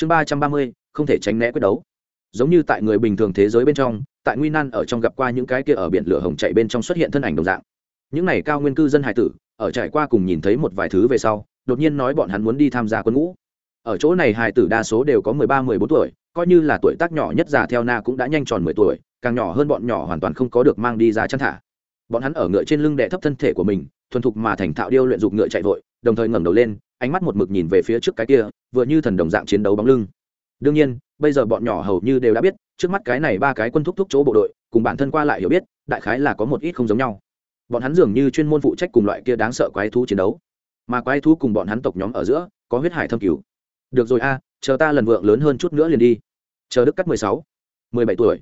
chương ba trăm ba mươi, không thể tránh né quyết đấu. Giống như tại người bình thường thế giới bên trong, tại nguy nan ở trong gặp qua những cái kia ở biển lửa hồng chạy bên trong xuất hiện thân ảnh đồng dạng. Những này cao nguyên cư dân hải tử, ở trải qua cùng nhìn thấy một vài thứ về sau, đột nhiên nói bọn hắn muốn đi tham gia quân ngũ. Ở chỗ này hải tử đa số đều có mười ba, mười bốn tuổi, coi như là tuổi tác nhỏ nhất già theo na cũng đã nhanh tròn mười tuổi, càng nhỏ hơn bọn nhỏ hoàn toàn không có được mang đi ra chăn thả. Bọn hắn ở ngựa trên lưng đè thấp thân thể của mình, thuần thục mà thành thạo điêu luyện dục ngựa chạy vội, đồng thời ngẩng đầu lên ánh mắt một mực nhìn về phía trước cái kia, vừa như thần đồng dạng chiến đấu bóng lưng. Đương nhiên, bây giờ bọn nhỏ hầu như đều đã biết, trước mắt cái này ba cái quân thúc thúc chỗ bộ đội, cùng bản thân qua lại hiểu biết, đại khái là có một ít không giống nhau. Bọn hắn dường như chuyên môn phụ trách cùng loại kia đáng sợ quái thú chiến đấu. Mà quái thú cùng bọn hắn tộc nhóm ở giữa, có huyết hải thâm cứu được rồi a, chờ ta lần vượng lớn hơn chút nữa liền đi. Chờ đức cắt mười sáu, mười bảy tuổi.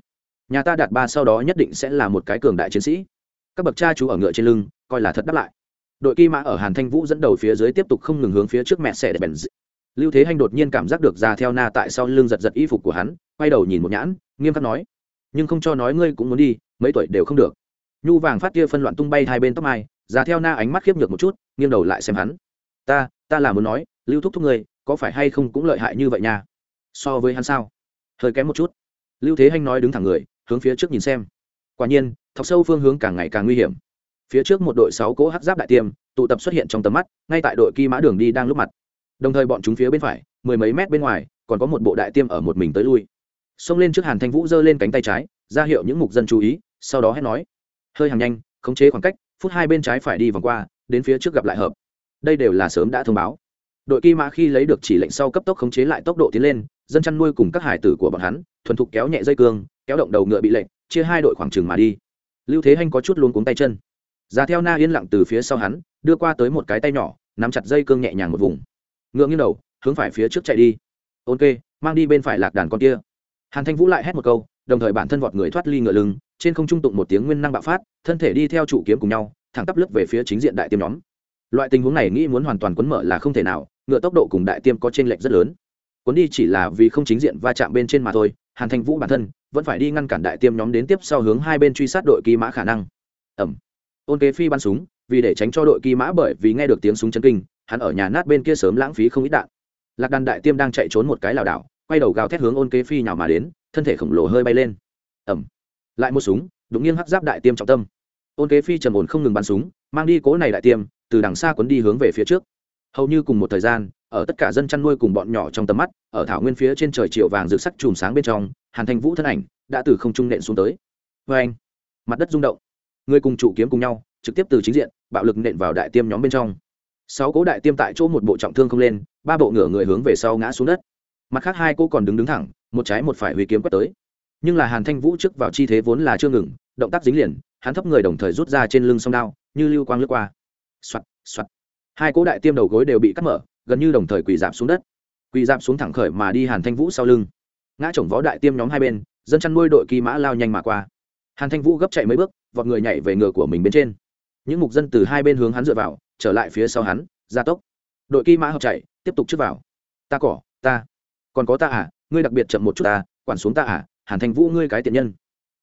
Nhà ta đạt ba sau đó nhất định sẽ là một cái cường đại chiến sĩ. Các bậc cha chú ở ngựa trên lưng, coi là thật đáp lại đội kỳ mã ở hàn thanh vũ dẫn đầu phía dưới tiếp tục không ngừng hướng phía trước mẹ xe để bèn lưu thế hanh đột nhiên cảm giác được ra theo na tại sau lưng giật giật y phục của hắn, quay đầu nhìn một nhãn, nghiêm khắc nói, nhưng không cho nói ngươi cũng muốn đi, mấy tuổi đều không được. Nhu vàng phát kia phân loạn tung bay hai bên tóc mai ra theo na ánh mắt khiếp nhược một chút, nghiêng đầu lại xem hắn. Ta ta là muốn nói, lưu thúc thúc ngươi, có phải hay không cũng lợi hại như vậy nha? So với hắn sao? Hơi kém một chút. Lưu thế hanh nói đứng thẳng người, hướng phía trước nhìn xem. Quả nhiên, thọc sâu phương hướng càng ngày càng nguy hiểm phía trước một đội sáu cỗ hắc giáp đại tiêm, tụ tập xuất hiện trong tầm mắt, ngay tại đội kỳ mã đường đi đang lúc mặt. Đồng thời bọn chúng phía bên phải, mười mấy mét bên ngoài, còn có một bộ đại tiêm ở một mình tới lui. Xông lên trước hàn thanh vũ giơ lên cánh tay trái, ra hiệu những mục dân chú ý, sau đó hét nói. Hơi hàng nhanh, khống chế khoảng cách, phút hai bên trái phải đi vòng qua, đến phía trước gặp lại hợp. Đây đều là sớm đã thông báo. Đội kỳ mã khi lấy được chỉ lệnh sau cấp tốc khống chế lại tốc độ tiến lên, dân chăn nuôi cùng các hải tử của bọn hắn, thuần thục kéo nhẹ dây cương, kéo động đầu ngựa bị lệnh, chia hai đội khoảng trừng mà đi. Lưu thế hanh có chút luôn cuống tay chân ra theo na yên lặng từ phía sau hắn, đưa qua tới một cái tay nhỏ, nắm chặt dây cương nhẹ nhàng một vùng. Ngựa nghiêng đầu, hướng phải phía trước chạy đi. Ok mang đi bên phải lạc đàn con kia. Hàn thanh vũ lại hét một câu, đồng thời bản thân vọt người thoát ly ngựa lưng, trên không trung tụng một tiếng nguyên năng bạo phát, thân thể đi theo trụ kiếm cùng nhau, thẳng tắp lướt về phía chính diện đại tiêm nhóm. Loại tình huống này nghĩ muốn hoàn toàn quấn mở là không thể nào, ngựa tốc độ cùng đại tiêm có chênh lệch rất lớn. Cuốn đi chỉ là vì không chính diện va chạm bên trên mà thôi, hàn thanh vũ bản thân vẫn phải đi ngăn cản đại tiêm nhóm đến tiếp sau hướng hai bên truy sát đội kỳ mã khả năng. Ẩm ôn kế phi bắn súng, vì để tránh cho đội kỳ mã bởi vì nghe được tiếng súng chân kinh, hắn ở nhà nát bên kia sớm lãng phí không ít đạn. Lạc đàn đại tiêm đang chạy trốn một cái lảo đảo, quay đầu gào thét hướng ôn kế phi nhào mà đến, thân thể khổng lồ hơi bay lên. Ẩm lại một súng, đụng nghiêng hắc giáp đại tiêm trọng tâm. Ôn kế phi trầm ổn không ngừng bắn súng, mang đi cố này đại tiêm, từ đằng xa quấn đi hướng về phía trước. Hầu như cùng một thời gian, ở tất cả dân chăn nuôi cùng bọn nhỏ trong tầm mắt, ở thảo nguyên phía trên trời triệu vàng rực sắc chùm sáng bên trong, hàn thành vũ thân ảnh đã từ không trung nện xuống tới. Vê anh mặt đất rung động người cùng trụ kiếm cùng nhau, trực tiếp từ chính diện, bạo lực nện vào đại tiêm nhóm bên trong. Sáu cố đại tiêm tại chỗ một bộ trọng thương không lên, ba bộ ngửa người hướng về sau ngã xuống đất. Mặt khác hai cô còn đứng đứng thẳng, một trái một phải huy kiếm quét tới. Nhưng là hàn thanh vũ trước vào chi thế vốn là chưa ngừng, động tác dính liền, hắn thấp người đồng thời rút ra trên lưng sông đao, như lưu quang lướt qua. Soạt soạt. Hai cỗ đại tiêm đầu gối đều bị cắt mở, gần như đồng thời quỳ giảm xuống đất. Quỳ giảm xuống thẳng khởi mà đi hàn thanh vũ sau lưng. Ngã chồng vó đại tiêm nhóm hai bên, dân chăn nuôi đội kỳ mã lao nhanh mà qua hàn thanh vũ gấp chạy mấy bước, vọt người nhảy về ngựa của mình bên trên. Những mục dân từ hai bên hướng hắn dựa vào, trở lại phía sau hắn gia tốc. Đội kỳ mã hợp chạy, tiếp tục trước vào. Ta cỏ, ta. Còn có ta à ngươi đặc biệt chậm một chút ta, quản xuống ta à hàn thanh vũ ngươi cái tiện nhân.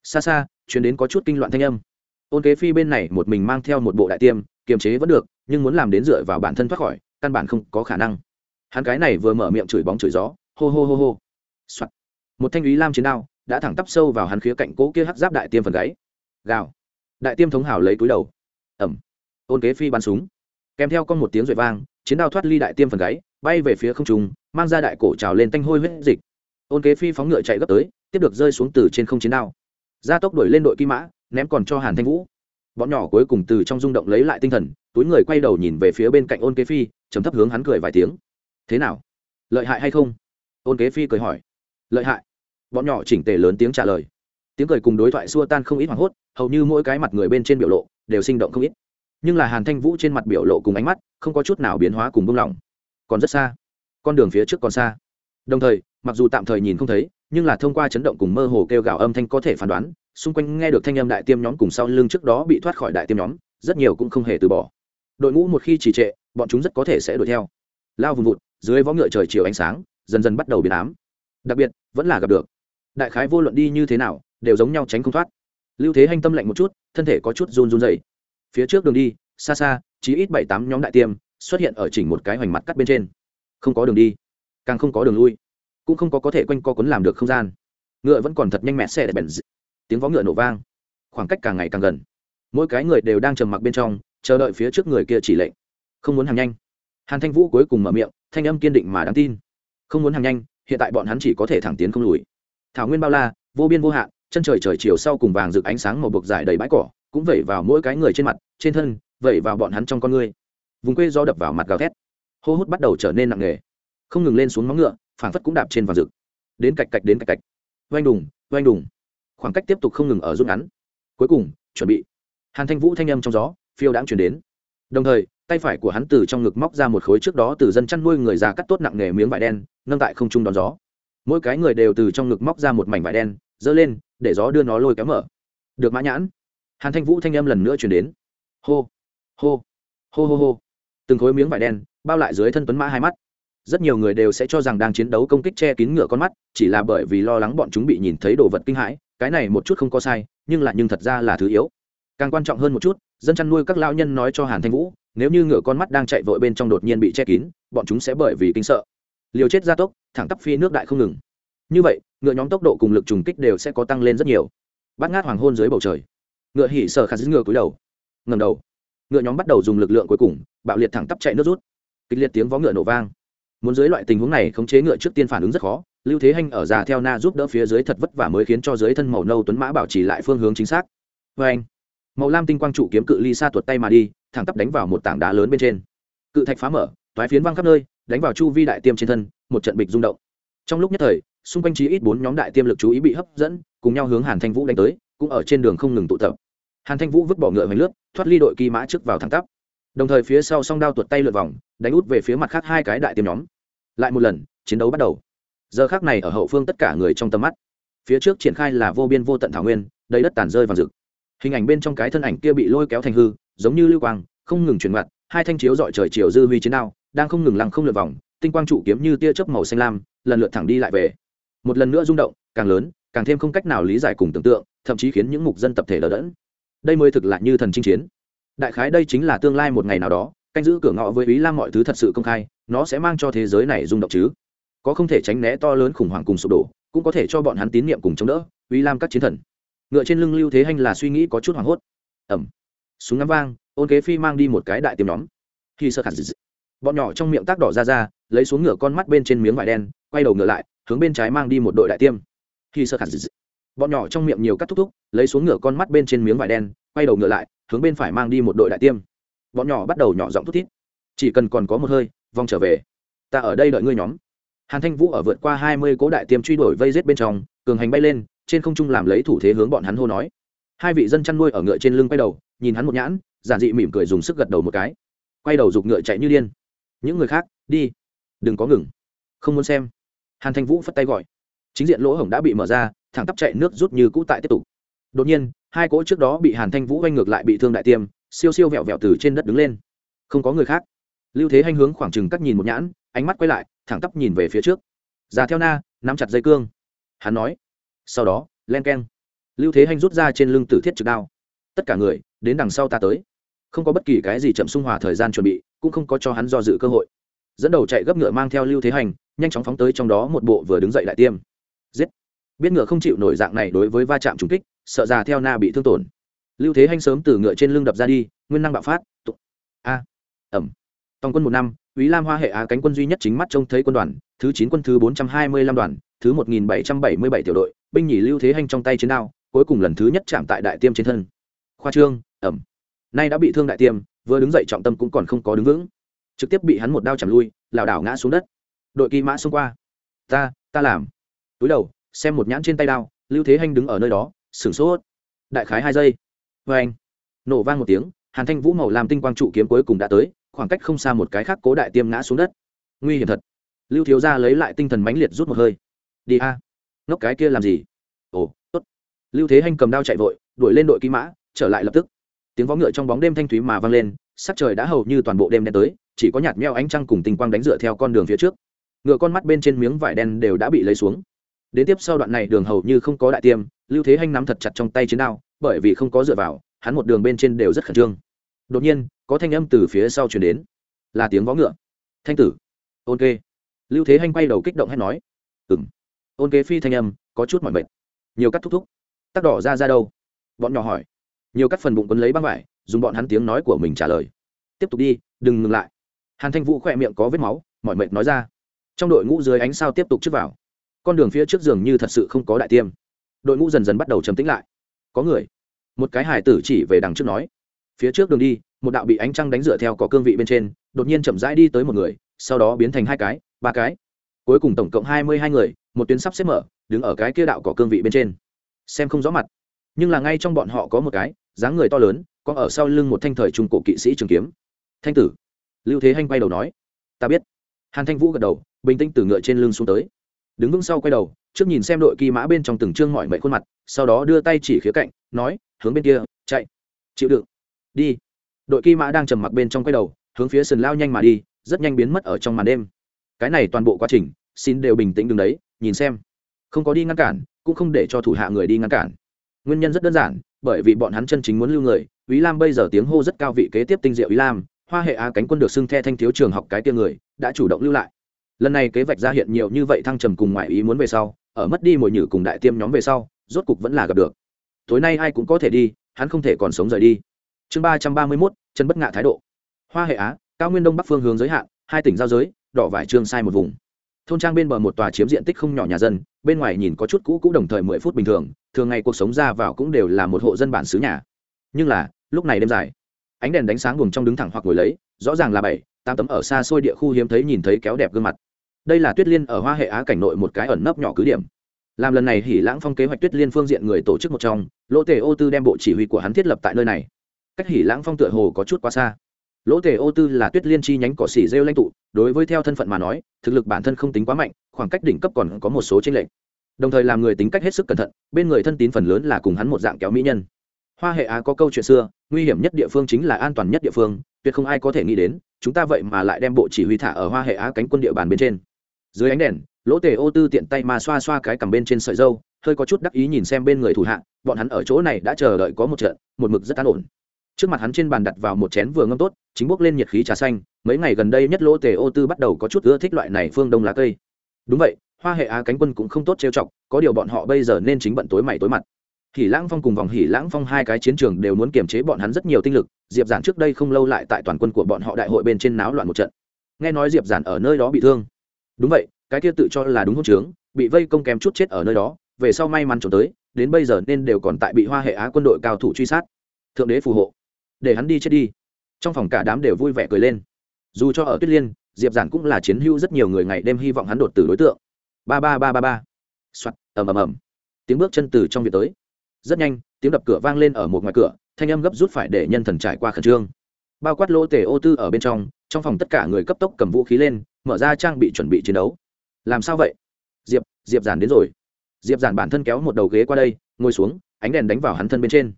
Xa xa chuyến đến có chút kinh loạn thanh âm. Ôn kế phi bên này một mình mang theo một bộ đại tiêm, kiềm chế vẫn được, nhưng muốn làm đến dựa vào bản thân thoát khỏi, căn bản không có khả năng. Hắn cái này vừa mở miệng chửi bóng chửi gió, hô hô hô hô、Soạn. một thanh úy lam chiến đao đã thẳng tắp sâu vào hắn khía cạnh cố kia hắc giáp đại tiêm phần gáy. Gào. Đại tiêm thống hào lấy túi đầu. Ẩm. Ôn kế phi bắn súng. Kèm theo con một tiếng rội vang, chiến đao thoát ly đại tiêm phần gáy, bay về phía không trung, mang ra đại cổ trào lên tanh hôi huyết dịch. Ôn kế phi phóng ngựa chạy gấp tới, tiếp được rơi xuống từ trên không chiến đao. Gia tốc đuổi lên đội kim mã, ném còn cho hàn thanh vũ. Bọn nhỏ cuối cùng từ trong rung động lấy lại tinh thần, túi người quay đầu nhìn về phía bên cạnh ôn kế phi chấm thấp hướng hắn cười vài tiếng. Thế nào? Lợi hại hay không? Ôn kế phi cười hỏi. Lợi hại bọn nhỏ chỉnh tề lớn tiếng trả lời. Tiếng cười cùng đối thoại xua tan không ít hoảng hốt, hầu như mỗi cái mặt người bên trên biểu lộ đều sinh động không ít. Nhưng là hàn thanh vũ trên mặt biểu lộ cùng ánh mắt không có chút nào biến hóa cùng bông lỏng. Còn rất xa, con đường phía trước còn xa. Đồng thời, mặc dù tạm thời nhìn không thấy, nhưng là thông qua chấn động cùng mơ hồ kêu gào âm thanh có thể phán đoán, xung quanh nghe được thanh âm đại tiêm nhóm cùng sau lưng trước đó bị thoát khỏi đại tiêm nhóm, rất nhiều cũng không hề từ bỏ. Đội ngũ một khi trì trệ, bọn chúng rất có thể sẽ đuổi theo. Lao vùng vụt, dưới vó ngựa trời chiều ánh sáng, dần dần bắt đầu biến ám. Đặc biệt, vẫn là gặp được đại khái vô luận đi như thế nào, đều giống nhau tránh không thoát. Lưu thế hanh tâm lạnh một chút, thân thể có chút run run dày phía trước đường đi, xa xa, chỉ ít bảy tám nhóm đại tiêm xuất hiện ở chỉnh một cái hoành mặt cắt bên trên. Không có đường đi, càng không có đường lui, cũng không có có thể quanh co quấn làm được không gian. Ngựa vẫn còn thật nhanh mẹ xe để bèn tiếng vó ngựa nổ vang. Khoảng cách càng ngày càng gần. Mỗi cái người đều đang trầm mặc bên trong, chờ đợi phía trước người kia chỉ lệnh. Không muốn hàng nhanh. Hàn thanh vũ cuối cùng mở miệng, thanh âm kiên định mà đáng tin. Không muốn hàng nhanh, hiện tại bọn hắn chỉ có thể thẳng tiến không lùi thảo nguyên bao la, vô biên vô hạn, chân trời trời chiều sau cùng vàng rực ánh sáng màu bực dài đầy bãi cỏ, cũng vẩy vào mỗi cái người trên mặt, trên thân, vẩy vào bọn hắn trong con ngươi vùng quê do đập vào mặt gào thét, hô hút bắt đầu trở nên nặng nề. Không ngừng lên xuống móng ngựa, phảng phất cũng đạp trên vàng rực. Đến cạch cạch đến cạch cạch. Oanh đùng oanh đùng. Khoảng cách tiếp tục không ngừng ở rút ngắn. Cuối cùng, chuẩn bị. Hàn thanh vũ thanh âm trong gió, phiêu đãng chuyển đến. Đồng thời, tay phải của hắn từ trong ngực móc ra một khối trước đó từ dân chăn nuôi người già cắt tốt nặng nghề miếng vải đen, nâng tại không trung đón gió mỗi cái người đều từ trong ngực móc ra một mảnh vải đen dơ lên, để gió đưa nó lôi kéo mở. Được mã nhãn. Hàn thanh vũ thanh âm lần nữa chuyển đến. Hô hô hô hô hô. Từng khối miếng vải đen bao lại dưới thân tuấn mã hai mắt. Rất nhiều người đều sẽ cho rằng đang chiến đấu công kích che kín ngựa con mắt, chỉ là bởi vì lo lắng bọn chúng bị nhìn thấy đồ vật kinh hãi, cái này một chút không có sai, nhưng lại nhưng thật ra là thứ yếu. Càng quan trọng hơn một chút, dân chăn nuôi các lao nhân nói cho hàn thanh vũ, nếu như ngựa con mắt đang chạy vội bên trong đột nhiên bị che kín, bọn chúng sẽ bởi vì kinh sợ liều chết gia tốc, thẳng tắp phi nước đại không ngừng. Như vậy, ngựa nhóm tốc độ cùng lực trùng kích đều sẽ có tăng lên rất nhiều. Bắt ngát hoàng hôn dưới bầu trời. Ngựa hỉ sở khả dứt ngựa cúi đầu. Ngầm đầu. Ngựa nhóm bắt đầu dùng lực lượng cuối cùng, bạo liệt thẳng tắp chạy nước rút. Kịch liệt tiếng vó ngựa nổ vang. Muốn dưới loại tình huống này khống chế ngựa trước tiên phản ứng rất khó, lưu thế hanh ở già theo na giúp đỡ phía dưới thật vất vả mới khiến cho dưới thân màu nâu tuấn mã bảo trì lại phương hướng chính xác. Vê anh, màu lam tinh quang trụ kiếm cự ly xa tuột tay mà đi, thẳng tắp đánh vào một tảng đá lớn bên trên. Cự thạch phá mở, toái phiến văng khắp nơi đánh vào chu vi đại tiêm trên thân, một trận bịch rung động. Trong lúc nhất thời, xung quanh chí ít bốn nhóm đại tiêm lực chú ý bị hấp dẫn, cùng nhau hướng hàn thanh vũ đánh tới, cũng ở trên đường không ngừng tụ tập. Hàn thanh vũ vứt bỏ ngựa hoành lướt, thoát ly đội kỳ mã trước vào thẳng tắp. Đồng thời phía sau song đao tuột tay lượt vòng, đánh út về phía mặt khác hai cái đại tiêm nhóm. Lại một lần, chiến đấu bắt đầu. Giờ khác này ở hậu phương tất cả người trong tầm mắt. Phía trước triển khai là vô biên vô tận thảo nguyên, đầy đất tàn rơi vàng rực. Hình ảnh bên trong cái thân ảnh kia bị lôi kéo thành hư, giống như lưu quang, không ngừng chuyển mặt hai thanh chiếu dọi trời chiều dư huy chiến đao đang không ngừng lăng không lượt vòng, tinh quang trụ kiếm như tia chớp màu xanh lam, lần lượt thẳng đi lại về. Một lần nữa rung động, càng lớn, càng thêm không cách nào lý giải cùng tưởng tượng, thậm chí khiến những mục dân tập thể lỡ đẫn. Đây mới thực là như thần chinh chiến. Đại khái đây chính là tương lai một ngày nào đó, canh giữ cửa ngõ với ý lam mọi thứ thật sự công khai, nó sẽ mang cho thế giới này rung động chứ. Có không thể tránh né to lớn khủng hoảng cùng sụp đổ, cũng có thể cho bọn hắn tín nhiệm cùng chống đỡ, ý lam các chiến thần. Ngựa trên lưng lưu thế hanh là suy nghĩ có chút hoảng hốt. Ẩm súng ngắm vang, ôn kế phi mang đi một cái đại tiêm nhóm. Khi sơ khẳng bọn nhỏ trong miệng tác đỏ ra ra, lấy xuống ngửa con mắt bên trên miếng vải đen, quay đầu ngựa lại, hướng bên trái mang đi một đội đại tiêm. Khi sơ khẳng bọn nhỏ trong miệng nhiều cắt thúc thúc, lấy xuống ngửa con mắt bên trên miếng vải đen, quay đầu ngựa lại, hướng bên phải mang đi một đội đại tiêm. Bọn nhỏ bắt đầu nhỏ giọng thút thít. Chỉ cần còn có một hơi, vòng trở về. Ta ở đây đợi ngươi nhóm. Hàn thanh vũ ở vượt qua hai mươi cố đại tiêm truy đuổi vây rết bên trong, cường hành bay lên, trên không trung làm lấy thủ thế hướng bọn hắn hô nói. Hai vị dân chăn nuôi ở ngựa trên lưng quay đầu, nhìn hắn một nhãn, giản dị mỉm cười dùng sức gật đầu một cái. Quay đầu giục ngựa chạy như điên những người khác, đi. Đừng có ngừng. Không muốn xem. Hàn thanh vũ phất tay gọi. Chính diện lỗ hổng đã bị mở ra, thẳng tắp chạy nước rút như cũ tại tiếp tục. Đột nhiên, hai cỗ trước đó bị hàn thanh vũ oanh ngược lại bị thương đại tiêm, siêu siêu vẹo vẹo từ trên đất đứng lên. Không có người khác. Lưu thế hanh hướng khoảng chừng cắt nhìn một nhãn, ánh mắt quay lại, thẳng tắp nhìn về phía trước. Già theo na, nắm chặt dây cương. Hắn nói. Sau đó, len k e n lưu thế hanh rút ra trên lưng tử thiết trực đao. Tất cả người, đến đằng sau ta tới không có bất kỳ cái gì chậm xung hòa thời gian chuẩn bị cũng không có cho hắn do dự cơ hội. Dẫn đầu chạy gấp ngựa mang theo lưu thế hành nhanh chóng phóng tới trong đó một bộ vừa đứng dậy lại tiêm. Giết! Biết ngựa không chịu nổi dạng này đối với va chạm trùng kích sợ già theo na bị thương tổn. Lưu thế hành sớm từ ngựa trên lưng đập ra đi nguyên năng bạo phát tụ. A! Ẩm! Tòng quân một năm Úy Lam Hoa hệ á cánh quân duy nhất chính mắt trông thấy quân đoàn, thứ chín quân thứ bốn trăm hai mươi lăm đoàn, thứ một nghìn bảy trăm bảy mươi bảy tiểu đội, binh nhỉ lưu thế hành trong tay chiến đao, cuối cùng lần thứ nhất chạm tại đại tiêm trên thân. Khoa trương, ẩm. Nay đã bị thương đại tiêm, vừa đứng dậy trọng tâm cũng còn không có đứng vững, trực tiếp bị hắn một đao chầm lui, lảo đảo ngã xuống đất. Đội kỳ mã xông qua. Ta, ta làm. Túi đầu, xem một nhãn trên tay đao, lưu thế hành đứng ở nơi đó, sửng sốt. Đại khái hai giây. Oeng. Nổ vang một tiếng, Hàn Thanh Vũ màu làm tinh quang trụ kiếm cuối cùng đã tới, khoảng cách không xa một cái khác cố đại tiêm ngã xuống đất nguy hiểm thật lưu thiếu gia lấy lại tinh thần mãnh liệt rút một hơi đi a ngốc cái kia làm gì ồ tốt lưu thế hanh cầm đao chạy vội đuổi lên đội ký mã trở lại lập tức tiếng vó ngựa trong bóng đêm thanh thúy mà vang lên, sắc trời đã hầu như toàn bộ đêm đen tới, chỉ có nhạt meo ánh trăng cùng tình quang đánh dựa theo con đường phía trước. Ngựa con mắt bên trên miếng vải đen đều đã bị lấy xuống. Đến tiếp sau đoạn này đường hầu như không có đại tiêm, lưu thế hanh nắm thật chặt trong tay chiến đao, bởi vì không có dựa vào, hắn một đường bên trên đều rất khẩn trương. Đột nhiên, có thanh âm từ phía sau chuyển đến. Là tiếng vó ngựa. Thanh tử. Ôn kê. Lưu thế hanh quay đầu kích động hét nói. Ừng ôn kế phi thanh âm, có chút mỏi mệt. Nhiều cắt thúc thúc. Tắc đỏ ra ra đâu? Bọn nhỏ hỏi nhiều các phần bụng quấn lấy băng vải, dùng bọn hắn tiếng nói của mình trả lời. Tiếp tục đi, đừng ngừng lại. Hàn thanh vũ khỏe miệng có vết máu mọi mệt nói ra. Trong đội ngũ dưới ánh sao tiếp tục trước vào. Con đường phía trước giường như thật sự không có đại tiêm. Đội ngũ dần dần bắt đầu trầm tĩnh lại. Có người. Một cái hải tử chỉ về đằng trước nói. Phía trước đường đi, một đạo bị ánh trăng đánh dựa theo có cương vị bên trên, đột nhiên chậm rãi đi tới một người, sau đó biến thành hai cái, ba cái. Cuối cùng tổng cộng hai mươi hai người, một tuyến sắp xếp mở, đứng ở cái kia đạo có cương vị bên trên. Xem không rõ mặt. Nhưng là ngay trong bọn họ có một cái dáng người to lớn, có ở sau lưng một thanh thời trung cổ kỵ sĩ trường kiếm. Thanh tử. Lưu thế hanh quay đầu nói. Ta biết. Hàn thanh vũ gật đầu, bình tĩnh từ ngựa trên lưng xuống tới. Đứng vững sau quay đầu, trước nhìn xem đội kỳ mã bên trong từng chương mọi mệnh khuôn mặt, sau đó đưa tay chỉ khía cạnh, nói, hướng bên kia, chạy. Chịu đựng. Đi. Đội kỳ mã đang trầm mặc bên trong quay đầu, hướng phía sườn lao nhanh mà đi, rất nhanh biến mất ở trong màn đêm. Cái này toàn bộ quá trình, xin đều bình tĩnh đứng đấy, nhìn xem. Không có đi ngăn cản, cũng không để cho thủ hạ người đi ngăn cản. Nguyên nhân rất đơn giản bởi vì bọn hắn chân chính muốn lưu người ý lam bây giờ tiếng hô rất cao vị kế tiếp tinh diệu ý lam, hoa hệ á cánh quân được xưng the thanh thiếu trường học cái tia người, đã chủ động lưu lại. Lần này kế vạch ra hiện nhiều như vậy thăng trầm cùng ngoại ý muốn về sau, ở mất đi mồi nhử cùng đại tiêm nhóm về sau, rốt cục vẫn là gặp được. Tối nay ai cũng có thể đi, hắn không thể còn sống rời đi. Chương ba trăm ba mươi mốt, chân bất ngạ thái độ. Hoa hệ á, cao nguyên đông bắc phương hướng giới hạn, hai tỉnh giao giới, đỏ vải trương sai một vùng thôn trang bên bờ một tòa chiếm diện tích không nhỏ nhà dân, bên ngoài nhìn có chút cũ cũ đồng thời mười phút bình thường thường ngày cuộc sống ra vào cũng đều là một hộ dân bản xứ nhà. Nhưng là, lúc này đêm dài, ánh đèn đánh sáng buồng trong đứng thẳng hoặc ngồi lấy, rõ ràng là bảy, tám tấm ở xa xôi địa khu hiếm thấy nhìn thấy kéo đẹp gương mặt. Đây là tuyết liên ở hoa hệ á cảnh nội một cái ẩn nấp nhỏ cứ điểm. Làm lần này hỉ lãng phong kế hoạch tuyết liên phương diện người tổ chức một trong, lỗ tề ô tư đem bộ chỉ huy của hắn thiết lập tại nơi này. Cách hỉ lãng phong tựa hồ có chút quá xa lỗ tề ô tư là tuyết liên chi nhánh cỏ xỉ rêu lãnh tụ, đối với theo thân phận mà nói, thực lực bản thân không tính quá mạnh, khoảng cách đỉnh cấp còn có một số tranh lệch. Đồng thời làm người tính cách hết sức cẩn thận, bên người thân tín phần lớn là cùng hắn một dạng kéo mỹ nhân. Hoa hệ á có câu chuyện xưa, nguy hiểm nhất địa phương chính là an toàn nhất địa phương, tuyệt không ai có thể nghĩ đến, chúng ta vậy mà lại đem bộ chỉ huy thả ở hoa hệ á cánh quân địa bàn bên trên. Dưới ánh đèn, lỗ tề ô tư tiện tay mà xoa xoa cái cằm bên trên sợi dâu hơi có chút đắc ý nhìn xem bên người thủ hạ, bọn hắn ở chỗ này đã chờ đợi có một trận, một mực rất an ổn trước mặt hắn trên bàn đặt vào một chén vừa ngâm tốt, chính bốc lên nhiệt khí trà xanh, mấy ngày gần đây nhất lỗ tề ô tư bắt đầu có chút ưa thích loại này phương đông lá cây. Đúng vậy, hoa hệ á cánh quân cũng không tốt trêu chọc, có điều bọn họ bây giờ nên chính bận tối mày tối mặt. Hỉ lãng phong cùng vòng hỉ lãng phong hai cái chiến trường đều muốn kiềm chế bọn hắn rất nhiều tinh lực, diệp giản trước đây không lâu lại tại toàn quân của bọn họ đại hội bên trên náo loạn một trận. Nghe nói diệp giản ở nơi đó bị thương. Đúng vậy, cái kia tự cho là đúng hôn trướng, bị vây công kém chút chết ở nơi đó, về sau may mắn trốn tới, đến bây giờ nên đều còn tại bị hoa hệ á quân đội cao thủ truy sát. Thượng đế phù hộ để hắn đi chết đi. Trong phòng cả đám đều vui vẻ cười lên. Dù cho ở tuyết liên, diệp giản cũng là chiến hữu rất nhiều người ngày đêm hy vọng hắn đột từ đối tượng. Ba ba ba ba ba. Soạt, ầm ầm ầm. Tiếng bước chân từ trong việc tới. Rất nhanh, tiếng đập cửa vang lên ở một ngoài cửa, thanh âm gấp rút phải để nhân thần trải qua khẩn trương. Bao quát lỗ tề ô tư ở bên trong trong phòng tất cả người cấp tốc cầm vũ khí lên, mở ra trang bị chuẩn bị chiến đấu. Làm sao vậy? Diệp diệp giản đến rồi. Diệp giản bản thân kéo một đầu ghế qua đây, ngồi xuống, ánh đèn đánh vào hắn thân bên trên.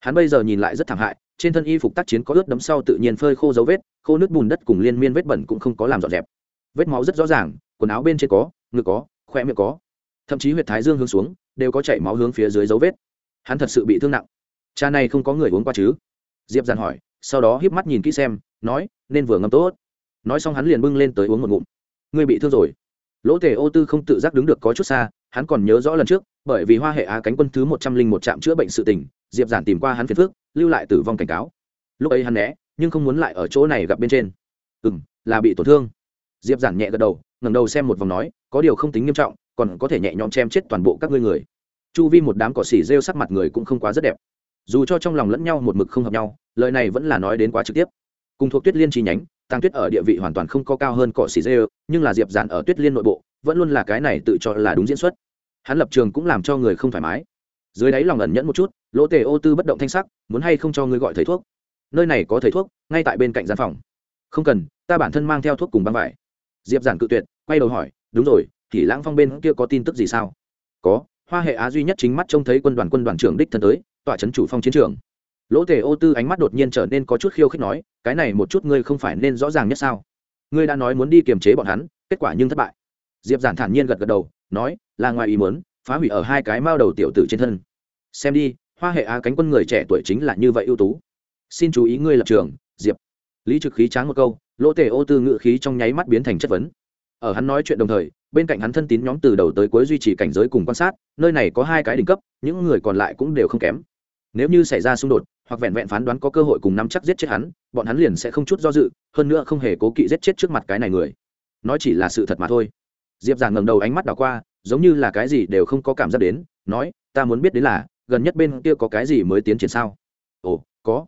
Hắn bây giờ nhìn lại rất thảm hại trên thân y phục tác chiến có ướt đấm sau tự nhiên phơi khô dấu vết, khô nước bùn đất cùng liên miên vết bẩn cũng không có làm dọn dẹp. Vết máu rất rõ ràng, quần áo bên trên có, ngực có, khoe miệng có. Thậm chí huyệt thái dương hướng xuống, đều có chảy máu hướng phía dưới dấu vết. Hắn thật sự bị thương nặng. Cha này không có người uống qua chứ? Diệp giàn hỏi, sau đó híp mắt nhìn kỹ xem, nói, nên vừa ngâm tốt. Nói xong hắn liền bưng lên tới uống một ngụm. Ngươi bị thương rồi. Lỗ tề ô tư không tự giác đứng được có chút xa, hắn còn nhớ rõ lần trước, bởi vì hoa hệ á cánh quân thứ một trăm linh một trạm chữa bệnh sự tỉnh diệp giản tìm qua hắn phiền phước lưu lại tử vong cảnh cáo. Lúc ấy hắn né, nhưng không muốn lại ở chỗ này gặp bên trên. Ừ m là bị tổn thương. Diệp giản nhẹ gật đầu, ngẩng đầu xem một vòng nói, có điều không tính nghiêm trọng, còn có thể nhẹ nhõm chém chết toàn bộ các ngươi người. Chu vi một đám cỏ xỉ rêu sắc mặt người cũng không quá rất đẹp. Dù cho trong lòng lẫn nhau một mực không hợp nhau, lời này vẫn là nói đến quá trực tiếp. Cùng thuộc tuyết liên chi nhánh tăng tuyết ở địa vị hoàn toàn không có cao hơn cỏ xỉ rêu, nhưng là diệp giản ở tuyết liên nội bộ, vẫn luôn là cái này tự cho là đúng diễn xuất. Hắn lập trường cũng làm cho người không thoải mái. Dưới đáy lòng ẩn nhẫn một chút lỗ tề ô tư bất động thanh sắc, muốn hay không cho ngươi gọi thầy thuốc. Nơi này có thầy thuốc, ngay tại bên cạnh gian phòng. Không cần, ta bản thân mang theo thuốc cùng băng vải. Diệp giản cự tuyệt, quay đầu hỏi, đúng rồi thì lãng phong bên kia có tin tức gì sao? Có, hoa hệ á duy nhất chính mắt trông thấy quân đoàn quân đoàn trưởng đích thân tới, tọa trấn chủ phong chiến trường. Lỗ tề ô tư ánh mắt đột nhiên trở nên có chút khiêu khích nói, cái này một chút ngươi không phải nên rõ ràng nhất sao? Ngươi đã nói muốn đi kiềm chế bọn hắn, kết quả nhưng thất bại. Diệp giản thản nhiên gật gật đầu, nói, là ngoài ý muốn, phá hủy ở hai cái mao đầu tiểu tử trên thân. Xem đi hoa hệ á cánh quân người trẻ tuổi chính là như vậy ưu tú. Xin chú ý ngươi lập trường, diệp. Lý trực khí tráng một câu, lỗ tề ô tư ngự khí trong nháy mắt biến thành chất vấn. Ở hắn nói chuyện đồng thời, bên cạnh hắn thân tín nhóm từ đầu tới cuối duy trì cảnh giới cùng quan sát, nơi này có hai cái đỉnh cấp, những người còn lại cũng đều không kém. Nếu như xảy ra xung đột, hoặc vẹn vẹn phán đoán có cơ hội cùng nắm chắc giết chết hắn, bọn hắn liền sẽ không chút do dự, hơn nữa không hề cố kỵ giết chết trước mặt cái này người. Nói chỉ là sự thật mà thôi. Diệp giản ngẩng đầu ánh mắt đảo qua, giống như là cái gì đều không có cảm giác đến, nói, ta muốn biết đến là gần nhất bên kia có cái gì mới tiến triển sao? Ồ, có.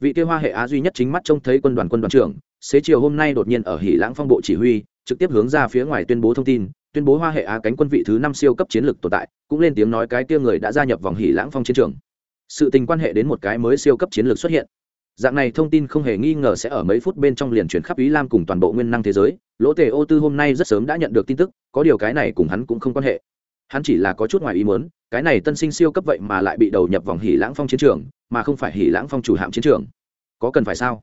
Vị kia hoa hệ á duy nhất chính mắt trông thấy quân đoàn quân đoàn trưởng, xế chiều hôm nay đột nhiên ở hỉ lãng phong bộ chỉ huy, trực tiếp hướng ra phía ngoài tuyên bố thông tin, tuyên bố hoa hệ á cánh quân vị thứ năm siêu cấp chiến lược tồn tại, cũng lên tiếng nói cái kia người đã gia nhập vòng hỉ lãng phong chiến trường. Sự tình quan hệ đến một cái mới siêu cấp chiến lược xuất hiện. Dạng này thông tin không hề nghi ngờ sẽ ở mấy phút bên trong liền chuyển khắp ý lam cùng toàn bộ nguyên năng thế giới. Lỗ tề ô tư hôm nay rất sớm đã nhận được tin tức, có điều cái này cùng hắn cũng không quan hệ. Hắn chỉ là có chút ngoài ý muốn cái này tân sinh siêu cấp vậy mà lại bị đầu nhập vòng hỉ lãng phong chiến trường, mà không phải hỉ lãng phong chủ hạm chiến trường. Có cần phải sao?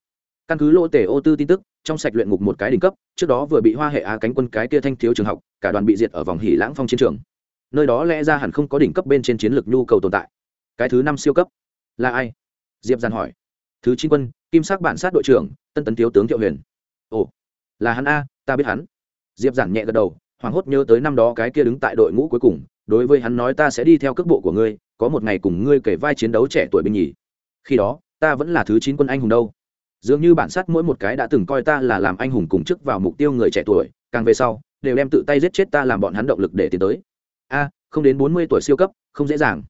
Căn cứ lỗ tề ô tư tin tức, trong sạch luyện ngục một cái đỉnh cấp, trước đó vừa bị hoa hệ á cánh quân cái kia thanh thiếu trường học, cả đoàn bị diệt ở vòng hỉ lãng phong chiến trường. Nơi đó lẽ ra hẳn không có đỉnh cấp bên trên chiến lược nhu cầu tồn tại. Cái thứ năm siêu cấp là ai? Diệp giàn hỏi. Thứ chín quân, kim sắc bản sát đội trưởng, tân tấn thiếu tướng thiệu huyền. Ồ, là hắn a, ta biết hắn. Diệp giản nhẹ gật đầu, hoảng hốt nhớ tới năm đó cái kia đứng tại đội ngũ cuối cùng đối với hắn nói ta sẽ đi theo cước bộ của ngươi, có một ngày cùng ngươi kể vai chiến đấu trẻ tuổi binh nhì. Khi đó, ta vẫn là thứ chín quân anh hùng đâu. Dường như bản sát mỗi một cái đã từng coi ta là làm anh hùng cùng chức vào mục tiêu người trẻ tuổi, càng về sau, đều đem tự tay giết chết ta làm bọn hắn động lực để tiến tới. A à, không đến bốn mươi tuổi siêu cấp, không dễ dàng.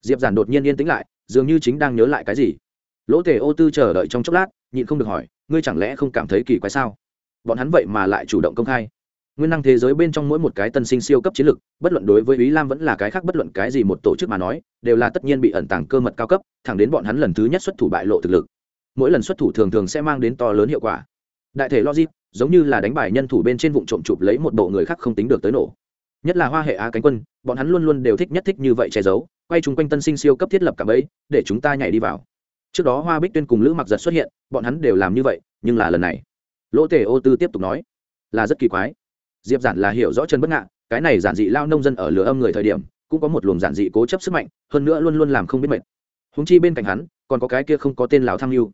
Diệp giản đột nhiên yên tĩnh lại, dường như chính đang nhớ lại cái gì. Lỗ tề ô tư chờ đợi trong chốc lát, nhịn không được hỏi, ngươi chẳng lẽ không cảm thấy kỳ quái sao? Bọn hắn vậy mà lại chủ động công khai nguyên năng thế giới bên trong mỗi một cái tân sinh siêu cấp chiến lược, bất luận đối với ý lam vẫn là cái khác bất luận cái gì một tổ chức mà nói, đều là tất nhiên bị ẩn tàng cơ mật cao cấp, thẳng đến bọn hắn lần thứ nhất xuất thủ bại lộ thực lực. Mỗi lần xuất thủ thường thường sẽ mang đến to lớn hiệu quả. Đại thể logic, giống như là đánh bài nhân thủ bên trên vụ trộm chụp lấy một bộ người khác không tính được tới nổ. Nhất là hoa hệ á cánh quân, bọn hắn luôn luôn đều thích nhất thích như vậy che giấu, quay chung quanh tân sinh siêu cấp thiết lập cả bẫy, để chúng ta nhảy đi vào. Trước đó hoa bích tuyên cùng lữ mặc giật xuất hiện, bọn hắn đều làm như vậy, nhưng là lần này. Lỗ tề ô tư tiếp tục nói, là rất kỳ quái diệp giản là hiểu rõ chân bất ngạ cái này giản dị lao nông dân ở lửa âm người thời điểm, cũng có một luồng giản dị cố chấp sức mạnh, hơn nữa luôn luôn làm không biết mệt. Húng chi bên cạnh hắn, còn có cái kia không có tên lào tham mưu.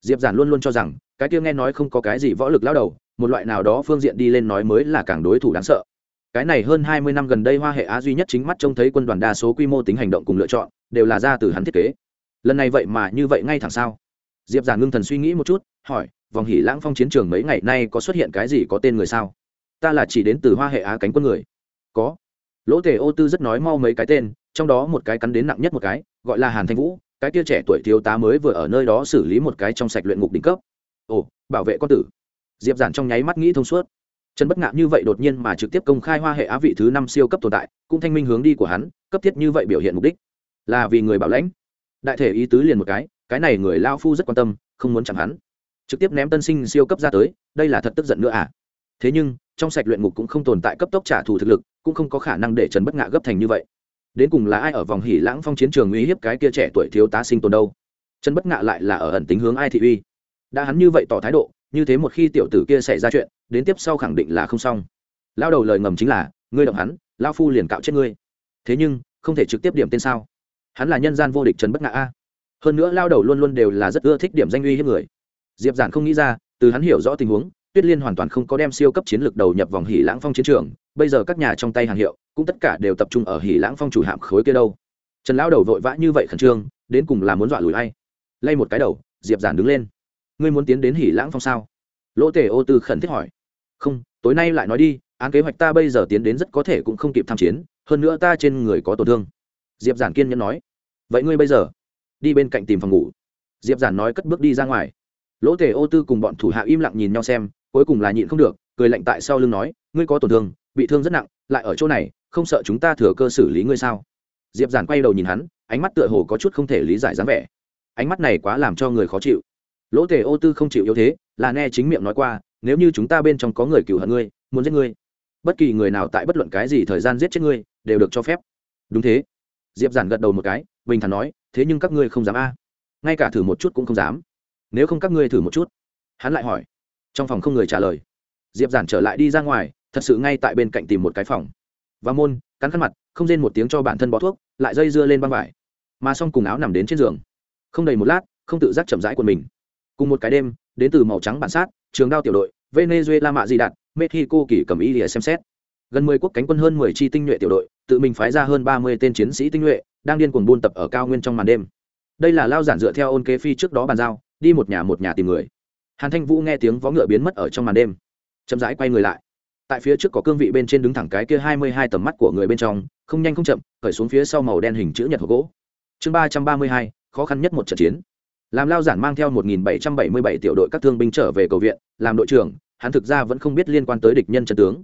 Diệp giản luôn luôn cho rằng, cái kia nghe nói không có cái gì võ lực lao đầu, một loại nào đó phương diện đi lên nói mới là càng đối thủ đáng sợ. Cái này hơn hai mươi năm gần đây hoa hệ á duy nhất chính mắt trông thấy quân đoàn đa số quy mô tính hành động cùng lựa chọn, đều là ra từ hắn thiết kế. Lần này vậy mà như vậy ngay thẳng sao? Diệp giản ngưng thần suy nghĩ một chút, hỏi, vòng hỉ lãng phong chiến trường mấy ngày nay có xuất hiện cái gì có tên người sao? Ta là chỉ đến từ hoa hệ á cánh quân người. Có. Lỗ tề ô tư rất nói mau mấy cái tên, trong đó một cái cắn đến nặng nhất một cái, gọi là hàn thanh vũ, cái kia trẻ tuổi thiếu tá mới vừa ở nơi đó xử lý một cái trong sạch luyện ngục đỉnh cấp. Ồ, bảo vệ con tử. Diệp giản trong nháy mắt nghĩ thông suốt. Trần bất ngạ như vậy đột nhiên mà trực tiếp công khai hoa hệ á vị thứ năm siêu cấp tồn tại, cũng thanh minh hướng đi của hắn, cấp thiết như vậy biểu hiện mục đích. Là vì người bảo lãnh. Đại thể ý tứ liền một cái cái này người lao phu rất quan tâm, không muốn chẳng hắn. Trực tiếp ném tân sinh siêu cấp ra tới, đây là thật tức giận nữa à? Thế nhưng trong sạch luyện ngục cũng không tồn tại cấp tốc trả thù thực lực, cũng không có khả năng để trần bất ngạ gấp thành như vậy. Đến cùng là ai ở vòng hỉ lãng phong chiến trường uy hiếp cái kia trẻ tuổi thiếu tá sinh tồn đâu? Trần bất ngạ lại là ở ẩn tính hướng ai thị uy? Đã hắn như vậy tỏ thái độ, như thế một khi tiểu tử kia xảy ra chuyện, đến tiếp sau khẳng định là không xong. Lao đầu lời ngầm chính là, ngươi động hắn lao phu liền cạo chết ngươi. Thế nhưng, không thể trực tiếp điểm tên sao? Hắn là nhân gian vô địch trần bất ngạ a. Hơn nữa lao đầu luôn luôn đều là rất ưa thích điểm danh uy hiếp người. Diệp giản không nghĩ ra, từ hắn hiểu rõ tình huống tuyết liên hoàn toàn không có đem siêu cấp chiến lược đầu nhập vòng hỉ lãng phong chiến trường, bây giờ các nhà trong tay hàng hiệu, cũng tất cả đều tập trung ở hỉ lãng phong chủ hạm khối kia đâu. Trần lão đầu vội vã như vậy khẩn trương, đến cùng là muốn dọa lùi hay lay một cái đầu, diệp giản đứng lên. Ngươi muốn tiến đến hỉ lãng phong sao? Lỗ Tề ô tư khẩn thiết hỏi. Không, tối nay lại nói đi, án kế hoạch ta bây giờ tiến đến rất có thể cũng không kịp tham chiến, hơn nữa ta trên người có tổn thương. Diệp giản kiên nhẫn nói. Vậy ngươi bây giờ, đi bên cạnh tìm phòng ngủ. Diệp giản nói cất bước đi ra ngoài. Lỗ tề ô tư cùng bọn thủ hạ im lặng nhìn nhau xem cuối cùng là nhịn không được, cười lạnh tại sau lưng nói, ngươi có tổn thương, bị thương rất nặng, lại ở chỗ này, không sợ chúng ta thừa cơ xử lý ngươi sao? Diệp giản quay đầu nhìn hắn, ánh mắt tựa hồ có chút không thể lý giải dáng vẻ. Ánh mắt này quá làm cho người khó chịu. Lỗ tề ô tư không chịu yếu thế, là nghe chính miệng nói qua, nếu như chúng ta bên trong có người cựu hận ngươi, muốn giết ngươi, bất kỳ người nào tại bất luận cái gì thời gian giết chết ngươi, đều được cho phép. Đúng thế. Diệp giản gật đầu một cái, bình thản nói, thế nhưng các ngươi không dám a. Ngay cả thử một chút cũng không dám. Nếu không các ngươi thử một chút. Hắn lại hỏi trong phòng không người trả lời. Diệp giản trở lại đi ra ngoài, thật sự ngay tại bên cạnh tìm một cái phòng. Và môn, cắn khăn mặt, không rên một tiếng cho bản thân bó thuốc, lại dây dưa lên băng vải. Mà xong cùng áo nằm đến trên giường. Không đầy một lát, không tự giác chậm rãi quần mình. Cùng một cái đêm, đến từ màu trắng bản sát, trường đao tiểu đội, venezuela mạ di đạt, mexico kỳ cầm ý lìa xem xét. Gần mười quốc cánh quân hơn mười chi tinh nhuệ tiểu đội, tự mình phái ra hơn ba mươi tên chiến sĩ tinh nhuệ, đang điên cuồng buôn tập ở cao nguyên trong màn đêm. Đây là lao giản dựa theo ôn kế phi trước đó bàn giao, đi một nhà một nhà tìm người hàn thanh vũ nghe tiếng vó ngựa biến mất ở trong màn đêm, chậm rãi quay người lại. Tại phía trước có cương vị bên trên đứng thẳng cái kia hai mươi hai tầm mắt của người bên trong, không nhanh không chậm khởi xuống phía sau màu đen hình chữ nhật hộp gỗ. Chương ba trăm ba mươi hai, khó khăn nhất một trận chiến. Làm lao giản mang theo một nghìn bảy trăm bảy mươi bảy tiểu đội các thương binh trở về cầu viện, làm đội trưởng, hắn thực ra vẫn không biết liên quan tới địch nhân chân tướng.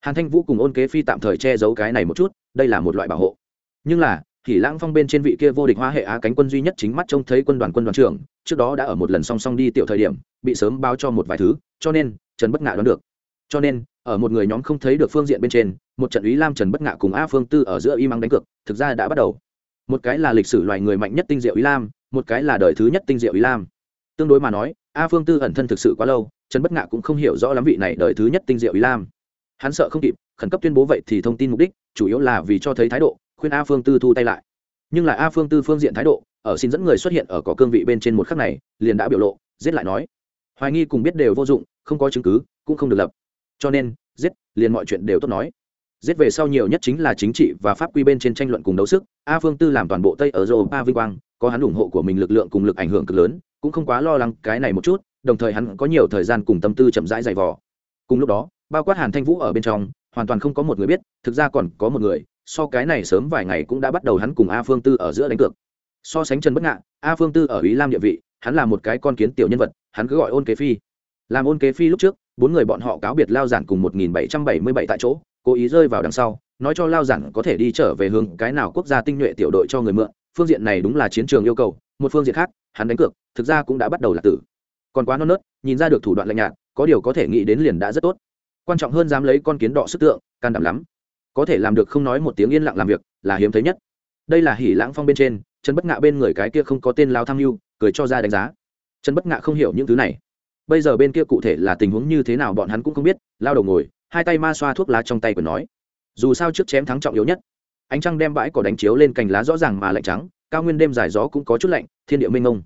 Hàn thanh vũ cùng ôn kế phi tạm thời che giấu cái này một chút, đây là một loại bảo hộ. Nhưng là thì lãng phong bên trên vị kia vô địch hoa hệ á cánh quân duy nhất chính mắt trông thấy quân đoàn quân đoàn trưởng, trước đó đã ở một lần song song đi tiểu thời điểm bị sớm báo cho một vài thứ, cho nên, trần bất ngạ đoán được. Cho nên, ở một người nhóm không thấy được phương diện bên trên, một trận ý lam trần bất ngạ cùng a phương tư ở giữa y mắng đánh cược, thực ra đã bắt đầu. Một cái là lịch sử loài người mạnh nhất tinh diệu ý lam, một cái là đời thứ nhất tinh diệu ý lam. Tương đối mà nói, a phương tư ẩn thân thực sự quá lâu, trần bất ngạ cũng không hiểu rõ lắm vị này đời thứ nhất tinh diệu ý lam. Hắn sợ không kịp, khẩn cấp tuyên bố vậy thì thông tin mục đích, chủ yếu là vì cho thấy thái độ, khuyên a phương tư thu tay lại. Nhưng lại a phương tư phương diện thái độ, ở xin dẫn người xuất hiện ở có cương vị bên trên một khắc này, liền đã biểu lộ, giết lại nói hoài nghi cùng biết đều vô dụng, không có chứng cứ, cũng không được lập. Cho nên, giết, liền mọi chuyện đều tốt nói. Giết về sau nhiều nhất chính là chính trị và pháp quy bên trên tranh luận cùng đấu sức. A phương tư làm toàn bộ tây ở ba vinh quang, có hắn ủng hộ của mình lực lượng cùng lực ảnh hưởng cực lớn, cũng không quá lo lắng cái này một chút, đồng thời hắn có nhiều thời gian cùng tâm tư chậm rãi dày vò. Cùng lúc đó, bao quát hàn thanh vũ ở bên trong, hoàn toàn không có một người biết, thực ra còn có một người, so cái này sớm vài ngày cũng đã bắt đầu hắn cùng a phương tư ở giữa đánh cược. So sánh trần bất ngạ a phương tư ở ý lam địa vị hắn là một cái con kiến tiểu nhân vật, hắn cứ gọi ôn kế phi. Làm ôn kế phi lúc trước, bốn người bọn họ cáo biệt lao giản cùng một nghìn bảy trăm bảy mươi bảy tại chỗ, cố ý rơi vào đằng sau, nói cho lao giản có thể đi trở về hướng cái nào quốc gia tinh nhuệ tiểu đội cho người mượn, phương diện này đúng là chiến trường yêu cầu, một phương diện khác, hắn đánh cược, thực ra cũng đã bắt đầu là tử. Còn quá non nớt, nhìn ra được thủ đoạn lạnh nhạt, có điều có thể nghĩ đến liền đã rất tốt. Quan trọng hơn dám lấy con kiến đỏ sức tượng, can đảm lắm. Có thể làm được không nói một tiếng yên lặng làm việc, là hiếm thấy nhất. Đây là hỉ lãng phong bên trên trần bất ngạ bên người cái kia không có tên lao tham mưu cười cho ra đánh giá. Trần bất ngạ không hiểu những thứ này. Bây giờ bên kia cụ thể là tình huống như thế nào bọn hắn cũng không biết, lao đầu ngồi, hai tay ma xoa thuốc lá trong tay của nói. Dù sao trước chém thắng trọng yếu nhất. Ánh trăng đem bãi cỏ đánh chiếu lên cành lá rõ ràng mà lạnh trắng, cao nguyên đêm dài gió cũng có chút lạnh, thiên địa minh ông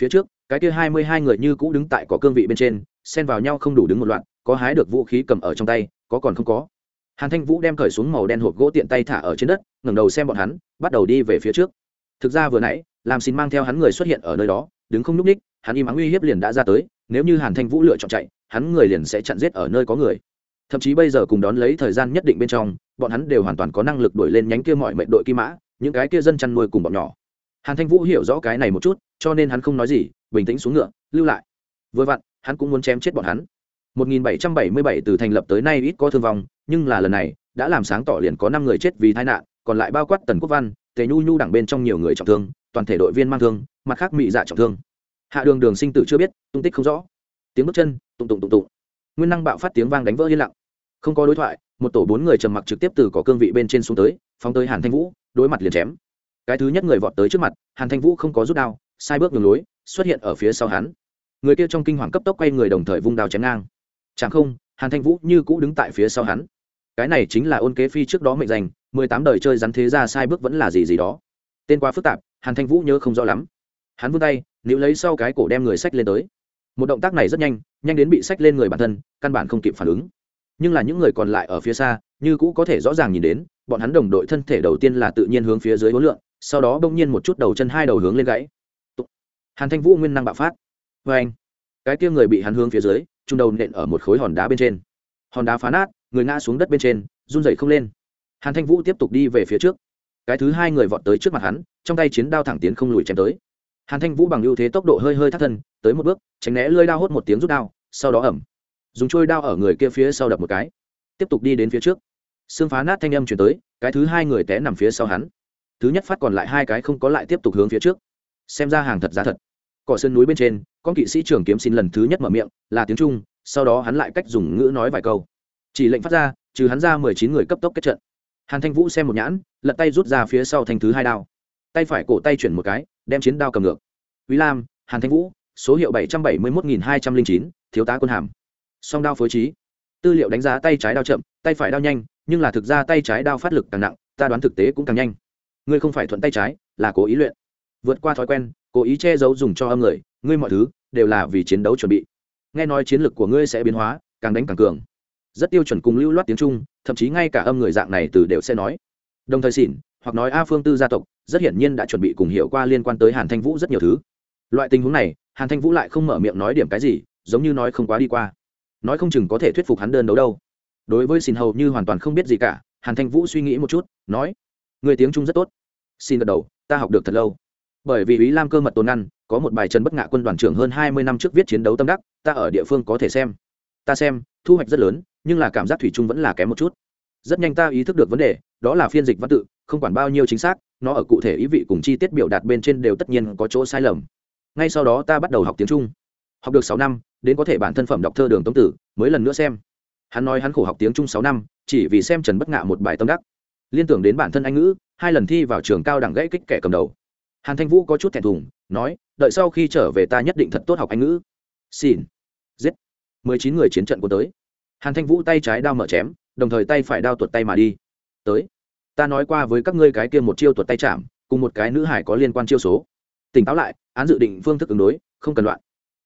phía trước, cái kia hai mươi hai người như cũ đứng tại cỏ cương vị bên trên, xen vào nhau không đủ đứng một loạt, có hái được vũ khí cầm ở trong tay, có còn không có. Hàn thanh vũ đem cởi xuống màu đen hộp gỗ tiện tay thả ở trên đất, ngẩng đầu xem bọn hắn, bắt đầu đi về phía trước thực ra vừa nãy, làm xin mang theo hắn người xuất hiện ở nơi đó, đứng không nhúc ních hắn im ắng uy hiếp liền đã ra tới, nếu như hàn thanh vũ lựa chọn chạy, hắn người liền sẽ chặn giết ở nơi có người. Thậm chí bây giờ cùng đón lấy thời gian nhất định bên trong, bọn hắn đều hoàn toàn có năng lực đuổi lên nhánh kia mọi mệnh đội kim mã, những cái kia dân chăn nuôi cùng bọn nhỏ. Hàn thanh vũ hiểu rõ cái này một chút, cho nên hắn không nói gì, bình tĩnh xuống ngựa, lưu lại. Vừa vặn, hắn cũng muốn chém chết bọn hắn. 1777 từ thành lập tới nay ít có thương vong, nhưng là lần này, đã làm sáng tỏ liền có năm người chết vì tai nạn, còn lại bao quát tần quốc văn tề nhu nhu đẳng bên trong nhiều người trọng thương, toàn thể đội viên mang thương, mặt khác mị dạ trọng thương. Hạ đường đường sinh tử chưa biết, tung tích không rõ. Tiếng bước chân, tụng tụng tụng tụng. Nguyên năng bạo phát tiếng vang đánh vỡ yên lặng. Không có đối thoại, một tổ bốn người trầm mặc trực tiếp từ có cương vị bên trên xuống tới, phóng tới hàn thanh vũ, đối mặt liền chém. Cái thứ nhất người vọt tới trước mặt, hàn thanh vũ không có rút đao, sai bước đường lối, xuất hiện ở phía sau hắn. Người kia trong kinh hoàng cấp tốc quay người đồng thời vung đao chém ngang. Chẳng không, hàn thanh vũ như cũ đứng tại phía sau hắn. Cái này chính là ôn kế phi trước đó mệnh danh mười tám đời chơi rắn thế ra sai bước vẫn là gì gì đó. Tên quá phức tạp, hàn thanh vũ nhớ không rõ lắm. Hắn vươn tay, níu lấy sau cái cổ đem người sách lên tới. Một động tác này rất nhanh nhanh đến bị sách lên người bản thân, căn bản không kịp phản ứng. Nhưng là những người còn lại ở phía xa, như cũ có thể rõ ràng nhìn đến, bọn hắn đồng đội thân thể đầu tiên là tự nhiên hướng phía dưới hối lượng sau đó bỗng nhiên một chút đầu chân hai đầu hướng lên gãy. Hàn thanh vũ nguyên năng bạo phát. Vê anh, cái kia người bị hắn hướng phía dưới trung đầu nện ở một khối hòn đá bên trên. Hòn đá phá nát, người ngã xuống đất bên trên, run rẩy không lên hàn thanh vũ tiếp tục đi về phía trước. Cái thứ hai người vọt tới trước mặt hắn, trong tay chiến đao thẳng tiến không lùi chém tới. Hàn thanh vũ bằng ưu thế tốc độ hơi hơi thắt thân, tới một bước, tránh né lơi đao hốt một tiếng rút đao, sau đó ẩm. Dùng trôi đao ở người kia phía sau đập một cái. Tiếp tục đi đến phía trước. Xương phá nát thanh âm chuyển tới, cái thứ hai người té nằm phía sau hắn. Thứ nhất phát còn lại hai cái không có lại tiếp tục hướng phía trước. Xem ra hàng thật giá thật. Cỏ sơn núi bên trên con kỵ sĩ trưởng kiếm xin lần thứ nhất mở miệng, là tiếng trung, sau đó hắn lại cách dùng ngữ nói vài câu. Chỉ lệnh phát ra, trừ hắn ra mười chín người cấp tốc kết trận hàn thanh vũ xem một nhãn, lật tay rút ra phía sau thanh thứ hai đao. Tay phải cổ tay chuyển một cái, đem chiến đao cầm ngược. Quý lam, hàn thanh vũ, số hiệu bảy trăm bảy mươi một nghìn hai trăm linh chín, thiếu tá quân hàm. Song đao phối trí. Tư liệu đánh giá tay trái đao chậm, tay phải đao nhanh, nhưng là thực ra tay trái đao phát lực càng nặng, ta đoán thực tế cũng càng nhanh. Ngươi không phải thuận tay trái, là cố ý luyện. Vượt qua thói quen, cố ý che giấu dùng cho âm người, ngươi mọi thứ đều là vì chiến đấu chuẩn bị. Nghe nói chiến lược của ngươi sẽ biến hóa, càng đánh càng cường rất tiêu chuẩn cùng lưu loát tiếng trung, thậm chí ngay cả âm người dạng này từ đều sẽ nói. Đồng thời xỉn, hoặc nói a phương tư gia tộc, rất hiển nhiên đã chuẩn bị cùng hiểu qua liên quan tới hàn thanh vũ rất nhiều thứ. Loại tình huống này, hàn thanh vũ lại không mở miệng nói điểm cái gì, giống như nói không quá đi qua. Nói không chừng có thể thuyết phục hắn đơn đấu đâu. Đối với xin hầu như hoàn toàn không biết gì cả, hàn thanh vũ suy nghĩ một chút, nói người tiếng trung rất tốt. Xin gật đầu, ta học được thật lâu. Bởi vì ý lam cơ mật tồn ngăn có một bài trần bất ngạ quân đoàn trưởng hơn hai mươi năm trước viết chiến đấu tâm đắc, ta ở địa phương có thể xem. Ta xem thu hoạch rất lớn, nhưng là cảm giác thủy chung vẫn là kém một chút. Rất nhanh ta ý thức được vấn đề, đó là phiên dịch văn tự, không quản bao nhiêu chính xác, nó ở cụ thể ý vị cùng chi tiết biểu đạt bên trên đều tất nhiên có chỗ sai lầm. Ngay sau đó ta bắt đầu học tiếng trung. Học được sáu năm, đến có thể bản thân phẩm đọc thơ đường tống tử, mới lần nữa xem. Hắn nói hắn khổ học tiếng trung sáu năm, chỉ vì xem trần bất ngạ một bài tâm đắc. Liên tưởng đến bản thân anh ngữ, hai lần thi vào trường cao đẳng gãy kích kẻ cầm đầu. Hàn thanh vũ có chút thẹn thùng, nói, đợi sau khi trở về ta nhất định thật tốt học anh ngữ. Xin. Giết mười chín người chiến trận của tới. Hàn thanh vũ tay trái đao mở chém, đồng thời tay phải đao tuột tay mà đi. Tới. Ta nói qua với các ngươi cái kia một chiêu tuột tay chạm, cùng một cái nữ hải có liên quan chiêu số. Tỉnh táo lại, án dự định phương thức ứng đối, không cần loạn.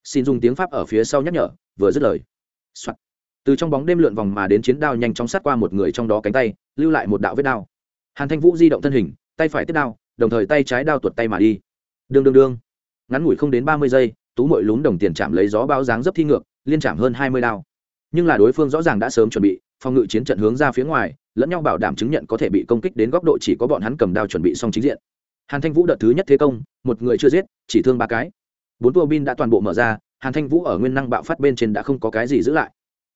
Xin dùng tiếng pháp ở phía sau nhắc nhở, vừa dứt lời、Soạn. từ trong bóng đêm lượn vòng mà đến chiến đao nhanh chóng sát qua một người trong đó cánh tay, lưu lại một đạo vết đao. Hàn thanh vũ di động thân hình, tay phải tiếp đao, đồng thời tay trái đao tuột tay mà đi. Đương đương đương. Ngắn ngủi không đến ba mươi giây, tú mội lún đồng tiền chạm lấy gió bao dáng dấp thi ngược liên chạm hơn hai mươi đao. Nhưng là đối phương rõ ràng đã sớm chuẩn bị, phòng ngự chiến trận hướng ra phía ngoài, lẫn nhau bảo đảm chứng nhận có thể bị công kích đến góc độ chỉ có bọn hắn cầm đao chuẩn bị xong chính diện. Hàn thanh vũ đợt thứ nhất thế công, một người chưa giết, chỉ thương ba cái. Bốn tua bin đã toàn bộ mở ra, hàn thanh vũ ở nguyên năng bạo phát bên trên đã không có cái gì giữ lại.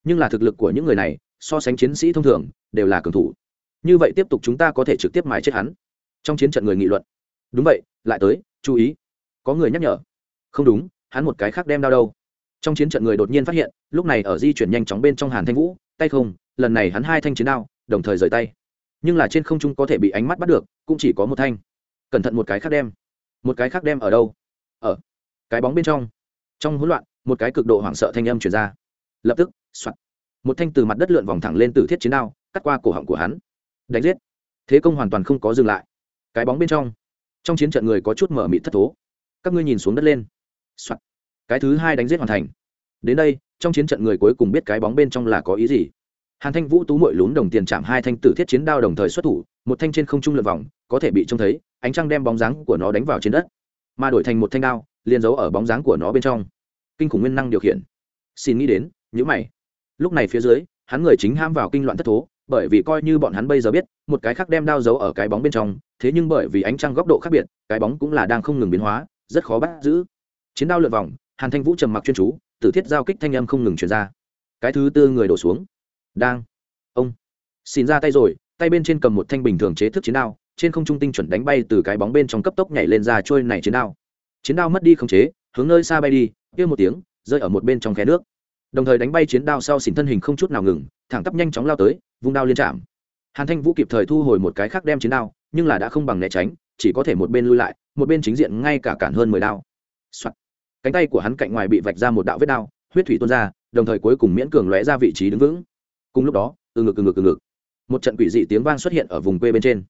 Nhưng là thực lực của những người này, so sánh chiến sĩ thông thường, đều là cường thủ. Như vậy tiếp tục chúng ta có thể trực tiếp mài chết hắn. Trong chiến trận người nghị luận. Đúng vậy, lại tới, chú ý. Có người nhắc nhở. Không đúng, hắn một cái khác đem đao đâu trong chiến trận người đột nhiên phát hiện, lúc này ở di chuyển nhanh chóng bên trong hàn thanh vũ, tay không, lần này hắn hai thanh chiến đao, đồng thời rời tay. Nhưng là trên không trung có thể bị ánh mắt bắt được, cũng chỉ có một thanh. Cẩn thận một cái khác đem. Một cái khác đem ở đâu? Ở cái bóng bên trong. Trong hỗn loạn, một cái cực độ hoảng sợ thanh âm chuyển ra. Lập tức soạn. một thanh từ mặt đất lượn vòng thẳng lên từ thiết chiến đao, cắt qua cổ họng của hắn. Đánh giết. Thế công hoàn toàn không có dừng lại. Cái bóng bên trong. Trong chiến trận người có chút mở mịt thất thố. Các ngươi nhìn xuống đất lên. Soạn cái thứ hai đánh giết hoàn thành. Đến đây, trong chiến trận người cuối cùng biết cái bóng bên trong là có ý gì. Hàn thanh vũ tú mội lún đồng tiền chạm hai thanh tử thiết chiến đao đồng thời xuất thủ, một thanh trên không trung lượt vòng, có thể bị trông thấy, ánh trăng đem bóng dáng của nó đánh vào trên đất. Mà đổi thành một thanh đao, liền giấu ở bóng dáng của nó bên trong. Kinh khủng nguyên năng điều khiển. Xin nghĩ đến nhữ mày. Lúc này phía dưới, hắn người chính ham vào kinh loạn thất thố, bởi vì coi như bọn hắn bây giờ biết, một cái khác đem đao giấu ở cái bóng bên trong, thế nhưng bởi vì ánh trăng góc độ khác biệt, cái bóng cũng là đang không ngừng biến hóa, rất khó bắt giữ. Chiến đao lượn vòng hàn thanh vũ trầm mặc chuyên chú, tử thiết giao kích thanh âm không ngừng chuyển ra. Cái thứ tư người đổ xuống. Đang. Ông. Xin ra tay rồi, tay bên trên cầm một thanh bình thường chế thức chiến đao, trên không trung tinh chuẩn đánh bay từ cái bóng bên trong cấp tốc nhảy lên ra trôi này chiến đao. Chiến đao mất đi không chế, hướng nơi xa bay đi, kêu một tiếng, rơi ở một bên trong khe nước. Đồng thời đánh bay chiến đao sau xỉn thân hình không chút nào ngừng, thẳng tắp nhanh chóng lao tới, vung đao liên chạm. Hàn thanh vũ kịp thời thu hồi một cái khác đem chiến đao, nhưng là đã không bằng né tránh, chỉ có thể một bên lui lại, một bên chính diện ngay cả cản hơn mười đao、Soạn cánh tay của hắn cạnh ngoài bị vạch ra một đạo vết đao, huyết thủy tuôn ra, đồng thời cuối cùng miễn cường lóe ra vị trí đứng vững. Cùng lúc đó, từ ngực từ ngực từ ngực, một trận quỷ dị tiếng vang xuất hiện ở vùng quê bên trên.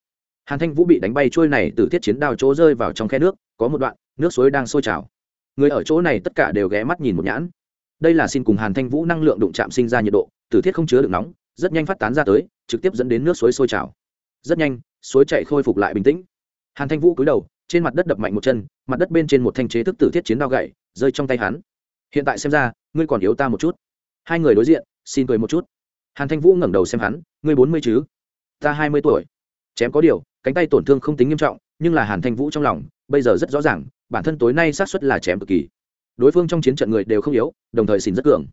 Hàn thanh vũ bị đánh bay trôi này từ thiết chiến đao chỗ rơi vào trong khe nước, có một đoạn, nước suối đang sôi trào. Người ở chỗ này tất cả đều ghé mắt nhìn một nhãn. Đây là xin cùng hàn thanh vũ năng lượng đụng chạm sinh ra nhiệt độ tử thiết không chứa được nóng, rất nhanh phát tán ra tới, trực tiếp dẫn đến nước suối sôi trào. Rất nhanh, suối chạy khôi phục lại bình tĩnh. Hàn thanh vũ cúi đầu trên mặt đất đập mạnh một chân, mặt đất bên trên một thanh chế thức tử thiết chiến đao gậy, rơi trong tay hắn. Hiện tại xem ra, ngươi còn yếu ta một chút. Hai người đối diện, xin cười một chút. Hàn thanh vũ ngẩng đầu xem hắn, ngươi bốn mươi chứ? Ta hai mươi tuổi. Chém có điều, cánh tay tổn thương không tính nghiêm trọng, nhưng là hàn thanh vũ trong lòng, bây giờ rất rõ ràng, bản thân tối nay xác suất là chém cực kỳ. Đối phương trong chiến trận người đều không yếu, đồng thời xin rất cường.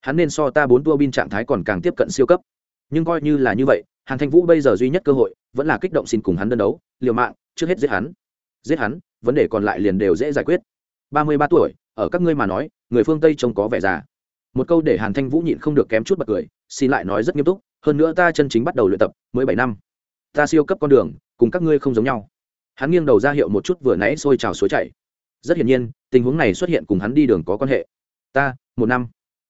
Hắn nên so ta bốn tua bin trạng thái còn càng tiếp cận siêu cấp. Nhưng coi như là như vậy, hàn thanh vũ bây giờ duy nhất cơ hội, vẫn là kích động xin cùng hắn đơn đấu, liều mạng, trước hết giết hắn giết hắn, vấn đề còn lại liền đều dễ giải quyết. Ba mươi ba tuổi, ở các ngươi mà nói, người phương tây trông có vẻ già. Một câu để hàn thanh vũ nhịn không được kém chút bật cười, xin lại nói rất nghiêm túc, hơn nữa ta chân chính bắt đầu luyện tập, mới bảy năm. Ta siêu cấp con đường, cùng các ngươi không giống nhau. Hắn nghiêng đầu ra hiệu một chút vừa nãy sôi trào suối chảy. Rất hiển nhiên, tình huống này xuất hiện cùng hắn đi đường có quan hệ. Ta, một năm.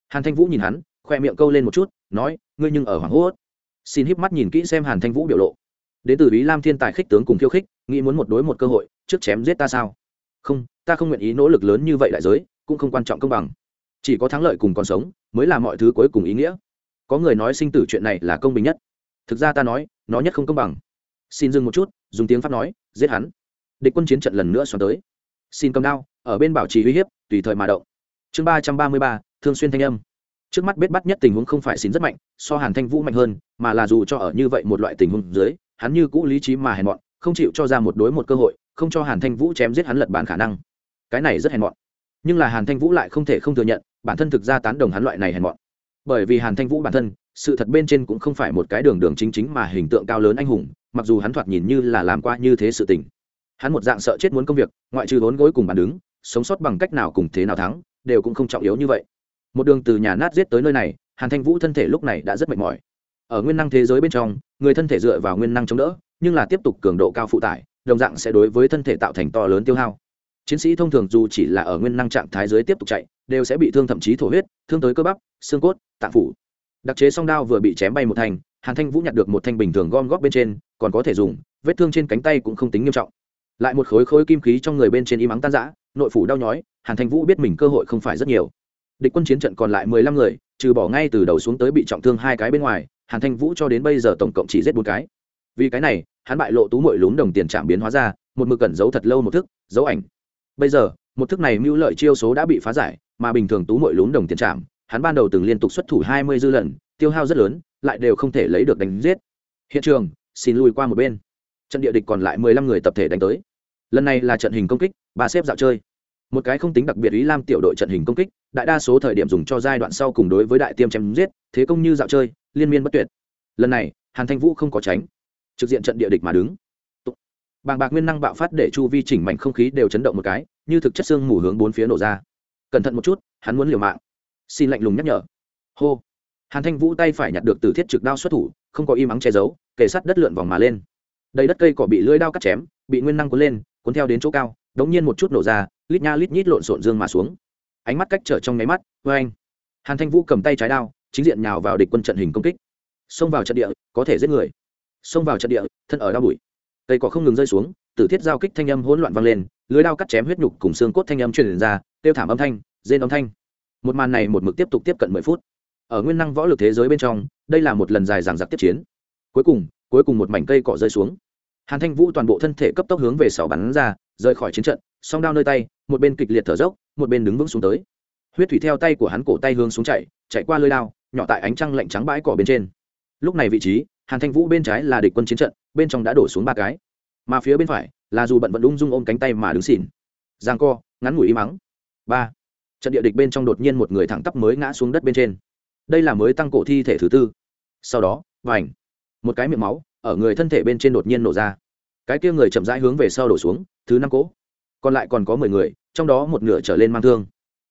Hàn thanh vũ nhìn hắn, khoe miệng câu lên một chút, nói, ngươi nhưng ở hoảng hốt. Xin híp mắt nhìn kỹ xem hàn thanh vũ biểu lộ đến từ ý lam thiên tài khích tướng cùng khiêu khích, nghĩ muốn một đối một cơ hội, trước chém giết ta sao? Không, ta không nguyện ý nỗ lực lớn như vậy đại giới, cũng không quan trọng công bằng. Chỉ có thắng lợi cùng còn sống, mới là mọi thứ cuối cùng ý nghĩa. Có người nói sinh tử chuyện này là công bình nhất. Thực ra ta nói, nó nhất không công bằng. Xin dừng một chút, dùng tiếng pháp nói, giết hắn. Địch quân chiến trận lần nữa xoắn tới. Xin cầm đao, ở bên bảo trì uy hiếp, tùy thời mà động. Chương ba trăm ba mươi ba, thương xuyên thanh âm. Trước mắt biết bắt nhất tình huống không phải xin rất mạnh, so hàn thanh vũ mạnh hơn, mà là dù cho ở như vậy một loại tình huống dưới hắn như cũ lý trí mà hèn mọn, không chịu cho ra một đối một cơ hội, không cho hàn thanh vũ chém giết hắn lật bản khả năng. Cái này rất hèn mọn. Nhưng là hàn thanh vũ lại không thể không thừa nhận, bản thân thực ra tán đồng hắn loại này hèn mọn. Bởi vì hàn thanh vũ bản thân, sự thật bên trên cũng không phải một cái đường đường chính chính mà hình tượng cao lớn anh hùng, mặc dù hắn thoạt nhìn như là làm qua như thế sự tình. Hắn một dạng sợ chết muốn công việc, ngoại trừ vốn gối cùng bàn đứng, sống sót bằng cách nào cùng thế nào thắng, đều cũng không trọng yếu như vậy. Một đường từ nhà nát giết tới nơi này, hàn thanh vũ thân thể lúc này đã rất mệt mỏi ở nguyên năng thế giới bên trong, người thân thể dựa vào nguyên năng chống đỡ, nhưng là tiếp tục cường độ cao phụ tải, đồng dạng sẽ đối với thân thể tạo thành to lớn tiêu hao. Chiến sĩ thông thường dù chỉ là ở nguyên năng trạng thái dưới tiếp tục chạy, đều sẽ bị thương thậm chí thổ huyết, thương tới cơ bắp, xương cốt, tạng phủ. Đặc chế song đao vừa bị chém bay một thành, hàn thanh vũ nhặt được một thanh bình thường gom góp bên trên, còn có thể dùng, vết thương trên cánh tay cũng không tính nghiêm trọng. Lại một khối khối kim khí trong người bên trên im ắng tan rã, nội phủ đau nhói, hàn thanh vũ biết mình cơ hội không phải rất nhiều. Địch quân chiến trận còn lại mười lăm người, trừ bỏ ngay từ đầu xuống tới bị trọng thương hai cái bên ngoài hàn thanh vũ cho đến bây giờ tổng cộng chỉ giết bốn cái. Vì cái này, hắn bại lộ tú mội lún đồng tiền trạm biến hóa ra, một mực cẩn giấu thật lâu một thức dấu ảnh. Bây giờ, một thức này mưu lợi chiêu số đã bị phá giải, mà bình thường tú mội lún đồng tiền trạm, hắn ban đầu từng liên tục xuất thủ hai mươi dư lần, tiêu hao rất lớn, lại đều không thể lấy được đánh giết. Hiện trường, xin lùi qua một bên. Trận địa địch còn lại mười lăm người tập thể đánh tới. Lần này là trận hình công kích, ba xếp dạo chơi. Một cái không tính đặc biệt ý lam tiểu đội trận hình công kích, đại đa số thời điểm dùng cho giai đoạn sau cùng đối với đại tiêm chém giết, thế công như dạo chơi liên miên bất tuyệt. Lần này, hàn thanh vũ không có tránh, trực diện trận địa địch mà đứng. Bàng bạc nguyên năng bạo phát để chu vi chỉnh mảnh không khí đều chấn động một cái, như thực chất xương mù hướng bốn phía nổ ra. Cẩn thận một chút, hắn muốn liều mạng. Xin lạnh lùng nhắc nhở. Hô. Hàn thanh vũ tay phải nhặt được từ thiết trực đao xuất thủ, không có im ắng che giấu kể sắt đất lượn vòng mà lên. Đầy đất cây cỏ bị lưỡi đao cắt chém, bị nguyên năng cuốn lên, cuốn theo đến chỗ cao, đống nhiên một chút nổ ra, lít nha lít nhít lộn xộn dương mà xuống. Ánh mắt cách trở trong nháy mắt vê anh hàn thanh vũ cầm tay trái đao chính diện nhào vào địch quân trận hình công kích. Xông vào trận địa, có thể giết người. Xông vào trận địa, thân ở đau bụi. Cây cỏ không ngừng rơi xuống, tử thiết giao kích thanh âm hỗn loạn vang lên, lưới đao cắt chém huyết nhục cùng xương cốt thanh âm truyền ra tiêu thảm âm thanh, rên âm thanh. Một màn này một mực tiếp tục tiếp cận mười phút. Ở nguyên năng võ lực thế giới bên trong, đây là một lần dài dằng dặc tiếp chiến. Cuối cùng cuối cùng một mảnh cây cỏ rơi xuống. Hàn thanh vũ toàn bộ thân thể cấp tốc hướng về sáu bắn ra, rời khỏi chiến trận, song đao nơi tay, một bên kịch liệt thở dốc, một bên đứng vững xuống tới. Huyết thủy theo tay của hắn cổ tay hướng xuống chạy chạy qua lơi đao nhỏ tại ánh trăng lạnh trắng bãi cỏ bên trên. Lúc này vị trí, hàn thanh vũ bên trái là địch quân chiến trận, bên trong đã đổ xuống ba cái. Mà phía bên phải là dù bận vẫn ung dung ôm cánh tay mà đứng xỉn. Giang co, ngắn ngủi y mắng ba. Trận địa địch bên trong đột nhiên một người thẳng tắp mới ngã xuống đất bên trên. Đây là mới tăng cổ thi thể thứ tư. Sau đó, vành. Một cái miệng máu ở người thân thể bên trên đột nhiên nổ ra. Cái kia người chậm rãi hướng về sau đổ xuống, thứ năm cỗ. Còn lại còn có mười người, trong đó một nửa trở lên mang thương.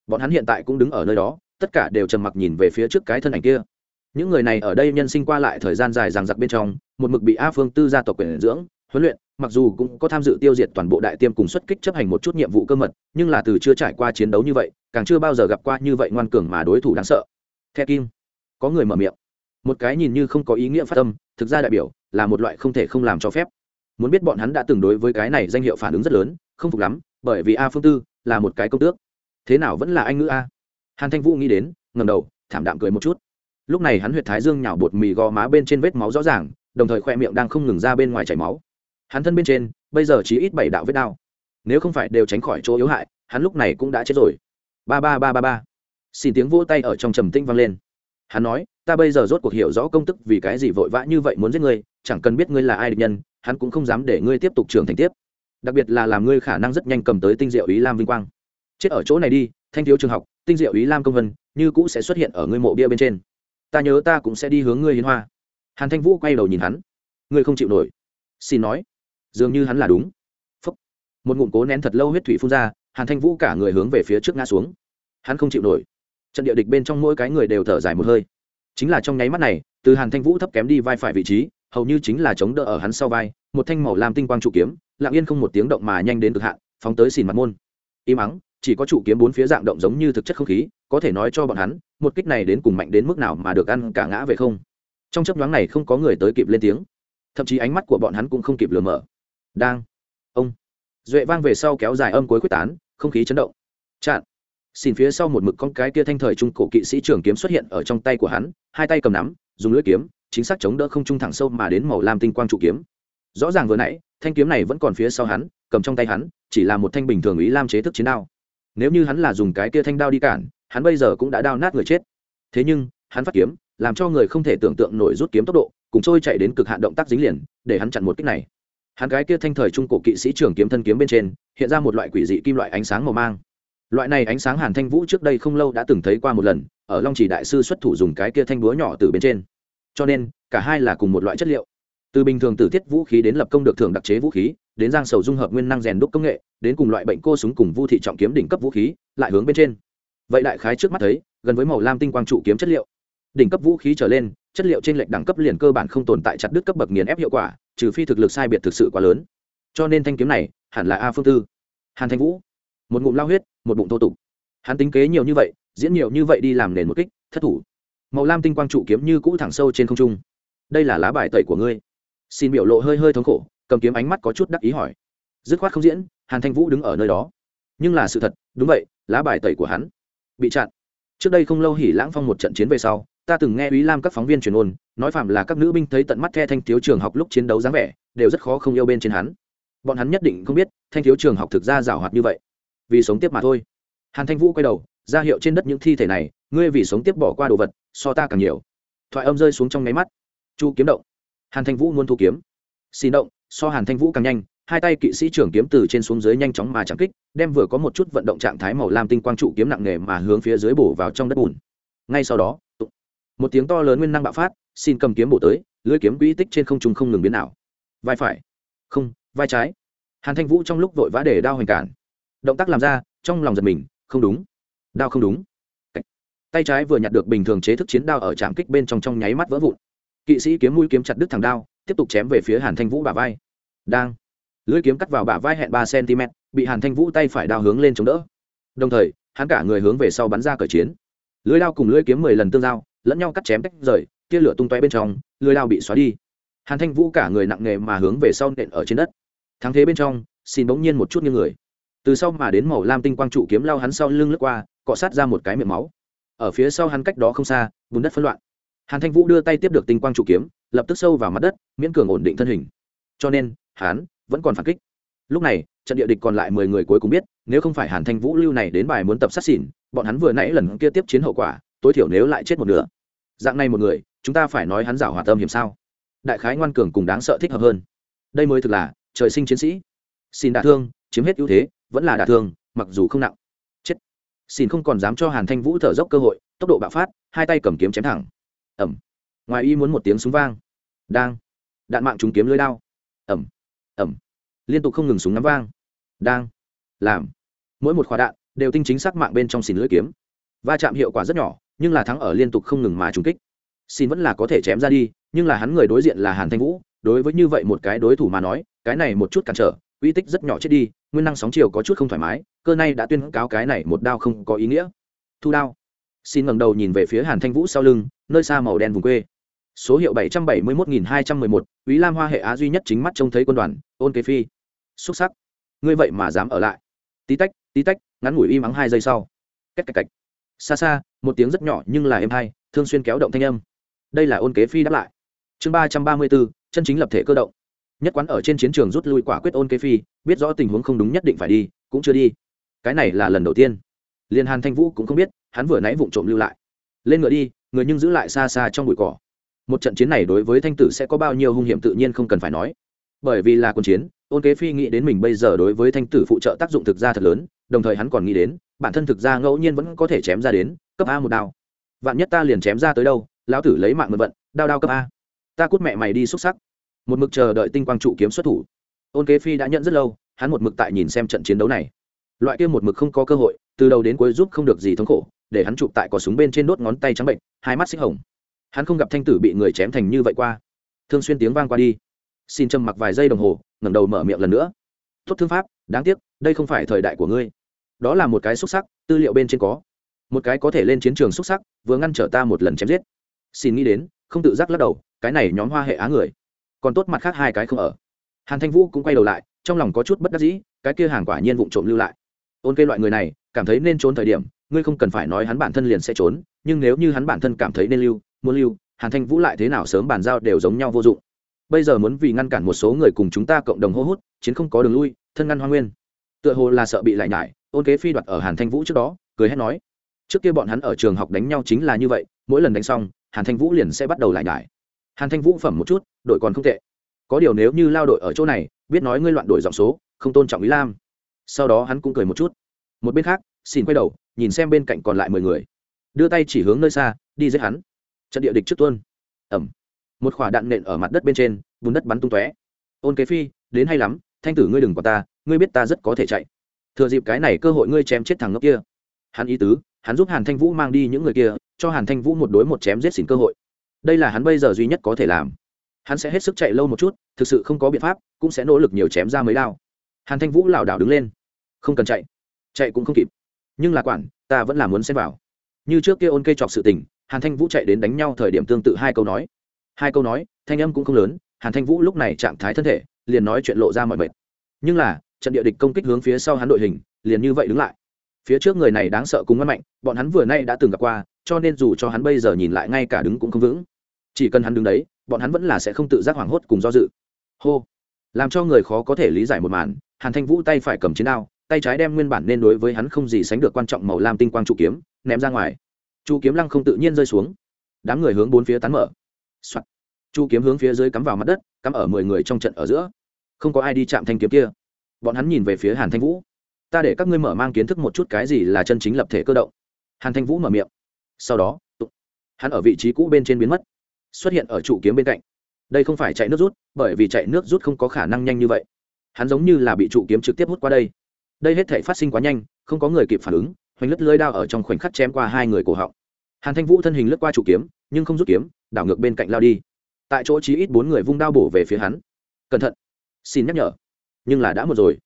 Bọn hắn hiện tại cũng đứng ở nơi đó tất cả đều trầm mặc nhìn về phía trước cái thân ảnh kia. Những người này ở đây nhân sinh qua lại thời gian dài dằng giặc bên trong, một mực bị a phương tư gia tộc quyền dưỡng, huấn luyện, mặc dù cũng có tham dự tiêu diệt toàn bộ đại tiêm cùng xuất kích chấp hành một chút nhiệm vụ cơ mật, nhưng là từ chưa trải qua chiến đấu như vậy, càng chưa bao giờ gặp qua như vậy ngoan cường mà đối thủ đáng sợ. The kim có người mở miệng. Một cái nhìn như không có ý nghĩa phát tâm thực ra đại biểu là một loại không thể không làm cho phép. Muốn biết bọn hắn đã từng đối với cái này danh hiệu phản ứng rất lớn, không phục lắm, bởi vì a phương tư là một cái công tước. Thế nào vẫn là anh ngữ a? Hàn thanh vũ nghĩ đến ngầm đầu, thảm đạm cười một chút. Lúc này hắn huyệt thái dương nhào bột mì gò má bên trên vết máu rõ ràng, đồng thời khoe miệng đang không ngừng ra bên ngoài chảy máu. Hắn thân bên trên, bây giờ chỉ ít bảy đạo vết đao nếu không phải đều tránh khỏi chỗ yếu hại, hắn lúc này cũng đã chết rồi. Ba ba ba ba ba. Xin tiếng vỗ tay ở trong trầm tinh vang lên. Hắn nói, ta bây giờ rốt cuộc hiểu rõ công tức vì cái gì vội vã như vậy muốn giết ngươi, chẳng cần biết ngươi là ai địch nhân, hắn cũng không dám để ngươi tiếp tục trưởng thành tiếp. Đặc biệt là làm ngươi khả năng rất nhanh cầm tới tinh diệu ý lam vinh quang. Chết ở chỗ này đi, thanh thiếu trường học tinh diệu ý lam công vân, như cũ sẽ xuất hiện ở ngươi mộ bia bên trên. Ta nhớ ta cũng sẽ đi hướng ngươi hiến hoa. Hàn thanh vũ quay đầu nhìn hắn. Ngươi không chịu nổi. Xin nói. Dường như hắn là đúng. Phúc. một ngụm cố nén thật lâu huyết thủy phun ra, hàn thanh vũ cả người hướng về phía trước ngã xuống. Hắn không chịu nổi. Trận địa địch bên trong mỗi cái người đều thở dài một hơi. Chính là trong nháy mắt này, từ hàn thanh vũ thấp kém đi vai phải vị trí, hầu như chính là chống đỡ ở hắn sau vai, một thanh màu làm tinh quang trụ kiếm, lặng yên không một tiếng động mà nhanh đến cực hạn, phóng tới xìn mặt môn. Im ắng chỉ có trụ kiếm bốn phía dạng động giống như thực chất không khí, có thể nói cho bọn hắn, một kích này đến cùng mạnh đến mức nào mà được ăn cả ngã về không. Trong chấp nhoáng này không có người tới kịp lên tiếng. Thậm chí ánh mắt của bọn hắn cũng không kịp lừa mở đang. Ông. Duệ vang về sau kéo dài âm cuối quyết tán, không khí chấn động. Chặn. Xin phía sau một mực con cái kia thanh thời trung cổ kỵ sĩ trường kiếm xuất hiện ở trong tay của hắn, hai tay cầm nắm, dùng lưỡi kiếm, chính xác chống đỡ không trung thẳng sâu mà đến màu lam tinh quang trụ kiếm. Rõ ràng vừa nãy, thanh kiếm này vẫn còn phía sau hắn, cầm trong tay hắn, chỉ là một thanh bình thường ý lam chế thức chiến đao nếu như hắn là dùng cái kia thanh đao đi cản, hắn bây giờ cũng đã đao nát người chết. Thế nhưng, hắn phát kiếm, làm cho người không thể tưởng tượng nổi rút kiếm tốc độ, cùng trôi chạy đến cực hạn động tác dính liền, để hắn chặn một kích này. Hắn cái kia thanh thời trung cổ kỵ sĩ trưởng kiếm thân kiếm bên trên, hiện ra một loại quỷ dị kim loại ánh sáng màu mang. Loại này ánh sáng hàn thanh vũ trước đây không lâu đã từng thấy qua một lần, ở long chỉ đại sư xuất thủ dùng cái kia thanh búa nhỏ từ bên trên. Cho nên, cả hai là cùng một loại chất liệu. Từ bình thường tử tiết vũ khí đến lập công được thường đặc chế vũ khí đến giang sầu dung hợp nguyên năng rèn đúc công nghệ, đến cùng loại bệnh cô súng cùng vu thị trọng kiếm đỉnh cấp vũ khí, lại hướng bên trên. Vậy đại khái trước mắt thấy, gần với màu lam tinh quang trụ kiếm chất liệu. Đỉnh cấp vũ khí trở lên, chất liệu trên lệnh đẳng cấp liền cơ bản không tồn tại chặt đứt cấp bậc nghiền ép hiệu quả, trừ phi thực lực sai biệt thực sự quá lớn. Cho nên thanh kiếm này, hẳn là a phương tư. Hàn thanh vũ. Một ngụm lao huyết, một bụng thô tục. Hắn tính kế nhiều như vậy, diễn nhiều như vậy đi làm nền một kích, thất thủ. Màu lam tinh quang trụ kiếm như cũ thẳng sâu trên không trung. Đây là lá bài tẩy của ngươi. Xin biểu lộ hơi hơi thống khổ cầm kiếm ánh mắt có chút đắc ý hỏi. Dứt khoát không diễn, hàn thanh vũ đứng ở nơi đó. Nhưng là sự thật, đúng vậy, lá bài tẩy của hắn bị chặn. Trước đây không lâu hỉ lãng phong một trận chiến về sau, ta từng nghe ý lam các phóng viên truyền ôn, nói phạm là các nữ binh thấy tận mắt the thanh thiếu trường học lúc chiến đấu dáng vẻ, đều rất khó không yêu bên trên hắn. Bọn hắn nhất định không biết, thanh thiếu trường học thực ra rào hoạt như vậy. Vì sống tiếp mà thôi. Hàn thanh vũ quay đầu, ra hiệu trên đất những thi thể này, ngươi vì sống tiếp bỏ qua đồ vật, so ta càng nhiều. Thoại âm rơi xuống trong nháy mắt. Chu kiếm động. Hàn thanh vũ muốn thu kiếm. Xin động so hàn thanh vũ càng nhanh, hai tay kỵ sĩ trưởng kiếm từ trên xuống dưới nhanh chóng mà chạm kích, đem vừa có một chút vận động trạng thái màu lam tinh quang trụ kiếm nặng nề mà hướng phía dưới bổ vào trong đất bùn. Ngay sau đó một tiếng to lớn nguyên năng bạo phát, xin cầm kiếm bổ tới, lưỡi kiếm quỹ tích trên không trung không ngừng biến nào vai phải. Không, vai trái. Hàn thanh vũ trong lúc vội vã để đao hoành cản. Động tác làm ra, trong lòng giật mình, không đúng. Đao không đúng. Tay trái vừa nhặt được bình thường chế thức chiến đao ở trạm kích bên trong trong nháy mắt vỡ vụn kỵ sĩ kiếm mũi kiếm chặt đứt thẳng đao, tiếp tục chém về phía hàn thanh vũ bả vai. Đang, lưỡi kiếm cắt vào bả vai hẹn ba cm bị hàn thanh vũ tay phải đao hướng lên chống đỡ. Đồng thời, hắn cả người hướng về sau bắn ra cởi chiến. Lưỡi đao cùng lưỡi kiếm mười lần tương giao, lẫn nhau cắt chém tách rời, tia lửa tung tóe bên trong, lưỡi đao bị xóa đi. Hàn thanh vũ cả người nặng nề mà hướng về sau nện ở trên đất. Thắng thế bên trong, xin bỗng nhiên một chút như người. Từ sau mà đến màu lam tinh quang trụ kiếm lao hắn sau lưng lướt qua, cọ sát ra một cái miệng máu. Ở phía sau hắn cách đó không xa, bùn đất phân loạn hàn thanh vũ đưa tay tiếp được tinh quang trụ kiếm, lập tức sâu vào mặt đất, miễn cường ổn định thân hình. Cho nên, hắn vẫn còn phản kích. Lúc này, trận địa địch còn lại mười người cuối cùng biết, nếu không phải hàn thanh vũ lưu này đến bài muốn tập sát xỉn, bọn hắn vừa nãy lần kia tiếp chiến hậu quả, tối thiểu nếu lại chết một nửa. Dạng này một người, chúng ta phải nói hắn giảo hòa tâm hiểm sao? Đại khái ngoan cường cùng đáng sợ thích hợp hơn. Đây mới thực là, trời sinh chiến sĩ. Xin đả thương, chiếm hết ưu thế, vẫn là đả thương, mặc dù không nặng. Chết. Xin không còn dám cho hàn thanh vũ thở dốc cơ hội, tốc độ bạo phát, hai tay cầm kiếm chém thẳng ẩm. Ngoài y muốn một tiếng súng vang. Đang. Đạn mạng chúng kiếm lưới đao. Ẩm. Ẩm. Liên tục không ngừng súng ngắm vang. Đang. Làm. Mỗi một khóa đạn đều tinh chính xác mạng bên trong xìn lưỡi kiếm. Va chạm hiệu quả rất nhỏ, nhưng là thắng ở liên tục không ngừng mà trúng kích. Xin vẫn là có thể chém ra đi, nhưng là hắn người đối diện là hàn thanh vũ, đối với như vậy một cái đối thủ mà nói, cái này một chút cản trở, uy tích rất nhỏ chết đi, nguyên năng sóng chiều có chút không thoải mái, cơ này đã tuyên cáo cái này một đao không có ý nghĩa. Thu đao xin ngẩng đầu nhìn về phía hàn thanh vũ sau lưng, nơi xa màu đen vùng quê. Số hiệu bảy trăm bảy mươi một nghìn hai trăm mười một ý lam hoa hệ á duy nhất chính mắt trông thấy quân đoàn, ôn kế phi. Xuất sắc. Ngươi vậy mà dám ở lại. Tí tách tí tách, ngắn ngủi im mắng hai giây sau. Cách cách cạch xa xa, một tiếng rất nhỏ nhưng là êm hay thường xuyên kéo động thanh âm. Đây là ôn kế phi đáp lại. Chương ba trăm ba mươi bốn chân chính lập thể cơ động. Nhất quán ở trên chiến trường rút lui quả quyết ôn kế phi, biết rõ tình huống không đúng nhất định phải đi, cũng chưa đi. Cái này là lần đầu tiên liên hàn thanh vũ cũng không biết hắn vừa nãy vụng trộm lưu lại lên ngựa đi người nhưng giữ lại xa xa trong bụi cỏ một trận chiến này đối với thanh tử sẽ có bao nhiêu hung hiểm tự nhiên không cần phải nói bởi vì là quân chiến ôn kế phi nghĩ đến mình bây giờ đối với thanh tử phụ trợ tác dụng thực ra thật lớn đồng thời hắn còn nghĩ đến bản thân thực ra ngẫu nhiên vẫn có thể chém ra đến cấp a một đao vạn nhất ta liền chém ra tới đâu lão tử lấy mạng mượn vận đao đao cấp a ta cút mẹ mày đi xúc sắc một mực chờ đợi tinh quang trụ kiếm xuất thủ ôn kế phi đã nhận rất lâu hắn một mực tại nhìn xem trận chiến đấu này loại kia một mực không có cơ hội từ đầu đến cuối giúp không được gì thống khổ, để hắn chụp tại có súng bên trên đốt ngón tay trắng bệnh, hai mắt xích hồng. Hắn không gặp thanh tử bị người chém thành như vậy qua. Thương xuyên tiếng vang qua đi. Xin trầm mặc vài giây đồng hồ, ngẩng đầu mở miệng lần nữa. Tốt thương pháp, đáng tiếc, đây không phải thời đại của ngươi. Đó là một cái xúc sắc, tư liệu bên trên có. Một cái có thể lên chiến trường xúc sắc, vừa ngăn trở ta một lần chém giết. Xin nghĩ đến, không tự giác lắc đầu, cái này nhóm hoa hệ á người. Còn tốt mặt khác hai cái không ở. Hàn thanh vũ cũng quay đầu lại, trong lòng có chút bất đắc dĩ, cái kia hàng quả nhiên vụ trộm lưu lại ôn kê loại người này, cảm thấy nên trốn thời điểm, ngươi không cần phải nói hắn bản thân liền sẽ trốn, nhưng nếu như hắn bản thân cảm thấy nên lưu, muốn lưu, hàn thanh vũ lại thế nào sớm bàn giao đều giống nhau vô dụng. Bây giờ muốn vì ngăn cản một số người cùng chúng ta cộng đồng hô hút, chiến không có đường lui, thân ngăn hoa nguyên. Tựa hồ là sợ bị lại nhải, ôn kế phi đoạt ở hàn thanh vũ trước đó, cười hét nói, trước kia bọn hắn ở trường học đánh nhau chính là như vậy, mỗi lần đánh xong, hàn thanh vũ liền sẽ bắt đầu lại nhải. Hàn thanh vũ phẩm một chút, đội còn không tệ. Có điều nếu như lao đội ở chỗ này, biết nói ngươi loạn đổi giọng số, không tôn trọng ý lam sau đó hắn cũng cười một chút. Một bên khác xin quay đầu nhìn xem bên cạnh còn lại mười người. Đưa tay chỉ hướng nơi xa đi giết hắn. Trận địa địch trước tuôn, ẩm. Một khỏa đạn nện ở mặt đất bên trên bùn đất bắn tung tóe. Ôn kế phi đến hay lắm thanh tử ngươi đừng qua ta ngươi biết ta rất có thể chạy. Thừa dịp cái này cơ hội ngươi chém chết thằng ngốc kia. Hắn ý tứ hắn giúp hàn thanh vũ mang đi những người kia cho hàn thanh vũ một đối một chém giết xỉn cơ hội. Đây là hắn bây giờ duy nhất có thể làm. Hắn sẽ hết sức chạy lâu một chút thực sự không có biện pháp cũng sẽ nỗ lực nhiều chém ra mấy đao hàn thanh vũ lảo đảo đứng lên không cần chạy chạy cũng không kịp nhưng là quản ta vẫn là muốn xem vào như trước kia ôn cây chọc sự tình hàn thanh vũ chạy đến đánh nhau thời điểm tương tự hai câu nói hai câu nói thanh âm cũng không lớn hàn thanh vũ lúc này trạng thái thân thể liền nói chuyện lộ ra mọi mệt nhưng là trận địa địch công kích hướng phía sau hắn đội hình liền như vậy đứng lại phía trước người này đáng sợ cùng ngăn mạnh bọn hắn vừa nay đã từng gặp qua cho nên dù cho hắn bây giờ nhìn lại ngay cả đứng cũng không vững chỉ cần hắn đứng đấy bọn hắn vẫn là sẽ không tự giác hoảng hốt cùng do dự hô làm cho người khó có thể lý giải một màn, hàn thanh vũ tay phải cầm chiến đao, tay trái đem nguyên bản nên đối với hắn không gì sánh được quan trọng màu lam tinh quang trụ kiếm, ném ra ngoài. Trụ kiếm lăng không tự nhiên rơi xuống. Đám người hướng bốn phía tán mở. Soạn. trụ kiếm hướng phía dưới cắm vào mặt đất, cắm ở mười người trong trận ở giữa. Không có ai đi chạm thanh kiếm kia. Bọn hắn nhìn về phía hàn thanh vũ. Ta để các ngươi mở mang kiến thức một chút cái gì là chân chính lập thể cơ động. Hàn thanh vũ mở miệng. Sau đó hắn ở vị trí cũ bên trên biến mất, xuất hiện ở trụ kiếm bên cạnh đây không phải chạy nước rút, bởi vì chạy nước rút không có khả năng nhanh như vậy. Hắn giống như là bị trụ kiếm trực tiếp hút qua đây. Đây hết thể phát sinh quá nhanh, không có người kịp phản ứng, hoành lướt lưới đao ở trong khoảnh khắc chém qua hai người cổ họng. Hàn thanh vũ thân hình lướt qua trụ kiếm, nhưng không rút kiếm, đảo ngược bên cạnh lao đi. Tại chỗ chí ít bốn người vung đao bổ về phía hắn. Cẩn thận, xin nhắc nhở, nhưng là đã một rồi.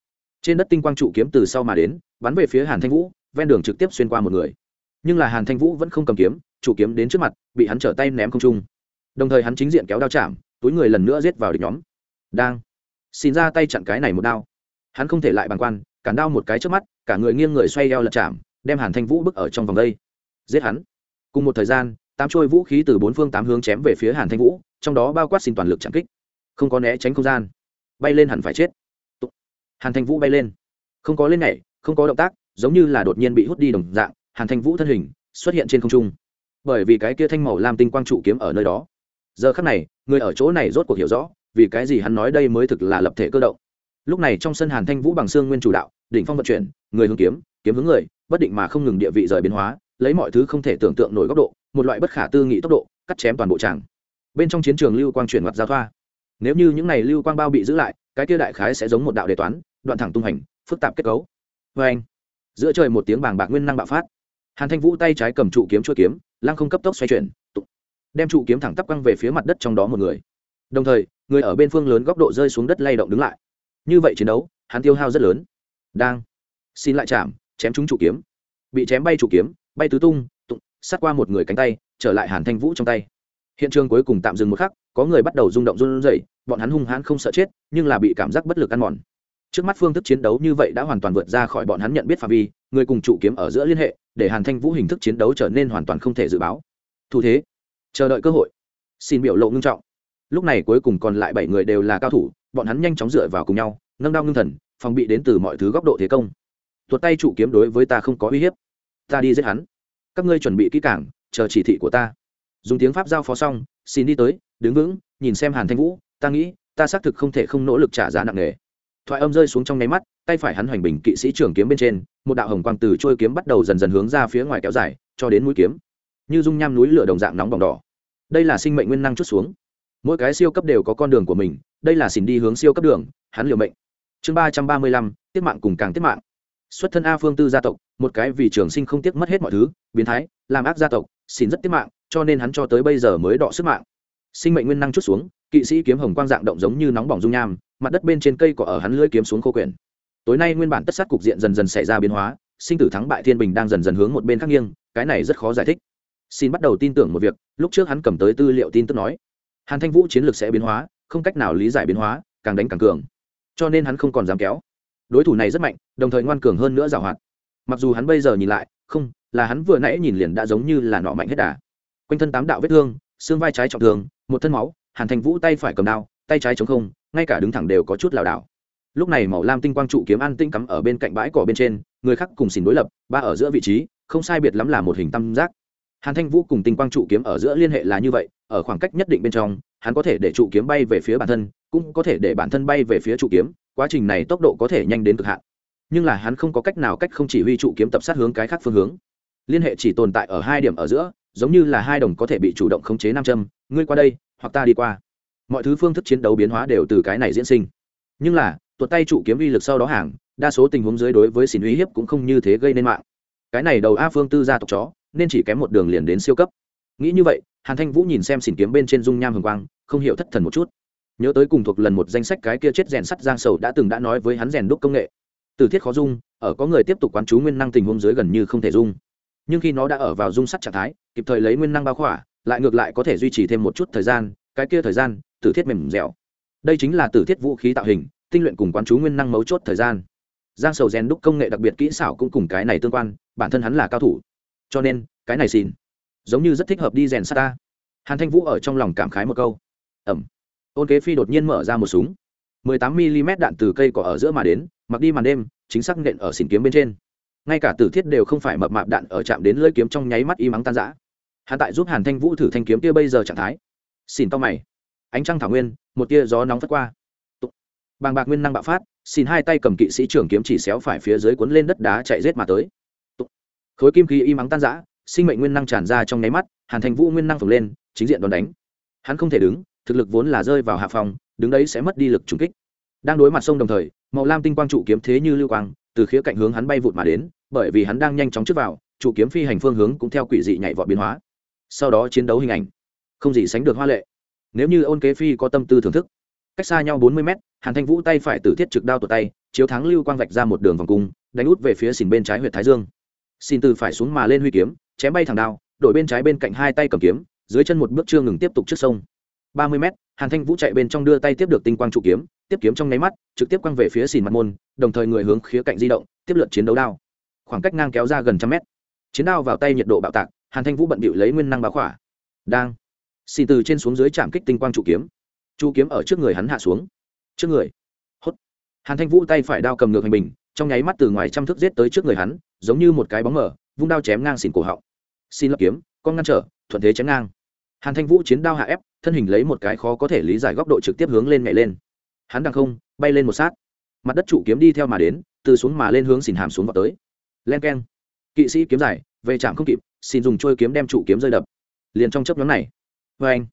Trên đất tinh quang trụ kiếm từ sau mà đến, bắn về phía hàn thanh vũ, ven đường trực tiếp xuyên qua một người. Nhưng là hàn thanh vũ vẫn không cầm kiếm chủ kiếm đến trước mặt, bị hắn trở tay ném không trung. Đồng thời hắn chính diện kéo đao chạm túi người lần nữa giết vào địch nhóm. Đang. Xin ra tay chặn cái này một đao. Hắn không thể lại bằng quan cản đao một cái trước mắt, cả người nghiêng người xoay eo lật chạm, đem hàn thanh vũ bức ở trong vòng đây. Giết hắn. Cùng một thời gian, tám trôi vũ khí từ bốn phương tám hướng chém về phía hàn thanh vũ, trong đó bao quát xin toàn lực chạm kích. Không có né tránh không gian. Bay lên hẳn phải chết. Hàn thanh vũ bay lên. Không có lên nhảy, không có động tác, giống như là đột nhiên bị hút đi đồng dạng, hàn thanh vũ thân hình xuất hiện trên không trung. Bởi vì cái kia thanh màu lam tinh quang trụ kiếm ở nơi đó. Giờ khắc này người ở chỗ này rốt cuộc hiểu rõ, vì cái gì hắn nói đây mới thực là lập thể cơ động. Lúc này trong sân hàn thanh vũ bằng xương nguyên chủ đạo, đỉnh phong vận chuyển, người hướng kiếm kiếm hướng người, bất định mà không ngừng địa vị rời biến hóa, lấy mọi thứ không thể tưởng tượng nổi góc độ, một loại bất khả tư nghị tốc độ, cắt chém toàn bộ tràng. Bên trong chiến trường lưu quang chuyển mặt giao thoa. Nếu như những này lưu quang bao bị giữ lại, cái kia đại khái sẽ giống một đạo đề toán, đoạn thẳng tung hành, phức tạp kết cấu. Vê anh, giữa trời một tiếng bàng bạc nguyên năng bạo phát. Hàn thanh vũ tay trái cầm trụ kiếm chuôi kiếm, lăng không cấp tốc xoay chuyển đem trụ kiếm thẳng tắp quăng về phía mặt đất trong đó một người. Đồng thời, người ở bên phương lớn góc độ rơi xuống đất lay động đứng lại. Như vậy chiến đấu, hắn tiêu hao rất lớn. Đang. Xin lại chạm, chém trúng trụ kiếm. Bị chém bay trụ kiếm, bay tứ tung, tụng, sát qua một người cánh tay, trở lại hàn thanh vũ trong tay. Hiện trường cuối cùng tạm dừng một khắc, có người bắt đầu rung động run rẩy, bọn hắn hung hãn không sợ chết, nhưng là bị cảm giác bất lực ăn mòn. Trước mắt phương thức chiến đấu như vậy đã hoàn toàn vượt ra khỏi bọn hắn nhận biết phạm vi, người cùng trụ kiếm ở giữa liên hệ, để hàn thanh vũ hình thức chiến đấu trở nên hoàn toàn không thể dự báo. Thủ thế chờ đợi cơ hội. Xin biểu lộ ngưng trọng. Lúc này cuối cùng còn lại bảy người đều là cao thủ, bọn hắn nhanh chóng dựa vào cùng nhau, nâng đao ngưng thần, phòng bị đến từ mọi thứ góc độ thế công. Tuột tay trụ kiếm đối với ta không có uy hiếp. Ta đi giết hắn. Các ngươi chuẩn bị kỹ cảng chờ chỉ thị của ta. Dùng tiếng pháp giao phó xong, xin đi tới, đứng vững, nhìn xem hàn thanh vũ, ta nghĩ, ta xác thực không thể không nỗ lực trả giá nặng nề. Thoại âm rơi xuống trong nháy mắt, tay phải hắn hoành bình kỵ sĩ trưởng kiếm bên trên, một đạo hồng quang từ trôi kiếm bắt đầu dần dần hướng ra phía ngoài kéo dài, cho đến mũi kiếm như dung nham núi lửa đồng dạng nóng bỏng đỏ. Đây là sinh mệnh nguyên năng chút xuống. Mỗi cái siêu cấp đều có con đường của mình, đây là xin đi hướng siêu cấp đường, hắn liều mệnh. Chương ba trăm ba mươi lăm, tiết mạng cùng càng tiết mạng. Xuất thân a phương tư gia tộc, một cái vì trường sinh không tiếc mất hết mọi thứ, biến thái, làm ác gia tộc xin rất tiết mạng, cho nên hắn cho tới bây giờ mới đọ sức mạng. Sinh mệnh nguyên năng chút xuống, kỵ sĩ kiếm hồng quang dạng động giống như nóng bỏng dung nham, mặt đất bên trên cây cỏ ở hắn lưỡi kiếm xuống khô quyển. Tối nay nguyên bản tất sát cục diện dần dần xảy ra biến hóa, sinh tử thắng bại thiên bình đang dần dần hướng một bên khác nghiêng, cái này rất khó giải thích xin bắt đầu tin tưởng một việc, lúc trước hắn cầm tới tư liệu tin tức nói, hàn thanh vũ chiến lược sẽ biến hóa, không cách nào lý giải biến hóa, càng đánh càng cường. Cho nên hắn không còn dám kéo. Đối thủ này rất mạnh, đồng thời ngoan cường hơn nữa giảo hoạt. Mặc dù hắn bây giờ nhìn lại, không, là hắn vừa nãy nhìn liền đã giống như là nọ mạnh hết đà. Quanh thân tám đạo vết thương, xương vai trái trọng thương, một thân máu, hàn thanh vũ tay phải cầm đao, tay trái chống không, ngay cả đứng thẳng đều có chút lảo đảo. Lúc này màu lam tinh quang trụ kiếm an tinh cắm ở bên cạnh bãi cỏ bên trên, người khác cùng xin đối lập, ba ở giữa vị trí, không sai biệt lắm là một hình tam giác hàn thanh vũ cùng tinh quang trụ kiếm ở giữa liên hệ là như vậy, ở khoảng cách nhất định bên trong, hắn có thể để trụ kiếm bay về phía bản thân, cũng có thể để bản thân bay về phía trụ kiếm, quá trình này tốc độ có thể nhanh đến cực hạn. Nhưng là hắn không có cách nào cách không chỉ huy trụ kiếm tập sát hướng cái khác phương hướng. Liên hệ chỉ tồn tại ở hai điểm ở giữa, giống như là hai đồng có thể bị chủ động khống chế nam châm, ngươi qua đây, hoặc ta đi qua. Mọi thứ phương thức chiến đấu biến hóa đều từ cái này diễn sinh. Nhưng là, tuột tay trụ kiếm uy lực sau đó hàng, đa số tình huống dưới đối với xin uy hiếp cũng không như thế gây nên mạng. Cái này đầu a phương tư gia tộc chó nên chỉ kém một đường liền đến siêu cấp. Nghĩ như vậy, hàn thanh vũ nhìn xem xỉn kiếm bên trên dung nham hừng quang, không hiểu thất thần một chút. Nhớ tới cùng thuộc lần một danh sách cái kia chết rèn sắt giang sầu đã từng đã nói với hắn rèn đúc công nghệ. Từ thiết khó dung, ở có người tiếp tục quán chú nguyên năng tình huống dưới gần như không thể dung. Nhưng khi nó đã ở vào dung sắt trạng thái, kịp thời lấy nguyên năng bao khỏa, lại ngược lại có thể duy trì thêm một chút thời gian, cái kia thời gian tử thiết mềm dẻo. Đây chính là tử thiết vũ khí tạo hình, tinh luyện cùng quán chú nguyên năng mấu chốt thời gian. Giang sầu rèn đúc công nghệ đặc biệt kỹ xảo cũng cùng cái này tương quan, bản thân hắn là cao thủ cho nên, cái này xin giống như rất thích hợp đi rèn sát ta. Hàn thanh vũ ở trong lòng cảm khái một câu. Ẩm. Ôn kế phi đột nhiên mở ra một súng. 18 mm đạn từ cây cỏ ở giữa mà đến, mặc đi màn đêm, chính xác nện ở xỉn kiếm bên trên. Ngay cả tử thiết đều không phải mập mạp đạn ở chạm đến lưỡi kiếm trong nháy mắt y mắng tan rã. Hắn tại giúp hàn thanh vũ thử thanh kiếm kia bây giờ trạng thái. Xỉn to mày. Ánh trăng thảo nguyên, một tia gió nóng phất qua. Bàng bạc nguyên năng bạo phát xin hai tay cầm kỵ sĩ trưởng kiếm chỉ xéo phải phía dưới cuốn lên đất đá chạy rết mà tới khối kim khí y ắng tan rã, sinh mệnh nguyên năng tràn ra trong nháy mắt, hàn thành vũ nguyên năng phồng lên, chính diện đòn đánh. Hắn không thể đứng, thực lực vốn là rơi vào hạ phòng, đứng đấy sẽ mất đi lực trùng kích. Đang đối mặt sông đồng thời, màu lam tinh quang trụ kiếm thế như lưu quang, từ khía cạnh hướng hắn bay vụt mà đến, bởi vì hắn đang nhanh chóng trước vào, trụ kiếm phi hành phương hướng cũng theo quỷ dị nhảy vọt biến hóa. Sau đó chiến đấu hình ảnh. Không gì sánh được hoa lệ. Nếu như ôn kế phi có tâm tư thưởng thức, cách xa nhau bốn mươi mét, hàn thanh vũ tay phải tử thiết trực đao tuột tay, chiếu thắng lưu quang vạch ra một đường vòng cung, đánh út về phía xìn bên trái huyện thái dương xin từ phải xuống mà lên huy kiếm, chém bay thẳng đao, đổi bên trái bên cạnh hai tay cầm kiếm, dưới chân một bước chưa ngừng tiếp tục trước sông. Ba mươi m hàn thanh vũ chạy bên trong đưa tay tiếp được tinh quang trụ kiếm, tiếp kiếm trong nháy mắt, trực tiếp quăng về phía xìn mặt môn, đồng thời người hướng khía cạnh di động, tiếp lượt chiến đấu đao. Khoảng cách ngang kéo ra gần trăm mét. Chiến đao vào tay nhiệt độ bạo tạc, hàn thanh vũ bận bịu lấy nguyên năng báo khỏa. Đang. Xì từ trên xuống dưới chạm kích tinh quang trụ kiếm. Trụ kiếm ở trước người hắn hạ xuống. Trước người. Hốt. Hàn thanh vũ tay phải đao cầm ngược hành bình trong nháy mắt từ ngoài trăm thước giết tới trước người hắn giống như một cái bóng mở vung đao chém ngang xìn cổ họng. Xin lập kiếm con ngăn trở thuận thế chém ngang. Hàn thanh vũ chiến đao hạ ép thân hình lấy một cái khó có thể lý giải góc độ trực tiếp hướng lên nhảy lên. Hắn đang không bay lên một sát. Mặt đất trụ kiếm đi theo mà đến từ xuống mà lên hướng xìn hàm xuống vào tới. Len keng. Kỵ sĩ kiếm giải, về chạm không kịp xin dùng trôi kiếm đem trụ kiếm rơi đập. Liền trong chấp nhóm này. Vê anh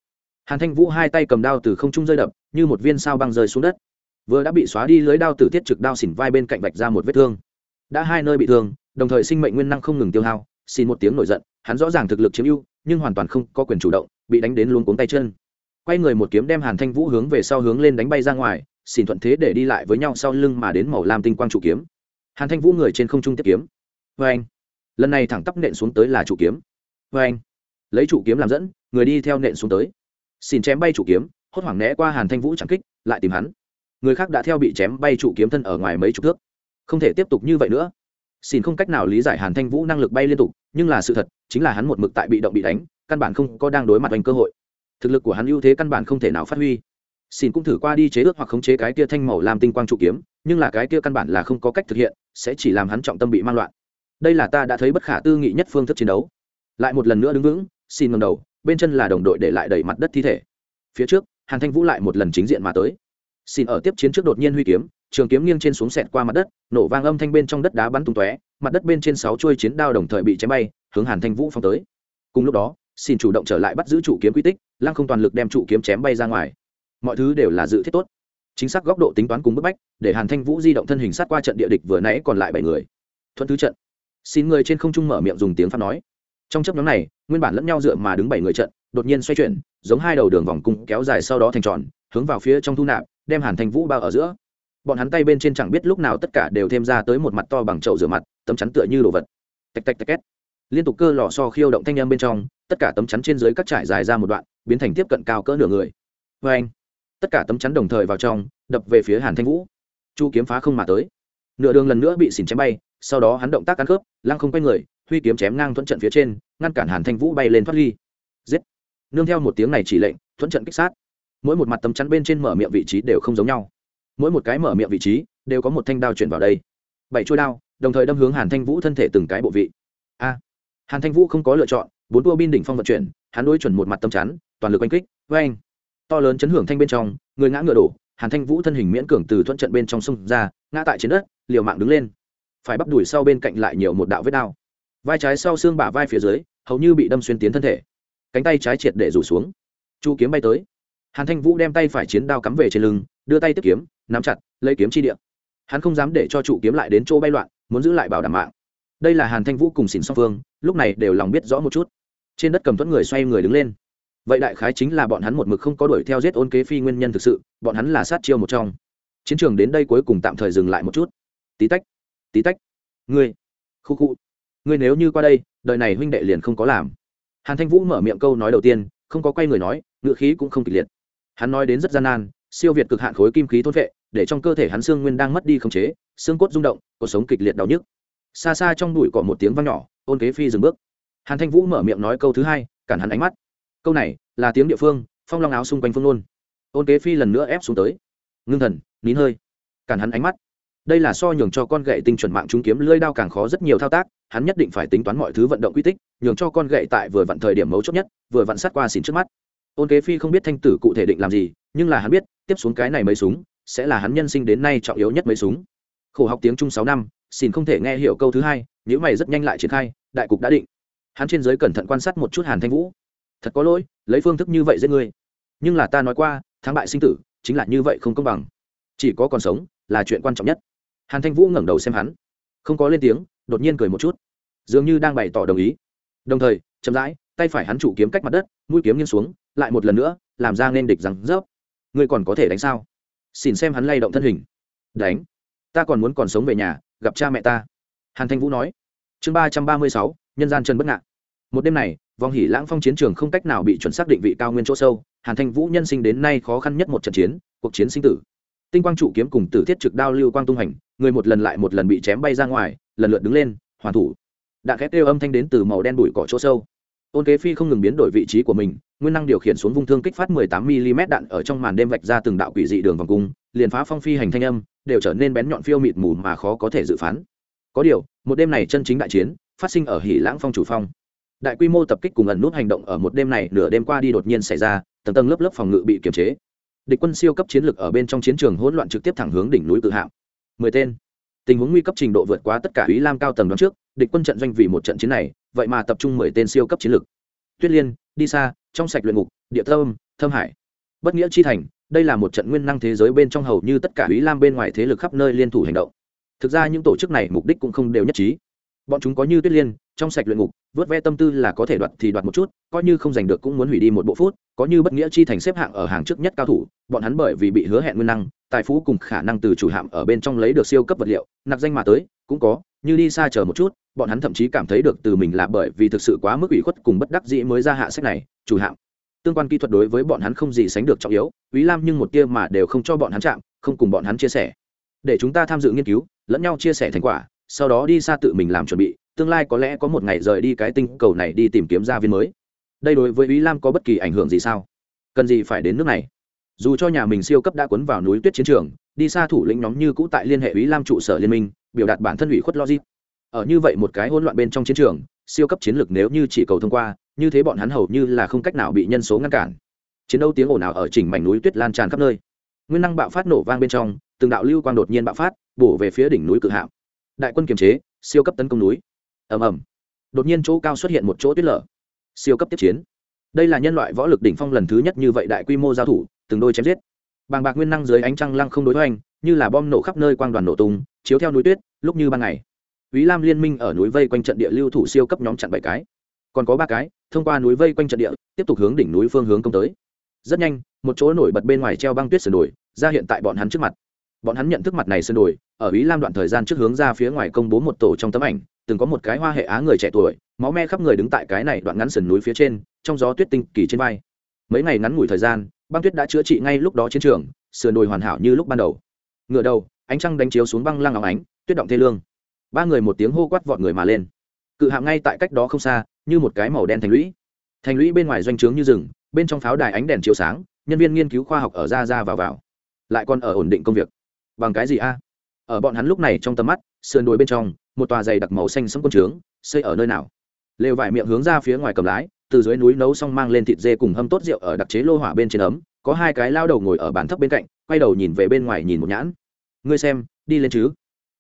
hàn thanh vũ hai tay cầm đao từ không trung rơi đập như một viên sao băng rơi xuống đất vừa đã bị xóa đi lưới đao tử tiết trực đao xỉn vai bên cạnh vạch ra một vết thương. Đã hai nơi bị thương, đồng thời sinh mệnh nguyên năng không ngừng tiêu hao xin một tiếng nổi giận, hắn rõ ràng thực lực chiếm ưu, nhưng hoàn toàn không có quyền chủ động, bị đánh đến luôn cuống tay chân. Quay người một kiếm đem hàn thanh vũ hướng về sau hướng lên đánh bay ra ngoài xin thuận thế để đi lại với nhau sau lưng mà đến màu lam tinh quang chủ kiếm. Hàn thanh vũ người trên không trung tiếp kiếm. Vê anh, lần này thẳng tắp nện xuống tới là chủ kiếm. Vê anh, lấy chủ kiếm làm dẫn, người đi theo nện xuống tới. Xin chém bay chủ kiếm, hốt hoảng né qua hàn thanh vũ chẳng kích, lại tìm hắn người khác đã theo bị chém bay trụ kiếm thân ở ngoài mấy chục thước. Không thể tiếp tục như vậy nữa. Xin không cách nào lý giải hàn thanh vũ năng lực bay liên tục, nhưng là sự thật, chính là hắn một mực tại bị động bị đánh, căn bản không có đang đối mặt đánh cơ hội. Thực lực của hắn ưu thế căn bản không thể nào phát huy. Xin cũng thử qua đi chế ước hoặc khống chế cái kia thanh màu làm tinh quang trụ kiếm, nhưng là cái kia căn bản là không có cách thực hiện, sẽ chỉ làm hắn trọng tâm bị mang loạn. Đây là ta đã thấy bất khả tư nghị nhất phương thức chiến đấu. Lại một lần nữa đứng vững, xin ngầm đầu, bên chân là đồng đội để lại đầy mặt đất thi thể. Phía trước, hàn thanh vũ lại một lần chính diện mà tới xin ở tiếp chiến trước đột nhiên huy kiếm, trường kiếm nghiêng trên xuống sẹt qua mặt đất, nổ vang âm thanh bên trong đất đá bắn tung tóe, mặt đất bên trên sáu chuôi chiến đao đồng thời bị chém bay, hướng hàn thanh vũ phong tới. Cùng lúc đó xin chủ động trở lại bắt giữ trụ kiếm quy tích, lăng không toàn lực đem trụ kiếm chém bay ra ngoài. Mọi thứ đều là dự thiết tốt. Chính xác góc độ tính toán cùng bức bách, để hàn thanh vũ di động thân hình sát qua trận địa địch vừa nãy còn lại bảy người. Thuận thứ trận. Xin người trên không trung mở miệng dùng tiếng pháp nói. Trong chấp nhóm này, nguyên bản lẫn nhau dựa mà đứng bảy người trận, đột nhiên xoay chuyển, giống hai đầu đường vòng cung kéo dài sau đó thành tròn, hướng vào phía trong thu nạp đem hàn thanh vũ bao ở giữa. Bọn hắn tay bên trên chẳng biết lúc nào tất cả đều thêm ra tới một mặt to bằng chậu rửa mặt, tấm chắn tựa như đồ vật. Tạch tạch tạch két. Liên tục cơ lò so khiêu động thanh â m bên trong, tất cả tấm chắn trên dưới các trải dài ra một đoạn, biến thành tiếp cận cao cỡ nửa người. Vê anh, tất cả tấm chắn đồng thời vào trong, đập về phía hàn thanh vũ. Chu kiếm phá không mà tới. Nửa đường lần nữa bị xỉn chém bay, sau đó hắn động tác ăn khớp, lăng không quay người, huy kiếm chém ngang thuận trận phía trên, ngăn cản hàn thanh vũ bay lên thoát ly. Giết. Nương theo một tiếng này chỉ lệnh, thuận trận kích sát mỗi một mặt tấm chắn bên trên mở miệng vị trí đều không giống nhau. Mỗi một cái mở miệng vị trí đều có một thanh đao chuyển vào đây. Bảy chuôi đao, đồng thời đâm hướng hàn thanh vũ thân thể từng cái bộ vị. A! Hàn thanh vũ không có lựa chọn, bốn tua bin đỉnh phong vận chuyển, hắn đối chuẩn một mặt tấm chắn, toàn lực oanh kích vê anh to lớn chấn hưởng thanh bên trong, người ngã ngựa đổ, hàn thanh vũ thân hình miễn cường từ thuận trận bên trong sông ra, ngã tại trên đất, liều mạng đứng lên. Phải bắp đùi sau bên cạnh lại nhiều một đạo vết đao. Vai trái sau xương bả vai phía dưới, hầu như bị đâm xuyên tiến thân thể. Cánh tay trái triệt để rủ xuống. Chu kiếm bay tới hàn thanh vũ đem tay phải chiến đao cắm về trên lưng, đưa tay tiếp kiếm, nắm chặt, lấy kiếm chi điện hắn không dám để cho trụ kiếm lại đến chỗ bay loạn, muốn giữ lại bảo đảm mạng. Đây là hàn thanh vũ cùng xỉn song phương, lúc này đều lòng biết rõ một chút. Trên đất cầm thuẫn người xoay người đứng lên. Vậy đại khái chính là bọn hắn một mực không có đuổi theo giết ôn kế phi nguyên nhân thực sự, bọn hắn là sát chiêu một trong. Chiến trường đến đây cuối cùng tạm thời dừng lại một chút. Tí tách tí tách. Ngươi, khu khu, ngươi nếu như qua đây, đời này huynh đệ liền không có làm. Hàn thanh vũ mở miệng câu nói đầu tiên, không có quay người nói ngựa khí cũng không kịch liệt hắn nói đến rất gian nan, siêu việt cực hạn khối kim khí thôn vệ, để trong cơ thể hắn xương nguyên đang mất đi khống chế, xương cốt rung động, cuộc sống kịch liệt đau nhức. Xa xa trong bụi cỏ một tiếng vang nhỏ, ôn kế phi dừng bước. Hàn thanh vũ mở miệng nói câu thứ hai, cản hắn ánh mắt. Câu này là tiếng địa phương, phong long áo xung quanh phương nôn ôn kế phi lần nữa ép xuống tới. Ngưng thần, nín hơi. Cản hắn ánh mắt. Đây là so nhường cho con gậy tinh chuẩn mạng trúng kiếm lưỡi đao càng khó rất nhiều thao tác, hắn nhất định phải tính toán mọi thứ vận động quy tích, nhường cho con gậy tại vừa vặn thời điểm mấu chốt nhất, vừa vặn sát qua xỉn trước mắt ôn kế phi không biết thanh tử cụ thể định làm gì, nhưng là hắn biết, tiếp xuống cái này mấy súng, sẽ là hắn nhân sinh đến nay trọng yếu nhất mấy súng. Khổ học tiếng trung sáu năm, xin không thể nghe hiểu câu thứ hai nếu mày rất nhanh lại triển khai, đại cục đã định. Hắn trên giới cẩn thận quan sát một chút hàn thanh vũ. Thật có lỗi, lấy phương thức như vậy giết ngươi nhưng là ta nói qua, thắng bại sinh tử, chính là như vậy không công bằng. Chỉ có còn sống, là chuyện quan trọng nhất. Hàn thanh vũ ngẩng đầu xem hắn. Không có lên tiếng, đột nhiên cười một chút. Dường như đang bày tỏ đồng ý. Đồng thời, chậm rãi tay phải hắn chủ kiếm cách mặt đất, mũi kiếm nghiêng xuống, lại một lần nữa, làm ra nên địch rằng rớp. Ngươi còn có thể đánh sao? Xin xem hắn lay động thân hình. Đánh. Ta còn muốn còn sống về nhà, gặp cha mẹ ta. Hàn thanh vũ nói. Chương ba trăm ba mươi sáu, nhân gian trần bất ngạn một đêm này vòng hỉ lãng phong chiến trường không cách nào bị chuẩn xác định vị cao nguyên chỗ sâu. Hàn thanh vũ nhân sinh đến nay khó khăn nhất một trận chiến, cuộc chiến sinh tử. Tinh quang trụ kiếm cùng tử thiết trực đao lưu quang tung hành, người một lần lại một lần bị chém bay ra ngoài, lần lượt đứng lên, hoàn thủ. Đạn khét kêu âm thanh đến từ màu đen bụi cỏ chỗ sâu ôn kế phi không ngừng biến đổi vị trí của mình, nguyên năng điều khiển xuống vung thương kích phát 18 mm đạn ở trong màn đêm vạch ra từng đạo quỷ dị đường vòng cung, liền phá phong phi hành thanh âm, đều trở nên bén nhọn phiêu mịt mù mà khó có thể dự phán. Có điều, một đêm này chân chính đại chiến, phát sinh ở hỉ lãng phong chủ phong. Đại quy mô tập kích cùng ẩn nút hành động ở một đêm này nửa đêm qua đi đột nhiên xảy ra, tầng tầng lớp lớp phòng ngự bị kiềm chế. Địch quân siêu cấp chiến lược ở bên trong chiến trường hỗn loạn trực tiếp thẳng hướng đỉnh núi tự hạm mười tên. Tình huống nguy cấp trình độ vượt quá tất cả ý lam cao tầng đoán trước, địch quân trận doanh vì một trận chiến này vậy mà tập trung mười tên siêu cấp chiến lược. Tuyết liên, đi xa trong sạch luyện ngục, địa thâm thâm hải. Bất nghĩa chi thành, đây là một trận nguyên năng thế giới bên trong hầu như tất cả ý lam bên ngoài thế lực khắp nơi liên thủ hành động. Thực ra những tổ chức này mục đích cũng không đều nhất trí. Bọn chúng có như tuyết liên, trong sạch luyện ngục, vớt ve tâm tư là có thể đoạt thì đoạt một chút, coi như không giành được cũng muốn hủy đi một bộ phút, có như bất nghĩa chi thành xếp hạng ở hàng trước nhất cao thủ, bọn hắn bởi vì bị hứa hẹn nguyên năng, tài phú cùng khả năng từ chủ hạm ở bên trong lấy được siêu cấp vật liệu nặc danh mà tới, cũng có, như đi xa chờ một chút bọn hắn thậm chí cảm thấy được từ mình là bởi vì thực sự quá mức ủy khuất cùng bất đắc dĩ mới ra hạ sách này, chủ hạm tương quan kỹ thuật đối với bọn hắn không gì sánh được trọng yếu, quý lam nhưng một tia mà đều không cho bọn hắn chạm, không cùng bọn hắn chia sẻ. Để chúng ta tham dự nghiên cứu, lẫn nhau chia sẻ thành quả, sau đó đi xa tự mình làm chuẩn bị, tương lai có lẽ có một ngày rời đi cái tinh cầu này đi tìm kiếm gia viên mới. Đây đối với ý lam có bất kỳ ảnh hưởng gì sao? Cần gì phải đến nước này? Dù cho nhà mình siêu cấp đã cuốn vào núi tuyết chiến trường, đi xa thủ lĩnh nhóm như cũ tại liên hệ ý lam trụ sở liên minh, biểu đạt bản thân ủy khuất logic ở như vậy một cái hỗn loạn bên trong chiến trường, siêu cấp chiến lược nếu như chỉ cầu thông qua, như thế bọn hắn hầu như là không cách nào bị nhân số ngăn cản. Chiến đấu tiếng ồn ào ở chỉnh mảnh núi tuyết lan tràn khắp nơi. Nguyên năng bạo phát nổ vang bên trong, từng đạo lưu quang đột nhiên bạo phát, bổ về phía đỉnh núi cự hạm. Đại quân kiềm chế, siêu cấp tấn công núi. Ầm ầm. Đột nhiên chỗ cao xuất hiện một chỗ tuyết lở. Siêu cấp tiếp chiến. Đây là nhân loại võ lực đỉnh phong lần thứ nhất như vậy đại quy mô giao thủ, từng đôi chém giết. Bàng bạc nguyên năng dưới ánh trăng lăng không đối hoành, như là bom nổ khắp nơi quang đoàn nổ tung, chiếu theo núi tuyết, lúc như ban ngày. Úy Lam liên minh ở núi vây quanh trận địa lưu thủ siêu cấp nhóm chặn bảy cái, còn có ba cái, thông qua núi vây quanh trận địa, tiếp tục hướng đỉnh núi phương hướng công tới. Rất nhanh, một chỗ nổi bật bên ngoài treo băng tuyết sườn đồi, ra hiện tại bọn hắn trước mặt. Bọn hắn nhận thức mặt này sườn đồi, ở Úy Lam đoạn thời gian trước hướng ra phía ngoài công bố một tổ trong tấm ảnh, từng có một cái hoa hệ á người trẻ tuổi máu me khắp người đứng tại cái này đoạn ngắn sườn núi phía trên trong gió tuyết tinh kỳ trên vai mấy ngày ngắn ngủi thời gian băng tuyết đã chữa trị ngay lúc đó chiến trường sườn đồi hoàn hảo như lúc ban đầu ngựa đầu ánh trăng đánh chiếu xuống băng lăng óng ánh tuyết động thê lương ba người một tiếng hô quát vọt người mà lên. Cự hạm ngay tại cách đó không xa, như một cái màu đen thành lũy. Thành lũy bên ngoài doanh trướng như rừng, bên trong pháo đài ánh đèn chiếu sáng, nhân viên nghiên cứu khoa học ở ra ra vào vào. Lại còn ở ổn định công việc. Bằng cái gì a? Ở bọn hắn lúc này trong tầm mắt, sườn đồi bên trong, một tòa dày đặc màu xanh sẫm quân trướng, xây ở nơi nào? Lều vải miệng hướng ra phía ngoài cầm lái, từ dưới núi nấu xong mang lên thịt dê cùng hâm tốt rượu ở đặc chế lô hỏa bên trên ấm, có hai cái lao đầu ngồi ở bàn thấp bên cạnh, quay đầu nhìn về bên ngoài nhìn một nhãn. Ngươi xem, đi lên chứ?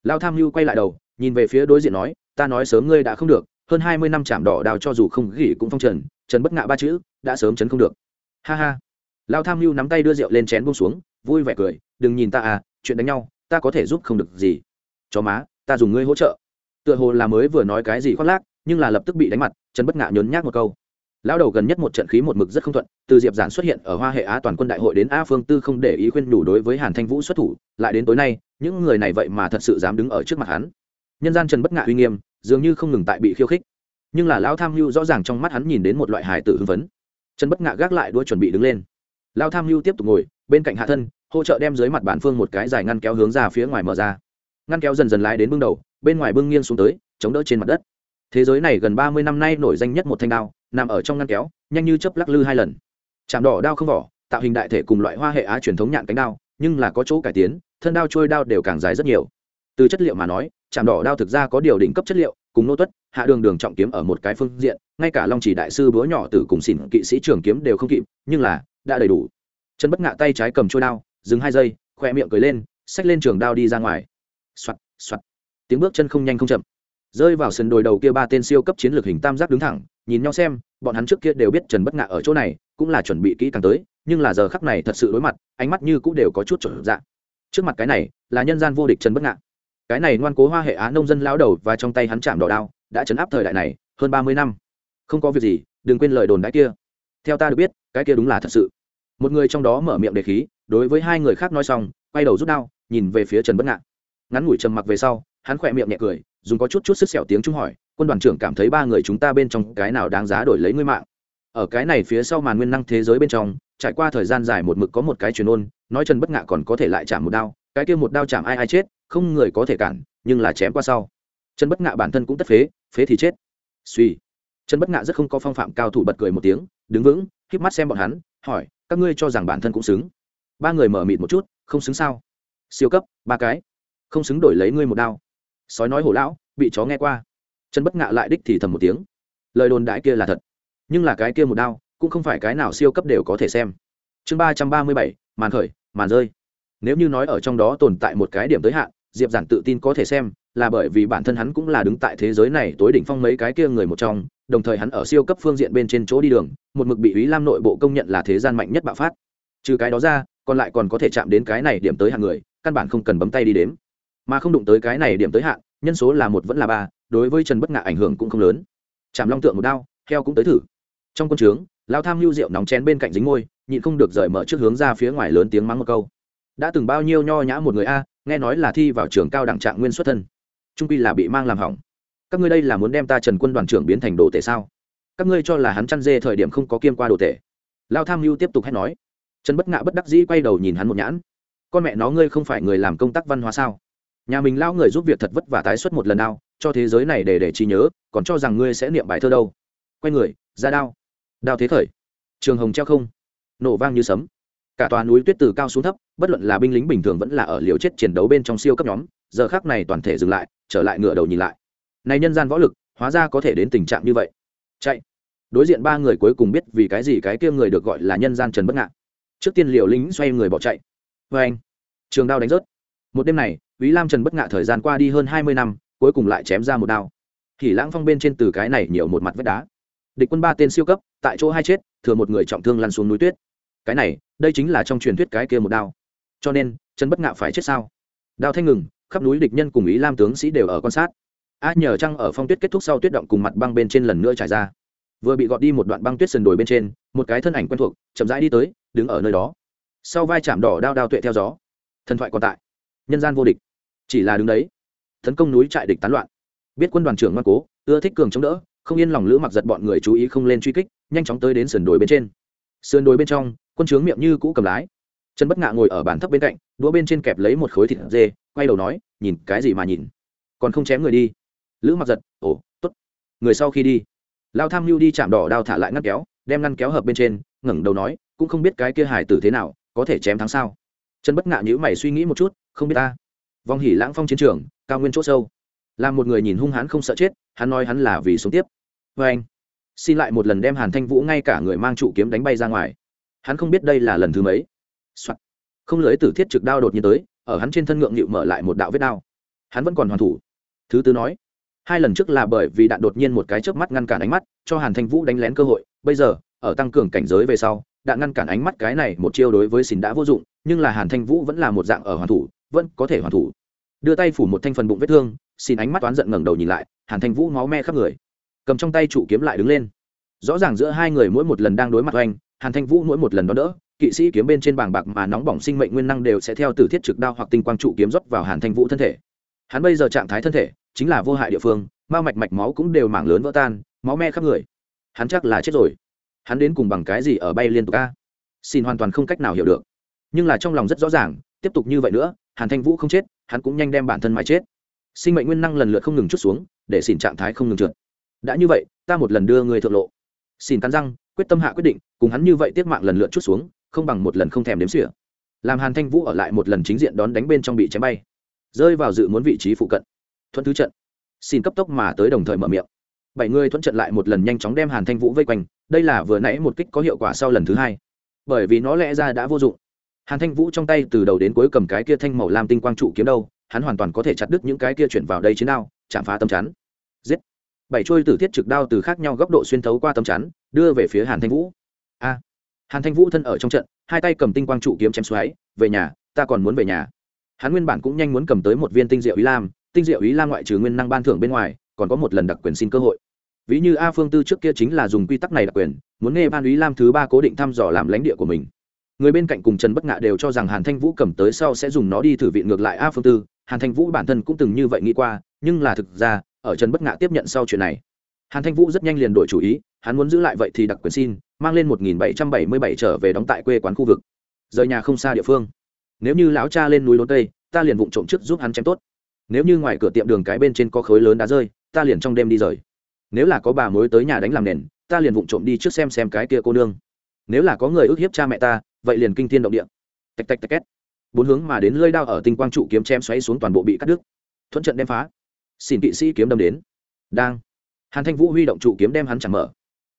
Lao tham mưu quay lại đầu nhìn về phía đối diện nói, ta nói sớm ngươi đã không được, hơn hai mươi năm chạm đỏ đào cho dù không gỉ cũng phong trần trần bất ngạ ba chữ, đã sớm chấn không được. Ha ha. Lao tham mưu nắm tay đưa rượu lên chén bông xuống, vui vẻ cười, đừng nhìn ta à chuyện đánh nhau, ta có thể giúp không được gì. Chó má, ta dùng ngươi hỗ trợ. Tựa hồ là mới vừa nói cái gì khoác lác, nhưng là lập tức bị đánh mặt, trần bất ngạ nhốn nhác một câu. Lão đầu gần nhất một trận khí một mực rất không thuận, từ diệp giản xuất hiện ở hoa hệ á toàn quân đại hội đến a phương tư không để ý khuyên đủ đối với hàn thanh vũ xuất thủ, lại đến tối nay, những người này vậy mà thật sự dám đứng ở trước mặt hắn nhân gian trần bất ngại uy nghiêm, dường như không ngừng tại bị khiêu khích. Nhưng là lão tham mưu rõ ràng trong mắt hắn nhìn đến một loại hài tử hưng phấn. Trần bất ngạ gác lại đuôi chuẩn bị đứng lên. Lão tham mưu tiếp tục ngồi, bên cạnh hạ thân, hỗ trợ đem dưới mặt bản phương một cái dài ngăn kéo hướng ra phía ngoài mở ra. Ngăn kéo dần dần lái đến bưng đầu, bên ngoài bưng nghiêng xuống tới, chống đỡ trên mặt đất. Thế giới này gần ba mươi năm nay nổi danh nhất một thanh đao, nằm ở trong ngăn kéo, nhanh như chớp lắc lư hai lần. Chạm đỏ đao không vỏ, tạo hình đại thể cùng loại hoa hệ á truyền thống nhạn cánh đao, nhưng là có chỗ cải tiến, thân đao trôi đao đều càng dài rất nhiều. Từ chất liệu mà nói chạm đỏ đao thực ra có điều đỉnh cấp chất liệu, cùng nô tuất, hạ đường đường trọng kiếm ở một cái phương diện, ngay cả long chỉ đại sư búa nhỏ tử cùng xỉn kỵ sĩ trường kiếm đều không kịp, nhưng là, đã đầy đủ. Chân bất ngạ tay trái cầm trôi đao, dừng hai giây khoe miệng cười lên, xách lên trường đao đi ra ngoài. Soạt soạt. Tiếng bước chân không nhanh không chậm. Rơi vào sân đồi đầu kia ba tên siêu cấp chiến lược hình tam giác đứng thẳng, nhìn nhau xem, bọn hắn trước kia đều biết trần bất ngạ ở chỗ này, cũng là chuẩn bị kỹ càng tới, nhưng là giờ khắc này thật sự đối mặt, ánh mắt như cũng đều có chút trở dạng trước mặt cái này, là nhân gian vô địch trần bất ngạ cái này ngoan cố hoa hệ á nông dân lao đầu và trong tay hắn chạm đỏ đao, đã chấn áp thời đại này, hơn ba mươi năm. Không có việc gì, đừng quên lời đồn đãi kia. Theo ta được biết, cái kia đúng là thật sự. Một người trong đó mở miệng đề khí, đối với hai người khác nói xong, quay đầu rút đao, nhìn về phía trần bất ngạn. Ngắn ngủi trầm mặc về sau, hắn khỏe miệng nhẹ cười, dùng có chút chút sức sẹo tiếng trung hỏi, quân đoàn trưởng cảm thấy ba người chúng ta bên trong cái nào đáng giá đổi lấy ngươi mạng? Ở cái này phía sau màn nguyên năng thế giới bên trong, trải qua thời gian dài một mực có một cái truyền ôn, nói trần bất ngạ còn có thể lại chạm một đao, cái kia một đao chạm ai ai chết không người có thể cản, nhưng là chém qua sau. Chân bất ngạ bản thân cũng tất phế phế thì chết. Suy. Chân bất ngạ rất không có phong phạm cao thủ bật cười một tiếng, đứng vững k mắt xem bọn hắn, hỏi, các ngươi cho rằng bản thân cũng xứng? Ba người mở mịt một chút, không xứng sao? Siêu cấp, ba cái. Không xứng đổi lấy ngươi một đao. Sói nói hổ lão, bị chó nghe qua. Chân bất ngạ lại đích thì thầm một tiếng. Lời đồn đại kia là thật. Nhưng là cái kia một đao, cũng không phải cái nào siêu cấp đều có thể xem. Chương ba trăm ba mươi bảy, màn khởi, màn rơi. Nếu như nói ở trong đó tồn tại một cái điểm tới hạn diệp giản tự tin có thể xem, là bởi vì bản thân hắn cũng là đứng tại thế giới này tối đỉnh phong mấy cái kia người một trong, đồng thời hắn ở siêu cấp phương diện bên trên chỗ đi đường, một mực bị ý lam nội bộ công nhận là thế gian mạnh nhất bạo phát. Trừ cái đó ra, còn lại còn có thể chạm đến cái này điểm tới hạng người, căn bản không cần bấm tay đi đếm. Mà không đụng tới cái này điểm tới hạn nhân số là một vẫn là ba, đối với trần bất ngạ ảnh hưởng cũng không lớn. Chạm long tượng một đao, heo cũng tới thử. Trong con trướng, lao tham lưu rượu nóng chén bên cạnh dính môi, nhịn không được rời mở trước hướng ra phía ngoài lớn tiếng mắng một câu đã từng bao nhiêu nho nhã một người a, nghe nói là thi vào trường cao đẳng trạng nguyên xuất thân. Trung quy là bị mang làm hỏng. Các ngươi đây là muốn đem ta trần quân đoàn trưởng biến thành đồ tể sao? Các ngươi cho là hắn chăn dê thời điểm không có kiêm qua đồ tể. Lao tham mưu tiếp tục hét nói. Trần bất ngạ bất đắc dĩ quay đầu nhìn hắn một nhãn. Con mẹ nó ngươi không phải người làm công tác văn hóa sao? Nhà mình lao người giúp việc thật vất vả tái xuất một lần nào cho thế giới này để để trí nhớ, còn cho rằng ngươi sẽ niệm bài thơ đâu. Quay người, ra đao. Đao thế khởi. Trường hồng treo không. Nổ vang như sấm. Cả tòa núi tuyết từ cao xuống thấp bất luận là binh lính bình thường vẫn là ở liều chết chiến đấu bên trong siêu cấp nhóm giờ khác này toàn thể dừng lại trở lại ngựa đầu nhìn lại này nhân gian võ lực hóa ra có thể đến tình trạng như vậy chạy đối diện ba người cuối cùng biết vì cái gì cái kia người được gọi là nhân gian trần bất ngạn trước tiên liều lính xoay người bỏ chạy vê anh trường đao đánh rớt một đêm này Vĩ Lam Trần bất ngạ thời gian qua đi hơn hai mươi năm, cuối cùng lại chém ra một đao. Thì Lãng Phong bên trên từ cái này nhiều một mặt vách đá. Địch quân ba tên siêu cấp, tại chỗ hai chết, thừa một người trọng thương lăn xuống núi tuyết. Cái này, đây chính là trong truyền thuyết cái kia một đao. Cho nên, Trần bất ngạo phải chết sao? Đao thanh ngừng, khắp núi địch nhân cùng Ý Lam tướng sĩ đều ở quan sát. A nhờ trăng ở phong tuyết kết thúc sau tuyết động cùng mặt băng bên trên lần nữa trải ra. Vừa bị gọt đi một đoạn băng tuyết sườn đồi bên trên, một cái thân ảnh quen thuộc, chậm rãi đi tới, đứng ở nơi đó. Sau vai chạm đỏ đao đao tuệ theo gió. Thần thoại còn tại, nhân gian vô địch chỉ là đứng đấy tấn công núi trại địch tán loạn biết quân đoàn trưởng ngoan cố ưa thích cường chống đỡ không yên lòng lữ mặc giật bọn người chú ý không lên truy kích nhanh chóng tới đến sườn đồi bên trên sườn đồi bên trong quân trướng miệng như cũ cầm lái chân bất ngạ ngồi ở bàn thấp bên cạnh, đũa bên trên kẹp lấy một khối thịt dê, quay đầu nói, nhìn cái gì mà nhìn? Còn không chém người đi. Lữ mặc giật, ồ t ố t người sau khi đi. Lao tham mưu đi chạm đỏ đao thả lại ngăn kéo, đem ngăn kéo hợp bên trên, ngẩng đầu nói, cũng không biết cái kia hải tử thế nào, có thể chém thắng sao? Trần bất ngạ nhữ mày suy nghĩ một chút, không biết ta. Vong hỉ lãng phong chiến trường, cao nguyên c h ỗ sâu. Là một người nhìn hung hãn không sợ chết, hắn nói hắn là vì sống tiếp. Vê anh, xin lại một lần đem hàn thanh vũ ngay cả người mang trụ kiếm đánh bay ra ngoài. Hắn không biết đây là lần thứ mấy、Soạn. không lưới tử thiết trực đao đột nhiên tới, ở hắn trên thân ngượng nghịu mở lại một đạo vết đao. Hắn vẫn còn hoàn thủ. Thứ tư nói, hai lần trước là bởi vì đạn đột nhiên một cái chớp mắt ngăn cản ánh mắt, cho hàn thanh vũ đánh lén cơ hội. Bây giờ, ở tăng cường cảnh giới về sau, đạn ngăn cản ánh mắt cái này một chiêu đối với xin đã vô dụng, nhưng là hàn thanh vũ vẫn là một dạng ở hoàn thủ, vẫn có thể hoàn thủ. Đưa tay phủ một thanh phần bụng vết thương xin ánh mắt toán giận ngẩng đầu nhìn lại, hàn thanh vũ máu me khắp người. Cầm trong tay trụ kiếm lại đứng lên. Rõ ràng giữa hai người mỗi một lần đang đối mặt oanh, hàn thanh vũ mỗi một lần đó đỡ kỵ sĩ kiếm bên trên bảng bạc mà nóng bỏng sinh mệnh nguyên năng đều sẽ theo từ thiết trực đao hoặc tinh quang trụ kiếm rót vào hàn thanh vũ thân thể. Hắn bây giờ trạng thái thân thể chính là vô hại địa phương ma mạch mạch máu cũng đều mảng lớn vỡ tan, máu me khắp người. Hắn chắc là chết rồi. Hắn đến cùng bằng cái gì ở bay liên tục ca xin hoàn toàn không cách nào hiểu được. Nhưng là trong lòng rất rõ ràng, tiếp tục như vậy nữa, hàn thanh vũ không chết, hắn cũng nhanh đem bản thân mà chết. Sinh mệnh nguyên năng lần lượt không ngừng chút xuống, để xin trạng thái không ngừng trượt. Đã như vậy, ta một lần đưa người thượng lộ. Xin cắn răng, quyết tâm hạ quyết định, cùng hắn như vậy tiết mạng lần lượt chút xuống không bằng một lần không thèm đếm xỉa. Làm hàn thanh vũ ở lại một lần chính diện đón đánh bên trong bị chém bay. Rơi vào dự muốn vị trí phụ cận. Thuận thứ trận. Xin cấp tốc mà tới đồng thời mở miệng. Bảy người thuận trận lại một lần nhanh chóng đem hàn thanh vũ vây quanh, đây là vừa nãy một kích có hiệu quả sau lần thứ hai. Bởi vì nó lẽ ra đã vô dụng. Hàn thanh vũ trong tay từ đầu đến cuối cầm cái kia thanh màu lam tinh quang trụ kiếm đâu, hắn hoàn toàn có thể chặt đứt những cái kia chuyển vào đây chiến đao, chạm phá tấm chắn. Giết. Bảy trôi tử thiết trực đao từ khác nhau góc độ xuyên thấu qua tấm chắn, đưa về phía hàn thanh vũ. A hàn thanh vũ thân ở trong trận, hai tay cầm tinh quang trụ kiếm chém xoáy, về nhà, ta còn muốn về nhà. Hắn nguyên bản cũng nhanh muốn cầm tới một viên tinh diệu ý lam, tinh diệu ý lam ngoại trừ nguyên năng ban thưởng bên ngoài, còn có một lần đặc quyền xin cơ hội. Ví như a phương tư trước kia chính là dùng quy tắc này đặc quyền, muốn nghe ban ý lam thứ ba cố định thăm dò làm lãnh địa của mình. Người bên cạnh cùng trần bất ngạ đều cho rằng hàn thanh vũ cầm tới sau sẽ dùng nó đi thử vị ngược lại a phương tư. Hàn thanh vũ bản thân cũng từng như vậy nghĩ qua, nhưng là thực ra, ở trần bất ngạ tiếp nhận sau chuyện này hàn thanh vũ rất nhanh liền đổi chủ ý, hắn muốn giữ lại vậy thì đặc quyền xin, mang lên một nghìn bảy trăm bảy mươi bảy trở về đóng tại quê quán khu vực. Rời nhà không xa địa phương. Nếu như lão cha lên núi đốn tây, ta liền vụng trộm trước giúp hắn chém tốt. Nếu như ngoài cửa tiệm đường cái bên trên có khối lớn đá rơi, ta liền trong đêm đi rời. Nếu là có bà mối tới nhà đánh làm nền, ta liền vụng trộm đi trước xem xem cái kia cô nương. Nếu là có người ức hiếp cha mẹ ta, vậy liền kinh thiên động địa. Tạch tạch tạch két. Bốn hướng mà đến lơi đao ở tinh quang trụ kiếm chém xoáy xuống toàn bộ bị cắt đứt. Thuận trận đem phá. Xin kỵ sĩ kiếm đâm đến. Đang hàn thanh vũ huy động trụ kiếm đem hắn chẳng mở.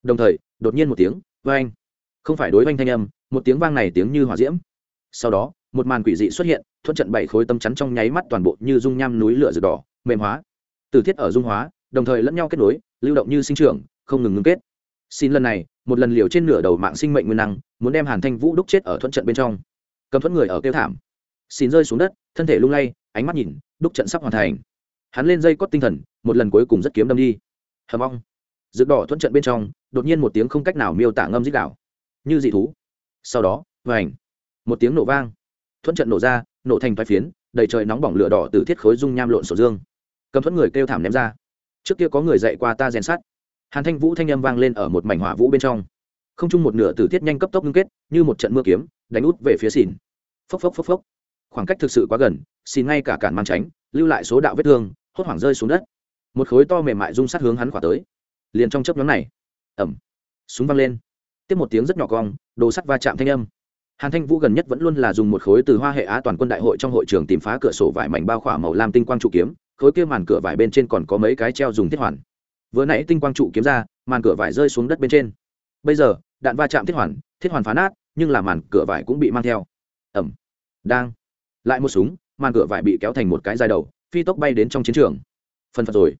Đồng thời, đột nhiên một tiếng, vang. Không phải đối với anh thanh âm, một tiếng vang này tiếng như hỏa diễm. Sau đó, một màn quỷ dị xuất hiện, thuận trận bảy khối tâm chắn trong nháy mắt toàn bộ như dung nham núi lửa rực đỏ, mềm hóa. Từ thiết ở dung hóa, đồng thời lẫn nhau kết nối, lưu động như sinh trưởng, không ngừng ngưng kết. Xin lần này, một lần liều trên nửa đầu mạng sinh mệnh nguyên năng, muốn đem hàn thanh vũ đúc chết ở thuận trận bên trong. Cầm thuẫn người ở kêu thảm. Xin rơi xuống đất, thân thể lung lay, ánh mắt nhìn, đúc trận sắp hoàn thành. Hắn lên dây cót tinh thần, một lần cuối cùng rất kiếm đâm đi hầm ong. Rực đỏ thuận trận bên trong, đột nhiên một tiếng không cách nào miêu tả ngâm dích đảo như dị thú. Sau đó vảnh một tiếng nổ vang. Thuận trận nổ ra, nổ thành thoái phiến, đầy trời nóng bỏng lửa đỏ từ thiết khối dung nham lộn sổ dương. Cầm thuẫn người kêu thảm ném ra. Trước kia có người dạy qua ta rèn sắt. Hàn thanh vũ thanh â m vang lên ở một mảnh hỏa vũ bên trong. Không chung một nửa tử thiết nhanh cấp tốc ngưng kết, như một trận mưa kiếm, đánh út về phía xìn phốc phốc phốc phốc. Khoảng cách thực sự quá gần xìn ngay cả cản mang tránh, lưu lại số đạo vết thương, hốt hoảng rơi xuống đất một khối to mềm mại rung sát hướng hắn khỏa tới. Liền trong chớp nhóm này ẩm súng văng lên. Tiếp một tiếng rất nhỏ cong, đồ sắt va chạm thanh âm. Hàn thanh vũ gần nhất vẫn luôn là dùng một khối từ hoa hệ á toàn quân đại hội trong hội trường tìm phá cửa sổ vải mảnh bao khỏa màu lam tinh quang trụ kiếm, khối kia màn cửa vải bên trên còn có mấy cái treo dùng thiết hoàn. Vừa nãy tinh quang trụ kiếm ra, màn cửa vải rơi xuống đất bên trên. Bây giờ, đạn va chạm thiết hoàn thiết hoàn phá nát, nhưng là màn cửa vải cũng bị mang theo. Ẩm đang, lại một súng, màn cửa vải bị kéo thành một cái dài đầu, phi tốc bay đến trong chiến trường. Phần phật rồi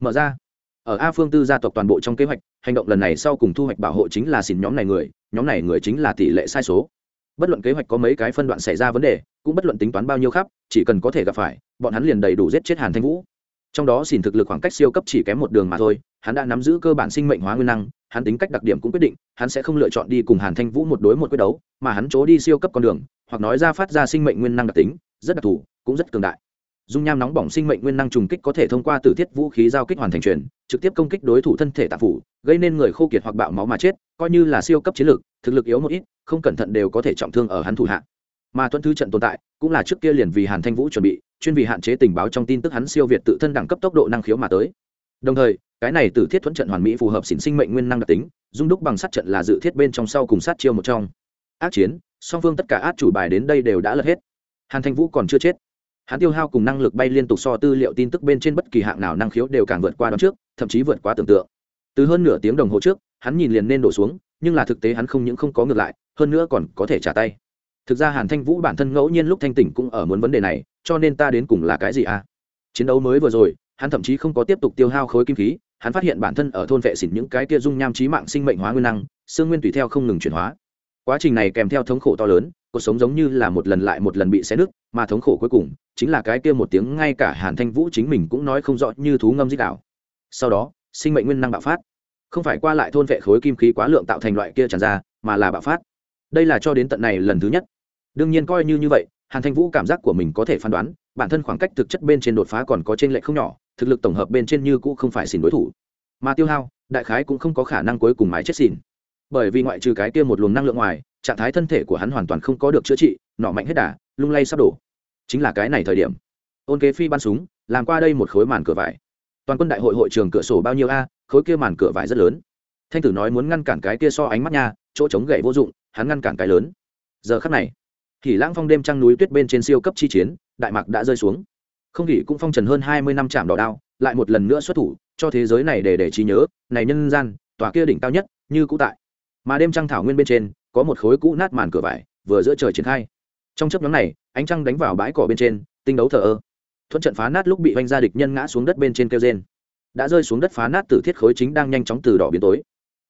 mở ra. Ở a phương tư gia tộc toàn bộ trong kế hoạch, hành động lần này sau cùng thu hoạch bảo hộ chính là xỉn nhóm này người, nhóm này người chính là tỷ lệ sai số. Bất luận kế hoạch có mấy cái phân đoạn xảy ra vấn đề, cũng bất luận tính toán bao nhiêu khắp, chỉ cần có thể gặp phải, bọn hắn liền đầy đủ giết chết hàn thanh vũ. Trong đó xỉn thực lực khoảng cách siêu cấp chỉ kém một đường mà thôi, hắn đã nắm giữ cơ bản sinh mệnh hóa nguyên năng, hắn tính cách đặc điểm cũng quyết định, hắn sẽ không lựa chọn đi cùng hàn thanh vũ một đối một quyết đấu, mà hắn chỗ đi siêu cấp con đường, hoặc nói ra phát ra sinh mệnh nguyên năng đặc tính, rất đặc thù, cũng rất cường đại dung nham nóng bỏng sinh mệnh nguyên năng trùng kích có thể thông qua tử thiết vũ khí giao kích hoàn thành truyền, trực tiếp công kích đối thủ thân thể tạp phủ, gây nên người khô kiệt hoặc bạo máu mà chết, coi như là siêu cấp chiến lược, thực lực yếu một ít, không cẩn thận đều có thể trọng thương ở hắn thủ hạ. Mà tuân thứ trận tồn tại, cũng là trước kia liền vì hàn thanh vũ chuẩn bị, chuyên vì hạn chế tình báo trong tin tức hắn siêu việt tự thân đẳng cấp tốc độ năng khiếu mà tới. Đồng thời, cái này từ thiết thuẫn trận hoàn mỹ phù hợp xỉn sinh mệnh nguyên năng đặc tính, dung đúc bằng sát trận là dự thiết bên trong sau cùng sát chiêu một trong. Ác chiến, song phương tất cả át chủ bài đến đây đều đã lật hết. Hàn thanh vũ còn chưa chết hắn tiêu hao cùng năng lực bay liên tục so tư liệu tin tức bên trên bất kỳ hạng nào năng khiếu đều càng vượt qua đón trước, thậm chí vượt qua tưởng tượng. Từ hơn nửa tiếng đồng hồ trước, hắn nhìn liền nên đổ xuống, nhưng là thực tế hắn không những không có ngược lại, hơn nữa còn có thể trả tay. Thực ra hàn thanh vũ bản thân ngẫu nhiên lúc thanh tỉnh cũng ở muốn vấn đề này, cho nên ta đến cùng là cái gì à? Chiến đấu mới vừa rồi, hắn thậm chí không có tiếp tục tiêu hao khối kim khí, hắn phát hiện bản thân ở thôn vệ xỉn những cái kia dung nham trí mạng sinh mệnh hóa nguyên năng, xương nguyên tùy theo không ngừng chuyển hóa. Quá trình này kèm theo thống khổ to lớn cuộc sống giống như là một lần lại một lần bị xé nứt, mà thống khổ cuối cùng chính là cái kia một tiếng ngay cả hàn thanh vũ chính mình cũng nói không rõ như thú ngâm dích đảo. sau đó, sinh mệnh nguyên năng bạo phát. Không phải qua lại thôn vệ khối kim khí quá lượng tạo thành loại kia tràn ra, mà là bạo phát. Đây là cho đến tận này lần thứ nhất. Đương nhiên coi như như vậy, hàn thanh vũ cảm giác của mình có thể phán đoán, bản thân khoảng cách thực chất bên trên đột phá còn có trên lệch không nhỏ, thực lực tổng hợp bên trên như cũ không phải xỉn đối thủ. Mà tiêu hao, đại khái cũng không có khả năng cuối cùng mái chết xỉn. Bởi vì ngoại trừ cái kia một luồng năng lượng ngoài trạng thái thân thể của hắn hoàn toàn không có được chữa trị, nọ mạnh hết đà, lung lay sắp đổ. Chính là cái này thời điểm. Ôn kế phi bắn súng, làm qua đây một khối màn cửa vải. Toàn quân đại hội hội trường cửa sổ bao nhiêu a, khối kia màn cửa vải rất lớn. Thanh tử nói muốn ngăn cản cái kia so ánh mắt nha, chỗ chống gậy vô dụng, hắn ngăn cản cái lớn. Giờ khắc này thì lãng phong đêm trăng núi tuyết bên trên siêu cấp chi chiến, đại mạc đã rơi xuống. Không nghỉ cũng phong trần hơn hai mươi năm chạm đỏ đao, lại một lần nữa xuất thủ, cho thế giới này để để trí nhớ, này nhân gian, tòa kia đỉnh cao nhất, như cũ tại. Mà đêm trăng thảo nguyên bên trên có một khối cũ nát màn cửa vải, vừa giữa trời triển khai. Trong chấp nhóm này, ánh trăng đánh vào bãi cỏ bên trên, tinh đấu thờ ơ. Thuận trận phá nát lúc bị vanh ra địch nhân ngã xuống đất bên trên kêu trên đã rơi xuống đất phá nát từ thiết khối chính đang nhanh chóng từ đỏ biến tối.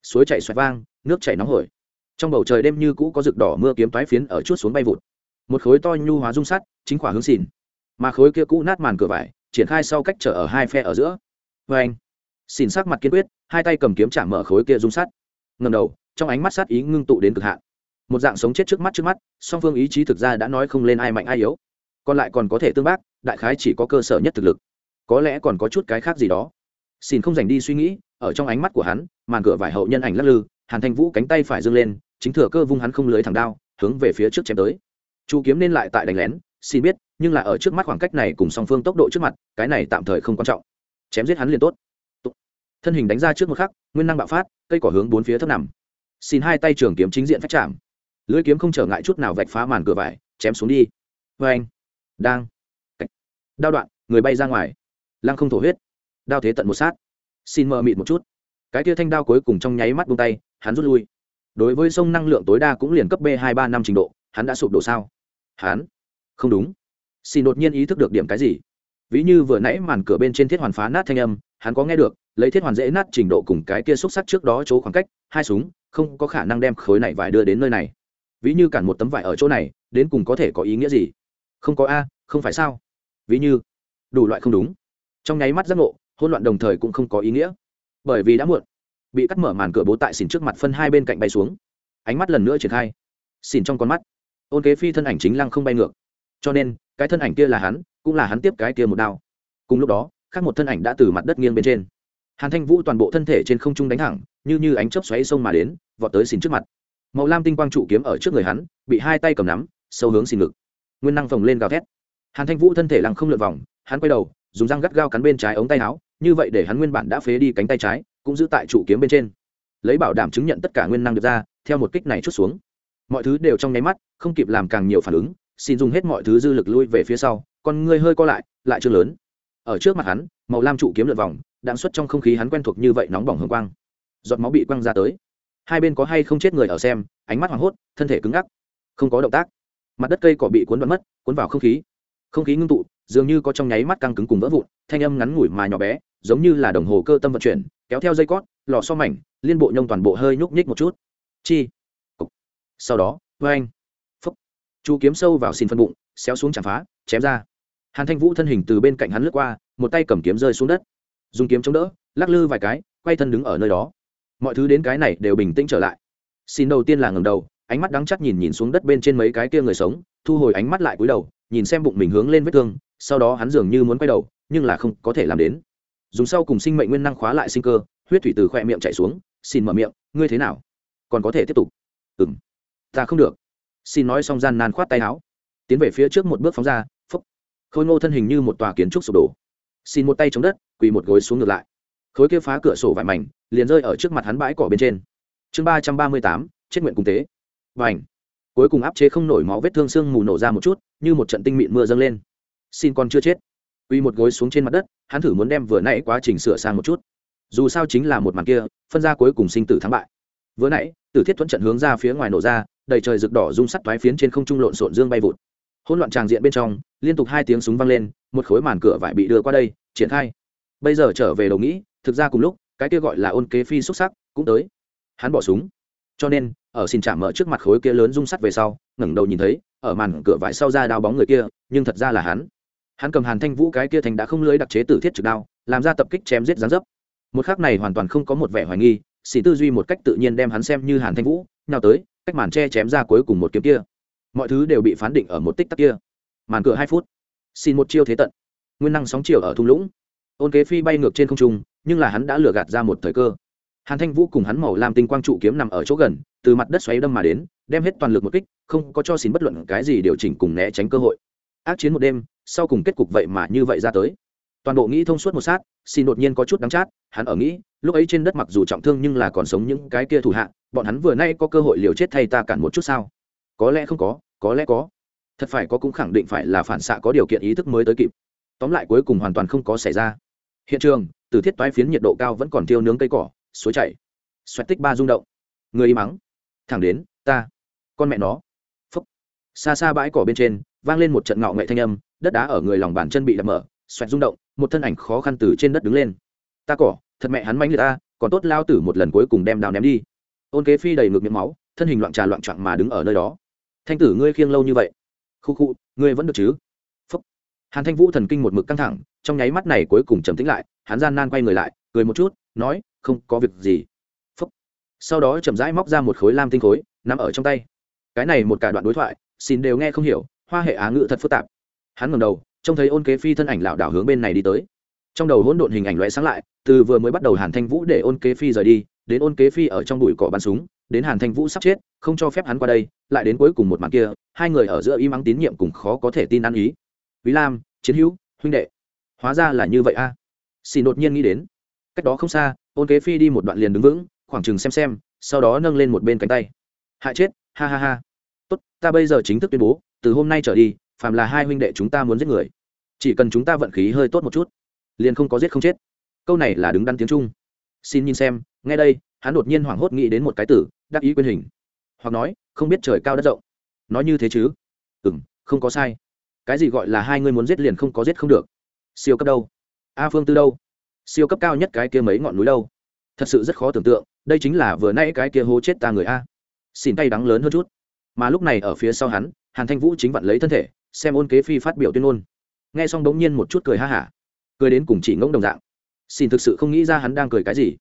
Suối chảy xoẹt vang, nước chảy nóng hổi. Trong bầu trời đêm như cũ có rực đỏ mưa kiếm toái phiến ở chút xuống bay vụt. Một khối to nhu hóa dung sắt, chính khỏa hướng xìn mà khối kia cũ nát màn cửa vải, triển khai sau cách trở ở hai phe ở giữa. Vâng. Vê anh xìn sắc mặt kiên quyết, hai tay cầm kiếm chạm mở khối kia dung sắt. Ngầm đầu trong ánh mắt sát ý ngưng tụ đến cực hạn. Một dạng sống chết trước mắt trước mắt, song phương ý chí thực ra đã nói không lên ai mạnh ai yếu. Còn lại còn có thể tương bác, đại khái chỉ có cơ sở nhất thực lực. Có lẽ còn có chút cái khác gì đó. Xin không dành đi suy nghĩ, ở trong ánh mắt của hắn, màn cửa vải hậu nhân ảnh lắc lư, hàn thanh vũ cánh tay phải dâng lên, chính thừa cơ vung hắn không lưới thẳng đao, hướng về phía trước chém tới. Chu kiếm nên lại tại đánh lén, xin biết, nhưng là ở trước mắt khoảng cách này cùng song phương tốc độ trước mặt, cái này tạm thời không quan trọng. Chém giết hắn liền tốt. Thân hình đánh ra trước một khắc, nguyên năng bạo phát, cây cỏ hướng bốn phía thấp nằm xin hai tay trường kiếm chính diện phách chạm. Lưỡi kiếm không trở ngại chút nào vạch phá màn cửa vải, chém xuống đi. Vê anh. Đang. Đao đoạn, người bay ra ngoài. Lăng không thổ huyết. Đao thế tận một sát. Xin mờ mịt một chút. Cái tia thanh đao cuối cùng trong nháy mắt buông tay, hắn rút lui. Đối với sông năng lượng tối đa cũng liền cấp b hai ba năm trình độ, hắn đã sụp đổ sao? Hắn. Không đúng. Xin đột nhiên ý thức được điểm cái gì? Ví như vừa nãy màn cửa bên trên thiết hoàn phá nát thanh âm, hắn có nghe được, lấy thiết hoàn dễ nát trình độ cùng cái kia xúc sắc trước đó chỗ khoảng cách, hai súng không có khả năng đem khối này vải đưa đến nơi này. Ví như cản một tấm vải ở chỗ này, đến cùng có thể có ý nghĩa gì? Không có a, không phải sao? Ví như, đủ loại không đúng. Trong nháy mắt giác ngộ hôn loạn đồng thời cũng không có ý nghĩa. Bởi vì đã muộn, bị cắt mở màn cửa bố tại xỉn trước mặt phân hai bên cạnh bay xuống. Ánh mắt lần nữa triển khai. Xỉn trong con mắt, ôn kế phi thân ảnh chính lăng không bay ngược. Cho nên, cái thân ảnh kia là hắn, cũng là hắn tiếp cái kia một đao. Cùng lúc đó, khác một thân ảnh đã từ mặt đất nghiêng bên trên. Hàn thanh vũ toàn bộ thân thể trên không trung đánh thẳng như như ánh chớp xoáy sông mà đến, vọt tới xin trước mặt. Màu lam tinh quang trụ kiếm ở trước người hắn, bị hai tay cầm nắm, sâu hướng xin ngực. Nguyên năng phồng lên gào thét. Hàn thanh vũ thân thể lặng không lượn vòng, hắn quay đầu, dùng răng gắt gao cắn bên trái ống tay áo, như vậy để hắn nguyên bản đã phế đi cánh tay trái, cũng giữ tại trụ kiếm bên trên. Lấy bảo đảm chứng nhận tất cả nguyên năng được ra, theo một kích này chút xuống. Mọi thứ đều trong nháy mắt, không kịp làm càng nhiều phản ứng, xin dùng hết mọi thứ dư lực lui về phía sau, con ngươi hơi co lại lại chưa lớn. Ở trước mặt hắn, màu lam trụ kiếm lượt vòng đạn xuất trong không khí hắn quen thuộc như vậy nóng bỏng hồng quang giọt máu bị quăng ra tới. Hai bên có hay không chết người ở xem, ánh mắt hoảng hốt, thân thể cứng ngắc, không có động tác. Mặt đất cây cỏ bị cuốn bắn mất, cuốn vào không khí. Không khí ngưng tụ, dường như có trong nháy mắt căng cứng cùng vỡ vụn, thanh âm ngắn ngủi mà nhỏ bé, giống như là đồng hồ cơ tâm vận chuyển, kéo theo dây cót, lò so mảnh, liên bộ nhông toàn bộ hơi nhúc nhích một chút. Chi. Cục. sau đó vê anh phúc. Chu kiếm sâu vào xin phân bụng, xéo xuống chạm phá, chém ra. Hàn thanh vũ thân hình từ bên cạnh hắn lướt qua, một tay cầm kiếm rơi xuống đất. Dùng kiếm chống đỡ, lắc lư vài cái, quay thân đứng ở nơi đó mọi thứ đến cái này đều bình tĩnh trở lại. Xin đầu tiên là ngầm đầu, ánh mắt đắng chắc nhìn nhìn xuống đất bên trên mấy cái kia người sống, thu hồi ánh mắt lại cúi đầu, nhìn xem bụng mình hướng lên vết thương, sau đó hắn dường như muốn quay đầu, nhưng là không có thể làm đến. Dùng sau cùng sinh mệnh nguyên năng khóa lại sinh cơ, huyết thủy từ khoe miệng chạy xuống, xin mở miệng, ngươi thế nào? Còn có thể tiếp tục? Ừng ta không được. Xin nói xong gian nan khoát tay áo, tiến về phía trước một bước phóng ra phúc khôi ngô thân hình như một tòa kiến trúc sụp đổ. Xin một tay chống đất, quỳ một gối xuống ngược lại khối kia phá cửa sổ vải mảnh, liền rơi ở trước mặt hắn bãi cỏ bên trên. Chương ba trăm ba mươi tám, chết nguyện cùng tế. Và ảnh cuối cùng áp chế không nổi máu vết thương xương mù nổ ra một chút, như một trận tinh mịn mưa dâng lên. Xin con chưa chết. Uy một gối xuống trên mặt đất, hắn thử muốn đem vừa nãy quá trình sửa sang một chút. Dù sao chính là một màn kia, phân ra cuối cùng sinh tử thắng bại. Vừa nãy, tử thiết thuẫn trận hướng ra phía ngoài nổ ra, đầy trời rực đỏ rung sắt toái phiến trên không trung lộn xộn dương bay vụt. Hỗn loạn tràng diện bên trong, liên tục hai tiếng súng vang lên, một khối màn cửa vải bị đưa qua đây, triển khai. Bây giờ trở về đầu nghĩ thực ra cùng lúc, cái kia gọi là ôn kế phi xuất sắc cũng tới. Hắn bỏ súng. Cho nên, ở xin chạm mở trước mặt khối kia lớn rung sắt về sau, ngẩng đầu nhìn thấy, ở màn cửa vải sau ra đao bóng người kia, nhưng thật ra là hắn. Hắn cầm hàn thanh vũ cái kia thành đã không lưới đặc chế tử thiết trực đao, làm ra tập kích chém giết gián dấp. Một khác này hoàn toàn không có một vẻ hoài nghi xì tư duy một cách tự nhiên đem hắn xem như hàn thanh vũ nào tới, cách màn che chém ra cuối cùng một kiếm kia. Mọi thứ đều bị phán định ở một tích tắc kia. Màn cửa hai phút. Xin một chiêu thế tận. Nguyên năng sóng chiều ở thung lũng. Ôn kế phi bay ngược trên không trung nhưng là hắn đã lừa gạt ra một thời cơ. Hàn thanh vũ cùng hắn màu làm tinh quang trụ kiếm nằm ở chỗ gần, từ mặt đất xoáy đâm mà đến, đem hết toàn lực một kích, không có cho xin bất luận cái gì điều chỉnh cùng né tránh cơ hội. Ác chiến một đêm, sau cùng kết cục vậy mà như vậy ra tới. Toàn bộ nghĩ thông suốt một sát, xin đột nhiên có chút đắng chát, hắn ở nghĩ, lúc ấy trên đất mặc dù trọng thương nhưng là còn sống những cái kia thủ hạ, bọn hắn vừa nay có cơ hội liều chết thay ta cản một chút sao? Có lẽ không có có lẽ có. Thật phải có cũng khẳng định phải là phản xạ có điều kiện ý thức mới tới kịp. Tóm lại cuối cùng hoàn toàn không có xảy ra. Hiện trường từ thiết toái phiến nhiệt độ cao vẫn còn tiêu nướng cây cỏ, suối chảy. Xoẹt tích ba rung động. Người y mắng. Thẳng đến, ta. Con mẹ nó. Phúc. Xa xa bãi cỏ bên trên, vang lên một trận ngạo nghệ thanh âm, đất đá ở người lòng bàn chân bị đập mở, xoẹt rung động, một thân ảnh khó khăn từ trên đất đứng lên. Ta cỏ, thật mẹ hắn manh liệt ta, còn tốt lao tử một lần cuối cùng đem đào ném đi. Ôn kế phi đầy ngực miệng máu, thân hình loạn trà loạn trọn mà đứng ở nơi đó. Thanh tử ngươi khiêng lâu như vậy. Khu khu, ngươi vẫn được chứ? Phúc. Hàn thanh vũ thần kinh một mực căng thẳng trong nháy mắt này cuối cùng trầm tĩnh lại, hắn gian nan quay người lại, cười một chút, nói, không có việc gì. Phúc. Sau đó chậm rãi móc ra một khối lam tinh khối nằm ở trong tay. Cái này một cả đoạn đối thoại, xin đều nghe không hiểu, hoa hệ á ngữ thật phức tạp. Hắn ngầm đầu, trông thấy ôn kế phi thân ảnh lảo đảo hướng bên này đi tới. Trong đầu hỗn độn hình ảnh loại sáng lại, từ vừa mới bắt đầu hàn thanh vũ để ôn kế phi rời đi, đến ôn kế phi ở trong bụi cỏ bắn súng, đến hàn thanh vũ sắp chết, không cho phép hắn qua đây, lại đến cuối cùng một màn kia, hai người ở giữa im ắng tín nhiệm cùng khó có thể tin ăn ý. Vĩ lam, chiến hữu, huynh đệ hóa ra là như vậy a. Xin đột nhiên nghĩ đến, cách đó không xa, ôn kế phi đi một đoạn liền đứng vững, khoảng chừng xem xem, sau đó nâng lên một bên cánh tay. Hại chết, ha ha ha. Tốt, ta bây giờ chính thức tuyên bố, từ hôm nay trở đi, phàm là hai huynh đệ chúng ta muốn giết người. Chỉ cần chúng ta vận khí hơi tốt một chút, liền không có giết không chết. Câu này là đứng đắn tiếng trung. Xin nhìn xem, nghe đây, hắn đột nhiên hoảng hốt nghĩ đến một cái tử đắc ý quyền hình. Hoặc nói, không biết trời cao đất rộng. Nói như thế chứ? Ừ m không có sai. Cái gì gọi là hai người muốn giết liền không có giết không được siêu cấp đâu? A phương tư đâu? Siêu cấp cao nhất cái kia mấy ngọn núi đâu? Thật sự rất khó tưởng tượng, đây chính là vừa nãy cái kia hô chết ta người a. Xin tay đắng lớn hơn chút. Mà lúc này ở phía sau hắn, hàn thanh vũ chính vặn lấy thân thể, xem ôn kế phi phát biểu tuyên ngôn. Nghe xong đống nhiên một chút cười ha hả. Cười đến cùng chỉ ngỗng đồng dạng. Xin thực sự không nghĩ ra hắn đang cười cái gì.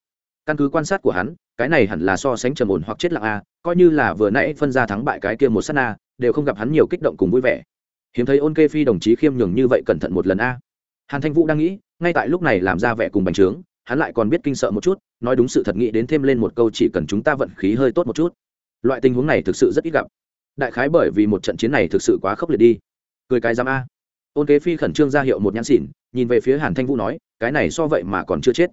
Căn cứ quan sát của hắn, cái này hẳn là so sánh trầm ổn hoặc chết lặng a, coi như là vừa nãy phân ra thắng bại cái kia một s á t na, đều không gặp hắn nhiều kích động cùng vui vẻ. Hiếm thấy ôn kê phi đồng chí khiêm nhường như vậy cẩn thận một lần a hàn thanh vũ đang nghĩ, ngay tại lúc này làm ra vẻ cùng bành trướng, hắn lại còn biết kinh sợ một chút, nói đúng sự thật nghĩ đến thêm lên một câu chỉ cần chúng ta vận khí hơi tốt một chút. Loại tình huống này thực sự rất ít gặp. Đại khái bởi vì một trận chiến này thực sự quá khốc liệt đi. Cười cái giam a. Ôn kế phi khẩn trương ra hiệu một nhãn xỉn, nhìn về phía hàn thanh vũ nói, cái này so vậy mà còn chưa chết.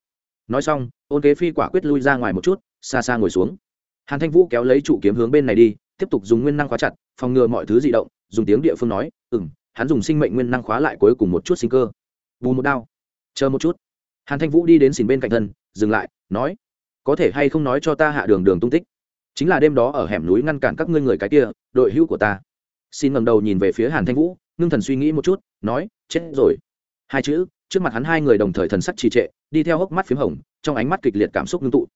Nói xong, ôn kế phi quả quyết lui ra ngoài một chút, xa xa ngồi xuống. Hàn thanh vũ kéo lấy trụ kiếm hướng bên này đi, tiếp tục dùng nguyên năng khóa chặt, phòng ngừa mọi thứ di động, dùng tiếng địa phương nói ừ m hắn dùng sinh mệnh nguyên năng khóa lại cuối cùng một chút sinh cơ bù một đao. Chờ một chút. Hàn thanh vũ đi đến xìn bên cạnh thân, dừng lại, nói, có thể hay không nói cho ta hạ đường đường tung tích? Chính là đêm đó ở hẻm núi ngăn cản các ngươi người cái kia, đội hữu của ta. Xin ngẩng đầu nhìn về phía hàn thanh vũ, ngưng thần suy nghĩ một chút, nói, chết rồi. Hai chữ, trước mặt hắn hai người đồng thời thần sắc trì trệ, đi theo hốc mắt p h í m hồng, trong ánh mắt kịch liệt cảm xúc ngưng tụ.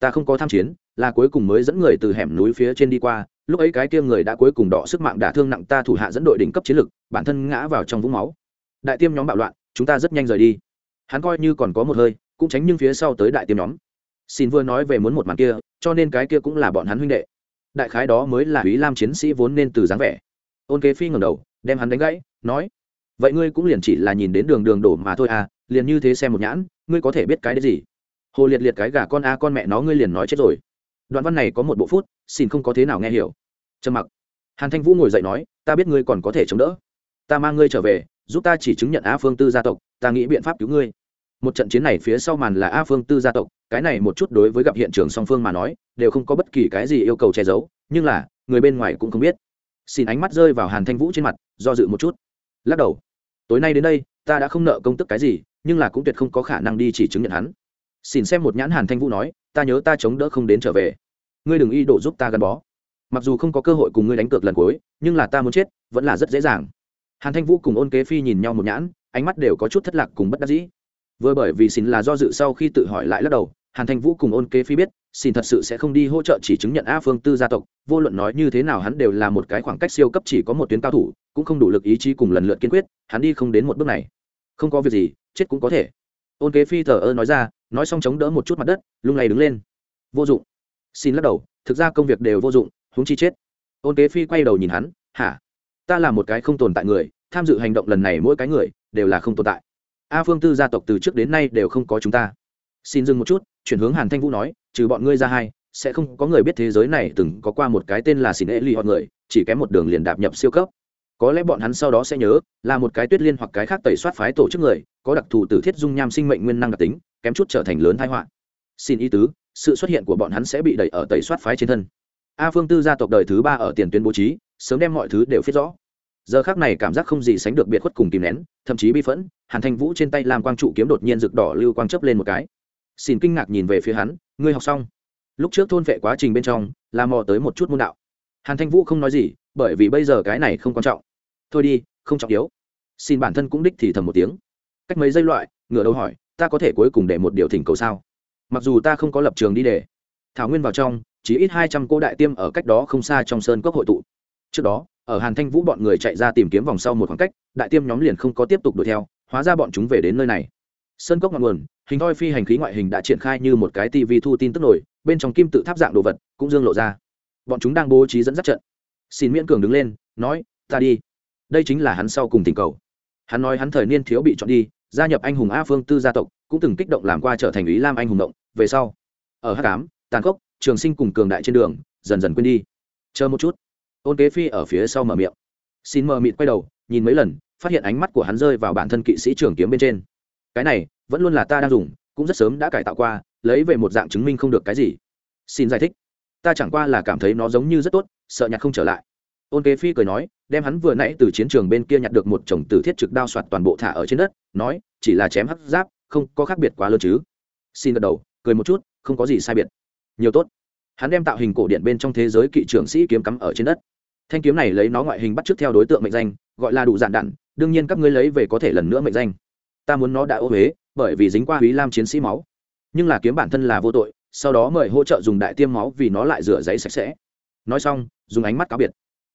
Ta không có tham chiến, là cuối cùng mới dẫn người từ hẻm núi phía trên đi qua, lúc ấy cái kia người đã cuối cùng đỏ sức mạng đả thương nặng ta thủ hạ dẫn đội đỉnh cấp chiến lực, bản thân ngã vào trong vũng máu. Đại tiêm nhóm bạo loạn chúng ta rất nhanh rời đi. Hắn coi như còn có một hơi, cũng tránh nhưng phía sau tới đại tiêm nhóm. Xin vừa nói về muốn một màn kia, cho nên cái kia cũng là bọn hắn huynh đệ. Đại khái đó mới là ý lam chiến sĩ vốn nên từ dáng vẻ. Ôn kế phi ngầm đầu, đem hắn đánh gãy, nói, vậy ngươi cũng liền chỉ là nhìn đến đường đường đổ mà thôi à liền như thế xem một nhãn, ngươi có thể biết cái đấy gì? Hồ liệt liệt cái gà con a con mẹ nó ngươi liền nói chết rồi. Đoạn văn này có một bộ phút, xin không có thế nào nghe hiểu. Trầm mặc. Hàn thanh vũ ngồi dậy nói, ta biết ngươi còn có thể chống đỡ. Ta mang ngươi trở về giúp ta chỉ chứng nhận a phương tư gia tộc, ta nghĩ biện pháp cứu ngươi. Một trận chiến này phía sau màn là a phương tư gia tộc, cái này một chút đối với gặp hiện trường song phương mà nói, đều không có bất kỳ cái gì yêu cầu che giấu, nhưng là, người bên ngoài cũng không biết. Xin ánh mắt rơi vào hàn thanh vũ trên mặt, do dự một chút. Lắc đầu. Tối nay đến đây, ta đã không nợ công tức cái gì, nhưng là cũng tuyệt không có khả năng đi chỉ chứng nhận hắn. Xin xem một nhãn hàn thanh vũ nói, ta nhớ ta chống đỡ không đến trở về. Ngươi đừng y đổ giúp ta gắn bó. Mặc dù không có cơ hội cùng ngươi đánh cược lần cuối, nhưng là ta muốn chết, vẫn là rất dễ dàng hàn thanh vũ cùng ôn kế phi nhìn nhau một nhãn, ánh mắt đều có chút thất lạc cùng bất đắc dĩ. Vừa bởi vì xin là do dự sau khi tự hỏi lại lắc đầu, hàn thanh vũ cùng ôn kế phi biết, xin thật sự sẽ không đi hỗ trợ chỉ chứng nhận a phương tư gia tộc, vô luận nói như thế nào hắn đều là một cái khoảng cách siêu cấp chỉ có một tuyến cao thủ, cũng không đủ lực ý chí cùng lần lượt kiên quyết, hắn đi không đến một bước này. Không có việc gì, chết cũng có thể. Ôn kế phi thờ ơ nói ra, nói xong chống đỡ một chút mặt đất, lung lay đứng lên. Vô dụng. Xin lắc đầu, thực ra công việc đều vô dụng, huống chi chết. Ôn kế phi quay đầu nhìn hắn, hả? Ta là một cái không tồn tại người, tham dự hành động lần này mỗi cái người đều là không tồn tại. A phương tư gia tộc từ trước đến nay đều không có chúng ta. Xin dừng một chút, chuyển hướng hàn thanh vũ nói, trừ bọn ngươi ra hai, sẽ không có người biết thế giới này từng có qua một cái tên là xin ê ly họ người, chỉ kém một đường liền đạp nhập siêu cấp. Có lẽ bọn hắn sau đó sẽ nhớ, là một cái tuyết liên hoặc cái khác tẩy soát phái tổ chức người, có đặc thù tử thiết dung nham sinh mệnh nguyên năng đặc tính, kém chút trở thành lớn thái họa. Xin ý tứ, sự xuất hiện của bọn hắn sẽ bị đẩy ở tẩy soát phái trên thân. A phương tư gia tộc đời thứ ba ở tiền tuyến bố trí sớm đem mọi thứ đều viết rõ. Giờ khác này cảm giác không gì sánh được biệt khuất cùng kìm nén, thậm chí bi phẫn, hàn thanh vũ trên tay làm quang trụ kiếm đột nhiên rực đỏ lưu quang chấp lên một cái. Xin kinh ngạc nhìn về phía hắn, ngươi học xong? Lúc trước thôn vệ quá trình bên trong, là mò tới một chút môn đạo. Hàn thanh vũ không nói gì, bởi vì bây giờ cái này không quan trọng. Thôi đi, không trọng yếu. Xin bản thân cũng đích thì thầm một tiếng. Cách mấy giây loại, ngửa đầu hỏi, ta có thể cuối cùng để một điều thỉnh cầu sao? Mặc dù ta không có lập trường đi để. Thảo nguyên vào trong, chỉ ít hai trăm cô đại tiêm ở cách đó không xa trong sơn cốc hội tụ trước đó, ở hàn thanh vũ bọn người chạy ra tìm kiếm vòng sau một khoảng cách, đại tiêm nhóm liền không có tiếp tục đuổi theo, hóa ra bọn chúng về đến nơi này. Sơn cốc ngọn nguồn, hình thoi phi hành khí ngoại hình đã triển khai như một cái tivi thu tin tức nổi, bên trong kim tự tháp dạng đồ vật cũng dương lộ ra. Bọn chúng đang bố trí dẫn dắt trận. Xin miễn cường đứng lên, nói, ta đi. Đây chính là hắn sau cùng tình cầu. Hắn nói hắn thời niên thiếu bị chọn đi, gia nhập anh hùng a phương tư gia tộc, cũng từng kích động làm qua trở thành ý lam anh hùng động. Về sau, ở h tám tàn khốc, trường sinh cùng cường đại trên đường, dần dần quên đi. Chờ một chút ôn kế phi ở phía sau mở miệng. Xin mờ mịt quay đầu, nhìn mấy lần, phát hiện ánh mắt của hắn rơi vào bản thân kỵ sĩ trường kiếm bên trên. Cái này, vẫn luôn là ta đang dùng, cũng rất sớm đã cải tạo qua, lấy về một dạng chứng minh không được cái gì. Xin giải thích. Ta chẳng qua là cảm thấy nó giống như rất tốt, sợ nhặt không trở lại. Ôn kế phi cười nói, đem hắn vừa nãy từ chiến trường bên kia nhặt được một chồng tử thiết trực đao soạt toàn bộ thả ở trên đất, nói, chỉ là chém hắc giáp, không có khác biệt quá lớn chứ. Xin gật đầu, cười một chút, không có gì sai biệt. Nhiều tốt hắn đem tạo hình cổ điện bên trong thế giới kỵ trưởng sĩ kiếm cắm ở trên đất. Thanh kiếm này lấy nó ngoại hình bắt trước theo đối tượng mệnh danh, gọi là đủ dạn đạn đương nhiên các ngươi lấy về có thể lần nữa mệnh danh. Ta muốn nó đã ô huế bởi vì dính qua húy lam chiến sĩ máu. Nhưng là kiếm bản thân là vô tội, sau đó mời hỗ trợ dùng đại tiêm máu vì nó lại rửa giấy sạch sẽ. Nói xong, dùng ánh mắt cáo biệt.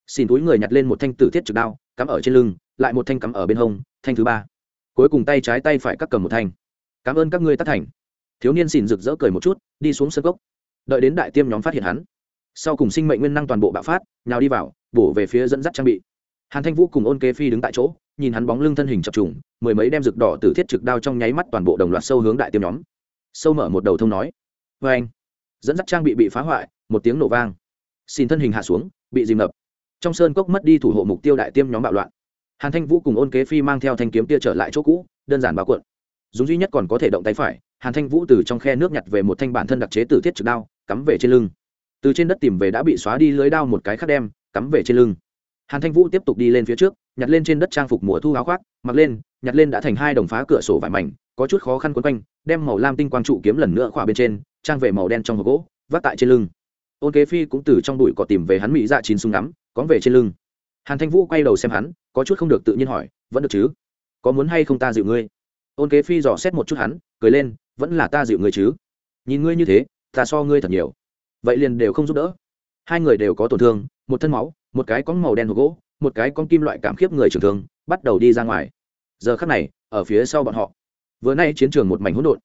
Xin túi người nhặt lên một thanh tử thiết trực đao, cắm ở trên lưng, lại một thanh cắm ở bên hông, thanh thứ ba. Cuối cùng tay trái tay phải cắt cầm một thanh. Cảm ơn các ngươi tác thành. Thiếu niên xin rực rỡ cười một chút, đi xuống sân gốc đợi đến đại tiêm nhóm phát hiện hắn. Sau cùng sinh mệnh nguyên năng toàn bộ bạo phát, nhào đi vào, bổ về phía dẫn dắt trang bị. Hàn thanh vũ cùng ôn kế phi đứng tại chỗ, nhìn hắn bóng lưng thân hình chập trùng, mười mấy đem rực đỏ từ thiết trực đao trong nháy mắt toàn bộ đồng loạt sâu hướng đại tiêm nhóm. Sâu mở một đầu thông nói vê anh dẫn dắt trang bị bị phá hoại, một tiếng nổ vang. Xin thân hình hạ xuống, bị dìm ngập. Trong sơn cốc mất đi thủ hộ mục tiêu đại tiêm nhóm bạo loạn. Hàn thanh vũ cùng ôn kế phi mang theo thanh kiếm tia trở lại chỗ cũ, đơn giản bao cuộn dùng duy nhất còn có thể động tay phải, hàn thanh vũ từ trong khe nước nhặt về một thanh bản thân đặc chế từ thiết trực đao cắm về trên lưng. Từ trên đất tìm về đã bị xóa đi lưới đao một cái khắc đem, cắm về trên lưng. Hàn thanh vũ tiếp tục đi lên phía trước, nhặt lên trên đất trang phục mùa thu áo khoác, mặc lên, nhặt lên đã thành hai đồng phá cửa sổ vải mảnh, có chút khó khăn quấn quanh, đem màu lam tinh quang trụ kiếm lần nữa khỏa bên trên, trang về màu đen trong hộp gỗ, vác tại trên lưng. Ôn kế phi cũng từ trong bụi cỏ tìm về hắn mỹ dạ chín súng ngắm có về trên lưng. Hàn thanh vũ quay đầu xem hắn, có chút không được tự nhiên hỏi, vẫn được chứ? Có muốn hay không ta dịu ngươi? Ôn kế phi dò xét một chút hắn, cười lên, vẫn là ta dịu ngươi chứ? Nhìn ngươi như thế ta so ngươi thật nhiều. Vậy liền đều không giúp đỡ. Hai người đều có tổn thương, một thân máu, một cái con màu đen hộp gỗ, một cái con kim loại cảm khiếp người trưởng thương, bắt đầu đi ra ngoài. Giờ khắc này, ở phía sau bọn họ, vừa nay chiến trường một mảnh hỗn độn.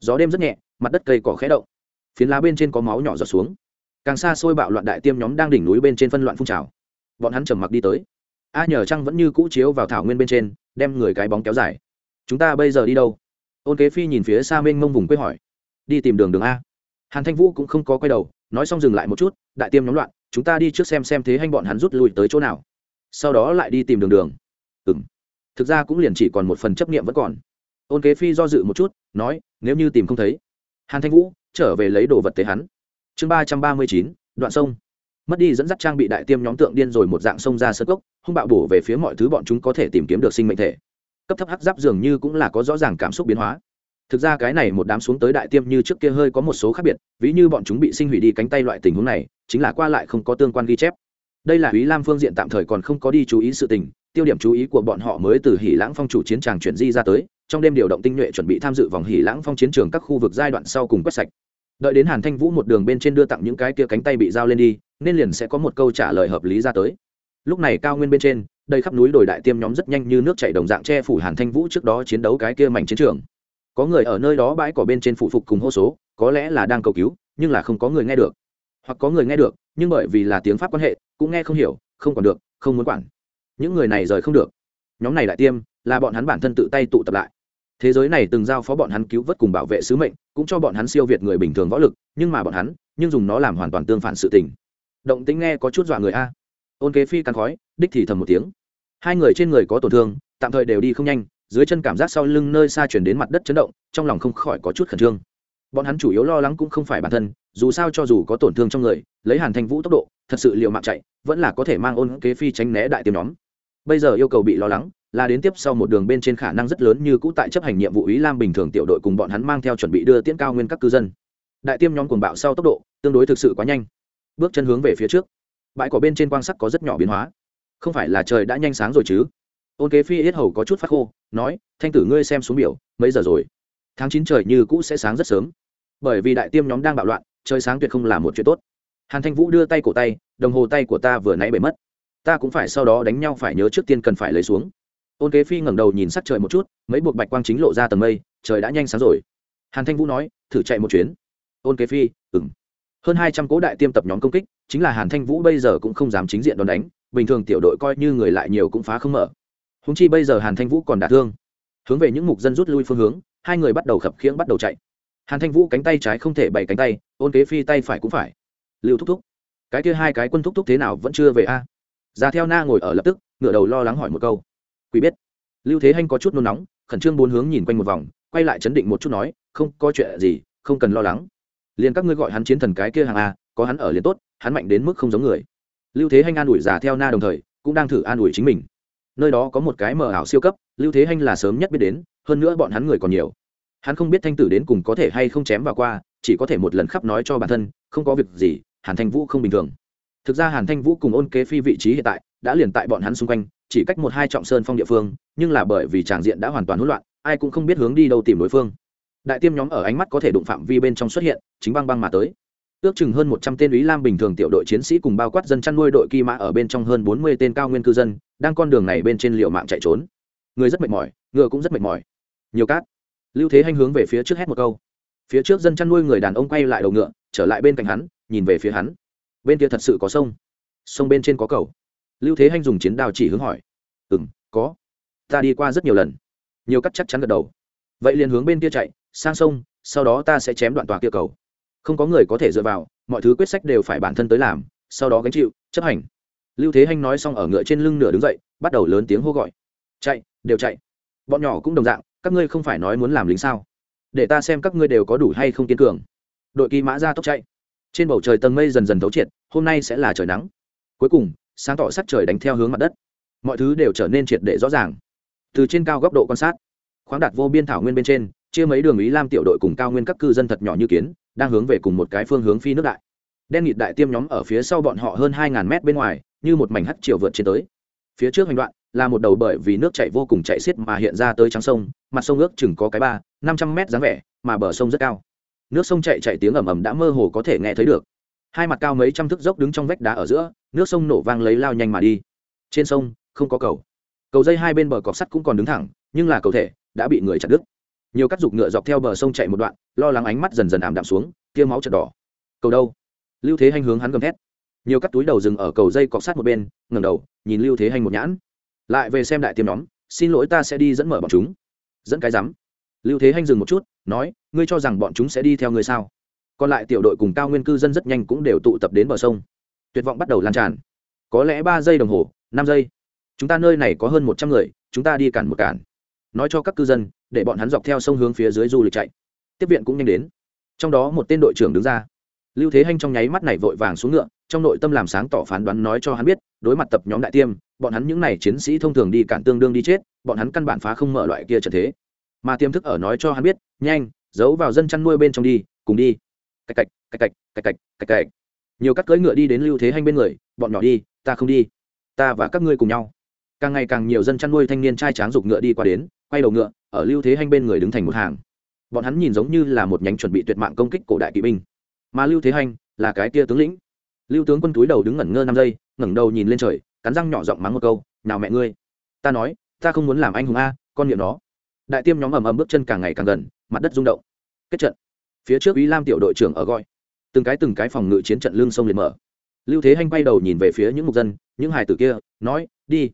Gió đêm rất nhẹ, mặt đất cây cỏ khẽ động. Phiến lá bên trên có máu nhỏ giọt xuống. Càng xa xôi bạo loạn đại tiêm nhóm đang đỉnh núi bên trên phân loạn phun trào. Bọn hắn trầm mặc đi tới. A nhờ trăng vẫn như cũ chiếu vào thảo nguyên bên trên, đem người cái bóng kéo dài. Chúng ta bây giờ đi đâu? Ôn kế phi nhìn phía xa mênh mông vùng quê hỏi. Đi tìm đường đường a hàn thanh vũ cũng không có quay đầu, nói xong dừng lại một chút, đại tiêm nhóm loạn, chúng ta đi trước xem xem thế hành bọn hắn rút lui tới chỗ nào. Sau đó lại đi tìm đường đường. Ừ m thực ra cũng liền chỉ còn một phần chấp nghiệm vẫn còn. Ôn kế phi do dự một chút, nói, nếu như tìm không thấy. Hàn thanh vũ trở về lấy đồ vật tế hắn. Chương ba trăm ba mươi chín, đoạn sông. Mất đi dẫn dắt trang bị đại tiêm nhóm tượng điên rồi một dạng sông ra sơ cốc, hung bạo bổ về phía mọi thứ bọn chúng có thể tìm kiếm được sinh mệnh thể. Cấp thấp hắc giáp dường như cũng là có rõ ràng cảm xúc biến hóa thực ra cái này một đám xuống tới đại tiêm như trước kia hơi có một số khác biệt, ví như bọn chúng bị sinh hủy đi cánh tay loại tình huống này, chính là qua lại không có tương quan ghi chép. Đây là ý lam phương diện tạm thời còn không có đi chú ý sự tình, tiêu điểm chú ý của bọn họ mới từ hỉ lãng phong chủ chiến tràng chuyển di ra tới, trong đêm điều động tinh nhuệ chuẩn bị tham dự vòng hỉ lãng phong chiến trường các khu vực giai đoạn sau cùng quét sạch. Đợi đến hàn thanh vũ một đường bên trên đưa tặng những cái kia cánh tay bị giao lên đi, nên liền sẽ có một câu trả lời hợp lý ra tới. Lúc này cao nguyên bên trên đây khắp núi đồi đại tiêm nhóm rất nhanh như nước chảy đồng dạng che phủ hàn thanh vũ trước đó chiến đấu cái kia mảnh chiến trường có người ở nơi đó bãi cỏ bên trên phụ phục cùng hô số, có lẽ là đang cầu cứu, nhưng là không có người nghe được. Hoặc có người nghe được, nhưng bởi vì là tiếng pháp quan hệ, cũng nghe không hiểu, không còn được, không muốn quản. Những người này rời không được. Nhóm này đại tiêm, là bọn hắn bản thân tự tay tụ tập lại. Thế giới này từng giao phó bọn hắn cứu vớt cùng bảo vệ sứ mệnh, cũng cho bọn hắn siêu việt người bình thường võ lực, nhưng mà bọn hắn, nhưng dùng nó làm hoàn toàn tương phản sự tình. Động tính nghe có chút dọa người a. Ôn kế phi cắn khói, đích thì thầm một tiếng. Hai người trên người có tổn thương, tạm thời đều đi không nhanh dưới chân cảm giác sau lưng nơi xa chuyển đến mặt đất chấn động, trong lòng không khỏi có chút khẩn trương. Bọn hắn chủ yếu lo lắng cũng không phải bản thân, dù sao cho dù có tổn thương trong người, lấy hàn thanh vũ tốc độ, thật sự liệu mạng chạy, vẫn là có thể mang ôn kế phi tránh né đại tiêm nhóm. Bây giờ yêu cầu bị lo lắng là đến tiếp sau một đường bên trên khả năng rất lớn như cũ tại chấp hành nhiệm vụ ý lam bình thường tiểu đội cùng bọn hắn mang theo chuẩn bị đưa tiễn cao nguyên các cư dân. Đại tiêm nhóm cuồng bạo sau tốc độ, tương đối thực sự quá nhanh. Bước chân hướng về phía trước. Bãi cỏ bên trên quang sắc có rất nhỏ biến hóa. Không phải là trời đã nhanh sáng rồi chứ? Ôn kế phi yết hầu có chút phát khô, nói, thanh tử ngươi xem xuống biểu, mấy giờ rồi? Tháng chín trời như cũ sẽ sáng rất sớm. Bởi vì đại tiêm nhóm đang bạo loạn, trời sáng tuyệt không là một chuyện tốt. Hàn thanh vũ đưa tay cổ tay, đồng hồ tay của ta vừa nãy bể mất. Ta cũng phải sau đó đánh nhau phải nhớ trước tiên cần phải lấy xuống. Ôn kế phi ngẩng đầu nhìn sắc trời một chút, mấy buộc bạch quang chính lộ ra tầng mây, trời đã nhanh sáng rồi. Hàn thanh vũ nói, thử chạy một chuyến. Ôn kế phi ừng hơn hai trăm cố đại tiêm tập nhóm công kích, chính là hàn thanh vũ bây giờ cũng không dám chính diện đòn đánh, bình thường tiểu đội coi như người lại nhiều cũng phá không mở húng chi bây giờ hàn thanh vũ còn đả thương. Hướng về những mục dân rút lui phương hướng, hai người bắt đầu khập khiễng bắt đầu chạy. Hàn thanh vũ cánh tay trái không thể bày cánh tay, ôn kế phi tay phải cũng phải. Lưu thúc thúc, cái kia hai cái quân thúc thúc thế nào vẫn chưa về a? À? già theo na ngồi ở lập tức ngửa đầu lo lắng hỏi một câu. Quý biết. Lưu thế hanh có chút nôn nóng, khẩn trương bốn hướng nhìn quanh một vòng, quay lại chấn định một chút nói, không có chuyện gì, không cần lo lắng. Liền các ngươi gọi hắn chiến thần cái kia hàng a, có hắn ở liền tốt, hắn mạnh đến mức không giống người. Lưu thế hanh an ủi già theo na đồng thời, cũng đang thử an ủi chính mình nơi đó có một cái mờ ảo siêu cấp, lưu thế hanh là sớm nhất biết đến, hơn nữa bọn hắn người còn nhiều. Hắn không biết thanh tử đến cùng có thể hay không chém vào qua, chỉ có thể một lần khắp nói cho bản thân, không có việc gì, hàn thanh vũ không bình thường. Thực ra hàn thanh vũ cùng ôn kế phi vị trí hiện tại, đã liền tại bọn hắn xung quanh, chỉ cách một hai trọng sơn phong địa phương, nhưng là bởi vì tràng diện đã hoàn toàn hỗn loạn, ai cũng không biết hướng đi đâu tìm đối phương. Đại tiêm nhóm ở ánh mắt có thể đụng phạm vi bên trong xuất hiện, chính băng băng mà tới ước chừng hơn một trăm tên ý lam bình thường tiểu đội chiến sĩ cùng bao quát dân chăn nuôi đội kỳ mã ở bên trong hơn bốn mươi tên cao nguyên cư dân, đang con đường này bên trên liều mạng chạy trốn. Người rất mệt mỏi, ngựa cũng rất mệt mỏi. Nhiều cát. Lưu thế hanh hướng về phía trước hét một câu. Phía trước dân chăn nuôi người đàn ông quay lại đầu ngựa, trở lại bên cạnh hắn, nhìn về phía hắn. Bên kia thật sự có sông. Sông bên trên có cầu. Lưu thế hanh dùng chiến đao chỉ hướng hỏi. Ừ m có. Ta đi qua rất nhiều lần. Nhiều cắt chắc chắn gật đầu. Vậy liền hướng bên kia chạy, sang sông, sau đó ta sẽ chém đoạn tòa kia cầu không có người có thể dựa vào, mọi thứ quyết sách đều phải bản thân tới làm, sau đó gánh chịu, chấp hành. Lưu thế hanh nói xong ở ngựa trên lưng nửa đứng dậy, bắt đầu lớn tiếng hô gọi. Chạy, đều chạy. Bọn nhỏ cũng đồng dạng, các ngươi không phải nói muốn làm lính sao? Để ta xem các ngươi đều có đủ hay không kiên cường. Đội kỳ mã ra tốc chạy. Trên bầu trời tầng mây dần dần thấu triệt, hôm nay sẽ là trời nắng. Cuối cùng, sáng tỏ sắc trời đánh theo hướng mặt đất. Mọi thứ đều trở nên triệt để rõ ràng. Từ trên cao góc độ quan sát, khoáng đạt vô biên thảo nguyên bên trên, chia mấy đường ý lam tiểu đội cùng cao nguyên các cư dân thật nhỏ như kiến đang hướng về cùng một cái phương hướng phi nước đại. Đen nghịt đại tiêm nhóm ở phía sau bọn họ hơn hai ngàn mét bên ngoài, như một mảnh hắt chiều vượt trên tới. Phía trước hành đoạn là một đầu bởi vì nước chảy vô cùng chảy xiết mà hiện ra tới trắng sông, mặt sông ước chừng có cái ba, năm trăm mét dáng vẻ, mà bờ sông rất cao. Nước sông chạy chạy tiếng ầm ầm đã mơ hồ có thể nghe thấy được. Hai mặt cao mấy trăm thước dốc đứng trong vách đá ở giữa, nước sông nổ vang lấy lao nhanh mà đi. Trên sông, không có cầu. Cầu dây hai bên bờ cọc sắt cũng còn đứng thẳng, nhưng là cầu thể đã bị người chặt đứt nhiều cắt dục ngựa dọc theo bờ sông chạy một đoạn, lo lắng ánh mắt dần dần ảm đạm xuống, tia máu chật đỏ. Cầu đâu? Lưu thế hành hướng hắn gầm thét. Nhiều cắt túi đầu dừng ở cầu dây cọc sát một bên, ngẩng đầu, nhìn lưu thế hành một nhãn. Lại về xem đại tiêm nhóm, xin lỗi ta sẽ đi dẫn mở bọn chúng. Dẫn cái rắm. Lưu thế hành dừng một chút, nói, ngươi cho rằng bọn chúng sẽ đi theo ngươi sao? Còn lại tiểu đội cùng cao nguyên cư dân rất nhanh cũng đều tụ tập đến bờ sông. Tuyệt vọng bắt đầu lan tràn. Có lẽ ba giây đồng hồ, năm giây. Chúng ta nơi này có hơn một trăm người, chúng ta đi cản một cản nói cho các cư dân, để bọn hắn dọc theo sông hướng phía dưới du lịch chạy. Tiếp viện cũng nhanh đến. Trong đó một tên đội trưởng đứng ra. Lưu thế hanh trong nháy mắt này vội vàng xuống ngựa, trong nội tâm làm sáng tỏ phán đoán nói cho hắn biết, đối mặt tập nhóm đại tiêm, bọn hắn những n à y chiến sĩ thông thường đi cản tương đương đi chết, bọn hắn căn bản phá không mở loại kia trận thế. Mà tiềm thức ở nói cho hắn biết, nhanh, giấu vào dân chăn nuôi bên trong đi, cùng đi. Cạch cạch cạch cạch cạch cạch cạch cạch. Nhiều các cưỡi ngựa đi đến lưu thế hanh bên người, bọn nhỏ đi, ta không đi. Ta và các ngươi cùng nhau. Càng ngày càng nhiều dân chăn nuôi thanh niên trai tráng dục ngựa đi qua đến quay đầu ngựa, ở lưu thế hanh bên người đứng thành một hàng. Bọn hắn nhìn giống như là một nhánh chuẩn bị tuyệt mạng công kích cổ đại kỵ binh. Mà lưu thế hanh là cái tia tướng lĩnh. Lưu tướng quân túi đầu đứng ngẩn ngơ năm giây, ngẩng đầu nhìn lên trời, cắn răng nhỏ giọng mắng một câu, nào mẹ ngươi, ta nói, ta không muốn làm anh hùng a, con miệng nó. Đại tiêm nhóm ầm ầm bước chân càng ngày càng gần, mặt đất rung động. Kết trận. Phía trước ý lam tiểu đội trưởng ở gọi. Từng cái từng cái phòng ngự chiến trận lương sông liền mở. Lưu thế hanh quay đầu nhìn về phía những mục dân, những hài tử kia, nói, đi.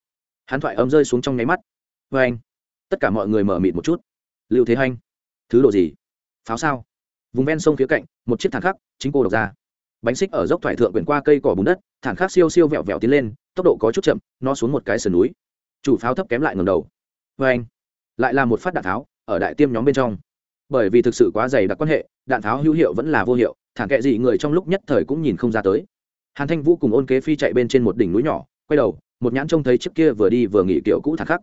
Hắn thoại ấm rơi xuống trong nháy mắt. Vê anh tất cả mọi người mở mịt một chút. Lưu thế hanh, thứ độ gì? Pháo sao? Vùng ven sông phía cạnh, một chiếc thản khắc, chính cô độc ra. Bánh xích ở dốc thoải thượng quyển qua cây cỏ bùn đất thản khắc siêu siêu vẹo vẹo tiến lên, tốc độ có chút chậm, nó xuống một cái sườn núi. Chủ pháo thấp kém lại ngầm đầu. Vê anh, lại là một phát đạn tháo, ở đại tiêm nhóm bên trong. Bởi vì thực sự quá dày đặc quan hệ, đạn tháo hữu hiệu vẫn là vô hiệu thản kệ gì người trong lúc nhất thời cũng nhìn không ra tới. Hàn thanh vũ cùng ôn kế phi chạy bên trên một đỉnh núi nhỏ, quay đầu, một nhãn trông thấy chiếc kia vừa đi vừa nghỉ kiểu cũ thẳng khắc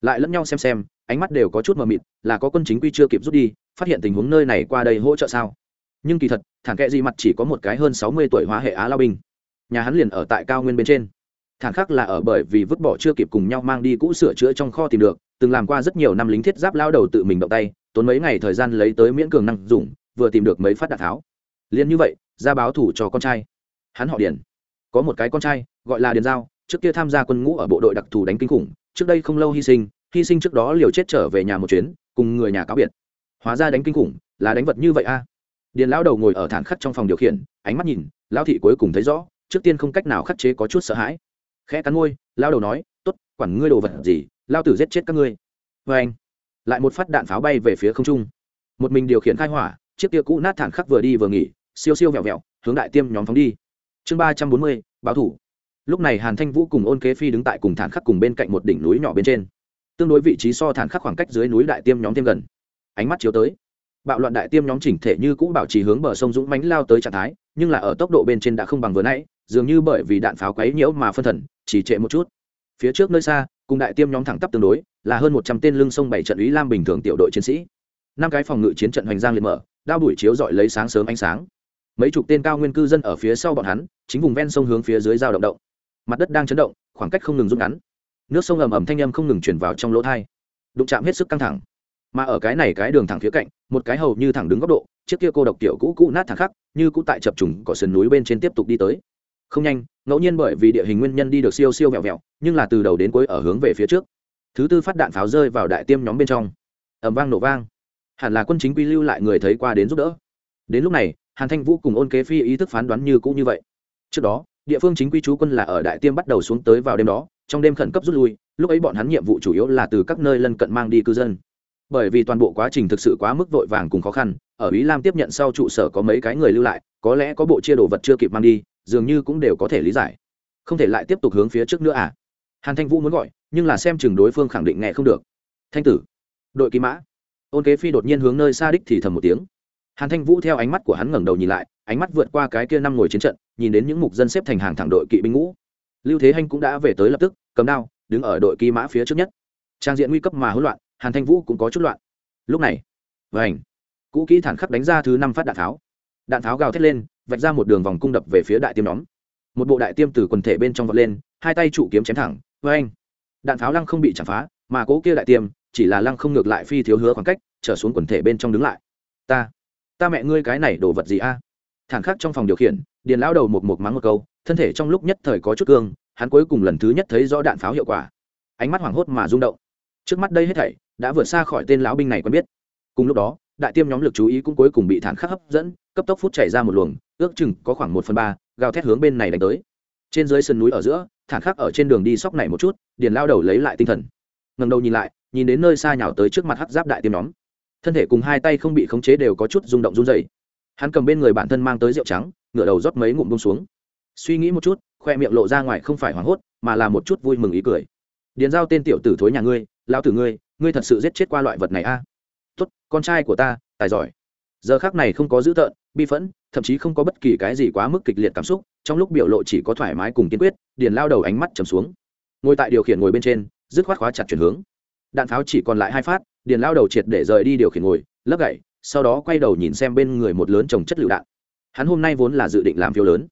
lại lẫn nhau xem xem, ánh mắt đều có chút mờ mịt, là có quân chính quy chưa kịp rút đi, phát hiện tình huống nơi này qua đây hỗ trợ sao? Nhưng kỳ thật, thản kệ gì mặt chỉ có một cái hơn sáu mươi tuổi hóa hệ á lao binh. Nhà hắn liền ở tại cao nguyên bên trên. Thản khác là ở bởi vì vứt bỏ chưa kịp cùng nhau mang đi cũ sửa chữa trong kho tìm được, từng làm qua rất nhiều năm lính thiết giáp lao đầu tự mình động tay, tốn mấy ngày thời gian lấy tới miễn cường năng dùng, vừa tìm được mấy phát đạn tháo. Liền như vậy, ra báo thủ cho con trai. Hắn họ điền. Có một cái con trai, gọi là điền giao, trước kia tham gia quân ngũ ở bộ đội đặc thù đánh kinh khủng trước đây không lâu hy sinh hy sinh trước đó liều chết trở về nhà một chuyến, cùng người nhà cáo biệt. Hóa ra đánh kinh khủng, là đánh vật như vậy a. Điền lão đầu ngồi ở thản khắc trong phòng điều khiển, ánh mắt nhìn, lão thị cuối cùng thấy rõ, trước tiên không cách nào khắc chế có chút sợ hãi. Khẽ cắn môi, lão đầu nói, tốt, quản ngươi đồ vật gì lao tử giết chết các ngươi. Vê anh, lại một phát đạn pháo bay về phía không trung. Một mình điều khiển khai hỏa, chiếc kia cũ nát thản khắc vừa đi vừa nghỉ, siêu siêu vẹo vẹo, hướng đại tiêm nhóm phóng đi. Chương ba trăm bốn mươi, báo thủ lúc này hàn thanh vũ cùng ôn kế phi đứng tại cùng thản khắc cùng bên cạnh một đỉnh núi nhỏ bên trên. Tương đối vị trí so thản khắc khoảng cách dưới núi đại tiêm nhóm thêm gần. Ánh mắt chiếu tới. Bạo loạn đại tiêm nhóm chỉnh thể như cũ bảo trì hướng bờ sông dũng mánh lao tới trạng thái, nhưng là ở tốc độ bên trên đã không bằng vừa nãy, dường như bởi vì đạn pháo quấy nhiễu mà phân thần chỉ trệ một chút. Phía trước nơi xa, cùng đại tiêm nhóm thẳng tắp tương đối, là hơn một trăm tên lưng sông bảy trận ý lam bình thường tiểu đội chiến sĩ. Năm cái phòng ngự chiến trận hoành giang liệt mở, đao đuổi chiếu dọi lấy sáng sớm ánh sáng. Mấy chục tên cao nguyên cư dân ở phía sau bọn hắn, chính vùng ven sông hướng phía dưới giao động động mặt đất đang chấn động, khoảng cách không ngừng rút ngắn. Nước sông ầm ầm thanh â m không ngừng chuyển vào trong lỗ thai. Đụng chạm hết sức căng thẳng. Mà ở cái này cái đường thẳng phía cạnh, một cái hầu như thẳng đứng góc độ, chiếc kia cô độc tiểu cũ cũ nát thẳng khắc, như cũ tại chập trùng cỏ sườn núi bên trên tiếp tục đi tới. Không nhanh, ngẫu nhiên bởi vì địa hình nguyên nhân đi được siêu siêu vẹo vẹo, nhưng là từ đầu đến cuối ở hướng về phía trước. Thứ tư phát đạn pháo rơi vào đại tiêm nhóm bên trong. Ẩm vang nổ vang. Hẳn là quân chính quy lưu lại người thấy qua đến giúp đỡ. Đến lúc này, hàn thanh vũ cùng ôn kế phi ý thức phán đoán như cũ như vậy. Trước đó địa phương chính quy chú quân là ở đại tiêm bắt đầu xuống tới vào đêm đó, trong đêm khẩn cấp rút lui, lúc ấy bọn hắn nhiệm vụ chủ yếu là từ các nơi lân cận mang đi cư dân. Bởi vì toàn bộ quá trình thực sự quá mức vội vàng cùng khó khăn, ở ý lam tiếp nhận sau trụ sở có mấy cái người lưu lại, có lẽ có bộ chia đồ vật chưa kịp mang đi, dường như cũng đều có thể lý giải. Không thể lại tiếp tục hướng phía trước nữa à? Hàn thanh vũ muốn gọi, nhưng là xem chừng đối phương khẳng định nghe không được. Thanh tử. Đội ký mã. Ôn kế phi đột nhiên hướng nơi xa đích thì thầm một tiếng hàn thanh vũ theo ánh mắt của hắn ngẩng đầu nhìn lại, ánh mắt vượt qua cái kia năm ngồi chiến trận, nhìn đến những mục dân xếp thành hàng thẳng đội kỵ binh ngũ. Lưu thế hanh cũng đã về tới lập tức, cầm đao, đứng ở đội kỵ mã phía trước nhất. Trang diện nguy cấp mà hỗn loạn, hàn thanh vũ cũng có chút loạn. Lúc này vảnh cũ kỹ thản khắc đánh ra thứ năm phát đạn tháo. Đạn tháo gào thét lên, vạch ra một đường vòng cung đập về phía đại tiêm nhóm. Một bộ đại tiêm từ quần thể bên trong vọt lên, hai tay trụ kiếm chém thẳng vê anh đạn tháo lăng không bị chạm phá, mà cố kia đại tiêm, chỉ là lăng không ngược lại phi thiếu hứa khoảng cách, trở xuống quần thể bên trong đứng lại. Ta ta mẹ ngươi cái này đồ vật gì a? Thản khắc trong phòng điều khiển, điền lão đầu một một mắng một câu, thân thể trong lúc nhất thời có chút cương, hắn cuối cùng lần thứ nhất thấy rõ đạn pháo hiệu quả. Ánh mắt hoảng hốt mà rung động. Trước mắt đây hết thảy, đã vượt xa khỏi tên lão binh này quen biết. Cùng lúc đó, đại tiêm nhóm lực chú ý cũng cuối cùng bị thản khắc hấp dẫn, cấp tốc phút chảy ra một luồng, ước chừng có khoảng một phần ba, gào thét hướng bên này đánh tới. Trên dưới sườn núi ở giữa thản khắc ở trên đường đi sóc này một chút, điền lao đầu lấy lại tinh thần. Ngần đầu nhìn lại, nhìn đến nơi xa nhào tới trước mặt hắc giáp đại tiêm nhóm thân thể cùng hai tay không bị khống chế đều có chút rung động run dày hắn cầm bên người bản thân mang tới rượu trắng, ngửa đầu rót mấy ngụm bông xuống. Suy nghĩ một chút, khoe miệng lộ ra ngoài không phải hoảng hốt, mà là một chút vui mừng ý cười. Điền giao tên tiểu tử thối nhà ngươi lao tử ngươi ngươi thật sự giết chết qua loại vật này a? À? tốt, con trai của ta, tài giỏi. Giờ khác này không có dữ tợn, bi phẫn, thậm chí không có bất kỳ cái gì quá mức kịch liệt cảm xúc, trong lúc biểu lộ chỉ có thoải mái cùng kiên quyết, điền lao đầu ánh mắt trầm xuống. Ngồi tại điều khiển ngồi bên trên, dứt khoát khóa chặt chuyển hướng. Đạn pháo chỉ còn lại hai phát điền lao đầu triệt để rời đi điều khiển ngồi lấp gậy sau đó quay đầu nhìn xem bên người một lớn trồng chất lựu đạn. Hắn hôm nay vốn là dự định làm phiếu lớn.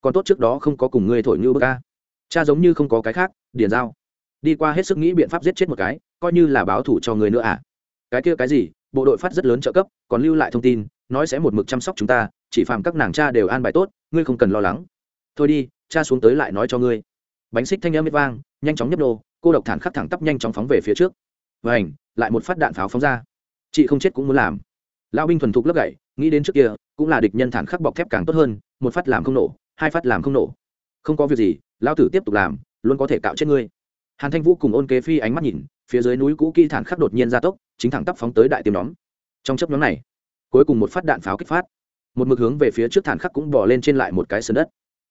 Còn tốt trước đó không có cùng ngươi thổi như bơ ca cha giống như không có cái khác điền giao. Đi qua hết sức nghĩ biện pháp giết chết một cái coi như là báo thủ cho người nữa à. Cái kia cái gì bộ đội phát rất lớn trợ cấp còn lưu lại thông tin nói sẽ một mực chăm sóc chúng ta chỉ phạm các nàng cha đều an bài tốt ngươi không cần lo lắng. Thôi đi cha xuống tới lại nói cho ngươi. Bánh xích thanh âm vang nhanh chóng nhấp đồ, cô độc thản khắc thẳng tắp nhanh chóng phóng về phía trước. Vảnh lại một phát đạn pháo phóng ra. Chị không chết cũng muốn làm. Lão binh thuần thục lấp gậy, nghĩ đến trước kia, cũng là địch nhân thản khắc bọc thép càng tốt hơn, một phát làm không nổ, hai phát làm không nổ. Không có việc gì, lão tử tiếp tục làm, luôn có thể cạo chết ngươi. Hàn thanh vũ cùng ôn kế phi ánh mắt nhìn, phía dưới núi cũ kỹ thản khắc đột nhiên ra tốc, chính thẳng tắp phóng tới đại tiêm nhóm. Trong chấp nhóm này, cuối cùng một phát đạn pháo kích phát. Một mực hướng về phía trước thản khắc cũng bỏ lên trên lại một cái sân đất.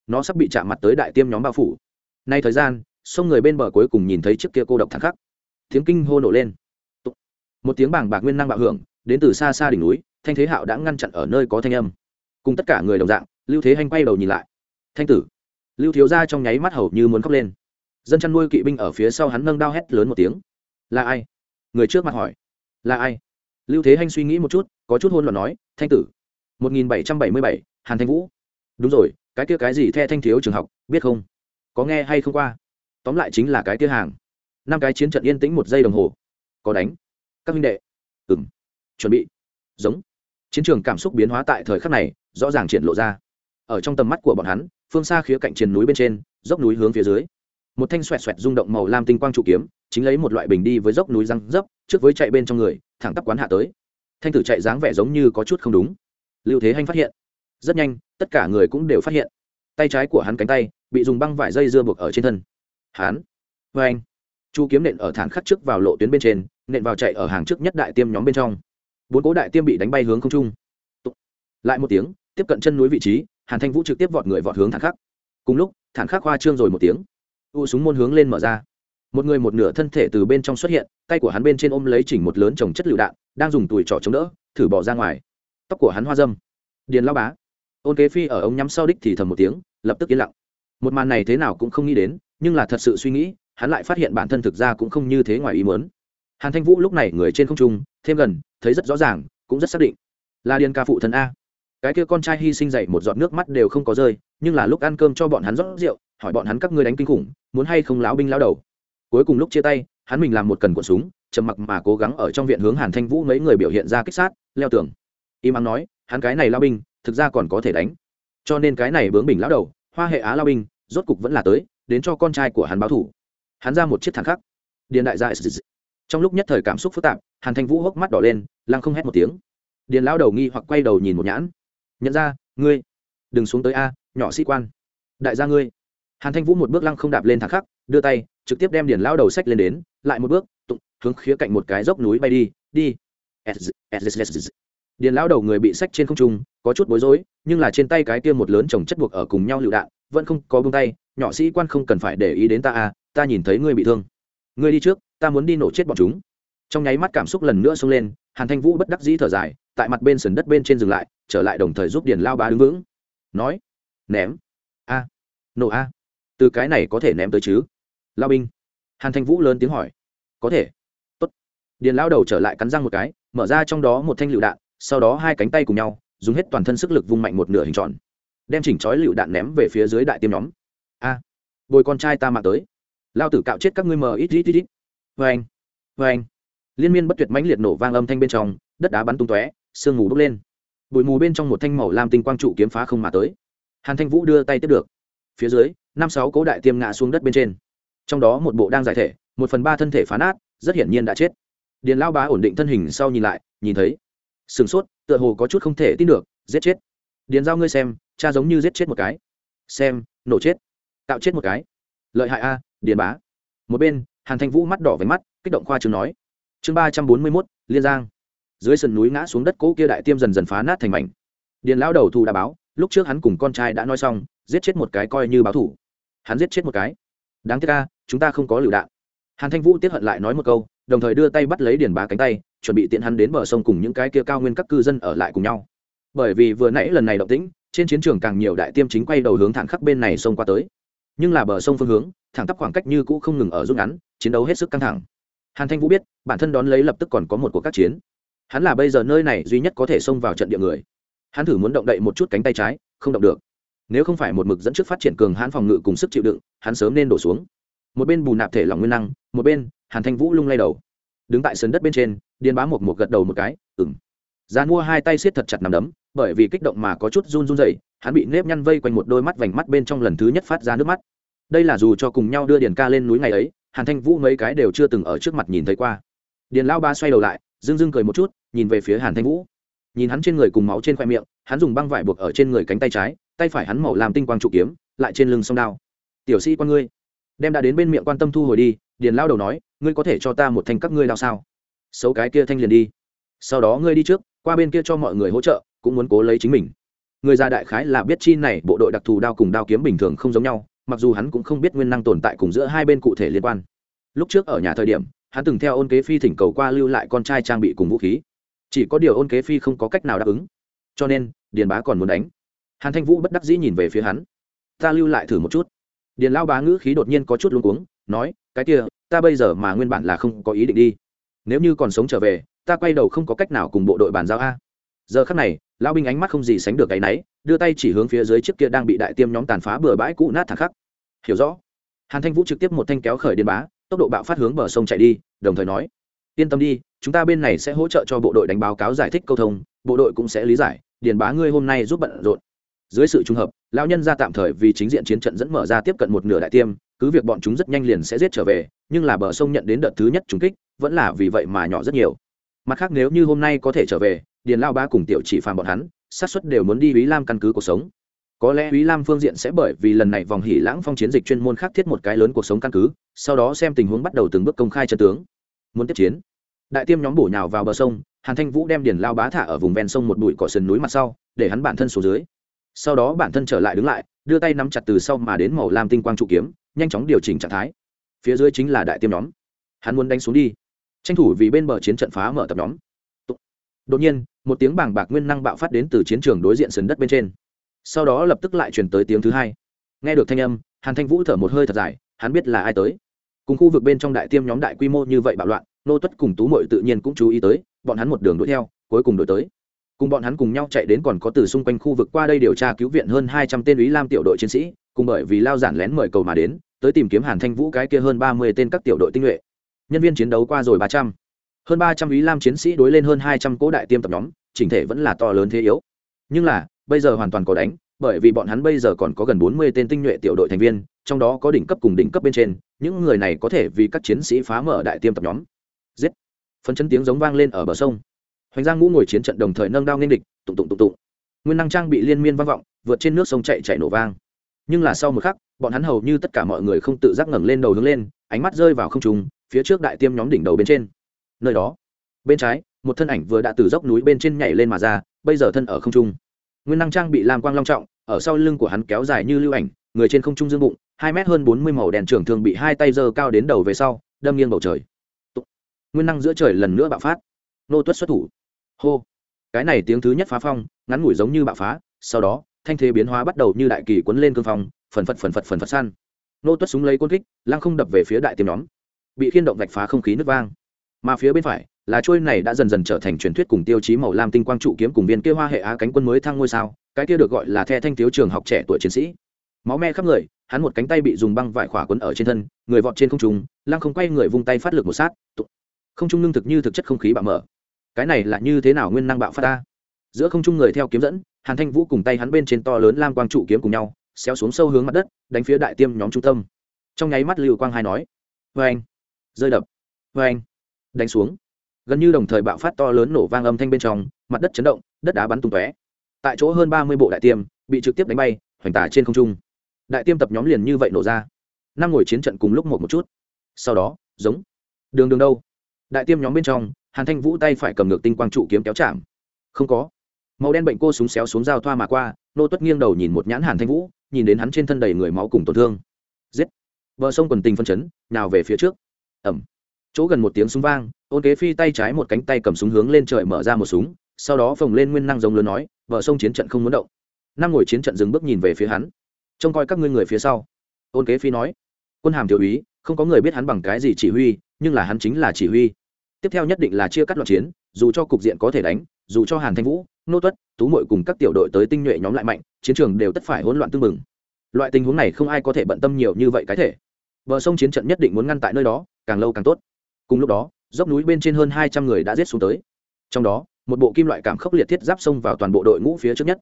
Nó sắp bị chạm mặt tới đại tiêm nhóm bao phủ. Nay thời gian, sông người bên bờ cuối cùng nhìn thấy chiếc kia cô độc thản khắc. Tiếng kinh hô nổ lên một tiếng bảng bạc nguyên năng bạo hưởng, đến từ xa xa đỉnh núi, thanh thế hạo đã ngăn chặn ở nơi có thanh âm. Cùng tất cả người đồng dạng, lưu thế hanh quay đầu nhìn lại. Thanh tử. Lưu thiếu ra trong nháy mắt hầu như muốn khóc lên. Dân chăn nuôi kỵ binh ở phía sau hắn nâng đao hét lớn một tiếng. Là ai? Người trước mặt hỏi. Là ai? Lưu thế hanh suy nghĩ một chút, có chút hôn luận nói, thanh tử. Một nghìn bảy trăm bảy mươi bảy, hàn thanh vũ. Đúng rồi, cái kia cái gì the thanh thiếu trường học, biết không? Có nghe hay không qua? Tóm lại chính là cái kia hàng. Năm cái chiến trận yên tĩnh một giây đồng hồ. Có đánh các minh đệ. Ừ m chuẩn bị. Giống. Chiến trường cảm xúc biến hóa tại thời khắc này, rõ ràng triển lộ ra. Ở trong tầm mắt của bọn hắn, phương xa khía cạnh triền núi bên trên, dốc núi hướng phía dưới. Một thanh xoẹt xoẹt rung động màu lam tinh quang trụ kiếm, chính lấy một loại bình đi với dốc núi răng dấp, trước với chạy bên trong người, thẳng tắp quán hạ tới. Thanh tử chạy dáng vẻ giống như có chút không đúng. Lưu thế hanh phát hiện. Rất nhanh, tất cả người cũng đều phát hiện. Tay trái của hắn cánh tay, bị dùng băng vải dây dưa buộc ở trên thân. Hắn. Vê anh chu kiếm nện ở thản khắc trước vào lộ tuyến bên trên nện vào chạy ở hàng trước nhất đại tiêm nhóm bên trong. Bốn cố đại tiêm bị đánh bay hướng không trung. Lại một tiếng, tiếp cận chân núi vị trí, hàn thanh vũ trực tiếp vọt người vọt hướng thản khắc. Cùng lúc thản khắc hoa trương rồi một tiếng. U súng môn hướng lên mở ra. Một người một nửa thân thể từ bên trong xuất hiện, tay của hắn bên trên ôm lấy chỉnh một lớn trồng chất lựu đạn, đang dùng tùi trỏ chống đỡ, thử bỏ ra ngoài. Tóc của hắn hoa dâm. Điền lao bá. Ôn kế phi ở ống nhắm sau đích thì thầm một tiếng, lập tức yên lặng. Một màn này thế nào cũng không nghĩ đến, nhưng là thật sự suy nghĩ, hắn lại phát hiện bản thân thực ra cũng không như thế ngoài ý muốn hàn thanh vũ lúc này người trên không trung, thêm gần, thấy rất rõ ràng, cũng rất xác định. Là điền ca phụ thân a. Cái kia con trai hy sinh dậy một giọt nước mắt đều không có rơi, nhưng là lúc ăn cơm cho bọn hắn rót rượu, hỏi bọn hắn các ngươi đánh kinh khủng, muốn hay không lão binh lao đầu. Cuối cùng lúc chia tay, hắn mình làm một cần cuộn súng, trầm mặc mà cố gắng ở trong viện hướng hàn thanh vũ mấy người biểu hiện ra kích sát, leo tường. Im ắng nói, hắn cái này lao binh, thực ra còn có thể đánh. Cho nên cái này bướng bình lão đầu, hoa hệ á lao binh, rốt cục vẫn là tới, đến cho con trai của hắn báo thủ. Hắn ra một chiếc thẳng khắc. Điền đại gia trong lúc nhất thời cảm xúc phức tạp, hàn thanh vũ hốc mắt đỏ lên, lăng không hét một tiếng. Điền lão đầu nghi hoặc quay đầu nhìn một nhãn. Nhận ra, ngươi, đừng xuống tới a, nhỏ sĩ quan. Đại gia ngươi. Hàn thanh vũ một bước lăng không đạp lên thẳng khắc, đưa tay, trực tiếp đem điền lão đầu sách lên đến, lại một bước, tụng, hướng khía cạnh một cái dốc núi bay đi đi. Điền lão đầu người bị sách trên không trung, có chút bối rối, nhưng là trên tay cái kia một lớn chồng chất buộc ở cùng nhau lựu đạn, vẫn không có buông tay. Nhỏ sĩ quan không cần phải để ý đến ta à ta nhìn thấy ngươi bị thương ngươi đi trước, ta muốn đi nổ chết bọn chúng. Trong nháy mắt cảm xúc lần nữa xông lên, hàn thanh vũ bất đắc dĩ thở dài, tại mặt bên sườn đất bên trên dừng lại, trở lại đồng thời giúp điền lao bá đứng vững. Nói, ném. A, nổ a. Từ cái này có thể ném tới chứ? Lao binh. Hàn thanh vũ lớn tiếng hỏi. Có thể. Tốt. Điền lao đầu trở lại cắn răng một cái, mở ra trong đó một thanh lựu đạn, sau đó hai cánh tay cùng nhau, dùng hết toàn thân sức lực vung mạnh một nửa hình tròn, đem chỉnh chói lựu đạn ném về phía dưới đại tiêm nhóm. A, bồi con trai ta mạng tới lao tử cạo chết các ngươi mờ ít ít ít ít vê anh vê anh. Liên miên bất tuyệt mãnh liệt nổ vang âm thanh bên trong, đất đá bắn tung tóe, sương mù bốc lên. Bụi mù bên trong một thanh màu lam tinh quang trụ kiếm phá không mà tới. Hàn thanh vũ đưa tay tiếp được. Phía dưới, năm sáu cố đại tiêm ngã xuống đất bên trên. Trong đó một bộ đang giải thể, một phần ba thân thể phá nát, rất hiển nhiên đã chết. Điền lao bá ổn định thân hình sau nhìn lại, nhìn thấy. Sửng sốt, tựa hồ có chút không thể tin được, giết chết. Điền giao ngươi xem, cha giống như giết chết một cái. Xem, nổ chết. Tạo chết một cái. Lợi hại a điền bá. Một bên, hàn thanh vũ mắt đỏ váy mắt, kích động khoa chương nói. Chương ba trăm bốn mươi mốt, liên giang. Dưới sườn núi ngã xuống đất cỗ kia đại tiêm dần dần phá nát thành mảnh. Điền lão đầu thù đã báo, lúc trước hắn cùng con trai đã nói xong, giết chết một cái coi như báo thủ. Hắn giết chết một cái. Đáng tiếc ca chúng ta không có lựu đạn. Hàn thanh vũ tiếp hận lại nói một câu, đồng thời đưa tay bắt lấy điền bá cánh tay, chuẩn bị tiện hắn đến bờ sông cùng những cái kia cao nguyên các cư dân ở lại cùng nhau. Bởi vì vừa nãy lần này động tĩnh, trên chiến trường càng nhiều đại tiêm chính quay đầu hướng thẳng khắc bên này sông qua tới nhưng là bờ sông phương hướng, thẳng tắp khoảng cách như cũ không ngừng ở rút ngắn, chiến đấu hết sức căng thẳng. Hàn thanh vũ biết, bản thân đón lấy lập tức còn có một cuộc các chiến. Hắn là bây giờ nơi này duy nhất có thể xông vào trận địa người. Hắn thử muốn động đậy một chút cánh tay trái, không động được. Nếu không phải một mực dẫn trước phát triển cường hãn phòng ngự cùng sức chịu đựng, hắn sớm nên đổ xuống. Một bên bù nạp thể lòng nguyên năng, một bên, hàn thanh vũ lung lay đầu. Đứng tại sân đất bên trên điên bá một một gật đầu một cái ừng gian mua hai tay siết thật chặt nằm đấm, bởi vì kích động mà có chút run run dậy hắn bị nếp nhăn vây quanh một đôi mắt vành mắt bên trong lần thứ nhất phát ra nước mắt. Đây là dù cho cùng nhau đưa điền ca lên núi ngày ấy, hàn thanh vũ mấy cái đều chưa từng ở trước mặt nhìn thấy qua. Điền lao ba xoay đầu lại dưng dưng cười một chút, nhìn về phía hàn thanh vũ. Nhìn hắn trên người cùng máu trên khoe miệng, hắn dùng băng vải buộc ở trên người cánh tay trái, tay phải hắn màu làm tinh quang trụ kiếm, lại trên lưng sông đao. Tiểu sĩ quan ngươi, đem đã đến bên miệng quan tâm thu hồi đi. Điền lao đầu nói, ngươi có thể cho ta một thanh các ngươi lao sao? Xấu cái kia thanh liền đi. Sau đó ngươi đi trước, qua bên kia cho mọi người hỗ trợ, cũng muốn cố lấy chính mình người già đại khái là biết chi này, bộ đội đặc thù đao cùng đao kiếm bình thường không giống nhau, mặc dù hắn cũng không biết nguyên năng tồn tại cùng giữa hai bên cụ thể liên quan. Lúc trước ở nhà thời điểm, hắn từng theo ôn kế phi thỉnh cầu qua lưu lại con trai trang bị cùng vũ khí. Chỉ có điều ôn kế phi không có cách nào đáp ứng. Cho nên, điền bá còn muốn đánh. Hàn thanh vũ bất đắc dĩ nhìn về phía hắn. Ta lưu lại thử một chút. Điền lao bá ngữ khí đột nhiên có chút luống cuống, nói, cái kia, ta bây giờ mà nguyên bản là không có ý định đi. Nếu như còn sống trở về, ta quay đầu không có cách nào cùng bộ đội bàn giao a giờ khắc này, lão binh ánh mắt không gì sánh được cái náy, đưa tay chỉ hướng phía dưới chiếc kia đang bị đại tiêm nhóm tàn phá bừa bãi cũ nát thẳng khắc. Hiểu rõ. Hàn thanh vũ trực tiếp một thanh kéo khởi điền bá, tốc độ bạo phát hướng bờ sông chạy đi, đồng thời nói, yên tâm đi, chúng ta bên này sẽ hỗ trợ cho bộ đội đánh báo cáo giải thích câu thông, bộ đội cũng sẽ lý giải điền bá ngươi hôm nay giúp bận rộn. Dưới sự trung hợp, lão nhân ra tạm thời vì chính diện chiến trận dẫn mở ra tiếp cận một nửa đại tiêm, cứ việc bọn chúng rất nhanh liền sẽ giết trở về, nhưng là bờ sông nhận đến đợt thứ nhất trúng kích, vẫn là vì vậy mà nhỏ rất nhiều. Mặt khác nếu như hôm nay có thể trở về điền lao ba cùng tiểu chỉ phàm bọn hắn sát suất đều muốn đi ý lam căn cứ cuộc sống. Có lẽ ý lam phương diện sẽ bởi vì lần này vòng hỉ lãng phong chiến dịch chuyên môn khác thiết một cái lớn cuộc sống căn cứ, sau đó xem tình huống bắt đầu từng bước công khai chân tướng. Muốn tiếp chiến, đại tiêm nhóm bổ nhào vào bờ sông, hàn thanh vũ đem điền lao bá thả ở vùng ven sông một bụi cỏ sườn núi mặt sau, để hắn bản thân xuống dưới. Sau đó bản thân trở lại đứng lại, đưa tay nắm chặt từ sau mà đến màu lam tinh quang trụ kiếm, nhanh chóng điều chỉnh trạng thái. Phía dưới chính là đại tiêm nhóm. Hắn muốn đánh xuống đi. Tranh thủ vì bên bờ chiến trận phá mở tập nhóm đột nhiên, một tiếng bảng bạc nguyên năng bạo phát đến từ chiến trường đối diện sườn đất bên trên. Sau đó lập tức lại chuyển tới tiếng thứ hai. Nghe được thanh âm, hàn thanh vũ thở một hơi thật dài, hắn biết là ai tới. Cùng khu vực bên trong đại tiêm nhóm đại quy mô như vậy bạo loạn, nô tuất cùng tú mội tự nhiên cũng chú ý tới, bọn hắn một đường đuổi theo, cuối cùng đuổi tới. Cùng bọn hắn cùng nhau chạy đến còn có từ xung quanh khu vực qua đây điều tra cứu viện hơn hai trăm tên ý lam tiểu đội chiến sĩ, cùng bởi vì lao giản lén mời cầu mà đến, tới tìm kiếm hàn thanh vũ cái kia hơn ba mươi tên các tiểu đội tinh nhuệ. Nhân viên chiến đấu qua rồi ba trăm hơn ba trăm ý lam chiến sĩ đối lên hơn hai trăm cỗ đại tiêm tập nhóm, chỉnh thể vẫn là to lớn thế yếu. Nhưng là, bây giờ hoàn toàn có đánh, bởi vì bọn hắn bây giờ còn có gần bốn mươi tên tinh nhuệ tiểu đội thành viên, trong đó có đỉnh cấp cùng đỉnh cấp bên trên, những người này có thể vì các chiến sĩ phá mở đại tiêm tập nhóm. Giết! Phấn chân tiếng giống vang lên ở bờ sông. Hoành giang ngũ ngồi chiến trận đồng thời nâng đao nên địch, tụng tụng tụng tụng. Nguyên năng trang bị liên miên vang vọng, vượt trên nước sông chạy chạy nổ vang. Nhưng là sau một khắc, bọn hắn hầu như tất cả mọi người không tự giác ngẩng lên đầu hướng lên, ánh mắt rơi vào không trùng phía trước đại tiêm nhóm đỉnh đầu bên trên nơi đó. Bên trái, một thân ảnh vừa đã từ dốc núi bên trên nhảy lên mà ra, bây giờ thân ở không trung. Nguyên năng trang bị lam quang long trọng, ở sau lưng của hắn kéo dài như lưu ảnh, người trên không trung dương bụng, hai mét hơn bốn mươi màu đèn trưởng thường bị hai tay giơ cao đến đầu về sau, đâm nghiêng bầu trời. Nguyên năng giữa trời lần nữa bạo phát. Nô tuất xuất thủ. Hô. Cái này tiếng thứ nhất phá phong, ngắn ngủi giống như bạo phá, sau đó, thanh thế biến hóa bắt đầu như đại kỳ quấn lên cương phong, phần phật phần phật phần phật săn nô tuất súng lấy côn kích, lăng không đập về phía đại tiêm nhóm. Bị khiên động vạch phá không khí nước vang mà phía bên phải, là trôi này đã dần dần trở thành truyền thuyết cùng tiêu chí màu lam tinh quang trụ kiếm cùng viên kia hoa hệ á cánh quân mới thăng ngôi sao, cái kia được gọi là the thanh thiếu trường học trẻ tuổi chiến sĩ. Máu me khắp người, hắn một cánh tay bị dùng băng vải khỏa quấn ở trên thân, người vọt trên không trung, lăng không quay người vung tay phát lực một sát không trung lương thực như thực chất không khí bạo mở. Cái này là như thế nào nguyên năng bạo phát ta giữa không trung người theo kiếm dẫn, hàn thanh vũ cùng tay hắn bên trên to lớn lam quang trụ kiếm cùng nhau, xéo xuống sâu hướng mặt đất, đánh phía đại tiêm nhóm trung tâm. Trong nháy mắt lưu quang hai nói vê anh rơi đập. Vê anh đánh xuống. Gần như đồng thời bạo phát to lớn nổ vang âm thanh bên trong, mặt đất chấn động, đất đá bắn tung tóe. Tại chỗ hơn ba mươi bộ đại tiêm bị trực tiếp đánh bay, hoành tả trên không trung. Đại tiêm tập nhóm liền như vậy nổ ra. Năm ngồi chiến trận cùng lúc một một chút. Sau đó, giống. Đường đường đâu? Đại tiêm nhóm bên trong, hàn thanh vũ tay phải cầm ngược tinh quang trụ kiếm kéo chạm. Không có. Màu đen bệnh cô súng xéo xuống dao thoa mà qua, nô tuất nghiêng đầu nhìn một nhãn hàn thanh vũ, nhìn đến hắn trên thân đầy người máu cùng tổn thương. Giết. Vợ sông quần tình phân chấn, nào về phía trước. Ẩm chỗ gần một tiếng súng vang, ôn kế phi tay trái một cánh tay cầm súng hướng lên trời mở ra một súng, sau đó phồng lên nguyên năng giống lớn nói vợ sông chiến trận không muốn động. Năm ngồi chiến trận dừng bước nhìn về phía hắn. Trông coi các ngươi người phía sau. Ôn kế phi nói. Quân hàm thiếu úy, không có người biết hắn bằng cái gì chỉ huy, nhưng là hắn chính là chỉ huy. Tiếp theo nhất định là chia cắt loạt chiến, dù cho cục diện có thể đánh, dù cho hàn thanh vũ, nô tuất, tú mội cùng các tiểu đội tới tinh nhuệ nhóm lại mạnh, chiến trường đều tất phải hỗn loạn tương mừng loại tình huống này không ai có thể bận tâm nhiều như vậy cái thể. Bờ sông chiến trận nhất định muốn ngăn tại nơi đó, càng lâu càng tốt cùng lúc đó, dốc núi bên trên hơn hai trăm người đã giết xuống tới. Trong đó, một bộ kim loại cảm khốc liệt thiết giáp xông vào toàn bộ đội ngũ phía trước nhất.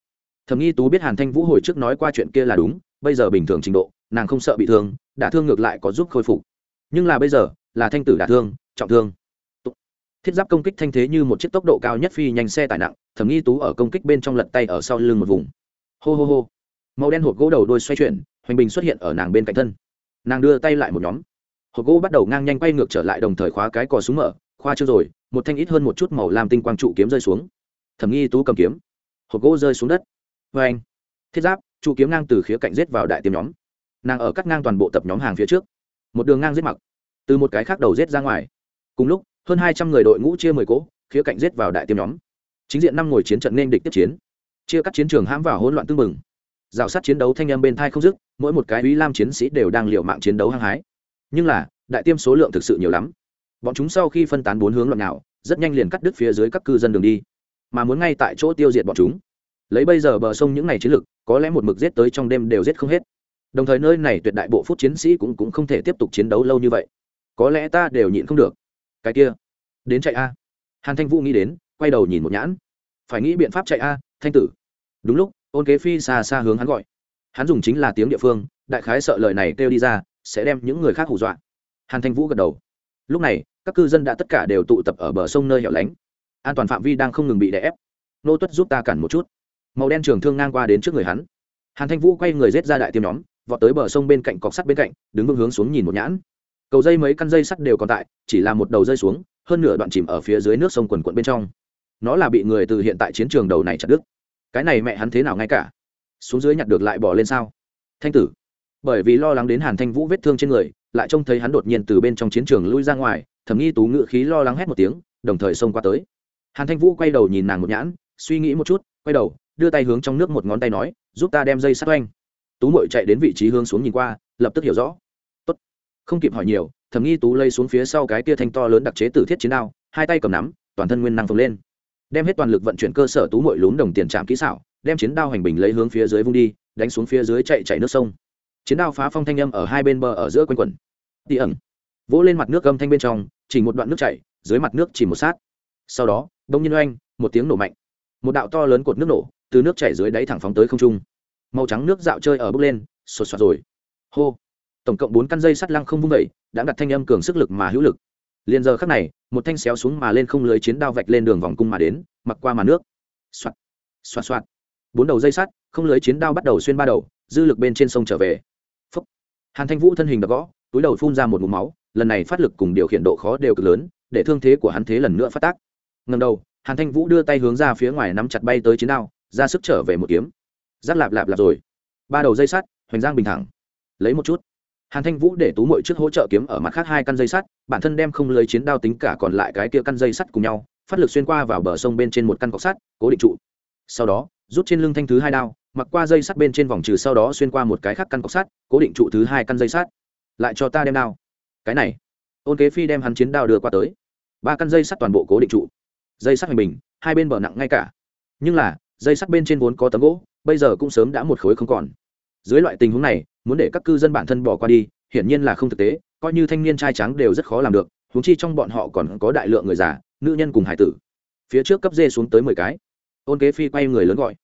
Thầm nghi tú biết hàn thanh vũ hồi trước nói qua chuyện kia là đúng, bây giờ bình thường trình độ, nàng không sợ bị thương, đả thương ngược lại có giúp khôi phục. Nhưng là bây giờ, là thanh tử đả thương, trọng thương. Thiết giáp công kích thanh thế như một chiếc tốc độ cao nhất phi nhanh xe tải nặng, thẩm nghi tú ở công kích bên trong lật tay ở sau lưng một vùng. Hô hô hô. Màu đen hộp gỗ đầu đôi xoay chuyển, hoành bình xuất hiện ở nàng bên cạnh thân. Nàng đưa tay lại một nhóm hộp gỗ bắt đầu ngang nhanh quay ngược trở lại đồng thời khóa cái cò súng mở. Khoa chưa rồi, một thanh ít hơn một chút màu làm tinh quang trụ kiếm rơi xuống. Thẩm nghi tú cầm kiếm. Hộp gỗ rơi xuống đất. Vê anh. Thiết giáp, trụ kiếm ngang từ khía cạnh rết vào đại tiêm nhóm. Nàng ở cắt ngang toàn bộ tập nhóm hàng phía trước. Một đường ngang giết mặc. Từ một cái khác đầu rết ra ngoài. Cùng lúc, hơn hai trăm người đội ngũ chia mười cỗ, khía cạnh giết vào đại tiêm nhóm. Chính diện năm ngồi chiến trận nên địch tiếp chiến. Chia cắt chiến trường hãm vào hỗn loạn tưng bừng. Rào sát chiến đấu thanh âm bên thai không dứt, mỗi một cái ý lam chiến sĩ đều đang liều mạng chiến đấu hăng hái nhưng là đại tiêm số lượng thực sự nhiều lắm. Bọn chúng sau khi phân tán bốn hướng loạn nào rất nhanh liền cắt đứt phía dưới các cư dân đường đi. Mà muốn ngay tại chỗ tiêu diệt bọn chúng. Lấy bây giờ bờ sông những ngày chiến lực có lẽ một mực giết tới trong đêm đều giết không hết. Đồng thời nơi này tuyệt đại bộ phút chiến sĩ cũng, cũng không thể tiếp tục chiến đấu lâu như vậy. Có lẽ ta đều nhịn không được. Cái kia đến chạy a. Hàn thanh vũ nghĩ đến quay đầu nhìn một nhãn. Phải nghĩ biện pháp chạy a thanh tử. Đúng lúc ôn kế phi xa xa hướng hắn gọi. Hắn dùng chính là tiếng địa phương đại khái sợ lời này kêu đi ra sẽ đem những người khác hù dọa. Hàn thanh vũ gật đầu. Lúc này, các cư dân đã tất cả đều tụ tập ở bờ sông nơi hẻo lánh. An toàn phạm vi đang không ngừng bị đè ép. Nô tuất giúp ta cản một chút. Màu đen trường thương ngang qua đến trước người hắn. Hàn thanh vũ quay người rết ra đại tiêm nhóm, vọt tới bờ sông bên cạnh cọc sắt bên cạnh, đứng vững hướng xuống nhìn một nhãn. Cầu dây mấy căn dây sắt đều còn tại, chỉ là một đầu rơi xuống, hơn nửa đoạn chìm ở phía dưới nước sông quần quận bên trong. Nó là bị người từ hiện tại chiến trường đầu này chặt đứt. Cái này mẹ hắn thế nào ngay cả? Xuống dưới nhặt được lại bỏ lên sao? Thanh tử bởi vì lo lắng đến hàn thanh vũ vết thương trên người, lại trông thấy hắn đột nhiên từ bên trong chiến trường lui ra ngoài thẩm nghi tú ngự khí lo lắng hét một tiếng, đồng thời xông qua tới. Hàn thanh vũ quay đầu nhìn nàng một nhãn, suy nghĩ một chút, quay đầu, đưa tay hướng trong nước một ngón tay nói, giúp ta đem dây sắt oanh. Tú mội chạy đến vị trí hướng xuống nhìn qua, lập tức hiểu rõ. Tốt. không kịp hỏi nhiều thẩm nghi tú lây xuống phía sau cái tia thanh to lớn đặc chế tử thiết chiến đao, hai tay cầm nắm, toàn thân nguyên năng phồng lên. Đem hết toàn lực vận chuyển cơ sở tú mội lún đồng tiền trạm kỹ xảo, đem chiến đao hành bình lấy hướng phía dưới vung đi, đánh xuống phía dưới chạy chạy nước sông chiến đao phá phong thanh âm ở hai bên bờ ở giữa quanh quẩn. Tỉ ẩn. Vỗ lên mặt nước gâm thanh bên trong, chỉ một đoạn nước chảy, dưới mặt nước chỉ một sát. Sau đó, đông nhiên oanh, một tiếng nổ mạnh. Một đạo to lớn cột nước nổ, từ nước chảy dưới đáy thẳng phóng tới không trung. Màu trắng nước dạo chơi ở bước lên, sột soạt rồi. Hô. Tổng cộng bốn căn dây sắt lăng không vung vẩy đã đặt thanh âm cường sức lực mà hữu lực. Liền giờ khắc này, một thanh xéo xuống mà lên không lưới chiến đao vạch lên đường vòng cung mà đến, mặc qua mà nước. Soạt. Soạt soạt. Bốn đầu dây sắt, không lưới chiến đao bắt đầu xuyên ba đầu, dư lực bên trên sông trở về hàn thanh vũ thân hình đã gõ, túi đầu phun ra một mụm máu, lần này phát lực cùng điều khiển độ khó đều cực lớn, để thương thế của hắn thế lần nữa phát tác. Ngầm đầu, hàn thanh vũ đưa tay hướng ra phía ngoài nắm chặt bay tới chiến đao, ra sức trở về một kiếm. Giáp lạp lạp lạp rồi. Ba đầu dây sắt, hoành giang bình thẳng. Lấy một chút. Hàn thanh vũ để tú mội trước hỗ trợ kiếm ở mặt khác hai căn dây sắt, bản thân đem không lấy chiến đao tính cả còn lại cái kia căn dây sắt cùng nhau, phát lực xuyên qua vào bờ sông bên trên một căn cọc sắt, cố định trụ. Sau đó, rút trên lưng thanh thứ hai đao mặc qua dây sắt bên trên vòng trừ sau đó xuyên qua một cái khác căn cọc sắt, cố định trụ thứ hai căn dây sắt. Lại cho ta đem đao. Cái này, ôn kế phi đem hắn chiến đao đưa qua tới. Ba căn dây sắt toàn bộ cố định trụ. Dây sắt hành bình, hai bên bờ nặng ngay cả. Nhưng là, dây sắt bên trên vốn có tấm gỗ, bây giờ cũng sớm đã một khối không còn. Dưới loại tình huống này, muốn để các cư dân bản thân bỏ qua đi, hiển nhiên là không thực tế, coi như thanh niên trai trắng đều rất khó làm được, huống chi trong bọn họ còn có đại lượng người già, nữ nhân cùng hải tử. Phía trước cấp dê xuống tới mười cái. Ôn kế phi quay người lớn gọi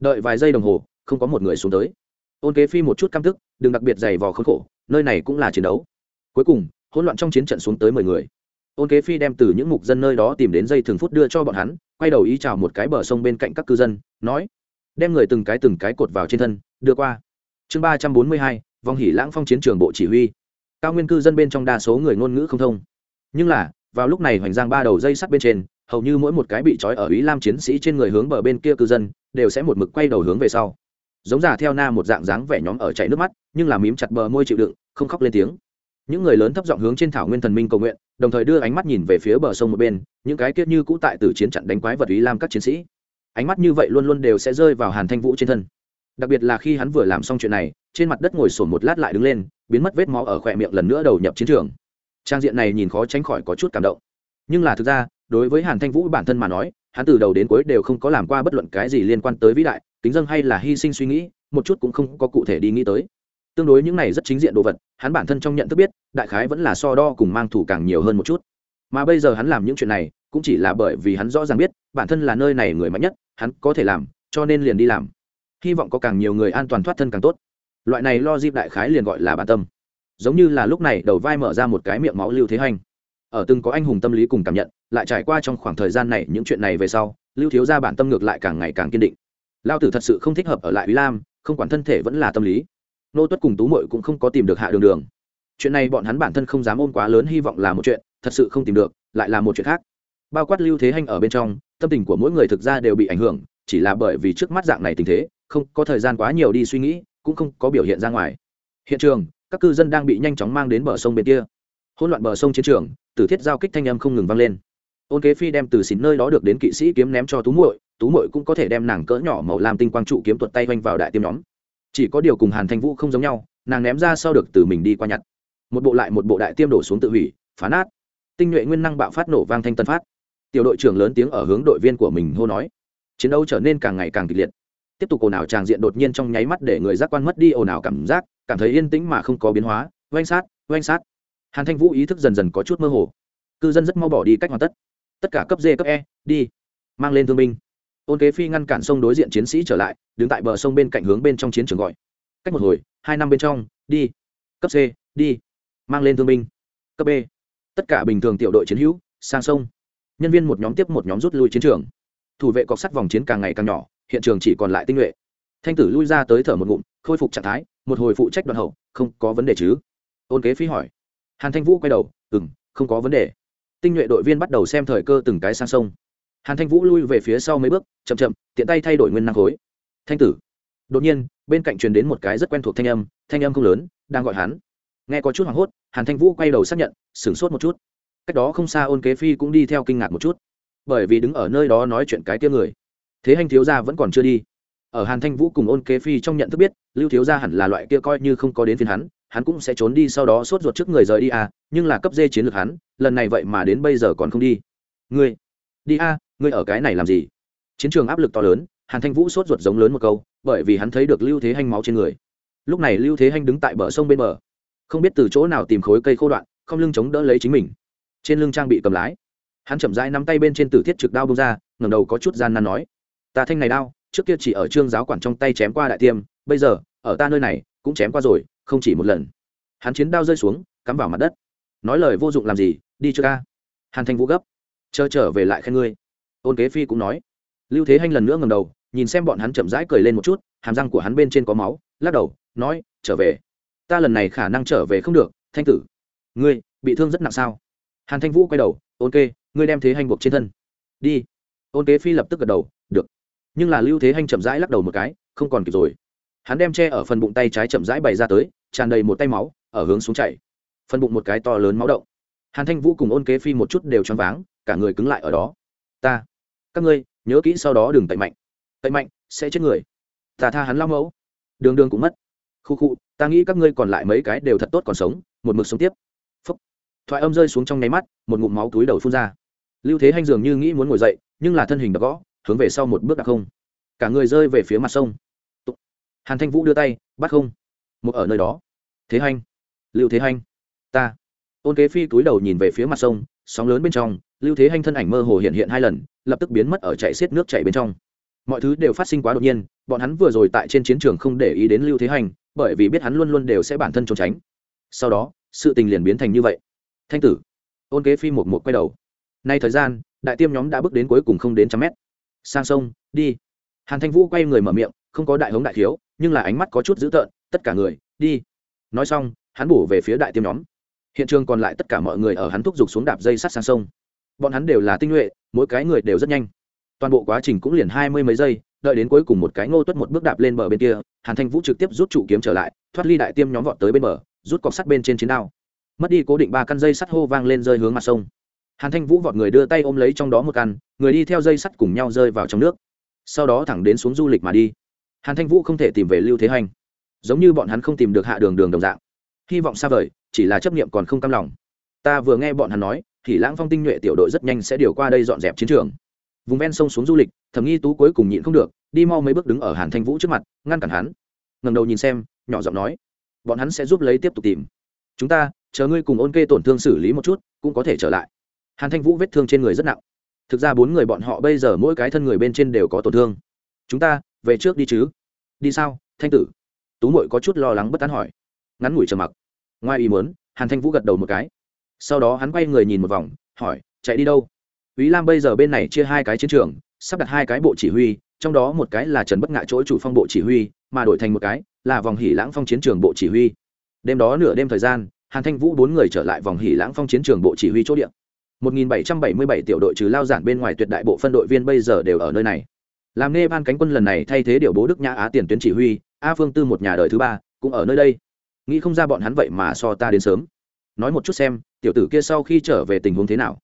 đợi vài giây đồng hồ, không có một người xuống tới. Ôn kế phi một chút căm tức, đừng đặc biệt dày vò khốn khổ, nơi này cũng là chiến đấu. Cuối cùng, hỗn loạn trong chiến trận xuống tới mười người. Ôn kế phi đem từ những mục dân nơi đó tìm đến dây thường phút đưa cho bọn hắn, quay đầu ý chào một cái bờ sông bên cạnh các cư dân, nói, đem người từng cái từng cái cột vào trên thân, đưa qua. Chương ba trăm bốn mươi hai, vòng hỉ lãng phong chiến trường bộ chỉ huy. Cao nguyên cư dân bên trong đa số người ngôn ngữ không thông. Nhưng là, vào lúc này hoành giang ba đầu dây sắt bên trên hầu như mỗi một cái bị trói ở ý lam chiến sĩ trên người hướng bờ bên kia cư dân, đều sẽ một mực quay đầu hướng về sau. Giống giả theo na một dạng dáng vẻ nhóm ở chảy nước mắt, nhưng là mím chặt bờ môi chịu đựng, không khóc lên tiếng. Những người lớn thấp giọng hướng trên thảo nguyên thần minh cầu nguyện, đồng thời đưa ánh mắt nhìn về phía bờ sông một bên, những cái kiết như cũ tại từ chiến trận đánh quái vật ý lam các chiến sĩ. Ánh mắt như vậy luôn luôn đều sẽ rơi vào hàn thanh vũ trên thân. Đặc biệt là khi hắn vừa làm xong chuyện này, trên mặt đất ngồi sổn một lát lại đứng lên, biến mất vết máu ở khỏe miệng lần nữa đầu nhập chiến trường. Trang diện này nhìn khó tránh khỏi có chút cảm động. Nhưng là thực ra đối với hàn thanh vũ bản thân mà nói, hắn từ đầu đến cuối đều không có làm qua bất luận cái gì liên quan tới vĩ đại tính dân hay là hy sinh suy nghĩ, một chút cũng không có cụ thể đi nghĩ tới. Tương đối những này rất chính diện đồ vật, hắn bản thân trong nhận thức biết, đại khái vẫn là so đo cùng mang thủ càng nhiều hơn một chút. Mà bây giờ hắn làm những chuyện này, cũng chỉ là bởi vì hắn rõ ràng biết, bản thân là nơi này người mạnh nhất, hắn có thể làm, cho nên liền đi làm. Hy vọng có càng nhiều người an toàn thoát thân càng tốt. Loại này lo dịp đại khái liền gọi là bản tâm. Giống như là lúc này đầu vai mở ra một cái miệng máu lưu thế hành. Ở từng có anh hùng tâm lý cùng cảm nhận lại trải qua trong khoảng thời gian này những chuyện này về sau, lưu thiếu gia bản tâm ngược lại càng ngày càng kiên định. Lao tử thật sự không thích hợp ở lại ý lam, không quản thân thể vẫn là tâm lý. Nô tuất cùng tú mội cũng không có tìm được hạ đường đường. Chuyện này bọn hắn bản thân không dám ôm quá lớn hy vọng là một chuyện, thật sự không tìm được, lại là một chuyện khác. Bao quát lưu thế hành ở bên trong, tâm tình của mỗi người thực ra đều bị ảnh hưởng, chỉ là bởi vì trước mắt dạng này tình thế, không có thời gian quá nhiều đi suy nghĩ, cũng không có biểu hiện ra ngoài. Hiện trường, các cư dân đang bị nhanh chóng mang đến bờ sông bên kia. Hỗn loạn bờ sông chiến trường tử thiết giao kích thanh âm không ngừng vang lên ôn kế phi đem từ xỉn nơi đó được đến kỵ sĩ kiếm ném cho tú muội tú muội cũng có thể đem nàng cỡ nhỏ màu làm tinh quang trụ kiếm tuột tay vanh vào đại tiêm nhóm. Chỉ có điều cùng hàn thanh vũ không giống nhau, nàng ném ra sau được từ mình đi qua nhặt. Một bộ lại một bộ đại tiêm đổ xuống tự hủy, phá nát. Tinh nhuệ nguyên năng bạo phát nổ vang thanh tân phát. Tiểu đội trưởng lớn tiếng ở hướng đội viên của mình hô nói. Chiến đấu trở nên càng ngày càng kịch liệt. Tiếp tục ồn ào tràng diện đột nhiên trong nháy mắt để người giác quan mất đi ồn ào cảm giác, cảm thấy yên tĩnh mà không có biến hóa. Oanh sát oanh sát. Hàn thanh vũ ý thức dần dần có chút mơ hồ. Cư dân rất mau bỏ đi cách hoàn tất tất cả cấp d cấp e đi mang lên thương binh. Ôn kế phi ngăn cản sông đối diện chiến sĩ trở lại, đứng tại bờ sông bên cạnh hướng bên trong chiến trường gọi. Cách một hồi, hai năm bên trong đi cấp c đi mang lên thương binh. Cấp b tất cả bình thường tiểu đội chiến hữu, sang sông. Nhân viên một nhóm tiếp một nhóm rút lui chiến trường. Thủ vệ cọc sắt vòng chiến càng ngày càng nhỏ, hiện trường chỉ còn lại tinh nhuệ. Thanh tử lui ra tới thở một ngụm, khôi phục trạng thái, một hồi phụ trách đoàn hậu, không có vấn đề chứ? Ôn kế phi hỏi. Hàn thanh vũ quay đầu ừ m không có vấn đề tinh nhuệ đội viên bắt đầu xem thời cơ từng cái sang sông. Hàn thanh vũ lui về phía sau mấy bước, chậm chậm, tiện tay thay đổi nguyên năng khối. Thanh tử. Đột nhiên, bên cạnh truyền đến một cái rất quen thuộc thanh âm thanh âm không lớn, đang gọi hắn. Nghe có chút hoảng hốt, hàn thanh vũ quay đầu xác nhận, sửng sốt một chút. Cách đó không xa ôn kế phi cũng đi theo kinh ngạc một chút. Bởi vì đứng ở nơi đó nói chuyện cái kia người. Thế hành thiếu gia vẫn còn chưa đi. Ở hàn thanh vũ cùng ôn kế phi trong nhận thức biết, lưu thiếu gia hẳn là loại kia coi như không có đến phiên hắn hắn cũng sẽ trốn đi sau đó sốt ruột trước người rời đi à nhưng là cấp dê chiến lược hắn, lần này vậy mà đến bây giờ còn không đi. Ngươi, đi a, ngươi ở cái này làm gì? Chiến trường áp lực to lớn, hàn thanh vũ sốt ruột giống lớn một câu, bởi vì hắn thấy được lưu thế hanh máu trên người. Lúc này lưu thế hanh đứng tại bờ sông bên bờ, không biết từ chỗ nào tìm khối cây khô đoạn, không lưng chống đỡ lấy chính mình. Trên lưng trang bị cầm lái, hắn chậm rãi nắm tay bên trên tử thiết trực đao bông ra, ngẩng đầu có chút gian nan nói, ta thanh này đao, trước kia chỉ ở trương giáo quản trong tay chém qua đại tiêm, bây giờ, ở ta nơi này, cũng chém qua rồi không chỉ một lần. Hắn chiến đao rơi xuống, cắm vào mặt đất. Nói lời vô dụng làm gì, đi chưa ca hàn thanh vũ gấp. Chờ trở về lại khen ngươi. Ôn kế phi cũng nói. Lưu thế hanh lần nữa ngầm đầu, nhìn xem bọn hắn chậm rãi cười lên một chút, hàm răng của hắn bên trên có máu, lắc đầu, nói, trở về. Ta lần này khả năng trở về không được, thanh tử. Ngươi, bị thương rất nặng sao? Hàn thanh vũ quay đầu, ôn kê ngươi đem thế hành buộc trên thân. Đi. Ôn kế phi lập tức gật đầu, được. Nhưng là lưu thế hành chậm rãi lắc đầu một cái, không còn kịp rồi hắn đem che ở phần bụng tay trái chậm rãi bày ra tới, tràn đầy một tay máu, ở hướng xuống chảy. Phần bụng một cái to lớn máu động. Hàn thanh vũ cùng ôn kế phi một chút đều choáng váng, cả người cứng lại ở đó. Ta, các ngươi, nhớ kỹ sau đó đừng tẩy mạnh. Tẩy mạnh, sẽ chết người. Ta tha hắn lao mẫu. Đường đường cũng mất. Khu khu, ta nghĩ các ngươi còn lại mấy cái đều thật tốt còn sống, một mực sống tiếp. Phúc. thoại âm rơi xuống trong nháy mắt, một ngụm máu túi đầu phun ra. Lưu thế hanh dường như nghĩ muốn ngồi dậy, nhưng là thân hình đã gõ, hướng về sau một bước đặc không. Cả người rơi về phía mặt sông hàn thanh vũ đưa tay, bắt không? Một ở nơi đó. Thế hanh. Lưu thế hanh. Ta. Ôn kế phi túi đầu nhìn về phía mặt sông, sóng lớn bên trong, lưu thế hanh thân ảnh mơ hồ hiện hiện hai lần, lập tức biến mất ở chạy xiết nước chạy bên trong. Mọi thứ đều phát sinh quá đột nhiên, bọn hắn vừa rồi tại trên chiến trường không để ý đến lưu thế hành bởi vì biết hắn luôn luôn đều sẽ bản thân trốn tránh. Sau đó, sự tình liền biến thành như vậy. Thanh tử. Ôn kế phi một một quay đầu. Nay thời gian, đại tiêm nhóm đã bước đến cuối cùng không đến trăm mét. Sang sông, đi. Hàn thanh vũ quay người mở miệng không có đại hống đại thiếu nhưng là ánh mắt có chút dữ tợn, tất cả người, đi. Nói xong, hắn bổ về phía đại tiêm nhóm. Hiện trường còn lại tất cả mọi người ở hắn thúc giục xuống đạp dây sắt sang sông. Bọn hắn đều là tinh nhuệ, mỗi cái người đều rất nhanh. Toàn bộ quá trình cũng liền hai mươi mấy giây, đợi đến cuối cùng một cái ngô tuất một bước đạp lên bờ bên kia, hàn thanh vũ trực tiếp rút trụ kiếm trở lại, thoát ly đại tiêm nhóm vọt tới bên bờ, rút cọc sắt bên trên chiến đao. Mất đi cố định ba căn dây sắt hô vang lên rơi hướng mặt sông. Hàn thanh vũ vọt người đưa tay ôm lấy trong đó một căn, người đi theo dây sắt cùng nhau rơi vào trong nước. Sau đó thẳng đến xuống du lịch mà đi hàn thanh vũ không thể tìm về lưu thế hành. Giống như bọn hắn không tìm được hạ đường đường đồng dạng. Hy vọng xa vời, chỉ là chấp niệm còn không cam lòng. Ta vừa nghe bọn hắn nói thì lãng phong tinh nhuệ tiểu đội rất nhanh sẽ điều qua đây dọn dẹp chiến trường. Vùng ven sông xuống du lịch thầm nghi tú cuối cùng nhịn không được, đi mau mấy bước đứng ở hàn thanh vũ trước mặt, ngăn cản hắn. Ngầm đầu nhìn xem, nhỏ giọng nói, bọn hắn sẽ giúp lấy tiếp tục tìm. Chúng ta, chờ ngươi cùng ôn kê tổn thương xử lý một chút, cũng có thể trở lại. Hàn thanh vũ vết thương trên người rất nặng. Thực ra bốn người bọn họ bây giờ mỗi cái thân người bên trên đều có tổn thương. Chúng ta về trước đi chứ? Đi sao, thanh tử? Tú mội có chút lo lắng bất tán hỏi. Ngắn ngủi trầm mặc. Ngoài ý muốn, hàn thanh vũ gật đầu một cái. Sau đó hắn quay người nhìn một vòng, hỏi, chạy đi đâu? Ý lam bây giờ bên này chia hai cái chiến trường, sắp đặt hai cái bộ chỉ huy, trong đó một cái là trần bất ngại chỗ chủ phong bộ chỉ huy, mà đổi thành một cái là vòng hỉ lãng phong chiến trường bộ chỉ huy. Đêm đó nửa đêm thời gian, hàn thanh vũ bốn người trở lại vòng hỉ lãng phong chiến trường bộ chỉ huy chỗ điện 1777 tiểu đội trừ lao giản bên ngoài tuyệt đại bộ phân đội viên bây giờ đều ở nơi này làm nghe ban cánh quân lần này thay thế điều bố đức nhã á tiền tuyến chỉ huy a phương tư một nhà đời thứ ba cũng ở nơi đây. Nghĩ không ra bọn hắn vậy mà so ta đến sớm. Nói một chút xem tiểu tử kia sau khi trở về tình huống thế nào?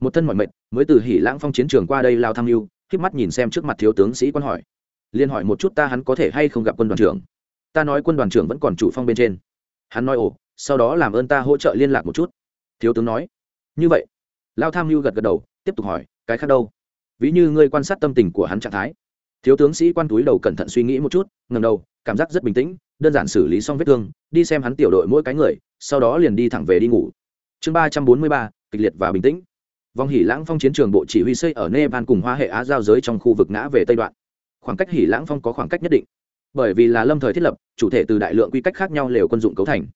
Một thân mọi mệnh, mới từ hỉ lãng phong chiến trường qua đây lao tham mưu k mắt nhìn xem trước mặt thiếu tướng sĩ quan hỏi. Liên hỏi một chút ta hắn có thể hay không gặp quân đoàn trưởng? Ta nói quân đoàn trưởng vẫn còn chủ phong bên trên. Hắn nói ồ sau đó làm ơn ta hỗ trợ liên lạc một chút. Thiếu tướng nói. Như vậy. Lao tham mưu gật gật đầu tiếp tục hỏi cái khác đâu? Ví như ngươi quan sát tâm tình của hắn trạng thái. Thiếu tướng sĩ quan túi đầu cẩn thận suy nghĩ một chút ngầm đầu, cảm giác rất bình tĩnh, đơn giản xử lý xong vết thương, đi xem hắn tiểu đội mỗi cái người, sau đó liền đi thẳng về đi ngủ. Chương ba trăm bốn mươi ba, kịch liệt và bình tĩnh. Vòng hỉ lãng phong chiến trường bộ chỉ huy xây ở nepal cùng hoa hệ á giao giới trong khu vực ngã về tây đoạn. Khoảng cách hỉ lãng phong có khoảng cách nhất định. Bởi vì là lâm thời thiết lập, chủ thể từ đại lượng quy cách khác nhau lều quân dụng cấu thành.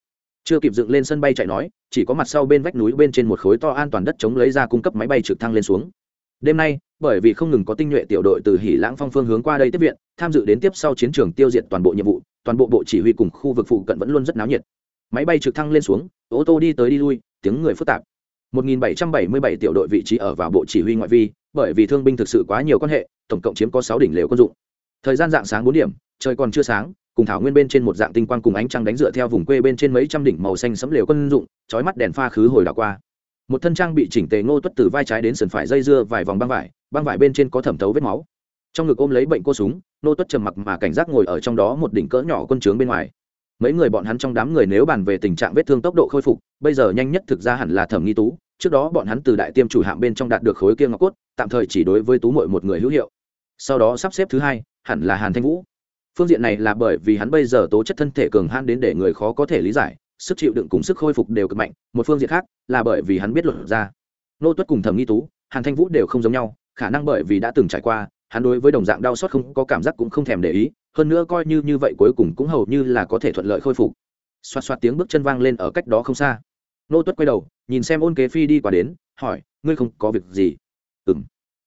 Chưa kịp dựng lên sân bay chạy nói, chỉ có mặt sau bên vách núi bên trên một khối to an toàn đất chống lấy ra cung cấp máy bay trực thăng lên xuống. Đêm nay bởi vì không ngừng có tinh nhuệ tiểu đội từ hỉ lãng phong phương hướng qua đây tiếp viện, tham dự đến tiếp sau chiến trường tiêu diệt toàn bộ nhiệm vụ, toàn bộ bộ chỉ huy cùng khu vực phụ cận vẫn luôn rất náo nhiệt. Máy bay trực thăng lên xuống, ô tô đi tới đi lui, tiếng người phức tạp. 1777 tiểu đội vị trí ở vào bộ chỉ huy ngoại vi, bởi vì thương binh thực sự quá nhiều quan hệ, tổng cộng chiếm có sáu đỉnh lều quân dụng. Thời gian dạng sáng bốn điểm, trời còn chưa sáng, cùng thảo nguyên bên trên một dạng tinh quang cùng ánh trăng đánh dựa theo vùng quê bên trên mấy trăm đỉnh màu xanh sấm lều quân dụng, chói mắt đèn pha khứ hồi đảo qua. Một thân trang bị chỉnh tề ngô tuất từ vai trái đến sườn phải dây dưa vài vòng băng vải băng vải bên trên có thẩm thấu vết máu. Trong ngực ôm lấy bệnh cô súng, Nô tuất trầm mặc mà cảnh giác ngồi ở trong đó một đỉnh cỡ nhỏ quân trướng bên ngoài. Mấy người bọn hắn trong đám người nếu bàn về tình trạng vết thương tốc độ khôi phục, bây giờ nhanh nhất thực ra hẳn là thẩm nghi tú, trước đó bọn hắn từ đại tiêm chủ hạm bên trong đạt được khối kia ngọc cốt, tạm thời chỉ đối với tú mội một người hữu hiệu. Sau đó sắp xếp thứ hai, hẳn là hàn thanh vũ. Phương diện này là bởi vì hắn bây giờ tố chất thân thể cường han đến để người khó có thể lý giải, sức chịu đựng cùng sức khôi phục đều cực mạnh, một phương diện khác là bởi vì hắn biết luật ra. Nô tuất cùng thẩm nghi tú, hàn thanh vũ đều không giống nhau khả năng bởi vì đã từng trải qua, hắn đối với đồng dạng đau xót không có cảm giác cũng không thèm để ý, hơn nữa coi như như vậy cuối cùng cũng hầu như là có thể thuận lợi khôi phục. Xoạt xoạt tiếng bước chân vang lên ở cách đó không xa. Nô tuất quay đầu, nhìn xem ôn kế phi đi qua đến, hỏi, ngươi không có việc gì? Ừ m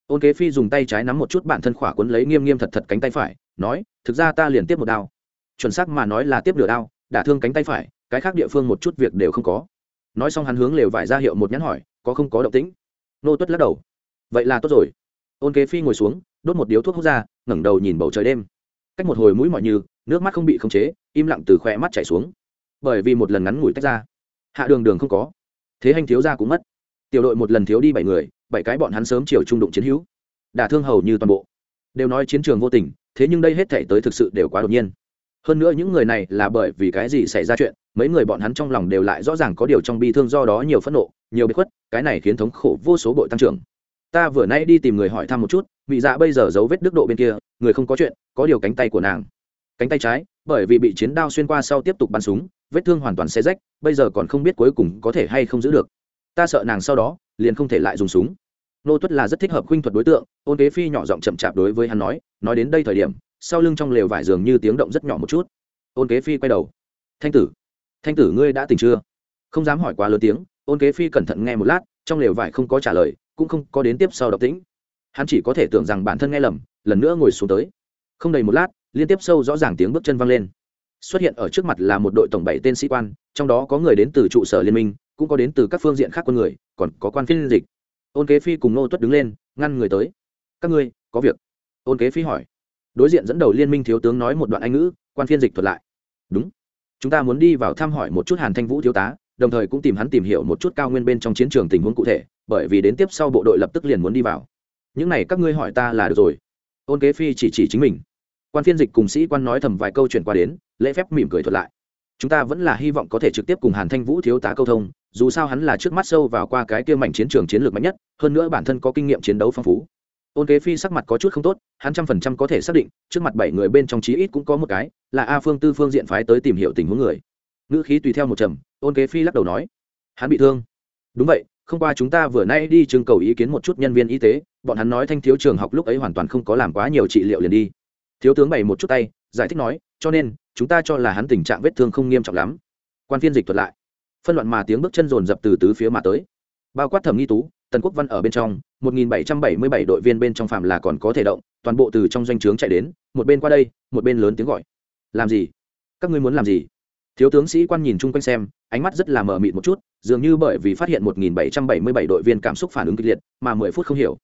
ôn kế phi dùng tay trái nắm một chút bản thân khỏa quấn lấy nghiêm nghiêm thật thật cánh tay phải, nói, thực ra ta liền tiếp một đao. Chuẩn xác mà nói là tiếp nửa đao, đả thương cánh tay phải, cái khác địa phương một chút việc đều không có. Nói xong hắn hướng lều vải ra hiệu một nhắn hỏi, có không có động tĩnh? Nô tuất lắc đầu vậy là tốt rồi. Ôn kế phi ngồi xuống, đốt một điếu thuốc hút ra, ngẩng đầu nhìn bầu trời đêm. Cách một hồi mũi mọi như, nước mắt không bị khống chế, im lặng từ khỏe mắt chảy xuống. Bởi vì một lần ngắn ngủi tách ra, hạ đường đường không có. Thế hành thiếu ra cũng mất. Tiểu đội một lần thiếu đi bảy người, bảy cái bọn hắn sớm chiều trung đụng chiến hữu. Đả thương hầu như toàn bộ. Đều nói chiến trường vô tình, thế nhưng đây hết thể tới thực sự đều quá đột nhiên. Hơn nữa những người này là bởi vì cái gì xảy ra chuyện, mấy người bọn hắn trong lòng đều lại rõ ràng có điều trong bi thương do đó nhiều phẫn nộ, nhiều bị khuất, cái này khiến thống khổ vô số bội tăng trưởng ta vừa nay đi tìm người hỏi thăm một chút vị dạ bây giờ giấu vết đức độ bên kia, người không có chuyện, có điều cánh tay của nàng. Cánh tay trái, bởi vì bị chiến đao xuyên qua sau tiếp tục bắn súng, vết thương hoàn toàn xe rách, bây giờ còn không biết cuối cùng có thể hay không giữ được. Ta sợ nàng sau đó, liền không thể lại dùng súng. Nô tuất là rất thích hợp khuynh thuật đối tượng, ôn kế phi nhỏ giọng chậm chạp đối với hắn nói nói đến đây thời điểm, sau lưng trong lều vải dường như tiếng động rất nhỏ một chút. Ôn kế phi quay đầu. Thanh tử thanh tử ngươi đã tỉnh chưa? Không dám hỏi quá lớn tiếng, ôn kế phi cẩn thận nghe một lát, trong lều vải không có trả lời cũng không có đến tiếp sau độc tĩnh. Hắn chỉ có thể tưởng rằng bản thân nghe lầm, lần nữa ngồi xuống tới. Không đầy một lát, liên tiếp sâu rõ ràng tiếng bước chân văng lên. Xuất hiện ở trước mặt là một đội tổng bảy tên sĩ quan, trong đó có người đến từ trụ sở liên minh, cũng có đến từ các phương diện khác con người, còn có quan phiên dịch. Ôn kế phi cùng nô tuất đứng lên, ngăn người tới. Các ngươi, có việc. Ôn kế phi hỏi. Đối diện dẫn đầu liên minh thiếu tướng nói một đoạn anh ngữ, quan phiên dịch thuật lại. Đúng. Chúng ta muốn đi vào thăm hỏi một chút hàn thanh vũ thiếu tá, đồng thời cũng tìm hắn tìm hiểu một chút cao nguyên bên trong chiến trường tình huống cụ thể bởi vì đến tiếp sau bộ đội lập tức liền muốn đi vào. Những này các ngươi hỏi ta là được rồi. Ôn kế phi chỉ chỉ chính mình. Quan phiên dịch cùng sĩ quan nói thầm vài câu chuyện qua đến, lễ phép mỉm cười thuật lại. Chúng ta vẫn là hy vọng có thể trực tiếp cùng hàn thanh vũ thiếu tá câu thông, dù sao hắn là trước mắt sâu vào qua cái kia mảnh chiến trường chiến lược mạnh nhất, hơn nữa bản thân có kinh nghiệm chiến đấu phong phú. Ôn kế phi sắc mặt có chút không tốt, hắn trăm phần trăm có thể xác định, trước mặt bảy người bên trong chí ít cũng có một cái, là a phương tư phương diện phái tới tìm hiểu tình huống người. Ngữ khí tùy theo một trầm, ôn kế phi lắc đầu nói, hắn bị thương. Đúng vậy không qua chúng ta vừa nay đi trưng cầu ý kiến một chút nhân viên y tế, bọn hắn nói thanh thiếu trường học lúc ấy hoàn toàn không có làm quá nhiều trị liệu liền đi. Thiếu tướng bày một chút tay, giải thích nói, cho nên, chúng ta cho là hắn tình trạng vết thương không nghiêm trọng lắm. Quan phiên dịch thuật lại. Phân loạn mà tiếng bước chân rồn rập từ tứ phía mà tới. Bao quát thẩm nghi tú, tần quốc văn ở bên trong 1777 đội viên bên trong phạm là còn có thể động, toàn bộ từ trong doanh trướng chạy đến, một bên qua đây, một bên lớn tiếng gọi. Làm gì? Các ngươi muốn làm gì? Thiếu tướng sĩ quan nhìn chung quanh xem, ánh mắt rất là mờ mịt một chút, dường như bởi vì phát hiện 1777 đội viên cảm xúc phản ứng kịch liệt, mà 10 phút không hiểu.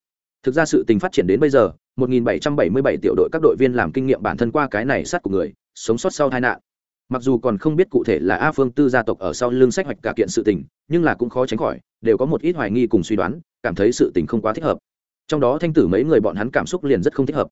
Thực ra sự tình phát triển đến bây giờ 1777 tiểu đội các đội viên làm kinh nghiệm bản thân qua cái này sát của người, sống sót sau tai nạn. Mặc dù còn không biết cụ thể là a phương tư gia tộc ở sau lưng sách hoạch cả kiện sự tình, nhưng là cũng khó tránh khỏi, đều có một ít hoài nghi cùng suy đoán, cảm thấy sự tình không quá thích hợp. Trong đó thanh tử mấy người bọn hắn cảm xúc liền rất không thích hợp.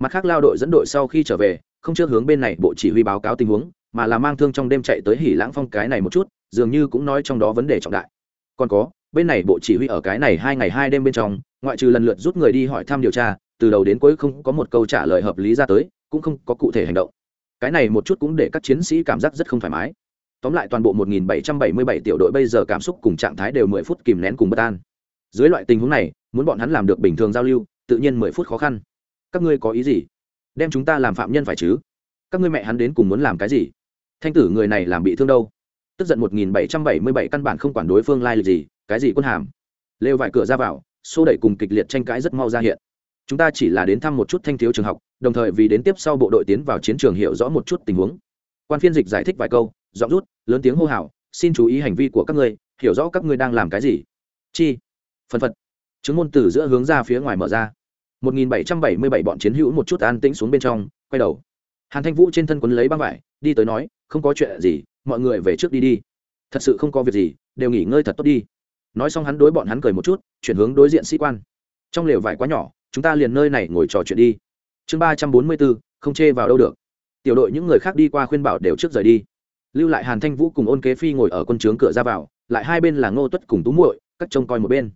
Mặt khác lao đội dẫn đội sau khi trở về, không trước hướng bên này bộ chỉ huy báo cáo tình huống mà là mang thương trong đêm chạy tới hỉ lãng phong cái này một chút, dường như cũng nói trong đó vấn đề trọng đại. Còn có, bên này bộ chỉ huy ở cái này hai ngày hai đêm bên trong, ngoại trừ lần lượt rút người đi hỏi thăm điều tra, từ đầu đến cuối không có một câu trả lời hợp lý ra tới, cũng không có cụ thể hành động. Cái này một chút cũng để các chiến sĩ cảm giác rất không thoải mái. Tóm lại toàn bộ 1777 tiểu đội bây giờ cảm xúc cùng trạng thái đều 10 phút kìm nén cùng bất an. Dưới loại tình huống này, muốn bọn hắn làm được bình thường giao lưu, tự nhiên 10 phút khó khăn. Các ngươi có ý gì? Đem chúng ta làm phạm nhân phải chứ? Các ngươi mẹ hắn đến cùng muốn làm cái gì? Thanh tử người này làm bị thương đâu? Tức giận 1777 căn bản không quản đối phương lai lịch gì, cái gì quân hàm. Lêu vải cửa ra vào, xô đẩy cùng kịch liệt tranh cãi rất mau ra hiện. Chúng ta chỉ là đến thăm một chút thanh thiếu trường học, đồng thời vì đến tiếp sau bộ đội tiến vào chiến trường hiểu rõ một chút tình huống. Quan phiên dịch giải thích vài câu dọn rút, lớn tiếng hô hào, xin chú ý hành vi của các ngươi, hiểu rõ các ngươi đang làm cái gì. Chi? Phân phật. Chứng môn từ giữa hướng ra phía ngoài mở ra. 1777 bọn chiến hữu một chút an tĩnh xuống bên trong, quay đầu. Hàn thanh vũ trên thân quấn lấy băng vải đi tới nói, không có chuyện gì, mọi người về trước đi đi. Thật sự không có việc gì, đều nghỉ ngơi thật tốt đi. Nói xong hắn đối bọn hắn cười một chút, chuyển hướng đối diện sĩ quan. Trong lều vải quá nhỏ, chúng ta liền nơi này ngồi trò chuyện đi. Chương ba trăm bốn mươi bốn, không chê vào đâu được. Tiểu đội những người khác đi qua khuyên bảo đều trước rời đi. Lưu lại hàn thanh vũ cùng ôn kế phi ngồi ở quân trướng cửa ra vào, lại hai bên là ngô tuất cùng tú muội cắt trông coi một bên.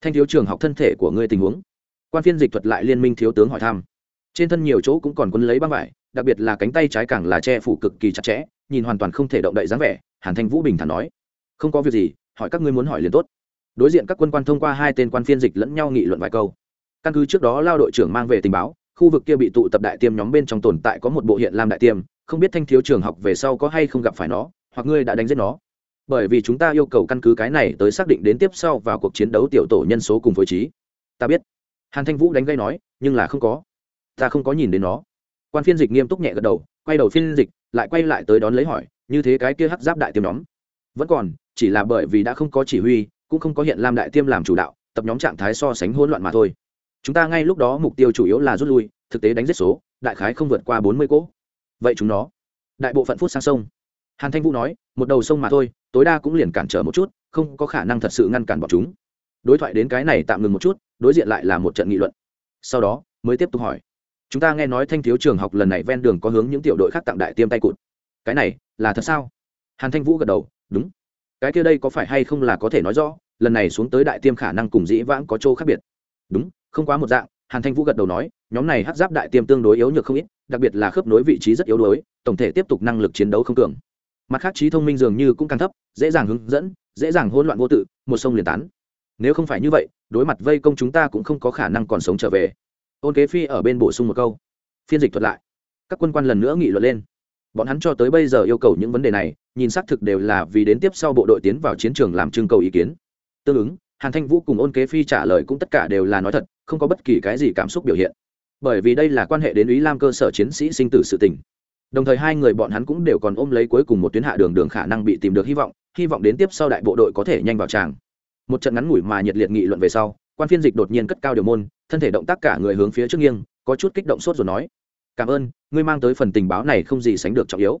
Thanh thiếu trường học thân thể của ngươi tình huống. Quan phiên dịch thuật lại liên minh thiếu tướng hỏi thăm trên thân nhiều chỗ cũng còn quấn lấy băng vải, đặc biệt là cánh tay trái càng là che phủ cực kỳ chặt chẽ, nhìn hoàn toàn không thể động đậy dáng vẻ, hàn thanh vũ bình thản nói. Không có việc gì, hỏi các ngươi muốn hỏi liền tốt. Đối diện các quân quan thông qua hai tên quan phiên dịch lẫn nhau nghị luận vài câu. Căn cứ trước đó lao đội trưởng mang về tình báo, khu vực kia bị tụ tập đại tiêm nhóm bên trong tồn tại có một bộ hiện lam đại tiêm, không biết thanh thiếu trường học về sau có hay không gặp phải nó, hoặc ngươi đã đánh giết nó. Bởi vì chúng ta yêu cầu căn cứ cái này tới xác định đến tiếp sau vào cuộc chiến đấu tiểu tổ nhân số cùng phối trí. Ta biết. Hàn thanh vũ đánh gây nói, nhưng là không có ta không có nhìn đến nó. Quan phiên dịch nghiêm túc nhẹ gật đầu, quay đầu phiên dịch, lại quay lại tới đón lấy hỏi, như thế cái kia hắc giáp đại tiêm nhóm? Vẫn còn, chỉ là bởi vì đã không có chỉ huy, cũng không có hiện lam đại tiêm làm chủ đạo, tập nhóm trạng thái so sánh hỗn loạn mà thôi. Chúng ta ngay lúc đó mục tiêu chủ yếu là rút lui, thực tế đánh giết số, đại khái không vượt qua bốn mươi cỗ. Vậy chúng nó? Đại bộ phận phút sang sông. Hàn thanh vũ nói, một đầu sông mà thôi, tối đa cũng liền cản trở một chút, không có khả năng thật sự ngăn cản bọn chúng. Đối thoại đến cái này tạm ngừng một chút, đối diện lại là một trận nghị luận. Sau đó, mới tiếp tục hỏi chúng ta nghe nói thanh thiếu trường học lần này ven đường có hướng những tiểu đội khác tặng đại tiêm tay cụt. Cái này, là thật sao? Hàn thanh vũ gật đầu, đúng. Cái kia đây có phải hay không là có thể nói rõ, lần này xuống tới đại tiêm khả năng cùng dĩ vãng có chỗ khác biệt. Đúng, không quá một dạng, hàn thanh vũ gật đầu nói, nhóm này hát giáp đại tiêm tương đối yếu nhược không ít, đặc biệt là khớp nối vị trí rất yếu đuối, tổng thể tiếp tục năng lực chiến đấu không cường. Mặt khác trí thông minh dường như cũng càng thấp, dễ dàng hướng dẫn, dễ dàng hỗn loạn vô tự, một sông liền tán. Nếu không phải như vậy, đối mặt vây công chúng ta cũng không có khả năng còn sống trở về ôn kế phi ở bên bổ sung một câu. Phiên dịch thuật lại. Các quân quan lần nữa nghị luận lên. Bọn hắn cho tới bây giờ yêu cầu những vấn đề này, nhìn xác thực đều là vì đến tiếp sau bộ đội tiến vào chiến trường làm trưng cầu ý kiến. Tương ứng, hàn thanh vũ cùng ôn kế phi trả lời cũng tất cả đều là nói thật, không có bất kỳ cái gì cảm xúc biểu hiện. Bởi vì đây là quan hệ đến ý lam cơ sở chiến sĩ sinh tử sự tình. Đồng thời hai người bọn hắn cũng đều còn ôm lấy cuối cùng một tuyến hạ đường đường khả năng bị tìm được hy vọng hy vọng đến tiếp sau đại bộ đội có thể nhanh vào tràng. Một trận ngắn ngủi mà nhiệt liệt nghị luận về sau quan phiên dịch đột nhiên cất cao điều môn, thân thể động tác cả người hướng phía trước nghiêng, có chút kích động sốt rồi nói, cảm ơn, ngươi mang tới phần tình báo này không gì sánh được trọng yếu.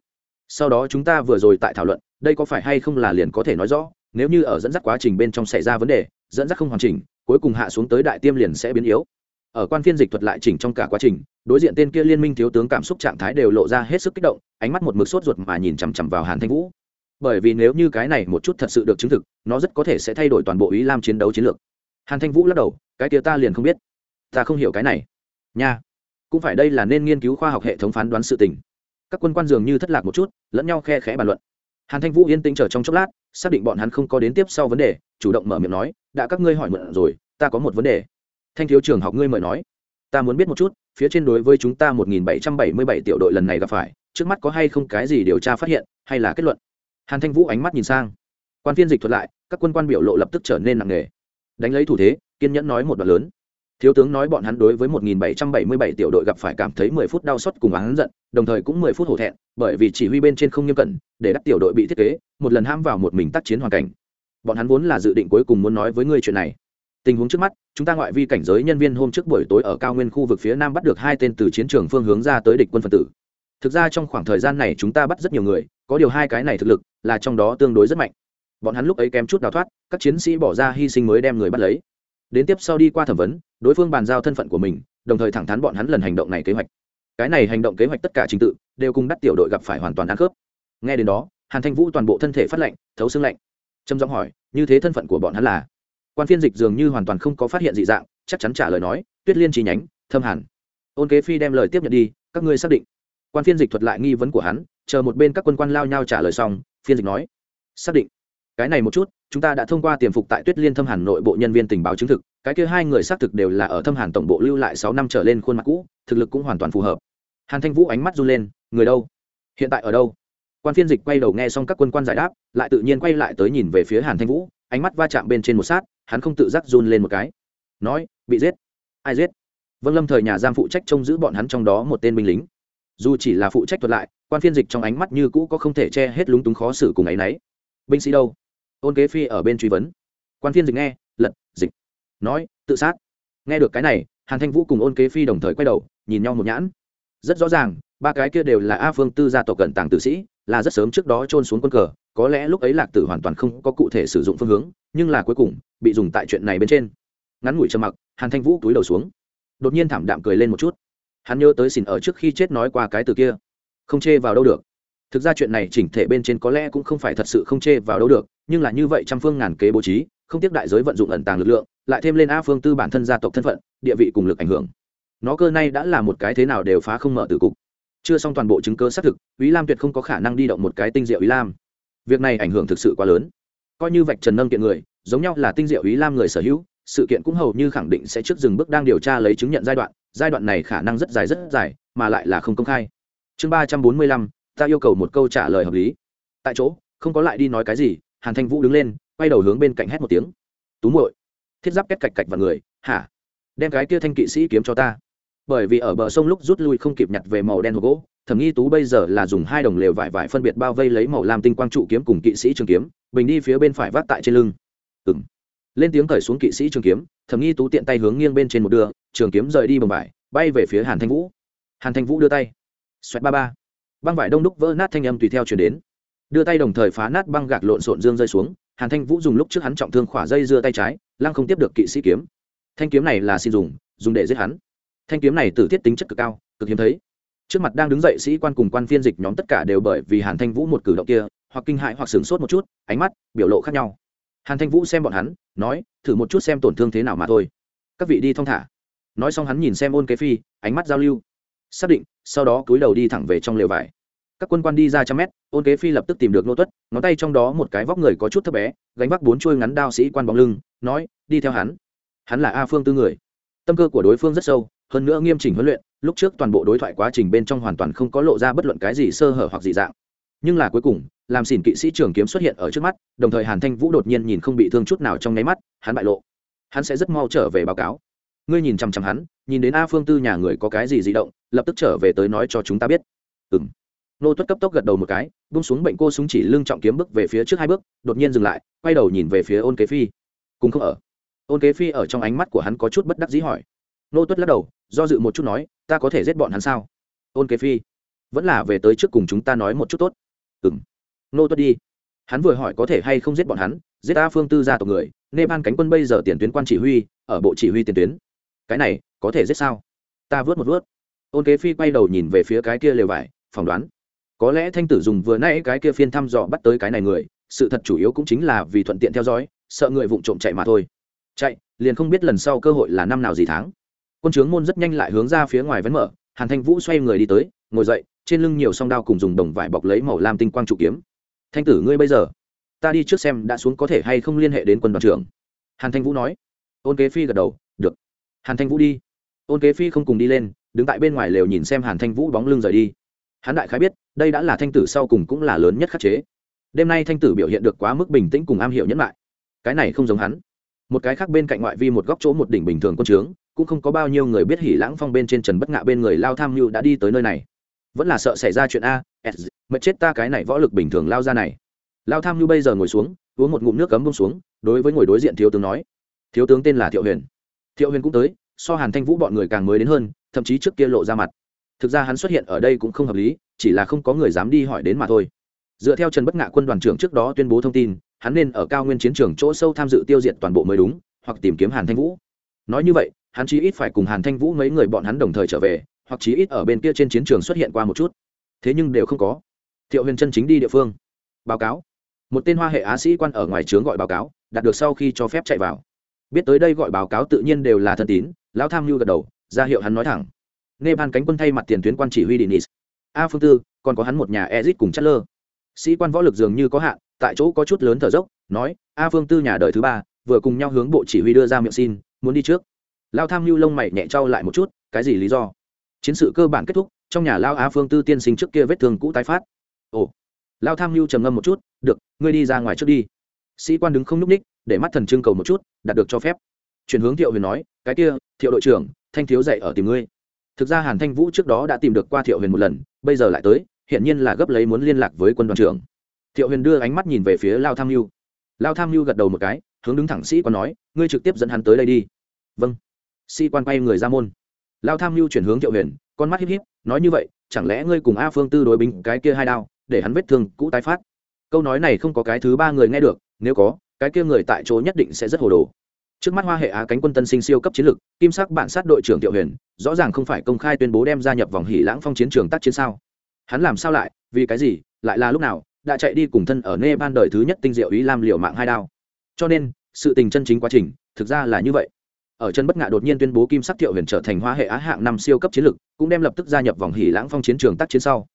Sau đó chúng ta vừa rồi tại thảo luận, đây có phải hay không là liền có thể nói rõ, nếu như ở dẫn dắt quá trình bên trong xảy ra vấn đề, dẫn dắt không hoàn chỉnh, cuối cùng hạ xuống tới đại tiêm liền sẽ biến yếu. Ở quan phiên dịch thuật lại chỉnh trong cả quá trình, đối diện tên kia liên minh thiếu tướng cảm xúc trạng thái đều lộ ra hết sức kích động, ánh mắt một mực sốt ruột mà nhìn chằm chằm vào hàn thanh vũ. Bởi vì nếu như cái này một chút thật sự được chứng thực, nó rất có thể sẽ thay đổi toàn bộ ý lam chiến đấu chiến lược hàn thanh vũ lắc đầu, cái kia ta liền không biết. Ta không hiểu cái này. Nha, cũng phải đây là nên nghiên cứu khoa học hệ thống phán đoán sự tình. Các quân quan dường như thất lạc một chút, lẫn nhau khe khẽ bàn luận. Hàn thanh vũ yên tĩnh chờ trong chốc lát, xác định bọn hắn không có đến tiếp sau vấn đề, chủ động mở miệng nói, đã các ngươi hỏi mượn rồi, ta có một vấn đề. Thanh thiếu trường học ngươi mời nói, ta muốn biết một chút, phía trên đối với chúng ta một nghìn bảy trăm bảy mươi bảy tiểu đội lần này gặp phải, trước mắt có hay không cái gì điều tra phát hiện, hay là kết luận? Hàn thanh vũ ánh mắt nhìn sang. Quan phiên dịch thuật lại, các quân quan biểu lộ lập tức trở nên nặng nề đánh lấy thủ thế, kiên nhẫn nói một đoạn lớn. Thiếu tướng nói bọn hắn đối với 1777 tiểu đội gặp phải cảm thấy 10 phút đau xót cùng hắn giận, đồng thời cũng 10 phút hổ thẹn, bởi vì chỉ huy bên trên không nghiêm cẩn, để đắc tiểu đội bị thiết kế, một lần ham vào một mình tác chiến hoàn cảnh. Bọn hắn vốn là dự định cuối cùng muốn nói với ngươi chuyện này. Tình huống trước mắt, chúng ta ngoại vi cảnh giới nhân viên hôm trước buổi tối ở cao nguyên khu vực phía nam bắt được hai tên từ chiến trường phương hướng ra tới địch quân phân tử. Thực ra trong khoảng thời gian này chúng ta bắt rất nhiều người, có điều hai cái này thực lực là trong đó tương đối rất mạnh bọn hắn lúc ấy kém chút đào thoát các chiến sĩ bỏ ra hy sinh mới đem người bắt lấy. Đến tiếp sau đi qua thẩm vấn đối phương bàn giao thân phận của mình đồng thời thẳng thắn bọn hắn lần hành động này kế hoạch. Cái này hành động kế hoạch tất cả trình tự đều cùng đắt tiểu đội gặp phải hoàn toàn ăn khớp. Nghe đến đó hàn thanh vũ toàn bộ thân thể phát lạnh, thấu xương lạnh. Trầm giọng hỏi như thế thân phận của bọn hắn là? Quan phiên dịch dường như hoàn toàn không có phát hiện dị dạng chắc chắn trả lời nói tuyết liên chi nhánh thâm hàn. Ôn kế phi đem lời tiếp nhận đi các ngươi xác định. Quan phiên dịch thuật lại nghi vấn của hắn chờ một bên các quân quan lao nhau trả lời xong phiên dịch nói xác định cái này một chút, chúng ta đã thông qua tiềm phục tại tuyết liên thâm hàn nội bộ nhân viên tình báo chứng thực, cái kia hai người xác thực đều là ở thâm hàn tổng bộ lưu lại sáu năm trở lên khuôn mặt cũ, thực lực cũng hoàn toàn phù hợp. Hàn thanh vũ ánh mắt run lên, người đâu? Hiện tại ở đâu? Quan phiên dịch quay đầu nghe xong các quân quan giải đáp, lại tự nhiên quay lại tới nhìn về phía hàn thanh vũ, ánh mắt va chạm bên trên một sát, hắn không tự giác run lên một cái. Nói, bị giết. Ai giết? Vâng lâm thời nhà giam phụ trách trông giữ bọn hắn trong đó một tên binh lính. Dù chỉ là phụ trách thuật lại, quan phiên dịch trong ánh mắt như cũ có không thể che hết lúng túng khó xử cùng ấ y n ấ y binh sĩ đâu? Ôn kế phi ở bên truy vấn. Quan phiên dịch nghe, lật, dịch. Nói, tự sát. Nghe được cái này, hàn thanh vũ cùng ôn kế phi đồng thời quay đầu, nhìn nhau một nhãn. Rất rõ ràng, ba cái kia đều là a phương tư gia tộc cận tàng tử sĩ, là rất sớm trước đó trôn xuống quân cờ, có lẽ lúc ấy lạc tử hoàn toàn không có cụ thể sử dụng phương hướng, nhưng là cuối cùng, bị dùng tại chuyện này bên trên. Ngắn ngủi trầm mặc, hàn thanh vũ túi đầu xuống. Đột nhiên thảm đạm cười lên một chút. Hắn nhớ tới xin ở trước khi chết nói qua cái từ kia. Không chê vào đâu được. Thực ra chuyện này chỉnh thể bên trên có lẽ cũng không phải thật sự không chê vào đâu được nhưng là như vậy trăm phương ngàn kế bố trí, không tiếc đại giới vận dụng ẩn tàng lực lượng, lại thêm lên a phương tư bản thân gia tộc thân phận, địa vị cùng lực ảnh hưởng. Nó cơ nay đã là một cái thế nào đều phá không mở từ cục. Chưa xong toàn bộ chứng cơ xác thực ý lam tuyệt không có khả năng đi động một cái tinh diệu ý lam. Việc này ảnh hưởng thực sự quá lớn. Coi như vạch trần nâng kiện người, giống nhau là tinh diệu ý lam người sở hữu, sự kiện cũng hầu như khẳng định sẽ trước dừng bước đang điều tra lấy chứng nhận giai đoạn giai đoạn này khả năng rất dài rất dài, mà lại là không công khai. Chương ba trăm bốn mươi lăm, ta yêu cầu một câu trả lời hợp lý. Tại chỗ, không có lại đi nói cái gì hàn thanh vũ đứng lên, quay đầu hướng bên cạnh hét một tiếng. Tú muội, thiết giáp kết cạch cạch vào người, hả? Đem cái kia thanh kỵ sĩ kiếm cho ta. Bởi vì ở bờ sông lúc rút lui không kịp nhặt về màu đen hộp gỗ, thẩm nghi tú bây giờ là dùng hai đồng lều vải vải phân biệt bao vây lấy màu làm tinh quang trụ kiếm cùng kỵ sĩ trường kiếm, bình đi phía bên phải vác tại trên lưng. Ừ m lên tiếng cởi xuống kỵ sĩ trường kiếm, thẩm nghi tú tiện tay hướng nghiêng bên trên một đường trường kiếm rời đi bằng vải, bay về phía hàn thanh vũ. Hàn thanh vũ đưa tay. Xoẹt ba ba. Băng vải đông đúc vỡ nát thanh âm tùy theo chuyển đến đưa tay đồng thời phá nát băng gạc lộn xộn dương rơi xuống, hàn thanh vũ dùng lúc trước hắn trọng thương khỏa dây dưa tay trái, lăng không tiếp được kỵ sĩ kiếm. Thanh kiếm này là xin dùng dùng để giết hắn. Thanh kiếm này tử thiết tính chất cực cao, cực hiếm thấy. Trước mặt đang đứng dậy sĩ quan cùng quan phiên dịch nhóm tất cả đều bởi vì hàn thanh vũ một cử động kia, hoặc kinh hại hoặc sửng sốt một chút, ánh mắt, biểu lộ khác nhau. Hàn thanh vũ xem bọn hắn, nói, thử một chút xem tổn thương thế nào mà thôi. Các vị đi thong thả. Nói xong hắn nhìn xem ôn kế phi, ánh mắt giao lưu. Xác định, sau đó cúi đầu đi thẳng về trong lều vải các quân quan đi ra trăm mét, ôn kế phi lập tức tìm được nô tuất, ngón tay trong đó một cái vóc người có chút thấp bé, gánh vác bốn chuôi ngắn đao sĩ quan bóng lưng, nói, đi theo hắn. Hắn là a phương tư người. Tâm cơ của đối phương rất sâu, hơn nữa nghiêm chỉnh huấn luyện, lúc trước toàn bộ đối thoại quá trình bên trong hoàn toàn không có lộ ra bất luận cái gì sơ hở hoặc dị dạng. Nhưng là cuối cùng, làm xỉn kỵ sĩ trường kiếm xuất hiện ở trước mắt, đồng thời hàn thanh vũ đột nhiên nhìn không bị thương chút nào trong nháy mắt, hắn bại lộ. Hắn sẽ rất mau trở về báo cáo. Ngươi nhìn chằm chằm hắn, nhìn đến a phương tư nhà người có cái gì di động, lập tức trở về tới nói cho chúng ta biết. Ừng nô tuất cấp tốc gật đầu một cái bung xuống bệnh cô súng chỉ lưng trọng kiếm bước về phía trước hai bước, đột nhiên dừng lại, quay đầu nhìn về phía ôn kế phi. Cùng không ở. Ôn kế phi ở trong ánh mắt của hắn có chút bất đắc dĩ hỏi. Nô tuất lắc đầu, do dự một chút nói, ta có thể giết bọn hắn sao? Ôn kế phi, vẫn là về tới trước cùng chúng ta nói một chút tốt. Ừng nô tuất đi. Hắn vừa hỏi có thể hay không giết bọn hắn, giết ta phương tư gia tộc người, nepal cánh quân bây giờ tiền tuyến quan chỉ huy, ở bộ chỉ huy tiền tuyến. Cái này có thể giết sao? Ta vớt một vớt. Ôn kế phi quay đầu nhìn về phía cái kia lều vải, phỏng đoán có lẽ thanh tử dùng vừa nãy cái kia phiên thăm dò bắt tới cái này người, sự thật chủ yếu cũng chính là vì thuận tiện theo dõi, sợ người vụng trộm chạy mà thôi. Chạy, liền không biết lần sau cơ hội là năm nào gì tháng. Quân trướng môn rất nhanh lại hướng ra phía ngoài vẫn mở, hàn thanh vũ xoay người đi tới, ngồi dậy, trên lưng nhiều song đao cùng dùng đồng vải bọc lấy màu lam tinh quang trụ kiếm. Thanh tử ngươi bây giờ, ta đi trước xem đã xuống có thể hay không liên hệ đến quân đoàn trưởng. Hàn thanh vũ nói. Ôn kế phi gật đầu, được. Hàn thanh vũ đi. Ôn kế phi không cùng đi lên, đứng tại bên ngoài lều nhìn xem hàn thanh vũ bóng lưng rời đi hắn đại khái biết, đây đã là thanh tử sau cùng cũng là lớn nhất khắc chế. Đêm nay thanh tử biểu hiện được quá mức bình tĩnh cùng am hiểu nhẫn lại cái này không giống hắn. Một cái khác bên cạnh ngoại vi một góc chỗ một đỉnh bình thường quân trướng, cũng không có bao nhiêu người biết hỉ lãng phong bên trên trần bất ngạ bên người lao tham mưu đã đi tới nơi này. Vẫn là sợ xảy ra chuyện a, s mệt chết ta cái này võ lực bình thường lao ra này. Lao tham mưu bây giờ ngồi xuống, uống một ngụm nước cấm bông xuống, đối với ngồi đối diện thiếu tướng nói. Thiếu tướng tên là thiệu huyền. Thiệu huyền cũng tới, so hàn thanh vũ bọn người càng mới đến hơn, thậm chí trước kia lộ ra mặt thực ra hắn xuất hiện ở đây cũng không hợp lý, chỉ là không có người dám đi hỏi đến mà thôi. Dựa theo trần bất ngạ quân đoàn trưởng trước đó tuyên bố thông tin, hắn nên ở cao nguyên chiến trường chỗ sâu tham dự tiêu diệt toàn bộ mới đúng, hoặc tìm kiếm hàn thanh vũ. Nói như vậy, hắn chí ít phải cùng hàn thanh vũ mấy người bọn hắn đồng thời trở về, hoặc chí ít ở bên kia trên chiến trường xuất hiện qua một chút. Thế nhưng đều không có. Thiệu huyền chân chính đi địa phương. Báo cáo. Một tên hoa hệ á sĩ quan ở ngoài trướng gọi báo cáo, đạt được sau khi cho phép chạy vào. Biết tới đây gọi báo cáo tự nhiên đều là thân tín, lão tham mưu gật đầu, ra hiệu hắn nói thẳng nepal cánh quân thay mặt tiền tuyến quan chỉ huy dinis a phương tư, còn có hắn một nhà ezit cùng chất lơ sĩ quan võ lực dường như có hạn, tại chỗ có chút lớn thở dốc, nói, a phương tư nhà đời thứ ba, vừa cùng nhau hướng bộ chỉ huy đưa ra miệng xin, muốn đi trước. Lao tham mưu lông mày nhẹ trao lại một chút, cái gì lý do? Chiến sự cơ bản kết thúc, trong nhà lao a phương tư tiên sinh trước kia vết thương cũ tái phát. Ồ. Lao tham mưu trầm ngâm một chút, được, ngươi đi ra ngoài trước đi. Sĩ quan đứng không n ú c ních để mắt thần trưng cầu một chút, đạt được cho phép. Chuyển hướng thiệu huyền nói, cái kia, thiệu đội trưởng, thanh thiếu dạy ở tìm ngươi thực ra hàn thanh vũ trước đó đã tìm được qua thiệu huyền một lần, bây giờ lại tới hiện nhiên là gấp lấy muốn liên lạc với quân đoàn trưởng. Thiệu huyền đưa ánh mắt nhìn về phía lao tham mưu lao tham mưu gật đầu một cái, hướng đứng thẳng sĩ quan nói, ngươi trực tiếp dẫn hắn tới đây đi. Vâng. Sĩ quan quay người ra môn. Lao tham mưu chuyển hướng thiệu huyền, con mắt híp híp, nói như vậy, chẳng lẽ ngươi cùng a phương tư đối binh cái kia hai đao, để hắn vết thương cũ tái phát? Câu nói này không có cái thứ ba người nghe được, nếu có, cái kia người tại chỗ nhất định sẽ rất hồ đồ trước mắt hoa hệ á cánh quân tân sinh siêu cấp chiến lược, kim sắc bản sát đội trưởng tiểu huyền, rõ ràng không phải công khai tuyên bố đem gia nhập vòng hỉ lãng phong chiến trường tác chiến sao? Hắn làm sao lại? Vì cái gì? Lại là lúc nào? Đã chạy đi cùng thân ở nê ban đời thứ nhất tinh diệu ý lam liều mạng hai đao. Cho nên, sự tình chân chính quá trình, thực ra là như vậy. Ở chân bất ngạ đột nhiên tuyên bố kim sắc thiệu huyền trở thành hoa hệ á hạng năm siêu cấp chiến lược, cũng đem lập tức gia nhập vòng hỉ lãng phong chiến trường tác chiến sau.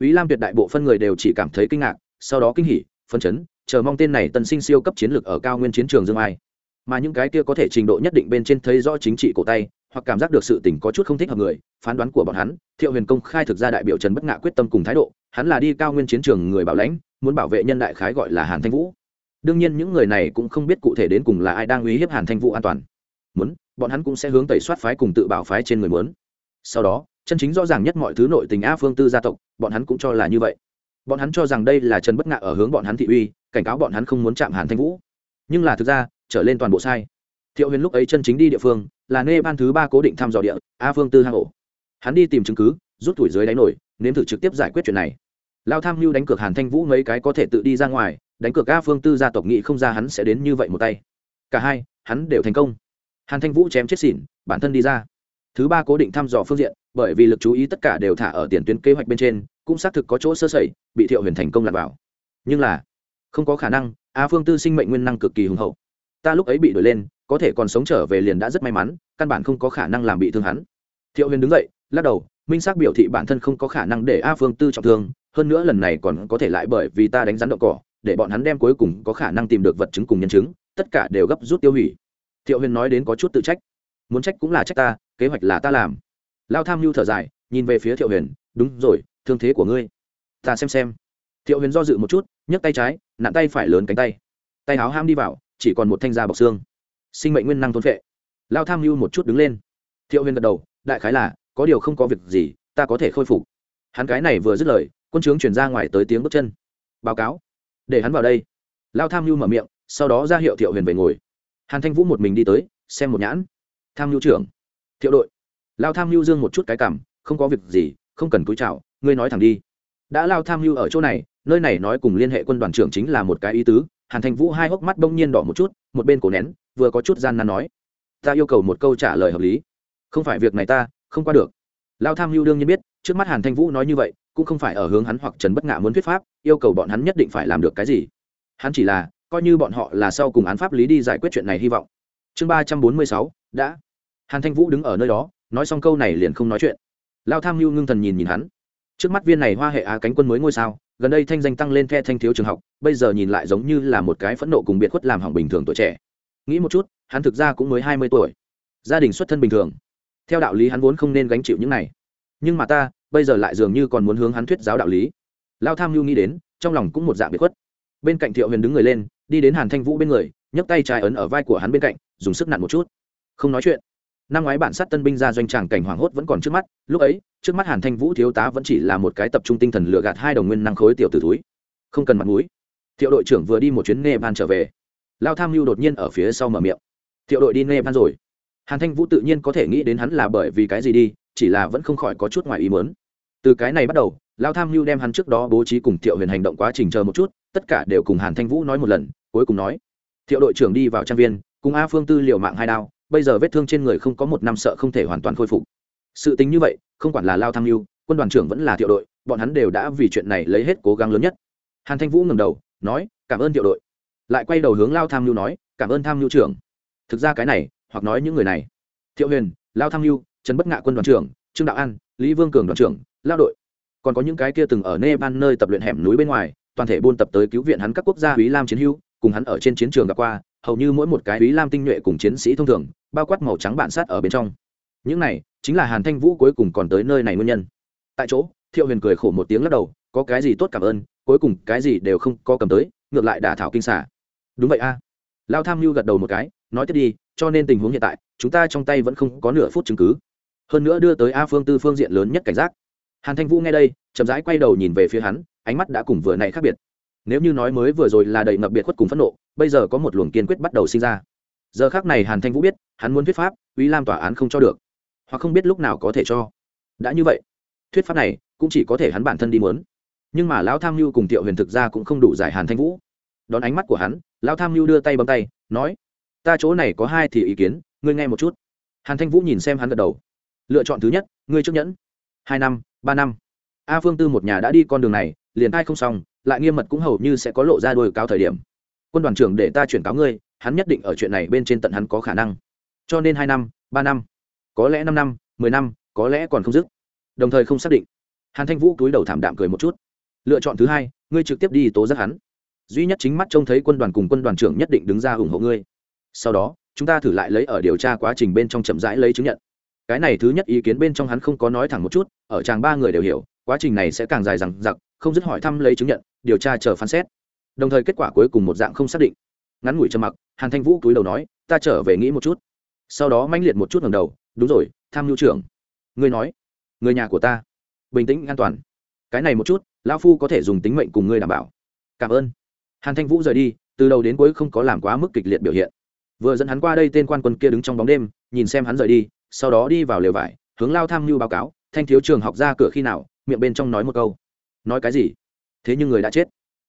Ý lam tuyệt đại bộ phân người đều chỉ cảm thấy kinh ngạc, sau đó kinh hỉ phân chấn, chờ mong tên này tân sinh siêu cấp chiến lược ở cao nguyên chiến trường dương ai mà những cái kia có thể trình độ nhất định bên trên thấy rõ chính trị cổ tay, hoặc cảm giác được sự tình có chút không thích hợp người, phán đoán của bọn hắn, thiệu huyền công khai thực ra đại biểu trần bất ngạ quyết tâm cùng thái độ, hắn là đi cao nguyên chiến trường người bảo lãnh, muốn bảo vệ nhân đại khái gọi là hàn thanh vũ. Đương nhiên những người này cũng không biết cụ thể đến cùng là ai đang uy hiếp hàn thanh vũ an toàn. Muốn, bọn hắn cũng sẽ hướng tẩy soát phái cùng tự bảo phái trên người muốn. Sau đó, chân chính rõ ràng nhất mọi thứ nội tình a phương tư gia tộc, bọn hắn cũng cho là như vậy. Bọn hắn cho rằng đây là trần bất ngạ ở hướng bọn hắn thị uy, cảnh cáo bọn hắn không muốn chạm hàn thanh vũ. Nhưng là thực ra trở lên toàn bộ sai. Thiệu huyền lúc ấy chân chính đi địa phương, là nê ban thứ ba cố định thăm dò địa, a phương tư hang ổ. Hắn đi tìm chứng cứ, rút tuổi dưới đáy nổi, nếm thử trực tiếp giải quyết chuyện này. Lao tham mưu đánh cược hàn thanh vũ mấy cái có thể tự đi ra ngoài, đánh cược a phương tư gia tộc nghị không ra hắn sẽ đến như vậy một tay. Cả hai, hắn đều thành công. Hàn thanh vũ chém chết xỉn, bản thân đi ra. Thứ ba cố định thăm dò phương diện, bởi vì lực chú ý tất cả đều thả ở tiền tuyến kế hoạch bên trên, cũng xác thực có chỗ sơ sẩy, bị thiệu huyền thành công lạc vào. Nhưng là, không có khả năng, a phương tư sinh mệnh nguyên năng cực kỳ hùng hậu ta lúc ấy bị đuổi lên, có thể còn sống trở về liền đã rất may mắn, căn bản không có khả năng làm bị thương hắn. Thiệu huyền đứng dậy, lắc đầu, minh xác biểu thị bản thân không có khả năng để a phương tư trọng thương, hơn nữa lần này còn có thể lại bởi vì ta đánh rắn đậu cỏ, để bọn hắn đem cuối cùng có khả năng tìm được vật chứng cùng nhân chứng, tất cả đều gấp rút tiêu hủy. Thiệu huyền nói đến có chút tự trách. Muốn trách cũng là trách ta, kế hoạch là ta làm. Lao tham mưu thở dài, nhìn về phía thiệu huyền, đúng rồi, thương thế của ngươi. Ta xem xem. Thiệu huyền do dự một chút, nhấc tay trái, nặn tay phải lớn cánh tay. Tay áo ham đi vào chỉ còn một thanh da bọc xương. Sinh mệnh nguyên năng thôn vệ lao tham mưu một chút đứng lên. Thiệu huyền gật đầu, đại khái là, có điều không có việc gì, ta có thể khôi phục. Hắn cái này vừa dứt lời, quân trướng chuyển ra ngoài tới tiếng bước chân. Báo cáo. Để hắn vào đây. Lao tham mưu mở miệng, sau đó ra hiệu thiệu huyền về ngồi. Hàn thanh vũ một mình đi tới, xem một nhãn. Tham mưu trưởng. Thiệu đội. Lao tham mưu dương một chút cái cảm, không có việc gì, không cần cúi chào, ngươi nói thẳng đi. Đã lao tham mưu ở chỗ này, nơi này nói cùng liên hệ quân đoàn trưởng chính là một cái ý tứ hàn thanh vũ hai hốc mắt bỗng nhiên đỏ một chút, một bên cổ nén, vừa có chút gian nan nói, ta yêu cầu một câu trả lời hợp lý. Không phải việc này ta, không qua được. Lao tham mưu đương nhiên biết, trước mắt hàn thanh vũ nói như vậy, cũng không phải ở hướng hắn hoặc trần bất ngạ muốn thuyết pháp, yêu cầu bọn hắn nhất định phải làm được cái gì. Hắn chỉ là, coi như bọn họ là sau cùng án pháp lý đi giải quyết chuyện này hy vọng. Chương ba trăm bốn mươi sáu, đã. Hàn thanh vũ đứng ở nơi đó, nói xong câu này liền không nói chuyện. Lao tham mưu ngưng thần nhìn nhìn hắn. Trước mắt viên này hoa hệ á cánh quân mới ngôi sao gần đây thanh danh tăng lên phe thanh thiếu trường học, bây giờ nhìn lại giống như là một cái phẫn nộ cùng biệt khuất làm hỏng bình thường tuổi trẻ. Nghĩ một chút, hắn thực ra cũng mới hai mươi tuổi. Gia đình xuất thân bình thường. Theo đạo lý hắn vốn không nên gánh chịu những này. Nhưng mà ta, bây giờ lại dường như còn muốn hướng hắn thuyết giáo đạo lý. Lao tham mưu nghĩ đến, trong lòng cũng một dạng biệt khuất. Bên cạnh thiệu huyền đứng người lên, đi đến hàn thanh vũ bên người, nhấc tay trái ấn ở vai của hắn bên cạnh, dùng sức nặn một chút. Không nói chuyện. Năm ngoái bản sát tân binh ra doanh tràng cảnh hoảng hốt vẫn còn trước mắt, lúc ấy trước mắt hàn thanh vũ thiếu tá vẫn chỉ là một cái tập trung tinh thần lựa gạt hai đồng nguyên năng khối tiểu tử túi không cần mặt mũi. Thiệu đội trưởng vừa đi một chuyến nepal trở về. Lao tham mưu đột nhiên ở phía sau mở miệng. Thiệu đội đi nepal rồi. Hàn thanh vũ tự nhiên có thể nghĩ đến hắn là bởi vì cái gì đi, chỉ là vẫn không khỏi có chút ngoài ý mớn từ cái này bắt đầu, lao tham mưu đem hắn trước đó bố trí cùng thiệu huyền hành động quá trình chờ một chút, tất cả đều cùng hàn thanh vũ nói một lần, cuối cùng nói. Thiệu đội trưởng đi vào trang viên, cùng a phương tư liệu mạng hai đao, bây giờ vết thương trên người không có một năm sợ không thể hoàn toàn khôi phục sự tính như vậy không quản là lao tham mưu quân đoàn trưởng vẫn là thiệu đội bọn hắn đều đã vì chuyện này lấy hết cố gắng lớn nhất. Hàn thanh vũ ngầm đầu nói cảm ơn thiệu đội. Lại quay đầu hướng lao tham mưu nói cảm ơn tham mưu trưởng. Thực ra cái này hoặc nói những người này. Thiệu huyền lao tham mưu trần bất ngạ quân đoàn trưởng trương đạo an lý vương cường đoàn trưởng lao đội. Còn có những cái kia từng ở nepal nơi tập luyện hẻm núi bên ngoài toàn thể buôn tập tới cứu viện hắn các quốc gia Úy Lam chiến hữu, cùng hắn ở trên chiến trường gặp qua, hầu như mỗi một cái Úy Lam tinh nhuệ cùng chiến sĩ thông thường, bao quát màu trắng bản sát ở bên trong. Những này chính là Hàn Thanh Vũ cuối cùng còn tới nơi này nguyên nhân. Tại chỗ, Thiệu Huyền cười khổ một tiếng lắc đầu, có cái gì tốt cảm ơn, cuối cùng cái gì đều không có cầm tới, ngược lại đả thảo kinh xả. Đúng vậy a. À. Lao Tham mưu gật đầu một cái, nói tiếp đi, cho nên tình huống hiện tại, chúng ta trong tay vẫn không có nửa phút chứng cứ. Hơn nữa đưa tới A Phương Tư phương diện lớn nhất cảnh giác. Hàn Thanh Vũ nghe đây, chậm rãi quay đầu nhìn về phía hắn, ánh mắt đã cùng vừa này khác biệt nếu như nói mới vừa rồi là đầy ngập biệt khuất cùng phẫn nộ bây giờ có một luồng kiên quyết bắt đầu sinh ra giờ khác này hàn thanh vũ biết hắn muốn thuyết pháp uy lam tòa án không cho được hoặc không biết lúc nào có thể cho. Đã như vậy, thuyết pháp này cũng chỉ có thể hắn bản thân đi muốn. Nhưng mà lão tham mưu cùng tiệu huyền thực ra cũng không đủ giải hàn thanh vũ. Đón ánh mắt của hắn, lão tham mưu đưa tay bấm tay, nói, ta chỗ này có hai thì ý kiến, ngươi nghe một chút. Hàn thanh vũ nhìn xem hắn gật đầu. Lựa chọn thứ nhất, ngươi trước nhẫn hai năm, ba năm. A phương tư một nhà đã đi con đường này, liền ai không xong, lại nghiêm mật cũng hầu như sẽ có lộ ra đôi cao thời điểm. Quân đoàn trưởng để ta chuyển cáo ngươi, hắn nhất định ở chuyện này bên trên tận hắn có khả năng. Cho nên hai năm, ba năm có lẽ năm năm, mười năm, có lẽ còn không dứt. Đồng thời không xác định. Hàn thanh vũ cúi đầu thảm đạm cười một chút. Lựa chọn thứ hai, ngươi trực tiếp đi tố giác hắn. Duy nhất chính mắt trông thấy quân đoàn cùng quân đoàn trưởng nhất định đứng ra ủng hộ ngươi. Sau đó, chúng ta thử lại lấy ở điều tra quá trình bên trong chậm rãi lấy chứng nhận. Cái này thứ nhất ý kiến bên trong hắn không có nói thẳng một chút, ở chàng ba người đều hiểu, quá trình này sẽ càng dài dằng dặc, không dứt hỏi thăm lấy chứng nhận, điều tra chờ phán xét. Đồng thời kết quả cuối cùng một dạng không xác định. Ngắn ngủi trầm mặc, hàn thanh vũ cúi đầu nói, ta trở về nghĩ một chút. Sau đó manh liệt một chút ngầm đầu đúng rồi, tham mưu trưởng. Ngươi nói. Người nhà của ta. Bình tĩnh, an toàn. Cái này một chút, lão phu có thể dùng tính mệnh cùng ngươi đảm bảo. Cảm ơn. Hàn thanh vũ rời đi, từ đầu đến cuối không có làm quá mức kịch liệt biểu hiện. Vừa dẫn hắn qua đây tên quan quân kia đứng trong bóng đêm, nhìn xem hắn rời đi, sau đó đi vào lều vải, hướng lao tham mưu báo cáo, thanh thiếu trường học ra cửa khi nào? Miệng bên trong nói một câu. Nói cái gì? Thế nhưng người đã chết.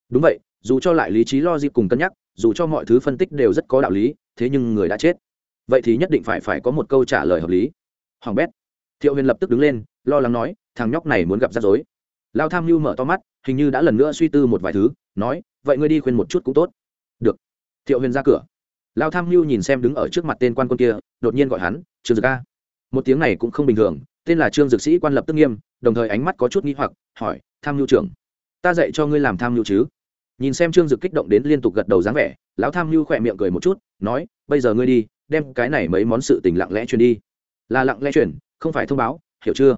Đúng vậy, dù cho lại lý trí lo dịp cùng cân nhắc, dù cho mọi thứ phân tích đều rất có đạo lý, thế nhưng người đã chết vậy thì nhất định phải phải có một câu trả lời hợp lý. Hoàng bét, thiệu huyền lập tức đứng lên, lo lắng nói, thằng nhóc này muốn gặp rắc rối. Lao tham mưu mở to mắt, hình như đã lần nữa suy tư một vài thứ, nói, vậy ngươi đi khuyên một chút cũng tốt. Được. Thiệu huyền ra cửa. Lao tham mưu nhìn xem đứng ở trước mặt tên quan quân kia, đột nhiên gọi hắn, trương dực a. Một tiếng này cũng không bình thường, tên là trương dực sĩ quan lập tức nghiêm, đồng thời ánh mắt có chút n g h i hoặc, hỏi, tham mưu trưởng, ta dạy cho ngươi làm tham mưu chứ? Nhìn xem trương dực kích động đến liên tục gật đầu dáng vẻ, lão tham mưu khỏe miệng cười một chút, nói, bây giờ ngươi đi, đem cái này mấy món sự tình lặng lẽ truyền đi. Là lặng lẽ truyền, không phải thông báo, hiểu chưa?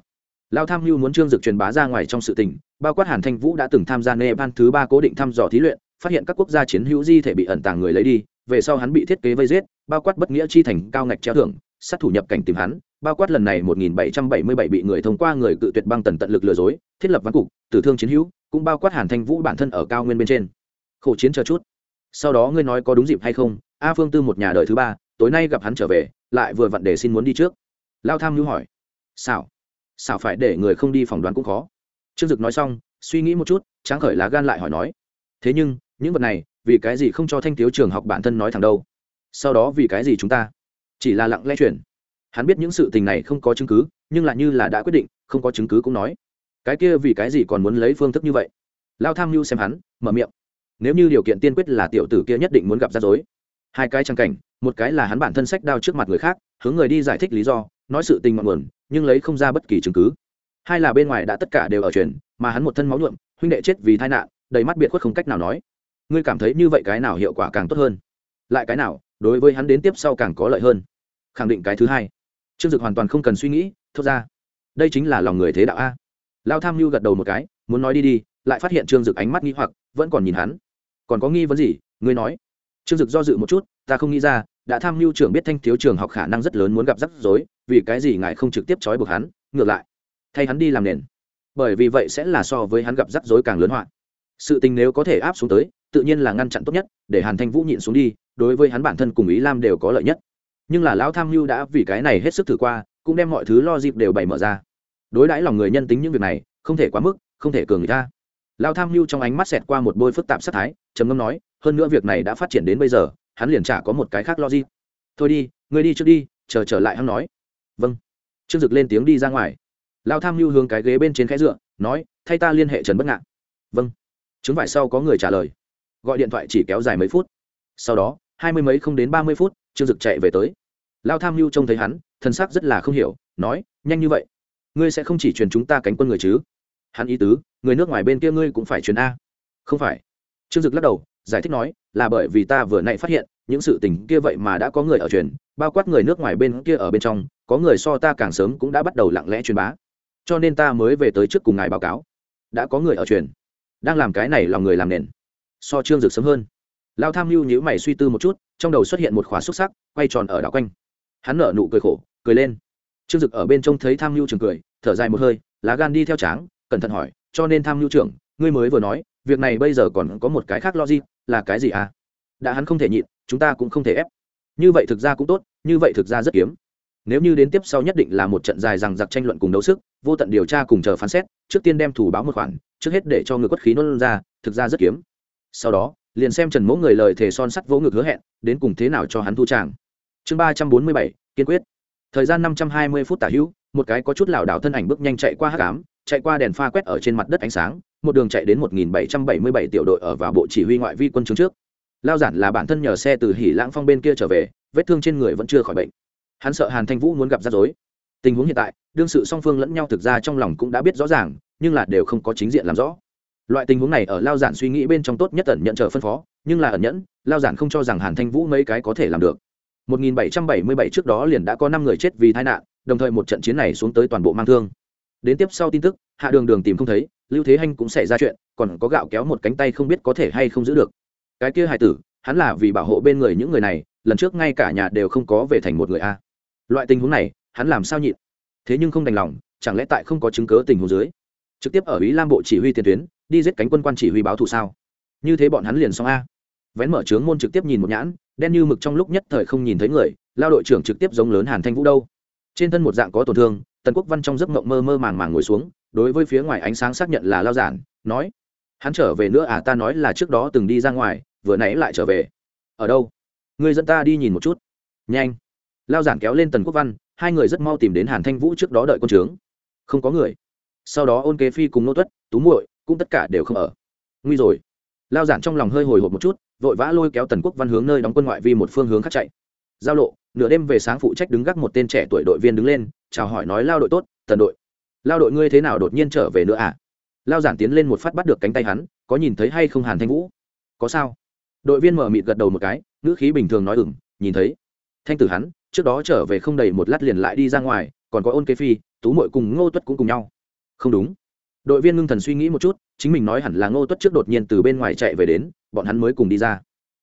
Lão tham mưu muốn trương dực truyền bá ra ngoài trong sự tình, bao quát hàn thanh vũ đã từng tham gia nepal thứ ba cố định thăm dò thí luyện, phát hiện các quốc gia chiến hữu di thể bị ẩn tàng người lấy đi, về sau hắn bị thiết kế vây giết, bao quát bất nghĩa chi thành cao ngạch treo thưởng, sát thủ nhập cảnh tìm hắn bao quát lần này 1777 bị người thông qua người cự tuyệt băng tần tận lực lừa dối, thiết lập văn cục, tử thương chiến hữu, cũng bao quát hàn thanh vũ bản thân ở cao nguyên bên trên. Khổ chiến chờ chút. Sau đó ngươi nói có đúng dịp hay không, a phương tư một nhà đời thứ ba, tối nay gặp hắn trở về, lại vừa vặn để xin muốn đi trước. Lao tham nhu hỏi. Sao sao phải để người không đi phỏng đoán cũng khó. Trương dực nói xong, suy nghĩ một chút, tráng khởi lá gan lại hỏi nói. Thế nhưng, những vật này, vì cái gì không cho thanh thiếu trường học bản thân nói thẳng đâu? Sau đó vì cái gì chúng ta? Chỉ là lặng lẽ chuyển hắn biết những sự tình này không có chứng cứ, nhưng lại như là đã quyết định, không có chứng cứ cũng nói. Cái kia vì cái gì còn muốn lấy phương thức như vậy? Lao tham mưu xem hắn, mở miệng. Nếu như điều kiện tiên quyết là tiểu tử kia nhất định muốn gặp rắc rối. Hai cái trang cảnh, một cái là hắn bản thân sách đao trước mặt người khác, hướng người đi giải thích lý do, nói sự tình ngọn nguồn, nhưng lấy không ra bất kỳ chứng cứ. Hai là bên ngoài đã tất cả đều ở truyền, mà hắn một thân máu nhuộm, huynh đệ chết vì tai nạn, đầy mắt biệt khuất không cách nào nói. Ngươi cảm thấy như vậy cái nào hiệu quả càng tốt hơn? Lại cái nào, đối với hắn đến tiếp sau càng có lợi hơn? Khẳng định cái thứ hai trương dực hoàn toàn không cần suy nghĩ, thốt ra. Đây chính là lòng người thế đạo a. Lao tham mưu gật đầu một cái, muốn nói đi đi, lại phát hiện trương dực ánh mắt nghi hoặc, vẫn còn nhìn hắn. Còn có nghi vấn gì, ngươi nói. Trương dực do dự một chút, ta không nghĩ ra, đã tham mưu trưởng biết thanh thiếu trường học khả năng rất lớn muốn gặp rắc rối, vì cái gì ngài không trực tiếp trói buộc hắn, ngược lại, thay hắn đi làm nền. Bởi vì vậy sẽ là so với hắn gặp rắc rối càng lớn hoạn sự tình nếu có thể áp xuống tới, tự nhiên là ngăn chặn tốt nhất, để hàn thanh vũ nhịn xuống đi, đối với hắn bản thân cùng ý lam đều có lợi nhất nhưng là lão tham mưu đã vì cái này hết sức thử qua, cũng đem mọi thứ lo dịp đều bày mở ra. Đối đãi lòng người nhân tính những việc này, không thể quá mức, không thể cường người ta. Lão tham mưu trong ánh mắt xẹt qua một bôi phức tạp sát thái, trầm ngâm nói, hơn nữa việc này đã phát triển đến bây giờ, hắn liền chả có một cái khác lo dịp. Thôi đi người đi trước đi, chờ trở lại hắn nói. Vâng. Trương dực lên tiếng đi ra ngoài. Lão tham mưu hướng cái ghế bên trên khẽ dựa, nói, thay ta liên hệ trần bất ngạn. Vâng. Chứng vải sau có người trả lời. Gọi điện thoại chỉ kéo dài mấy phút. Sau đó, hai mươi mấy không đến ba mươi phút trương dực chạy về tới. Lao tham mưu trông thấy hắn, thân xác rất là không hiểu, nói, nhanh như vậy, ngươi sẽ không chỉ truyền chúng ta cánh quân người chứ? Hắn ý tứ, người nước ngoài bên kia ngươi cũng phải truyền a. Không phải. Trương dực lắc đầu, giải thích nói, là bởi vì ta vừa nãy phát hiện, những sự tình kia vậy mà đã có người ở truyền, bao quát người nước ngoài bên kia ở bên trong, có người so ta càng sớm cũng đã bắt đầu lặng lẽ truyền bá. Cho nên ta mới về tới trước cùng ngài báo cáo, đã có người ở truyền, đang làm cái này lòng người làm nền, so trương dực sớm hơn. Lao tham mưu nhữ mày suy tư một chút trong đầu xuất hiện một khóa xúc sắc, quay tròn ở đảo quanh. Hắn nở nụ cười khổ, cười lên. Trương dực ở bên trông thấy tham mưu trường cười, thở dài một hơi, lá gan đi theo tráng, cẩn thận hỏi, cho nên tham mưu trưởng, ngươi mới vừa nói, việc này bây giờ còn có một cái khác logic, là cái gì à? Đã hắn không thể nhịn, chúng ta cũng không thể ép. Như vậy thực ra cũng tốt, như vậy thực ra rất kiếm. Nếu như đến tiếp sau nhất định là một trận dài rằng giặc tranh luận cùng đấu sức, vô tận điều tra cùng chờ phán xét, trước tiên đem thủ báo một khoản, trước hết để cho người quất khí nôn ra, thực ra rất kiếm. Sau đó liền xem trần mẫu người lời thề son sắt vỗ ngực hứa hẹn, đến cùng thế nào cho hắn thu tràng. Chương ba trăm bốn mươi bảy, kiên quyết. Thời gian năm trăm hai mươi phút tả hữu, một cái có chút lảo đảo thân ảnh bước nhanh chạy qua hát cám chạy qua đèn pha quét ở trên mặt đất ánh sáng, một đường chạy đến một nghìn bảy trăm bảy mươi bảy tiểu đội ở vào bộ chỉ huy ngoại vi quân chứng trước. Lao giản là bản thân nhờ xe từ hỉ lãng phong bên kia trở về, vết thương trên người vẫn chưa khỏi bệnh. Hắn sợ hàn thanh vũ muốn gặp rắc rối. Tình huống hiện tại, đương sự song phương lẫn nhau thực ra trong lòng cũng đã biết rõ ràng, nhưng là đều không có chính diện làm rõ loại tình huống này ở lao giản suy nghĩ bên trong tốt nhất ẩn nhận chờ phân phó, nhưng là ẩn nhẫn, lao giản không cho rằng hàn thanh vũ mấy cái có thể làm được. 1777 trước đó liền đã có 5 người chết vì tai nạn, đồng thời một trận chiến này xuống tới toàn bộ mang thương. Đến tiếp sau tin tức, hạ đường đường tìm không thấy, lưu thế hanh cũng xảy ra chuyện, còn có gạo kéo một cánh tay không biết có thể hay không giữ được. Cái kia hài tử, hắn là vì bảo hộ bên người những người này, lần trước ngay cả nhà đều không có về thành một người a. Loại tình huống này, hắn làm sao nhịn? Thế nhưng không đành lòng, chẳng lẽ tại không có chứng cớ tình huống dưới? Trực tiếp ở ý lam bộ chỉ huy tiền tuyến đi giết cánh quân quan chỉ huy báo thù sao? Như thế bọn hắn liền xong a. Vén mở trướng môn trực tiếp nhìn một nhãn, đen như mực trong lúc nhất thời không nhìn thấy người, lao đội trưởng trực tiếp giống lớn hàn thanh vũ đâu. Trên thân một dạng có tổn thương, tần quốc văn trong giấc mộng mơ mơ màng màng ngồi xuống, đối với phía ngoài ánh sáng xác nhận là lao giản, nói, hắn trở về nữa à ta nói là trước đó từng đi ra ngoài, vừa nãy lại trở về. Ở đâu? Người dẫn ta đi nhìn một chút. Nhanh. Lao giản kéo lên tần quốc văn, hai người rất mau tìm đến hàn thanh vũ trước đó đợi con trướng. Không có người. Sau đó ôn kế phi cùng nô tuất, tú muội cũng tất cả đều không ở. Nguy rồi. Lao giản trong lòng hơi hồi hộp một chút, vội vã lôi kéo tần quốc văn hướng nơi đóng quân ngoại vi một phương hướng khác chạy. Giao lộ, nửa đêm về sáng phụ trách đứng gác một tên trẻ tuổi đội viên đứng lên, chào hỏi nói, lao đội tốt, tần đội. Lao đội ngươi thế nào đột nhiên trở về nữa à? Lao giản tiến lên một phát bắt được cánh tay hắn, có nhìn thấy hay không hàn thanh vũ? Có sao. Đội viên mở mịt gật đầu một cái, ngữ khí bình thường nói ừng nhìn thấy. Thanh tử hắn, trước đó trở về không đầy một lát liền lại đi ra ngoài, còn có ôn kế phi, tú mội cùng ngô tuất cũng cùng nhau. Không đúng đội viên ngưng thần suy nghĩ một chút, chính mình nói hẳn là ngô tuất trước đột nhiên từ bên ngoài chạy về đến, bọn hắn mới cùng đi ra.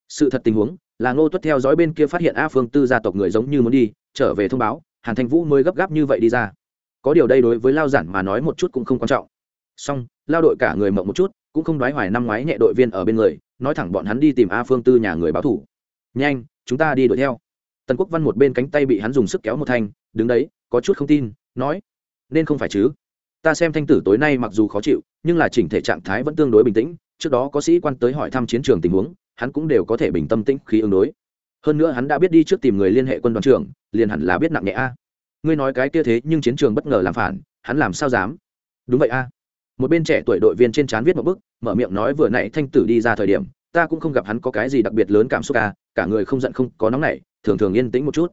Sự thật tình huống, là ngô tuất theo dõi bên kia phát hiện a phương tư gia tộc người giống như muốn đi, trở về thông báo, hàn Thanh vũ mới gấp gáp như vậy đi ra. Có điều đây đối với lao giản mà nói một chút cũng không quan trọng. Song, lao đội cả người mộng một chút, cũng không đoái hoài năm ngoái nhẹ đội viên ở bên người, nói thẳng bọn hắn đi tìm a phương tư nhà người báo thủ. Nhanh, chúng ta đi đuổi theo. Tần quốc văn một bên cánh tay bị hắn dùng sức kéo một thanh, đứng đấy, có chút không tin, nói. Nên không phải chứ ta xem thanh tử tối nay mặc dù khó chịu, nhưng là chỉnh thể trạng thái vẫn tương đối bình tĩnh, trước đó có sĩ quan tới hỏi thăm chiến trường tình huống, hắn cũng đều có thể bình tâm tĩnh khi ứng đối. Hơn nữa hắn đã biết đi trước tìm người liên hệ quân đoàn trưởng, liền hẳn là biết nặng nhẹ a. Ngươi nói cái kia thế nhưng chiến trường bất ngờ làm phản, hắn làm sao dám? Đúng vậy a. Một bên trẻ tuổi đội viên trên trán viết một bức, mở miệng nói vừa nãy thanh tử đi ra thời điểm, ta cũng không gặp hắn có cái gì đặc biệt lớn cảm xúc a, cả người không giận không có nóng nảy, thường thường yên tĩnh một chút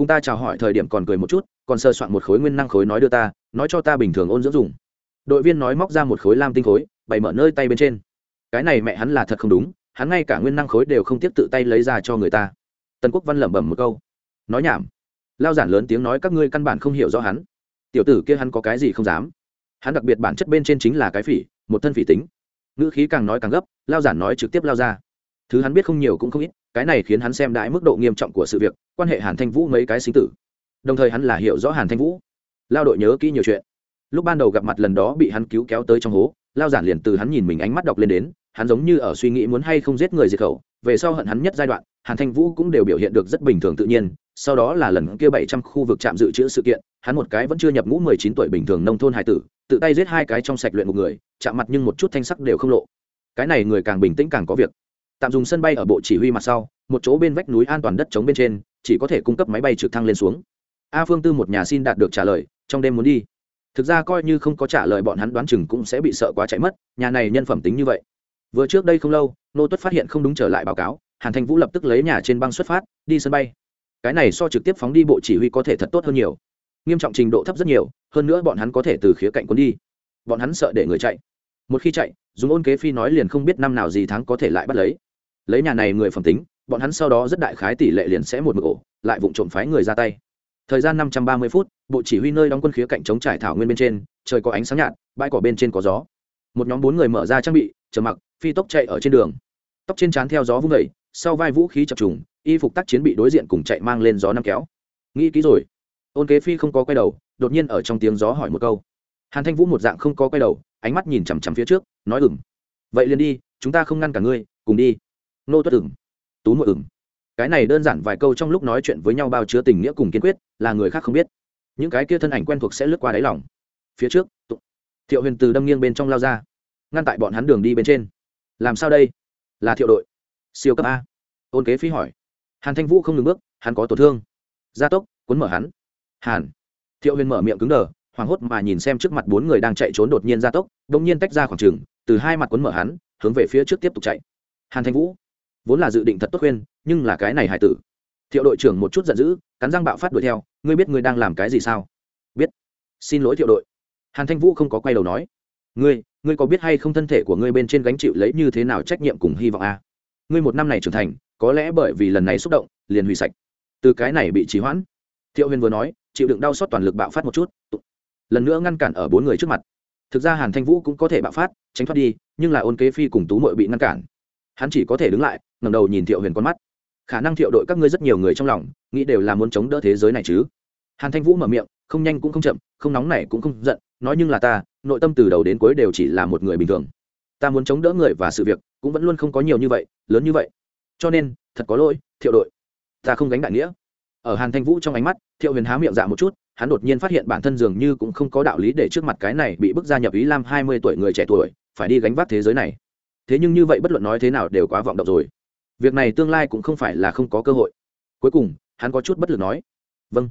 cùng ta chào hỏi thời điểm còn cười một chút, còn sơ soạn một khối nguyên năng khối nói đưa ta, nói cho ta bình thường ôn dưỡng dùng. Đội viên nói móc ra một khối lam tinh khối, bày mở nơi tay bên trên. Cái này mẹ hắn là thật không đúng, hắn ngay cả nguyên năng khối đều không tiếp tự tay lấy ra cho người ta. Tần quốc văn lẩm bẩm một câu. Nói nhảm. Lao giản lớn tiếng nói các ngươi căn bản không hiểu rõ hắn. Tiểu tử kia hắn có cái gì không dám. Hắn đặc biệt bản chất bên trên chính là cái phỉ, một thân phỉ tính. Ngữ khí càng nói càng gấp, lao giản nói trực tiếp lao ra thứ hắn biết không nhiều cũng không ít, cái này khiến hắn xem đại mức độ nghiêm trọng của sự việc, quan hệ hàn thanh vũ mấy cái sinh tử. Đồng thời hắn là hiểu rõ hàn thanh vũ. Lao đội nhớ kỹ nhiều chuyện. Lúc ban đầu gặp mặt lần đó bị hắn cứu kéo tới trong hố, lao giản liền từ hắn nhìn mình ánh mắt đọc lên đến, hắn giống như ở suy nghĩ muốn hay không giết người diệt khẩu. Về sau hận hắn nhất giai đoạn, hàn thanh vũ cũng đều biểu hiện được rất bình thường tự nhiên, sau đó là lần kia bảy trăm khu vực chạm dự trữ sự kiện, hắn một cái vẫn chưa nhập ngũ mười chín tuổi bình thường nông thôn hải tử, tự tay giết hai cái trong sạch luyện một người, chạm mặt nhưng một chút thanh sắc đều không lộ. Cái này người càng bình tĩnh càng có việc tạm dùng sân bay ở bộ chỉ huy mặt sau, một chỗ bên vách núi an toàn đất chống bên trên, chỉ có thể cung cấp máy bay trực thăng lên xuống. A phương tư một nhà xin đạt được trả lời, trong đêm muốn đi. Thực ra coi như không có trả lời bọn hắn đoán chừng cũng sẽ bị sợ quá chạy mất, nhà này nhân phẩm tính như vậy. Vừa trước đây không lâu, nô tuất phát hiện không đúng trở lại báo cáo, hàn thanh vũ lập tức lấy nhà trên băng xuất phát, đi sân bay. Cái này so trực tiếp phóng đi bộ chỉ huy có thể thật tốt hơn nhiều. Nghiêm trọng trình độ thấp rất nhiều, hơn nữa bọn hắn có thể từ khía cạnh quân đi. Bọn hắn sợ để người chạy. Một khi chạy, dùng ôn kế phi nói liền không biết năm nào gì tháng có thể lại bắt lấy lấy nhà này người phẩm tính, bọn hắn sau đó rất đại khái tỷ lệ liền sẽ một mực ổ, lại vụ trộm phái người ra tay. Thời gian năm trăm ba mươi phút, bộ chỉ huy nơi đóng quân khía cạnh chống trải thảo nguyên bên trên, trời có ánh sáng nhạt, bãi cỏ bên trên có gió. Một nhóm bốn người mở ra trang bị, chờ mặc, phi tốc chạy ở trên đường. Tóc trên trán theo gió vung vẩy sau vai vũ khí chập trùng, y phục tác chiến bị đối diện cùng chạy mang lên gió năm kéo. Nghĩ kỹ rồi, ôn kế phi không có quay đầu, đột nhiên ở trong tiếng gió hỏi một câu. Hàn thanh vũ một dạng không có quay đầu, ánh mắt nhìn chằm chằm phía trước, nói ừng vậy liền đi, chúng ta không ngăn cả ngươi, cùng đi nô tuất ửng, tú mội ửng. Cái này đơn giản vài câu trong lúc nói chuyện với nhau bao chứa tình nghĩa cùng kiên quyết, là người khác không biết. Những cái kia thân ảnh quen thuộc sẽ lướt qua đáy lòng. Phía trước, tụ. thiệu huyền từ đâm nghiêng bên trong lao ra, ngăn tại bọn hắn đường đi bên trên. Làm sao đây? Là thiệu đội. Siêu cấp a. Ôn kế phi hỏi. Hàn thanh vũ không ngừng bước, hắn có tổn thương. Gia tốc, cuốn mở hắn. Hàn. Thiệu huyền mở miệng cứng đờ, hoảng hốt mà nhìn xem trước mặt bốn người đang chạy trốn đột nhiên gia tốc đ ỗ n g nhiên tách ra khoảng trừng từ hai mặt cuốn mở hắn, hướng về phía trước tiếp tục chạy. Hàn thanh vũ vốn là dự định thật tốt khuyên, nhưng là cái này hải tử. Thiệu đội trưởng một chút giận dữ, cắn răng bạo phát đuổi theo, ngươi biết ngươi đang làm cái gì sao? Biết. Xin lỗi thiệu đội. Hàn thanh vũ không có quay đầu nói, ngươi ngươi có biết hay không thân thể của ngươi bên trên gánh chịu lấy như thế nào trách nhiệm cùng hy vọng a à? ngươi một năm này trưởng thành, có lẽ bởi vì lần này xúc động, liền hủy sạch. Từ cái này bị trì hoãn. Thiệu huyền vừa nói, chịu đựng đau xót toàn lực bạo phát một chút. Lần nữa ngăn cản ở bốn người trước mặt. Thực ra hàn thanh vũ cũng có thể bạo phát, tránh thoát đi, nhưng là ôn kế phi cùng tú mội bị ngăn cản. Hắn chỉ có thể đứng lại ngầm đầu nhìn thiệu huyền con mắt. Khả năng thiệu đội các ngươi rất nhiều người trong lòng, nghĩ đều là muốn chống đỡ thế giới này chứ. Hàn thanh vũ mở miệng, không nhanh cũng không chậm, không nóng này cũng không giận, nói nhưng là ta, nội tâm từ đầu đến cuối đều chỉ là một người bình thường. Ta muốn chống đỡ người và sự việc, cũng vẫn luôn không có nhiều như vậy, lớn như vậy. Cho nên, thật có lỗi, thiệu đội. Ta không gánh đại nghĩa. Ở hàn thanh vũ trong ánh mắt, thiệu huyền há miệng dạ một chút, hắn đột nhiên phát hiện bản thân dường như cũng không có đạo lý để trước mặt cái này bị bức gia nhập ý lam hai mươi tuổi người trẻ tuổi, phải đi gánh vác thế giới này. Thế nhưng như vậy bất luận nói thế nào đều quá vọng động rồi việc này tương lai cũng không phải là không có cơ hội. Cuối cùng, hắn có chút bất lực nói vâng.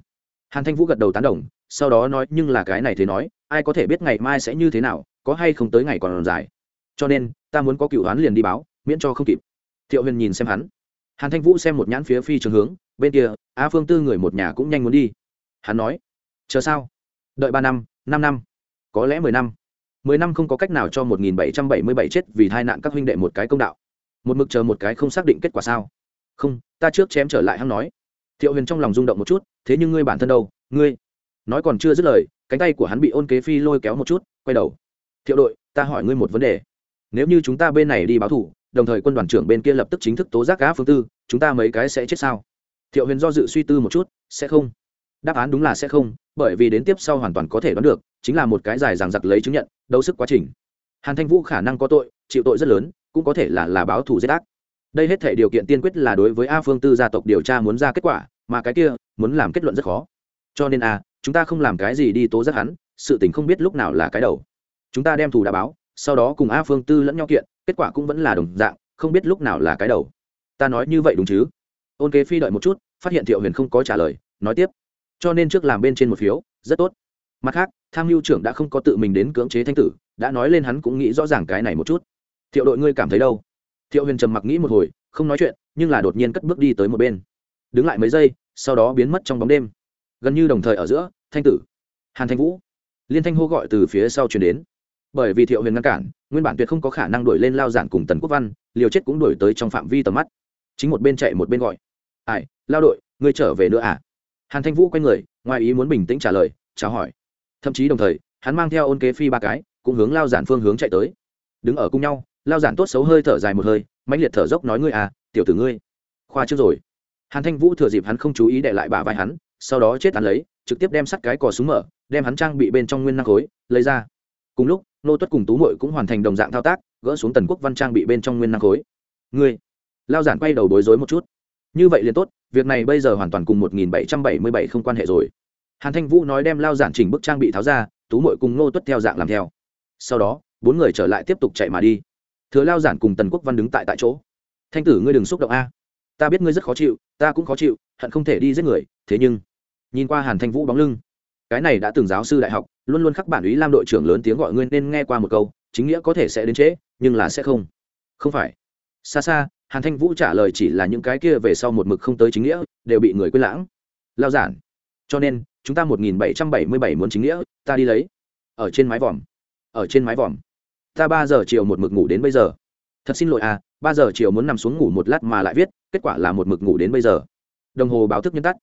Hàn thanh vũ gật đầu tán đồng, sau đó nói, nhưng là cái này thế nói, ai có thể biết ngày mai sẽ như thế nào, có hay không tới ngày còn dài. Cho nên, ta muốn có cựu đoán liền đi báo, miễn cho không kịp. Thiệu huyền nhìn xem hắn. Hàn thanh vũ xem một nhãn phía phi trường hướng, bên kia, a phương tư người một nhà cũng nhanh muốn đi. Hắn nói, chờ sao? Đợi ba năm năm năm, có lẽ mười năm. Mười năm không có cách nào cho một nghìn bảy trăm bảy mươi bảy chết vì tai nạn các huynh đệ một cái công đạo một mực chờ một cái không xác định kết quả sao? Không, ta trước chém trở lại hắn nói. Thiệu huyền trong lòng rung động một chút, thế nhưng ngươi bản thân đâu? Ngươi. Nói còn chưa dứt lời, cánh tay của hắn bị ôn kế phi lôi kéo một chút, quay đầu. Thiệu đội, ta hỏi ngươi một vấn đề. Nếu như chúng ta bên này đi báo thủ, đồng thời quân đoàn trưởng bên kia lập tức chính thức tố giác cá phương tư, chúng ta mấy cái sẽ chết sao? Thiệu huyền do dự suy tư một chút, sẽ không. Đáp án đúng là sẽ không, bởi vì đến tiếp sau hoàn toàn có thể đoán được, chính là một cái dài dằng dặc lấy chứng nhận, đấu sức quá trình. Hàn thanh vũ khả năng có tội, chịu tội rất lớn cũng có thể là là báo thù giết ác. Đây hết thể điều kiện tiên quyết là đối với a phương tư gia tộc điều tra muốn ra kết quả, mà cái kia muốn làm kết luận rất khó. Cho nên a chúng ta không làm cái gì đi tố giác hắn, sự tình không biết lúc nào là cái đầu. Chúng ta đem thù đã báo, sau đó cùng a phương tư lẫn nhau kiện, kết quả cũng vẫn là đồng dạng, không biết lúc nào là cái đầu. Ta nói như vậy đúng chứ? Ôn kế phi đợi một chút, phát hiện thiệu huyền không có trả lời, nói tiếp. Cho nên trước làm bên trên một phiếu, rất tốt. Mặt khác, tham mưu trưởng đã không có tự mình đến cưỡng chế thanh tử, đã nói lên hắn cũng nghĩ rõ ràng cái này một chút thiệu đội ngươi cảm thấy đâu? Thiệu huyền trầm mặc nghĩ một hồi, không nói chuyện, nhưng là đột nhiên cất bước đi tới một bên. Đứng lại mấy giây, sau đó biến mất trong bóng đêm. Gần như đồng thời ở giữa, thanh tử, hàn thanh vũ. Liên thanh hô gọi từ phía sau chuyển đến. Bởi vì thiệu huyền ngăn cản, nguyên bản tuyệt không có khả năng đuổi lên lao giản cùng tần quốc văn, liều chết cũng đuổi tới trong phạm vi tầm mắt. Chính một bên chạy một bên gọi. Ai, lao đội, ngươi trở về nữa à? Hàn thanh vũ quay người, ngoài ý muốn bình tĩnh trả lời, chào hỏi. Thậm chí đồng thời, hắn mang theo ôn kế phi ba cái, cũng hướng lao giản phương hướng chạy tới. Đứng ở cùng nhau lao giản tốt xấu hơi thở dài một hơi, mãnh liệt thở dốc nói ngươi à tiểu tử ngươi. Khoa trước rồi. Hàn thanh vũ thừa dịp hắn không chú ý để lại bà vai hắn, sau đó chết hắn lấy, trực tiếp đem sắt cái cò súng mở, đem hắn trang bị bên trong nguyên năng khối, lấy ra. Cùng lúc, nô tuất cùng tú mội cũng hoàn thành đồng dạng thao tác, gỡ xuống tần quốc văn trang bị bên trong nguyên năng khối. Ngươi. Lao giản quay đầu bối rối một chút. Như vậy liền tốt, việc này bây giờ hoàn toàn cùng một nghìn bảy trăm bảy mươi bảy không quan hệ rồi. Hàn thanh vũ nói đem lao giản chỉnh bức trang bị tháo ra, tú mội cùng nô tuất theo dạng làm theo. Sau đó, bốn người trở lại tiếp tục chạy mà đi thừa lao giản cùng tần quốc văn đứng tại tại chỗ. Thanh tử ngươi đừng xúc động a. Ta biết ngươi rất khó chịu, ta cũng khó chịu, hận không thể đi giết người, thế nhưng nhìn qua hàn thanh vũ bóng lưng, cái này đã từng giáo sư đại học, luôn luôn khắc bản ý lam đội trưởng lớn tiếng gọi ngươi nên nghe qua một câu, chính nghĩa có thể sẽ đến trễ, nhưng là sẽ không. Không phải. Xa xa, hàn thanh vũ trả lời chỉ là những cái kia về sau một mực không tới chính nghĩa, đều bị người quên lãng. Lao giản, cho nên, chúng ta một nghìn bảy trăm bảy mươi bảy muốn chính nghĩa, ta đi lấy. Ở trên mái vòm, ở trên mái vòm ta ba giờ chiều một mực ngủ đến bây giờ. Thật xin lỗi à ba giờ chiều muốn nằm xuống ngủ một lát mà lại viết, kết quả là một mực ngủ đến bây giờ. Đồng hồ báo thức nhân tắt.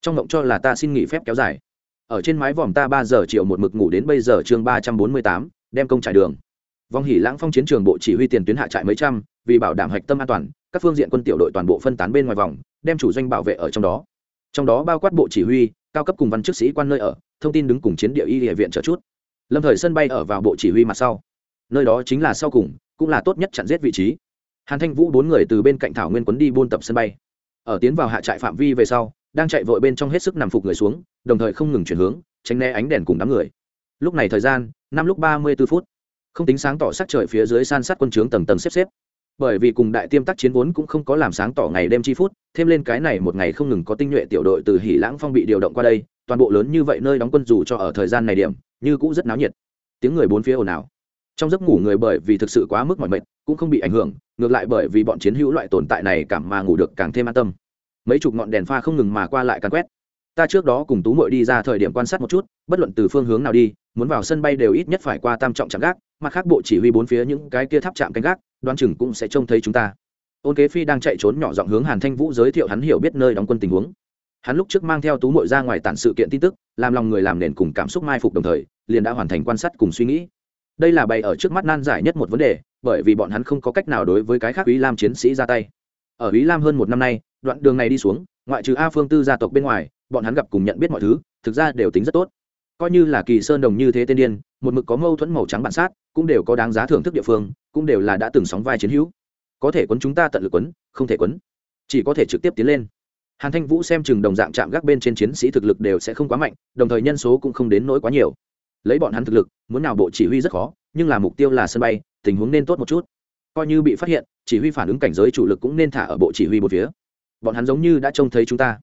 Trong mộng cho là ta xin nghỉ phép kéo dài. Ở trên mái vòm ta ba giờ chiều một mực ngủ đến bây giờ chương ba trăm bốn mươi tám, đem công trải đường. Vong hỉ lãng phong chiến trường bộ chỉ huy tiền tuyến hạ trại mấy trăm, vì bảo đảm hạch tâm an toàn, các phương diện quân tiểu đội toàn bộ phân tán bên ngoài vòng, đem chủ doanh bảo vệ ở trong đó. Trong đó bao quát bộ chỉ huy, cao cấp cùng văn chức sĩ quan nơi ở, thông tin đứng cùng chiến địa y địa viện trợ chút. Lâm thời sân bay ở vào bộ chỉ huy mặt sau nơi đó chính là sau cùng, cũng là tốt nhất chặn giết vị trí. Hàn thanh vũ bốn người từ bên cạnh thảo nguyên quấn đi buôn tập sân bay. Ở tiến vào hạ trại phạm vi về sau, đang chạy vội bên trong hết sức nằm phục người xuống, đồng thời không ngừng chuyển hướng, tránh né ánh đèn cùng đám người. Lúc này thời gian, năm lúc ba mươi b ố phút. Không tính sáng tỏ sắc trời phía dưới san sát quân trướng tầng tầng xếp xếp. Bởi vì cùng đại tiêm tác chiến vốn cũng không có làm sáng tỏ ngày đêm chi phút, thêm lên cái này một ngày không ngừng có tinh nhuệ tiểu đội từ hỉ lãng phong bị điều động qua đây, toàn bộ lớn như vậy nơi đóng quân dù cho ở thời gian này điểm, như cũ rất náo nhiệt. Tiếng người bốn phía ồn ào trong giấc ngủ người bởi vì thực sự quá mức mỏi mệt, cũng không bị ảnh hưởng, ngược lại bởi vì bọn chiến hữu loại tồn tại này cảm mà ngủ được càng thêm an tâm. Mấy chục ngọn đèn pha không ngừng mà qua lại càn quét. Ta trước đó cùng tú mội đi ra thời điểm quan sát một chút, bất luận từ phương hướng nào đi, muốn vào sân bay đều ít nhất phải qua tam trọng trạm gác, mặt khác bộ chỉ huy bốn phía những cái kia tháp chạm canh gác đoan chừng cũng sẽ trông thấy chúng ta. Ôn kế phi đang chạy trốn nhỏ giọng hướng hàn thanh vũ giới thiệu hắn hiểu biết nơi đóng quân tình huống. Hắn lúc trước mang theo tú mội ra ngoài tản sự kiện tin tức, làm lòng người làm nền cùng cảm xúc mai phục đồng thời, liền đã hoàn thành quan sát cùng suy nghĩ đây là bày ở trước mắt nan giải nhất một vấn đề, bởi vì bọn hắn không có cách nào đối với cái khác ý lam chiến sĩ ra tay. Ở ý lam hơn một năm nay, đoạn đường này đi xuống, ngoại trừ a phương tư gia tộc bên ngoài, bọn hắn gặp cùng nhận biết mọi thứ, thực ra đều tính rất tốt. Coi như là kỳ sơn đồng như thế tên điên, một mực có mâu thuẫn màu trắng bản sát, cũng đều có đáng giá thưởng thức địa phương, cũng đều là đã từng sóng vai chiến hữu. Có thể quấn chúng ta tận lực quấn, không thể quấn. Chỉ có thể trực tiếp tiến lên. Hàn thanh vũ xem chừng đồng dạng chạm gác bên trên chiến sĩ thực lực đều sẽ không quá mạnh, đồng thời nhân số cũng không đến nỗi quá nhiều lấy bọn hắn thực lực, muốn nào bộ chỉ huy rất khó, nhưng là mục tiêu là sân bay, tình huống nên tốt một chút. Coi như bị phát hiện, chỉ huy phản ứng cảnh giới chủ lực cũng nên thả ở bộ chỉ huy một phía. Bọn hắn giống như đã trông thấy chúng ta.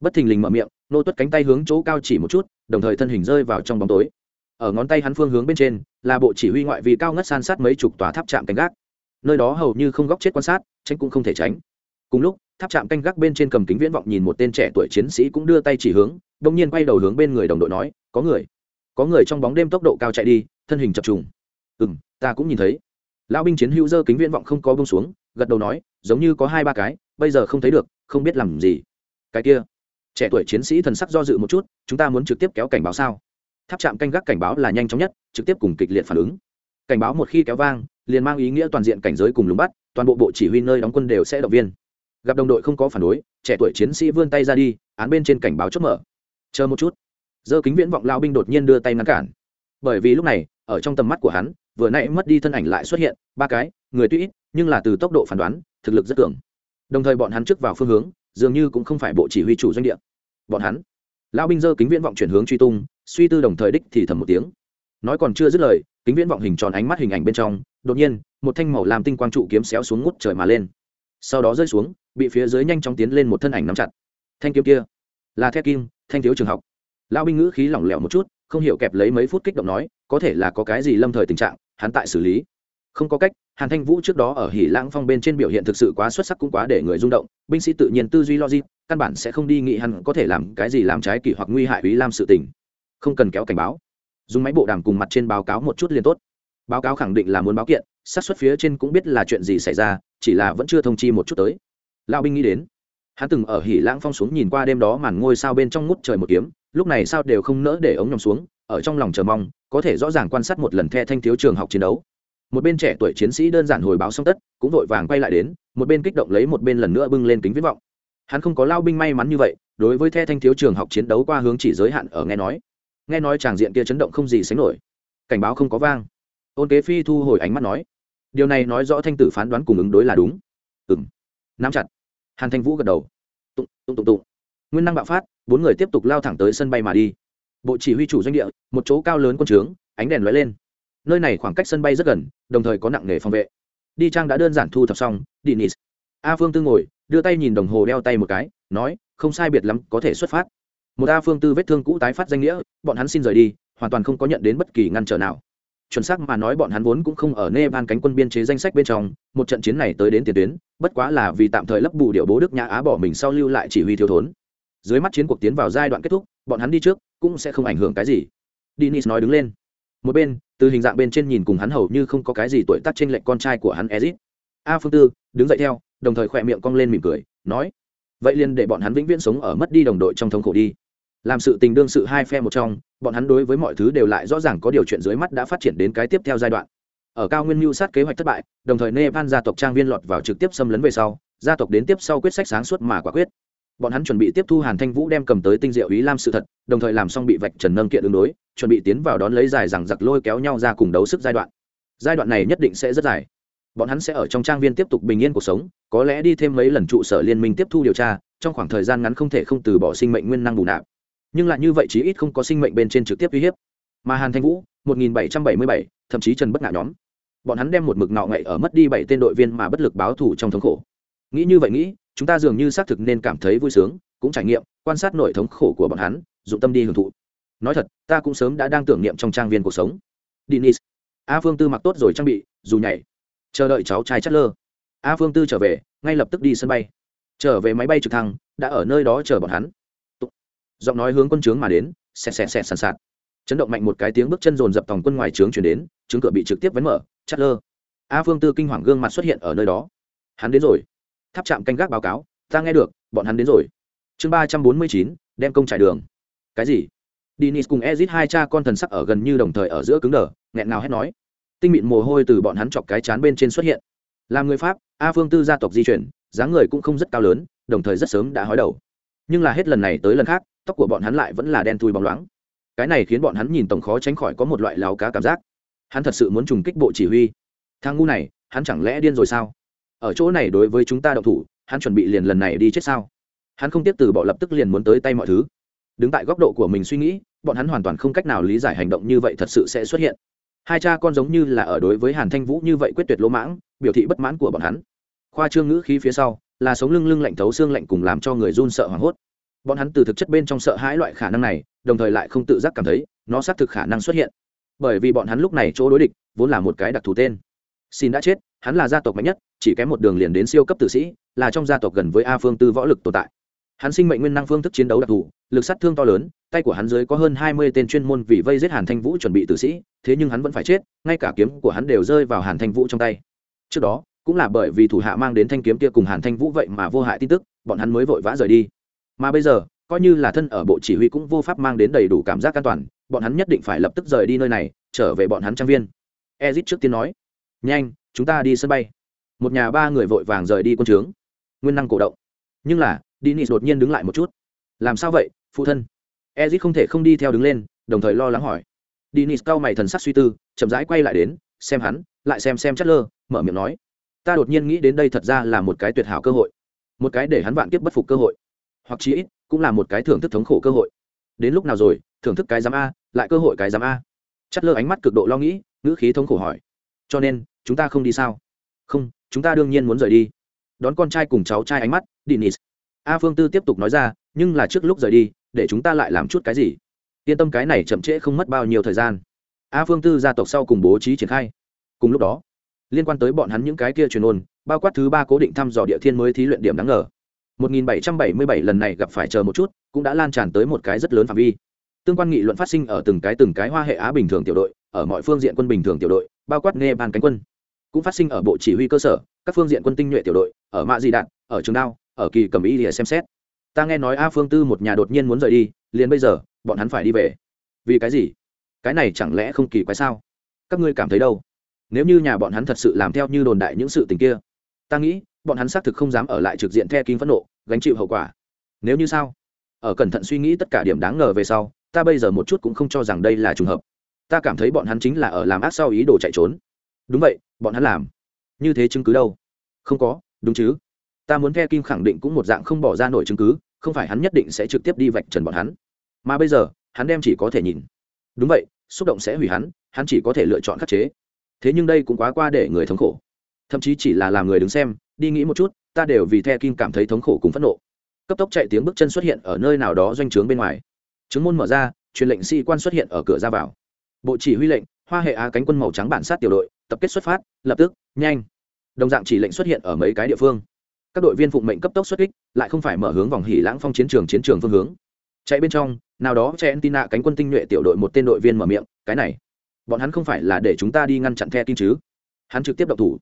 Bất thình lình mở miệng, nô tuất cánh tay hướng chỗ cao chỉ một chút, đồng thời thân hình rơi vào trong bóng tối. Ở ngón tay hắn phương hướng bên trên, là bộ chỉ huy ngoại vi cao ngất san sát mấy chục tòa tháp trạm canh gác. Nơi đó hầu như không góc chết quan sát, tránh cũng không thể tránh. Cùng lúc, tháp trạm canh gác bên trên cầm kính viễn vọng nhìn một tên trẻ tuổi chiến sĩ cũng đưa tay chỉ hướng đông nhiên quay đầu hướng bên người đồng đội nói, có người có người trong bóng đêm tốc độ cao chạy đi, thân hình chập trùng. Ừ m ta cũng nhìn thấy. Lão binh chiến hữu dơ kính viễn vọng không có bông xuống, gật đầu nói, giống như có hai ba cái, bây giờ không thấy được, không biết làm gì. Cái kia, trẻ tuổi chiến sĩ thần sắc do dự một chút, chúng ta muốn trực tiếp kéo cảnh báo sao? Tháp trạm canh gác cảnh báo là nhanh chóng nhất, trực tiếp cùng kịch liệt phản ứng. Cảnh báo một khi kéo vang, liền mang ý nghĩa toàn diện cảnh giới cùng lùng bắt, toàn bộ bộ chỉ huy nơi đóng quân đều sẽ động viên. Gặp đồng đội không có phản đối, trẻ tuổi chiến sĩ vươn tay ra đi, án bên trên cảnh báo chốt mở. Chờ một chút dơ kính viễn vọng lao binh đột nhiên đưa tay ngăn cản. Bởi vì lúc này, ở trong tầm mắt của hắn, vừa nãy mất đi thân ảnh lại xuất hiện, ba cái, người tuy ít, nhưng là từ tốc độ phán đoán, thực lực rất cường. Đồng thời bọn hắn trước vào phương hướng, dường như cũng không phải bộ chỉ huy chủ doanh địa. Bọn hắn lão binh dơ kính viễn vọng chuyển hướng truy tung, suy tư đồng thời đích thì thầm một tiếng. Nói còn chưa dứt lời, kính viễn vọng hình tròn ánh mắt hình ảnh bên trong, đột nhiên, một thanh màu làm tinh quang trụ kiếm xéo xuống ngút trời mà lên. Sau đó rơi xuống, bị phía dưới nhanh chóng tiến lên một thân ảnh nắm chặt. Thanh kiếm kia, là thép kim, thanh thiếu trường học lao binh ngữ khí lỏng lẻo một chút, không hiểu kẹp lấy mấy phút kích động nói, có thể là có cái gì lâm thời tình trạng, hắn tại xử lý. Không có cách, hàn thanh vũ trước đó ở hỉ lãng phong bên trên biểu hiện thực sự quá xuất sắc cũng quá để người rung động, binh sĩ tự nhiên tư duy logic, căn bản sẽ không đi nghĩ hắn có thể làm cái gì làm trái kỷ hoặc nguy hại ý lam sự tình. Không cần kéo cảnh báo. Dùng máy bộ đàm cùng mặt trên báo cáo một chút liền tốt. Báo cáo khẳng định là muốn báo kiện sát xuất phía trên cũng biết là chuyện gì xảy ra, chỉ là vẫn chưa thông chi một chút tới. Lão binh nghĩ đến. Hắn từng ở hỉ lãng phong xuống nhìn qua đêm đó màn ngôi sao bên trong ngút trời một kiếm lúc này sao đều không nỡ để ống nhòm xuống, ở trong lòng chờ mong, có thể rõ ràng quan sát một lần the thanh thiếu trường học chiến đấu. Một bên trẻ tuổi chiến sĩ đơn giản hồi báo xong tất, cũng vội vàng quay lại đến, một bên kích động lấy một bên lần nữa bưng lên kính viết vọng. Hắn không có lao binh may mắn như vậy, đối với the thanh thiếu trường học chiến đấu qua hướng chỉ giới hạn ở nghe nói. Nghe nói tràng diện kia chấn động không gì sánh nổi. Cảnh báo không có vang. Ôn kế phi thu hồi ánh mắt nói, điều này nói rõ thanh tử phán đoán cùng ứng đối là đúng. Ừng nắm chặt. Hàn thanh vũ gật đầu. Tụng tụng tụng tụng nguyên năng bạo phát, bốn người tiếp tục lao thẳng tới sân bay mà đi. Bộ chỉ huy chủ doanh địa, một chỗ cao lớn quân trướng, ánh đèn lóe lên. Nơi này khoảng cách sân bay rất gần, đồng thời có nặng nghề phòng vệ. Đi trang đã đơn giản thu thập xong dinis a phương tư ngồi, đưa tay nhìn đồng hồ đeo tay một cái, nói, không sai biệt lắm, có thể xuất phát. Một a phương tư vết thương cũ tái phát danh nghĩa, bọn hắn xin rời đi, hoàn toàn không có nhận đến bất kỳ ngăn trở nào. Chuẩn xác mà nói bọn hắn vốn cũng không ở nepal cánh quân biên chế danh sách bên trong, một trận chiến này tới đến tiền tuyến, bất quá là vì tạm thời lấp bù điệu bố đức nhã á bỏ mình sau lưu lại chỉ huy thiếu thốn dưới mắt chiến cuộc tiến vào giai đoạn kết thúc, bọn hắn đi trước, cũng sẽ không ảnh hưởng cái gì. Dinis nói đứng lên. Một bên, từ hình dạng bên trên nhìn cùng hắn hầu như không có cái gì tuổi tác trên lệch con trai của hắn ezit. A phương tư, đứng dậy theo, đồng thời khỏe miệng cong lên mỉm cười, nói, vậy liền để bọn hắn vĩnh viễn sống ở mất đi đồng đội trong thống khổ đi. Làm sự tình đương sự hai phe một trong, bọn hắn đối với mọi thứ đều lại rõ ràng có điều chuyện dưới mắt đã phát triển đến cái tiếp theo giai đoạn. Ở cao nguyên mưu sát kế hoạch thất bại, đồng thời nepal gia tộc trang viên lọt vào trực tiếp xâm lấn về sau, gia tộc đến tiếp sau quyết sách sáng suốt mà quả quyết bọn hắn chuẩn bị tiếp thu hàn thanh vũ đem cầm tới tinh diệu ý lam sự thật đồng thời làm xong bị vạch trần nâng kiện ứng đối chuẩn bị tiến vào đón lấy dài rằng giặc lôi kéo nhau ra cùng đấu sức giai đoạn. Giai đoạn này nhất định sẽ rất dài. Bọn hắn sẽ ở trong trang viên tiếp tục bình yên cuộc sống có lẽ đi thêm mấy lần trụ sở liên minh tiếp thu điều tra trong khoảng thời gian ngắn không thể không từ bỏ sinh mệnh nguyên năng bù nạp. Nhưng lại như vậy chí ít không có sinh mệnh bên trên trực tiếp uy hiếp. Mà hàn thanh vũ 1777, thậm chí trần bất ngã nhóm. Bọn hắn đem một mực nọ ngậy ở mất đi bảy tên đội viên mà bất lực báo thủ trong thống khổ nghĩ như vậy nghĩ, chúng ta dường như xác thực nên cảm thấy vui sướng, cũng trải nghiệm, quan sát nội thống khổ của bọn hắn, dụng tâm đi hưởng thụ. Nói thật, ta cũng sớm đã đang tưởng niệm trong trang viên cuộc sống. Dennis. a phương tư mặc tốt rồi trang bị, dù nhảy. Chờ đợi cháu trai chất lơ a phương tư trở về, ngay lập tức đi sân bay. Trở về máy bay trực thăng, đã ở nơi đó chờ bọn hắn. Giọng nói hướng quân trướng mà đến, xẹt xẹt xẹt sàn sạt. Chấn động mạnh một cái tiếng bước chân dồn dập tòng quân ngoài trướng chuyển đến trướng cửa bị trực tiếp vấn mở chất lơ a phương tư kinh hoàng gương mặt xuất hiện ở nơi đó. Hắn đến rồi tháp trạm canh gác báo cáo ta nghe được bọn hắn đến rồi chương ba trăm bốn mươi chín đem công trải đường cái gì Dennis cùng Ezit hai cha con thần sắc ở gần như đồng thời ở giữa cứng đờ, nghẹn ngào hét nói. Tinh mịn mồ hôi từ bọn hắn chọc cái chán bên trên xuất hiện. Làm người Pháp, A Phương Tư gia tộc di chuyển, dáng người cũng không rất cao lớn, đồng thời rất sớm đã hói đầu. Nhưng là hết lần này tới lần khác, tóc của bọn hắn lại vẫn là đen thui bóng loáng. Cái này khiến bọn hắn nhìn tổng khó tránh khỏi có một loại láo cá cảm giác. Hắn thật sự muốn trùng kích bộ chỉ huy. Thằng ngu này, hắn chẳng lẽ điên rồi sao? Ở chỗ này đối với chúng ta động thủ, hắn chuẩn bị liền lần này đi chết sao? Hắn không tiếp từ bỏ lập tức liền muốn tới tay mọi thứ. Đứng tại góc độ của mình suy nghĩ bọn hắn hoàn toàn không cách nào lý giải hành động như vậy thật sự sẽ xuất hiện. Hai cha con giống như là ở đối với hàn thanh vũ như vậy quyết tuyệt lỗ mãng biểu thị bất mãn của bọn hắn. Khoa trương ngữ khí phía sau là sống lưng lưng lạnh thấu xương lạnh cùng làm cho người run sợ hoảng hốt. Bọn hắn từ thực chất bên trong sợ hãi loại khả năng này đồng thời lại không tự giác cảm thấy nó xác thực khả năng xuất hiện. Bởi vì bọn hắn lúc này chỗ đối địch vốn là một cái đặc thù tên xin đã chết, hắn là gia tộc mạnh nhất, chỉ kém một đường liền đến siêu cấp tử sĩ, là trong gia tộc gần với a phương tư võ lực tồn tại. Hắn sinh mệnh nguyên năng phương thức chiến đấu đặc thù, lực sát thương to lớn, tay của hắn dưới có hơn hai mươi tên chuyên môn vì vây giết hàn thanh vũ chuẩn bị tử sĩ, thế nhưng hắn vẫn phải chết, ngay cả kiếm của hắn đều rơi vào hàn thanh vũ trong tay. Trước đó, cũng là bởi vì thủ hạ mang đến thanh kiếm kia cùng hàn thanh vũ vậy mà vô hại tin tức, bọn hắn mới vội vã rời đi. Mà bây giờ, coi như là thân ở bộ chỉ huy cũng vô pháp mang đến đầy đủ cảm giác an toàn, bọn hắn nhất định phải lập tức rời đi nơi này, trở về bọn hắn trang viên. Ezit trước tiên nói nhanh chúng ta đi sân bay một nhà ba người vội vàng rời đi quân trướng nguyên năng cổ động nhưng là Dennis đột nhiên đứng lại một chút. Làm sao vậy, phụ thân? Ezit không thể không đi theo đứng lên, đồng thời lo lắng hỏi. Dennis cau mày thần sắc suy tư, chậm rãi quay lại đến, xem hắn, lại xem xem Chất Lơ, mở miệng nói: "Ta đột nhiên nghĩ đến đây thật ra là một cái tuyệt hảo cơ hội, một cái để hắn vạn kiếp bất phục cơ hội, hoặc chí ít cũng là một cái thưởng thức thống khổ cơ hội. Đến lúc nào rồi, thưởng thức cái giám a, lại cơ hội cái giám a." Chất Lơ ánh mắt cực độ lo nghĩ, ngữ khí thống khổ hỏi cho nên chúng ta không đi sao? Không, chúng ta đương nhiên muốn rời đi. Đón con trai cùng cháu trai ánh mắt dinis a phương tư tiếp tục nói ra, nhưng là trước lúc rời đi, để chúng ta lại làm chút cái gì? Yên tâm cái này chậm trễ không mất bao nhiêu thời gian. A phương tư gia tộc sau cùng bố trí triển khai. Cùng lúc đó, liên quan tới bọn hắn những cái kia truyền ôn, bao quát thứ ba cố định thăm dò địa thiên mới thí luyện điểm đáng ngờ. 1777 lần này gặp phải chờ một chút, cũng đã lan tràn tới một cái rất lớn phạm vi. Tương quan nghị luận phát sinh ở từng cái từng cái hoa hệ á bình thường tiểu đội, ở mọi phương diện quân bình thường tiểu đội, bao quát nghe bàn cánh quân cũng phát sinh ở bộ chỉ huy cơ sở, các phương diện quân tinh nhuệ tiểu đội, ở mạ di đạn ở trường đao, ở kỳ cầm y để xem xét. Ta nghe nói a phương tư một nhà đột nhiên muốn rời đi, liền bây giờ, bọn hắn phải đi về. Vì cái gì? Cái này chẳng lẽ không kỳ quái sao? Các ngươi cảm thấy đâu? Nếu như nhà bọn hắn thật sự làm theo như đồn đại những sự tình kia, ta nghĩ, bọn hắn xác thực không dám ở lại trực diện the kinh phẫn nộ, gánh chịu hậu quả. Nếu như sao? Ở cẩn thận suy nghĩ tất cả điểm đáng ngờ về sau, ta bây giờ một chút cũng không cho rằng đây là trùng hợp. Ta cảm thấy bọn hắn chính là ở làm ác sau ý đồ chạy trốn đúng vậy, bọn hắn làm. Như thế chứng cứ đâu? Không có, đúng chứ. Ta muốn the kim khẳng định cũng một dạng không bỏ ra nổi chứng cứ, không phải hắn nhất định sẽ trực tiếp đi vạch trần bọn hắn. Mà bây giờ, hắn đem chỉ có thể nhìn. Đúng vậy, xúc động sẽ hủy hắn hắn chỉ có thể lựa chọn khắc chế. Thế nhưng đây cũng quá qua để người thống khổ. Thậm chí chỉ là làm người đứng xem, đi nghĩ một chút, ta đều vì the kim cảm thấy thống khổ cùng phẫn nộ. Cấp tốc chạy tiếng bước chân xuất hiện ở nơi nào đó doanh trướng bên ngoài. Chứng môn mở ra, truyền lệnh sĩ quan xuất hiện ở cửa ra vào. Bộ chỉ huy lệnh, hoa hệ á cánh quân màu trắng bản sát tiểu đội tập kết xuất phát, lập tức, nhanh. Đồng dạng chỉ lệnh xuất hiện ở mấy cái địa phương. Các đội viên phụng mệnh cấp tốc xuất kích, lại không phải mở hướng vòng hỉ lãng phong chiến trường chiến trường phương hướng. Chạy bên trong, nào đó che entina cánh quân tinh nhuệ tiểu đội một tên đội viên mở miệng, cái này, bọn hắn không phải là để chúng ta đi ngăn chặn the kim chứ? Hắn trực tiếp độc thủ.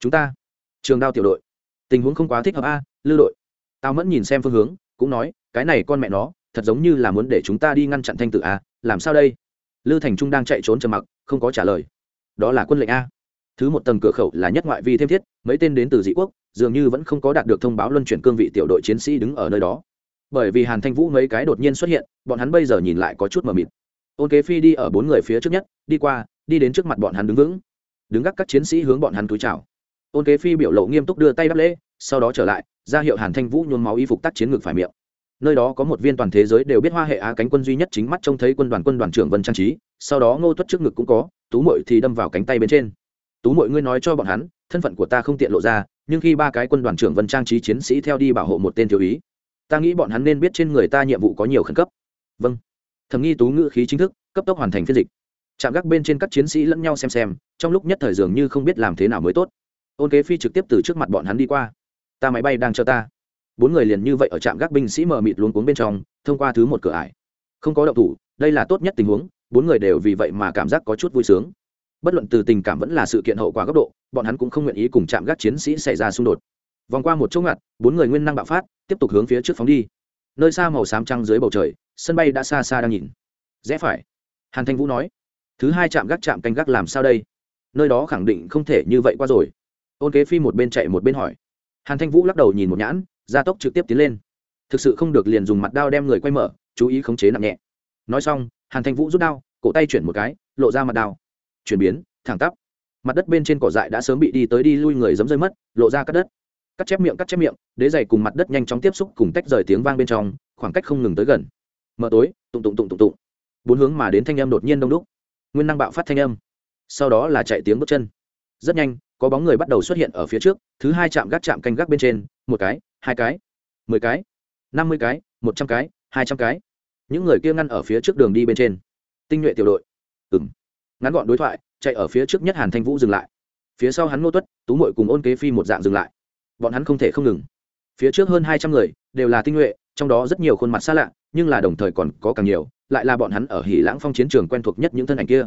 Chúng ta, trường đao tiểu đội, tình huống không quá thích hợp a, lư đội. Tao mẫn nhìn xem phương hướng, cũng nói, cái này con mẹ nó, thật giống như là muốn để chúng ta đi ngăn chặn thanh tử a, làm sao đây? Lư thành trung đang chạy trốn trầm mặc, không có trả lời đó là quân lệnh a. Thứ một tầng cửa khẩu là nhất ngoại vi thêm thiết, mấy tên đến từ dị quốc, dường như vẫn không có đạt được thông báo luân chuyển cương vị tiểu đội chiến sĩ đứng ở nơi đó. Bởi vì hàn thanh vũ mấy cái đột nhiên xuất hiện, bọn hắn bây giờ nhìn lại có chút mờ mịt. Ôn kế phi đi ở bốn người phía trước nhất, đi qua, đi đến trước mặt bọn hắn đứng vững. Đứng gác các chiến sĩ hướng bọn hắn túi chào. Ôn kế phi biểu lộ nghiêm túc đưa tay đáp lễ, sau đó trở lại, ra hiệu hàn thanh vũ nhuốm máu y phục tác chiến ngực phải miệng nơi đó có một viên toàn thế giới đều biết hoa hệ á cánh quân duy nhất chính mắt trông thấy quân đoàn quân đoàn trưởng vân trang trí, sau đó ngô tuất trước ngực cũng có, tú mội thì đâm vào cánh tay bên trên. Tú mội ngươi nói cho bọn hắn, thân phận của ta không tiện lộ ra, nhưng khi ba cái quân đoàn trưởng vân trang trí chiến sĩ theo đi bảo hộ một tên thiếu ý ta nghĩ bọn hắn nên biết trên người ta nhiệm vụ có nhiều khẩn cấp. Vâng. Thầm nghi tú ngữ khí chính thức, cấp tốc hoàn thành phiên dịch. Chạm gác bên trên các chiến sĩ lẫn nhau xem xem, trong lúc nhất thời dường như không biết làm thế nào mới tốt. Ôn kế phi trực tiếp từ trước mặt bọn hắn đi qua. Ta máy bay đang chờ ta bốn người liền như vậy ở trạm gác binh sĩ mờ mịt luống cuống bên trong, thông qua thứ một cửa ải. Không có động thủ, đây là tốt nhất tình huống, bốn người đều vì vậy mà cảm giác có chút vui sướng. Bất luận từ tình cảm vẫn là sự kiện hậu quả góc độ, bọn hắn cũng không nguyện ý cùng chạm gác chiến sĩ xảy ra xung đột. Vòng qua một chỗ ngặt, bốn người nguyên năng bạo phát, tiếp tục hướng phía trước phóng đi. Nơi xa màu xám trăng dưới bầu trời, sân bay đã xa xa đang nhìn. Rẽ phải. Hàn thanh vũ nói, thứ hai chạm gác chạm canh gác làm sao đây? Nơi đó khẳng định không thể như vậy qua rồi. Ôn kế phi một bên chạy một bên hỏi. Hàn thanh vũ lắc đầu nhìn một nhãn gia tốc trực tiếp tiến lên. Thực sự không được liền dùng mặt đao đem người quay mở, chú ý khống chế nặng nhẹ. Nói xong, hàn thanh vũ rút đao, cổ tay chuyển một cái, lộ ra mặt đao. Chuyển biến, thẳng tắp. Mặt đất bên trên cỏ dại đã sớm bị đi tới đi lui người giấm rơi mất, lộ ra cắt đất. Cắt chép miệng, cắt chép miệng, đế dày cùng mặt đất nhanh chóng tiếp xúc cùng tách rời tiếng vang bên trong, khoảng cách không ngừng tới gần. Mở tối, tụng tụng tụng tụng tụng. Bốn hướng mà đến thanh âm đột nhiên đông đúc. Nguyên năng bạo phát thanh âm. Sau đó là chạy tiếng bước chân. Rất nhanh, có bóng người bắt đầu xuất hiện ở phía trước, thứ hai chạm gác chạm canh gác bên trên, một cái hai cái, mười cái, năm mươi cái, một trăm cái, hai trăm cái. Những người kia ngăn ở phía trước đường đi bên trên. Tinh nhuệ tiểu đội. Ừng ngắn gọn đối thoại, chạy ở phía trước nhất hàn thanh vũ dừng lại. Phía sau hắn ngô tuất, tú mội cùng ôn kế phi một dạng dừng lại. Bọn hắn không thể không ngừng. Phía trước hơn hai trăm người, đều là tinh nhuệ, trong đó rất nhiều khuôn mặt xa lạ, nhưng là đồng thời còn có càng nhiều, lại là bọn hắn ở hỉ lãng phong chiến trường quen thuộc nhất những thân ảnh kia.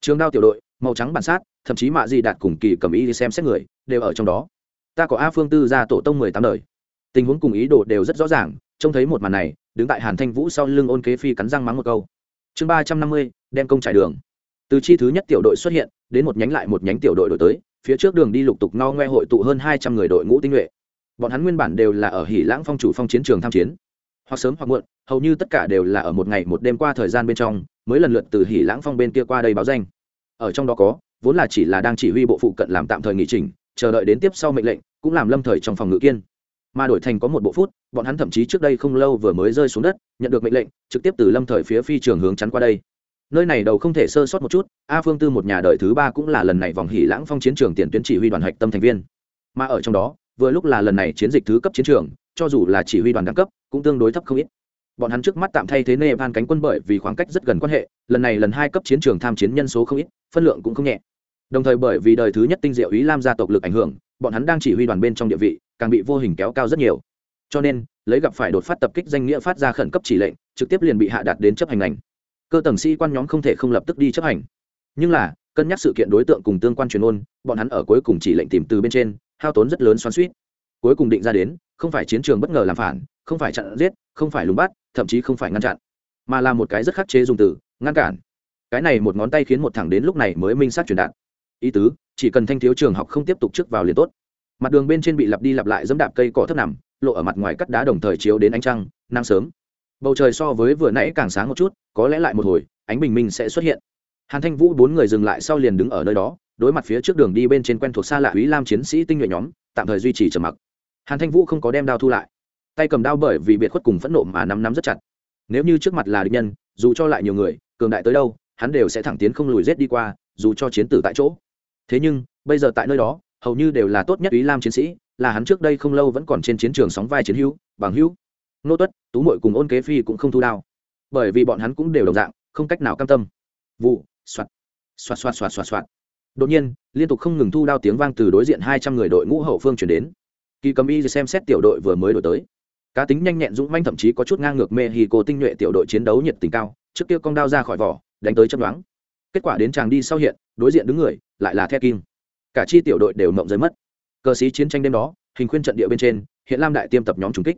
Trường đao tiểu đội, màu trắng bản sát, thậm chí mạ di đạt cùng kỳ cầm ý đi xem xét người, đều ở trong đó. Ta có a phương tư ra tổ tông mười tám đời tình huống cùng ý đồ đều rất rõ ràng, trông thấy một màn này, đứng tại hàn thanh vũ sau lưng ôn kế phi cắn răng mắng một câu. Chương ba trăm năm mươi, đem công trải đường. Từ chi thứ nhất tiểu đội xuất hiện, đến một nhánh lại một nhánh tiểu đội đổi tới, phía trước đường đi lục tục no ngoe hội tụ hơn hai trăm người đội ngũ tinh nhuệ. Bọn hắn nguyên bản đều là ở hỉ lãng phong chủ phong chiến trường tham chiến. Hoặc sớm hoặc muộn, hầu như tất cả đều là ở một ngày một đêm qua thời gian bên trong, mới lần lượt từ hỉ lãng phong bên kia qua đây báo danh. Ở trong đó có, vốn là chỉ là đang chỉ huy bộ phụ cận làm tạm thời nghỉ trình chờ đợi đến tiếp sau mệnh lệnh, cũng làm lâm thời trong phòng ngự kiên mà đổi thành có một bộ phút, bọn hắn thậm chí trước đây không lâu vừa mới rơi xuống đất, nhận được mệnh lệnh, trực tiếp từ lâm thời phía phi trường hướng chắn qua đây. Nơi này đầu không thể sơ sót một chút, a phương tư một nhà đời thứ ba cũng là lần này vòng hỉ lãng phong chiến trường tiền tuyến chỉ huy đoàn hạch tâm thành viên. Mà ở trong đó, vừa lúc là lần này chiến dịch thứ cấp chiến trường, cho dù là chỉ huy đoàn đẳng cấp, cũng tương đối thấp không ít. Bọn hắn trước mắt tạm thay thế nepal cánh quân bởi vì khoảng cách rất gần quan hệ, lần này lần hai cấp chiến trường tham chiến nhân số không ít, phân lượng cũng không nhẹ. Đồng thời bởi vì đời thứ nhất tinh diệu ý lam gia tộc lực ảnh hưởng, bọn hắn đang chỉ huy đoàn bên trong địa vị càng bị vô hình kéo cao rất nhiều. Cho nên, lấy gặp phải đột phát tập kích danh nghĩa phát ra khẩn cấp chỉ lệnh, trực tiếp liền bị hạ đạt đến chấp hành ngành. Cơ tầng sĩ quan nhóm không thể không lập tức đi chấp hành. Nhưng là, cân nhắc sự kiện đối tượng cùng tương quan truyền ôn, bọn hắn ở cuối cùng chỉ lệnh tìm từ bên trên, hao tốn rất lớn xoắn suýt cuối cùng định ra đến, không phải chiến trường bất ngờ làm phản, không phải chặn giết, không phải lùng bắt, thậm chí không phải ngăn chặn, mà là một cái rất khắc chế dùng từ, ngăn cản. Cái này một ngón tay khiến một thẳng đến lúc này mới minh sát truyền đạt. Ý tứ, chỉ cần thanh thiếu trường học không tiếp tục trước vào liền tốt mặt đường bên trên bị lặp đi lặp lại dẫm đạp cây cỏ thấp nằm, lộ ở mặt ngoài cắt đá đồng thời chiếu đến ánh trăng, nắng sớm. Bầu trời so với vừa nãy càng sáng một chút, có lẽ lại một hồi, ánh bình minh sẽ xuất hiện. Hàn thanh vũ bốn người dừng lại sau liền đứng ở nơi đó, đối mặt phía trước đường đi bên trên quen thuộc xa lạ úy lam chiến sĩ tinh nhuệ nhóm, tạm thời duy trì trầm mặc. Hàn thanh vũ không có đem đao thu lại. Tay cầm đao bởi vì biệt khuất cùng phẫn nộ mà nắm nắm rất chặt. Nếu như trước mặt là địch nhân, dù cho lại nhiều người, cường đại tới đâu, hắn đều sẽ thẳng tiến không lùi rét đi qua, dù cho chiến tử tại chỗ. Thế nhưng, bây giờ tại nơi đó hầu như đều là tốt nhất ý lam chiến sĩ, là hắn trước đây không lâu vẫn còn trên chiến trường sóng vai chiến hữu, bằng hữu. Nô tuất, tú mội cùng ôn kế phi cũng không thu đao. Bởi vì bọn hắn cũng đều đồng dạng, không cách nào cam tâm. Vụ, soạt soạt soạt soạt soạt soạt. Đột nhiên, liên tục không ngừng thu đao tiếng vang từ đối diện hai trăm người đội ngũ hậu phương chuyển đến. Kỳ cầm y xem xét tiểu đội vừa mới đổi tới. Cá tính nhanh nhẹn, dũng manh thậm chí có chút ngang ngược mê hì cô tinh nhuệ tiểu đội chiến đấu nhiệt tình cao, trước kia con đao ra khỏi vỏ, đánh tới chấp đoán kết quả đến chàng đi sau hiện, đối diện đứng người, lại là the kim cả chi tiểu đội đều mộng rơi mất. Cờ sĩ chiến tranh đêm đó, hình khuyên trận địa bên trên, hiện lam đại tiêm tập nhóm trùng kích.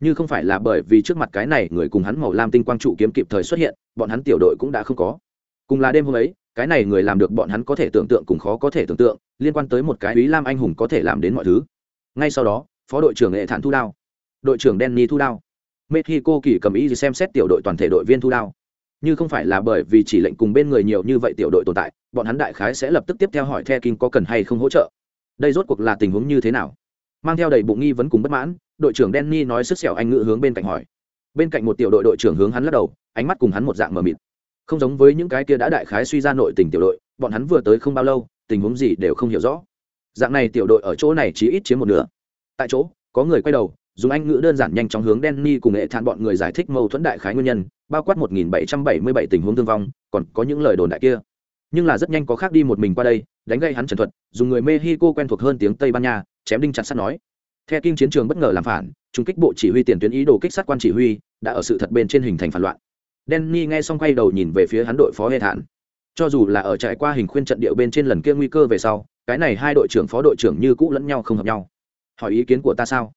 Như không phải là bởi vì trước mặt cái này người cùng hắn màu lam tinh quang trụ kiếm kịp thời xuất hiện, bọn hắn tiểu đội cũng đã không có. Cùng là đêm hôm ấy, cái này người làm được bọn hắn có thể tưởng tượng cùng khó có thể tưởng tượng, liên quan tới một cái ý lam anh hùng có thể làm đến mọi thứ. Ngay sau đó, phó đội trưởng nghệ thản thu đao, đội trưởng Danny thu đao. Mexico kỳ cầm ý xem xét tiểu đội toàn thể đội viên thu đao như không phải là bởi vì chỉ lệnh cùng bên người nhiều như vậy tiểu đội tồn tại, bọn hắn đại khái sẽ lập tức tiếp theo hỏi the kinh có cần hay không hỗ trợ. Đây rốt cuộc là tình huống như thế nào? Mang theo đầy bụng nghi vấn cùng bất mãn, đội trưởng Danny nói sức sẹo anh ngữ hướng bên cạnh hỏi. Bên cạnh một tiểu đội đội trưởng hướng hắn lắc đầu, ánh mắt cùng hắn một dạng mờ mịt. Không giống với những cái kia đã đại khái suy ra nội tình tiểu đội, bọn hắn vừa tới không bao lâu, tình huống gì đều không hiểu rõ. Dạng này tiểu đội ở chỗ này chỉ ít chiếm một nửa. Tại chỗ, có người quay đầu dùng anh ngữ đơn giản nhanh chóng hướng Denny cùng nghệ thản bọn người giải thích mâu thuẫn đại khái nguyên nhân, bao quát 1777 tình huống thương vong, còn có những lời đồn đại kia. Nhưng là rất nhanh có khác đi một mình qua đây, đánh gây hắn trần thuật, dùng người Mexico quen thuộc hơn tiếng Tây Ban Nha, chém đinh chặt sắt nói. Theo kinh chiến trường bất ngờ làm phản, trung kích bộ chỉ huy tiền tuyến ý đồ kích sát quan chỉ huy, đã ở sự thật bên trên hình thành phản loạn. Denny nghe xong quay đầu nhìn về phía hắn đội phó hệ thản. Cho dù là ở trải qua hình khuyên trận địa bên trên lần kia nguy cơ về sau, cái này hai đội trưởng phó đội trưởng như cũ lẫn nhau không hợp nhau. Hỏi ý kiến của ta sao?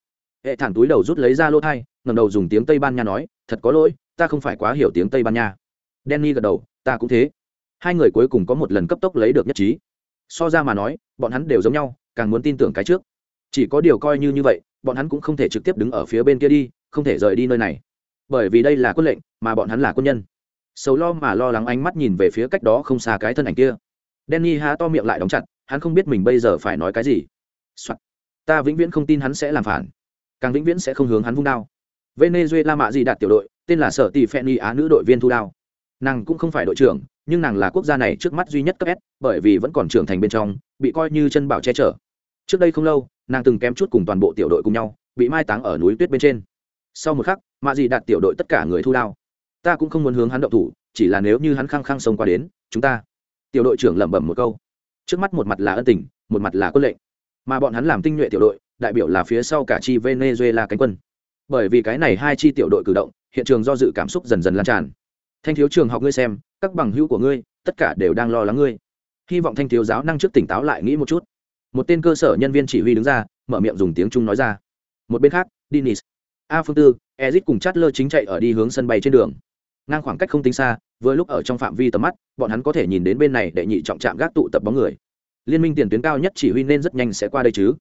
Hệ thản túi đầu rút lấy ra lỗ thai ngầm đầu dùng tiếng tây ban nha nói, thật có lỗi, ta không phải quá hiểu tiếng tây ban nha. Denny gật đầu, ta cũng thế. Hai người cuối cùng có một lần cấp tốc lấy được nhất trí. So ra mà nói, bọn hắn đều giống nhau, càng muốn tin tưởng cái trước. Chỉ có điều coi như như vậy, bọn hắn cũng không thể trực tiếp đứng ở phía bên kia đi, không thể rời đi nơi này. Bởi vì đây là quân lệnh, mà bọn hắn là quân nhân. Sầu lo mà lo lắng ánh mắt nhìn về phía cách đó không xa cái thân ảnh kia. Denny há to miệng lại đóng chặt, hắn không biết mình bây giờ phải nói cái gì、Soạn. ta vĩnh viễn không tin hắn sẽ làm phản càng vĩnh viễn sẽ không hướng hắn vung đao. Venezuela mạ gì đạt tiểu đội, tên là sở tỷ phen á nữ đội viên thu đao. Nàng cũng không phải đội trưởng, nhưng nàng là quốc gia này trước mắt duy nhất cấp s, bởi vì vẫn còn trưởng thành bên trong, bị coi như chân bảo che chở. Trước đây không lâu, nàng từng kém chút cùng toàn bộ tiểu đội cùng nhau, bị mai táng ở núi tuyết bên trên. Sau một khắc, mạ gì đạt tiểu đội tất cả người thu đao. Ta cũng không muốn hướng hắn động thủ, chỉ là nếu như hắn khăng khăng xông qua đến, chúng ta. Tiểu đội trưởng lẩm bẩm một câu. Trước mắt một mặt là ân tình, một mặt là quân lệnh. Mà bọn hắn làm tinh nhuệ tiểu đội đại biểu là phía sau cả chi venezuela cánh quân. Bởi vì cái này hai chi tiểu đội cử động, hiện trường do dự cảm xúc dần dần lan tràn. Thanh thiếu trường học ngươi xem, các bằng hữu của ngươi, tất cả đều đang lo lắng ngươi. Hy vọng thanh thiếu giáo năng trước tỉnh táo lại nghĩ một chút. Một tên cơ sở nhân viên chỉ huy đứng ra, mở miệng dùng tiếng trung nói ra. Một bên khác dinis a phương tư, ezit cùng chát lơ chính chạy ở đi hướng sân bay trên đường. Ngang khoảng cách không tính xa, vừa lúc ở trong phạm vi tầm mắt, bọn hắn có thể nhìn đến bên này để nhị trọng trạm gác tụ tập bóng người. Liên minh tiền tuyến cao nhất chỉ huy nên rất nhanh sẽ qua đây chứ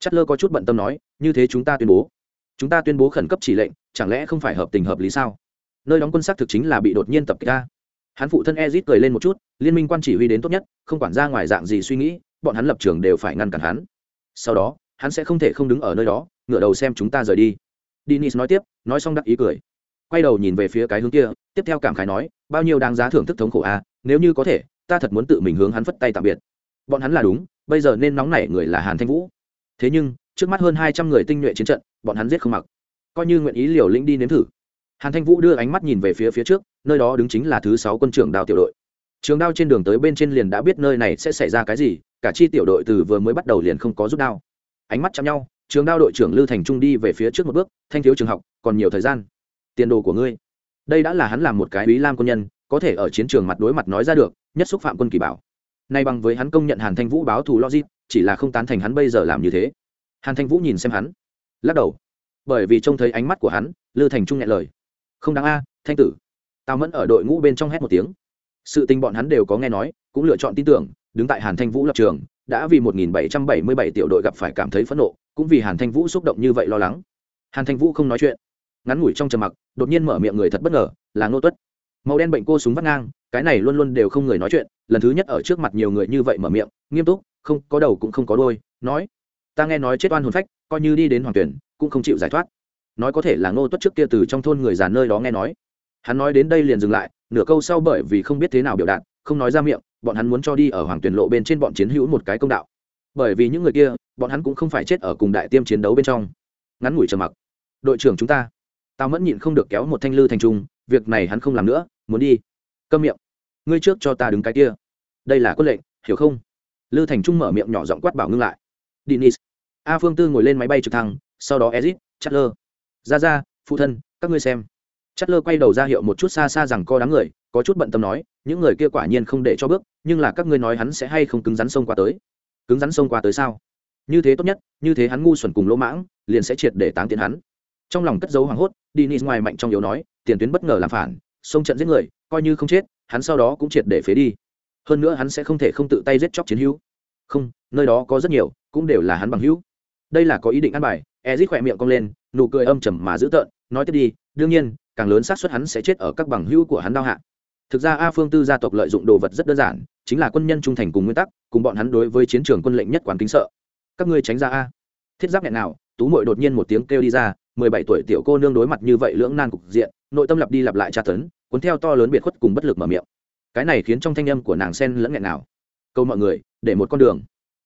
chất lơ có chút bận tâm nói, như thế chúng ta tuyên bố. Chúng ta tuyên bố khẩn cấp chỉ lệnh, chẳng lẽ không phải hợp tình hợp lý sao? Nơi đóng quân xác thực chính là bị đột nhiên tập kích ta hắn phụ thân ezit cười lên một chút, liên minh quan chỉ huy đến tốt nhất, không quản ra ngoài dạng gì suy nghĩ, bọn hắn lập trường đều phải ngăn cản hắn. Sau đó, hắn sẽ không thể không đứng ở nơi đó, ngửa đầu xem chúng ta rời đi. Dinis nói tiếp, nói xong đắc ý cười. Quay đầu nhìn về phía cái hướng kia, tiếp theo cảm khái nói, bao nhiêu đáng giá thưởng thức thống khổ a nếu như có thể, ta thật muốn tự mình hướng hắn phất tay tạm biệt. Bọn hắn là đúng, bây giờ nên nóng nảy người là hàn thanh vũ thế nhưng, trước mắt hơn hai trăm người tinh nhuệ chiến trận, bọn hắn giết không mặc. Coi như nguyện ý liều lĩnh đi nếm thử. Hàn thanh vũ đưa ánh mắt nhìn về phía phía trước, nơi đó đứng chính là thứ sáu quân trưởng đào tiểu đội. Trường đao trên đường tới bên trên liền đã biết nơi này sẽ xảy ra cái gì, cả chi tiểu đội từ vừa mới bắt đầu liền không có rút đao. Ánh mắt chạm nhau, trường đao đội trưởng lư thành trung đi về phía trước một bước, thanh thiếu trường học, còn nhiều thời gian. Tiền đồ của ngươi. Đây đã là hắn làm một cái ý lam quân nhân, có thể ở chiến trường mặt đối mặt nói ra được, nhất xúc phạm quân kỳ bảo nay bằng với hắn công nhận hàn thanh vũ báo thù logic, chỉ là không tán thành hắn bây giờ làm như thế. Hàn thanh vũ nhìn xem hắn, lắc đầu. Bởi vì trông thấy ánh mắt của hắn, lư thành trung nhẹ lời. Không đáng a, thanh tử. Tao mẫn ở đội ngũ bên trong hét một tiếng. Sự tình bọn hắn đều có nghe nói, cũng lựa chọn tin tưởng, đứng tại hàn thanh vũ lập trường, đã vì 1777 tiểu đội gặp phải cảm thấy phẫn nộ, cũng vì hàn thanh vũ xúc động như vậy lo lắng. Hàn thanh vũ không nói chuyện. Ngắn ngủi trong trầm mặc, đột nhiên mở miệng người thật bất ngờ, là ngô tuất. Màu đen bệnh cô súng vắt ngang, cái này luôn luôn đều không người nói chuyện lần thứ nhất ở trước mặt nhiều người như vậy mở miệng, nghiêm túc, không có đầu cũng không có đôi nói, ta nghe nói chết oan hồn phách, coi như đi đến hoàng tuyển, cũng không chịu giải thoát. Nói có thể là ngô tuất trước kia từ trong thôn người già nơi đó nghe nói. Hắn nói đến đây liền dừng lại, nửa câu sau bởi vì không biết thế nào biểu đạt, không nói ra miệng, bọn hắn muốn cho đi ở hoàng tuyển lộ bên trên bọn chiến hữu một cái công đạo. Bởi vì những người kia, bọn hắn cũng không phải chết ở cùng đại tiêm chiến đấu bên trong. Ngắn ngủi trầm mặc. Đội trưởng chúng ta. Tao mẫn nhịn không được kéo một thanh lư thành trung, việc này hắn không làm nữa, muốn đi. Câm miệng ngươi trước cho ta đứng cái kia. Đây là quân lệnh, hiểu không? Lư thành trung mở miệng nhỏ giọng quát bảo ngưng lại. Dinis a phương tư ngồi lên máy bay trực thăng, sau đó ezit, chatler. Ra ra, phụ thân, các ngươi xem. Chatler quay đầu ra hiệu một chút xa xa rằng co đám người, có chút bận tâm nói, những người kia quả nhiên không để cho bước, nhưng là các ngươi nói hắn sẽ hay không cứng rắn xông qua tới. Cứng rắn xông qua tới sao? Như thế tốt nhất, như thế hắn ngu xuẩn cùng lỗ mãng, liền sẽ triệt để táng tiến hắn. Trong lòng cất dấu hoảng hốt Denis ngoài mạnh trong yếu nói, tiền tuyến bất ngờ làm phản, xông trận giết người, coi như không chết hắn sau đó cũng triệt để phế đi. Hơn nữa hắn sẽ không thể không tự tay giết chóc chiến hữu. Không, nơi đó có rất nhiều, cũng đều là hắn bằng hữu. Đây là có ý định ăn bài. Ezit khỏe miệng cong lên, nụ cười âm trầm mà dữ tợn, nói tiếp đi, đương nhiên, càng lớn xác suất hắn sẽ chết ở các bằng hữu của hắn đau hạ. Thực ra a phương tư gia tộc lợi dụng đồ vật rất đơn giản, chính là quân nhân trung thành cùng nguyên tắc, cùng bọn hắn đối với chiến trường quân lệnh nhất quán kính sợ. Các ngươi tránh ra a. Thiết giáp nghẹn nào, tú mội đột nhiên một tiếng kêu đi ra, mười bảy tuổi tiểu cô nương đối mặt như vậy lưỡng nan cục diện, nội tâm lặp đi lặp lại tra tấn cuốn theo to lớn biệt khuất cùng bất lực mở miệng. Cái này khiến trong thanh âm của nàng sen lẫn nghẹn nào. Câu mọi người, để một con đường.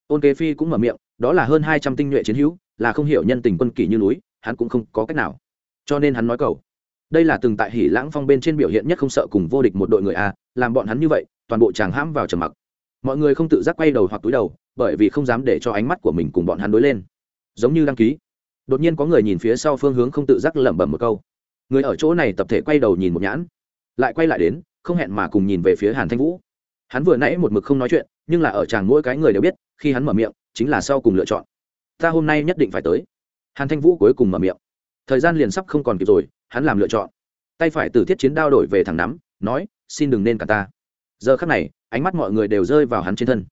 Ôn kế phi cũng mở miệng, đó là hơn hai trăm tinh nhuệ chiến hữu, là không hiểu nhân tình quân kỷ như núi, hắn cũng không có cách nào. Cho nên hắn nói cầu. Đây là từng tại hỉ lãng phong bên trên biểu hiện nhất không sợ cùng vô địch một đội người a, làm bọn hắn như vậy, toàn bộ chàng hãm vào trầm mặc. Mọi người không tự giác quay đầu hoặc túi đầu, bởi vì không dám để cho ánh mắt của mình cùng bọn hắn đối lên. Giống như đăng ký. Đột nhiên có người nhìn phía sau phương hướng không tự giác lẩm bẩm một câu. Người ở chỗ này tập thể quay đầu nhìn một nhãn lại quay lại đến, không hẹn mà cùng nhìn về phía hàn thanh vũ. Hắn vừa nãy một mực không nói chuyện, nhưng là ở chàng mỗi cái người đều biết, khi hắn mở miệng, chính là sau cùng lựa chọn. Ta hôm nay nhất định phải tới. Hàn thanh vũ cuối cùng mở miệng. Thời gian liền sắp không còn kịp rồi, hắn làm lựa chọn. Tay phải từ thiết chiến đao đổi về thẳng nắm, nói, xin đừng nên cả ta. Giờ khắc này, ánh mắt mọi người đều rơi vào hắn trên thân.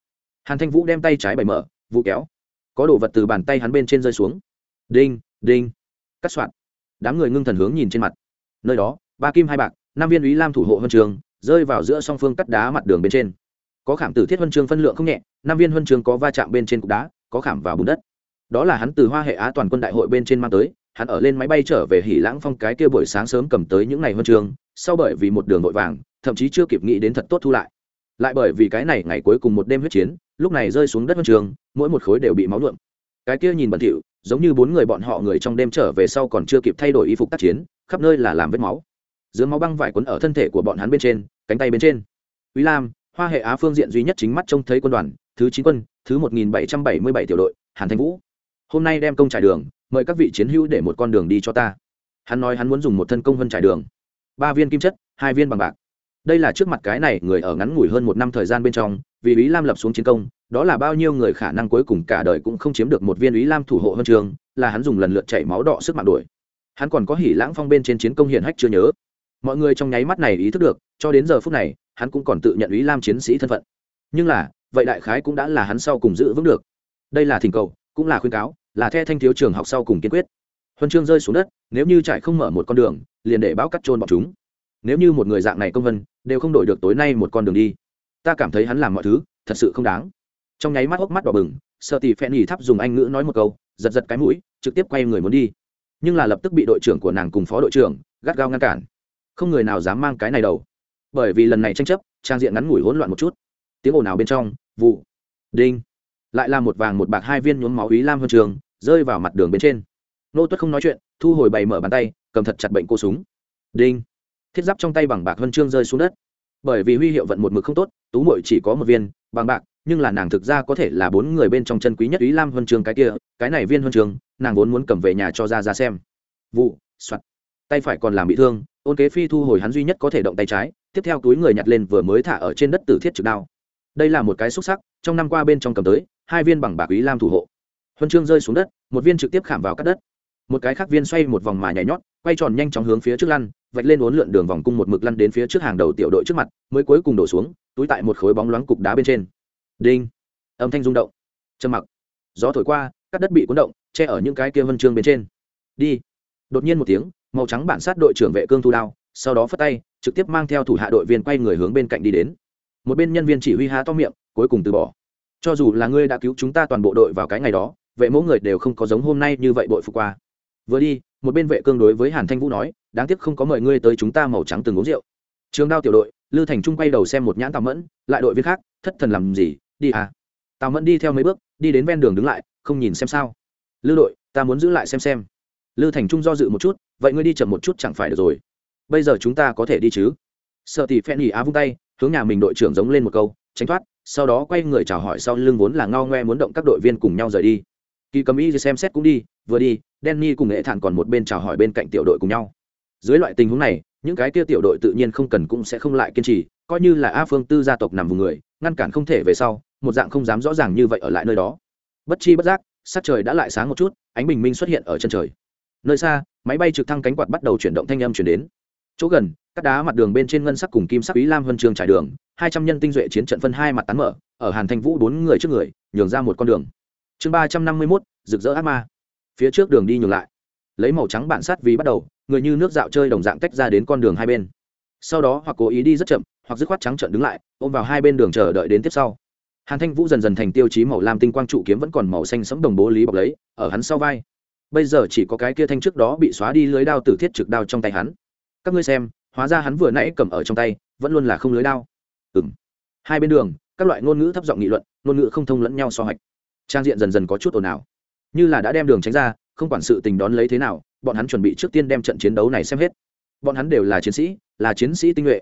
Hàn thanh vũ đem tay trái bày mở, vũ kéo. Có đồ vật từ bàn tay hắn bên trên rơi xuống. Đinh đinh. Cắt soạn. Đám người ngưng thần hướng nhìn trên mặt. Nơi đó, ba kim hai bạc năm viên ý lam thủ hộ huân trường, rơi vào giữa song phương cắt đá mặt đường bên trên. Có khảm tử thiết huân trường phân lượng không nhẹ năm viên huân trường có va chạm bên trên cục đá, có khảm vào bùn đất. Đó là hắn từ hoa hệ á toàn quân đại hội bên trên mang tới, hắn ở lên máy bay trở về hỉ lãng phong cái kia buổi sáng sớm cầm tới những ngày huân trường, sau bởi vì một đường vội vàng, thậm chí chưa kịp nghĩ đến thật tốt thu lại. Lại bởi vì cái này ngày cuối cùng một đêm huyết chiến, lúc này rơi xuống đất huân trường, mỗi một khối đều bị máu nhuộm. Cái kia nhìn bẩn thỉu, giống như bốn người bọn họ người trong đêm trở về sau còn chưa kịp thay đổi y phục tác chiến, khắp nơi là làm vết máu giữa máu băng vải quấn ở thân thể của bọn hắn bên trên cánh tay bên trên Úy Lam, Hoa hệ Á phương diện duy nhất chính mắt trông thấy quân đoàn, thứ chín quân, thứ một nghìn bảy trăm bảy mươi bảy tiểu đội, Hàn Thanh Vũ. Hôm nay đem công trải đường, mời các vị chiến hữu để một con đường đi cho ta. Hắn nói hắn muốn dùng một thân công hơn trải đường. Ba viên kim chất, hai viên bằng bạc. Đây là trước mặt cái này người ở ngắn ngủi hơn một năm thời gian bên trong, vì Úy Lam lập xuống chiến công, đó là bao nhiêu người khả năng cuối cùng cả đời cũng không chiếm được một viên Úy Lam thủ hộ hơn trường, là hắn dùng lần lượt chảy máu đỏ sức mạng đuổi. Hắn còn có hỉ lãng phong bên trên chiến công hiển hách chưa nhớ. Mọi người trong nháy mắt này ý thức được, cho đến giờ phút này, hắn cũng còn tự nhận ý Lam chiến sĩ thân phận. Nhưng là, vậy đại khái cũng đã là hắn sau cùng giữ vững được. Đây là thỉnh cầu, cũng là khuyên cáo, là the thanh thiếu trường học sau cùng kiên quyết. Huân chương rơi xuống đất, nếu như trải không mở một con đường, liền để báo cắt trôn bọn chúng. Nếu như một người dạng này công vân, đều không đổi được tối nay một con đường đi. Ta cảm thấy hắn làm mọi thứ, thật sự không đáng trong nháy mắt hốc mắt đỏ bừng sợ tỷ phen nhì thắp dùng anh ngữ nói một câu giật giật cái mũi trực tiếp quay người muốn đi nhưng là lập tức bị đội trưởng của nàng cùng phó đội trưởng gắt gao ngăn cản không người nào dám mang cái này đầu. Bởi vì lần này tranh chấp, trang diện ngắn ngủi hỗn loạn một chút. Tiếng ồn nào bên trong, vụ, đinh. Lại là một vàng một bạc hai viên nhuốm máu ý lam huân trường, rơi vào mặt đường bên trên. Nô tuất không nói chuyện, thu hồi bày mở bàn tay, cầm thật chặt bệnh cô súng. Đinh. Thiết giáp trong tay bằng bạc huân chương rơi xuống đất. Bởi vì huy hiệu vận một mực không tốt, tú mội chỉ có một viên, bằng bạc, nhưng là nàng thực ra có thể là bốn người bên trong chân quý nhất ý lam huân chương cái kia, cái này viên huân chương, nàng vốn muốn cầm về nhà cho ra ra xem. Vụ, soạt. Tay phải còn làm bị thương ôn kế phi thu hồi hắn duy nhất có thể động tay trái, tiếp theo túi người nhặt lên vừa mới thả ở trên đất tử thiết trực đao. Đây là một cái xúc sắc, trong năm qua bên trong cầm tới, hai viên bằng bạc quý lam thủ hộ. Huân chương rơi xuống đất, một viên trực tiếp khảm vào cắt đất. Một cái khác viên xoay một vòng mà nhảy nhót, quay tròn nhanh chóng hướng phía trước lăn, vạch lên uốn lượn đường vòng cung một mực lăn đến phía trước hàng đầu tiểu đội trước mặt, mới cuối cùng đổ xuống, túi tại một khối bóng loáng cục đá bên trên. Đinh! Âm thanh rung động. Trầm mặc. Gió thổi qua, cắt đất bị cuốn động, che ở những cái kia huân chương bên trên. Đi! Đột nhiên một tiếng màu trắng bản sát đội trưởng vệ cương thu đao, sau đó phất tay, trực tiếp mang theo thủ hạ đội viên quay người hướng bên cạnh đi đến. Một bên nhân viên chỉ huy há to miệng, cuối cùng từ bỏ. Cho dù là ngươi đã cứu chúng ta toàn bộ đội vào cái ngày đó, vệ mỗi người đều không có giống hôm nay như vậy bội phục qua. Vừa đi, một bên vệ cương đối với hàn thanh vũ nói, đáng tiếc không có mời ngươi tới chúng ta màu trắng từng uống rượu. Trường đao tiểu đội, lư thành trung quay đầu xem một nhãn tào mẫn, lại đội viên khác, thất thần làm gì? Đi à? Tào mẫn đi theo mấy bước, đi đến ven đường đứng lại, không nhìn xem sao. Lư đội, ta muốn giữ lại xem xem. Lư thành trung do dự một chút vậy ngươi đi chậm một chút chẳng phải được rồi. Bây giờ chúng ta có thể đi chứ? Sợ thì phen nhì á vung tay, hướng nhà mình đội trưởng giống lên một câu, tránh thoát, sau đó quay người chào hỏi sau lưng vốn là ngao ngoe muốn động các đội viên cùng nhau rời đi. Kỳ cầm y xem xét cũng đi, vừa đi, Danny cùng nghệ thản còn một bên chào hỏi bên cạnh tiểu đội cùng nhau. Dưới loại tình huống này, những cái kia tiểu đội tự nhiên không cần cũng sẽ không lại kiên trì, coi như là a phương tư gia tộc nằm vùng người, ngăn cản không thể về sau, một dạng không dám rõ ràng như vậy ở lại nơi đó. Bất chi bất giác sát trời đã lại sáng một chút, ánh bình minh xuất hiện ở chân trời nơi xa, máy bay trực thăng cánh quạt bắt đầu chuyển động thanh âm chuyển đến. Chỗ gần các đá mặt đường bên trên ngân sắc cùng kim sắc ý lam huân trường trải đường, hai trăm nhân tinh duệ chiến trận phân hai mặt tán mở, ở hàn thanh vũ bốn người trước người, nhường ra một con đường. Chương ba trăm năm mươi mốt, rực rỡ ác ma. Phía trước đường đi nhường lại. Lấy màu trắng bản sát vì bắt đầu, người như nước dạo chơi đồng dạng tách ra đến con đường hai bên. Sau đó, hoặc cố ý đi rất chậm, hoặc dứt khoát trắng trợn đứng lại, ôm vào hai bên đường chờ đợi đến tiếp sau. Hàn thanh vũ dần dần thành tiêu chí màu lam tinh quang trụ kiếm vẫn còn màu xanh sẫm đồng bố lý bọc lấy, ở hắn sau vai bây giờ chỉ có cái kia thanh trước đó bị xóa đi lưới đao tử thiết trực đao trong tay hắn. Các ngươi xem, hóa ra hắn vừa nãy cầm ở trong tay, vẫn luôn là không lưới đao. Ừ m hai bên đường, các loại ngôn ngữ thấp giọng nghị luận, ngôn ngữ không thông lẫn nhau so hạch. Trang diện dần dần có chút ồn ào. Như là đã đem đường tránh ra, không quản sự tình đón lấy thế nào, bọn hắn chuẩn bị trước tiên đem trận chiến đấu này xem hết. Bọn hắn đều là chiến sĩ, là chiến sĩ tinh nhuệ.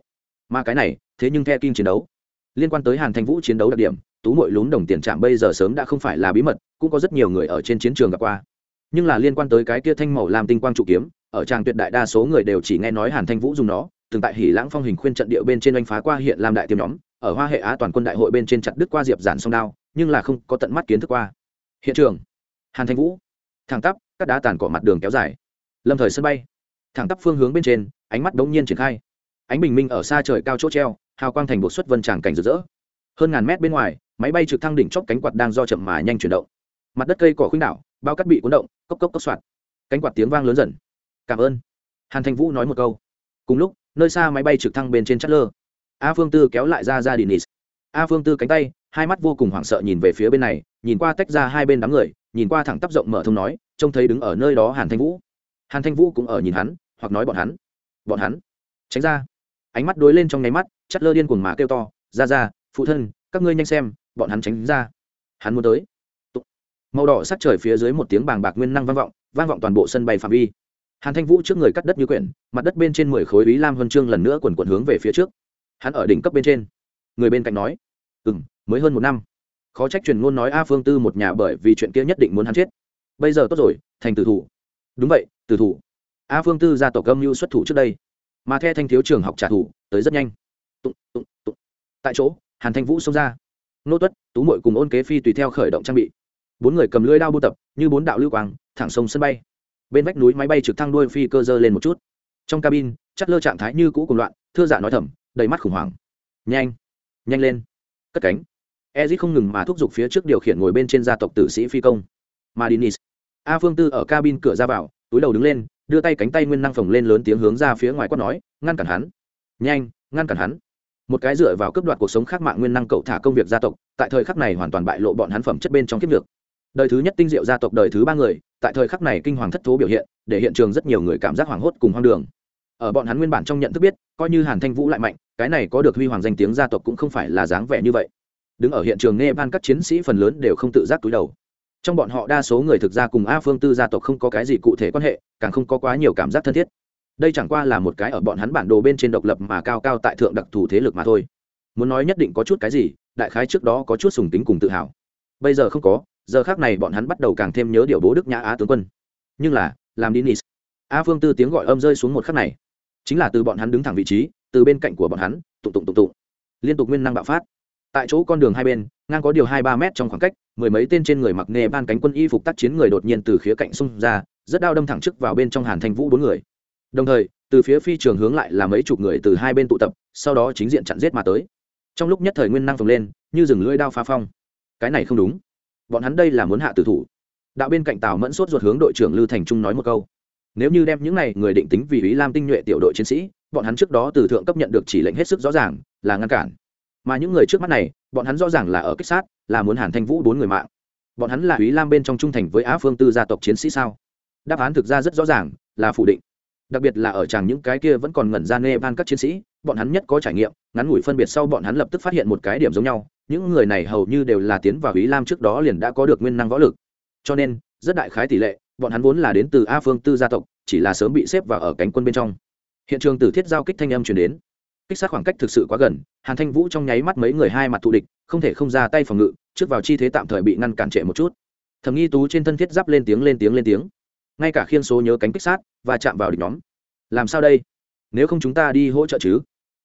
Mà cái này, thế nhưng the kim chiến đấu. Liên quan tới hàn thanh vũ chiến đấu đặc điểm, tú mội lún đồng tiền trạm bây giờ sớm đã không phải là bí mật, cũng có rất nhiều người ở trên chiến trường gặp qua nhưng là liên quan tới cái kia thanh màu làm tinh quang trụ kiếm, ở tràng tuyệt đại đa số người đều chỉ nghe nói hàn thanh vũ dùng nó, từng tại hỉ lãng phong hình khuyên trận địa bên trên oanh phá qua hiện làm đại tiêm nhóm, ở hoa hệ á toàn quân đại hội bên trên chặt đứt qua diệp giản song đao, nhưng là không có tận mắt kiến thức qua. Hiện trường, hàn thanh vũ, thẳng tắp các đá tàn cỏ mặt đường kéo dài, lâm thời sân bay, thẳng tắp phương hướng bên trên, ánh mắt đống nhiên triển khai. Ánh bình minh ở xa trời cao chỗ treo, hào quang thành bộ xuất vân tràng cảnh rực rỡ. Hơn ngàn mét bên ngoài, máy bay trực thăng đỉnh chóp cánh quạt đang do chậm mà nhanh chuyển động. Mặt đất cây cỏ khuynh đảo bao cắt bị cuốn động, cốc cốc cốc soạt. Cánh quạt tiếng vang lớn dần. Cảm ơn. Hàn thanh vũ nói một câu. Cùng lúc, nơi xa máy bay trực thăng bên trên chất lơ a phương tư kéo lại ra ra đi nis a phương tư cánh tay, hai mắt vô cùng hoảng sợ nhìn về phía bên này, nhìn qua tách ra hai bên đám người, nhìn qua thẳng tắp rộng mở thông nói, trông thấy đứng ở nơi đó hàn thanh vũ. Hàn thanh vũ cũng ở nhìn hắn, hoặc nói bọn hắn. Bọn hắn. Tránh ra. Ánh mắt đối lên trong nháy mắt chất lơ điên cuồng mà kêu to ra ra phụ thân, các ngươi nhanh xem, bọn hắn tránh ra. Hắn muốn tới màu đỏ sát trời phía dưới một tiếng bàng bạc nguyên năng vang vọng vang vọng toàn bộ sân bay phạm vi. Hàn thanh vũ trước người cắt đất như quyển mặt đất bên trên mười khối ý lam huân chương lần nữa quần quần hướng về phía trước. Hắn ở đỉnh cấp bên trên. Người bên cạnh nói ừ m mới hơn một năm. Khó trách truyền ngôn nói a phương tư một nhà bởi vì chuyện kia nhất định muốn hắn chết. Bây giờ tốt rồi thành tử thủ. Đúng vậy tử thủ. A phương tư ra tổ cơm mưu xuất thủ trước đây mà the thanh thiếu trường học trả thủ tới rất nhanh. Tụng, tụng, tụng. tại chỗ hàn thanh vũ xông ra. Nô tuất tú mội cùng ôn kế phi tùy theo khởi động trang bị bốn người cầm lưỡi đao buôn tập, như bốn đạo lưu quang, thẳng sông sân bay. Bên vách núi máy bay trực thăng đuôi phi cơ dơ lên một chút. Trong cabin chắt lơ trạng thái như cũ cùng loạn, thưa dạ nói thầm, đầy mắt khủng hoảng. Nhanh nhanh lên, cất cánh. Ezit không ngừng mà thúc giục phía trước điều khiển ngồi bên trên gia tộc tử sĩ phi công. Madinis. A phương tư ở cabin cửa ra vào, túi đầu đứng lên, đưa tay cánh tay nguyên năng phồng lên lớn tiếng hướng ra phía ngoài quát nói, ngăn cản hắn. Nhanh, ngăn cản hắn. Một cái dựa vào cướp đoạt cuộc sống khác mạng nguyên năng cậu thả công việc gia tộc, tại thời khắc này hoàn toàn bại lộ bọn hắn phẩm chất bên trong kiếp được đời thứ nhất tinh diệu gia tộc đời thứ ba người, tại thời khắc này kinh hoàng thất thố biểu hiện, để hiện trường rất nhiều người cảm giác hoảng hốt cùng hoang đường. Ở bọn hắn nguyên bản trong nhận thức biết, coi như hàn thanh vũ lại mạnh, cái này có được huy hoàng danh tiếng gia tộc cũng không phải là dáng vẻ như vậy. Đứng ở hiện trường nghe ban các chiến sĩ phần lớn đều không tự giác túi đầu. Trong bọn họ đa số người thực ra cùng a phương tư gia tộc không có cái gì cụ thể quan hệ, càng không có quá nhiều cảm giác thân thiết. Đây chẳng qua là một cái ở bọn hắn bản đồ bên trên độc lập mà cao cao tại thượng đặc thù thế lực mà thôi. Muốn nói nhất định có chút cái gì, đại khái trước đó có chút sùng tính cùng tự hào bây giờ không có, giờ khác này bọn hắn bắt đầu càng thêm nhớ điều bố đức nhã á tướng quân. Nhưng là, làm đi nis a phương tư tiếng gọi âm rơi xuống một khắc này. Chính là từ bọn hắn đứng thẳng vị trí, từ bên cạnh của bọn hắn, tụng tụng tụng tụng. Liên tục nguyên năng bạo phát. Tại chỗ con đường hai bên, ngang có điều hai ba mét trong khoảng cách, mười mấy tên trên người mặc nghề ban cánh quân y phục tác chiến người đột nhiên từ khía cạnh xung ra, rất đau đâm thẳng trước vào bên trong hàn thanh vũ bốn người. Đồng thời, từ phía phi trường hướng lại là mấy chục người từ hai bên tụ tập, sau đó chính diện chặn giết mà tới. Trong lúc nhất thời nguyên năng phồng lên, như rừng lưỡi đao phá phong cái này không đúng. Bọn hắn đây là muốn hạ tử thủ. Đạo bên cạnh tào mẫn sốt ruột hướng đội trưởng lư thành trung nói một câu. Nếu như đem những này người định tính vì ý lam tinh nhuệ tiểu đội chiến sĩ, bọn hắn trước đó từ thượng cấp nhận được chỉ lệnh hết sức rõ ràng, là ngăn cản. Mà những người trước mắt này, bọn hắn rõ ràng là ở kích sát, là muốn hàn thanh vũ bốn người mạng. Bọn hắn là ý lam bên trong trung thành với á phương tư gia tộc chiến sĩ sao? Đáp án thực ra rất rõ ràng, là phủ định đặc biệt là ở chàng những cái kia vẫn còn ngẩn ra nê ban các chiến sĩ, bọn hắn nhất có trải nghiệm, ngắn ngủi phân biệt sau bọn hắn lập tức phát hiện một cái điểm giống nhau, những người này hầu như đều là tiến vào ý lam trước đó liền đã có được nguyên năng võ lực. Cho nên, rất đại khái tỷ lệ, bọn hắn vốn là đến từ a phương tư gia tộc, chỉ là sớm bị xếp vào ở cánh quân bên trong. Hiện trường tử thiết giao kích thanh âm chuyển đến. Kích sát khoảng cách thực sự quá gần, hàn thanh vũ trong nháy mắt mấy người hai mặt thù địch, không thể không ra tay phòng ngự, trước vào chi thế tạm thời bị ngăn cản trệ một chút. Thầm nghi tú trên thân thiết giáp lên tiếng lên tiếng lên tiếng ngay cả khiên số nhớ cánh kích sát và chạm vào địch nhóm. Làm sao đây? Nếu không chúng ta đi hỗ trợ chứ?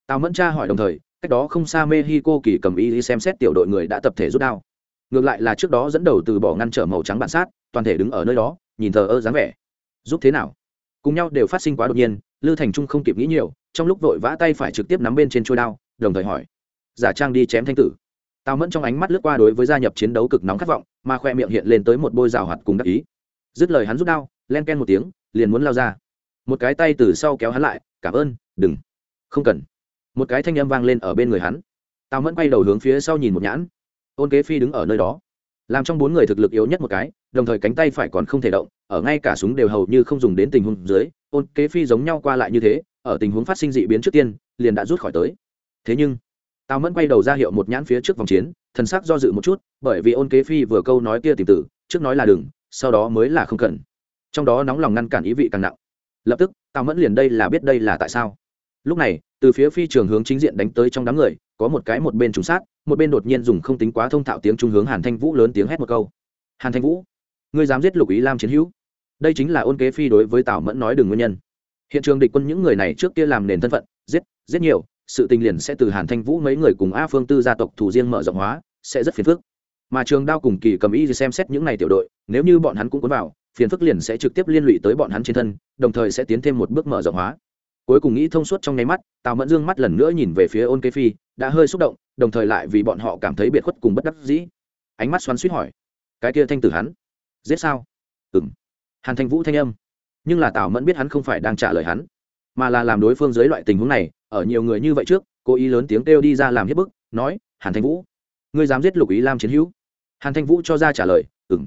Tào mẫn cha hỏi đồng thời, cách đó không xa mexico kỳ cầm ý đi xem xét tiểu đội người đã tập thể rút đao. Ngược lại là trước đó dẫn đầu từ bỏ ngăn trở màu trắng bản sát, toàn thể đứng ở nơi đó, nhìn thờ ơ dáng vẻ. Giúp thế nào? Cùng nhau đều phát sinh quá đột nhiên, lư thành trung không kịp nghĩ nhiều, trong lúc vội vã tay phải trực tiếp nắm bên trên trôi đao, đồng thời hỏi, giả trang đi chém thanh tử. Tào mẫn trong ánh mắt lướt qua đối với gia nhập chiến đấu cực nóng khát vọng, mà khoe miệng hiện lên tới một bôi rào hoạt cùng đắc ý. Dứt lời hắn rút đao len ken một tiếng, liền muốn lao ra. Một cái tay từ sau kéo hắn lại, cảm ơn, đừng. Không cần. Một cái thanh âm vang lên ở bên người hắn. Tào mẫn quay đầu hướng phía sau nhìn một nhãn. Ôn kế phi đứng ở nơi đó, làm trong bốn người thực lực yếu nhất một cái, đồng thời cánh tay phải còn không thể động, ở ngay cả súng đều hầu như không dùng đến tình huống dưới, ôn kế phi giống nhau qua lại như thế, ở tình huống phát sinh dị biến trước tiên, liền đã rút khỏi tới. Thế nhưng, tào mẫn quay đầu ra hiệu một nhãn phía trước vòng chiến, thần sắc do dự một chút, bởi vì ôn kế phi vừa câu nói kia tìm tử trước nói là đừng, sau đó mới là không cần trong đó nóng lòng ngăn cản ý vị càng nặng. Lập tức, tào mẫn liền đây là biết đây là tại sao. Lúc này, từ phía phi trường hướng chính diện đánh tới trong đám người, có một cái một bên trùng sát, một bên đột nhiên dùng không tính quá thông thạo tiếng trung hướng hàn thanh vũ lớn tiếng hét một câu. Hàn thanh vũ, ngươi dám giết lục ý lam chiến hữu? Đây chính là ôn kế phi đối với tào mẫn nói đừng nguyên nhân. Hiện trường địch quân những người này trước kia làm nền thân phận, giết giết nhiều, sự tình liền sẽ từ hàn thanh vũ mấy người cùng a phương tư gia tộc thủ riêng mở rộng hóa, sẽ rất phiền phức. Mà trường đao cùng kỳ cầm ý xem xét những này tiểu đội, nếu như bọn hắn cũng cuốn vào phiền phức liền sẽ trực tiếp liên lụy tới bọn hắn trên thân, đồng thời sẽ tiến thêm một bước mở rộng hóa. Cuối cùng nghĩ thông suốt trong nháy mắt, tào mẫn dương mắt lần nữa nhìn về phía ôn kế phi, đã hơi xúc động, đồng thời lại vì bọn họ cảm thấy biệt khuất cùng bất đắc dĩ. Ánh mắt xoắn suýt hỏi, cái kia thanh tử hắn, giết sao? Ừng hàn thanh vũ thanh âm. Nhưng là tào mẫn biết hắn không phải đang trả lời hắn, mà là làm đối phương dưới loại tình huống này, ở nhiều người như vậy trước, cố ý lớn tiếng kêu đi ra làm hiếp bức, nói, hàn thanh vũ, ngươi dám giết lục ý lam chiến hữu? Hàn thanh vũ cho ra trả lời ừng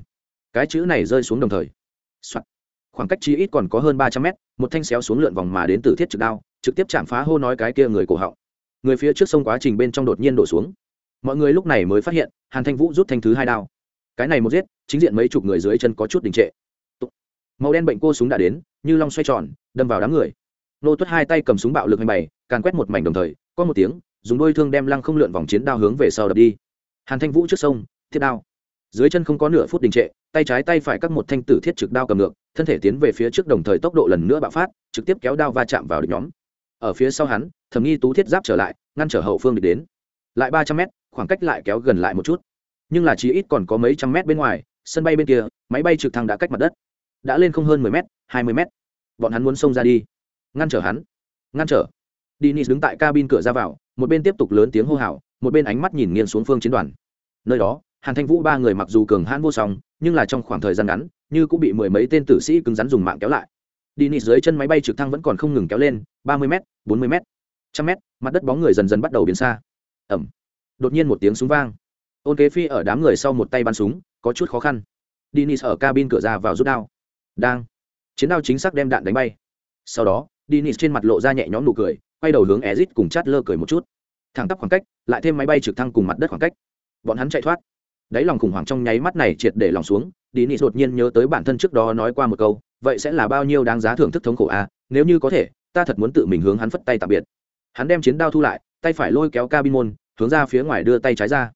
cái chữ này rơi xuống đồng thời、Soạn. khoảng cách chí ít còn có hơn ba trăm mét, một thanh xéo xuống lượn vòng mà đến từ thiết trực đao, trực tiếp chạm phá hô nói cái kia người cổ họng. Người phía trước sông quá trình bên trong đột nhiên đổ xuống. Mọi người lúc này mới phát hiện, hàn thanh vũ rút thanh thứ hai đao. Cái này một giết, chính diện mấy chục người dưới chân có chút đình trệ. Màu đen bệnh cô súng đã đến, như long xoay tròn, đâm vào đám người. Nô tuất hai tay cầm súng bạo lực hành bày, càn quét một mảnh đồng thời, có một tiếng, dùng đôi thương đem lăng không lượn vòng chiến đao hướng về sau đập đi. Hàn thanh vũ trước sông, thiết đao dưới chân không có nửa phút đình trệ, tay trái tay phải các một thanh tử thiết trực đao cầm ngược, thân thể tiến về phía trước đồng thời tốc độ lần nữa bạo phát, trực tiếp kéo đao va chạm vào địch nhóm. Ở phía sau hắn, thẩm nghi tú thiết giáp trở lại, ngăn trở hậu phương địch đến. Lại ba trăm mét, khoảng cách lại kéo gần lại một chút. Nhưng là chỉ ít còn có mấy trăm mét bên ngoài, sân bay bên kia, máy bay trực thăng đã cách mặt đất. Đã lên không hơn mười m hai mươi m bọn hắn muốn xông ra đi. Ngăn trở hắn. Ngăn trở. Dinis đứng tại cabin cửa ra vào, một bên tiếp tục lớn tiếng hô hào, một bên ánh mắt nhìn nghiêng xuống phương chiến đoàn. Nơi đó hàn thanh vũ ba người mặc dù cường hãn vô song nhưng là trong khoảng thời gian ngắn như cũng bị mười mấy tên tử sĩ cứng rắn dùng mạng kéo lại Dennis dưới chân máy bay trực thăng vẫn còn không ngừng kéo lên ba mươi m bốn mươi m trăm m mặt đất bóng người dần dần bắt đầu biến xa ẩm đột nhiên một tiếng súng vang ôn kế phi ở đám người sau một tay bắn súng có chút khó khăn Dennis ở cabin cửa ra vào rút đao. Đang. Chiến đao chính xác đem đạn đánh bay. Sau đó, Dennis trên mặt lộ ra nhẹ nhõm nụ cười, quay đầu hướng Ezic cùng Chatler cười một chút. Thẳng tắp khoảng cách, lại thêm máy bay trực thăng cùng mặt đất khoảng cách. Bọn hắn chạy thoát. Đấy lòng khủng hoảng trong nháy mắt này triệt để lòng xuống, Dennis đột nhiên nhớ tới bản thân trước đó nói qua một câu, vậy sẽ là bao nhiêu đáng giá thưởng thức thống khổ a, à? nếu như có thể, ta thật muốn tự mình hướng hắn phất tay tạm biệt. Hắn đem chiến đao thu lại, tay phải lôi kéo cabin môn, hướng ra phía ngoài đưa tay trái ra.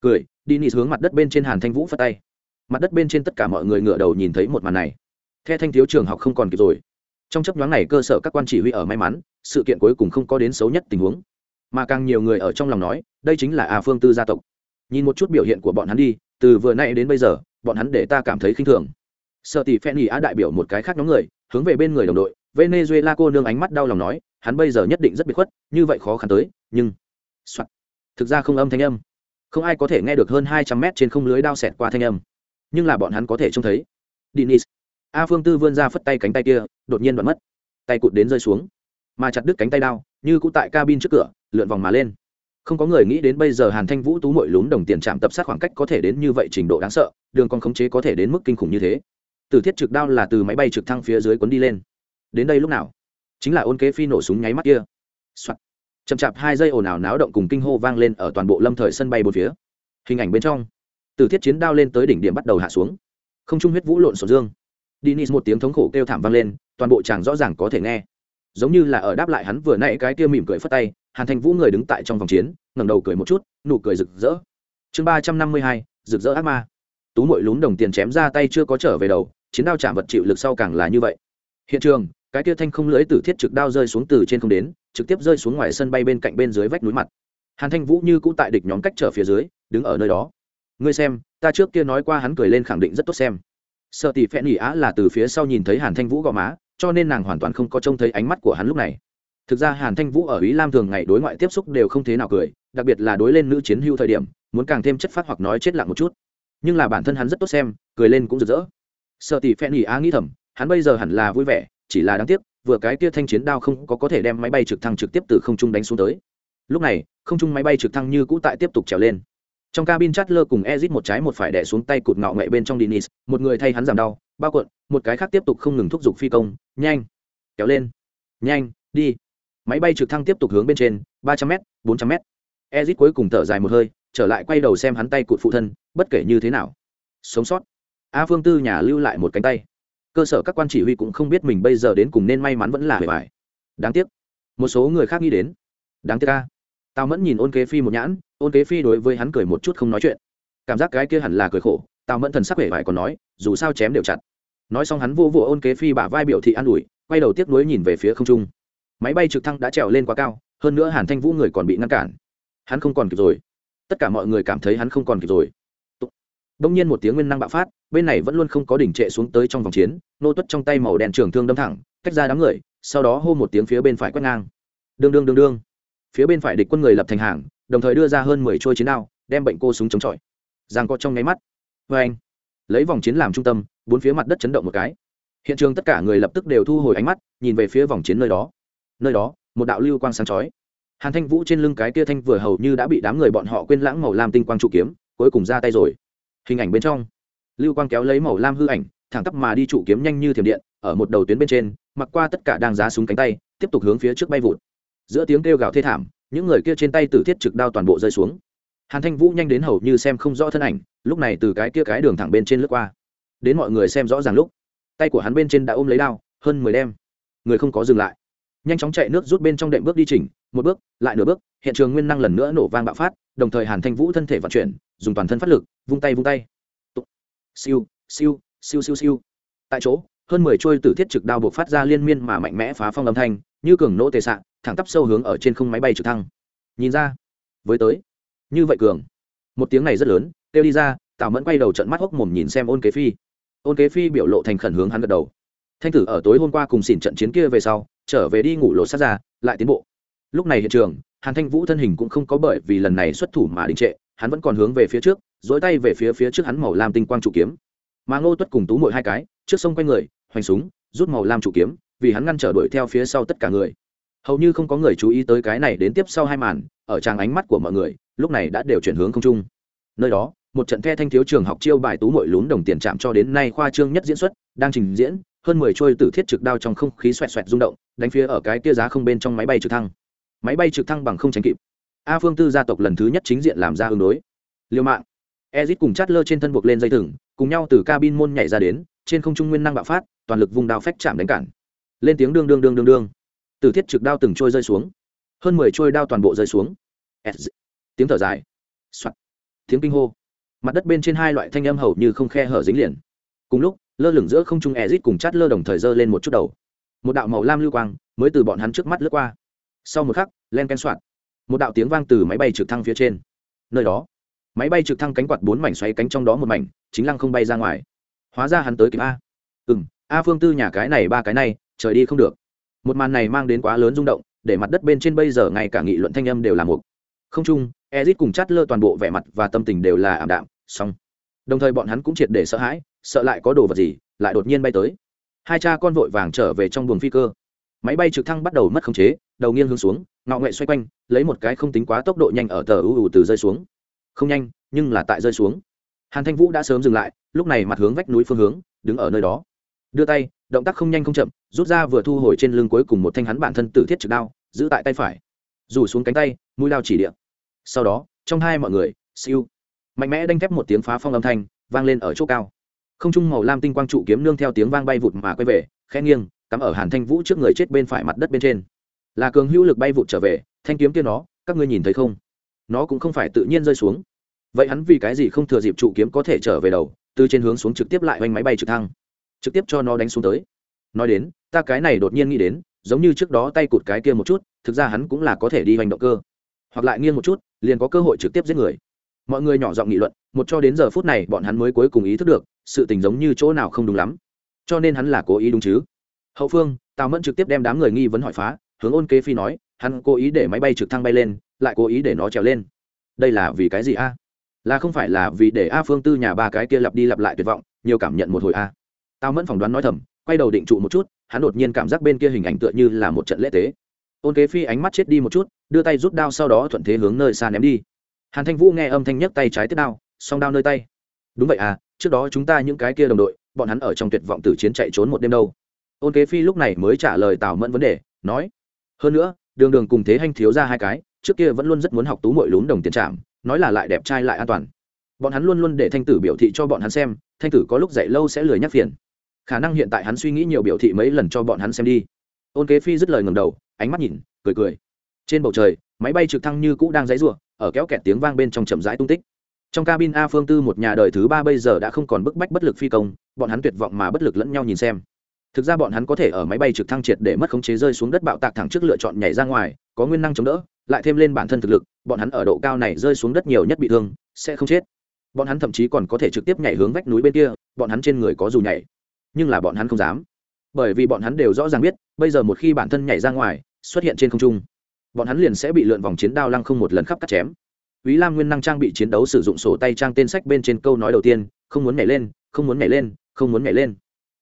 Cười, Dennis hướng mặt đất bên trên Hàn Thanh Vũ phất tay mặt đất bên trên tất cả mọi người ngựa đầu nhìn thấy một màn này the thanh thiếu trường học không còn kịp rồi trong chấp nhoáng này cơ sở các quan chỉ huy ở may mắn sự kiện cuối cùng không có đến xấu nhất tình huống mà càng nhiều người ở trong lòng nói đây chính là a phương tư gia tộc nhìn một chút biểu hiện của bọn hắn đi từ vừa nay đến bây giờ bọn hắn để ta cảm thấy khinh thường sợ tỷ phen ý á đại biểu một cái khác nhóm người hướng về bên người đồng đội venezuela cô nương ánh mắt đau lòng nói hắn bây giờ nhất định rất bị khuất như vậy khó khăn tới nhưng、Soạn. thực ra không âm thanh âm không ai có thể nghe được hơn hai trăm mét trên không lưới đao xẹt qua thanh âm nhưng là bọn hắn có thể trông thấy Dennis. A Phương Tư vươn ra phất tay cánh tay kia, đột nhiên đoạn mất. Tay cụt đến rơi xuống, mà chặt đứt cánh tay đao, như cũ tại cabin trước cửa, lượn vòng mà lên. Không có người nghĩ đến bây giờ Hàn Thanh Vũ tú mội lún đồng tiền chạm tập sát khoảng cách có thể đến như vậy trình độ đáng sợ, đường con khống chế có thể đến mức kinh khủng như thế. Từ thiết trực đao là từ máy bay trực thăng phía dưới cuốn đi lên. Đến đây lúc nào? Chính là ôn kế phi nổ súng nháy mắt kia. Chậm chạp hai giây ồn ào náo động cùng kinh hô vang lên ở toàn bộ lâm thời sân bay bốn phía. Hình ảnh bên trong, từ thiết chiến đao lên tới đỉnh điểm bắt đầu hạ xuống không trung huyết vũ lộn sổ dương Dennis một tiếng thống khổ kêu thảm vang lên, toàn bộ chàng rõ ràng có thể nghe. Giống như là ở đáp lại hắn vừa nãy cái kia mỉm cười phất tay, Hàn Thành Vũ người đứng tại trong vòng chiến, ngẩng đầu cười một chút, nụ cười rực rỡ. Chương ba trăm năm mươi hai, rực rỡ ác ma. Tú muội lún đồng tiền chém ra tay chưa có trở về đầu, chiến đao chạm vật chịu lực sau càng là như vậy. Hiện trường, cái kia thanh không lưỡi tử thiết trực đao rơi xuống từ trên không đến, trực tiếp rơi xuống ngoài sân bay bên cạnh bên dưới vách núi mặt. Hàn Thanh Vũ như cũ tại địch nhóm cách trở phía dưới, đứng ở nơi đó ngươi xem ta trước kia nói qua hắn cười lên khẳng định rất tốt xem sợ tỷ phen nhỉ á là từ phía sau nhìn thấy hàn thanh vũ gò má cho nên nàng hoàn toàn không có trông thấy ánh mắt của hắn lúc này thực ra hàn thanh vũ ở ý lam thường ngày đối ngoại tiếp xúc đều không thế nào cười, đặc biệt là đối lên nữ chiến hưu thời điểm, muốn càng thêm chất phát hoặc nói chết lặng một chút. Nhưng là bản thân hắn rất tốt xem, cười lên cũng rực rỡ. Sợ tỷ phen nghỉ á nghĩ thầm, hắn bây giờ hẳn là vui vẻ, chỉ là đáng tiếc, vừa cái kia thanh chiến đao không có có thể đem máy bay trực thăng trực tiếp từ không trung đánh xuống tới. Lúc này, không trung máy bay trực thăng như cũ tại tiếp tục trèo lên. Trong cabin chát lơ cùng ezit một trái một phải đẻ xuống tay cụt ngọ nghệ bên trong dinis một người thay hắn giảm đau, bao cuộn một cái khác tiếp tục không ngừng thúc giục phi công, nhanh, kéo lên, nhanh, đi máy bay trực thăng tiếp tục hướng bên trên, ba trăm m bốn trăm m ezit cuối cùng thở dài một hơi, trở lại quay đầu xem hắn tay cụt phụ thân, bất kể như thế nào. Sống sót. A phương tư nhà lưu lại một cánh tay. Cơ sở các quan chỉ huy cũng không biết mình bây giờ đến cùng nên may mắn vẫn là hề bài. đáng tiếc. Một số người khác nghĩ đến. Đáng tiếc ca tao mẫn nhìn ôn kế phi một nhãn, ôn kế phi đối với hắn cười một chút không nói chuyện. Cảm giác cái kia hẳn là cười khổ tao mẫn thần sắc hề bài còn nói, dù sao chém đều chặt. Nói xong hắn vô vụ ôn kế phi bả vai biểu thị an ủi, quay đầu tiếc nuối nhìn về phía không trung máy bay trực thăng đã trèo lên quá cao, hơn nữa hàn thanh vũ người còn bị ngăn cản. Hắn không còn kịp rồi. Tất cả mọi người cảm thấy hắn không còn kịp rồi. Đông nhiên một tiếng nguyên năng bạo phát, bên này vẫn luôn không có đỉnh trệ xuống tới trong vòng chiến, nô tuất trong tay màu đèn trường thương đâm thẳng cách ra đám người, sau đó hô một tiếng phía bên phải quét ngang. Đương đương đương đương. Phía bên phải địch quân người lập thành hàng, đồng thời đưa ra hơn mười trôi chiến đao, đem bệnh cô súng chống chọi. Giang có trong nháy mắt. Vê anh. Lấy vòng chiến làm trung tâm, bốn phía mặt đất chấn động một cái. Hiện trường tất cả người lập tức đều thu hồi ánh mắt, nhìn về phía vòng chiến nơi đó nơi đó, một đạo lưu quang sáng chói. Hàn thanh vũ trên lưng cái kia thanh vừa hầu như đã bị đám người bọn họ quên lãng màu lam tinh quang trụ kiếm, cuối cùng ra tay rồi. Hình ảnh bên trong, lưu quang kéo lấy màu lam hư ảnh, thẳng tắp mà đi trụ kiếm nhanh như thiểm điện, ở một đầu tuyến bên trên, mặc qua tất cả đang giá súng cánh tay, tiếp tục hướng phía trước bay vụt. Giữa tiếng kêu gào thê thảm, những người kia trên tay tử thiết trực đao toàn bộ rơi xuống. Hàn thanh vũ nhanh đến hầu như xem không rõ thân ảnh, lúc này từ cái kia cái đường thẳng bên trên lướt qua. Đến mọi người xem rõ ràng lúc, tay của hắn bên trên đã ôm lấy đao, hơn mười đem người không có dừng lại nhanh chóng chạy nước rút bên trong đệm bước đi chỉnh, một bước, lại nửa bước, hiện trường nguyên năng lần nữa nổ vang bạo phát, đồng thời hàn thanh vũ thân thể vận chuyển, dùng toàn thân phát lực, vung tay vung tay. Siêu siêu siêu siêu siêu. Tại chỗ, hơn mười trôi tử thiết trực đao buộc phát ra liên miên mà mạnh mẽ phá phong âm thanh, như cường nỗ tề sạn thẳng tắp sâu hướng ở trên không máy bay trực thăng. Nhìn ra, với tới. Như vậy cường. Một tiếng này rất lớn, kêu đi ra, tào mẫn quay đầu trận mắt hốc mồm nhìn xem ôn kế phi. Ôn kế phi biểu lộ thành khẩn hướng hắn gật đầu. Thanh tử ở tối hôm qua cùng xỉn trận chiến kia về sau trở về đi ngủ lột sát ra, lại tiến bộ. Lúc này hiện trường, hàn thanh vũ thân hình cũng không có bởi vì lần này xuất thủ mà đình trệ, hắn vẫn còn hướng về phía trước dỗi tay về phía phía trước hắn màu lam tinh quang trụ kiếm. Mà ngô tuất cùng tú mội hai cái, trước sông quanh người, hoành súng, rút màu lam trụ kiếm, vì hắn ngăn trở đuổi theo phía sau tất cả người. Hầu như không có người chú ý tới cái này đến tiếp sau hai màn, ở trang ánh mắt của mọi người, lúc này đã đều chuyển hướng không trung. Nơi đó, một trận the thanh thiếu trường học chiêu bài tú mội lún đồng tiền chạm cho đến nay khoa trương nhất diễn xuất, đang trình diễn hơn mười trôi tử thiết trực đao trong không khí xoẹt xoẹt rung động, đánh phía ở cái kia giá không bên trong máy bay trực thăng. Máy bay trực thăng bằng không tránh kịp. A phương tư gia tộc lần thứ nhất chính diện làm ra ứng đối. Liêu mạng. Ezit cùng chát lơ trên thân buộc lên dây thừng, cùng nhau từ cabin môn nhảy ra đến, trên không trung nguyên năng bạo phát, toàn lực vùng đao phách chạm đánh cản. Lên tiếng đương đương đương đương đương. Từ thiết trực đao từng trôi rơi xuống. Hơn mười trôi đao toàn bộ rơi xuống. Tiếng thở dài. Soạt. Tiếng kinh hô. Mặt đất bên trên hai loại thanh âm hầu như không khe hở dính liền. Cùng lúc lơ lửng giữa không trung ezit cùng chát lơ đồng thời giơ lên một chút đầu. Một đạo màu lam lưu quang mới từ bọn hắn trước mắt lướt qua. Sau một khắc, len ken soạt. Một đạo tiếng vang từ máy bay trực thăng phía trên. Nơi đó, máy bay trực thăng cánh quạt bốn mảnh xoay cánh trong đó một mảnh, chính lăng không bay ra ngoài. Hóa ra hắn tới kịp a. Ừ m a phương tư nhà cái này ba cái này, trời đi không được. Một màn này mang đến quá lớn rung động, để mặt đất bên trên bây giờ ngay cả nghị luận thanh âm đều là một. Không chung, ezit cùng chát lơ toàn bộ vẻ mặt và tâm tình đều là ảm đạm, xong. Đồng thời bọn hắn cũng triệt để sợ hãi sợ lại có đồ vật gì, lại đột nhiên bay tới. Hai cha con vội vàng trở về trong buồng phi cơ. Máy bay trực thăng bắt đầu mất khống chế, đầu nghiêng hướng xuống ngọ nghệ xoay quanh, lấy một cái không tính quá tốc độ nhanh ở tờ ưu ưu từ rơi xuống. Không nhanh, nhưng là tại rơi xuống. Hàn thanh vũ đã sớm dừng lại, lúc này mặt hướng vách núi phương hướng, đứng ở nơi đó. Đưa tay, động tác không nhanh không chậm, rút ra vừa thu hồi trên lưng cuối cùng một thanh hắn bản thân tử thiết trực đao, giữ tại tay phải. Rủ xuống cánh tay, mũi đao chỉ điện sau đó, trong hai mọi người, siêu. Mạnh mẽ đanh thép một tiếng phá phong âm thanh, vang lên ở chỗ cao không trung màu lam tinh quang trụ kiếm nương theo tiếng vang bay vụt mà quay về, khẽ nghiêng, cắm ở hàn thanh vũ trước người chết bên phải mặt đất bên trên. Là cường hữu lực bay vụt trở về, thanh kiếm kia nó, các ngươi nhìn thấy không? Nó cũng không phải tự nhiên rơi xuống. Vậy hắn vì cái gì không thừa dịp trụ kiếm có thể trở về đầu, từ trên hướng xuống trực tiếp lại oanh máy bay trực thăng, trực tiếp cho nó đánh xuống tới. Nói đến, ta cái này đột nhiên nghĩ đến, giống như trước đó tay cụt cái kia một chút, thực ra hắn cũng là có thể đi hành động cơ. Hoặc lại nghiêng một chút, liền có cơ hội trực tiếp giết người. Mọi người nhỏ giọng nghị luận, một cho đến giờ phút này bọn hắn mới cuối cùng ý thức được sự tình giống như chỗ nào không đúng lắm. Cho nên hắn là cố ý đúng chứ? Hậu phương, tào mẫn trực tiếp đem đám người nghi vấn hỏi phá, hướng ôn kế phi nói, hắn cố ý để máy bay trực thăng bay lên, lại cố ý để nó trèo lên. Đây là vì cái gì a? Là không phải là vì để a phương tư nhà ba cái kia lặp đi lặp lại tuyệt vọng, nhiều cảm nhận một hồi a. Tao mẫn phỏng đoán nói thầm, quay đầu định trụ một chút, hắn đột nhiên cảm giác bên kia hình ảnh tựa như là một trận lễ tế. Ôn kế phi ánh mắt chết đi một chút, đưa tay rút đao sau đó thuận thế hướng nơi xa ném đi. Hàn thanh vũ nghe âm thanh nhấc tay trái tiếp đao, song đao nơi tay. Đúng vậy à trước đó chúng ta những cái kia đồng đội, bọn hắn ở trong tuyệt vọng tử chiến chạy trốn một đêm đâu. Ôn kế phi lúc này mới trả lời tào mẫn vấn đề, nói, hơn nữa, đường đường cùng thế hanh thiếu ra hai cái, trước kia vẫn luôn rất muốn học tú mội lún đồng tiền trạm nói là lại đẹp trai lại an toàn. Bọn hắn luôn luôn để thanh tử biểu thị cho bọn hắn xem, thanh tử có lúc dạy lâu sẽ lười nhắc phiền. Khả năng hiện tại hắn suy nghĩ nhiều biểu thị mấy lần cho bọn hắn xem đi. Ôn kế phi dứt lời ngầm đầu, ánh mắt nhìn, cười cười. Trên bầu trời, máy bay trực thăng như cũ đang dãy rủa, ở kéo kẹt tiếng vang bên trong chậm rãi tung tích trong cabin a phương tư một nhà đời thứ ba bây giờ đã không còn bức bách bất lực phi công, bọn hắn tuyệt vọng mà bất lực lẫn nhau nhìn xem. Thực ra bọn hắn có thể ở máy bay trực thăng triệt để mất khống chế rơi xuống đất bạo tạc thẳng trước lựa chọn nhảy ra ngoài, có nguyên năng chống đỡ, lại thêm lên bản thân thực lực, bọn hắn ở độ cao này rơi xuống đất nhiều nhất bị thương, sẽ không chết. Bọn hắn thậm chí còn có thể trực tiếp nhảy hướng vách núi bên kia, bọn hắn trên người có dù nhảy. Nhưng là bọn hắn không dám. Bởi vì bọn hắn đều rõ ràng biết, bây giờ một khi bản thân nhảy ra ngoài, xuất hiện trên không trung, bọn hắn liền sẽ bị lượn vòng chiến đao lăng không một lần khắp cắt chém. Vĩ Lam Nguyên năng trang bị chiến đấu sử dụng sổ tay trang tên sách bên trên câu nói đầu tiên, không muốn nhảy lên, không muốn nhảy lên, không muốn nhảy lên.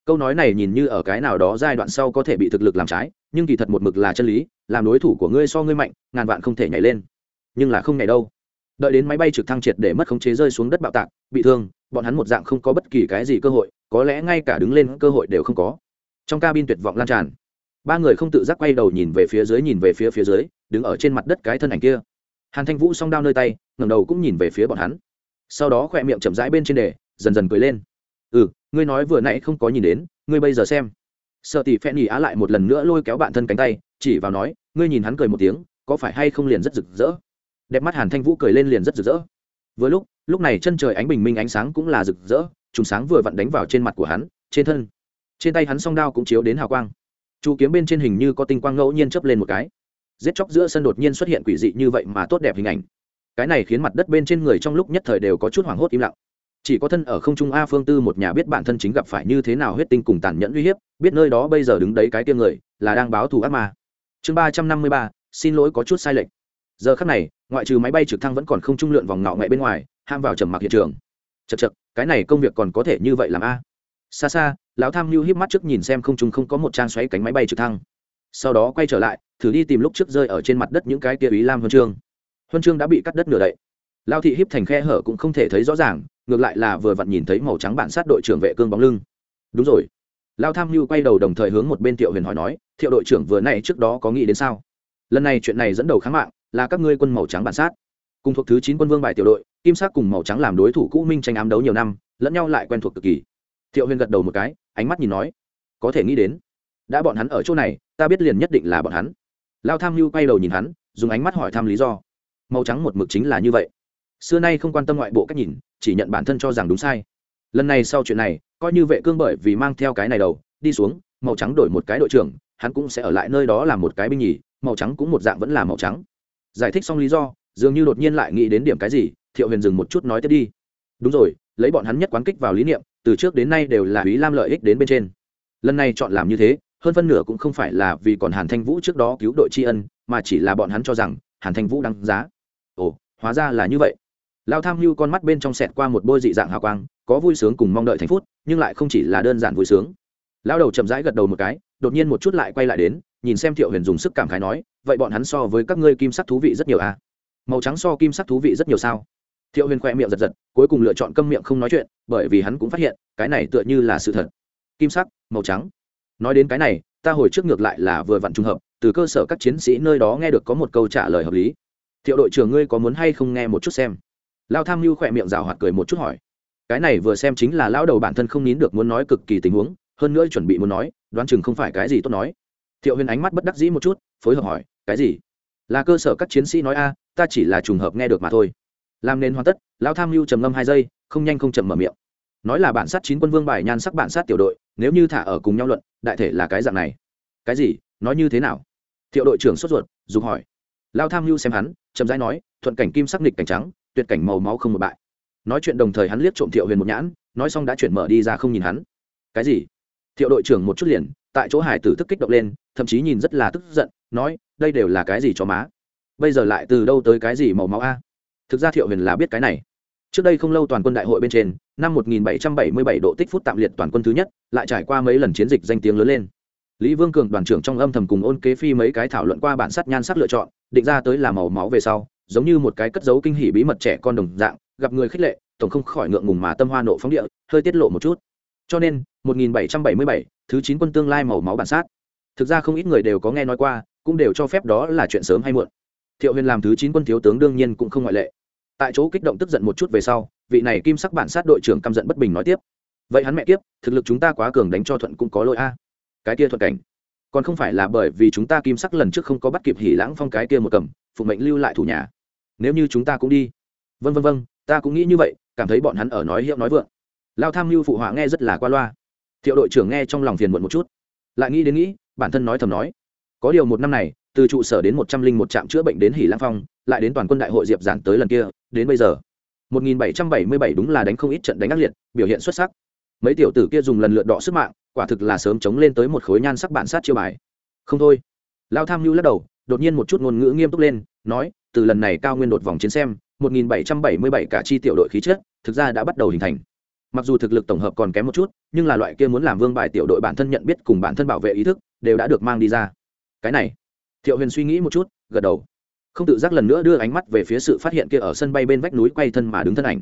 Câu nói này nhìn như ở cái nào đó giai đoạn sau có thể bị thực lực làm trái, nhưng kỳ thật một mực là chân lý, làm đối thủ của ngươi so ngươi mạnh, ngàn vạn không thể nhảy lên. Nhưng là không nhảy đâu. Đợi đến máy bay trực thăng triệt để mất khống chế rơi xuống đất bạo tạc, bị thương, bọn hắn một dạng không có bất kỳ cái gì cơ hội, có lẽ ngay cả đứng lên cơ hội đều không có. Trong cabin tuyệt vọng lan tràn, ba người không tự giác quay đầu nhìn về phía dưới nhìn về phía phía dưới, đứng ở trên mặt đất cái thân ảnh kia hàn thanh vũ song đao nơi tay, ngẩng đầu cũng nhìn về phía bọn hắn. Sau đó khỏe miệng chậm rãi bên trên đề, dần dần cười lên. Ừ ngươi nói vừa nãy không có nhìn đến, ngươi bây giờ xem. Sợ tỷ phen nhì á lại một lần nữa lôi kéo bạn thân cánh tay, chỉ vào nói, ngươi nhìn hắn cười một tiếng, có phải hay không liền rất rực rỡ? Đẹp mắt hàn thanh vũ cười lên liền rất rực rỡ. Vừa lúc lúc này chân trời ánh bình minh ánh sáng cũng là rực rỡ, trùng sáng vừa vặn đánh vào trên mặt của hắn, trên thân. Trên tay hắn song đao cũng chiếu đến hào quang. Chu kiếm bên trên hình như có tinh quang ngẫu nhiên chấp lên một cái giết chóc giữa sân đột nhiên xuất hiện quỷ dị như vậy mà tốt đẹp hình ảnh. Cái này khiến mặt đất bên trên người trong lúc nhất thời đều có chút hoảng hốt im lặng. Chỉ có thân ở không trung a phương tư một nhà biết bản thân chính gặp phải như thế nào huyết tinh cùng tàn nhẫn uy hiếp, biết nơi đó bây giờ đứng đấy cái tiêm người, là đang báo thù ác ma. Chương ba trăm năm mươi ba, xin lỗi có chút sai lệch. Giờ khắc này, ngoại trừ máy bay trực thăng vẫn còn không trung lượn vòng ngạo nghệ bên ngoài, ham vào trầm mặc hiện trường. Chật chật cái này công việc còn có thể như vậy làm a? Xa xa, lão tham mưu híp mắt trước nhìn xem không trung không có một trang xoáy cánh máy bay trực thăng. Sau đó quay trở lại thử đi tìm lúc trước rơi ở trên mặt đất những cái kia ý lam huân chương. Huân chương đã bị cắt đất nửa đậy. Lao thị híp thành khe hở cũng không thể thấy rõ ràng, ngược lại là vừa vặn nhìn thấy màu trắng bản sát đội trưởng vệ cương bóng lưng. Đúng rồi. Lao tham mưu quay đầu đồng thời hướng một bên thiệu huyền hỏi nói, thiệu đội trưởng vừa nay trước đó có nghĩ đến sao? Lần này chuyện này dẫn đầu kháng mạng, là các ngươi quân màu trắng bản sát. Cùng thuộc thứ chín quân vương bài tiểu đội, kim sắc cùng màu trắng làm đối thủ cũ minh tranh ám đấu nhiều năm, lẫn nhau lại quen thuộc cực kỳ. Thiệu huyền gật đầu một cái, ánh mắt nhìn nói, có thể nghĩ đến. Đã bọn hắn ở chỗ này, ta biết liền nhất định là bọn hắn lao tham mưu quay đầu nhìn hắn, dùng ánh mắt hỏi thăm lý do. Màu trắng một mực chính là như vậy. Xưa nay không quan tâm ngoại bộ cách nhìn, chỉ nhận bản thân cho rằng đúng sai. Lần này sau chuyện này, coi như vệ cương bởi vì mang theo cái này đầu, đi xuống, màu trắng đổi một cái đội trưởng, hắn cũng sẽ ở lại nơi đó làm một cái binh nhì, màu trắng cũng một dạng vẫn là màu trắng. Giải thích xong lý do, dường như đột nhiên lại nghĩ đến điểm cái gì, thiệu huyền dừng một chút nói tiếp đi. Đúng rồi, lấy bọn hắn nhất quán kích vào lý niệm, từ trước đến nay đều là ý lam lợi ích đến bên trên. Lần này chọn làm như thế hơn phân nửa cũng không phải là vì còn hàn thanh vũ trước đó cứu đội tri ân, mà chỉ là bọn hắn cho rằng hàn thanh vũ đáng giá. Ồ, hóa ra là như vậy. Lao tham Hưu con mắt bên trong sẹt qua một bôi dị dạng hào quang, có vui sướng cùng mong đợi thành phút, nhưng lại không chỉ là đơn giản vui sướng. Lao đầu chậm rãi gật đầu một cái, đột nhiên một chút lại quay lại đến, nhìn xem thiệu huyền dùng sức cảm khái nói, vậy bọn hắn so với các ngươi kim sắc thú vị rất nhiều à? Màu trắng so kim sắc thú vị rất nhiều sao? Thiệu huyền khoe miệng giật giật, cuối cùng lựa chọn câm miệng không nói chuyện, bởi vì hắn cũng phát hiện, cái này tựa như là sự thật. Kim sắc, màu trắng nói đến cái này, ta hồi trước ngược lại là vừa vặn trùng hợp, từ cơ sở các chiến sĩ nơi đó nghe được có một câu trả lời hợp lý. Thiệu đội trưởng ngươi có muốn hay không nghe một chút xem? Lao tham mưu khỏe miệng rào hoạt cười một chút hỏi. Cái này vừa xem chính là lão đầu bản thân không nín được muốn nói cực kỳ tình huống, hơn nữa chuẩn bị muốn nói, đoán chừng không phải cái gì tốt nói. Thiệu huyền ánh mắt bất đắc dĩ một chút, phối hợp hỏi, cái gì? Là cơ sở các chiến sĩ nói a, ta chỉ là trùng hợp nghe được mà thôi. Làm nên hoàn tất lão tham mưu trầm ngâm hai giây, không nhanh không chậm mở miệng nói là bản sát chín quân vương bài nhan sắc bản sát tiểu đội, nếu như thả ở cùng nhau luận, đại thể là cái dạng này. Cái gì? Nói như thế nào? Thiệu đội trưởng sốt ruột, dục hỏi. Lao tham mưu xem hắn, chậm rãi nói, thuận cảnh kim sắc nịch cảnh trắng, tuyệt cảnh màu máu không một bại. Nói chuyện đồng thời hắn liếc trộm thiệu huyền một nhãn, nói xong đã chuyển mở đi ra không nhìn hắn. Cái gì? Thiệu đội trưởng một chút liền, tại chỗ hải tử tức kích động lên, thậm chí nhìn rất là tức giận, nói, đây đều là cái gì cho má? Bây giờ lại từ đâu tới cái gì màu máu a? Thực ra thiệu huyền là biết cái này trước đây không lâu toàn quân đại hội bên trên năm 1777 độ tích phút tạm liệt toàn quân thứ nhất lại trải qua mấy lần chiến dịch danh tiếng lớn lên. Lý vương cường đoàn trưởng trong âm thầm cùng ôn kế phi mấy cái thảo luận qua bản sắt nhan sắc lựa chọn định ra tới là màu máu về sau giống như một cái cất dấu kinh hỉ bí mật trẻ con đồng dạng gặp người khích lệ tổng không khỏi ngượng ngùng mà tâm hoa nộ phóng địa hơi tiết lộ một chút. Cho nên 1777, thứ chín quân tương lai màu máu bản sát thực ra không ít người đều có nghe nói qua cũng đều cho phép đó là chuyện sớm hay muộn. Thiệu huyền làm thứ chín quân thiếu tướng đương nhiên cũng không ngoại lệ tại chỗ kích động tức giận một chút về sau, vị này kim sắc bản sát đội trưởng căm giận bất bình nói tiếp. Vậy hắn mẹ tiếp thực lực chúng ta quá cường đánh cho thuận cũng có lỗi a. Cái kia thuận cảnh. Còn không phải là bởi vì chúng ta kim sắc lần trước không có bắt kịp hỉ lãng phong cái kia một cầm, phụ mệnh lưu lại thủ nhà. Nếu như chúng ta cũng đi. Vân vân vân ta cũng nghĩ như vậy, cảm thấy bọn hắn ở nói hiệu nói vượng. Lao tham mưu phụ họa nghe rất là qua loa. Thiệu đội trưởng nghe trong lòng phiền muộn một chút. Lại nghĩ đến nghĩ, bản thân nói thầm nói, có điều một năm này từ trụ sở đến một trăm linh một trạm chữa bệnh đến hỷ lãng phong, lại đến toàn quân đại hội diệp giản tới lần kia, đến bây giờ, một nghìn bảy trăm bảy mươi bảy đúng là đánh không ít trận đánh ác liệt, biểu hiện xuất sắc. Mấy tiểu tử kia dùng lần lượt đọ sức mạng, quả thực là sớm chống lên tới một khối nhan sắc bản sát chiêu bài. Không thôi. Lao tham mưu lắc đầu, đột nhiên một chút ngôn ngữ nghiêm túc lên, nói, từ lần này cao nguyên đột vòng chiến xem 1777 cả chi tiểu đội khí chất, thực ra đã bắt đầu hình thành. Mặc dù thực lực tổng hợp còn kém một chút, nhưng là loại kia muốn làm vương bài tiểu đội bản thân nhận biết cùng bản thân bảo vệ ý thức, đều đã được mang đi ra. Cái này thiệu huyền suy nghĩ một chút, gật đầu. Không tự giác lần nữa đưa ánh mắt về phía sự phát hiện kia ở sân bay bên vách núi quay thân mà đứng thân ảnh.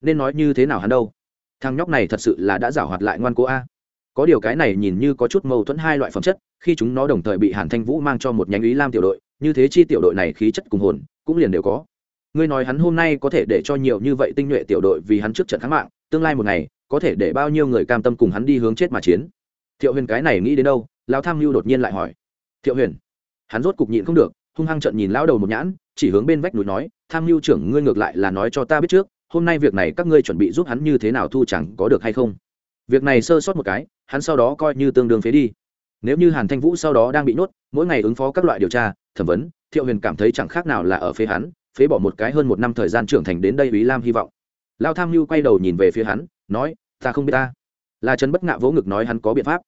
Nên nói như thế nào hắn đâu? Thằng nhóc này thật sự là đã giảo hoạt lại ngoan cố a. Có điều cái này nhìn như có chút mâu thuẫn hai loại phẩm chất, khi chúng nó đồng thời bị hàn thanh vũ mang cho một nhánh ý lam tiểu đội, như thế chi tiểu đội này khí chất cùng hồn, cũng liền đều có. Ngươi nói hắn hôm nay có thể để cho nhiều như vậy tinh nhuệ tiểu đội vì hắn trước trận kháng mạng, tương lai một ngày, có thể để bao nhiêu người cam tâm cùng hắn đi hướng chết mà chiến? Thiệu huyền cái này nghĩ đến đâu? Lão tham mưu đột nhiên lại hỏi. Thiệu huyền hắn rốt cục nhịn không được, hung hăng trận nhìn lão đầu một nhãn, chỉ hướng bên vách núi nói, tham mưu trưởng, ngươi ngược lại là nói cho ta biết trước, hôm nay việc này các ngươi chuẩn bị giúp hắn như thế nào thu chẳng có được hay không? Việc này sơ sót một cái, hắn sau đó coi như tương đương phế đi. Nếu như hàn thanh vũ sau đó đang bị nhốt, mỗi ngày ứng phó các loại điều tra, thẩm vấn, thiệu huyền cảm thấy chẳng khác nào là ở phế hắn, phế bỏ một cái hơn một năm thời gian trưởng thành đến đây ý lam hy vọng. Lao tham mưu quay đầu nhìn về phía hắn, nói, ta không biết ta. Là trần bất ngạ vỗ ngực nói hắn có biện pháp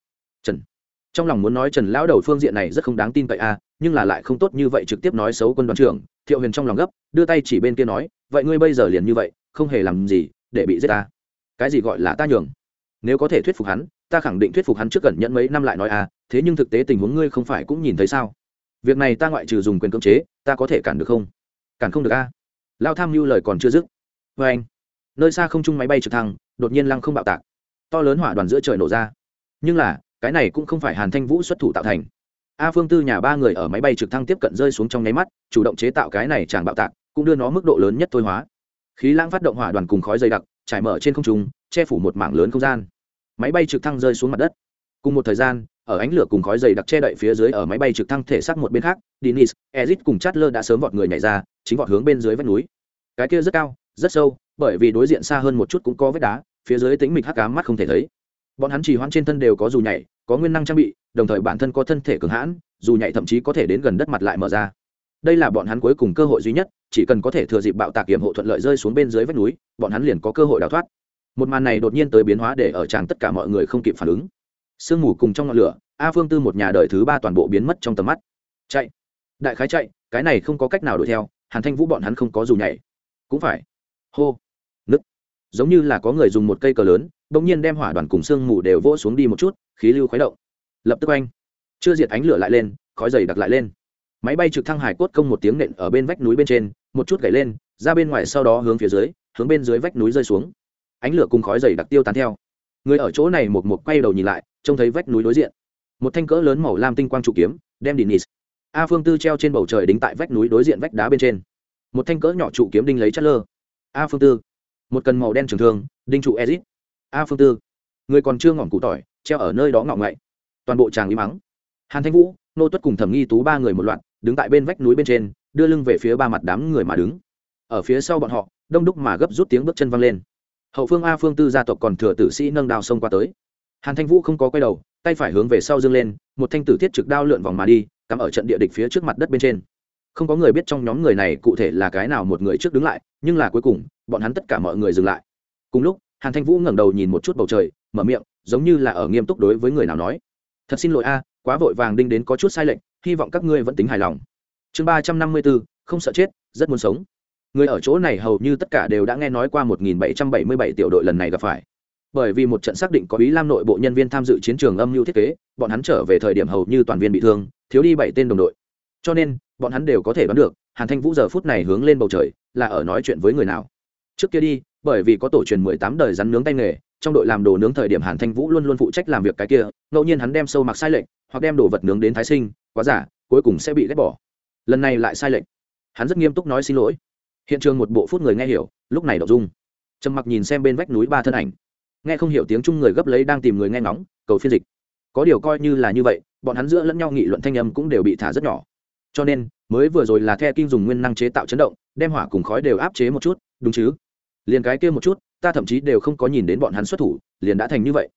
trong lòng muốn nói trần lão đầu phương diện này rất không đáng tin cậy a nhưng là lại không tốt như vậy trực tiếp nói xấu quân đoàn trưởng, thiệu huyền trong lòng gấp, đưa tay chỉ bên kia nói, vậy ngươi bây giờ liền như vậy, không hề làm gì, để bị giết ta. Cái gì gọi là ta nhường? Nếu có thể thuyết phục hắn, ta khẳng định thuyết phục hắn trước gần nhận mấy năm lại nói à thế nhưng thực tế tình huống ngươi không phải cũng nhìn thấy sao? Việc này ta ngoại trừ dùng quyền cưỡng chế, ta có thể cản được không? Cản không được a lao tham mưu lời còn chưa dứt. Vê anh. Nơi xa không trung máy bay trực thăng, đột nhiên lăng không bạo tạc. To lớn hỏa đoàn giữa trời nổ ra. Nhưng là cái này cũng không phải hàn thanh vũ xuất thủ tạo thành a phương tư nhà ba người ở máy bay trực thăng tiếp cận rơi xuống trong nháy mắt chủ động chế tạo cái này chẳng bạo tạc cũng đưa nó mức độ lớn nhất thôi hóa khí lãng phát động hỏa đoàn cùng khói dày đặc trải mở trên không trung che phủ một mảng lớn không gian máy bay trực thăng rơi xuống mặt đất cùng một thời gian ở ánh lửa cùng khói dày đặc che đậy phía dưới ở máy bay trực thăng thể xác một bên khác Dennis, Ezit cùng Chatler đã sớm vọt người nhảy ra, chính vọt hướng bên dưới vách núi. Cái kia rất cao, rất sâu, bởi vì đối diện xa hơn một chút cũng có vết đá, phía dưới tĩnh mịch hắc cá mắt không thể thấy. Bọn hắn chỉ hoãn trên thân đều có dù nhảy, có nguyên năng trang bị, đồng thời bản thân có thân thể cường hãn, dù nhảy thậm chí có thể đến gần đất mặt lại mở ra. Đây là bọn hắn cuối cùng cơ hội duy nhất, chỉ cần có thể thừa dịp bạo tạc kiểm hộ thuận lợi rơi xuống bên dưới vách núi, bọn hắn liền có cơ hội đào thoát. Một màn này đột nhiên tới biến hóa để ở tràng tất cả mọi người không kịp phản ứng. Sương mù cùng trong ngọn lửa, a phương tư một nhà đời thứ ba toàn bộ biến mất trong tầm mắt chạy đại khái chạy cái này không có cách nào đuổi theo hàn thanh vũ bọn hắn không có dù nhảy cũng phải hô nứt giống như là có người dùng một cây cờ lớn bỗng nhiên đem hỏa đoàn cùng sương mù đều vỗ xuống đi một chút khí lưu khuấy động lập tức anh chưa diệt ánh lửa lại lên khói dày đặc lại lên máy bay trực thăng hải cốt công một tiếng nện ở bên vách núi bên trên một chút gãy lên ra bên ngoài sau đó hướng phía dưới hướng bên dưới vách núi rơi xuống ánh lửa cùng khói dày đặc tiêu tán theo người ở chỗ này một một quay đầu nhìn lại trông thấy vách núi đối diện một thanh cỡ lớn màu lam tinh quang trụ kiếm đem Dennis. A Phương Tư treo trên bầu trời đính tại vách núi đối diện vách đá bên trên. Một thanh cỡ nhỏ trụ kiếm đinh lấy chất lơ. A Phương Tư. Một cần màu đen trường thương, đinh trụ Ezit. A Phương Tư. Người còn chưa ngọn cụ tỏi, treo ở nơi đó ngọng ngậy. Toàn bộ chàng im mắng. Hàn Thanh Vũ, nô tuất cùng Thẩm Nghi Tú ba người một loạt, đứng tại bên vách núi bên trên, đưa lưng về phía ba mặt đám người mà đứng. Ở phía sau bọn họ, đông đúc mà gấp rút tiếng bước chân văng lên. Hậu phương A Phương Tư gia tộc còn thừa tử sĩ nâng đao xông qua tới. Hàn Thanh Vũ không có quay đầu, tay phải hướng về sau dâng lên một thanh tử thiết trực đao lượn vòng mà đi cắm ở trận địa địch phía trước mặt đất bên trên không có người biết trong nhóm người này cụ thể là cái nào một người trước đứng lại nhưng là cuối cùng bọn hắn tất cả mọi người dừng lại cùng lúc hàn thanh vũ ngẩng đầu nhìn một chút bầu trời, mở miệng, giống như là ở nghiêm túc đối với người nào nói. Thật xin lỗi a, quá vội vàng đinh đến có chút sai lệch, hy vọng các ngươi vẫn tính hài lòng. Chương ba trăm năm mươi bốn, không sợ chết, rất muốn sống. Người ở chỗ này hầu như tất cả đều đã nghe nói qua một nghìn bảy trăm bảy mươi bảy tiểu đội lần này gặp phải. Bởi vì một trận xác định có ý lam nội bộ nhân viên tham dự chiến trường âm mưu thiết kế, bọn hắn trở về thời điểm hầu như toàn viên bị thương, thiếu đi bảy tên đồng đội. Cho nên, bọn hắn đều có thể đoán được, hàn thanh vũ giờ phút này hướng lên bầu trời, là ở nói chuyện với người nào trước kia đi, bởi vì có tổ truyền mười tám đời rắn nướng tay nghề, trong đội làm đồ nướng thời điểm hàn thanh vũ luôn luôn phụ trách làm việc cái kia, ngẫu nhiên hắn đem sâu mặc sai lệnh hoặc đem đồ vật nướng đến thái sinh, quá giả, cuối cùng sẽ bị ghét bỏ. Lần này lại sai lệnh hắn rất nghiêm túc nói xin lỗi. Hiện trường một bộ phút người nghe hiểu, lúc này đậu dung. Trầm mặc nhìn xem bên vách núi ba thân ảnh. Nghe không hiểu tiếng chung người gấp lấy đang tìm người nghe ngóng, cầu phiên dịch. Có điều coi như là như vậy, bọn hắn giữa lẫn nhau nghị luận thanh âm cũng đều bị thả rất nhỏ cho nên, mới vừa rồi là the kinh dùng nguyên năng chế tạo chấn động, đem hỏa cùng khói đều áp chế một chút, đúng chứ? Liền cái kia một chút, ta thậm chí đều không có nhìn đến bọn hắn xuất thủ, liền đã thành như vậy.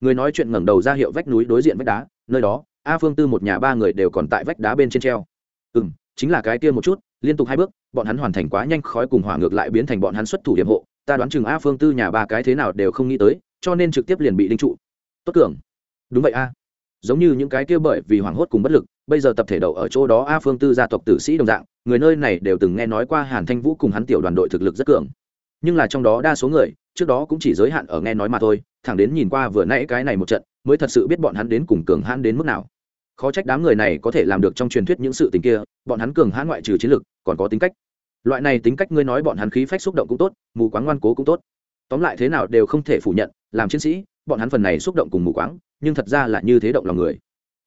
Người nói chuyện ngẩng đầu ra hiệu vách núi đối diện vách đá, nơi đó, a phương tư một nhà ba người đều còn tại vách đá bên trên treo. Ừ m chính là cái kia một chút, liên tục hai bước, bọn hắn hoàn thành quá nhanh khói cùng hỏa ngược lại biến thành bọn hắn xuất thủ điểm hộ, ta đoán chừng a phương tư nhà ba cái thế nào đều không nghĩ tới, cho nên trực tiếp liền bị đinh trụ. Tốt cường. Đúng vậy a giống như những cái kia bởi vì hoảng hốt cùng bất lực, bây giờ tập thể đậu ở chỗ đó a phương tư gia tộc tử sĩ đồng dạng, người nơi này đều từng nghe nói qua hàn thanh vũ cùng hắn tiểu đoàn đội thực lực rất cường. Nhưng là trong đó đa số người, trước đó cũng chỉ giới hạn ở nghe nói mà thôi, thẳng đến nhìn qua vừa nãy cái này một trận, mới thật sự biết bọn hắn đến cùng cường hãn đến mức nào. Khó trách đám người này có thể làm được trong truyền thuyết những sự tình kia, bọn hắn cường hãn ngoại trừ chiến lực, còn có tính cách. Loại này tính cách ngươi nói bọn hắn khí phách xúc động cũng tốt, mù quáng ngoan cố cũng tốt. Tóm lại thế nào đều không thể phủ nhận, làm chiến sĩ bọn hắn phần này xúc động cùng mù quáng, nhưng thật ra là như thế động lòng người.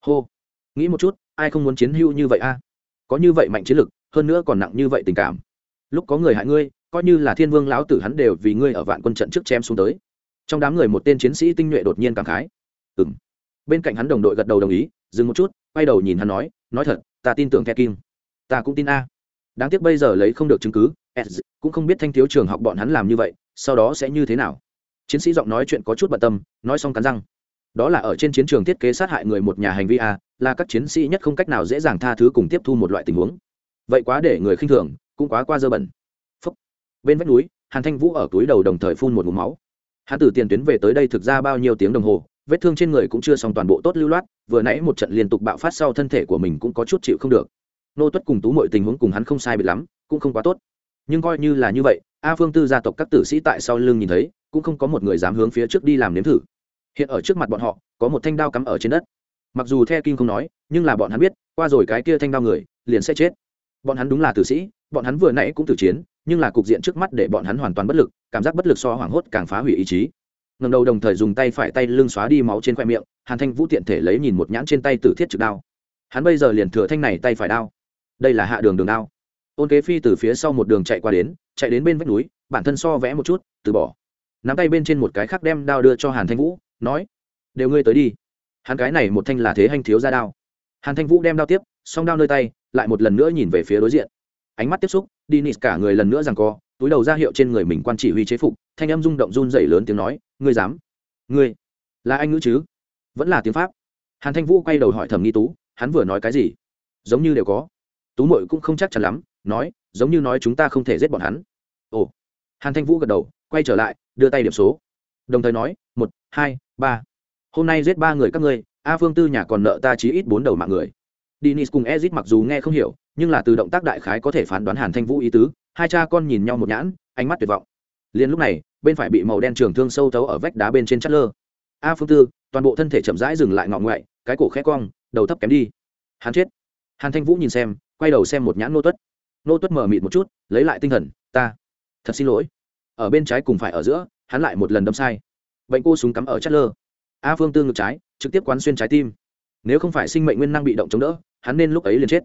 Hô, nghĩ một chút, ai không muốn chiến hữu như vậy a? À? Có như vậy mạnh chiến lực, hơn nữa còn nặng như vậy tình cảm. Lúc có người hại ngươi, coi như là thiên vương lão tử hắn đều vì ngươi ở vạn quân trận trước chém xuống tới. Trong đám người một tên chiến sĩ tinh nhuệ đột nhiên cảm khái. Ừ m bên cạnh hắn đồng đội gật đầu đồng ý, dừng một chút, quay đầu nhìn hắn nói nói thật, ta tin tưởng the kim. Ta cũng tin a. Đáng tiếc bây giờ lấy không được chứng cứ cũng không biết thanh thiếu trường học bọn hắn làm như vậy, sau đó sẽ như thế nào chiến sĩ giọng nói chuyện có chút bận tâm, nói xong cắn răng. Đó là ở trên chiến trường thiết kế sát hại người một nhà hành vi a là các chiến sĩ nhất không cách nào dễ dàng tha thứ cùng tiếp thu một loại tình huống. Vậy quá để người khinh thường, cũng quá qua dơ bẩn. Phúc. bên vách núi, hàn thanh vũ ở túi đầu đồng thời phun một mũ máu. Hắn từ tiền tuyến về tới đây thực ra bao nhiêu tiếng đồng hồ, vết thương trên người cũng chưa xong toàn bộ tốt lưu loát, vừa nãy một trận liên tục bạo phát sau thân thể của mình cũng có chút chịu không được. Nô tuất cùng tú mọi tình huống cùng hắn không sai bị lắm, cũng không quá tốt. Nhưng coi như là như vậy a phương tư gia tộc các tử sĩ tại sau lưng nhìn thấy, cũng không có một người dám hướng phía trước đi làm nếm thử. Hiện ở trước mặt bọn họ, có một thanh đao cắm ở trên đất. Mặc dù the kim không nói, nhưng là bọn hắn biết, qua rồi cái kia thanh đao người, liền sẽ chết. Bọn hắn đúng là tử sĩ, bọn hắn vừa nãy cũng tử chiến, nhưng là cục diện trước mắt để bọn hắn hoàn toàn bất lực, cảm giác bất lực so hoảng hốt càng phá hủy ý chí. Ngầm đầu đồng thời dùng tay phải tay lưng xóa đi máu trên khoe miệng, hàn thanh vũ tiện thể lấy nhìn một nhãn trên tay tử thiết trực đao. Hắn bây giờ liền thừa thanh này tay phải đao. Đây là hạ đường đường đao. Ôn kế phi từ phía sau một đường chạy qua đến chạy đến bên vách núi, bản thân so vẽ một chút, từ bỏ. Nắm tay bên trên một cái khác đem đao đưa cho hàn thanh vũ, nói, đều ngươi tới đi. Hắn cái này một thanh là thế hành thiếu ra đao. Hàn thanh vũ đem đao tiếp, song đao nơi tay, lại một lần nữa nhìn về phía đối diện. Ánh mắt tiếp xúc đi nịt cả người lần nữa rằng co, túi đầu ra hiệu trên người mình quan chỉ huy chế phục, thanh âm rung động run dày lớn tiếng nói, ngươi dám? Ngươi là anh ngữ chứ? Vẫn là tiếng pháp. Hàn thanh vũ quay đầu hỏi thẩm nghi tú, hắn vừa nói cái gì? Giống như đều có. Tú mội cũng không chắc chắn lắm nói giống như nói chúng ta không thể giết bọn hắn ồ hàn thanh vũ gật đầu quay trở lại đưa tay điểm số đồng thời nói một hai ba hôm nay giết ba người các ngươi a phương tư nhà còn nợ ta chí ít bốn đầu mạng người Dennis cùng Ezit mặc dù nghe không hiểu, nhưng là từ động tác đại khái có thể phán đoán Hàn Thanh Vũ ý tứ, hai cha con nhìn nhau một nhãn, ánh mắt tuyệt vọng. Liên lúc này, bên phải bị màu đen trường thương sâu thấu ở vách đá bên trên chất lơ. A Phương Tư, toàn bộ thân thể chậm rãi dừng lại ngọ ngoại, cái cổ khẽ cong, đầu thấp kém đi. Hắn chết. Hàn Thanh Vũ nhìn xem, quay đầu xem một nhãn nô tuất. Nô tuất mở mịt một chút, lấy lại tinh thần, ta, thật xin lỗi. Ở bên trái cùng phải ở giữa, hắn lại một lần đâm sai. Bệnh cô súng cắm ở chất lơ. A Phương Tư ngực trái, trực tiếp quán xuyên trái tim. Nếu không phải sinh mệnh nguyên năng bị động chống đỡ, hắn nên lúc ấy liền chết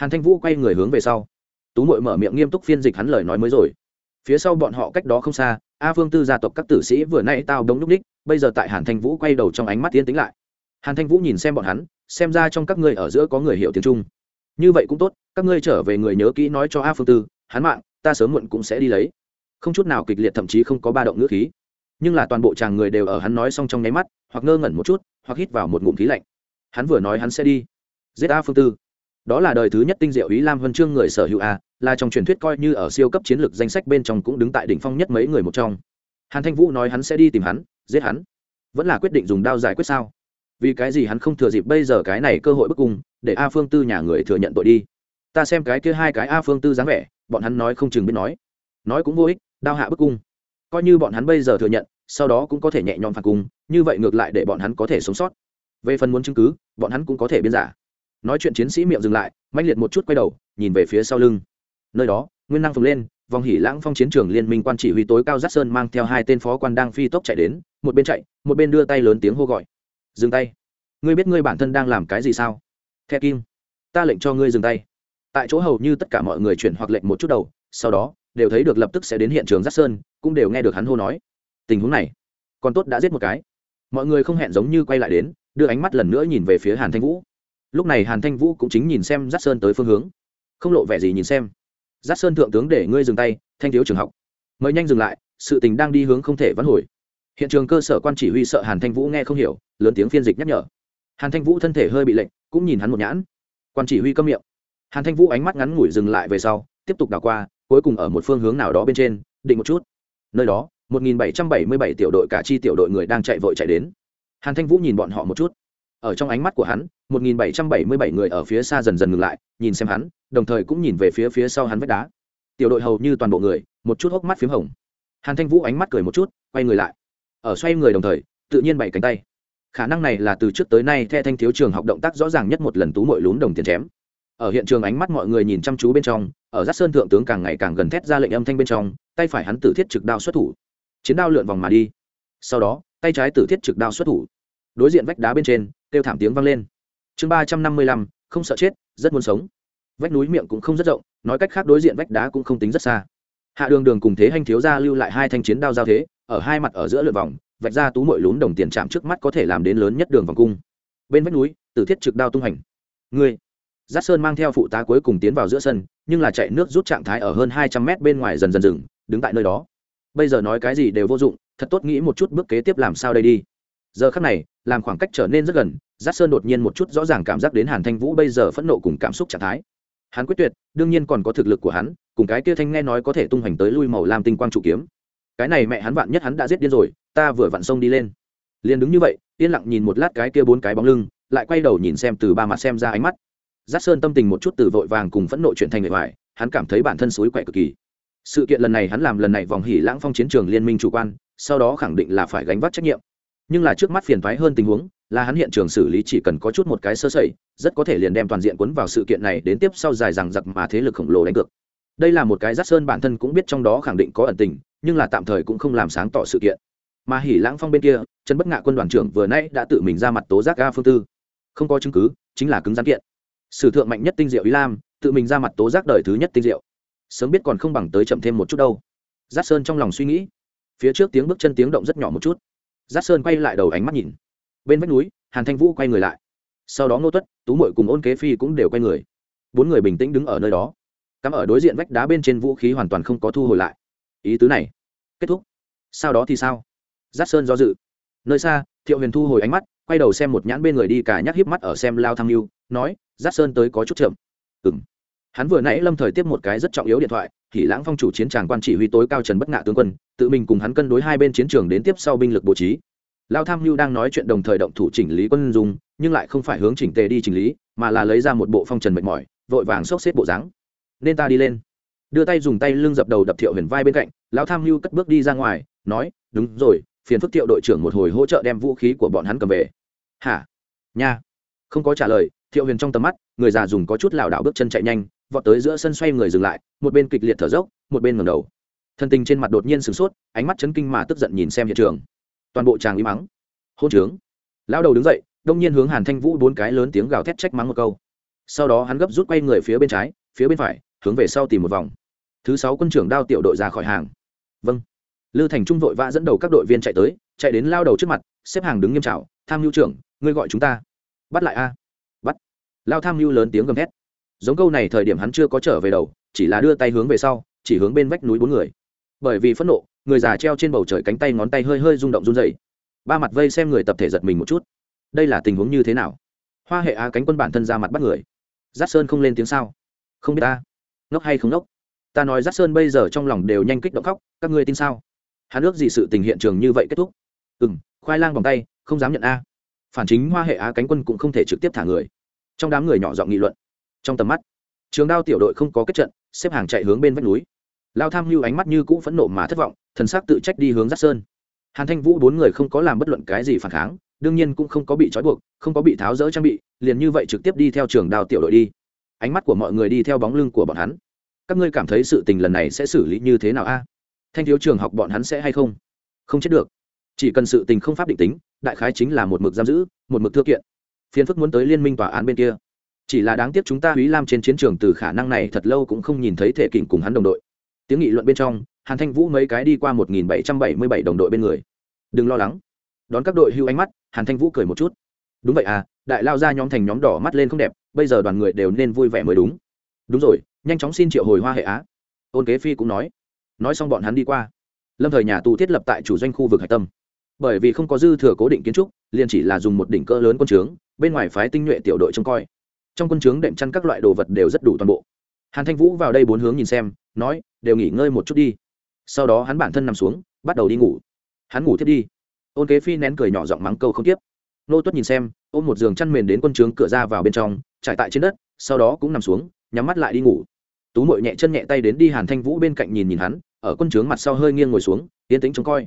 hàn thanh vũ quay người hướng về sau tú mội mở miệng nghiêm túc phiên dịch hắn lời nói mới rồi phía sau bọn họ cách đó không xa a phương tư gia tộc các tử sĩ vừa nay tao đống núp ních bây giờ tại hàn thanh vũ quay đầu trong ánh mắt tiến tính lại hàn thanh vũ nhìn xem bọn hắn xem ra trong các ngươi ở giữa có người hiểu tiếng trung như vậy cũng tốt, các ngươi trở về người nhớ kỹ nói cho a phương tư, hắn mạng, ta sớm muộn cũng sẽ đi lấy. Không chút nào kịch liệt thậm chí không có ba động ngữ khí. Nhưng là toàn bộ chàng người đều ở hắn nói xong trong nháy mắt, hoặc ngơ ngẩn một chút, hoặc hít vào một ngụm khí lạnh. Hắn vừa nói hắn sẽ đi. Giết a phương tư. Đó là đời thứ nhất tinh diệu ý lam huân chương người sở hữu a, là trong truyền thuyết coi như ở siêu cấp chiến lược danh sách bên trong cũng đứng tại đỉnh phong nhất mấy người một trong. Hàn thanh vũ nói hắn sẽ đi tìm hắn, giết hắn. Vẫn là quyết định dùng đao giải quyết sao? Vì cái gì hắn không thừa dịp bây giờ cái này cơ hội bức cung, để a phương tư nhà người thừa nhận tội đi. Ta xem cái kia hai cái a phương tư dáng vẻ, bọn hắn nói không chừng biết nói. Nói cũng vô ích, đao hạ bức cung. Coi như bọn hắn bây giờ thừa nhận, sau đó cũng có thể nhẹ nhõm phạt cung, như vậy ngược lại để bọn hắn có thể sống sót. Về phần muốn chứng cứ, bọn hắn cũng có thể biên giả. Nói chuyện chiến sĩ miệng dừng lại mạnh liệt một chút quay đầu, nhìn về phía sau lưng. Nơi đó, nguyên năng phồng lên, vòng hỉ lãng phong chiến trường liên minh quan chỉ huy tối cao giác sơn mang theo hai tên phó quan đang phi tốc chạy đến, một bên chạy, một bên đưa tay lớn tiếng hô gọi dừng tay. Ngươi biết ngươi bản thân đang làm cái gì sao? The kim, ta lệnh cho ngươi dừng tay. Tại chỗ hầu như tất cả mọi người chuyển hoặc lệnh một chút đầu, sau đó, đều thấy được lập tức sẽ đến hiện trường giác sơn, cũng đều nghe được hắn hô nói. Tình huống này, còn tốt đã giết một cái. Mọi người không hẹn giống như quay lại đến, đưa ánh mắt lần nữa nhìn về phía hàn thanh vũ. Lúc này hàn thanh vũ cũng chính nhìn xem giác sơn tới phương hướng. Không lộ vẻ gì nhìn xem. Giác sơn thượng tướng để ngươi dừng tay, thanh thiếu trường học. Mời nhanh dừng lại, sự tình đang đi hướng không thể vãn hồi hiện trường cơ sở quan chỉ huy sợ hàn thanh vũ nghe không hiểu, lớn tiếng phiên dịch nhắc nhở. Hàn thanh vũ thân thể hơi bị lệnh cũng nhìn hắn một nhãn. Quan chỉ huy câm miệng. Hàn thanh vũ ánh mắt ngắn ngủi dừng lại về sau, tiếp tục đảo qua, cuối cùng ở một phương hướng nào đó bên trên, định một chút. Nơi đó 1777 tiểu đội cả chi tiểu đội người đang chạy vội chạy đến. Hàn thanh vũ nhìn bọn họ một chút. Ở trong ánh mắt của hắn 1777 người ở phía xa dần dần ngừng lại, nhìn xem hắn, đồng thời cũng nhìn về phía phía sau hắn vách đá. Tiểu đội hầu như toàn bộ người, một chút hốc mắt p h í m hồng. Hàn thanh vũ ánh mắt cười một chút, quay người lại ở xoay người đồng thời, tự nhiên bảy cánh tay. Khả năng này là từ trước tới nay the thanh thiếu trường học động tác rõ ràng nhất một lần tú mội lún đồng tiền chém. Ở hiện trường ánh mắt mọi người nhìn chăm chú bên trong, ở giáp sơn thượng tướng càng ngày càng gần thét ra lệnh âm thanh bên trong, tay phải hắn tử thiết trực đao xuất thủ. Chiến đao lượn vòng mà đi. Sau đó, tay trái tử thiết trực đao xuất thủ. Đối diện vách đá bên trên, kêu thảm tiếng vang lên. Chương ba trăm năm mươi lăm, không sợ chết, rất muốn sống. Vách núi miệng cũng không rất rộng, nói cách khác đối diện vách đá cũng không tính rất xa. Hạ đường đường cùng thế hành thiếu gia lưu lại hai thanh chiến đao giao thế ở hai mặt ở giữa lượt vòng, vạch ra tú mội lún đồng tiền chạm trước mắt có thể làm đến lớn nhất đường vòng cung. Bên vách núi, tử thiết trực đao tung hành. Người giác sơn mang theo phụ tá cuối cùng tiến vào giữa sân, nhưng là chạy nước rút trạng thái ở hơn hai trăm mét bên ngoài dần dần dừng, đứng tại nơi đó. Bây giờ nói cái gì đều vô dụng, thật tốt nghĩ một chút bước kế tiếp làm sao đây đi. Giờ khắc này, làm khoảng cách trở nên rất gần giác sơn đột nhiên một chút rõ ràng cảm giác đến hàn thanh vũ bây giờ phẫn nộ cùng cảm xúc trạng thái. Hắn quyết tuyệt, đương nhiên còn có thực lực của hắn, cùng cái kia thanh nghe nói có thể tung hoành tới lui màu lam tinh quang trụ kiếm cái này mẹ hắn vạn nhất hắn đã giết điên rồi, ta vừa vặn sông đi lên. Liền đứng như vậy, yên lặng nhìn một lát cái kia bốn cái bóng lưng, lại quay đầu nhìn xem từ ba mặt xem ra ánh mắt. Giác sơn tâm tình một chút từ vội vàng cùng phẫn nộ chuyện thành người ngoài, hắn cảm thấy bản thân suối quậy cực kỳ. Sự kiện lần này hắn làm lần này vòng hỉ lãng phong chiến trường liên minh chủ quan, sau đó khẳng định là phải gánh vác trách nhiệm. Nhưng là trước mắt phiền thoái hơn tình huống, là hắn hiện trường xử lý chỉ cần có chút một cái sơ sẩy, rất có thể liền đem toàn diện cuốn vào sự kiện này đến tiếp sau dài rằng giặc mà thế lực khổng lồ đánh cược. Đây là một cái giác sơn bản thân cũng biết trong đó khẳng định có ẩn tình nhưng là tạm thời cũng không làm sáng tỏ sự kiện. Mà hỉ lãng phong bên kia, trần bất ngạ quân đoàn trưởng vừa nãy đã tự mình ra mặt tố giác ga phương tư. Không có chứng cứ, chính là cứng gián kiện. Sử thượng mạnh nhất tinh diệu ý lam, tự mình ra mặt tố giác đời thứ nhất tinh diệu. Sớm biết còn không bằng tới chậm thêm một chút đâu. Giác sơn trong lòng suy nghĩ. Phía trước tiếng bước chân tiếng động rất nhỏ một chút. Giác sơn quay lại đầu ánh mắt nhìn. Bên vách núi, hàn thanh vũ quay người lại. Sau đó ngô tuất, tú mội cùng ôn kế phi cũng đều quay người. Bốn người bình tĩnh đứng ở nơi đó. Cắm ở đối diện vách đá bên trên vũ khí hoàn toàn không có thu hồi lại ý tứ này. Kết thúc. Sau đó thì sao? Giác sơn do dự. Nơi xa, thiệu huyền thu hồi ánh mắt, quay đầu xem một nhãn bên người đi cả nhắc híp mắt ở xem lao tham mưu nói giác sơn tới có chút chậm. Ừ m hắn vừa nãy lâm thời tiếp một cái rất trọng yếu điện thoại, thì lãng phong chủ chiến tràng quan chỉ huy tối cao trần bất ngạ tướng quân, tự mình cùng hắn cân đối hai bên chiến trường đến tiếp sau binh lực bố trí. Lao tham mưu đang nói chuyện đồng thời động thủ chỉnh lý quân dùng, nhưng lại không phải hướng chỉnh tề đi chỉnh lý, mà là lấy ra một bộ phong trần mệt mỏi, vội vàng xốc xếp bộ dáng. Nên ta đi lên đưa tay dùng tay lưng dập đầu đập thiệu huyền vai bên cạnh, lão tham mưu cất bước đi ra ngoài, nói, đúng rồi, phiền phức thiệu đội trưởng một hồi hỗ trợ đem vũ khí của bọn hắn cầm về. Hả? Nha. Không có trả lời, thiệu huyền trong tầm mắt, người già dùng có chút lảo đảo bước chân chạy nhanh, vọt tới giữa sân xoay người dừng lại, một bên kịch liệt thở dốc, một bên ngầm đầu. Thân tình trên mặt đột nhiên sửng sốt, ánh mắt chấn kinh mà tức giận nhìn xem hiện trường. Toàn bộ chàng im mắng hôn trướng. Lão đầu đứng dậy, đông nhiên hướng hàn thanh vũ bốn cái lớn tiếng gào thét trách mắng một câu. Sau đó hắn gấp rút quay người phía bên trái, phía bên phải, hướng về sau tìm một vòng thứ sáu quân trưởng đao tiểu đội ra khỏi hàng. Vâng. Lư thành trung vội vã dẫn đầu các đội viên chạy tới, chạy đến lao đầu trước mặt, xếp hàng đứng nghiêm trào tham mưu trưởng, ngươi gọi chúng ta. Bắt lại a. Bắt. Lao tham mưu lớn tiếng gầm thét. Giống câu này thời điểm hắn chưa có trở về đầu, chỉ là đưa tay hướng về sau, chỉ hướng bên vách núi bốn người. Bởi vì phẫn nộ, người già treo trên bầu trời cánh tay ngón tay hơi hơi rung động run dày ba mặt vây xem người tập thể giật mình một chút. Đây là tình huống như thế nào? Hoa hệ á cánh quân bản thân ra mặt bắt người. Giáp sơn không lên tiếng sao? Không biết ta. Ngốc hay không ngốc? Ta nói Giác sơn bây giờ trong lòng đều nhanh kích động khóc, các ngươi tin sao? Hắn ước gì sự tình hiện trường như vậy kết thúc. Ừ m khoai lang vòng tay, không dám nhận a. Phản chính hoa hệ á cánh quân cũng không thể trực tiếp thả người. Trong đám người nhỏ giọng nghị luận. Trong tầm mắt, trường đao tiểu đội không có kết trận, xếp hàng chạy hướng bên vách núi. Lao tham mưu ánh mắt như cũ phẫn nộ mà thất vọng, thần s ắ c tự trách đi hướng Giác sơn. Hàn thanh vũ bốn người không có làm bất luận cái gì phản kháng, đương nhiên cũng không có bị trói buộc, không có bị tháo rỡ trang bị, liền như vậy trực tiếp đi theo trường đao tiểu đội đi. Ánh mắt của mọi người đi theo bóng lưng của bọn hắn các ngươi cảm thấy sự tình lần này sẽ xử lý như thế nào a? Thanh thiếu trường học bọn hắn sẽ hay không? Không chết được. Chỉ cần sự tình không pháp định tính, đại khái chính là một mực giam giữ, một mực thư kiện. Phiền phức muốn tới liên minh tòa án bên kia. Chỉ là đáng tiếc chúng ta húy lam trên chiến trường từ khả năng này thật lâu cũng không nhìn thấy thể kỉnh cùng hắn đồng đội. Tiếng nghị luận bên trong, hàn thanh vũ mấy cái đi qua một nghìn bảy trăm bảy mươi bảy đồng đội bên người. Đừng lo lắng. Đón các đội hưu ánh mắt, hàn thanh vũ cười một chút. Đúng vậy à đại lao ra nhóm thành nhóm đỏ mắt lên không đẹp, bây giờ đoàn người đều nên vui vẻ mới đúng đúng rồi, nhanh chóng xin triệu hồi hoa hệ á. Ôn kế phi cũng nói. Nói xong bọn hắn đi qua. Lâm thời nhà tù thiết lập tại chủ doanh khu vực hạch tâm. Bởi vì không có dư thừa cố định kiến trúc, liền chỉ là dùng một đỉnh cỡ lớn quân trướng, bên ngoài phái tinh nhuệ tiểu đội trông coi. Trong quân trướng đệm chăn các loại đồ vật đều rất đủ toàn bộ. Hàn thanh vũ vào đây bốn hướng nhìn xem, nói, đều nghỉ ngơi một chút đi. Sau đó hắn bản thân nằm xuống, bắt đầu đi ngủ. Hắn ngủ thiết đi. Ôn kế phi nén cười nhỏ giọng mắng câu không tiếp. Nô tuất nhìn xem, ôm một giường chăn mền đến quân trướng cửa ra vào bên trong, trải tại trên đất, sau đó cũng nằm xuống nhắm mắt lại đi ngủ. Tú mội nhẹ chân nhẹ tay đến đi hàn thanh vũ bên cạnh nhìn nhìn hắn, ở quân trướng mặt sau hơi nghiêng ngồi xuống, yên tĩnh trông coi.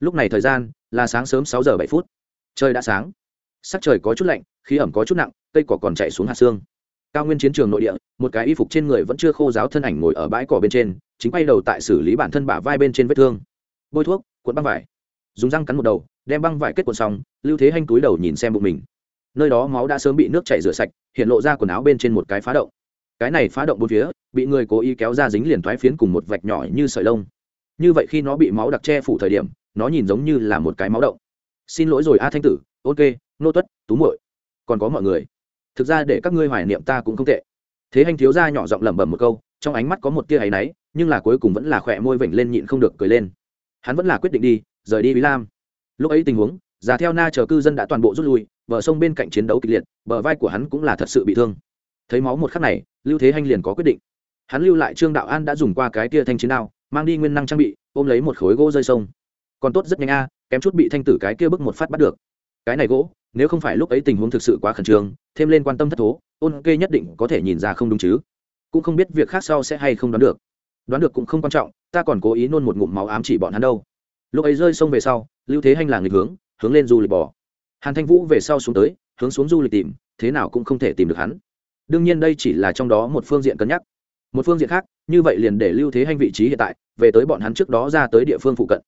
Lúc này thời gian là sáng sớm sáu giờ bảy phút. Trời đã sáng. Sắc trời có chút lạnh, khí ẩm có chút nặng, cây cỏ còn chạy xuống hạt xương. Cao nguyên chiến trường nội địa, một cái y phục trên người vẫn chưa khô giáo thân ảnh ngồi ở bãi cỏ bên trên, chính quay đầu tại xử lý bản thân bả vai bên trên vết thương. Bôi thuốc, cuộn băng vải. Dùng răng cắn một đầu, đem băng vải kết cuộn xong, lưu thế hanh túi đầu nhìn xem bụng mình. Nơi đó máu đã sớm bị nước chảy rửa sạch, hiện lộ ra quần áo bên trên một cái phá động cái này phá động bốn phía, bị người cố ý kéo ra dính liền thoái phiến cùng một vạch nhỏ như sợi lông. Như vậy khi nó bị máu đặc che phủ thời điểm, nó nhìn giống như là một cái máu động. Xin lỗi rồi a thanh tử, ok, nô tuất, tú muội. Còn có mọi người. Thực ra để các ngươi hoài niệm ta cũng không tệ. Thế hành thiếu gia nhỏ giọng lẩm bẩm một câu, trong ánh mắt có một tia áy náy, nhưng là cuối cùng vẫn là khỏe môi vểnh lên nhịn không được cười lên. Hắn vẫn là quyết định đi, rời đi bí lam. Lúc ấy tình huống, già theo na chờ cư dân đã toàn bộ rút lui, bờ sông bên cạnh chiến đấu kịch liệt, bờ vai của hắn cũng là thật sự bị thương thấy máu một khắc này, lưu thế hanh liền có quyết định. Hắn lưu lại trương đạo an đã dùng qua cái kia thanh chiến đao, mang đi nguyên năng trang bị, ôm lấy một khối gỗ rơi sông. Còn tốt rất nhanh a, kém chút bị thanh tử cái kia bức một phát bắt được. Cái này gỗ, nếu không phải lúc ấy tình huống thực sự quá khẩn trương, thêm lên quan tâm thất thố, ôn kê nhất định có thể nhìn ra không đúng chứ. Cũng không biết việc khác sau sẽ hay không đoán được. Đoán được cũng không quan trọng, ta còn cố ý nôn một ngụm máu ám chỉ bọn hắn đâu. Lúc ấy rơi sông về sau, lưu thế hanh là người hướng hướng lên du lịch bò. Hàn thanh vũ về sau xuống tới, hướng xuống du lịch tìm, thế nào cũng không thể tìm được hắn đương nhiên đây chỉ là trong đó một phương diện cân nhắc. Một phương diện khác, như vậy liền để lưu thế hành vị trí hiện tại, về tới bọn hắn trước đó ra tới địa phương phụ cận.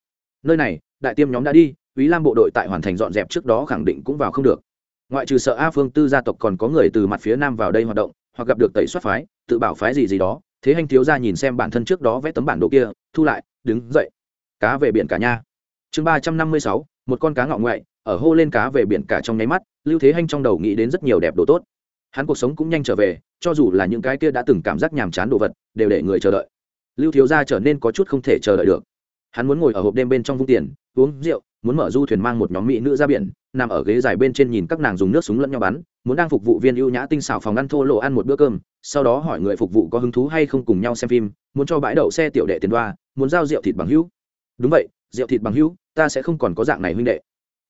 Nơi này, đại tiêm nhóm đã đi, ý lam bộ đội tại hoàn thành dọn dẹp trước đó khẳng định cũng vào không được. Ngoại trừ sợ a phương tư gia tộc còn có người từ mặt phía nam vào đây hoạt động, hoặc gặp được tẩy soát phái, tự bảo phái gì gì đó, thế hành thiếu ra nhìn xem bản thân trước đó vẽ tấm bản đồ kia, thu lại, đứng dậy. Cá về biển cả nha. Chương ba trăm năm mươi sáu, một con cá ngọ ngoại, ở hô lên cá về biển cả trong nháy mắt, lưu thế hanh trong đầu nghĩ đến rất nhiều đẹp đồ tốt hắn cuộc sống cũng nhanh trở về, cho dù là những cái kia đã từng cảm giác nhàm chán đồ vật, đều để người chờ đợi. Lưu thiếu gia trở nên có chút không thể chờ đợi được. Hắn muốn ngồi ở hộp đêm bên trong vung tiền, uống rượu, muốn mở du thuyền mang một nhóm mỹ nữ ra biển, nằm ở ghế dài bên trên nhìn các nàng dùng nước súng lẫn nhau bắn, muốn đang phục vụ viên ưu nhã tinh xảo phòng ăn thô lộ ăn một bữa cơm, sau đó hỏi người phục vụ có hứng thú hay không cùng nhau xem phim, muốn cho bãi đậu xe tiểu đệ tiền đoa, muốn giao rượu thịt bằng hữu. Đúng vậy, rượu thịt bằng hữu, ta sẽ không còn có dạng này huynh đệ.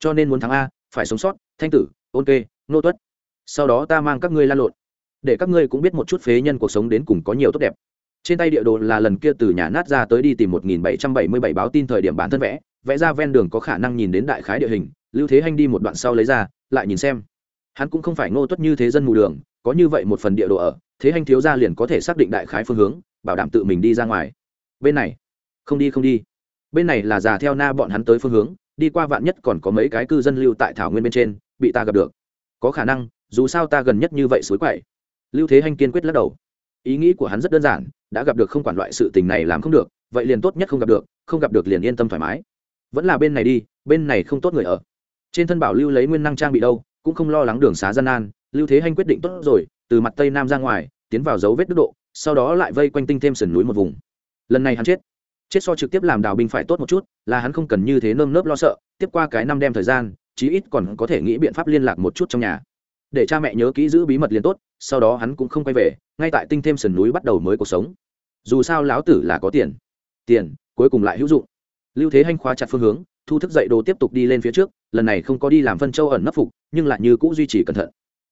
Cho nên muốn thắng a, phải sống sót, thanh tử, ôn kê, nô tuất sau đó ta mang các ngươi lan lộn. Để các ngươi cũng biết một chút phế nhân cuộc sống đến cùng có nhiều tốt đẹp. Trên tay địa đồ là lần kia từ nhà nát ra tới đi tìm một nghìn bảy trăm bảy mươi bảy báo tin thời điểm bản thân vẽ vẽ ra ven đường có khả năng nhìn đến đại khái địa hình, lưu thế hành đi một đoạn sau lấy ra, lại nhìn xem. Hắn cũng không phải ngô tuất như thế dân mù đường, có như vậy một phần địa đồ ở, thế hành thiếu ra liền có thể xác định đại khái phương hướng, bảo đảm tự mình đi ra ngoài. Bên này, không đi không đi. Bên này là già theo na bọn hắn tới phương hướng, đi qua vạn nhất còn có mấy cái cư dân lưu tại thảo nguyên bên trên, bị ta gặp được. Có khả năng dù sao ta gần nhất như vậy suối quậy. Lưu thế hanh kiên quyết lắc đầu. Ý nghĩ của hắn rất đơn giản, đã gặp được không quản loại sự tình này làm không được, vậy liền tốt nhất không gặp được, không gặp được liền yên tâm thoải mái. Vẫn là bên này đi, bên này không tốt người ở. Trên thân bảo lưu lấy nguyên năng trang bị đâu, cũng không lo lắng đường xá gian nan, lưu thế hanh quyết định tốt rồi, từ mặt tây nam ra ngoài, tiến vào dấu vết đức độ, sau đó lại vây quanh tinh thêm sườn núi một vùng. Lần này hắn chết. Chết so trực tiếp làm đào binh phải tốt một chút, là hắn không cần như thế nơm nớp lo sợ, tiếp qua cái năm đem thời gian, chí ít còn có thể nghĩ biện pháp liên lạc một chút trong nhà để cha mẹ nhớ kỹ giữ bí mật liền tốt, sau đó hắn cũng không quay về, ngay tại tinh thêm sườn núi bắt đầu mới cuộc sống. Dù sao lão tử là có tiền. Tiền, cuối cùng lại hữu dụng. Lưu thế hanh khóa chặt phương hướng, thu thức dậy đồ tiếp tục đi lên phía trước, lần này không có đi làm phân châu ẩn nấp phục, nhưng lại như cũ duy trì cẩn thận.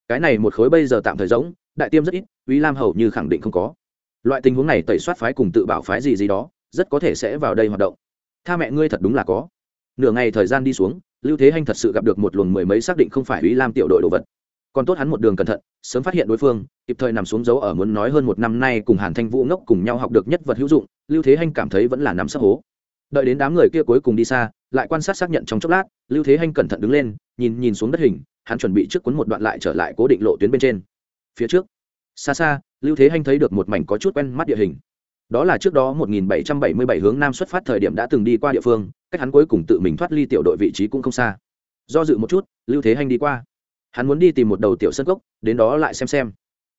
Cái này một khối bây giờ tạm thời giống đại tiêm rất ít, uy lam hầu như khẳng định không có. Loại tình huống này tẩy soát phái cùng tự bảo phái gì gì đó, rất có thể sẽ vào đây hoạt động. Tha mẹ ngươi thật đúng là có. Nửa ngày thời gian đi xuống, lưu thế hanh thật sự gặp được một luồng mười mấy xác định không phải uy lam tiểu đội đồ vật còn tốt hắn một đường cẩn thận, sớm phát hiện đối phương, kịp thời nằm xuống dấu ở muốn nói hơn một năm nay cùng hàn thanh vũ ngốc cùng nhau học được nhất vật hữu dụng, lưu thế hanh cảm thấy vẫn là nằm sắc hố. Đợi đến đám người kia cuối cùng đi xa, lại quan sát xác nhận trong chốc lát, lưu thế hanh cẩn thận đứng lên, nhìn nhìn xuống đất hình, hắn chuẩn bị trước cuốn một đoạn lại trở lại cố định lộ tuyến bên trên. Phía trước. Xa xa, lưu thế hanh thấy được một mảnh có chút quen mắt địa hình. Đó là trước đó 1777 hướng nam xuất phát thời điểm đã từng đi qua địa phương, cách hắn cuối cùng tự mình thoát ly tiểu đội vị trí cũng không xa. Do dự một chút, lưu thế hanh đi qua hắn muốn đi tìm một đầu tiểu sân cốc, đến đó lại xem xem.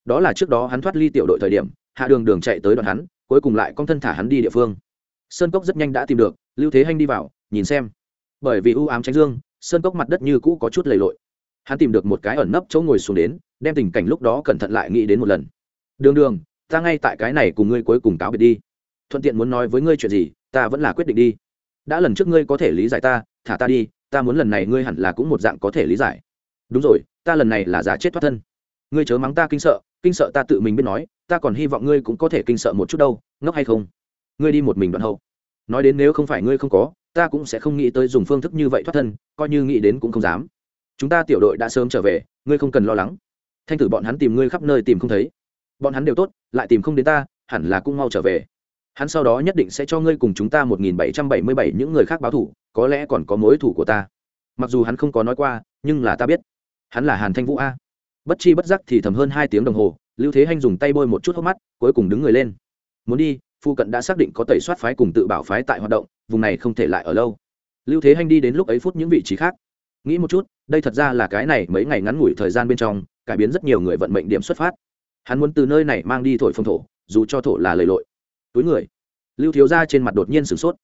Đó là trước đó hắn thoát ly tiểu đội thời điểm, hạ đường đường chạy tới đoạn hắn, cuối cùng lại con thân thả hắn đi địa phương. Sơn cốc rất nhanh đã tìm được, lưu thế hanh đi vào, nhìn xem. Bởi vì u ám tránh dương sơn cốc mặt đất như cũ có chút lầy lội. Hắn tìm được một cái ẩn nấp chỗ ngồi xuống đến, đem tình cảnh lúc đó cẩn thận lại nghĩ đến một lần. Đường đường, ta ngay tại cái này cùng ngươi cuối cùng cáo biệt đi. Thuận tiện muốn nói với ngươi chuyện gì, ta vẫn là quyết định đi. Đã lần trước ngươi có thể lý giải ta, thả ta đi, ta muốn lần này ngươi hẳn là cũng một dạng có thể lý giải đúng rồi, ta lần này là giả chết thoát thân. Ngươi chớ mắng ta kinh sợ kinh sợ ta tự mình biết nói, ta còn hy vọng ngươi cũng có thể kinh sợ một chút đâu, ngốc hay không? Ngươi đi một mình đoạn hậu. Nói đến nếu không phải ngươi không có, ta cũng sẽ không nghĩ tới dùng phương thức như vậy thoát thân, coi như nghĩ đến cũng không dám. Chúng ta tiểu đội đã sớm trở về, ngươi không cần lo lắng. Thanh tử bọn hắn tìm ngươi khắp nơi tìm không thấy. Bọn hắn đều tốt, lại tìm không đến ta, hẳn là cũng mau trở về. Hắn sau đó nhất định sẽ cho ngươi cùng chúng ta một nghìn bảy trăm bảy mươi bảy những người khác báo thủ, có lẽ còn có mối thủ của ta. Mặc dù hắn không có nói qua, nhưng là ta biết hắn là hàn thanh vũ a. Bất chi bất giác thì thầm hơn hai tiếng đồng hồ, lưu thế hanh dùng tay bôi một chút hốc mắt, cuối cùng đứng người lên. Muốn đi, phu cận đã xác định có tẩy soát phái cùng tự bảo phái tại hoạt động, vùng này không thể lại ở lâu. Lưu thế hanh đi đến lúc ấy phút những vị trí khác. Nghĩ một chút, đây thật ra là cái này mấy ngày ngắn ngủi thời gian bên trong, cải biến rất nhiều người vận mệnh điểm xuất phát. Hắn muốn từ nơi này mang đi thổi phong thổ, dù cho thổ là lầy lội. Túi người. Lưu thiếu ra trên mặt đột nhiên sửng sốt.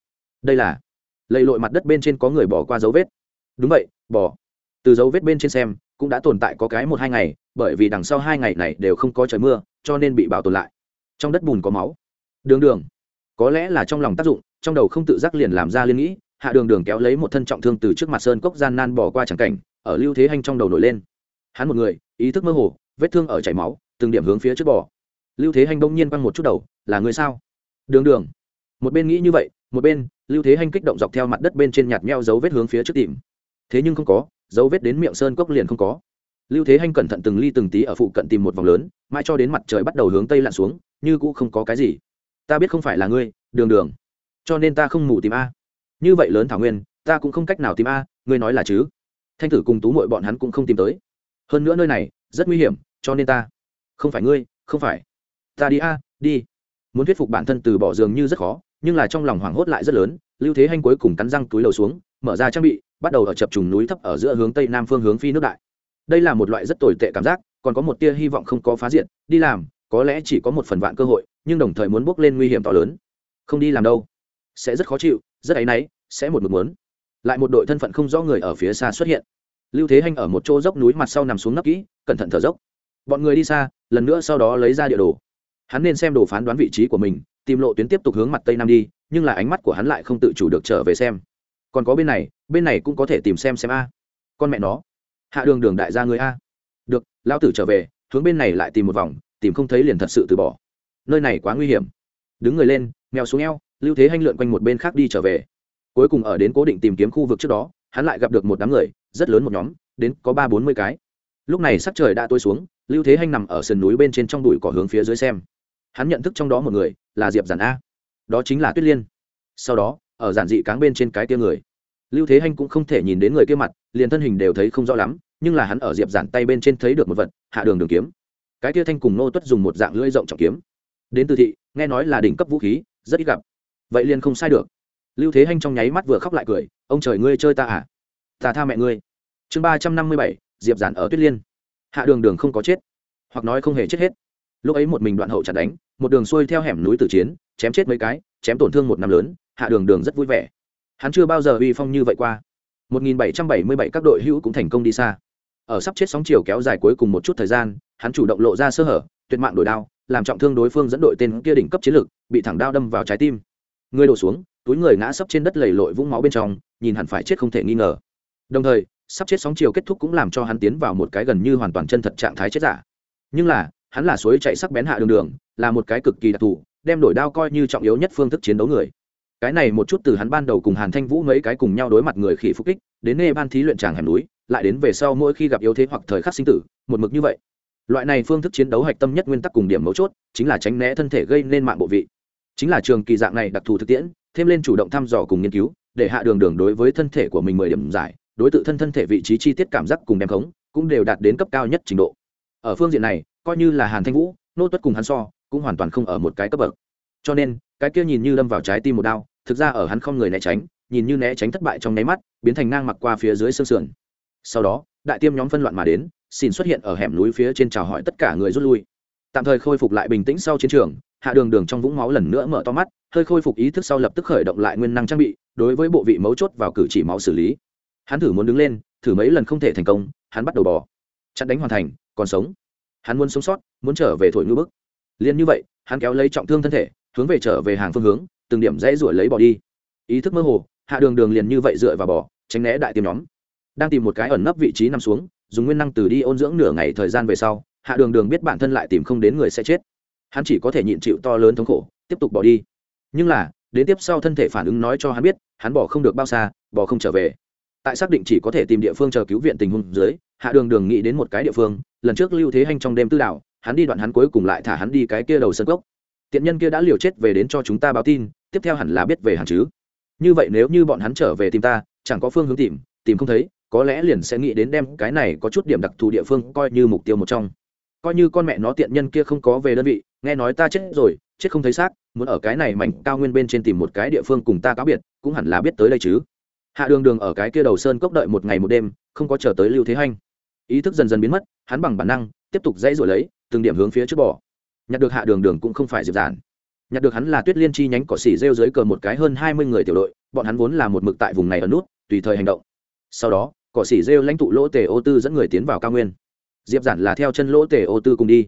Đây là lầy lội mặt đất bên trên có người bỏ qua dấu vết. Đúng vậy, bỏ. Từ dấu vết bên trên xem cũng đã tồn tại có cái một hai ngày, bởi vì đằng sau hai ngày này đều không có trời mưa, cho nên bị bảo tồn lại. Trong đất bùn có máu. Đường đường. Có lẽ là trong lòng tác dụng, trong đầu không tự giác liền làm ra liên nghĩ, hạ đường đường kéo lấy một thân trọng thương từ trước mặt sơn cốc gian nan bỏ qua chẳng cảnh, ở lưu thế hanh trong đầu nổi lên. Hắn một người, ý thức mơ hồ, vết thương ở chảy máu, từng điểm hướng phía trước bò. Lưu thế hanh đông nhiên quăng một chút đầu, là người sao? Đường đường. Một bên nghĩ như vậy, một bên lưu thế hanh kích động dọc theo mặt đất bên trên nhạt meo dấu vết hướng phía trước tìm thế nhưng không có, dấu vết đến miệng sơn cốc liền không có. Lưu thế hanh cẩn thận từng ly từng tí ở phụ cận tìm một vòng lớn, mãi cho đến mặt trời bắt đầu hướng tây lặn xuống, như cũ không có cái gì. Ta biết không phải là ngươi, đường đường. Cho nên ta không mù tìm a. Như vậy lớn thảo nguyên, ta cũng không cách nào tìm a, ngươi nói là chứ? Thanh tử cùng tú mội bọn hắn cũng không tìm tới. Hơn nữa nơi này, rất nguy hiểm, cho nên ta. Không phải ngươi, không phải. Ta đi a, đi. Muốn thuyết phục bản thân từ bỏ giường như rất khó, nhưng là trong lòng hoảng hốt lại rất lớn, lưu thế hanh cuối cùng cắn răng túi lầu xuống, mở ra trang bị bắt đầu ở chập trùng núi thấp ở giữa hướng tây nam phương hướng phi nước đại. Đây là một loại rất tồi tệ cảm giác, còn có một tia hy vọng không có phá diện đi làm, có lẽ chỉ có một phần vạn cơ hội, nhưng đồng thời muốn bước lên nguy hiểm to lớn. Không đi làm đâu. Sẽ rất khó chịu, rất áy náy, sẽ một mực muốn. Lại một đội thân phận không rõ người ở phía xa xuất hiện. Lưu thế hanh ở một chỗ dốc núi mặt sau nằm xuống nấp kỹ, cẩn thận thở dốc. Bọn người đi xa, lần nữa sau đó lấy ra địa đồ. Hắn nên xem đồ phán đoán vị trí của mình, tìm lộ tuyến tiếp tục hướng mặt tây nam đi, nhưng là ánh mắt của hắn lại không tự chủ được trở về xem. Còn có bên này bên này cũng có thể tìm xem xem a. Con mẹ nó. Hạ đường đường đại gia người a. Được, lão tử trở về, hướng bên này lại tìm một vòng, tìm không thấy liền thật sự từ bỏ. Nơi này quá nguy hiểm. Đứng người lên, mèo xuống eo, lưu thế hanh lượn quanh một bên khác đi trở về. Cuối cùng ở đến cố định tìm kiếm khu vực trước đó, hắn lại gặp được một đám người, rất lớn một nhóm, đến có ba bốn mươi cái. Lúc này sắc trời đã tối xuống, lưu thế hanh nằm ở sườn núi bên trên trong đùi cỏ hướng phía dưới xem. Hắn nhận thức trong đó một người, là diệp giản a. Đó chính là tuyết liên. Sau đó, ở giản dị cáng bên trên cái kia người lưu thế hanh cũng không thể nhìn đến người kia mặt, liền thân hình đều thấy không rõ lắm, nhưng là hắn ở diệp giản tay bên trên thấy được một vật, hạ đường đường kiếm. Cái kia thanh cùng nô tuất dùng một dạng lưỡi rộng trọng kiếm. Đến từ thị, nghe nói là đỉnh cấp vũ khí, rất ít gặp. Vậy liền không sai được. Lưu thế hanh trong nháy mắt vừa khóc lại cười, ông trời ngươi chơi ta à? Ta tha mẹ ngươi. Chương ba trăm năm mươi bảy, diệp giản ở tuyết liên. Hạ đường đường không có chết, hoặc nói không hề chết hết. Lúc ấy một mình đoạn hậu chặt đánh, một đường xuôi theo hẻm núi tử chiến, chém chết mấy cái, chém tổn thương một năm lớn, hạ đường đường rất vui vẻ hắn chưa bao giờ uy phong như vậy qua. 1777 các đội hữu cũng thành công đi xa. Ở sắp chết sóng chiều kéo dài cuối cùng một chút thời gian, hắn chủ động lộ ra sơ hở, tuyệt mạng đổi đao, làm trọng thương đối phương dẫn đội tên kia đỉnh cấp chiến lược, bị thẳng đao đâm vào trái tim. Người đổ xuống, túi người ngã sấp trên đất lầy lội vũng máu bên trong, nhìn hẳn phải chết không thể nghi ngờ. Đồng thời, sắp chết sóng chiều kết thúc cũng làm cho hắn tiến vào một cái gần như hoàn toàn chân thật trạng thái chết giả. Nhưng là, hắn là suối chạy sắc bén hạ đường đường, là một cái cực kỳ đặc thù, đem đổi đao coi như trọng yếu nhất phương thức chiến đấu người cái này một chút từ hắn ban đầu cùng hàn thanh vũ mấy cái cùng nhau đối mặt người khỉ phúc kích, đến nê ban thí luyện tràng hẻm núi, lại đến về sau mỗi khi gặp yếu thế hoặc thời khắc sinh tử, một mực như vậy. Loại này phương thức chiến đấu hạch tâm nhất nguyên tắc cùng điểm mấu chốt, chính là tránh né thân thể gây nên mạng bộ vị. Chính là trường kỳ dạng này đặc thù thực tiễn, thêm lên chủ động thăm dò cùng nghiên cứu, để hạ đường đường đối với thân thể của mình mười điểm giải, đối tượng thân thân thể vị trí chi tiết cảm giác cùng đem khống, cũng đều đạt đến cấp cao nhất trình độ. Ở phương diện này, coi như là hàn thanh vũ, nô tuất cùng hắn so, cũng hoàn toàn không ở một cái cấp bậc. Cho nên, cái kia nhìn như đâm vào trái tim một đao thực ra ở hắn không người né tránh, nhìn như né tránh thất bại trong nháy mắt, biến thành ngang mặc qua phía dưới xương sườn. Sau đó, đại tiêm nhóm phân loạn mà đến xin xuất hiện ở hẻm núi phía trên chào hỏi tất cả người rút lui. Tạm thời khôi phục lại bình tĩnh sau chiến trường, hạ đường đường trong vũng máu lần nữa mở to mắt, hơi khôi phục ý thức sau lập tức khởi động lại nguyên năng trang bị, đối với bộ vị mấu chốt vào cử chỉ máu xử lý. Hắn thử muốn đứng lên, thử mấy lần không thể thành công, hắn bắt đầu bỏ chặn đánh hoàn thành, còn sống. Hắn muốn sống sót, muốn trở về thổi ngư bức. Liền như vậy, hắn kéo lấy trọng thương thân thể, hướng về trở về hàng phương hướng từng điểm dãy ruổi lấy bỏ đi. Ý thức mơ hồ, hạ đường đường liền như vậy dựa vào bỏ tránh né đại tiêm nhóm. Đang tìm một cái ẩn nấp vị trí nằm xuống, dùng nguyên năng từ đi ôn dưỡng nửa ngày thời gian về sau, hạ đường đường biết bản thân lại tìm không đến người sẽ chết. Hắn chỉ có thể nhịn chịu to lớn thống khổ, tiếp tục bỏ đi. Nhưng là, đến tiếp sau thân thể phản ứng nói cho hắn biết, hắn bỏ không được bao xa, bỏ không trở về. Tại xác định chỉ có thể tìm địa phương chờ cứu viện tình huống dưới, hạ đường đường nghĩ đến một cái địa phương, lần trước lưu thế hanh trong đêm tư đạo, hắn đi đoạn hắn cuối cùng lại thả hắn đi cái kia đầu sân cốc tiện nhân kia đã liều chết về đến cho chúng ta báo tin, tiếp theo hẳn là biết về hàng chứ. Như vậy nếu như bọn hắn trở về tìm ta, chẳng có phương hướng tìm tìm không thấy, có lẽ liền sẽ nghĩ đến đem cái này có chút điểm đặc thù địa phương coi như mục tiêu một trong. Coi như con mẹ nó tiện nhân kia không có về đơn vị, nghe nói ta chết rồi, chết không thấy xác, muốn ở cái này mảnh cao nguyên bên trên tìm một cái địa phương cùng ta cáo biệt, cũng hẳn là biết tới đây chứ. Hạ đường đường ở cái kia đầu sơn cốc đợi một ngày một đêm, không có chờ tới lưu thế hanh. Ý thức dần dần biến mất, hắn bằng bản năng, tiếp tục dãy rồi lấy, từng điểm hướng phía trước bỏ nhặt được hạ đường đường cũng không phải diệp giản nhặt được hắn là tuyết liên chi nhánh cỏ xỉ rêu dưới cờ một cái hơn hai mươi người tiểu đội, bọn hắn vốn là một mực tại vùng này ở nút, tùy thời hành động. Sau đó, cỏ xỉ rêu lãnh tụ lỗ tề ô tư dẫn người tiến vào cao nguyên. Diệp giản là theo chân lỗ tề ô tư cùng đi.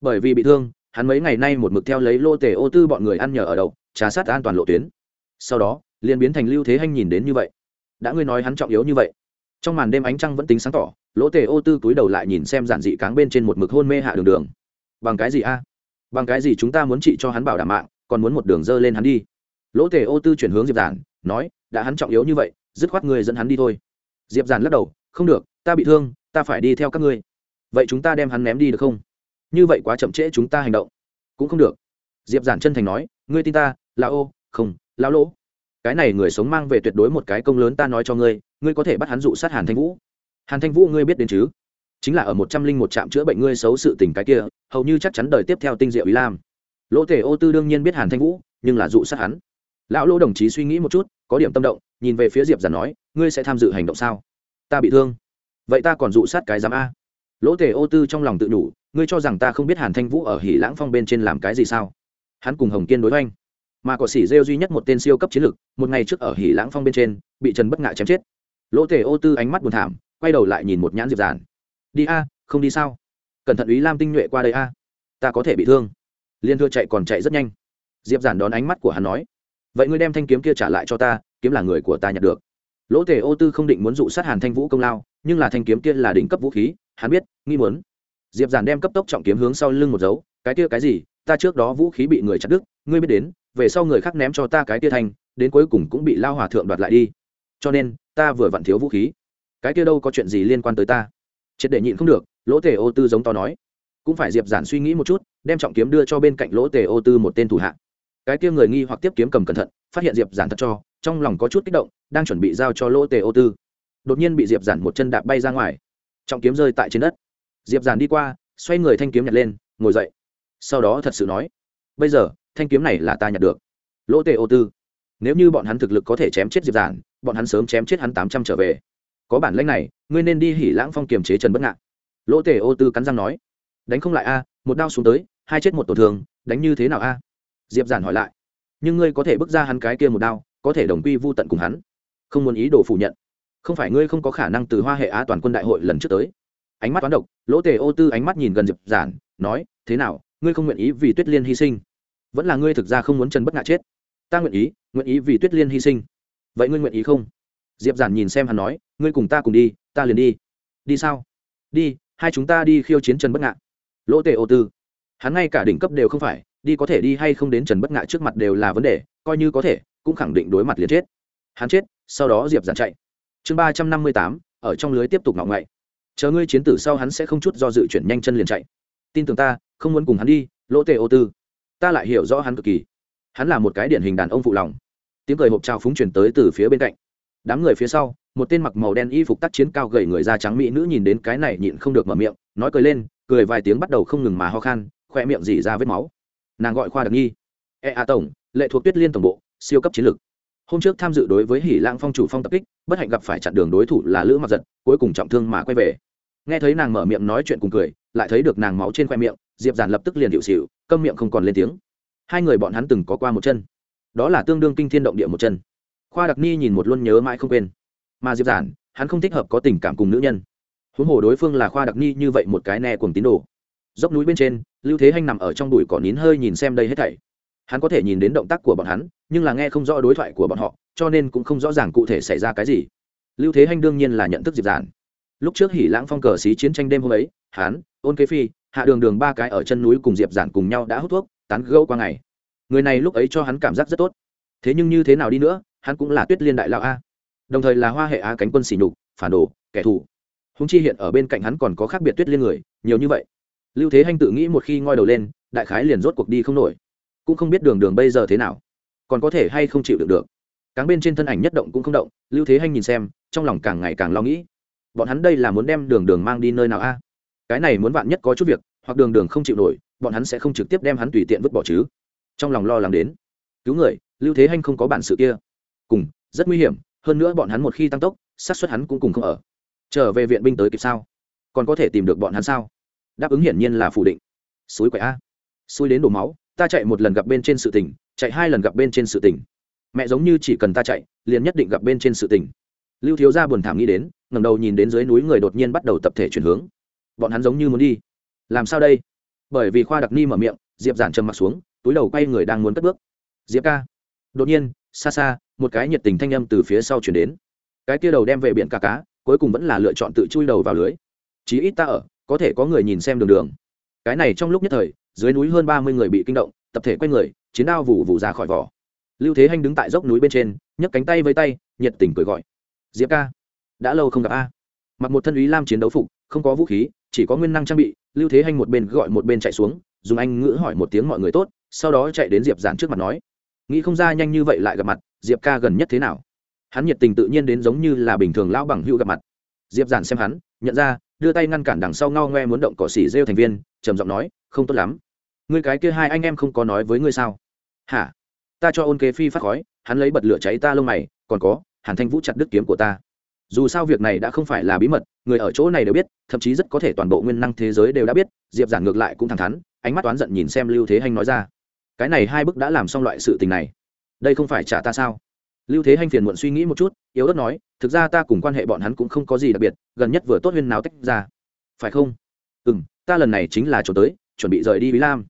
Bởi vì bị thương, hắn mấy ngày nay một mực theo lấy lỗ tề ô tư bọn người ăn nhờ ở đậu, trà sát an toàn lộ tuyến. Sau đó, liền biến thành lưu thế hanh nhìn đến như vậy. Đã ngươi nói hắn trọng yếu như vậy. Trong màn đêm ánh trăng vẫn tính sáng tỏ, lỗ tề ô tư cúi đầu lại nhìn xem giản dị cáng bên trên một mực hôn mê hạ đường đường. Bằng cái gì a? Bằng cái gì chúng ta muốn trị cho hắn bảo đảm mạng, còn muốn một đường dơ lên hắn đi? Lỗ tề ô tư chuyển hướng diệp giản, nói, đã hắn trọng yếu như vậy, dứt khoát người dẫn hắn đi thôi. Diệp giản lắc đầu, không được, ta bị thương, ta phải đi theo các ngươi. Vậy chúng ta đem hắn ném đi được không? Như vậy quá chậm trễ chúng ta hành động. Cũng không được. Diệp giản chân thành nói, ngươi tin ta, là ô, không lão lỗ. Cái này người sống mang về tuyệt đối một cái công lớn ta nói cho ngươi ngươi có thể bắt hắn dụ sát hàn thanh vũ. Hàn thanh vũ ngươi biết đến chứ? Chính là ở một trăm linh một trạm chữa bệnh ngươi xấu sự tình cái kia, hầu như chắc chắn đời tiếp theo tinh diệu ý lam. Lỗ thể ô tư đương nhiên biết hàn thanh vũ, nhưng là dụ sát hắn. Lão lỗ đồng chí suy nghĩ một chút, có điểm tâm động, nhìn về phía diệp giản nói, ngươi sẽ tham dự hành động sao? Ta bị thương. Vậy ta còn dụ sát cái giám a. Lỗ thể ô tư trong lòng tự đủ, ngươi cho rằng ta không biết hàn thanh vũ ở hỉ lãng phong bên trên làm cái gì sao? Hắn cùng hồng kiên đối oanh mà có sỉ rêu duy nhất một tên siêu cấp chiến lược một ngày trước ở hỉ lãng phong bên trên, bị trần bất ngại chém chết. Lỗ thể ô tư ánh mắt buồn thảm, quay đầu lại nhìn một nhãn diệp giản đi a, không đi sao? Cẩn thận ý lam tinh nhuệ qua đây a. Ta có thể bị thương. Liên thưa chạy còn chạy rất nhanh. Diệp giản đón ánh mắt của hắn nói, vậy ngươi đem thanh kiếm kia trả lại cho ta, kiếm là người của ta nhặt được. Lỗ tề ô tư không định muốn dụ sát hàn thanh vũ công lao, nhưng là thanh kiếm kia là đỉnh cấp vũ khí, hắn biết, nghi muốn. Diệp giản đem cấp tốc trọng kiếm hướng sau lưng một dấu, cái kia cái gì? Ta trước đó vũ khí bị người chặt đứt, ngươi biết đến, về sau người khác ném cho ta cái kia thanh, đến cuối cùng cũng bị lao hòa thượng đoạt lại đi. Cho nên, ta vừa vặn thiếu vũ khí. Cái kia đâu có chuyện gì liên quan tới ta triệt để nhịn không được, lỗ tề ô tư giống to nói. Cũng phải diệp giản suy nghĩ một chút, đem trọng kiếm đưa cho bên cạnh lỗ tề ô tư một tên thủ hạ. Cái kia người nghi hoặc tiếp kiếm cầm cẩn thận, phát hiện diệp giản thật cho, trong lòng có chút kích động, đang chuẩn bị giao cho lỗ tề ô tư. Đột nhiên bị diệp giản một chân đạp bay ra ngoài. Trọng kiếm rơi tại trên đất. Diệp giản đi qua, xoay người thanh kiếm nhặt lên, ngồi dậy. Sau đó thật sự nói, bây giờ, thanh kiếm này là ta nhặt được. Lỗ tề ô tư, nếu như bọn hắn thực lực có thể chém chết diệp giản, bọn hắn sớm chém chết hắn tám trăm trở về. Có bản lãnh này ngươi nên đi hỉ lãng phong kiềm chế trần bất ngạn lỗ tề ô tư cắn răng nói đánh không lại a một đao xuống tới hai chết một tổn thương đánh như thế nào a diệp giản hỏi lại nhưng ngươi có thể bước ra hắn cái kia một đao có thể đồng quy vô tận cùng hắn không muốn ý đồ phủ nhận không phải ngươi không có khả năng từ hoa hệ á toàn quân đại hội lần trước tới ánh mắt toán độc lỗ tề ô tư ánh mắt nhìn gần diệp giản nói thế nào ngươi không nguyện ý vì tuyết liên hy sinh vẫn là ngươi thực ra không muốn trần bất ngạ chết ta nguyện ý nguyện ý vì tuyết liên hy sinh vậy ngươi nguyện ý không diệp giản nhìn xem hắn nói ngươi cùng ta cùng đi ta liền đi. Đi sao? Đi, hai chúng ta đi khiêu chiến trần bất ngạ. Lỗ tề ô tư. Hắn ngay cả đỉnh cấp đều không phải, đi có thể đi hay không đến trần bất ngạ trước mặt đều là vấn đề, coi như có thể, cũng khẳng định đối mặt liền chết. Hắn chết, sau đó diệp giản chạy. Chương ba trăm năm mươi tám, ở trong lưới tiếp tục ngọng ngậy chờ ngươi chiến tử sau hắn sẽ không chút do dự chuyển nhanh chân liền chạy. Tin tưởng ta, không muốn cùng hắn đi, lỗ tề ô tư. Ta lại hiểu rõ hắn cực kỳ. Hắn là một cái điển hình đàn ông phụ lòng. Tiếng cười hộp trao phúng chuyển tới từ phía bên cạnh đám người phía sau, một tên mặc màu đen y phục tác chiến cao gầy người da trắng mỹ nữ nhìn đến cái này nhịn không được mở miệng, nói cười lên, cười vài tiếng bắt đầu không ngừng mà ho khan khoe miệng dỉ ra vết máu. Nàng gọi khoa đặc nhi. E a tổng, lệ thuộc tuyết liên tổng bộ, siêu cấp chiến lược. Hôm trước tham dự đối với hỉ lãng phong chủ phong tập kích, bất hạnh gặp phải chặn đường đối thủ là lữ mặc giật, cuối cùng trọng thương mà quay về. Nghe thấy nàng mở miệng nói chuyện cùng cười, lại thấy được nàng máu trên khoe miệng, diệp giản lập tức liền hiệu xịu câm miệng không còn lên tiếng. Hai người bọn hắn từng có qua một chân. Đó là tương đương kinh thiên động địa một chân khoa đặc ni nhìn một luôn nhớ mãi không quên. Mà diệp giản, hắn không thích hợp có tình cảm cùng nữ nhân. Huống hồ đối phương là khoa đặc ni như vậy một cái nè cùng tín đồ. Dốc núi bên trên, lưu thế hanh nằm ở trong bụi cỏ nín hơi nhìn xem đây hết thảy. Hắn có thể nhìn đến động tác của bọn hắn, nhưng là nghe không rõ đối thoại của bọn họ, cho nên cũng không rõ ràng cụ thể xảy ra cái gì. Lưu thế hanh đương nhiên là nhận thức diệp giản. Lúc trước hỉ lãng phong cờ xí chiến tranh đêm hôm ấy, hắn, ôn kế phi, hạ đường đường ba cái ở chân núi cùng diệp giản cùng nhau đã hút thuốc, tán gẫu qua ngày. Người này lúc ấy cho hắn cảm giác rất tốt. Thế nhưng như thế nào đi nữa hắn cũng là tuyết liên đại lão a. Đồng thời là hoa hệ á cánh quân xỉ nhục, phản đồ, kẻ thù. Húng chi hiện ở bên cạnh hắn còn có khác biệt tuyết liên người, nhiều như vậy. Lưu thế hanh tự nghĩ một khi ngoi đầu lên, đại khái liền rốt cuộc đi không nổi. Cũng không biết đường đường bây giờ thế nào. Còn có thể hay không chịu được được. Cáng bên trên thân ảnh nhất động cũng không động, lưu thế hanh nhìn xem, trong lòng càng ngày càng lo nghĩ. Bọn hắn đây là muốn đem đường đường mang đi nơi nào a? Cái này muốn vạn nhất có chút việc, hoặc đường đường không chịu nổi, bọn hắn sẽ không trực tiếp đem hắn tùy tiện vứt bỏ chứ. Trong lòng lo lắng đến. Cứu người, lưu thế hanh không có bản sự kia cùng, rất nguy hiểm, hơn nữa bọn hắn một khi tăng tốc, xác suất hắn cũng cùng không ở. Trở về viện binh tới kịp sao? Còn có thể tìm được bọn hắn sao? Đáp ứng hiển nhiên là phủ định. Suối quậy a. Suối đến đổ máu, ta chạy một lần gặp bên trên sự tình, chạy hai lần gặp bên trên sự tình. Mẹ giống như chỉ cần ta chạy, liền nhất định gặp bên trên sự tình. Lưu thiếu gia buồn thảm nghĩ đến ngầm đầu nhìn đến dưới núi người đột nhiên bắt đầu tập thể chuyển hướng. Bọn hắn giống như muốn đi. Làm sao đây? Bởi vì khoa đặc ni mở miệng, diệp giản trầm mặt xuống, túi đầu quay người đang muốn cất bước. Diệp ca. Đột nhiên, xa xa một cái nhiệt tình thanh âm từ phía sau chuyển đến. Cái kia đầu đem về biển cả cá, cuối cùng vẫn là lựa chọn tự chui đầu vào lưới. Chí ít ta ở, có thể có người nhìn xem đường đường. Cái này trong lúc nhất thời, dưới núi hơn ba mươi người bị kinh động, tập thể quay người, chiến đao vụ vụ ra khỏi vỏ. Lưu thế hanh đứng tại dốc núi bên trên, nhấc cánh tay với tay, nhiệt tình cười gọi. Diệp ca, đã lâu không gặp a. Mặc một thân ý lam chiến đấu phục, không có vũ khí, chỉ có nguyên năng trang bị, lưu thế hanh một bên gọi một bên chạy xuống, dùng anh ngữ hỏi một tiếng mọi người tốt, sau đó chạy đến diệp giản trước mặt nói. Nghĩ không ra nhanh như vậy lại gặp mặt diệp ca gần nhất thế nào? Hắn nhiệt tình tự nhiên đến giống như là bình thường lão bằng hữu gặp mặt. Diệp giản xem hắn, nhận ra, đưa tay ngăn cản đằng sau ngao ngoe muốn động cỏ xỉ rêu thành viên, trầm giọng nói, không tốt lắm. Ngươi cái kia hai anh em không có nói với ngươi sao? Hả? Ta cho ôn kế phi phát khói, hắn lấy bật lửa cháy ta lông mày, còn có, hàn thanh vũ chặt đứt kiếm của ta. Dù sao việc này đã không phải là bí mật, người ở chỗ này đều biết, thậm chí rất có thể toàn bộ nguyên năng thế giới đều đã biết. Diệp giản ngược lại cũng thẳng thắn, ánh mắt toán giận nhìn xem lưu thế hanh nói ra. Cái này hai bức đã làm xong loại sự tình này đây không phải trả ta sao? Lưu thế hanh phiền muộn suy nghĩ một chút, yếu ớt nói, thực ra ta cùng quan hệ bọn hắn cũng không có gì đặc biệt, gần nhất vừa tốt huyên nào tách ra. Phải không? Ừ m ta lần này chính là chỗ tới, chuẩn bị rời đi Vi lam.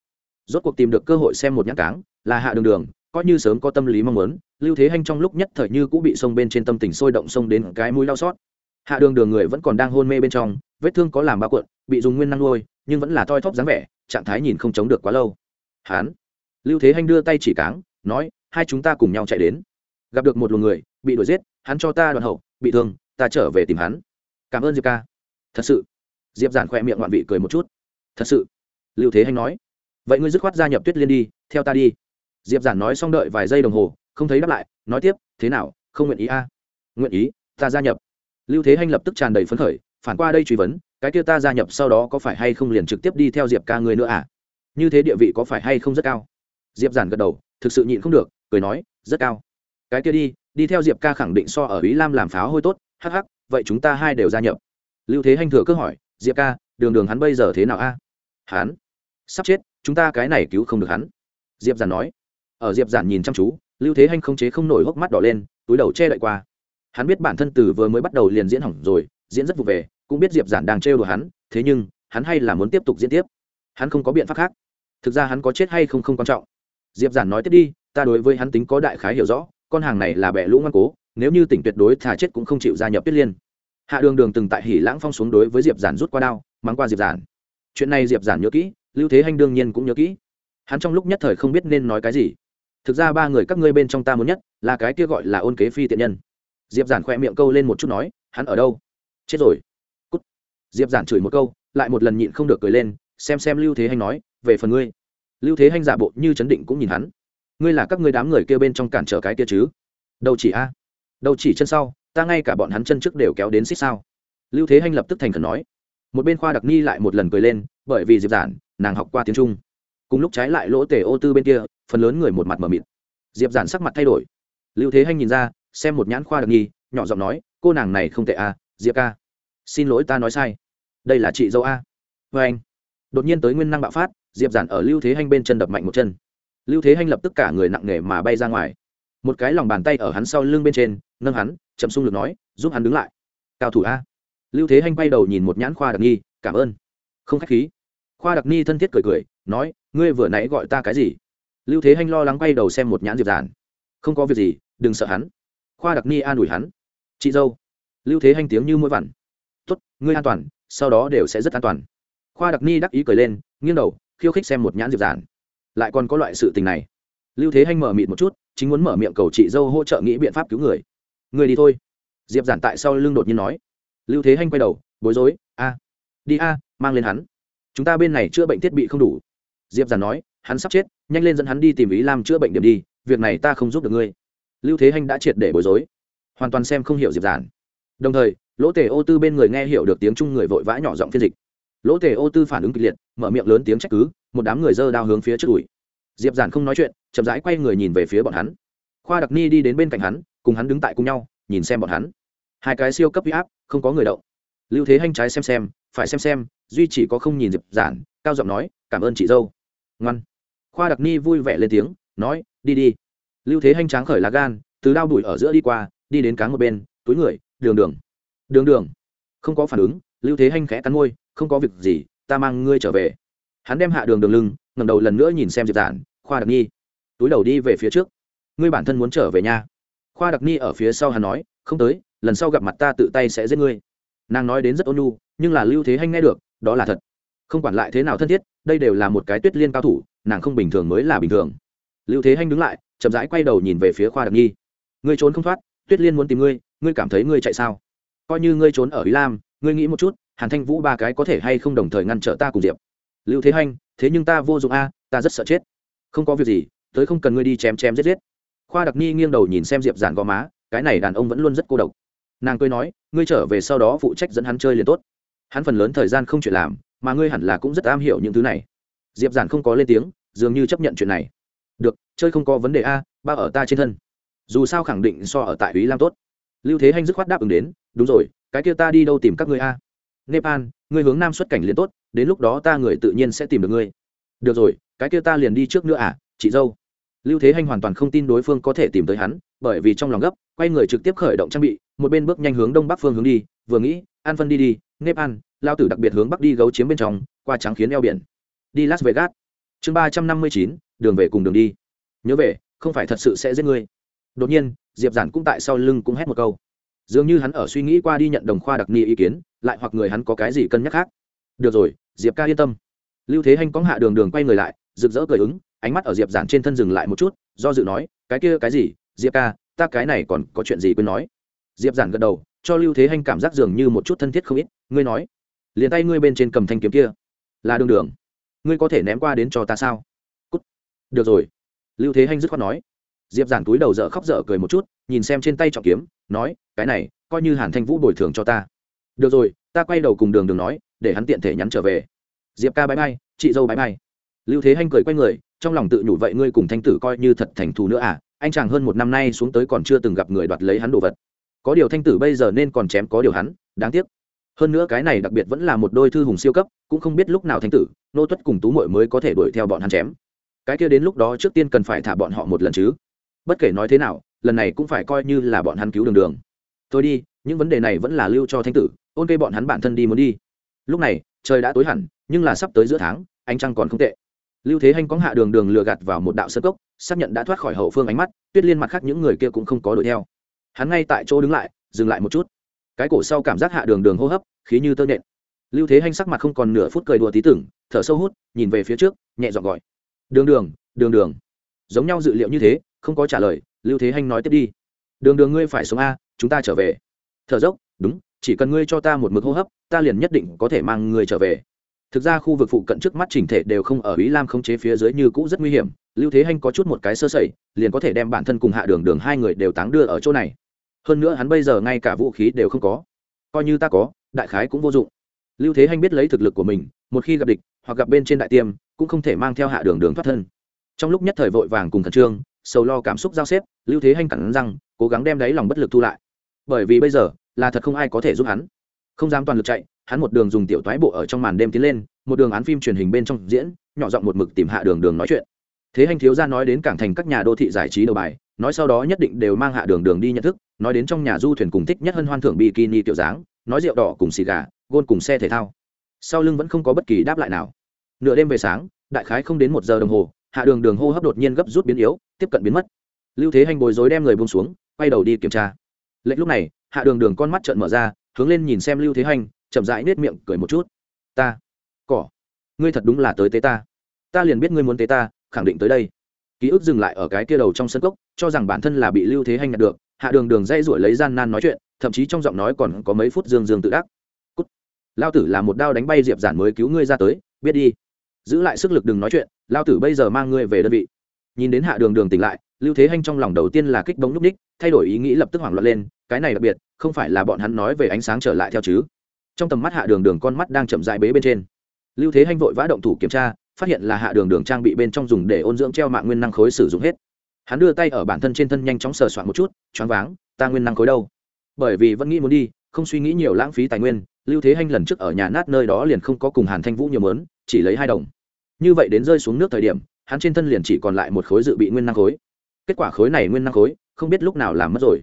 Rốt cuộc tìm được cơ hội xem một nhãn cáng, là hạ đường đường, coi như sớm có tâm lý mong muốn, lưu thế hanh trong lúc nhất thời như cũng bị sông bên trên tâm tình sôi động sông đến cái mũi đau xót. Hạ đường đường người vẫn còn đang hôn mê bên trong, vết thương có làm ba cuộn, bị dùng nguyên năng nuôi, nhưng vẫn là toi thóp dáng vẻ, trạng thái nhìn không chống được quá lâu. Hán lưu thế hanh đưa tay chỉ cáng, nói hai chúng ta cùng nhau chạy đến. Gặp được một luồng người, bị đuổi giết, hắn cho ta đoàn hậu, bị thương, ta trở về tìm hắn. Cảm ơn diệp ca. Thật sự. Diệp giản khỏe miệng ngoạn vị cười một chút. Thật sự. Lưu thế hanh nói. Vậy ngươi dứt khoát gia nhập tuyết liên đi, theo ta đi. Diệp giản nói xong đợi vài giây đồng hồ, không thấy đáp lại, nói tiếp, thế nào, không nguyện ý a à? nguyện ý, ta gia nhập. Lưu thế hanh lập tức tràn đầy phấn khởi, phản qua đây truy vấn, cái kia ta gia nhập sau đó có phải hay không liền trực tiếp đi theo diệp ca người nữa à? Như thế địa vị có phải hay không rất cao? Diệp giản gật đầu, thực sự nhịn không được cười nói, rất cao. Cái kia đi đi theo diệp ca khẳng định so ở ý lam làm pháo hôi tốt. Hắc hắc, vậy chúng ta hai đều gia nhập. Lưu thế hanh thừa cơ hỏi, diệp ca, đường đường hắn bây giờ thế nào a? Hắn? Sắp chết, chúng ta cái này cứu không được hắn. Diệp giản nói. Ở diệp giản nhìn chăm chú, lưu thế hanh không chế không nổi hốc mắt đỏ lên, túi đầu che đậy qua. Hắn biết bản thân từ vừa mới bắt đầu liền diễn hỏng rồi, diễn rất vụ về, cũng biết diệp giản đang trêu đùa hắn, thế nhưng, hắn hay là muốn tiếp tục diễn tiếp. Hắn không có biện pháp khác. Thực ra hắn có chết hay không không quan trọng. Diệp giản nói tiếp đi ta đối với hắn tính có đại khái hiểu rõ, con hàng này là bẻ lũ ngoan cố, nếu như tỉnh tuyệt đối thà chết cũng không chịu gia nhập tuyết liên. Hạ đường đường từng tại hỉ lãng phong xuống đối với diệp giản rút qua đao, mắng qua diệp giản. Chuyện này diệp giản nhớ kỹ, lưu thế hanh đương nhiên cũng nhớ kỹ. Hắn trong lúc nhất thời không biết nên nói cái gì. Thực ra ba người các ngươi bên trong ta muốn nhất là cái kia gọi là ôn kế phi tiện nhân. Diệp giản khoe miệng câu lên một chút nói, hắn ở đâu? Chết rồi. Cút. diệp giản chửi một câu, lại một lần nhịn không được cười lên, xem xem lưu thế hanh nói, về phần ngươi. Lưu thế hanh giả bộ như chấn định cũng nhìn hắn ngươi là các ngươi đám người kia bên trong cản trở cái kia chứ? Đâu chỉ a? Đâu chỉ chân sau, ta ngay cả bọn hắn chân trước đều kéo đến xích sao? Lưu thế hanh lập tức thành khẩn nói. Một bên khoa đặc ni lại một lần cười lên, bởi vì diệp giản, nàng học qua tiếng trung. Cùng lúc trái lại lỗ tể ô tư bên kia, phần lớn người một mặt mờ mịt. Diệp giản sắc mặt thay đổi. Lưu thế hanh nhìn ra, xem một nhãn khoa đặc nhi nhỏ giọng nói, cô nàng này không tệ a, diệp ca. Xin lỗi ta nói sai. Đây là chị dâu a. Vê anh đột nhiên tới nguyên năng bạo phát, diệp giản ở lưu thế hanh bên chân đập mạnh một chân lưu thế hanh lập tức cả người nặng nề mà bay ra ngoài. Một cái lòng bàn tay ở hắn sau lưng bên trên, nâng hắn, chậm sung lực nói, giúp hắn đứng lại. Cao thủ a. Lưu thế hanh bay đầu nhìn một nhãn khoa đặc nhi, cảm ơn. Không k h á c h khí. Khoa đặc nhi thân thiết cười cười, nói, ngươi vừa nãy gọi ta cái gì? Lưu thế hanh lo lắng bay đầu xem một nhãn diệp giản. Không có việc gì, đừng sợ hắn. Khoa đặc ni an ủi hắn. Chị dâu. Lưu thế hanh tiếng như mũi vằn tốt, ngươi an toàn, sau đó đều sẽ rất an toàn. Khoa đặc ni đắc ý cười lên, nghiêng đầu, khiêu khích xem một nhãn diệp giản lại còn có loại sự tình này. Lưu thế hanh mở mịt một chút, chính muốn mở miệng cầu chị dâu hỗ trợ nghĩ biện pháp cứu người. Người đi thôi. Diệp giản tại sau lưng đột nhiên nói. Lưu thế hanh quay đầu, bối rối, a, đi a, mang lên hắn. Chúng ta bên này chữa bệnh thiết bị không đủ. Diệp giản nói, hắn sắp chết, nhanh lên dẫn hắn đi tìm ý làm chữa bệnh điểm đi, việc này ta không giúp được ngươi. Lưu thế hanh đã triệt để bối rối. Hoàn toàn xem không hiểu diệp giản. Đồng thời, lỗ tề ô tư bên người nghe hiểu được tiếng chung người vội vã nhỏ giọng phiên dịch. Lỗ tề ô tư phản ứng kịch liệt, mở miệng lớn tiếng trách cứ một đám người dơ đao hướng phía trước đùi diệp giản không nói chuyện, chậm rãi quay người nhìn về phía bọn hắn. Khoa đặc ni đi đến bên cạnh hắn, cùng hắn đứng tại cùng nhau, nhìn xem bọn hắn. Hai cái siêu cấp huy áp, không có người động. Lưu thế hanh trái xem xem, phải xem xem, duy chỉ có không nhìn diệp giản, cao giọng nói, cảm ơn chị dâu. Ngoan. Khoa đặc ni vui vẻ lên tiếng, nói, đi đi. Lưu thế hanh tráng khởi lá gan, từ đao đuổi ở giữa đi qua, đi đến cáng một bên, túi người, đường đường. Đường đường. Không có phản ứng, lưu thế hanh khẽ cắn môi, không có việc gì, ta mang ngươi trở về hắn đem hạ đường đường lưng ngầm đầu lần nữa nhìn xem diệp giản, khoa đặc nhi. Túi đầu đi về phía trước. Ngươi bản thân muốn trở về nhà. Khoa đặc nhi ở phía sau hắn nói, không tới, lần sau gặp mặt ta tự tay sẽ giết ngươi. Nàng nói đến rất ôn nhu, nhưng là lưu thế hanh nghe được, đó là thật. Không quản lại thế nào thân thiết, đây đều là một cái tuyết liên cao thủ, nàng không bình thường mới là bình thường. Lưu thế hanh đứng lại, chậm rãi quay đầu nhìn về phía khoa đặc nhi. Ngươi trốn không thoát, tuyết liên muốn tìm ngươi ngươi cảm thấy ngươi chạy sao? Coi như ngươi trốn ở ý lam, ngươi nghĩ một chút, hàn thanh vũ ba cái có thể hay không đồng thời ngăn trở ta cùng diệp? Lưu thế hanh, thế nhưng ta vô dụng a, ta rất sợ chết. Không có việc gì tới không cần ngươi đi chém chém giết giết. Khoa đặc ni nghiêng đầu nhìn xem diệp giản gò má, cái này đàn ông vẫn luôn rất cô độc. Nàng cười nói, ngươi trở về sau đó phụ trách dẫn hắn chơi liền tốt. Hắn phần lớn thời gian không chuyện làm, mà ngươi hẳn là cũng rất am hiểu những thứ này. Diệp giản không có lên tiếng, dường như chấp nhận chuyện này. Được, chơi không có vấn đề a, ba ở ta trên thân. Dù sao khẳng định so ở tại ý lam tốt. Lưu thế hanh dứt khoát đáp ứng đến, đúng rồi, cái kia ta đi đâu tìm các ngươi a? Nepal ngươi hướng nam xuất cảnh liền tốt, đến lúc đó ta người tự nhiên sẽ tìm được ngươi. Được rồi, cái kia ta liền đi trước nữa à chị dâu. Lưu thế hanh hoàn toàn không tin đối phương có thể tìm tới hắn, bởi vì trong lòng gấp, quay người trực tiếp khởi động trang bị, một bên bước nhanh hướng đông bắc phương hướng đi, vừa nghĩ, an phân đi đi, nếp an, lao tử đặc biệt hướng bắc đi gấu chiếm bên trong, qua trắng khiến eo biển. Đi las vegas. Chương ba trăm năm mươi chín, đường về cùng đường đi. Nhớ về, không phải thật sự sẽ giết ngươi. Đột nhiên, diệp giản cũng tại sau lưng cũng hét một câu dường như hắn ở suy nghĩ qua đi nhận đồng khoa đặc ni ý kiến, lại hoặc người hắn có cái gì cân nhắc khác. Được rồi, diệp ca yên tâm. Lưu thế hanh cóng hạ đường đường quay người lại, rực rỡ cười ứng, ánh mắt ở diệp giản trên thân dừng lại một chút, do dự nói, cái kia cái gì? Diệp ca, ta cái này còn có chuyện gì quên nói? Diệp giản gật đầu, cho lưu thế hanh cảm giác dường như một chút thân thiết không ít, ngươi nói. Liền tay ngươi bên trên cầm thanh kiếm kia. Là đường đường. Ngươi có thể ném qua đến cho ta sao? Cút. được rồi. Lưu thế hanh dứt khoát nói. Diệp giản túi đầu dở khóc dở cười một chút nhìn xem trên tay trọng kiếm, nói, cái này, coi như hàn thanh vũ bồi thường cho ta. Được rồi, ta quay đầu cùng đường đường nói, để hắn tiện thể nhắn trở về. Diệp ca bãi bay, chị dâu bãi bay. Lưu thế hanh cười quay người, trong lòng tự nhủ, vậy ngươi cùng thanh tử coi như thật thành thù nữa à? Anh chàng hơn một năm nay xuống tới còn chưa từng gặp người đoạt lấy hắn đồ vật. Có điều thanh tử bây giờ nên còn chém có điều hắn, đáng tiếc. Hơn nữa cái này đặc biệt vẫn là một đôi thư hùng siêu cấp, cũng không biết lúc nào thanh tử, nô tuất cùng tú mội mới có thể đuổi theo bọn hắn chém. Cái kia đến lúc đó trước tiên cần phải thả bọn họ một lần chứ. Bất kể nói thế nào lần này cũng phải coi như là bọn hắn cứu đường đường. Thôi đi, những vấn đề này vẫn là lưu cho thanh tử, ôn cây bọn hắn bản thân đi muốn đi. Lúc này, trời đã tối hẳn, nhưng là sắp tới giữa tháng, ánh trăng còn không tệ. Lưu thế hanh có hạ đường đường lừa gạt vào một đạo sơ cốc, xác nhận đã thoát khỏi hậu phương ánh mắt, tuyết liên mặt khác những người kia cũng không có đuổi theo. Hắn ngay tại chỗ đứng lại, dừng lại một chút. Cái cổ sau cảm giác hạ đường đường hô hấp, khí như tơ nện lưu thế hanh sắc mặt không còn nửa phút cười đùa tí tưởng, thở sâu hút, nhìn về phía trước, nhẹ dọn gọi. Đường đường đường đường. Giống nhau dự liệu như thế, không có trả lời lưu thế hanh nói tiếp đi. Đường đường ngươi phải sống a, chúng ta trở về. Thở dốc, đúng, chỉ cần ngươi cho ta một mực hô hấp, ta liền nhất định có thể mang ngươi trở về. Thực ra khu vực phụ cận trước mắt chỉnh thể đều không ở ý lam không chế phía dưới như cũ rất nguy hiểm, lưu thế hanh có chút một cái sơ sẩy, liền có thể đem bản thân cùng hạ đường đường hai người đều táng đưa ở chỗ này. Hơn nữa hắn bây giờ ngay cả vũ khí đều không có. Coi như ta có, đại khái cũng vô dụng. Lưu thế hanh biết lấy thực lực của mình, một khi gặp địch, hoặc gặp bên trên đại tiêm, cũng không thể mang theo hạ đường đường thoát thân. Trong lúc nhất thời vội vàng cùng khẩn trương sầu lo cảm xúc giao xếp, lưu thế hanh cẳng răng, cố gắng đem đáy lòng bất lực thu lại. Bởi vì bây giờ, là thật không ai có thể giúp hắn. Không dám toàn lực chạy, hắn một đường dùng tiểu toái bộ ở trong màn đêm tiến lên, một đường án phim truyền hình bên trong diễn, nhỏ giọng một mực tìm hạ đường đường nói chuyện. Thế hành thiếu gia nói đến cảng thành các nhà đô thị giải trí đầu bài, nói sau đó nhất định đều mang hạ đường đường đi nhận thức, nói đến trong nhà du thuyền cùng thích nhất hân hoan thưởng bikini tiểu dáng, nói rượu đỏ cùng xì gà, gôn cùng xe thể thao. Sau lưng vẫn không có bất kỳ đáp lại nào. Nửa đêm về sáng, đại khái không đến một giờ đồng hồ, hạ đường đường hô hấp đột nhiên gấp rút biến yếu tiếp cận biến mất. Lưu thế hành bồi dối đem người buông xuống, quay đầu đi kiểm tra. Lệnh lúc này, hạ đường đường con mắt trợn mở ra, hướng lên nhìn xem lưu thế hành, chậm rãi nết miệng cười một chút. Ta, cỏ, ngươi thật đúng là tới tế ta. Ta liền biết ngươi muốn tế ta, khẳng định tới đây. Ký ức dừng lại ở cái kia đầu trong sân cốc, cho rằng bản thân là bị lưu thế hành nhặt được, hạ đường đường dây ruổi lấy gian nan nói chuyện, thậm chí trong giọng nói còn có mấy phút dương dương tự đắc. Cút. lao tử là một đao đánh bay diệp giản mới cứu ngươi ra tới, biết đi. Giữ lại sức lực đừng nói chuyện, lao tử bây giờ mang ngươi về đơn vị nhìn đến hạ đường đường tỉnh lại, lưu thế hanh trong lòng đầu tiên là kích bóng núp ních, thay đổi ý nghĩ lập tức hoảng loạn lên, cái này đặc biệt, không phải là bọn hắn nói về ánh sáng trở lại theo chứ. Trong tầm mắt hạ đường đường con mắt đang chậm dại bế bên trên. Lưu thế hanh vội vã động thủ kiểm tra, phát hiện là hạ đường đường trang bị bên trong dùng để ôn dưỡng treo mạng nguyên năng khối sử dụng hết. Hắn đưa tay ở bản thân trên thân nhanh chóng sờ soạn một chút, choáng váng, ta nguyên năng khối đâu? Bởi vì vẫn nghĩ muốn đi, không suy nghĩ nhiều lãng phí tài nguyên, lưu thế hanh lần trước ở nhà nát nơi đó liền không có cùng hàn thanh vũ nhiều mớn, chỉ lấy hai đồng. Như vậy đến rơi xuống nước thời điểm hắn trên thân liền chỉ còn lại một khối dự bị nguyên năng khối. Kết quả khối này nguyên năng khối, không biết lúc nào làm mất rồi.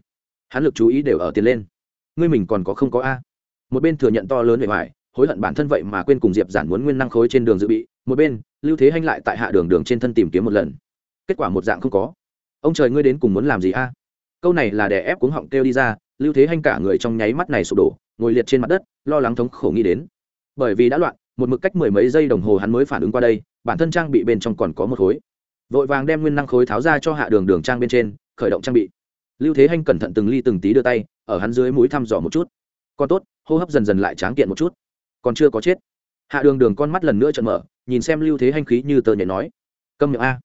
Hắn lực chú ý đều ở tiền lên. Ngươi mình còn có không có a? Một bên thừa nhận to lớn về ngoài, hối hận bản thân vậy mà quên cùng diệp giản muốn nguyên năng khối trên đường dự bị, một bên, lưu thế hanh lại tại hạ đường đường trên thân tìm kiếm một lần. Kết quả một dạng không có. Ông trời ngươi đến cùng muốn làm gì a? Câu này là để ép cuống họng kêu đi ra, lưu thế hanh cả người trong nháy mắt này sụp đổ, ngồi liệt trên mặt đất, lo lắng thống khổ nghĩ đến. Bởi vì đã loạn một mực cách mười mấy giây đồng hồ hắn mới phản ứng qua đây, bản thân trang bị bên trong còn có một khối. Vội vàng đem nguyên năng khối tháo ra cho hạ đường đường trang bên trên, khởi động trang bị. Lưu thế hanh cẩn thận từng ly từng tí đưa tay, ở hắn dưới mũi thăm dò một chút. Còn tốt, hô hấp dần dần lại tráng kiện một chút. Còn chưa có chết. Hạ đường đường con mắt lần nữa trận mở, nhìn xem lưu thế hanh khí như tờ nhảy nói. Câm miệng a.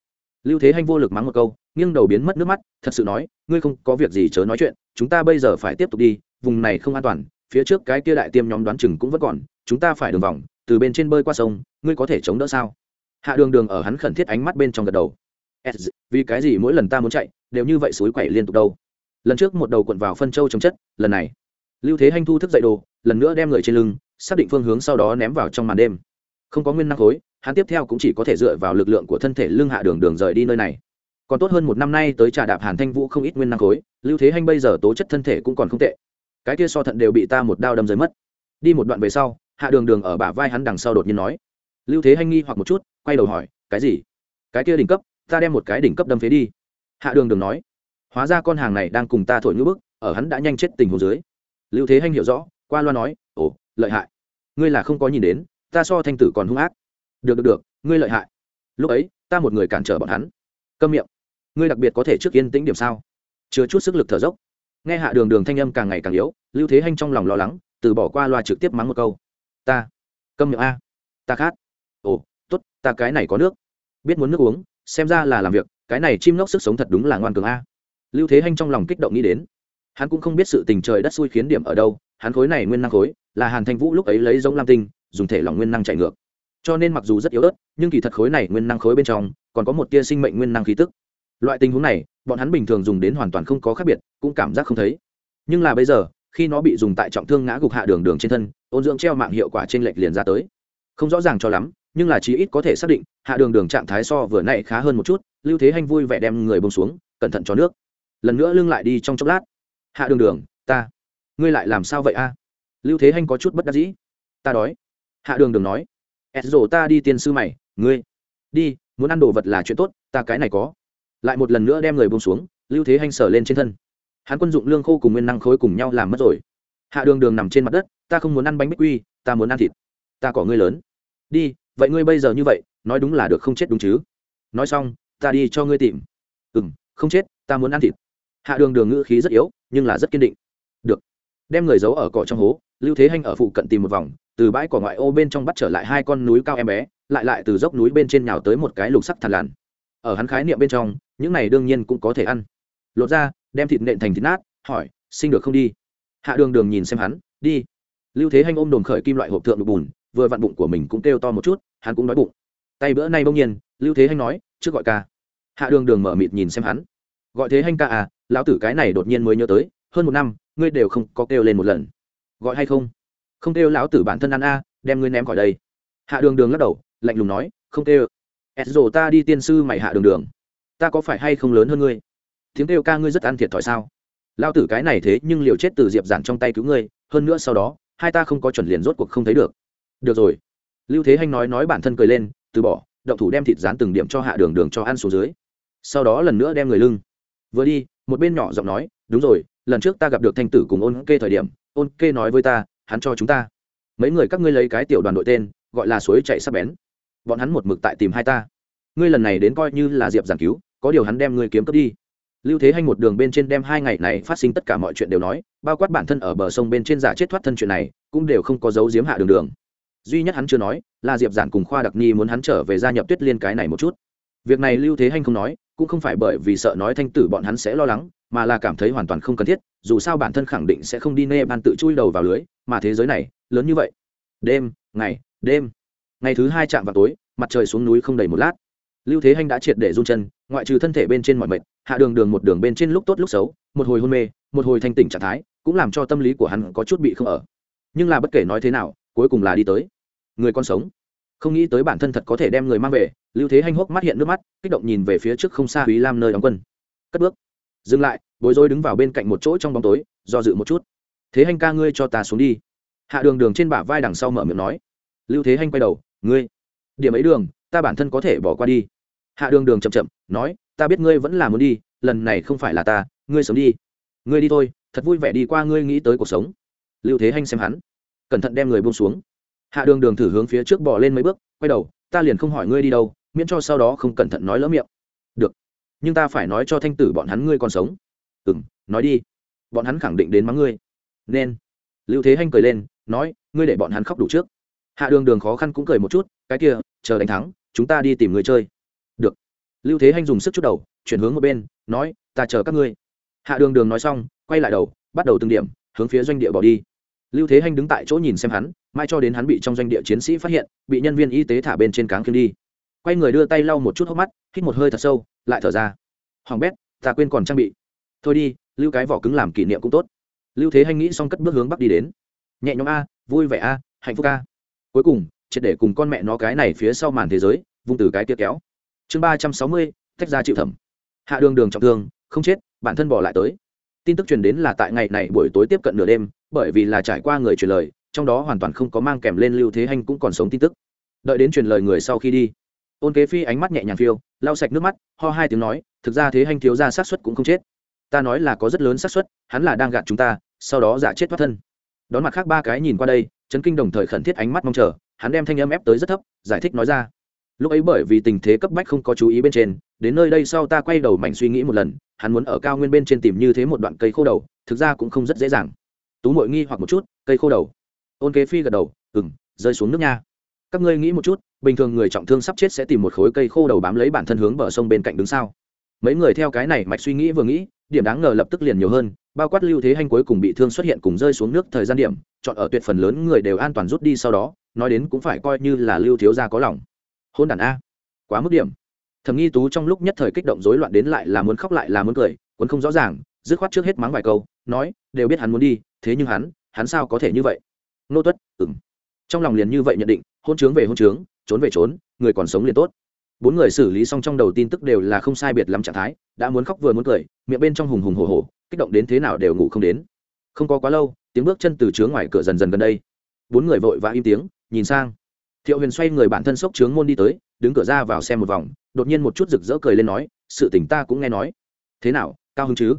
Lưu thế hanh vô lực mắng một câu, nghiêng đầu biến mất nước mắt, thật sự nói, ngươi không có việc gì chớ nói chuyện, chúng ta bây giờ phải tiếp tục đi, vùng này không an toàn, phía trước cái kia đại tiêm nhóm đoán chừng cũng vẫn còn, chúng ta phải đường vòng từ bên trên bơi qua sông, ngươi có thể chống đỡ sao? Hạ đường đường ở hắn khẩn thiết ánh mắt bên trong gật đầu. Vì cái gì mỗi lần ta muốn chạy, đều như vậy suối quẩy liên tục đâu? Lần trước một đầu cuộn vào phân châu chống chất, lần này. Lưu thế hanh thu thức dậy đồ, lần nữa đem người trên lưng, xác định phương hướng sau đó ném vào trong màn đêm. Không có nguyên năng khối, hắn tiếp theo cũng chỉ có thể dựa vào lực lượng của thân thể lưng hạ đường đường rời đi nơi này. Còn tốt hơn một năm nay tới trà đạp hàn thanh vũ không ít nguyên năng khối, lưu thế hanh bây giờ tố chất thân thể cũng còn không tệ. Cái kia so thận đều bị ta một đao đâm rơi mất. Đi một đoạn về sau hạ đường đường ở bả vai hắn đằng sau đột nhiên nói. Lưu thế hanh nghi hoặc một chút, quay đầu hỏi, cái gì? Cái kia đỉnh cấp, ta đem một cái đỉnh cấp đâm phế đi. Hạ đường đường nói, hóa ra con hàng này đang cùng ta thổi ngữ bức, ở hắn đã nhanh chết tình hồ dưới. Lưu thế hanh hiểu rõ, qua loa nói, ồ, lợi hại. Ngươi là không có nhìn đến, ta so thanh tử còn hung ác. Được được được, ngươi lợi hại. Lúc ấy, ta một người cản trở bọn hắn. Câm miệng. Ngươi đặc biệt có thể trước yên tĩnh điểm sao? Chứa chút sức lực thở dốc. Nghe hạ đường đường thanh âm càng ngày càng yếu, lưu thế hanh trong lòng lo lắng, từ bỏ qua loa trực tiếp mắng một câu ta. Câm miệng a. Ta khát. Ồ t ố t ta cái này có nước. Biết muốn nước uống, xem ra là làm việc, cái này chim nóc sức sống thật đúng là ngoan cường a. Lưu thế hanh trong lòng kích động nghĩ đến. Hắn cũng không biết sự tình trời đất xui khiến điểm ở đâu, hắn khối này nguyên năng khối, là hàn thanh vũ lúc ấy lấy giống lam tinh, dùng thể lòng nguyên năng chạy ngược. Cho nên mặc dù rất yếu ớt, nhưng kỳ thật khối này nguyên năng khối bên trong, còn có một tia sinh mệnh nguyên năng khí tức. Loại tình huống này, bọn hắn bình thường dùng đến hoàn toàn không có khác biệt, cũng cảm giác không thấy. Nhưng là bây giờ khi nó bị dùng tại trọng thương ngã gục hạ đường đường trên thân, ôn dưỡng treo mạng hiệu quả trên lệch liền ra tới. Không rõ ràng cho lắm, nhưng là chí ít có thể xác định, hạ đường đường trạng thái so vừa nãy khá hơn một chút, lưu thế hanh vui vẻ đem người bông xuống, cẩn thận cho nước. Lần nữa lưng lại đi trong chốc lát. Hạ đường đường, ta, ngươi lại làm sao vậy a? Lưu thế hanh có chút bất đắc dĩ. Ta đói. Hạ đường đường nói. Ẹt rổ ta đi tiên sư mày, ngươi, đi, muốn ăn đồ vật là chuyện tốt, ta cái này có. Lại một lần nữa đem người bông xuống, lưu thế hanh sở lên trên thân hắn quân dụng lương khô cùng nguyên năng khối cùng nhau làm mất rồi. Hạ đường đường nằm trên mặt đất, ta không muốn ăn bánh bích quy, ta muốn ăn thịt. Ta có ngươi lớn. Đi, vậy ngươi bây giờ như vậy, nói đúng là được không chết đúng chứ? Nói xong, ta đi cho ngươi tìm. Ừ m không chết, ta muốn ăn thịt. Hạ đường đường ngữ khí rất yếu, nhưng là rất kiên định. Được. Đem người giấu ở cỏ trong hố, lưu thế hanh ở phụ cận tìm một vòng, từ bãi cỏ ngoại ô bên trong bắt trở lại hai con núi cao em bé, lại lại từ dốc núi bên trên nhào tới một cái lục sắc thằn lằn. Ở hắn khái niệm bên trong, những này đương nhiên cũng có thể ăn. Lột ra đem thịt nện thành thịt nát, hỏi, sinh được không đi? Hạ đường đường nhìn xem hắn, đi. Lưu thế hanh ôm đồn khởi kim loại hộp thượng đục bùn, vừa vặn bụng của mình cũng kêu to một chút, hắn cũng nói bụng. Tay bữa nay bỗng nhiên, lưu thế hanh nói, trước gọi ca. Hạ đường đường mở mịt nhìn xem hắn. Gọi thế hanh ca à lão tử cái này đột nhiên mới nhớ tới, hơn một năm, ngươi đều không có kêu lên một lần. Gọi hay không? Không kêu lão tử bản thân ăn a, đem ngươi ném khỏi đây. Hạ đường đường lắc đầu, lạnh lùng nói, không kêu. Ẹt rồ ta đi tiên sư mày hạ đường đường, ta có phải hay không lớn hơn ngươi? Tiếng kêu ca ngươi rất ăn thiệt thòi sao? Lao tử cái này thế nhưng liều chết từ diệp giản trong tay cứu ngươi, hơn nữa sau đó, hai ta không có chuẩn liền rốt cuộc không thấy được. Được rồi. Lưu thế hanh nói nói bản thân cười lên, từ bỏ, động thủ đem thịt rán từng điểm cho hạ đường đường cho ăn xuống dưới. Sau đó lần nữa đem người lưng. Vừa đi, một bên nhỏ giọng nói, đúng rồi, lần trước ta gặp được thanh tử cùng ôn kê thời điểm, ôn kê nói với ta, hắn cho chúng ta. Mấy người các ngươi lấy cái tiểu đoàn đội tên, gọi là suối chạy sắp bén. Bọn hắn một mực tại tìm hai ta. Ngươi lần này đến coi như là diệp giảng cứu, có điều hắn đem ngươi kiếm cướp đi lưu thế hanh một đường bên trên đem hai ngày này phát sinh tất cả mọi chuyện đều nói, bao quát bản thân ở bờ sông bên trên giả chết thoát thân chuyện này, cũng đều không có dấu diếm hạ đường đường. Duy nhất hắn chưa nói, là diệp giản cùng khoa đặc Nhi muốn hắn trở về gia nhập tuyết liên cái này một chút. Việc này lưu thế hanh không nói, cũng không phải bởi vì sợ nói thanh tử bọn hắn sẽ lo lắng, mà là cảm thấy hoàn toàn không cần thiết, dù sao bản thân khẳng định sẽ không đi nê ban tự chui đầu vào lưới, mà thế giới này, lớn như vậy. Đêm, ngày đêm. Ngày thứ hai chạm vào tối, mặt trời xuống núi không đầy một lát. Lưu thế hanh đã triệt để run chân ngoại trừ thân thể bên trên mọi mệt hạ đường đường một đường bên trên lúc tốt lúc xấu một hồi hôn mê một hồi thanh tỉnh trạng thái cũng làm cho tâm lý của hắn có chút bị không ở nhưng là bất kể nói thế nào cuối cùng là đi tới người con sống không nghĩ tới bản thân thật có thể đem người mang về lưu thế hanh hốc mắt hiện nước mắt kích động nhìn về phía trước không xa Úy Lam nơi đóng quân. Cất bước, dừng lại, bối rối đứng vào bên cạnh một chỗ trong bóng tối, do dự một chút. Thế Hanh ca ngươi cho ta xuống đi. Hạ Đường Đường trên bả vai đằng sau mở miệng nói. Lưu Thế Hanh quay đầu, ngươi, điểm ấy đường, ta bản thân có thể bỏ qua đi. Hạ Đường Đường chậm chậm nói, ta biết ngươi vẫn là muốn đi, lần này không phải là ta, ngươi sống đi. Ngươi đi thôi, thật vui vẻ đi qua ngươi nghĩ tới cuộc sống. Lưu Thế Hanh xem hắn, cẩn thận đem người buông xuống. Hạ Đường Đường thử hướng phía trước bỏ lên mấy bước, quay đầu, ta liền không hỏi ngươi đi đâu, miễn cho sau đó không cẩn thận nói lỡ miệng được nhưng ta phải nói cho thanh tử bọn hắn ngươi còn sống ừ m nói đi bọn hắn khẳng định đến mắng ngươi nên lưu thế hanh cười lên nói ngươi để bọn hắn khóc đủ trước hạ đường đường khó khăn cũng cười một chút cái kia chờ đánh thắng chúng ta đi tìm người chơi lưu thế hanh dùng sức chút đầu, chuyển hướng một bên, nói, ta chờ các ngươi. Hạ đường đường nói xong, quay lại đầu, bắt đầu từng điểm, hướng phía doanh địa bỏ đi. Lưu thế hanh đứng tại chỗ nhìn xem hắn, mai cho đến hắn bị trong doanh địa chiến sĩ phát hiện, bị nhân viên y tế thả bên trên cáng khiêng đi. Quay người đưa tay lau một chút hốc mắt, hít một hơi thật sâu, lại thở ra. Hoàng bét, ta quên còn trang bị. Thôi đi, lưu cái vỏ cứng làm kỷ niệm cũng tốt. Lưu thế hanh nghĩ xong cất bước hướng bắc đi đến. Nhẹ nhõm a, vui vẻ a, hạnh phúc a. Cuối cùng, triệt để cùng con mẹ nó cái này phía sau màn thế giới, vung từ cái kia kéo chương ba trăm sáu mươi tách ra chịu thẩm. Hạ đường đường trọng thương, không chết, bản thân bỏ lại tới. Tin tức truyền đến là tại ngày này buổi tối tiếp cận nửa đêm, bởi vì là trải qua người truyền lời, trong đó hoàn toàn không có mang kèm lên lưu thế hanh cũng còn sống tin tức. Đợi đến truyền lời người sau khi đi, ôn kế phi ánh mắt nhẹ nhàng phiêu, lau sạch nước mắt, ho hai tiếng nói, thực ra thế hanh thiếu ra xác suất cũng không chết. Ta nói là có rất lớn xác suất, hắn là đang gạt chúng ta, sau đó giả chết thoát thân. Đón mặt khác ba cái nhìn qua đây, chấn kinh đồng thời khẩn thiết ánh mắt mong chờ, hắn đem thanh âm ép tới rất thấp, giải thích nói ra lúc ấy bởi vì tình thế cấp bách không có chú ý bên trên, đến nơi đây sau ta quay đầu mảnh suy nghĩ một lần, hắn muốn ở cao nguyên bên trên tìm như thế một đoạn cây khô đầu, thực ra cũng không rất dễ dàng. Tú mội nghi hoặc một chút, cây khô đầu. Ôn kế phi gật đầu ừ m rơi xuống nước nha. Các ngươi nghĩ một chút, bình thường người trọng thương sắp chết sẽ tìm một khối cây khô đầu bám lấy bản thân hướng bờ sông bên cạnh đứng sau mấy người theo cái này mạch suy nghĩ vừa nghĩ, điểm đáng ngờ lập tức liền nhiều hơn, bao quát lưu thế hanh cuối cùng bị thương xuất hiện cùng rơi xuống nước thời gian điểm, chọn ở tuyệt phần lớn người đều an toàn rút đi sau đó, nói đến cũng phải coi như là lưu thiếu gia có lòng hôn đàn a. Quá mức điểm. Thầm nghi tú trong lúc nhất thời kích động rối loạn đến lại là muốn khóc lại là muốn cười quấn không rõ ràng, dứt khoát trước hết mắng vài câu, nói, đều biết hắn muốn đi, thế nhưng hắn hắn sao có thể như vậy? Nô tuất ừng trong lòng liền như vậy nhận định, hôn trướng về hôn trướng trốn về trốn, người còn sống liền tốt. Bốn người xử lý xong trong đầu tin tức đều là không sai biệt lắm trạng thái, đã muốn khóc vừa muốn cười, miệng bên trong hùng hùng hồ hồ kích động đến thế nào đều ngủ không đến. Không có quá lâu, tiếng bước chân từ chướng ngoài cửa dần dần gần đây. Bốn người vội và im tiếng, nhìn sang thiệu huyền xoay người bản thân sốc trướng môn đi tới, đứng cửa ra vào xem một vòng, đột nhiên một chút rực rỡ cười lên nói, sự tình ta cũng nghe nói. Thế nào, cao hứng chứ?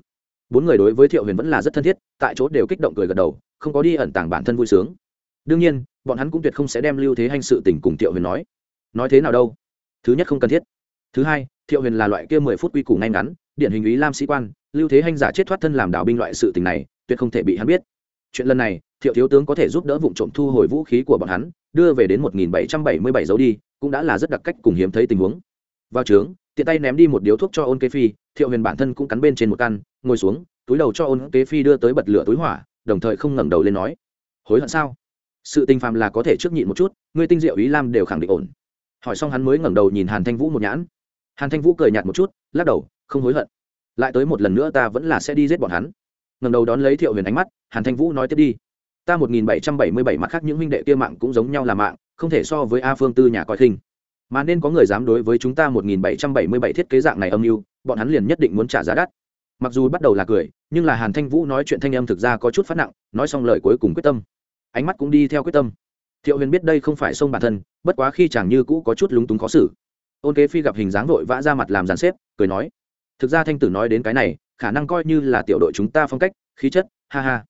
Bốn người đối với thiệu huyền vẫn là rất thân thiết, tại chỗ đều kích động cười gật đầu, không có đi ẩn tàng bản thân vui sướng. Đương nhiên, bọn hắn cũng tuyệt không sẽ đem lưu thế hành sự tình cùng thiệu huyền nói. Nói thế nào đâu? Thứ nhất không cần thiết. Thứ hai, thiệu huyền là loại kia mười phút quy củ ngay ngắn, điển hình ý lam sĩ quan, lưu thế hành giả chết thoát thân làm đạo binh loại sự tình này, tuyệt không thể bị hắn biết. Chuyện lần này thiệu thiếu tướng có thể giúp đỡ vụ trộm thu hồi vũ khí của bọn hắn, đưa về đến một nghìn bảy trăm bảy mươi bảy dấu đi, cũng đã là rất đặc cách cùng hiếm thấy tình huống. Vào trướng, tiện tay ném đi một điếu thuốc cho ôn kế phi, thiệu huyền bản thân cũng cắn bên trên một căn, ngồi xuống, túi đầu cho ôn kế phi đưa tới bật lửa túi hỏa, đồng thời không ngẩng đầu lên nói, hối hận sao? Sự tình phàm là có thể trước nhịn một chút, ngươi tinh diệu ý lam đều khẳng định ổn. Hỏi xong hắn mới ngẩng đầu nhìn hàn thanh vũ một nhãn. Hàn thanh vũ cười nhạt một chút, lắc đầu, không hối hận. Lại tới một lần nữa ta vẫn là sẽ đi giết bọn hắn. Ngẩng đầu đón lấy thiệu huyền ánh mắt, hàn thanh vũ nói tiếp đi ta một nghìn bảy trăm bảy mươi bảy mặt khác những huynh đệ kia mạng cũng giống nhau là mạng, không thể so với a phương tư nhà coi khinh. Mà nên có người dám đối với chúng ta một nghìn bảy trăm bảy mươi bảy thiết kế dạng này âm mưu, bọn hắn liền nhất định muốn trả giá đắt. Mặc dù bắt đầu là cười, nhưng là hàn thanh vũ nói chuyện thanh âm thực ra có chút phát nặng, nói xong lời cuối cùng quyết tâm. Ánh mắt cũng đi theo quyết tâm. Thiệu huyền biết đây không phải sông bản thân, bất quá khi chàng như cũ có chút lúng túng khó xử. Ôn kế phi gặp hình dáng vội vã ra mặt làm dàn xếp, cười nói, thực ra thanh tử nói đến cái này, khả năng coi như là tiểu đội chúng ta phong cách, khí chất, ha ha.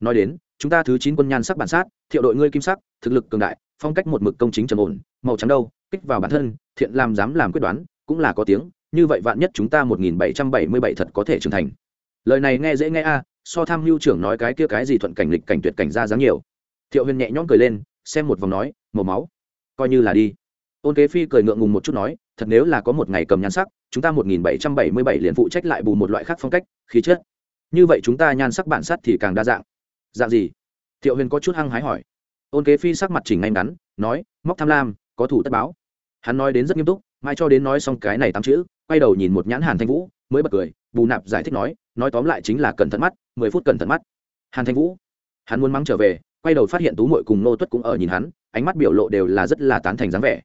Nói đến chúng ta thứ chín quân nhan sắc bản sát, thiệu đội ngươi kim sắc, thực lực cường đại, phong cách một mực công chính trầm ổn, màu trắng đâu, kích vào bản thân, thiện làm dám làm quyết đoán, cũng là có tiếng, như vậy vạn nhất chúng ta một nghìn bảy trăm bảy mươi bảy thật có thể trưởng thành. Lời này nghe dễ nghe a, so tham mưu trưởng nói cái kia cái gì thuận cảnh lịch cảnh tuyệt cảnh ra dáng nhiều. Thiệu huyền nhẹ nhõm cười lên, xem một vòng nói, màu máu, coi như là đi. Ôn kế phi cười ngượng ngùng một chút nói, thật nếu là có một ngày cầm nhan sắc, chúng ta một nghìn bảy trăm bảy mươi bảy liền phụ trách lại bù một loại khác phong cách, khí chất. Như vậy chúng ta nhan sắc bản sắc thì càng đa dạng dạng gì? Thiệu huyền có chút hăng hái hỏi. Ôn kế phi sắc mặt chỉnh ngay ngắn, nói, móc tham lam, có thủ tất báo. Hắn nói đến rất nghiêm túc, mai cho đến nói xong cái này tám chữ, quay đầu nhìn một nhãn hàn thanh vũ, mới bật cười, bù nạp giải thích nói nói tóm lại chính là cẩn thận mắt, mười phút cẩn thận mắt. Hàn thanh vũ, hắn muốn mắng trở về, quay đầu phát hiện tú mội cùng nô tuất cũng ở nhìn hắn, ánh mắt biểu lộ đều là rất là tán thành dáng vẻ.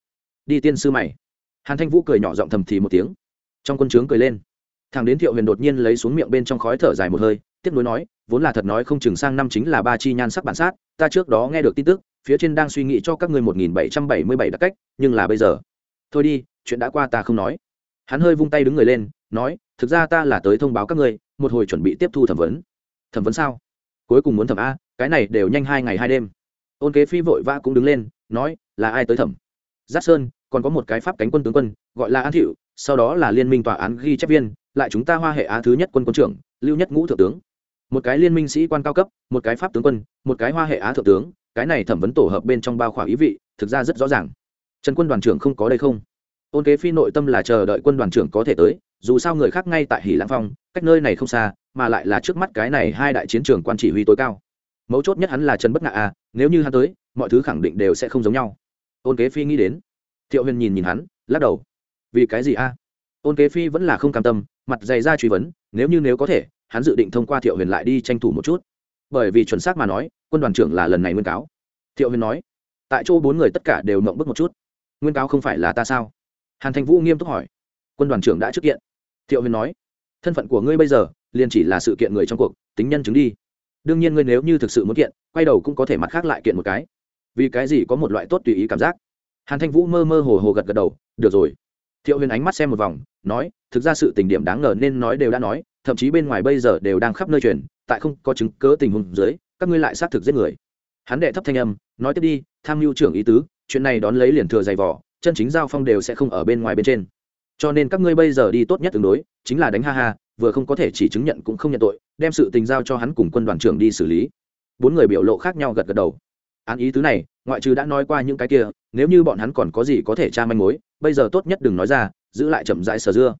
Đi tiên sư mày. Hàn thanh vũ cười nhỏ giọng thầm thì một tiếng. Trong quân trướng cười lên. Thằng đến thiệu huyền đột nhiên lấy xuống miệng bên trong khói thở dài một hơi tiếp nối nói, vốn là thật nói không chừng sang năm chính là ba chi nhan sắc bản sát, ta trước đó nghe được tin tức, phía trên đang suy nghĩ cho các ngươi một nghìn bảy trăm bảy mươi bảy đặc cách, nhưng là bây giờ. Thôi đi, chuyện đã qua ta không nói. Hắn hơi vung tay đứng người lên, nói, thực ra ta là tới thông báo các ngươi, một hồi chuẩn bị tiếp thu thẩm vấn. Thẩm vấn sao? Cuối cùng muốn thẩm a, cái này đều nhanh hai ngày hai đêm. Ôn kế phi vội vã cũng đứng lên, nói, là ai tới thẩm? Giác sơn, còn có một cái pháp cánh quân tướng quân, gọi là an thiệu, sau đó là liên minh tòa án ghi chép viên, lại chúng ta hoa hệ á thứ nhất quân quân trưởng, lưu nhất ngũ thượng tướng một cái liên minh sĩ quan cao cấp, một cái pháp tướng quân, một cái hoa hệ á thượng tướng, cái này thẩm vấn tổ hợp bên trong bao khỏa ý vị, thực ra rất rõ ràng. Trần quân đoàn trưởng không có đây không? Ôn kế phi nội tâm là chờ đợi quân đoàn trưởng có thể tới, dù sao người khác ngay tại hỷ lãng phong, cách nơi này không xa, mà lại là trước mắt cái này hai đại chiến trường quan chỉ huy tối cao. Mấu chốt nhất hắn là trần bất ngạ à nếu như hắn tới, mọi thứ khẳng định đều sẽ không giống nhau. Ôn kế phi nghĩ đến. Thiệu huyền nhìn nhìn hắn, lắc đầu. Vì cái gì a ôn kế phi vẫn là không cam tâm, mặt dày ra truy vấn, nếu như nếu có thể, hắn dự định thông qua thiệu huyền lại đi tranh thủ một chút. Bởi vì chuẩn xác mà nói, quân đoàn trưởng là lần này nguyên cáo. Thiệu huyền nói, tại chỗ bốn người tất cả đều mộng bức một chút. Nguyên cáo không phải là ta sao? Hàn thành vũ nghiêm túc hỏi. Quân đoàn trưởng đã trước kiện. Thiệu huyền nói, thân phận của ngươi bây giờ, liền chỉ là sự kiện người trong cuộc, tính nhân chứng đi. Đương nhiên ngươi nếu như thực sự muốn kiện, quay đầu cũng có thể mặt khác lại kiện một cái. Vì cái gì có một loại tốt tùy ý cảm giác? Hàn thanh vũ mơ mơ hồ hồ gật gật đầu, được rồi thiệu huyền ánh mắt xem một vòng, nói, thực ra sự tình điểm đáng ngờ nên nói đều đã nói, thậm chí bên ngoài bây giờ đều đang khắp nơi truyền, tại không có chứng cớ tình huống dưới, các ngươi lại xác thực giết người. Hắn đệ thấp thanh âm, nói tiếp đi, tham mưu trưởng ý tứ, chuyện này đón lấy liền thừa dày vỏ chân chính giao phong đều sẽ không ở bên ngoài bên trên. Cho nên các ngươi bây giờ đi tốt nhất tương đối, chính là đánh ha ha, vừa không có thể chỉ chứng nhận cũng không nhận tội, đem sự tình giao cho hắn cùng quân đoàn trưởng đi xử lý. Bốn người biểu lộ khác nhau gật gật đầu án ý tứ này, ngoại trừ đã nói qua những cái kia, nếu như bọn hắn còn có gì có thể tra manh mối, bây giờ tốt nhất đừng nói ra, giữ lại chậm rãi sở dưa.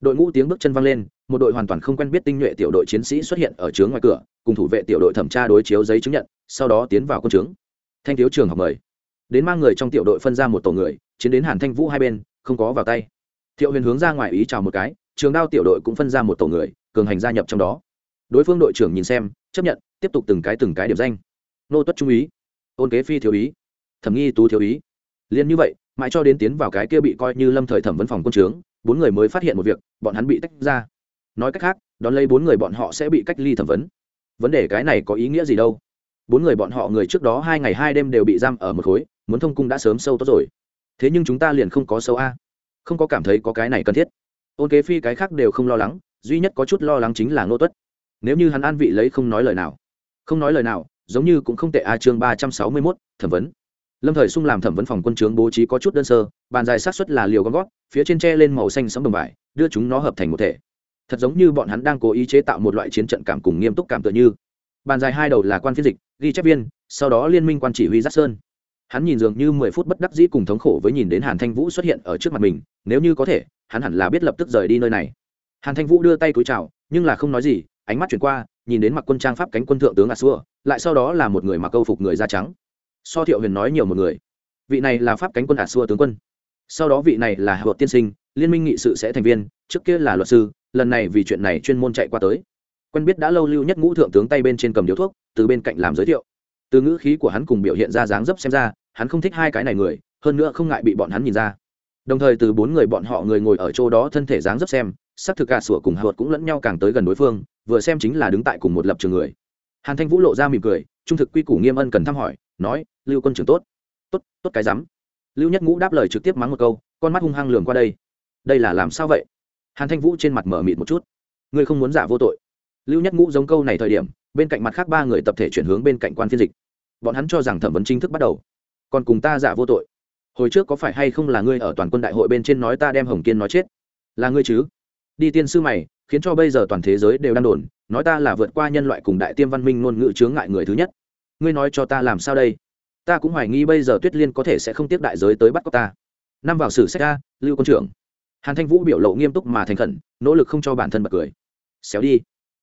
Đội ngũ tiếng bước chân văng lên, một đội hoàn toàn không quen biết tinh nhuệ tiểu đội chiến sĩ xuất hiện ở trướng ngoài cửa, cùng thủ vệ tiểu đội thẩm tra đối chiếu giấy chứng nhận, sau đó tiến vào quân trướng thanh thiếu trường học mời. Đến mang người trong tiểu đội phân ra một tổ người, chiến đến hàn thanh vũ hai bên, không có vào tay. Thiệu huyền hướng ra ngoài ý chào một cái, trường đao tiểu đội cũng phân ra một tổ người, cường hành gia nhập trong đó. Đối phương đội trưởng nhìn xem, chấp nhận, tiếp tục từng cái từng cái điểm danh. Nô tuất trung ý ôn kế phi thiếu ý, thẩm nghi tú thiếu ý. Liền như vậy, mãi cho đến tiến vào cái kia bị coi như lâm thời thẩm vấn phòng quân trướng, bốn người mới phát hiện một việc, bọn hắn bị tách ra. Nói cách khác, đón lấy bốn người bọn họ sẽ bị cách ly thẩm vấn. Vấn đề cái này có ý nghĩa gì đâu? Bốn người bọn họ người trước đó hai ngày hai đêm đều bị giam ở một khối, muốn thông cung đã sớm sâu tốt rồi. Thế nhưng chúng ta liền không có sâu a. Không có cảm thấy có cái này cần thiết. Ôn kế phi cái khác đều không lo lắng, duy nhất có chút lo lắng chính là ngô tuất. Nếu như hắn an vị lấy không nói lời nào, không nói lời nào giống như cũng không tệ a chương ba trăm sáu mươi mốt, thẩm vấn. Lâm thời sung làm thẩm vấn phòng quân trướng bố trí có chút đơn sơ, bàn dài sát xuất là liều con gót, phía trên tre lên màu xanh sẫm đồng vải đưa chúng nó hợp thành một thể. Thật giống như bọn hắn đang cố ý chế tạo một loại chiến trận cảm cùng nghiêm túc cảm tựa như. Bàn dài hai đầu là quan phiên dịch, ghi chép viên, sau đó liên minh quan chỉ huy giác sơn. Hắn nhìn dường như mười phút bất đắc dĩ cùng thống khổ với nhìn đến hàn thanh vũ xuất hiện ở trước mặt mình, nếu như có thể, hắn hẳn là biết lập tức rời đi nơi này. Hàn thanh vũ đưa tay cúi chào, nhưng là không nói gì ánh mắt chuyển qua, nhìn đến mặc quân trang pháp cánh quân thượng tướng a xua lại sau đó là một người mặc câu phục người da trắng. So thiệu huyền nói nhiều một người. Vị này là pháp cánh quân a xua tướng quân. Sau đó vị này là hợp tiên sinh, liên minh nghị sự sẽ thành viên, trước kia là luật sư, lần này vì chuyện này chuyên môn chạy qua tới. Quen biết đã lâu lưu nhất ngũ thượng tướng tay bên trên cầm điếu thuốc, từ bên cạnh làm giới thiệu. Từ ngữ khí của hắn cùng biểu hiện ra dáng dấp xem ra, hắn không thích hai cái này người, hơn nữa không ngại bị bọn hắn nhìn ra. Đồng thời từ bốn người bọn họ người ngồi ở chỗ đó thân thể dáng dấp xem sắc thực cả sủa cùng hợp cũng lẫn nhau càng tới gần đối phương, vừa xem chính là đứng tại cùng một lập trường người. Hàn thanh vũ lộ ra mỉm cười, trung thực quy củ nghiêm ân cần thăm hỏi, nói, lưu quân trưởng tốt. Tốt tốt cái rắm. Lưu nhất ngũ đáp lời trực tiếp mắng một câu, con mắt hung hăng lường qua đây. Đây là làm sao vậy? Hàn thanh vũ trên mặt mở mịt một chút. Ngươi không muốn giả vô tội. Lưu nhất ngũ giống câu này thời điểm, bên cạnh mặt khác ba người tập thể chuyển hướng bên cạnh quan phiên dịch. Bọn hắn cho rằng thẩm vấn chính thức bắt đầu. Còn cùng ta giả vô tội. Hồi trước có phải hay không là ngươi ở toàn quân đại hội bên trên nói ta đem hồng kiên nói chết? Là ngươi chứ đi tiên sư mày, khiến cho bây giờ toàn thế giới đều đang đồn, nói ta là vượt qua nhân loại cùng đại tiêm văn minh ngôn ngữ chướng ngại người thứ nhất. Ngươi nói cho ta làm sao đây? Ta cũng hoài nghi bây giờ tuyết liên có thể sẽ không tiếp đại giới tới bắt cóc ta. Năm vào sử sách a, lưu quân trưởng. Hàn thanh vũ biểu lộ nghiêm túc mà thành khẩn, nỗ lực không cho bản thân bật cười. Xéo đi.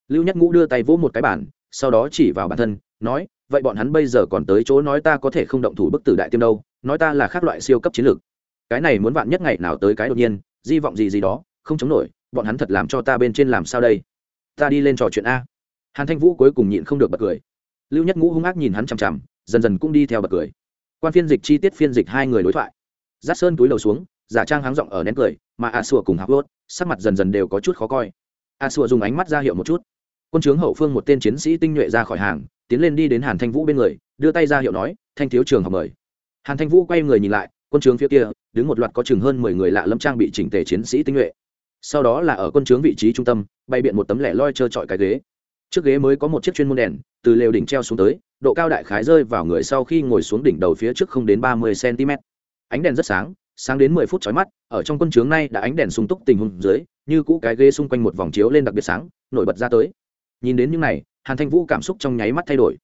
Lưu nhất ngũ đưa tay vỗ một cái bản, sau đó chỉ vào bản thân, nói, vậy bọn hắn bây giờ còn tới chỗ nói ta có thể không động thủ bức tử đại tiêm đâu, nói ta là khác loại siêu cấp chiến lược. Cái này muốn bạn nhất ngày nào tới cái đột nhiên di vọng gì gì đó, không chống nổi bọn hắn thật làm cho ta bên trên làm sao đây? Ta đi lên trò chuyện a. Hàn thanh vũ cuối cùng nhịn không được bật cười. Lưu nhất ngũ hung ác nhìn hắn chằm chằm, dần dần cũng đi theo bật cười. Quan phiên dịch chi tiết phiên dịch hai người đối thoại. Giắt sơn túi lầu xuống, giả trang háng giọng ở nén cười, mà a sùa cùng hạc lốt, sắc mặt dần dần đều có chút khó coi. A sùa dùng ánh mắt ra hiệu một chút. Quân trướng hậu phương một tên chiến sĩ tinh nhuệ ra khỏi hàng, tiến lên đi đến hàn thanh vũ bên người, đưa tay ra hiệu nói, thanh thiếu trường học mời. Hàn thanh vũ quay người nhìn lại, quân trướng phía kia, đứng một loạt có chừng hơn mười người lạ lâm trang bị chỉnh tề chiến sĩ tinh nhuệ sau đó là ở quân trướng vị trí trung tâm bay biện một tấm lẻ loi trơ trọi cái ghế. Trước ghế mới có một chiếc chuyên môn đèn, từ lều đỉnh treo xuống tới, độ cao đại khái rơi vào người sau khi ngồi xuống đỉnh đầu phía trước không đến ba mươi cm ánh đèn rất sáng sáng đến mười phút chói mắt, ở trong quân trướng này đã ánh đèn sung túc tình huống dưới, như cũ cái ghế xung quanh một vòng chiếu lên đặc biệt sáng, nổi bật ra tới. Nhìn đến những này, hàn thanh vũ cảm xúc trong nháy mắt thay đổi.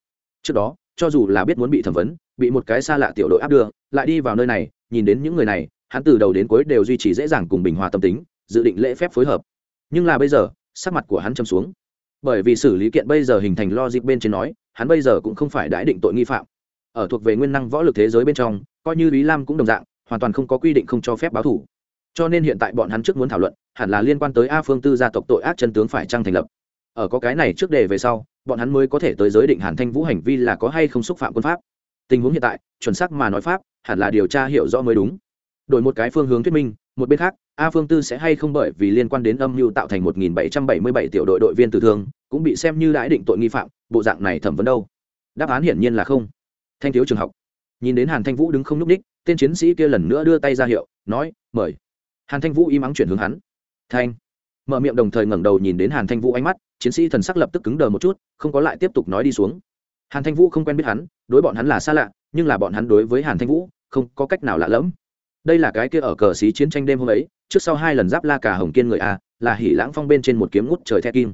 Trước đó, cho dù là biết muốn bị thẩm vấn, bị một cái xa lạ tiểu đội áp đưa, lại đi vào nơi này, nhìn đến những người này, hắn từ đầu đến cuối đều duy trì dễ dàng cùng bình hòa tâm tính dự định lễ phép phối hợp. Nhưng là bây giờ, sắc mặt của hắn châm xuống. Bởi vì xử lý kiện bây giờ hình thành logic bên trên nói, hắn bây giờ cũng không phải đãi định tội nghi phạm. Ở thuộc về nguyên năng võ lực thế giới bên trong, coi như lý lam cũng đồng dạng, hoàn toàn không có quy định không cho phép báo thủ. Cho nên hiện tại bọn hắn trước muốn thảo luận, hẳn là liên quan tới a phương tư gia tộc tội ác chân tướng phải trăng thành lập. Ở có cái này trước đề về sau, bọn hắn mới có thể tới giới định hàn thanh vũ hành vi là có hay không xúc phạm quân pháp. Tình huống hiện tại, chuẩn xác mà nói pháp, hẳn là điều tra hiểu rõ mới đúng. Đổi một cái phương hướng thuyết minh, một bên khác a phương tư sẽ hay không bởi vì liên quan đến âm mưu tạo thành 1777 tiểu đội đội viên tử thương, cũng bị xem như đãi định tội nghi phạm, bộ dạng này thẩm vấn đâu? Đáp án hiển nhiên là không. Thanh thiếu trường học. Nhìn đến hàn thanh vũ đứng không n ú c ních tên chiến sĩ kia lần nữa đưa tay ra hiệu, nói, mời. Hàn thanh vũ im ắng chuyển hướng hắn. Thanh. Mở miệng đồng thời ngẩng đầu nhìn đến hàn thanh vũ ánh mắt, chiến sĩ thần sắc lập tức cứng đờ một chút, không có lại tiếp tục nói đi xuống. Hàn thanh vũ không quen biết hắn, đối bọn hắn là xa lạ, nhưng là bọn hắn đối với hàn thanh vũ không có cách nào lạ lẫm. Đây là cái kia ở cờ xí chiến tranh đêm hôm ấy trước sau hai lần giáp la cả hồng kiên người a, là hỉ lãng phong bên trên một kiếm ngút trời the kim.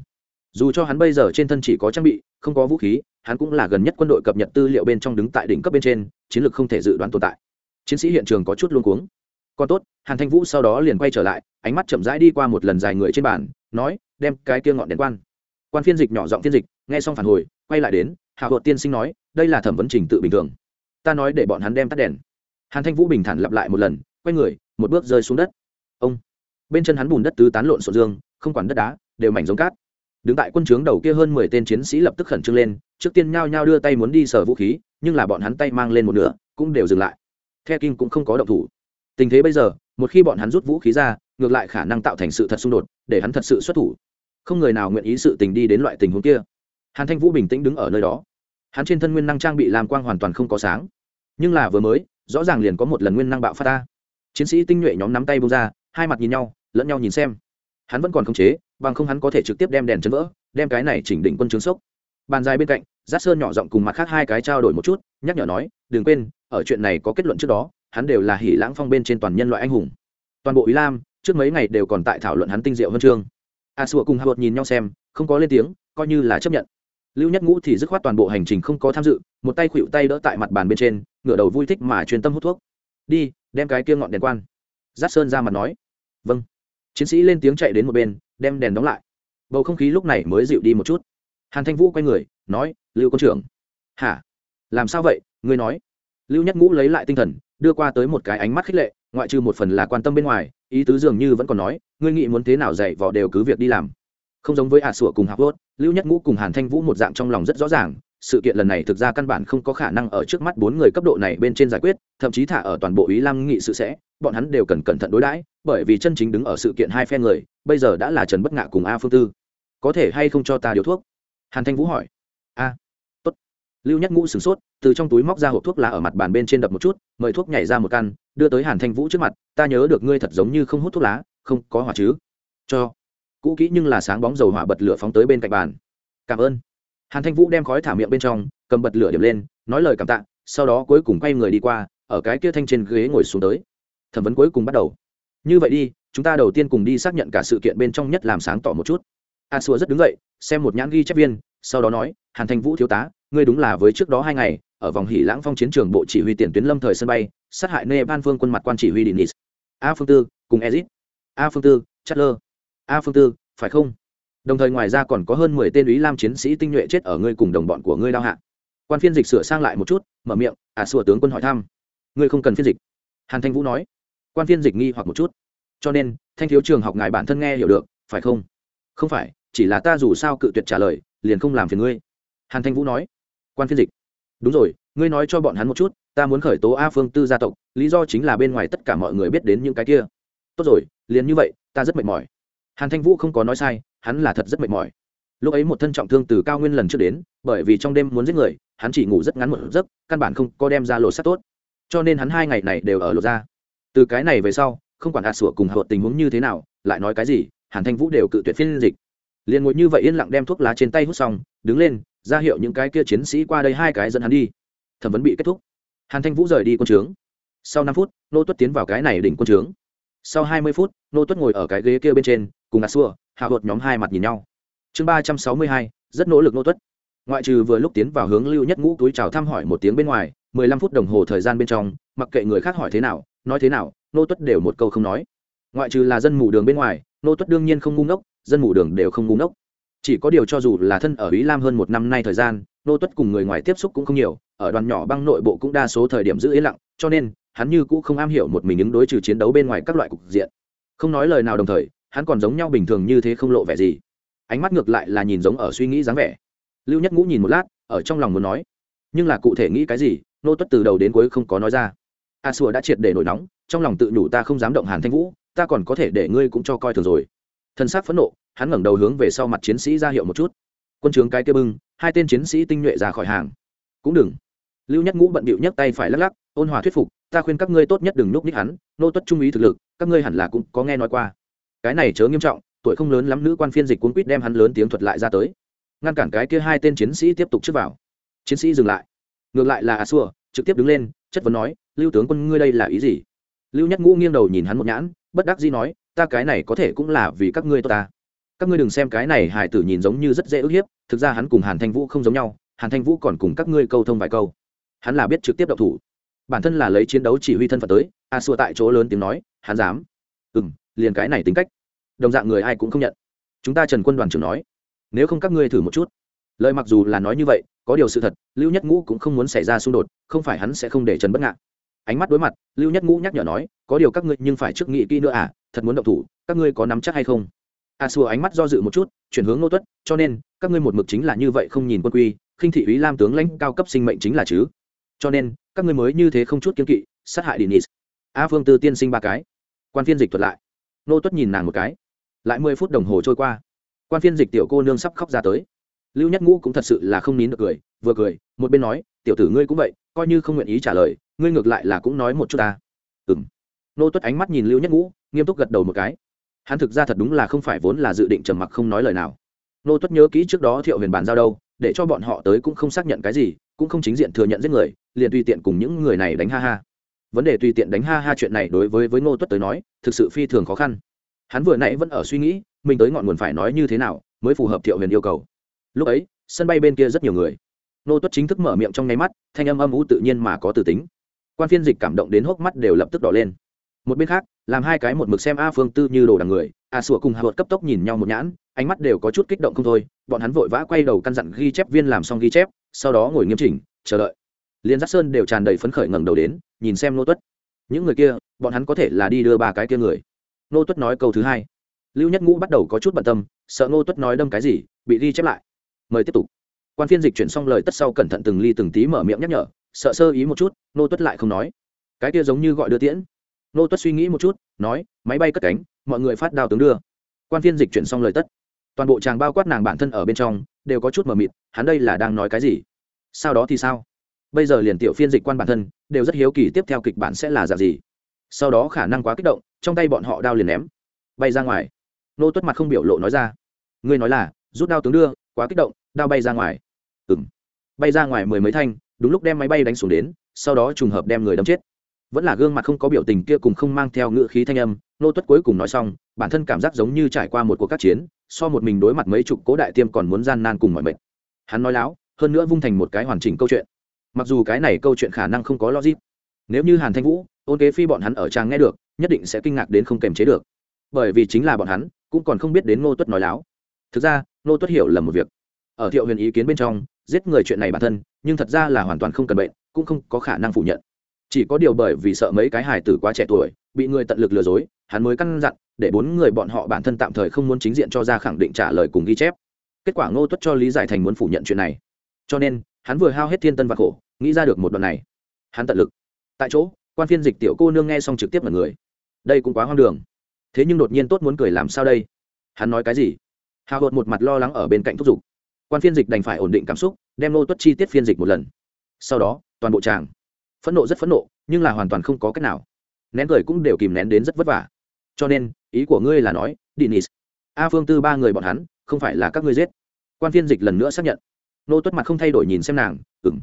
Dù cho hắn bây giờ trên thân chỉ có trang bị, không có vũ khí, hắn cũng là gần nhất quân đội cập nhật tư liệu bên trong đứng tại đỉnh cấp bên trên, chiến lược không thể dự đoán tồn tại. Chiến sĩ hiện trường có chút luôn cuống. Còn tốt, hàn thanh vũ sau đó liền quay trở lại, ánh mắt chậm rãi đi qua một lần dài người trên bàn, nói, đem cái kia ngọn đèn quan. Quan phiên dịch nhỏ giọng phiên dịch, nghe xong phản hồi, quay lại đến, hạ hộ tiên sinh nói, đây là thẩm vấn trình tự bình thường. Ta nói để bọn hắn đem tắt đèn. Hàn thanh vũ bình thản lặp lại một lần, quay người, một bước rơi xuống đất ông. Bên chân hắn bùn đất tứ tán lộn sổ dương, không quản đất đá, đều mảnh giống cát. Đứng tại quân trướng đầu kia hơn mười tên chiến sĩ lập tức khẩn trương lên, trước tiên nhao nhao đưa tay muốn đi sở vũ khí, nhưng là bọn hắn tay mang lên một nửa, cũng đều dừng lại. The kim cũng không có động thủ. Tình thế bây giờ, một khi bọn hắn rút vũ khí ra, ngược lại khả năng tạo thành sự thật xung đột, để hắn thật sự xuất thủ. Không người nào nguyện ý sự tình đi đến loại tình huống kia. Hàn thanh vũ bình tĩnh đứng ở nơi đó. Hắn trên thân nguyên năng trang bị làm quang hoàn toàn không có sáng. Nhưng là vừa mới, rõ ràng liền có một lần nguyên năng bạo phát ta chiến sĩ tinh nhuệ nhóm nắm tay bông ra hai mặt nhìn nhau, lẫn nhau nhìn xem. Hắn vẫn còn khống chế, bằng không hắn có thể trực tiếp đem đèn chấn vỡ, đem cái này chỉnh định quân chứng sốc. Bàn dài bên cạnh, giác sơn nhỏ giọng cùng mặt khác hai cái trao đổi một chút, nhắc nhở nói, đừng quên, ở chuyện này có kết luận trước đó, hắn đều là hỉ lãng phong bên trên toàn nhân loại anh hùng. Toàn bộ ý lam, trước mấy ngày đều còn tại thảo luận hắn tinh diệu huân chương. A sùa cùng hạ vợt nhìn nhau xem, không có lên tiếng, coi như là chấp nhận. Lưu nhất ngũ thì dứt khoát toàn bộ hành trình không có tham dự, một tay khuỵu tay đỡ tại mặt bàn bên trên, ngửa đầu vui thích mà chuyên tâm hút thuốc. Đi, đem cái kia ngọn đèn quan. Giắt sơn ra mặt nói vâng. Chiến sĩ lên tiếng chạy đến một bên, đem đèn đóng lại. Bầu không khí lúc này mới dịu đi một chút. Hàn thanh vũ quay người, nói, lưu quân trưởng. Hả? Làm sao vậy? Ngươi nói. Lưu nhất ngũ lấy lại tinh thần, đưa qua tới một cái ánh mắt khích lệ, ngoại trừ một phần là quan tâm bên ngoài, ý tứ dường như vẫn còn nói, ngươi nghĩ muốn thế nào dạy vò đều cứ việc đi làm. Không giống với ả sủa cùng hạp vớt lưu nhất ngũ cùng hàn thanh vũ một dạng trong lòng rất rõ ràng, sự kiện lần này thực ra căn bản không có khả năng ở trước mắt bốn người cấp độ này bên trên giải quyết, thậm chí thả ở toàn bộ ý lam nghị sự sẽ, bọn hắn đều cần cẩn thận đối đãi bởi vì chân chính đứng ở sự kiện hai phe người, bây giờ đã là trần bất ngạ cùng a phương tư. Có thể hay không cho ta điều thuốc? Hàn thanh vũ hỏi. A, tốt. Lưu nhất ngũ sửng sốt, từ trong túi móc ra hộp thuốc lá ở mặt bàn bên trên đập một chút, mời thuốc nhảy ra một căn, đưa tới hàn thanh vũ trước mặt, ta nhớ được ngươi thật giống như không hút thuốc lá, không có hỏa chứ. Cho. Cũ kỹ nhưng là sáng bóng dầu hỏa bật lửa phóng tới bên cạnh bàn. Cảm ơn. Hàn thanh vũ đem khói thả miệng bên trong, cầm bật lửa điểm lên, nói lời cảm tạ, sau đó cuối cùng quay người đi qua, ở cái kia thanh trên ghế ngồi xuống tới. Thẩm vấn cuối cùng bắt đầu như vậy đi, chúng ta đầu tiên cùng đi xác nhận cả sự kiện bên trong nhất làm sáng tỏ một chút. A xua rất đứng dậy, xem một nhãn ghi chép viên, sau đó nói, hàn thanh vũ thiếu tá, ngươi đúng là với trước đó hai ngày, ở vòng hỉ lãng phong chiến trường bộ chỉ huy tiền tuyến lâm thời sân bay, sát hại nê ban phương quân mặt quan chỉ huy dinis a phương tư, cùng ezit. A phương tư chất lơ a phương tư, phải không? Đồng thời ngoài ra còn có hơn mười tên ý lam chiến sĩ tinh nhuệ chết ở ngươi cùng đồng bọn của ngươi đao hạ. Quan phiên dịch sửa sang lại một chút, mở miệng, a xua tướng quân hỏi thăm. Ngươi không cần phiên dịch. Hàn thanh vũ nói quan viên dịch nghi hoặc một chút. Cho nên, thanh thiếu trường học ngài bản thân nghe hiểu được, phải không? Không phải, chỉ là ta dù sao cự tuyệt trả lời, liền không làm phiền ngươi. Hàn thanh vũ nói. Quan phiên dịch. Đúng rồi, ngươi nói cho bọn hắn một chút, ta muốn khởi tố a phương tư gia tộc, lý do chính là bên ngoài tất cả mọi người biết đến những cái kia. Tốt rồi, liền như vậy, ta rất mệt mỏi. Hàn thanh vũ không có nói sai, hắn là thật rất mệt mỏi. Lúc ấy một thân trọng thương từ cao nguyên lần trước đến, bởi vì trong đêm muốn giết người, hắn chỉ ngủ rất ngắn một giấc, căn bản không có đem ra lột sát tốt. Cho nên hắn hai ngày này đều ở lột ra từ cái này về sau, không quản hạt sủa cùng hợp tình huống như thế nào, lại nói cái gì, hàn thanh vũ đều cự tuyệt phiên dịch. Liền ngồi như vậy yên lặng đem thuốc lá trên tay hút xong, đứng lên, ra hiệu những cái kia chiến sĩ qua đây hai cái dẫn hắn đi. Thẩm vấn bị kết thúc. Hàn thanh vũ rời đi quân trướng. Sau năm phút, nô tuất tiến vào cái này đỉnh quân trướng. Sau hai mươi phút, nô tuất ngồi ở cái ghế kia bên trên, cùng a xua hạ hột nhóm hai mặt nhìn nhau. Chương ba trăm sáu mươi hai, rất nỗ lực nô tuất. Ngoại trừ vừa lúc tiến vào hướng lưu nhất ngũ túi chào thăm hỏi một tiếng bên ngoài, mười lăm phút đồng hồ thời gian bên trong, mặc kệ người khác hỏi thế nào nói thế nào, nô tuất đều một câu không nói. Ngoại trừ là dân mù đường bên ngoài, nô tuất đương nhiên không ngu ngốc, dân mù đường đều không ngu ngốc. Chỉ có điều cho dù là thân ở ý lam hơn một năm nay thời gian, nô tuất cùng người ngoài tiếp xúc cũng không nhiều, ở đoàn nhỏ băng nội bộ cũng đa số thời điểm giữ yên lặng, cho nên, hắn như cũng không am hiểu một mình ứng đối trừ chiến đấu bên ngoài các loại cục diện. Không nói lời nào đồng thời, hắn còn giống nhau bình thường như thế không lộ vẻ gì. Ánh mắt ngược lại là nhìn giống ở suy nghĩ dáng vẻ. Lưu nhất ngũ nhìn một lát, ở trong lòng muốn nói, nhưng là cụ thể nghĩ cái gì? Nô tuất từ đầu đến cuối không có nói ra a sùa đã triệt để nổi nóng, trong lòng tự nhủ ta không dám động hàn thanh vũ, ta còn có thể để ngươi cũng cho coi thường rồi. Thân xác phẫn nộ, hắn ngẩng đầu hướng về sau mặt chiến sĩ ra hiệu một chút. Quân trướng cái kia bưng, hai tên chiến sĩ tinh nhuệ ra khỏi hàng. Cũng đừng. Lưu nhất ngũ bận bịu nhấc tay phải lắc lắc, ôn hòa thuyết phục, ta khuyên các ngươi tốt nhất đừng núp ních hắn, nô tuất trung ý thực lực, các ngươi hẳn là cũng có nghe nói qua. Cái này chớ nghiêm trọng, tuổi không lớn lắm nữ quan phiên dịch cuốn quýt đem hắn lớn tiếng thuật lại ra tới. Ngăn cản cái kia hai tên chiến sĩ tiếp tục trước vào. Chiến sĩ dừng lại. Ngược lại là a xua trực tiếp đứng lên, chất vấn nói lưu tướng quân, ngươi đây là ý gì? Lưu nhất ngũ nghiêng đầu nhìn hắn một nhãn, bất đắc dĩ nói, ta cái này có thể cũng là vì các ngươi tốt ta. Các ngươi đừng xem cái này hải tử nhìn giống như rất dễ ức hiếp, thực ra hắn cùng hàn thanh vũ không giống nhau, hàn thanh vũ còn cùng các ngươi câu thông vài câu. Hắn là biết trực tiếp đậu thủ. Bản thân là lấy chiến đấu chỉ huy thân phận tới, a xua tại chỗ lớn tiếng nói, hắn dám. Ừ m liền cái này tính cách. Đồng dạng người ai cũng không nhận. Chúng ta trần quân đoàn trưởng nói, nếu không các ngươi thử một chút. Lời mặc dù là nói như vậy, có điều sự thật, lưu nhất ngũ cũng không muốn xảy ra xung đột, không phải hắn sẽ không để trần bất ngạn ánh mắt đối mặt lưu nhất ngũ nhắc nhở nói có điều các ngươi nhưng phải trước nghị kỹ nữa à thật muốn động thủ các ngươi có nắm chắc hay không à, a xua ánh mắt do dự một chút chuyển hướng nô tuất cho nên các ngươi một mực chính là như vậy không nhìn quân quy khinh thị ý lam tướng lãnh cao cấp sinh mệnh chính là chứ cho nên các ngươi mới như thế không chút kiên kỵ sát hại Denis. A Phương Tư tiên sinh ba cái. Quan phiên dịch thuật lại. Nô Tuất nhìn nàng một cái. Lại mười phút đồng hồ trôi qua. Quan phiên dịch tiểu cô nương sắp khóc ra tới. Lưu Nhất Ngũ cũng thật sự là không nín được cười, vừa cười, một bên nói, tiểu tử ngươi cũng vậy, coi như không nguyện ý trả lời, ngươi ngược lại là cũng nói một chút ta. Ừm. Nô Tuất ánh mắt nhìn Lưu Nhất Ngũ, nghiêm túc gật đầu một cái. Hắn thực ra thật đúng là không phải vốn là dự định trầm mặc không nói lời nào. Nô Tuất nhớ kỹ trước đó Thiệu Huyền bàn giao đâu, để cho bọn họ tới cũng không xác nhận cái gì, cũng không chính diện thừa nhận giết người liền tùy tiện cùng những người này đánh ha ha vấn đề tùy tiện đánh ha ha chuyện này đối với với ngô tuất tới nói thực sự phi thường khó khăn hắn vừa nãy vẫn ở suy nghĩ mình tới ngọn nguồn phải nói như thế nào mới phù hợp thiệu huyền yêu cầu lúc ấy sân bay bên kia rất nhiều người ngô tuất chính thức mở miệng trong nháy mắt thanh âm âm u tự nhiên mà có từ tính quan phiên dịch cảm động đến hốc mắt đều lập tức đỏ lên. Một bên khác, làm hai cái một mực xem a phương tư như đồ đằng người, a sủa cùng hạ vợt cấp tốc nhìn nhau một nhãn, ánh mắt đều có chút kích động không thôi, bọn hắn vội vã quay đầu căn dặn ghi chép viên làm xong ghi chép, sau đó ngồi nghiêm chỉnh, chờ đợi. Liên giác sơn đều tràn đầy phấn khởi ngẩng đầu đến, nhìn xem nô tuất. Những người kia, bọn hắn có thể là đi đưa ba cái kia người. Nô tuất nói câu thứ hai. Lưu nhất ngũ bắt đầu có chút bận tâm, sợ nô tuất nói đâm cái gì, bị ghi chép lại. Mời tiếp tục. Quan phiên dịch chuyển xong lời tất sau cẩn thận từng ly từng tí mở miệng nhắc nhở sợ sơ ý một chút, nô tuất lại không nói. Cái kia giống như gọi đưa tiễn. Nô tuất suy nghĩ một chút, nói, máy bay cất cánh, mọi người phát đao tướng đưa. Quan phiên dịch chuyển xong lời tất. Toàn bộ chàng bao quát nàng bản thân ở bên trong, đều có chút mờ mịt, hắn đây là đang nói cái gì? Sau đó thì sao? Bây giờ liền tiểu phiên dịch quan bản thân, đều rất hiếu kỳ tiếp theo kịch bản sẽ là dạng gì. Sau đó khả năng quá kích động, trong tay bọn họ đao liền ném, bay ra ngoài. Nô tuất mặt không biểu lộ nói ra. Ngươi nói là, rút đao tướng đưa, quá kích động, đao bay ra ngoài. Ừng bay ra ngoài mười mấy thanh đúng lúc đem máy bay đánh xuống đến, sau đó trùng hợp đem người đâm chết. Vẫn là gương mặt không có biểu tình kia cùng không mang theo ngữ khí thanh âm, nô tuất cuối cùng nói xong, bản thân cảm giác giống như trải qua một cuộc các chiến, so một mình đối mặt mấy chục cố đại tiêm còn muốn gian nan cùng mọi mệnh hắn nói láo, hơn nữa vung thành một cái hoàn chỉnh câu chuyện. Mặc dù cái này câu chuyện khả năng không có logic, nếu như hàn thanh vũ, ôn kế phi bọn hắn ở trang nghe được, nhất định sẽ kinh ngạc đến không kềm chế được. Bởi vì chính là bọn hắn, cũng còn không biết đến ngô tuất nói láo. Thực ra ngô tuất hiểu là một việc. Ở thiệu huyền ý kiến bên trong giết người chuyện này bản thân, nhưng thật ra là hoàn toàn không cần bệnh, cũng không có khả năng phủ nhận. Chỉ có điều bởi vì sợ mấy cái hài tử quá trẻ tuổi, bị người tận lực lừa dối, hắn mới căn dặn, để bốn người bọn họ bản thân tạm thời không muốn chính diện cho ra khẳng định trả lời cùng ghi chép. Kết quả ngô tuất cho lý giải thành muốn phủ nhận chuyện này. Cho nên, hắn vừa hao hết thiên tân và khổ, nghĩ ra được một đoạn này. Hắn tận lực. Tại chỗ, quan phiên dịch tiểu cô nương nghe xong trực tiếp là người. Đây cũng quá hoang đường. Thế nhưng đột nhiên tốt muốn cười làm sao đây? Hắn nói cái gì? Hào hột một mặt lo lắng ở bên cạnh thúc giục quan phiên dịch đành phải ổn định cảm xúc, đem nô tuất chi tiết phiên dịch một lần. Sau đó, toàn bộ tràng, phẫn nộ rất phẫn nộ, nhưng là hoàn toàn không có cách nào. Nén cười cũng đều kìm nén đến rất vất vả. Cho nên, ý của ngươi là nói dinis a phương tư ba người bọn hắn, không phải là các ngươi giết. Quan phiên dịch lần nữa xác nhận. Nô tuất mặt không thay đổi nhìn xem nàng ừng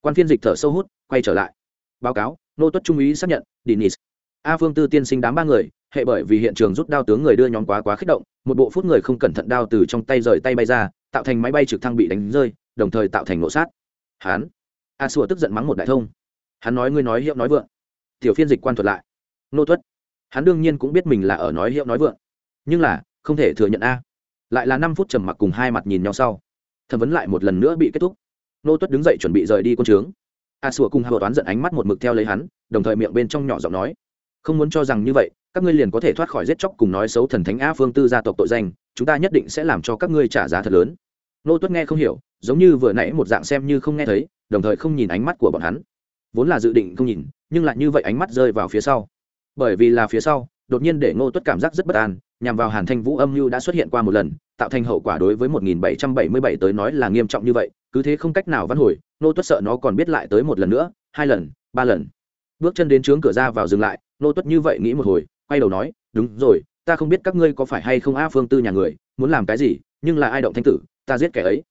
quan phiên dịch thở sâu hút, quay trở lại. Báo cáo nô tuất trung úy xác nhận dinis a phương tư tiên sinh đám ba người hệ bởi vì hiện trường rút đao tướng người đưa nhóm quá quá kích động, một bộ phút người không cẩn thận đao từ trong tay rời tay bay ra, tạo thành máy bay trực thăng bị đánh rơi, đồng thời tạo thành nổ sát. Hán. A xua tức giận mắng một đại thông. Hắn nói ngươi nói hiệu nói vượng. Tiểu phiên dịch quan thuật lại. Nô tuất. Hắn đương nhiên cũng biết mình là ở nói hiệu nói vượng. Nhưng là, không thể thừa nhận a. Lại là năm phút trầm mặc cùng hai mặt nhìn nhau sau. Thẩm vấn lại một lần nữa bị kết thúc. Nô tuất đứng dậy chuẩn bị rời đi quân trướng. A sủa cùng hạ toán giận ánh mắt một mực theo lấy hắn, đồng thời miệng bên trong nhỏ giọng nói không muốn cho rằng như vậy, các ngươi liền có thể thoát khỏi giết chóc cùng nói xấu thần thánh a phương tư gia tộc tội danh, chúng ta nhất định sẽ làm cho các ngươi trả giá thật lớn. Nô tuất nghe không hiểu, giống như vừa nãy một dạng xem như không nghe thấy, đồng thời không nhìn ánh mắt của bọn hắn. Vốn là dự định không nhìn, nhưng lại như vậy ánh mắt rơi vào phía sau. Bởi vì là phía sau, đột nhiên để ngô tuất cảm giác rất bất an, nhằm vào hàn thanh vũ âm mưu đã xuất hiện qua một lần, tạo thành hậu quả đối với 1777 tới nói là nghiêm trọng như vậy, cứ thế không cách nào văn hồi, ngô tuất sợ nó còn biết lại tới một lần nữa, hai lần, ba lần. Bước chân đến trướng cửa ra vào dừng lại Nô tuất như vậy nghĩ một hồi, quay đầu nói, đúng rồi, ta không biết các ngươi có phải hay không a phương tư nhà người, muốn làm cái gì, nhưng là ai động thanh tử, ta giết kẻ ấy.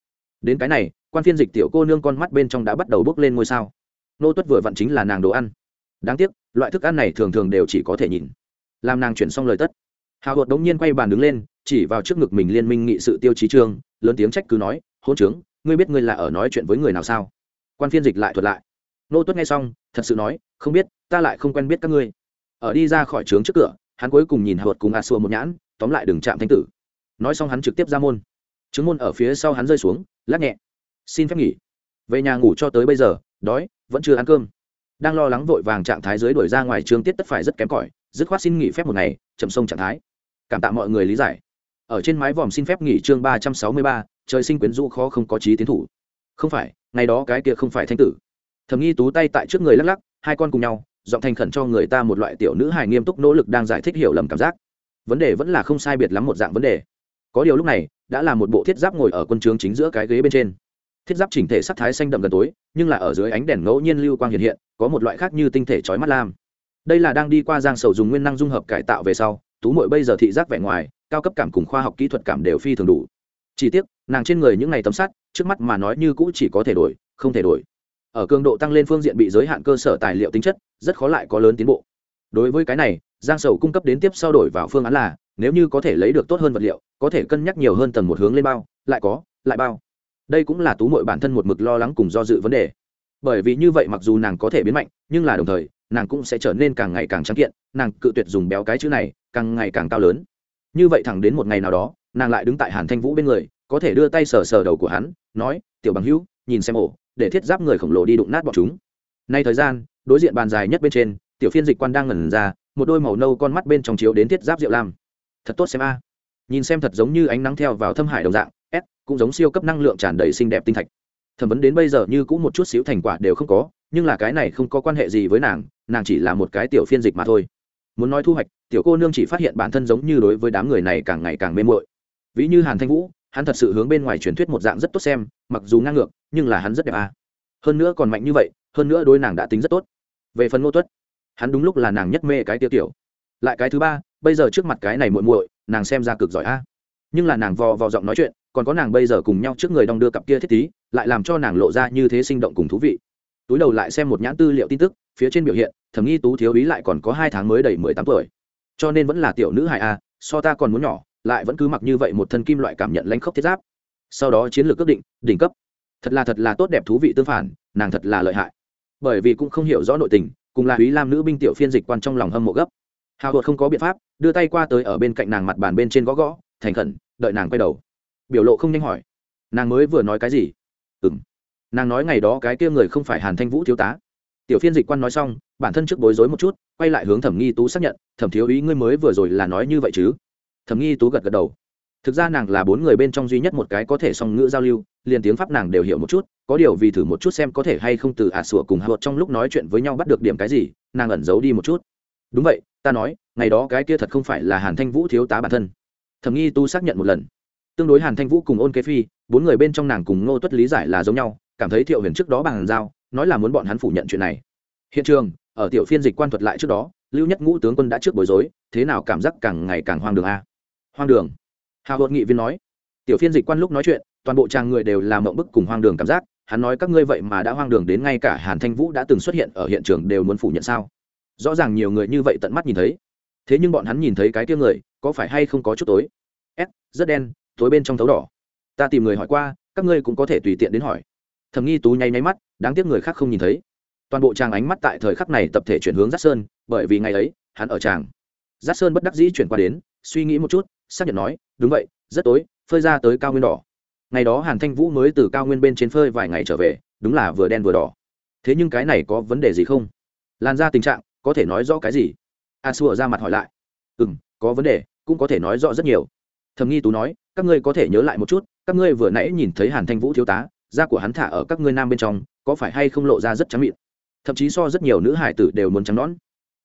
Đến cái này, quan phiên dịch tiểu cô nương con mắt bên trong đã bắt đầu bốc lên ngôi sao. Nô tuất vừa vặn chính là nàng đồ ăn. Đáng tiếc, loại thức ăn này thường thường đều chỉ có thể nhìn. Làm nàng chuyển xong lời tất. Hào hột đống nhiên quay bàn đứng lên, chỉ vào trước ngực mình liên minh nghị sự tiêu chí trương, lớn tiếng trách cứ nói, hôn trướng, ngươi biết ngươi là ở nói chuyện với người nào sao? Quan phiên dịch lại thuật lại. Nô tuất nghe xong, thật sự nói, không biết, ta lại không quen biết các ngươi ở đi ra khỏi trướng trước cửa, hắn cuối cùng nhìn hột cùng a xua một nhãn, tóm lại đừng chạm thanh tử. Nói xong hắn trực tiếp ra môn. Chứng môn ở phía sau hắn rơi xuống, lắc nhẹ. Xin phép nghỉ. Về nhà ngủ cho tới bây giờ, đói, vẫn chưa ăn cơm. Đang lo lắng vội vàng trạng thái dưới đuổi ra ngoài trường tiết tất phải rất kém cỏi, dứt khoát xin nghỉ phép một ngày, chậm sông trạng thái. Cảm tạ mọi người lý giải. Ở trên mái vòm xin phép nghỉ chương ba trăm sáu mươi ba, trời sinh quyến rũ khó không có trí tiến thủ. Không phải, ngày đó cái kia không phải thanh tử. Thầm nghi tú tay tại trước người lắc lắc, hai con cùng nhau giọng thành khẩn cho người ta một loại tiểu nữ hài nghiêm túc nỗ lực đang giải thích hiểu lầm cảm giác. Vấn đề vẫn là không sai biệt lắm một dạng vấn đề. Có điều lúc này, đã là một bộ thiết giáp ngồi ở quân trướng chính giữa cái ghế bên trên. Thiết giáp chỉnh thể sắc thái xanh đậm gần tối, nhưng là ở dưới ánh đèn ngẫu nhiên lưu quang hiện hiện, có một loại khác như tinh thể chói mắt lam. Đây là đang đi qua giang sầu dùng nguyên năng dung hợp cải tạo về sau, tú mội bây giờ thị giác vẻ ngoài, cao cấp cảm cùng khoa học kỹ thuật cảm đều phi thường đủ. Chỉ tiếc, nàng trên người những ngày tấm sắt, trước mắt mà nói như cũ chỉ có thể đổi, không thể đổi ở cường độ tăng lên phương diện bị giới hạn cơ sở tài liệu tính chất, rất khó lại có lớn tiến bộ. Đối với cái này, giang sầu cung cấp đến tiếp sau đổi vào phương án là, nếu như có thể lấy được tốt hơn vật liệu, có thể cân nhắc nhiều hơn tầng một hướng lên bao, lại có, lại bao. Đây cũng là tú mội bản thân một mực lo lắng cùng do dự vấn đề. Bởi vì như vậy mặc dù nàng có thể biến mạnh, nhưng là đồng thời, nàng cũng sẽ trở nên càng ngày càng trắng kiện, nàng cự tuyệt dùng béo cái chữ này, càng ngày càng cao lớn. Như vậy thẳng đến một ngày nào đó, nàng lại đứng tại hàn thanh vũ bên người, có thể đưa tay sờ sờ đầu của hắn, nói, tiểu bằng hữu, nhìn xem ổ để thiết giáp người khổng lồ đi đụng nát bọn chúng. Nay thời gian, đối diện bàn dài nhất bên trên, tiểu phiên dịch quan đang ngẩn ra, một đôi màu nâu con mắt bên trong chiếu đến thiết giáp diệu lam. Thật tốt xem a. Nhìn xem thật giống như ánh nắng theo vào thâm hải đồng dạng, s, cũng giống siêu cấp năng lượng tràn đầy xinh đẹp tinh thạch. Thẩm vấn đến bây giờ như cũng một chút xíu thành quả đều không có, nhưng là cái này không có quan hệ gì với nàng nàng chỉ là một cái tiểu phiên dịch mà thôi. Muốn nói thu hoạch, tiểu cô nương chỉ phát hiện bản thân giống như đối với đám người này càng ngày càng mê mội ví như hàn thanh vũ hắn thật sự hướng bên ngoài truyền thuyết một dạng rất tốt xem, mặc dù ngang ngược, nhưng là hắn rất đẹp à. hơn nữa còn mạnh như vậy, hơn nữa đối nàng đã tính rất tốt. Về phần ngô tuất, hắn đúng lúc là nàng nhất mê cái tiêu tiểu. Lại cái thứ ba, bây giờ trước mặt cái này muội muội, nàng xem ra cực giỏi a nhưng là nàng vò vò giọng nói chuyện, còn có nàng bây giờ cùng nhau trước người đong đưa cặp kia thiết tí, lại làm cho nàng lộ ra như thế sinh động cùng thú vị. Túi đầu lại xem một nhãn tư liệu tin tức, phía trên biểu hiện, thẩm nghi tú thiếu ý lại còn có hai tháng mới đầy mười tám tuổi. Cho nên vẫn là tiểu nữ hài a so ta còn muốn nhỏ lại vẫn cứ mặc như vậy một thân kim loại cảm nhận lãnh khốc thiết giáp. Sau đó chiến lược ước định, đỉnh cấp. Thật là thật là tốt đẹp thú vị tương phản, nàng thật là lợi hại. Bởi vì cũng không hiểu rõ nội tình, cùng là úy lam nữ binh tiểu phiên dịch quan trong lòng hâm mộ gấp. Hào hột không có biện pháp, đưa tay qua tới ở bên cạnh nàng mặt bàn bên trên gõ gõ, thành khẩn, đợi nàng quay đầu. Biểu lộ không nhanh hỏi. Nàng mới vừa nói cái gì? Ừ m nàng nói ngày đó cái kia người không phải hàn thanh vũ thiếu tá. Tiểu phiên dịch quan nói xong, bản thân trước bối rối một chút, quay lại hướng thẩm nghi tú xác nhận, thẩm thiếu ý ngươi mới vừa rồi là nói như vậy chứ? Thẩm nghi tú gật gật đầu. Thực ra nàng là bốn người bên trong duy nhất một cái có thể song ngữ giao lưu, liền tiếng pháp nàng đều hiểu một chút, có điều vì thử một chút xem có thể hay không từ ả à sủa cùng hạ trong lúc nói chuyện với nhau bắt được điểm cái gì, nàng ẩn giấu đi một chút. Đúng vậy, ta nói, ngày đó cái kia thật không phải là hàn thanh vũ thiếu tá bản thân. Thẩm nghi tu xác nhận một lần. Tương đối hàn thanh vũ cùng ôn kế phi, bốn người bên trong nàng cùng ngô tuất lý giải là giống nhau, cảm thấy thiệu huyền trước đó bằng giao, nói là muốn bọn hắn phủ nhận chuyện này. Hiện trường, ở tiểu phiên dịch quan thuật lại trước đó, lưu nhất ngũ tướng quân đã trước bối rối, thế nào cảm giác càng ngày càng hoang đường a? Hoang đường. Hào hột nghị viên nói. Tiểu phiên dịch quan lúc nói chuyện, toàn bộ chàng người đều làm mộng bức cùng hoang đường cảm giác. Hắn nói các ngươi vậy mà đã hoang đường đến ngay cả hàn thanh vũ đã từng xuất hiện ở hiện trường đều muốn phủ nhận sao? Rõ ràng nhiều người như vậy tận mắt nhìn thấy. Thế nhưng bọn hắn nhìn thấy cái kia người, có phải hay không có chút tối? S, rất đen, tối bên trong thấu đỏ. Ta tìm người hỏi qua, các ngươi cũng có thể tùy tiện đến hỏi. Thầm nghi tú nháy nháy mắt, đáng tiếc người khác không nhìn thấy. Toàn bộ trang ánh mắt tại thời khắc này tập thể chuyển hướng giác sơn, bởi vì ngày ấy, hắn ở tràng giác sơn bất đắc dĩ chuyển qua đến, suy nghĩ một chút xác nhận nói, đúng vậy, rất tối, phơi ra tới cao nguyên đỏ. Ngày đó hàn thanh vũ mới từ cao nguyên bên trên phơi vài ngày trở về, đúng là vừa đen vừa đỏ. Thế nhưng cái này có vấn đề gì không? Lan ra tình trạng, có thể nói rõ cái gì? A xua ra mặt hỏi lại. Ừ m có vấn đề, cũng có thể nói rõ rất nhiều. Thầm nghi tú nói, các ngươi có thể nhớ lại một chút, các ngươi vừa nãy nhìn thấy hàn thanh vũ thiếu tá, da của hắn thả ở các ngươi nam bên trong, có phải hay không lộ ra rất trắng miệng thậm chí so rất nhiều nữ hải tử đều muốn trắng nón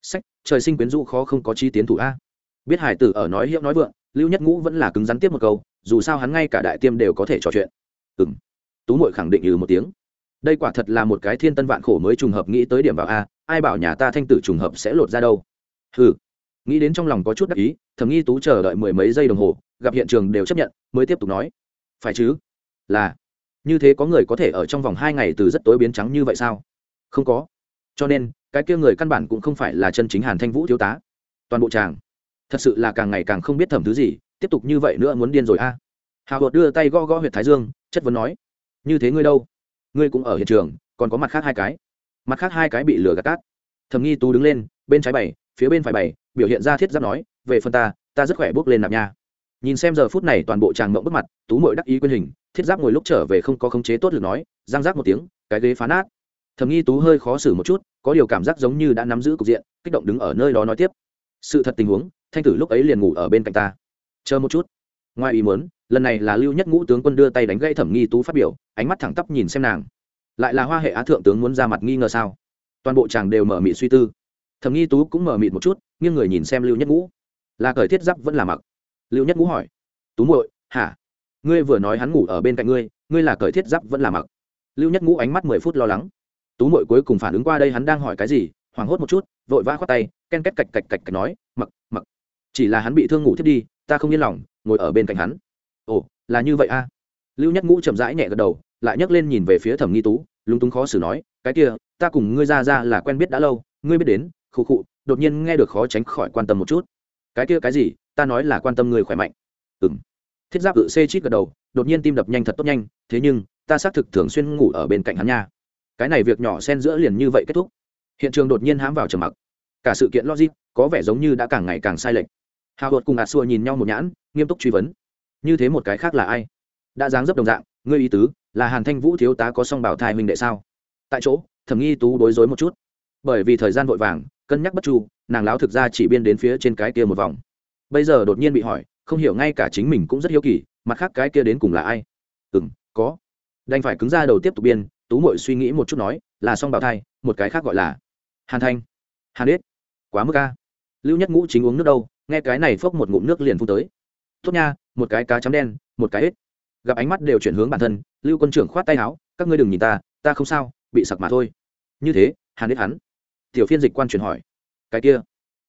sách, trời sinh quyến rũ khó không có chi tiến thủ a. Biết hải tử ở nói hiệu nói vượng lưu nhất ngũ vẫn là cứng rắn tiếp một câu, dù sao hắn ngay cả đại tiêm đều có thể trò chuyện. Ừ m tú mội khẳng định ừ một tiếng. Đây quả thật là một cái thiên tân vạn khổ mới trùng hợp nghĩ tới điểm vào a, ai bảo nhà ta thanh tử trùng hợp sẽ lột ra đâu. Ừ nghĩ đến trong lòng có chút đắc ý thầm nghi tú chờ đợi mười mấy giây đồng hồ, gặp hiện trường đều chấp nhận, mới tiếp tục nói. Phải chứ? Là. Như thế có người có thể ở trong vòng hai ngày từ rất tối biến trắng như vậy sao? Không có. Cho nên, cái kia người căn bản cũng không phải là chân chính hàn thanh vũ thiếu tá. Toàn bộ chàng thật sự là càng ngày càng không biết thẩm thứ gì, tiếp tục như vậy nữa muốn điên rồi a. À. hào hột đưa tay gõ gõ huyệt thái dương, chất vấn nói, như thế ngươi đâu? Ngươi cũng ở hiện trường, còn có mặt khác hai cái. Mặt khác hai cái bị lửa gạt cát thầm nghi tú đứng lên, bên trái bảy, phía bên phải bảy, biểu hiện ra thiết giáp nói, về phần ta ta rất khỏe bước lên nạp nha. Nhìn xem giờ phút này toàn bộ tràng mộng bước mặt, tú mội đắc ý quyên hình, thiết giáp ngồi lúc trở về không có khống chế tốt lực nói giang rác một tiếng, cái ghế phá nát. Thầm nghi tú hơi khó xử một chút, có điều cảm giác giống như đã nắm giữ cục diện, kích động đứng ở nơi đó nói tiếp sự thật tình huống, thanh tử lúc ấy liền ngủ ở bên cạnh ta. Chờ một chút. Ngoài ý muốn, lần này là lưu nhất ngũ tướng quân đưa tay đánh gây thẩm nghi tú phát biểu, ánh mắt thẳng tắp nhìn xem nàng. Lại là hoa hệ á thượng tướng muốn ra mặt nghi ngờ sao? Toàn bộ chàng đều mở mịt suy tư. Thẩm nghi tú cũng mở mịt một chút, nghiêng người nhìn xem lưu nhất ngũ. Là cởi thiết giáp vẫn là mặc? Lưu nhất ngũ hỏi. Tú muội, hả? Ngươi vừa nói hắn ngủ ở bên cạnh ngươi ngươi là cởi thiết giáp vẫn là mặc? Lưu nhất ngũ ánh mắt mười phút lo lắng. Tú muội cuối cùng phản ứng qua đây hắn đang hỏi cái gì? Hoảng hốt một chút, vội vã khoát tay, ken két cạch cạch cạch cạch nói, mặc mặc, chỉ là hắn bị thương ngủ thiết đi, ta không yên lòng, ngồi ở bên cạnh hắn. Ồ, là như vậy a à? lưu nhất ngũ chậm rãi nhẹ gật đầu, lại nhấc lên nhìn về phía thẩm nghi tú, lúng túng khó xử nói, cái kia, ta cùng ngươi ra ra là quen biết đã lâu, ngươi biết đến, khụ khụ, đột nhiên nghe được khó tránh khỏi quan tâm một chút. Cái kia cái gì? Ta nói là quan tâm người khỏe mạnh. Ừng thiết giáp tự xê chít gật đầu, đột nhiên tim đập nhanh thật tốt nhanh, thế nhưng, ta xác thực thường xuyên ngủ ở bên cạnh hắn nha. Cái này việc nhỏ xen giữa liền như vậy kết thúc hiện trường đột nhiên hãm vào trầm mặc. Cả sự kiện logic có vẻ giống như đã càng ngày càng sai lệch. Hào hột cùng ạt xua nhìn nhau một nhãn, nghiêm túc truy vấn. Như thế một cái khác là ai? Đã dáng dấp đồng dạng, ngươi ý tứ là hàn thanh vũ thiếu tá có song bảo thai huynh đệ sao? Tại chỗ, thẩm nghi tú đối rối một chút. Bởi vì thời gian vội vàng, cân nhắc bất chu, nàng láo thực ra chỉ biên đến phía trên cái kia một vòng. Bây giờ đột nhiên bị hỏi, không hiểu ngay cả chính mình cũng rất hiếu kỳ, mặt khác cái kia đến cùng là ai? Ừ m có. Đành phải cứng ra đầu tiếp tục biên, tú mội suy nghĩ một chút nói, là song bảo thai, một cái khác gọi là hàn thanh. Hàn ít quá mức ca lưu nhất ngũ chính uống nước đâu, nghe cái này phốc một ngụm nước liền phun tới. Tốt nha, một cái cá chấm đen, một cái hết. Gặp ánh mắt đều chuyển hướng bản thân, lưu quân trưởng khoát tay áo, các ngươi đừng nhìn ta ta không sao, bị sặc mà thôi. Như thế, hàn ít hắn. Tiểu phiên dịch quan truyền hỏi. Cái kia.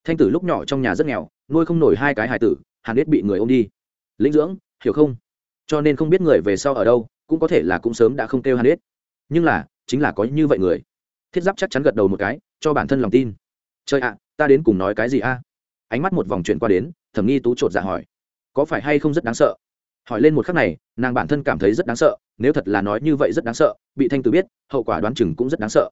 Thanh tử lúc nhỏ trong nhà rất nghèo, nuôi không nổi hai cái hài tử, hàn ít bị người ôm đi. Lĩnh dưỡng, hiểu không? Cho nên không biết người về sau ở đâu, cũng có thể là cũng sớm đã không kêu hàn ít nhưng là, chính là có như vậy người thiết giáp chắc chắn gật đầu một cái, cho bản thân lòng tin. Chơi ạ, ta đến cùng nói cái gì a? Ánh mắt một vòng chuyển qua đến, thẩm nghi tú chột dạ hỏi. Có phải hay không rất đáng sợ? Hỏi lên một khắc này, nàng bản thân cảm thấy rất đáng sợ, nếu thật là nói như vậy rất đáng sợ, bị thanh tử biết, hậu quả đoán chừng cũng rất đáng sợ.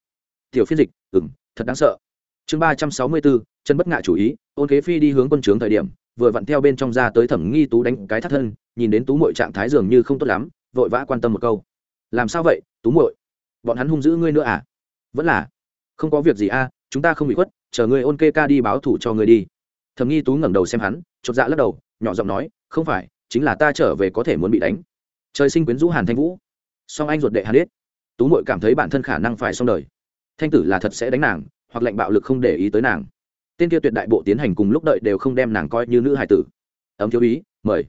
Tiểu phiên dịch ừ m thật đáng sợ. Chương ba trăm sáu mươi bốn, chân bất ngạ chủ ý, ôn kế phi đi hướng quân trướng thời điểm, vừa vặn theo bên trong ra tới thẩm nghi tú đánh cái thắt thân, nhìn đến tú mội trạng thái dường như không tốt lắm, vội vã quan tâm một câu. Làm sao vậy, tú mội bọn hắn hung dữ ngươi nữa à? Vẫn là, không có việc gì a, chúng ta không bị khuất, chờ ngươi ôn kê ca đi báo thủ cho ngươi đi. Thầm nghi tú ngẩng đầu xem hắn, chột dạ lắc đầu, nhỏ giọng nói, không phải, chính là ta trở về có thể muốn bị đánh. Trời sinh quyến rũ hàn thanh vũ. Song anh ruột đệ hàn hết tú mội cảm thấy bản thân khả năng phải xong đời. Thanh tử là thật sẽ đánh nàng, hoặc lệnh bạo lực không để ý tới nàng. Tên kia tuyệt đại bộ tiến hành cùng lúc đợi đều không đem nàng coi như nữ hải tử. Ấm thiếu ý, mời.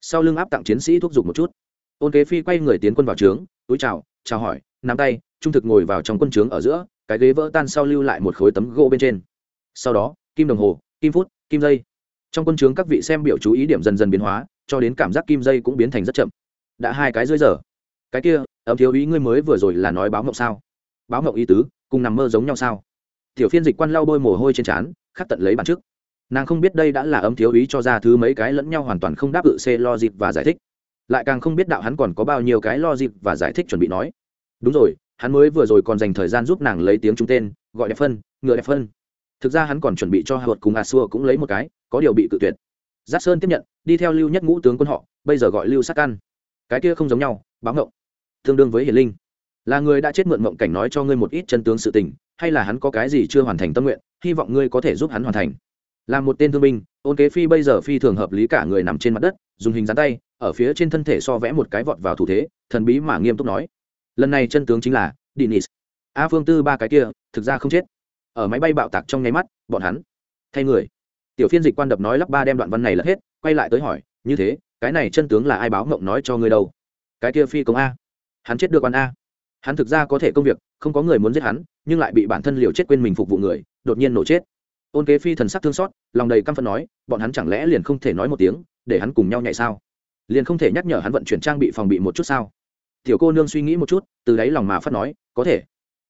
Sau lưng áp tặng chiến sĩ thúc giục một chút. Ôn kế phi quay người tiến quân vào trướng, túi chào chào hỏi, nắm tay trung thực ngồi vào trong quân trướng ở giữa, cái ghế vỡ tan sau lưu lại một khối tấm gỗ bên trên. Sau đó, kim đồng hồ, kim phút, kim dây. Trong quân trướng các vị xem biểu chú ý điểm dần dần biến hóa, cho đến cảm giác kim dây cũng biến thành rất chậm. Đã hai cái dưới giờ. Cái kia, ấm thiếu ý ngươi mới vừa rồi là nói báo mộng sao? Báo mộng ý tứ, cùng nằm mơ giống nhau sao? Tiểu phiên dịch quan lau bôi mồ hôi trên trán, khắc tận lấy bản trước nàng không biết đây đã là ấm thiếu ý cho ra thứ mấy cái lẫn nhau hoàn toàn không đáp tự c lo dịp và giải thích. Lại càng không biết đạo hắn còn có bao nhiêu cái lo dịp và giải thích chuẩn bị nói. Đúng rồi hắn mới vừa rồi còn dành thời gian giúp nàng lấy tiếng trung tên, gọi đẹp phân, ngựa đẹp phân. Thực ra hắn còn chuẩn bị cho hạ cùng a xua cũng lấy một cái, có điều bị cự tuyệt. Giác sơn tiếp nhận, đi theo lưu nhất ngũ tướng quân họ, bây giờ gọi lưu sắc căn. Cái kia không giống nhau, báo ngộng. Tương đương với hiền linh. Là người đã chết mượn mộng cảnh nói cho ngươi một ít chân tướng sự tình, hay là hắn có cái gì chưa hoàn thành tâm nguyện, hy vọng ngươi có thể giúp hắn hoàn thành. Là một tên thương binh, ôn kế phi bây giờ phi thường hợp lý cả người nằm trên mặt đất, dùng hình dán tay, ở phía trên thân thể so vẽ một cái vọt vào thủ thế, thần bí mà nghiêm túc nói lần này chân tướng chính là dinis a phương tư ba cái kia, thực ra không chết. Ở máy bay bạo tạc trong nháy mắt, bọn hắn thay người. Tiểu phiên dịch quan đập nói lắp ba đem đoạn văn này lật hết, quay lại tới hỏi, như thế, cái này chân tướng là ai báo mộng nói cho ngươi đâu? Cái kia phi công a. Hắn chết được quan a. Hắn thực ra có thể công việc, không có người muốn giết hắn, nhưng lại bị bản thân liều chết quên mình phục vụ người, đột nhiên nổ chết. Ôn kế phi thần sắc thương xót, lòng đầy căm phẫn nói, bọn hắn chẳng lẽ liền không thể nói một tiếng, để hắn cùng nhau nhảy sao? Liền không thể nhắc nhở hắn vận chuyển trang bị phòng bị một chút sao? Tiểu cô nương suy nghĩ một chút, từ đáy lòng mà phát nói, có thể.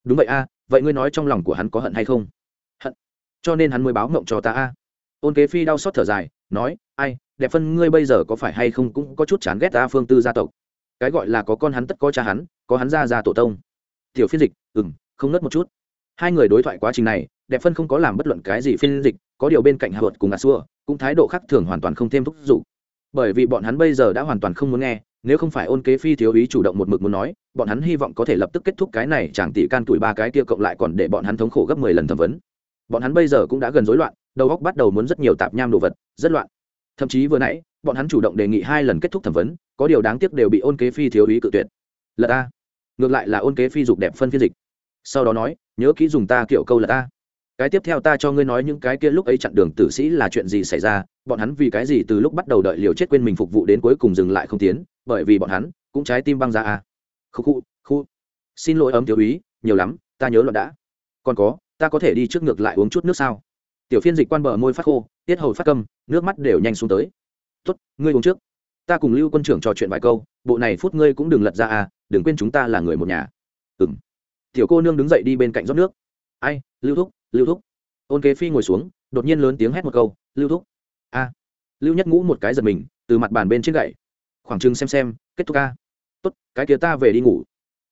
Đúng vậy a, vậy ngươi nói trong lòng của hắn có hận hay không? Hận? Cho nên hắn mới báo mộng cho ta a. Ôn kế phi đau xót thở dài, nói, ai, đẹp phân ngươi bây giờ có phải hay không cũng có chút chán ghét ta phương tư gia tộc. Cái gọi là có con hắn tất có cha hắn, có hắn ra ra tổ tông. Tiểu phiên dịch ừ m không nớt một chút. Hai người đối thoại quá trình này, đẹp phân không có làm bất luận cái gì phiên dịch, có điều bên cạnh hạ luật cùng ngà xua, cũng thái độ khác thường hoàn toàn không thêm thúc giục. Bởi vì bọn hắn bây giờ đã hoàn toàn không muốn nghe nếu không phải ôn kế phi thiếu ý chủ động một mực muốn nói, bọn hắn hy vọng có thể lập tức kết thúc cái này chẳng tỷ can tuổi ba cái kia cộng lại còn để bọn hắn thống khổ gấp mười lần thẩm vấn. Bọn hắn bây giờ cũng đã gần rối loạn, đầu óc bắt đầu muốn rất nhiều tạp nham đồ vật, rất loạn. Thậm chí vừa nãy, bọn hắn chủ động đề nghị hai lần kết thúc thẩm vấn, có điều đáng tiếc đều bị ôn kế phi thiếu ý cự tuyệt. Là ta ngược lại là ôn kế phi dục đẹp phân phiên dịch. Sau đó nói, nhớ kỹ dùng ta kiểu câu là ta cái tiếp theo ta cho ngươi nói những cái kia lúc ấy chặn đường tử sĩ là chuyện gì xảy ra, bọn hắn vì cái gì từ lúc bắt đầu đợi liều chết quên mình phục vụ đến cuối cùng dừng lại không tiến bởi vì bọn hắn cũng trái tim băng ra à. khu khu khu xin lỗi ấm tiểu úy, nhiều lắm, ta nhớ loạn đã. Còn có, ta có thể đi trước ngược lại uống chút nước sao? Tiểu phiên dịch quan bờ môi phát khô, tiết hầu phát câm, nước mắt đều nhanh xuống tới. Tuất ngươi uống trước. Ta cùng lưu quân trưởng trò chuyện vài câu, bộ này phút ngươi cũng đừng lật ra à đừng quên chúng ta là người một nhà. Ừng tiểu cô nương đứng dậy đi bên cạnh rót nước. Ai, lưu thúc lưu thúc. Ôn kế phi ngồi xuống, đột nhiên lớn tiếng hét một câu, lưu thúc. A. Lưu nhất ngũ một cái giật mình, từ mặt bàn bên trên gậy khoảng chừng xem xem, kết thúc ca. Tốt, cái kia ta về đi ngủ.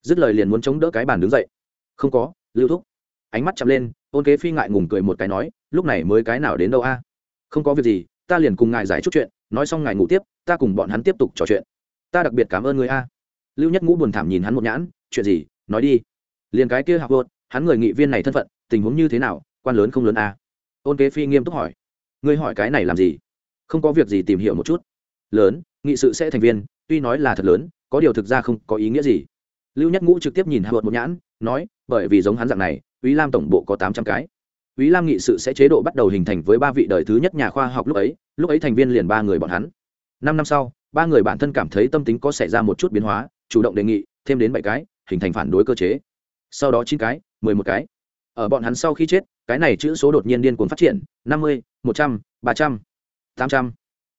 Dứt lời liền muốn chống đỡ cái bàn đứng dậy. Không có, lưu thúc. Ánh mắt chậm lên, ôn kế phi ngại ngùng cười một cái nói, lúc này mới cái nào đến đâu a? Không có việc gì, ta liền cùng ngài giải chút chuyện, nói xong ngài ngủ tiếp, ta cùng bọn hắn tiếp tục trò chuyện. Ta đặc biệt cảm ơn người a. Lưu nhất ngũ buồn thảm nhìn hắn một nhãn, chuyện gì? Nói đi. Liền cái kia học vợt hắn người nghị viên này thân phận, tình huống như thế nào, quan lớn không lớn a? Ôn kế phi nghiêm túc hỏi. Ngươi hỏi cái này làm gì? Không có việc gì tìm hiểu một chút. Lớn nghị sự sẽ thành viên, tuy nói là thật lớn, có điều thực ra không có ý nghĩa gì. Lưu nhất ngũ trực tiếp nhìn hạ vợt một nhãn, nói, bởi vì giống hắn dạng này ý lam tổng bộ có tám trăm cái. Ý lam nghị sự sẽ chế độ bắt đầu hình thành với ba vị đời thứ nhất nhà khoa học lúc ấy lúc ấy thành viên liền ba người bọn hắn. Năm năm sau, ba người bản thân cảm thấy tâm tính có xảy ra một chút biến hóa, chủ động đề nghị, thêm đến bảy cái, hình thành phản đối cơ chế. Sau đó chín cái, mười một cái. Ở bọn hắn sau khi chết, cái này chữ số đột nhiên điên cuồng phát triển, năm mươi, một trăm, ba trăm, tám trăm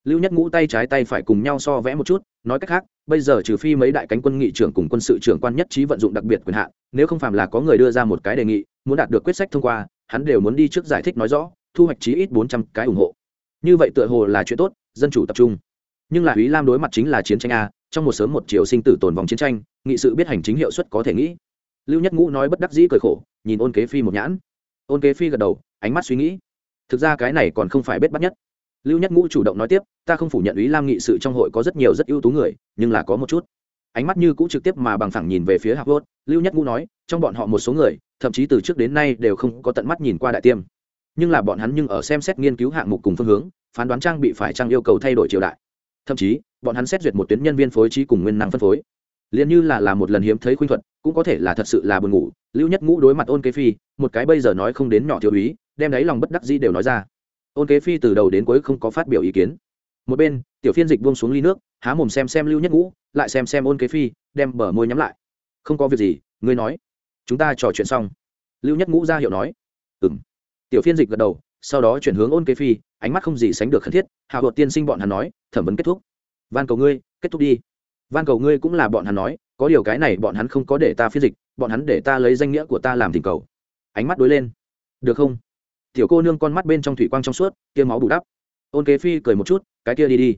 lưu nhất ngũ tay trái tay phải cùng nhau so vẽ một chút, nói cách khác, bây giờ trừ phi mấy đại cánh quân nghị trưởng cùng quân sự trưởng quan nhất trí vận dụng đặc biệt quyền hạn, nếu không phàm là có người đưa ra một cái đề nghị, muốn đạt được quyết sách thông qua, hắn đều muốn đi trước giải thích nói rõ, thu hoạch chí ít bốn trăm cái ủng hộ. Như vậy tựa hồ là chuyện tốt, dân chủ tập trung. Nhưng là ý lam đối mặt chính là chiến tranh a, trong một sớm một chiều sinh tử tồn vòng chiến tranh, nghị sự biết hành chính hiệu suất có thể nghĩ. Lưu nhất ngũ nói bất đắc dĩ cười khổ, nhìn ôn kế phi một nhãn. Ôn kế phi gật đầu, ánh mắt suy nghĩ. Thực ra cái này còn không phải bết bắt nhất lưu nhất ngũ chủ động nói tiếp, ta không phủ nhận ý lam nghị sự trong hội có rất nhiều rất ưu tú người, nhưng là có một chút. Ánh mắt như cũ trực tiếp mà bằng thẳng nhìn về phía hạc vốt, lưu nhất ngũ nói, trong bọn họ một số người, thậm chí từ trước đến nay đều không có tận mắt nhìn qua đại tiêm. Nhưng là bọn hắn nhưng ở xem xét nghiên cứu hạng mục cùng phương hướng, phán đoán trang bị phải trang yêu cầu thay đổi triều đại. Thậm chí, bọn hắn xét duyệt một tuyến nhân viên phối trí cùng nguyên năng phân phối. Liền như là là một lần hiếm thấy khuynh thuật, cũng có thể là thật sự là buồn ngủ. Lưu nhất ngũ đối mặt ôn kế phi, một cái bây giờ nói không đến nhỏ thiếu úy, đem đáy lòng bất đắc dĩ đều nói ra ôn kế phi từ đầu đến cuối không có phát biểu ý kiến. Một bên, tiểu phiên dịch buông xuống ly nước, há mồm xem xem lưu nhất ngũ, lại xem xem ôn kế phi, đem bờ môi nhắm lại. Không có việc gì, ngươi nói. Chúng ta trò chuyện xong. Lưu nhất ngũ ra hiệu nói. Ừng tiểu phiên dịch gật đầu, sau đó chuyển hướng ôn kế phi, ánh mắt không gì sánh được khẩn thiết hạ bột tiên sinh bọn hắn nói, thẩm vấn kết thúc. Van cầu ngươi, kết thúc đi. Van cầu ngươi cũng là bọn hắn nói, có điều cái này bọn hắn không có để ta phiên dịch, bọn hắn để ta lấy danh nghĩa của ta làm tình cầu. Ánh mắt đối lên. Được không? Tiểu cô nương con mắt bên trong thủy quang trong suốt kia máu bù đắp. Ôn kế phi cười một chút, cái kia đi đi,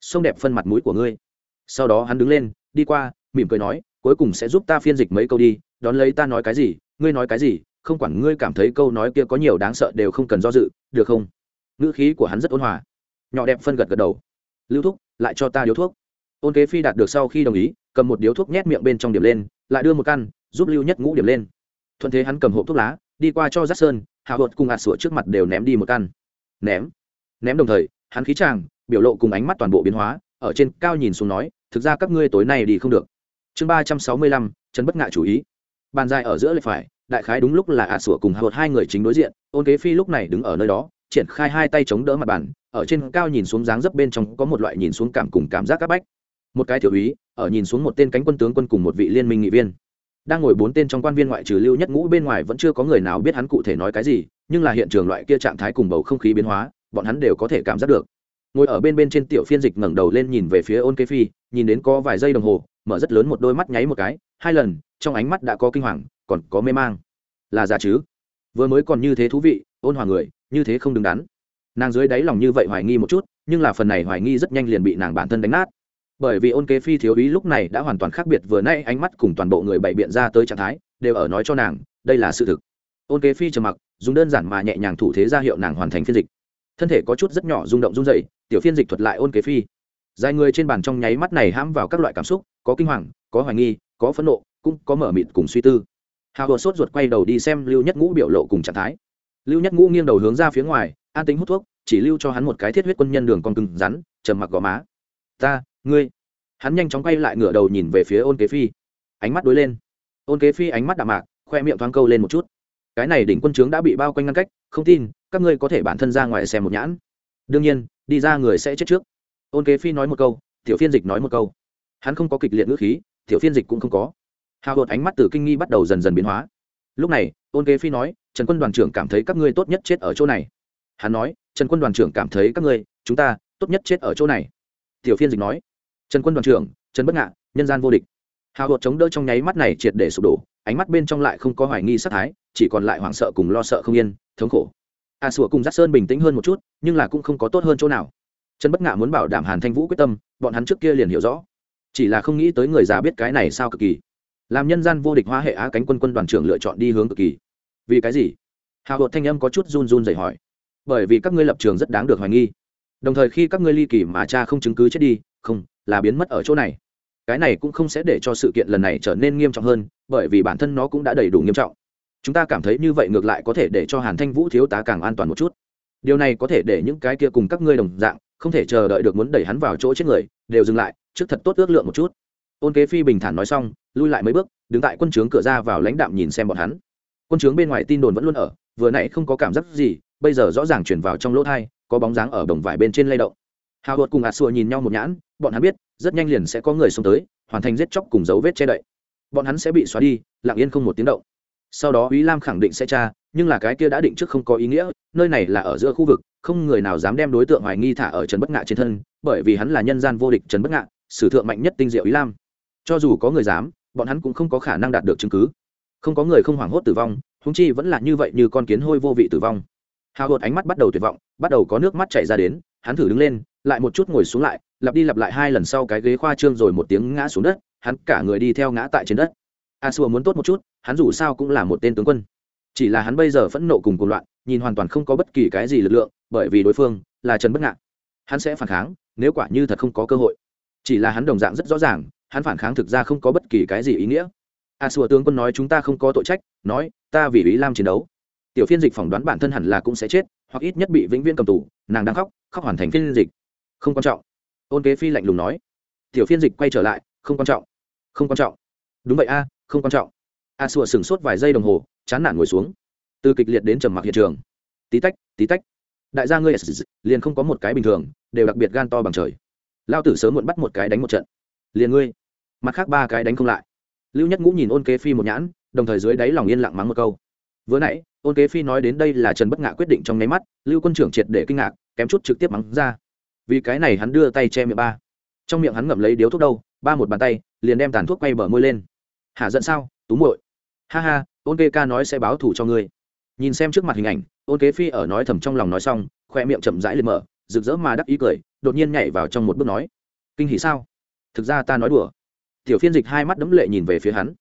sông đẹp phân mặt mũi của ngươi. Sau đó hắn đứng lên, đi qua, mỉm cười nói, cuối cùng sẽ giúp ta phiên dịch mấy câu đi, đón lấy ta nói cái gì, ngươi nói cái gì, không quản ngươi cảm thấy câu nói kia có nhiều đáng sợ đều không cần do dự, được không? Ngữ khí của hắn rất ôn hòa. Nhỏ đẹp phân gật gật đầu. Lưu thúc, lại cho ta điếu thuốc. Ôn kế phi đạt được sau khi đồng ý, cầm một điếu thuốc nhét miệng bên trong điểm lên, lại đưa một căn, giúp lưu nhất ngũ điểm lên. Thuận thế hắn cầm hộp thuốc lá, đi qua cho giác sơn hạ hột cùng ạt sủa trước mặt đều ném đi một căn. Ném. Ném đồng thời, hắn khí tràng, biểu lộ cùng ánh mắt toàn bộ biến hóa, ở trên cao nhìn xuống nói, thực ra các ngươi tối nay đi không được. Chương ba trăm sáu mươi lăm, trần bất ngại chủ ý. Bàn dài ở giữa lệ phải, đại khái đúng lúc là ạt sủa cùng hạ hột hai người chính đối diện, ôn kế phi lúc này đứng ở nơi đó, triển khai hai tay chống đỡ mặt bàn, ở trên cao nhìn xuống dáng dấp bên trong có một loại nhìn xuống cảm cùng cảm giác các bách. Một cái thiếu úy, ở nhìn xuống một tên cánh quân tướng quân cùng một vị liên minh nghị viên đang ngồi bốn tên trong quan viên ngoại trừ lưu nhất ngũ bên ngoài vẫn chưa có người nào biết hắn cụ thể nói cái gì, nhưng là hiện trường loại kia trạng thái cùng bầu không khí biến hóa, bọn hắn đều có thể cảm giác được. Ngồi ở bên bên trên tiểu phiên dịch ngẩng đầu lên nhìn về phía ôn kế phi, nhìn đến có vài giây đồng hồ, mở rất lớn một đôi mắt nháy một cái, hai lần, trong ánh mắt đã có kinh hoàng, còn có mê mang. Là giả chứ? Vừa mới còn như thế thú vị, ôn hòa người, như thế không đứng đắn. Nàng dưới đáy lòng như vậy hoài nghi một chút, nhưng là phần này hoài nghi rất nhanh liền bị nàng bản thân đánh nát bởi vì ôn kế phi thiếu úy lúc này đã hoàn toàn khác biệt vừa nay ánh mắt cùng toàn bộ người bày biện ra tới trạng thái, đều ở nói cho nàng, đây là sự thực. Ôn kế phi trầm mặc, dùng đơn giản mà nhẹ nhàng thủ thế ra hiệu nàng hoàn thành phiên dịch. Thân thể có chút rất nhỏ rung động rung dậy tiểu phiên dịch thuật lại ôn kế phi. Dài người trên bàn trong nháy mắt này hãm vào các loại cảm xúc, có kinh hoàng, có hoài nghi, có phẫn nộ, cũng có mở mịt cùng suy tư. Hào hồ sốt ruột quay đầu đi xem lưu nhất ngũ biểu lộ cùng trạng thái. Lưu nhất ngũ nghiêng đầu hướng ra phía ngoài, an tính hút thuốc, chỉ lưu cho hắn một cái thiết huyết quân nhân đường con cứng rắn, trầm mặc gò má. Ta ngươi. Hắn nhanh chóng quay lại ngửa đầu nhìn về phía ôn kế phi. Ánh mắt đối lên. Ôn kế phi ánh mắt đạm mạc, khoe miệng thoáng câu lên một chút. Cái này đỉnh quân trướng đã bị bao quanh ngăn cách, không tin, các ngươi có thể bản thân ra ngoài xem một nhãn. Đương nhiên, đi ra người sẽ chết trước. Ôn kế phi nói một câu, tiểu phiên dịch nói một câu. Hắn không có kịch liệt ngữ khí, tiểu phiên dịch cũng không có. Hào hột ánh mắt từ kinh nghi bắt đầu dần dần biến hóa. Lúc này, ôn kế phi nói, trần quân đoàn trưởng cảm thấy các ngươi tốt nhất chết ở chỗ này. Hắn nói, trần quân đoàn trưởng cảm thấy các ngươi, chúng ta tốt nhất chết ở chỗ này. Tiểu phiên dịch nói trần quân đoàn trưởng trần bất ngạ nhân gian vô địch. Hào hột chống đỡ trong nháy mắt này triệt để sụp đổ ánh mắt bên trong lại không có hoài nghi sát thái chỉ còn lại hoảng sợ cùng lo sợ không yên thống khổ. A à, sủa cùng giác sơn bình tĩnh hơn một chút nhưng là cũng không có tốt hơn chỗ nào. Trần bất ngạ muốn bảo đảm hàn thanh vũ quyết tâm bọn hắn trước kia liền hiểu rõ. Chỉ là không nghĩ tới người già biết cái này sao cực kỳ. Làm nhân gian vô địch hoa hệ á cánh quân quân đoàn trưởng lựa chọn đi hướng cực kỳ. Vì cái gì? Hào hột thanh âm có chút run run dày hỏi. Bởi vì các ngươi lập trường rất đáng được hoài nghi. Đồng thời khi các ngươi ly kỳ mà cha không chứng cứ chết đi không là biến mất ở chỗ này. Cái này cũng không sẽ để cho sự kiện lần này trở nên nghiêm trọng hơn, bởi vì bản thân nó cũng đã đầy đủ nghiêm trọng. Chúng ta cảm thấy như vậy ngược lại có thể để cho hàn thanh vũ thiếu tá càng an toàn một chút. Điều này có thể để những cái kia cùng các ngươi đồng dạng, không thể chờ đợi được muốn đẩy hắn vào chỗ chết người, đều dừng lại, trước thật tốt ước lượng một chút. Ôn kế phi bình thản nói xong, lui lại mấy bước, đứng tại quân trướng cửa ra vào lãnh đạm nhìn xem bọn hắn. Quân trướng bên ngoài tin đồn vẫn luôn ở, vừa nãy không có cảm giác gì, bây giờ rõ ràng chuyển vào trong lỗ thai, có bóng dáng ở đồng vải bên trên lay động. Hào hột cùng ạt xua nhìn nhau một nhãn bọn hắn biết, rất nhanh liền sẽ có người xông tới, hoàn thành giết chóc cùng dấu vết che đậy. Bọn hắn sẽ bị xóa đi, lặng yên không một tiếng động. Sau đó ý lam khẳng định sẽ tra, nhưng là cái kia đã định trước không có ý nghĩa, nơi này là ở giữa khu vực, không người nào dám đem đối tượng hoài nghi thả ở trần bất ngạ trên thân, bởi vì hắn là nhân gian vô địch trần bất ngạ, sử thượng mạnh nhất tinh diệu ý lam. Cho dù có người dám, bọn hắn cũng không có khả năng đạt được chứng cứ. Không có người không hoảng hốt tử vong húng chi vẫn là như vậy như con kiến hôi vô vị tử vong. Hào hột ánh mắt bắt đầu tuyệt vọng, bắt đầu có nước mắt chảy ra đến hắn thử đứng lên, lại một chút ngồi xuống lại, lặp đi lặp lại hai lần sau cái ghế khoa trương rồi một tiếng ngã xuống đất, hắn cả người đi theo ngã tại trên đất. A xua muốn tốt một chút, hắn dù sao cũng là một tên tướng quân. Chỉ là hắn bây giờ phẫn nộ cùng cùng loạn, nhìn hoàn toàn không có bất kỳ cái gì lực lượng, bởi vì đối phương là trần bất ngạn. Hắn sẽ phản kháng, nếu quả như thật không có cơ hội. Chỉ là hắn đồng dạng rất rõ ràng, hắn phản kháng thực ra không có bất kỳ cái gì ý nghĩa. A xua tướng quân nói chúng ta không có tội trách, nói, ta vì ý lam chiến đấu. Tiểu phiên dịch phỏng đoán bản thân hẳn là cũng sẽ chết hoặc ít nhất bị vĩnh viễn cầm tù, nàng đang khóc khóc hoàn thành phiên dịch. Không quan trọng. Ôn kế phi lạnh lùng nói. Tiểu phiên dịch quay trở lại, không quan trọng. Không quan trọng. Đúng vậy a, không quan trọng. A sùa sửng sốt vài giây đồng hồ, chán nản ngồi xuống. Từ kịch liệt đến trầm mặc hiện trường. Tí tách tí tách. Đại gia ngươi liền không có một cái bình thường, đều đặc biệt gan to bằng trời. Lao tử sớm muộn bắt một cái đánh một trận. Liền ngươi. Mặt khác ba cái đánh không lại. Lưu nhất ngũ nhìn ôn kế phi một nhãn, đồng thời dưới đáy lòng yên lặng mắng một câu vừa nãy ôn kế phi nói đến đây là trần bất ngạ quyết định trong nháy mắt, lưu quân trưởng triệt để kinh ngạc, kém chút trực tiếp mắng ra. Vì cái này hắn đưa tay che miệng ba. Trong miệng hắn ngậm lấy điếu thuốc đâu, ba một bàn tay, liền đem tàn thuốc quay bờ môi lên. Hả giận sao, tú muội. Ha ha ôn kê ca nói sẽ báo thù cho ngươi. Nhìn xem trước mặt hình ảnh ôn kế phi ở nói thầm trong lòng nói xong, khoe miệng chậm rãi lên mở, rực rỡ mà đắc ý cười, đột nhiên nhảy vào trong một bước nói. Kinh hỉ sao? Thực ra ta nói đùa. Tiểu phiên dịch hai mắt đấm lệ nhìn về phía hắn.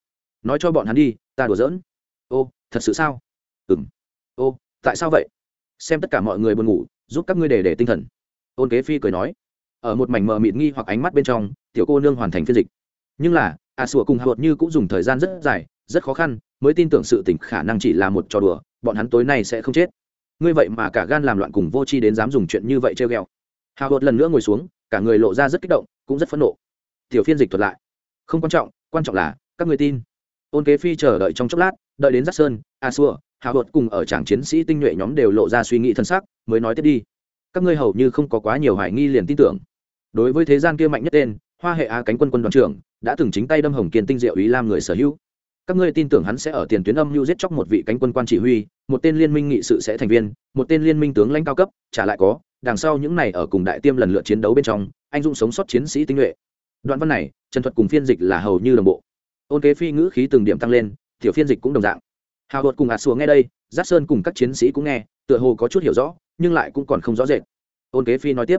Nói cho bọn hắn đi, ta đùa giỡn. Ô thật sự sao? Ừng ô, tại sao vậy? Xem tất cả mọi người buồn ngủ, giúp các ngươi để để tinh thần. Ôn kế phi cười nói. Ở một mảnh mờ mịt nghi hoặc ánh mắt bên trong, tiểu cô nương hoàn thành phiên dịch. Nhưng là, a sủa cùng hạ vợt như cũng dùng thời gian rất dài, rất khó khăn, mới tin tưởng sự tỉnh khả năng chỉ là một trò đùa, bọn hắn tối nay sẽ không chết. Ngươi vậy mà cả gan làm loạn cùng vô tri đến dám dùng chuyện như vậy treo ghẹo. Hạ hột lần nữa ngồi xuống, cả người lộ ra rất kích động, cũng rất phẫn nộ. Tiểu phiên dịch thuật lại. Không quan trọng quan trọng là, các người tin ôn kế phi chờ đợi trong chốc lát, đợi đến giác sơn, a xua hạ vợt cùng ở tràng chiến sĩ tinh nhuệ nhóm đều lộ ra suy nghĩ thân xác mới nói tiếp đi. Các ngươi hầu như không có quá nhiều hoài nghi liền tin tưởng. Đối với thế gian kia mạnh nhất tên, hoa hệ á cánh quân quân đoàn trưởng, đã từng chính tay đâm hồng kiên tinh diệu ý lam người sở hữu. Các ngươi tin tưởng hắn sẽ ở tiền tuyến âm mưu giết chóc một vị cánh quân quan chỉ huy, một tên liên minh nghị sự sẽ thành viên, một tên liên minh tướng lãnh cao cấp trả lại có, đằng sau những này ở cùng đại tiêm lần lượt chiến đấu bên trong, anh dũng sống sót chiến sĩ tinh nhuệ. Đoạn văn này, trần thuật cùng phiên dịch là hầu như đồng bộ ôn kế phi ngữ khí từng điểm tăng lên, tiểu phiên dịch cũng đồng dạng. Hào hột cùng ạt xùa nghe đây, giác sơn cùng các chiến sĩ cũng nghe, tựa hồ có chút hiểu rõ, nhưng lại cũng còn không rõ rệt. Ôn kế phi nói tiếp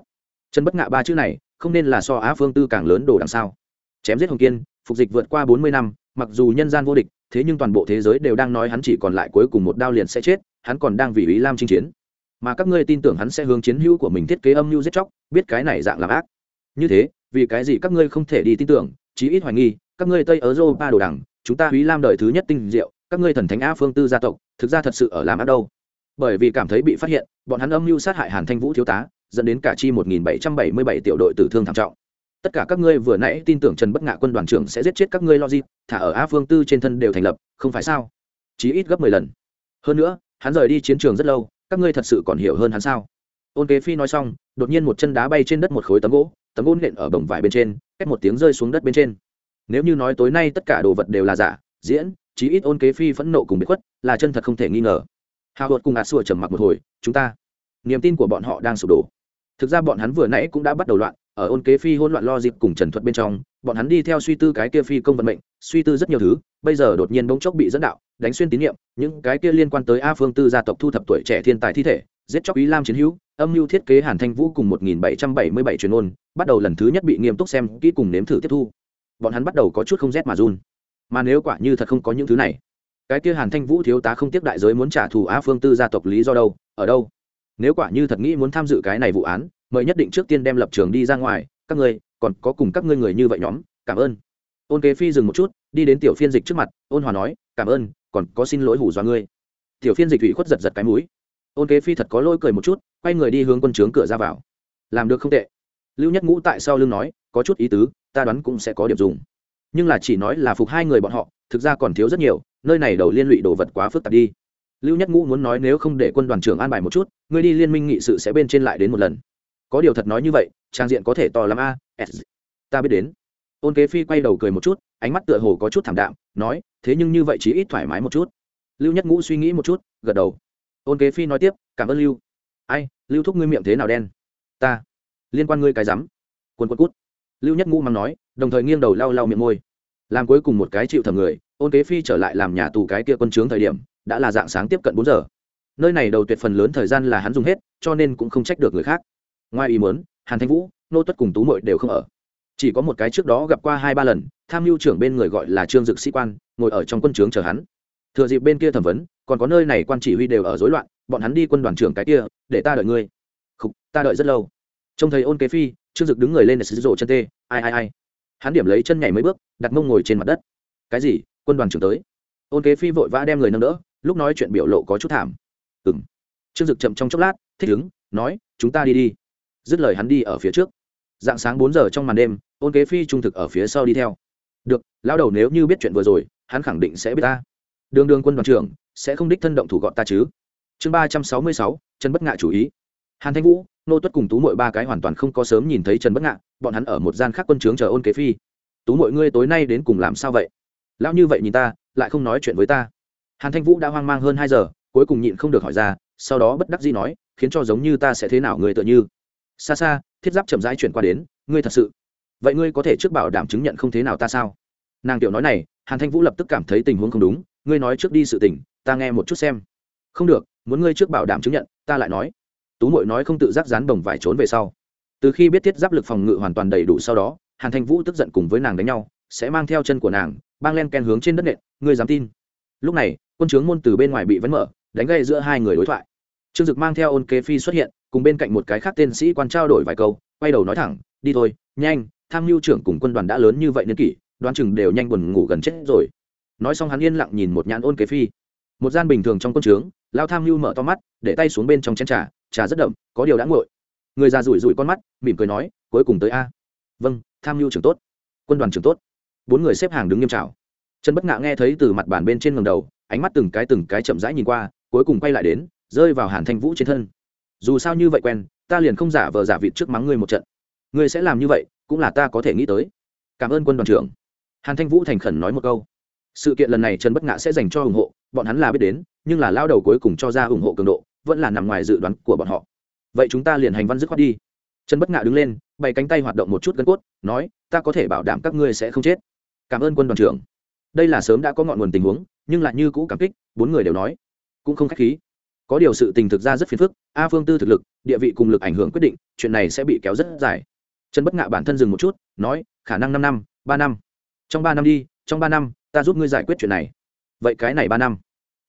chân bất ngạ ba chữ này, không nên là so á phương tư càng lớn đồ đằng sau. Chém giết hồng kiên, phục dịch vượt qua bốn mươi năm, mặc dù nhân gian vô địch, thế nhưng toàn bộ thế giới đều đang nói hắn chỉ còn lại cuối cùng một đao liền sẽ chết, hắn còn đang vì ý lam chinh chiến. Mà các ngươi tin tưởng hắn sẽ hướng chiến hữu của mình thiết kế âm mưu giết chóc, biết cái này dạng làm ác. Như thế, vì cái gì các ngươi không thể đi tin tưởng chí ít hoài nghi các ngươi tây ở ba đồ đẳng, chúng ta ý lam đời thứ nhất tinh diệu các ngươi thần thánh á phương tư gia tộc thực ra thật sự ở làm ác đâu. Bởi vì cảm thấy bị phát hiện bọn hắn âm mưu sát hại hàn thanh vũ thiếu tá dẫn đến cả chi 1777 tiểu đội tử thương thảm trọng. Tất cả các ngươi vừa nãy tin tưởng trần bất ngạ quân đoàn trưởng sẽ giết chết các ngươi logic thả ở a phương tư trên thân đều thành lập không phải sao? Chí ít gấp mười lần. Hơn nữa hắn rời đi chiến trường rất lâu các ngươi thật sự còn hiểu hơn hắn sao? Ôn kế phi nói xong đột nhiên một chân đá bay trên đất một khối tấm gỗ tấm gỗ nện ở bồng vải bên trên cách một tiếng rơi xuống đất bên trên. Nếu như nói tối nay tất cả đồ vật đều là giả, diễn, chí ít ôn kế phi phẫn nộ cùng bị khuất, là chân thật không thể nghi ngờ. Hào hột cùng ạt xua trầm mặc một hồi, chúng ta, niềm tin của bọn họ đang sụp đổ. Thực ra bọn hắn vừa nãy cũng đã bắt đầu loạn, ở ôn kế phi hỗn loạn lo dịp cùng trần thuật bên trong, bọn hắn đi theo suy tư cái kia phi công vận mệnh, suy tư rất nhiều thứ, bây giờ đột nhiên bỗng chốc bị dẫn đạo, đánh xuyên tín nhiệm những cái kia liên quan tới a phương tư gia tộc thu thập tuổi trẻ thiên tài thi thể, giết chóc ý lam chiến hữu, âm mưu thiết kế hàn thanh vũ cùng 1777 truyền ôn bắt đầu lần thứ nhất bị nghiêm túc xem kỹ cùng nếm thử tiếp thu. Bọn hắn bắt đầu có chút không rét mà run. Mà nếu quả như thật không có những thứ này, cái kia hàn thanh vũ thiếu tá không tiếc đại giới muốn trả thù Á phương tư gia tộc lý do đâu, ở đâu? Nếu quả như thật nghĩ muốn tham dự cái này vụ án, mời nhất định trước tiên đem lập trường đi ra ngoài, các ngươi còn có cùng các ngươi người như vậy nhóm, cảm ơn. Ôn kế phi dừng một chút, đi đến tiểu phiên dịch trước mặt, ôn hòa nói, cảm ơn, còn có xin lỗi hủ do ngươi. Tiểu phiên dịch ủy khuất giật giật cái mũi. Ôn kế phi thật có lỗi cười một chút, quay người đi hướng quân trướng cửa ra vào. Làm được không tệ lưu nhất ngũ tại sau lưng nói, có chút ý tứ, ta đoán cũng sẽ có điểm dùng. Nhưng là chỉ nói là phục hai người bọn họ, thực ra còn thiếu rất nhiều, nơi này đầu liên lụy đồ vật quá phức tạp đi. Lưu nhất ngũ muốn nói nếu không để quân đoàn trưởng an bài một chút ngươi đi liên minh nghị sự sẽ bên trên lại đến một lần. Có điều thật nói như vậy, trang diện có thể to lắm a ta biết đến. Ôn kế phi quay đầu cười một chút, ánh mắt tựa hồ có chút thảm đạm, nói, thế nhưng như vậy chỉ ít thoải mái một chút. Lưu nhất ngũ suy nghĩ một chút, gật đầu. Ôn kế phi nói tiếp, cảm ơn lưu. Ai, lưu thúc ngươi miệng thế nào đen? Ta liên quan ngươi cái rắm. Quân quân cút. Lưu nhất ngũ mắng nói đồng thời nghiêng đầu lau lau miệng môi. Làm cuối cùng một cái chịu thầm người ôn kế phi trở lại làm nhà tù cái kia quân trướng thời điểm đã là dạng sáng tiếp cận bốn giờ. Nơi này đầu tuyệt phần lớn thời gian là hắn dùng hết cho nên cũng không trách được người khác. Ngoài ý muốn hàn thanh vũ nô tuất cùng tú mội đều không ở. Chỉ có một cái trước đó gặp qua hai ba lần tham mưu trưởng bên người gọi là trương dực sĩ quan ngồi ở trong quân trướng chờ hắn. Thừa dịp bên kia thẩm vấn còn có nơi này quan chỉ huy đều ở rối loạn bọn hắn đi quân đoàn trưởng cái kia để ta đợi ngươi. Khục, ta đợi rất lâu trông thấy ôn kế phi, trương dực đứng người lên để sử dụng chân tê. Ai ai ai? Hắn điểm lấy chân nhảy mấy bước, đặt mông ngồi trên mặt đất. Cái gì? Quân đoàn trưởng tới. Ôn kế phi vội vã đem người nâng đỡ, lúc nói chuyện biểu lộ có chút thảm. Ừng trương dực chậm trong chốc lát, thích ứng, nói, chúng ta đi đi. Dứt lời hắn đi ở phía trước. Dạng sáng bốn giờ trong màn đêm, ôn kế phi trung thực ở phía sau đi theo. Được lao đầu nếu như biết chuyện vừa rồi, hắn khẳng định sẽ biết ta. Đường đường quân đoàn trưởng, sẽ không đích thân động thủ gọn ta chứ. Chương ba trăm sáu mươi sáu, chân bất ngạ chủ ý hàn thanh vũ, nô tuất cùng tú mội ba cái hoàn toàn không có sớm nhìn thấy trần bất ngạn bọn hắn ở một gian khác quân trướng chờ ôn kế phi. Tú mội ngươi tối nay đến cùng làm sao vậy? Lão như vậy nhìn ta, lại không nói chuyện với ta. Hàn thanh vũ đã hoang mang hơn hai giờ, cuối cùng nhịn không được hỏi ra, sau đó bất đắc dĩ nói, khiến cho giống như ta sẽ thế nào người tựa như. Xa xa, thiết giáp chậm rãi chuyển qua đến, ngươi thật sự, vậy ngươi có thể trước bảo đảm chứng nhận không thế nào ta sao? Nàng tiểu nói này, hàn thanh vũ lập tức cảm thấy tình huống không đúng, ngươi nói trước đi sự tình, ta nghe một chút xem. Không được, muốn ngươi trước bảo đảm chứng nhận, ta lại nói tú mội nói không tự giác dán đồng vải trốn về sau. Từ khi biết thiết giáp lực phòng ngự hoàn toàn đầy đủ sau đó, hàn thanh vũ tức giận cùng với nàng đánh nhau, sẽ mang theo chân của nàng bang len ken hướng trên đất nện, ngươi dám tin. Lúc này, quân trướng môn từ bên ngoài bị vấn mở, đánh gây giữa hai người đối thoại. Trương dực mang theo ôn kế phi xuất hiện, cùng bên cạnh một cái khác tên sĩ quan trao đổi vài câu, quay đầu nói thẳng, đi thôi, nhanh, tham mưu trưởng cùng quân đoàn đã lớn như vậy niên kỷ, đoán chừng đều nhanh buồn ngủ gần chết rồi. Nói xong hắn yên lặng nhìn một nhãn ôn kế phi. Một gian bình thường trong quân trướng lao tham mưu mở to mắt, để tay xuống bên trong chén trà trà rất đậm, có điều đã nguội. Người già rủi rủi con mắt, mỉm cười nói, cuối cùng tới a. Vâng tham mưu trưởng tốt. Quân đoàn trưởng tốt. Bốn người xếp hàng đứng nghiêm trào. Trần bất ngạ nghe thấy từ mặt bàn bên trên ngầm đầu, ánh mắt từng cái từng cái chậm rãi nhìn qua, cuối cùng quay lại đến, rơi vào hàn thanh vũ trên thân. Dù sao như vậy quen, ta liền không giả vờ giả vịt trước mắng ngươi một trận. Ngươi sẽ làm như vậy, cũng là ta có thể nghĩ tới. Cảm ơn quân đoàn trưởng. Hàn thanh vũ thành khẩn nói một câu. Sự kiện lần này trần bất ngạ sẽ dành cho ủng hộ, bọn hắn là biết đến, nhưng là lao đầu cuối cùng cho ra ủng hộ cường độ vẫn là nằm ngoài dự đoán của bọn họ. Vậy chúng ta liền hành văn dứt khoát đi. Trần bất ngạ đứng lên, bày cánh tay hoạt động một chút gân cốt, nói, ta có thể bảo đảm các ngươi sẽ không chết. Cảm ơn quân đoàn trưởng. Đây là sớm đã có ngọn nguồn tình huống, nhưng lại như cũ cảm kích, bốn người đều nói, cũng không k h á c h khí. Có điều sự tình thực ra rất phiền phức, a phương tư thực lực, địa vị cùng lực ảnh hưởng quyết định, chuyện này sẽ bị kéo rất dài. Trần bất ngạ bản thân dừng một chút, nói, khả năng năm năm, ba năm. Trong ba năm đi, trong ba năm, ta giúp ngươi giải quyết chuyện này. Vậy cái này ba năm?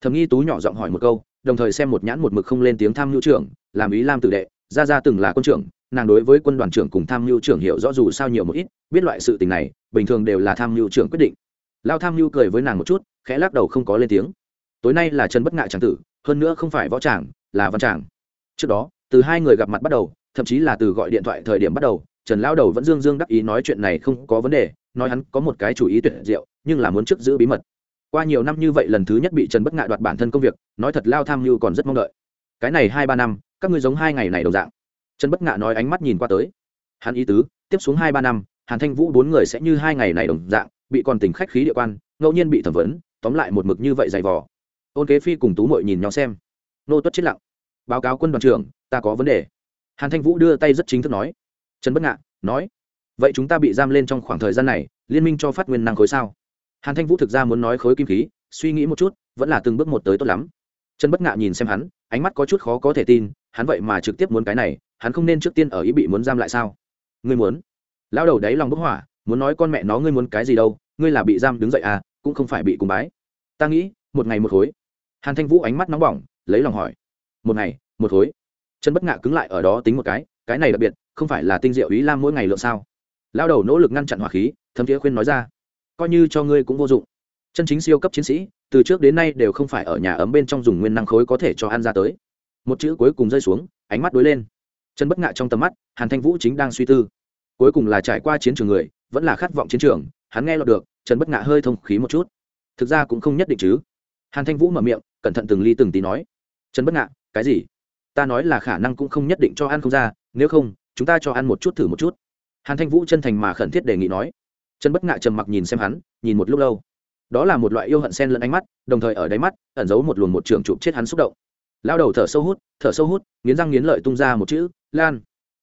Thầm nghi tú nhỏ giọng hỏi một câu đồng thời xem một nhãn một mực không lên tiếng tham mưu trưởng, làm ý lam tử đệ ra ra từng là quân trưởng, nàng đối với quân đoàn trưởng cùng tham mưu trưởng hiểu rõ dù sao nhiều một ít, biết loại sự tình này, bình thường đều là tham mưu trưởng quyết định. Lao tham mưu cười với nàng một chút, khẽ lắc đầu không có lên tiếng. Tối nay là trần bất ngại tràng tử, hơn nữa không phải võ tràng, là văn tràng. Trước đó, từ hai người gặp mặt bắt đầu, thậm chí là từ gọi điện thoại thời điểm bắt đầu, trần lao đầu vẫn dương dương đắc ý nói chuyện này không có vấn đề, nói hắn có một cái chủ ý tuyệt diệu, nhưng là muốn trước giữ bí mật qua nhiều năm như vậy lần thứ nhất bị trần bất ngại đoạt bản thân công việc, nói thật lao tham mưu còn rất mong đợi. Cái này hai ba năm, các ngươi giống hai ngày này đồng dạng. Trần bất ngại nói ánh mắt nhìn qua tới. Hắn ý tứ, tiếp xuống hai ba năm, hàn thanh vũ bốn người sẽ như hai ngày này đồng dạng, bị còn tình khách khí địa quan, ngẫu nhiên bị thẩm vấn, tóm lại một mực như vậy dày vò. Ôn kế phi cùng tú mội nhìn nhau xem. Nô tuất chết lặng. Báo cáo quân đoàn trưởng, ta có vấn đề. Hàn thanh vũ đưa tay rất chính thức nói. Trần bất ngạ, nói. Vậy chúng ta bị giam lên trong khoảng thời gian này, liên minh cho phát nguyên năng khối sao? Hàn thanh vũ thực ra muốn nói khối kim khí, suy nghĩ một chút, vẫn là từng bước một tới tốt lắm. Trần bất ngạ nhìn xem hắn, ánh mắt có chút khó có thể tin, hắn vậy mà trực tiếp muốn cái này, hắn không nên trước tiên ở ý bị muốn giam lại sao? Ngươi muốn? Lao đầu đáy lòng bức hỏa, muốn nói con mẹ nó ngươi muốn cái gì đâu, ngươi là bị giam đứng dậy à cũng không phải bị cùng bái. Ta nghĩ, một ngày một khối. Hàn thanh vũ ánh mắt nóng bỏng, lấy lòng hỏi. Một ngày, một khối. Chân bất ngạ cứng lại ở đó tính một cái cái này đặc biệt, không phải là tinh diệu ý lam mỗi ngày lượng sao? Lao đầu nỗ lực ngăn chặn hỏa khí, thấm thiế khuyên nói ra coi như cho ngươi cũng vô dụng. Chân chính siêu cấp chiến sĩ, từ trước đến nay đều không phải ở nhà ấm bên trong dùng nguyên năng khối có thể cho ăn ra tới. Một chữ cuối cùng rơi xuống, ánh mắt đối lên. Chân bất ngạ trong tầm mắt, hàn thanh vũ chính đang suy tư. Cuối cùng là trải qua chiến trường người, vẫn là khát vọng chiến trường, hắn nghe lọt được trần bất ngạ hơi thông khí một chút. Thực ra cũng không nhất định chứ. Hàn thanh vũ mở miệng, cẩn thận từng ly từng tí nói. Trần bất ngạ, cái gì? Ta nói là khả năng cũng không nhất định cho ăn không ra, nếu không, chúng ta cho ăn một chút thử một chút. Hàn thanh vũ chân thành mà khẩn thiết đề nghị nói trần bất ngạ trầm mặc nhìn xem hắn, nhìn một lúc lâu. Đó là một loại yêu hận sen lẫn ánh mắt, đồng thời ở đáy mắt, ẩn giấu một luồng một trường chụp chết hắn xúc động. Lao đầu thở sâu hút, thở sâu hút, nghiến răng nghiến lợi tung ra một chữ, lan.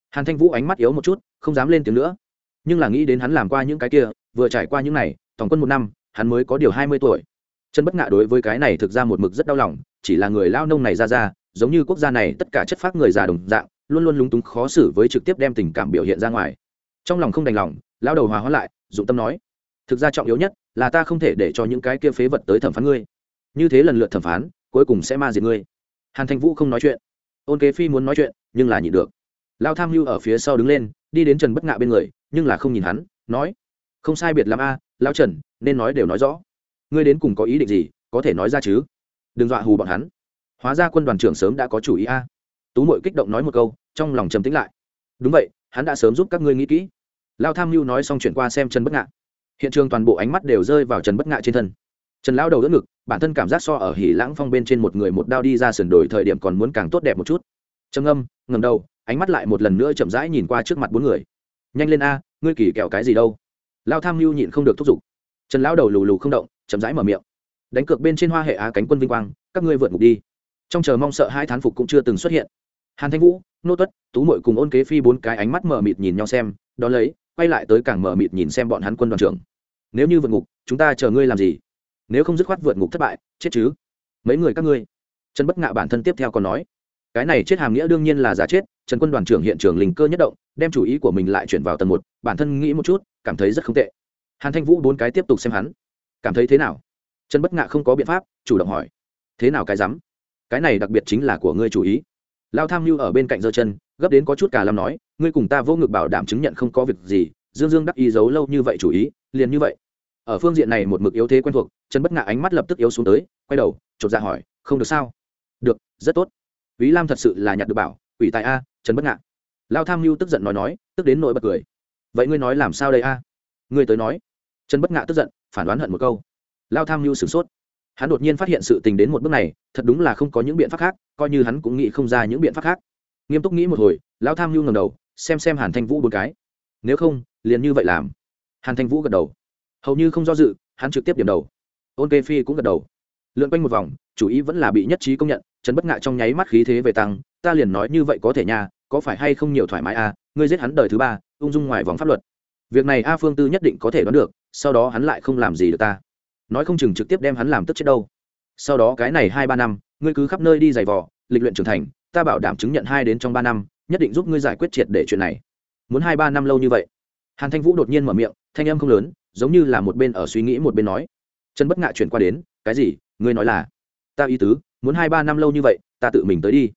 Hàn thanh vũ ánh mắt yếu một chút, không dám lên tiếng nữa. Nhưng là nghĩ đến hắn làm qua những cái kia, vừa trải qua những này, tổng quân một năm, hắn mới có điều hai mươi tuổi. Chân bất ngạ đối với cái này thực ra một mực rất đau lòng, chỉ là người lao nông này ra ra, giống như quốc gia này tất cả chất phác người già đồng dạng, luôn luôn lúng túng khó xử với trực tiếp đem tình cảm biểu hiện ra ngoài. Trong lòng không đành lòng, lao đầu hòa hóa lại dụng tâm nói, thực ra trọng yếu nhất là ta không thể để cho những cái kia phế vật tới thẩm phán ngươi. Như thế lần lượt thẩm phán, cuối cùng sẽ ma diệt ngươi. Hàn thanh vũ không nói chuyện. Ôn kế phi muốn nói chuyện, nhưng là nhịn được. Lao tham mưu ở phía sau đứng lên, đi đến trần bất ngạ bên người, nhưng là không nhìn hắn, nói, không sai biệt l a lao trần, nên nói đều nói rõ. Ngươi đến cùng có ý định gì, có thể nói ra chứ? Đừng dọa hù bọn hắn. Hóa ra quân đoàn trưởng sớm đã có chủ ý a. Tú mội kích động nói một câu, trong lòng trầm tính lại. Đúng vậy, hắn đã sớm giúp các ngươi nghĩ kỹ lao tham mưu nói xong chuyển qua xem trần bất ngạ. Hiện trường toàn bộ ánh mắt đều rơi vào trần bất ngạ trên thân. Trần lao đầu đỡ ngực, bản thân cảm giác so ở hỉ lãng phong bên trên một người một đao đi ra sườn đổi thời điểm còn muốn càng tốt đẹp một chút. Trầm âm ngầm đầu, ánh mắt lại một lần nữa chậm rãi nhìn qua trước mặt bốn người. Nhanh lên a, ngươi kỳ kẹo cái gì đâu? Lao tham mưu nhịn không được thúc giục. Trần lão đầu lù lù không động, chậm rãi mở miệng. Đánh cược bên trên hoa hệ á cánh quân vinh quang, các ngươi vượt ngục đi. Trong chờ mong sợ hai thán phục cũng chưa từng xuất hiện. Hàn thanh vũ, nô tuất, tú mội cùng ôn kế phi bốn cái ánh mắt mở mịt nhìn nhau xem đ ó lấy quay lại tới càng mở mịt nhìn xem bọn hắn quân đoàn trưởng. Nếu như vượt ngục, chúng ta chờ ngươi làm gì? Nếu không dứt khoát vượt ngục thất bại, chết chứ? Mấy người các ngươi? Trần bất ngạ bản thân tiếp theo còn nói. Cái này chết hàm nghĩa đương nhiên là giả chết, trần quân đoàn trưởng hiện trường linh cơ nhất động, đem chủ ý của mình lại chuyển vào tầng một, bản thân nghĩ một chút, cảm thấy rất không tệ. Hàn thanh vũ bốn cái tiếp tục xem hắn. Cảm thấy thế nào? Trần bất ngạ không có biện pháp, chủ động hỏi. Thế nào cái rắm? Cái này đặc biệt chính là của ngươi chủ ý. Lao tham mưu ở bên cạnh giơ chân gấp đến có chút cả làm nói ngươi cùng ta vô ngực bảo đảm chứng nhận không có việc gì dương dương đắc ý giấu lâu như vậy chủ ý liền như vậy ở phương diện này một mực yếu thế quen thuộc trần bất ngạ ánh mắt lập tức yếu xuống tới quay đầu chột ra hỏi không được sao được rất tốt Vĩ Lam thật sự là nhặt được bảo, ủy tại a, Trần Bất ngã Lao Tham mưu tức giận nói nói, tức đến nỗi bật cười. Vậy ngươi nói làm sao đây a? Ngươi tới nói. Trần Bất ngã tức giận, phản đoán hận một câu. Lao Tham mưu sửng sốt. Hắn đột nhiên phát hiện sự tình đến một bước này, thật đúng là không có những biện pháp khác, coi như hắn cũng nghĩ không ra những biện pháp khác. Nghiêm túc nghĩ một hồi, lão Tham nhu ngẩng đầu, xem xem Hàn Thanh Vũ bốn cái. Nếu không, liền như vậy làm. Hàn Thanh Vũ gật đầu. Hầu như không do dự, hắn trực tiếp điểm đầu. Ôn Kê Phi cũng gật đầu. Lượn quanh một vòng, chủ ý vẫn là bị nhất trí công nhận, trần bất ngại trong nháy mắt khí thế về tăng ta liền nói như vậy có thể nha có phải hay không nhiều thoải mái à ngươi giết hắn đời thứ ba ung dung ngoài vòng pháp luật việc này a phương tư nhất định có thể đoán được sau đó hắn lại không làm gì được ta nói không chừng trực tiếp đem hắn làm tức chết đâu sau đó cái này hai ba năm ngươi cứ khắp nơi đi giày vò lịch luyện trưởng thành ta bảo đảm chứng nhận hai đến trong ba năm, nhất định giúp ngươi giải quyết triệt để chuyện này. Muốn hai ba năm lâu như vậy? Hàn thanh vũ đột nhiên mở miệng, thanh âm không lớn, giống như là một bên ở suy nghĩ một bên nói. Trần bất ngạ chuyển qua đến, cái gì? Ngươi nói là? Ta ý tứ, muốn hai ba năm lâu như vậy, ta tự mình tới đi.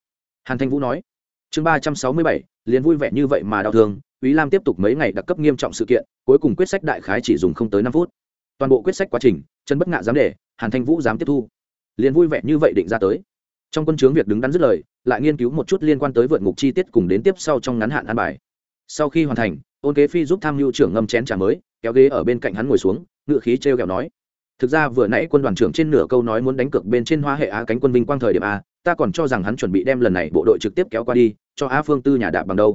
Hàn thanh vũ nói. Chương ba trăm sáu mươi bảy, liền vui vẻ như vậy mà đau thương ý lam tiếp tục mấy ngày đặc cấp nghiêm trọng sự kiện, cuối cùng quyết sách đại khái chỉ dùng không tới năm phút. Toàn bộ quyết sách quá trình chân bất ngạ dám để, hàn thanh vũ dám tiếp thu. Liền vui vẻ như vậy định ra tới trong quân chướng việc đứng đắn dứt lời, lại nghiên cứu một chút liên quan tới vượt ngục chi tiết cùng đến tiếp sau trong ngắn hạn an bài. Sau khi hoàn thành, ôn kế phi giúp tham mưu trưởng ngâm chén trà mới, kéo ghế ở bên cạnh hắn ngồi xuống, ngựa khí t r e o kẹo nói, thực ra vừa nãy quân đoàn trưởng trên nửa câu nói muốn đánh cược bên trên hoa hệ á cánh quân vinh quang thời điểm a, ta còn cho rằng hắn chuẩn bị đem lần này bộ đội trực tiếp kéo qua đi, cho a phương tư nhà đạp bằng đâu.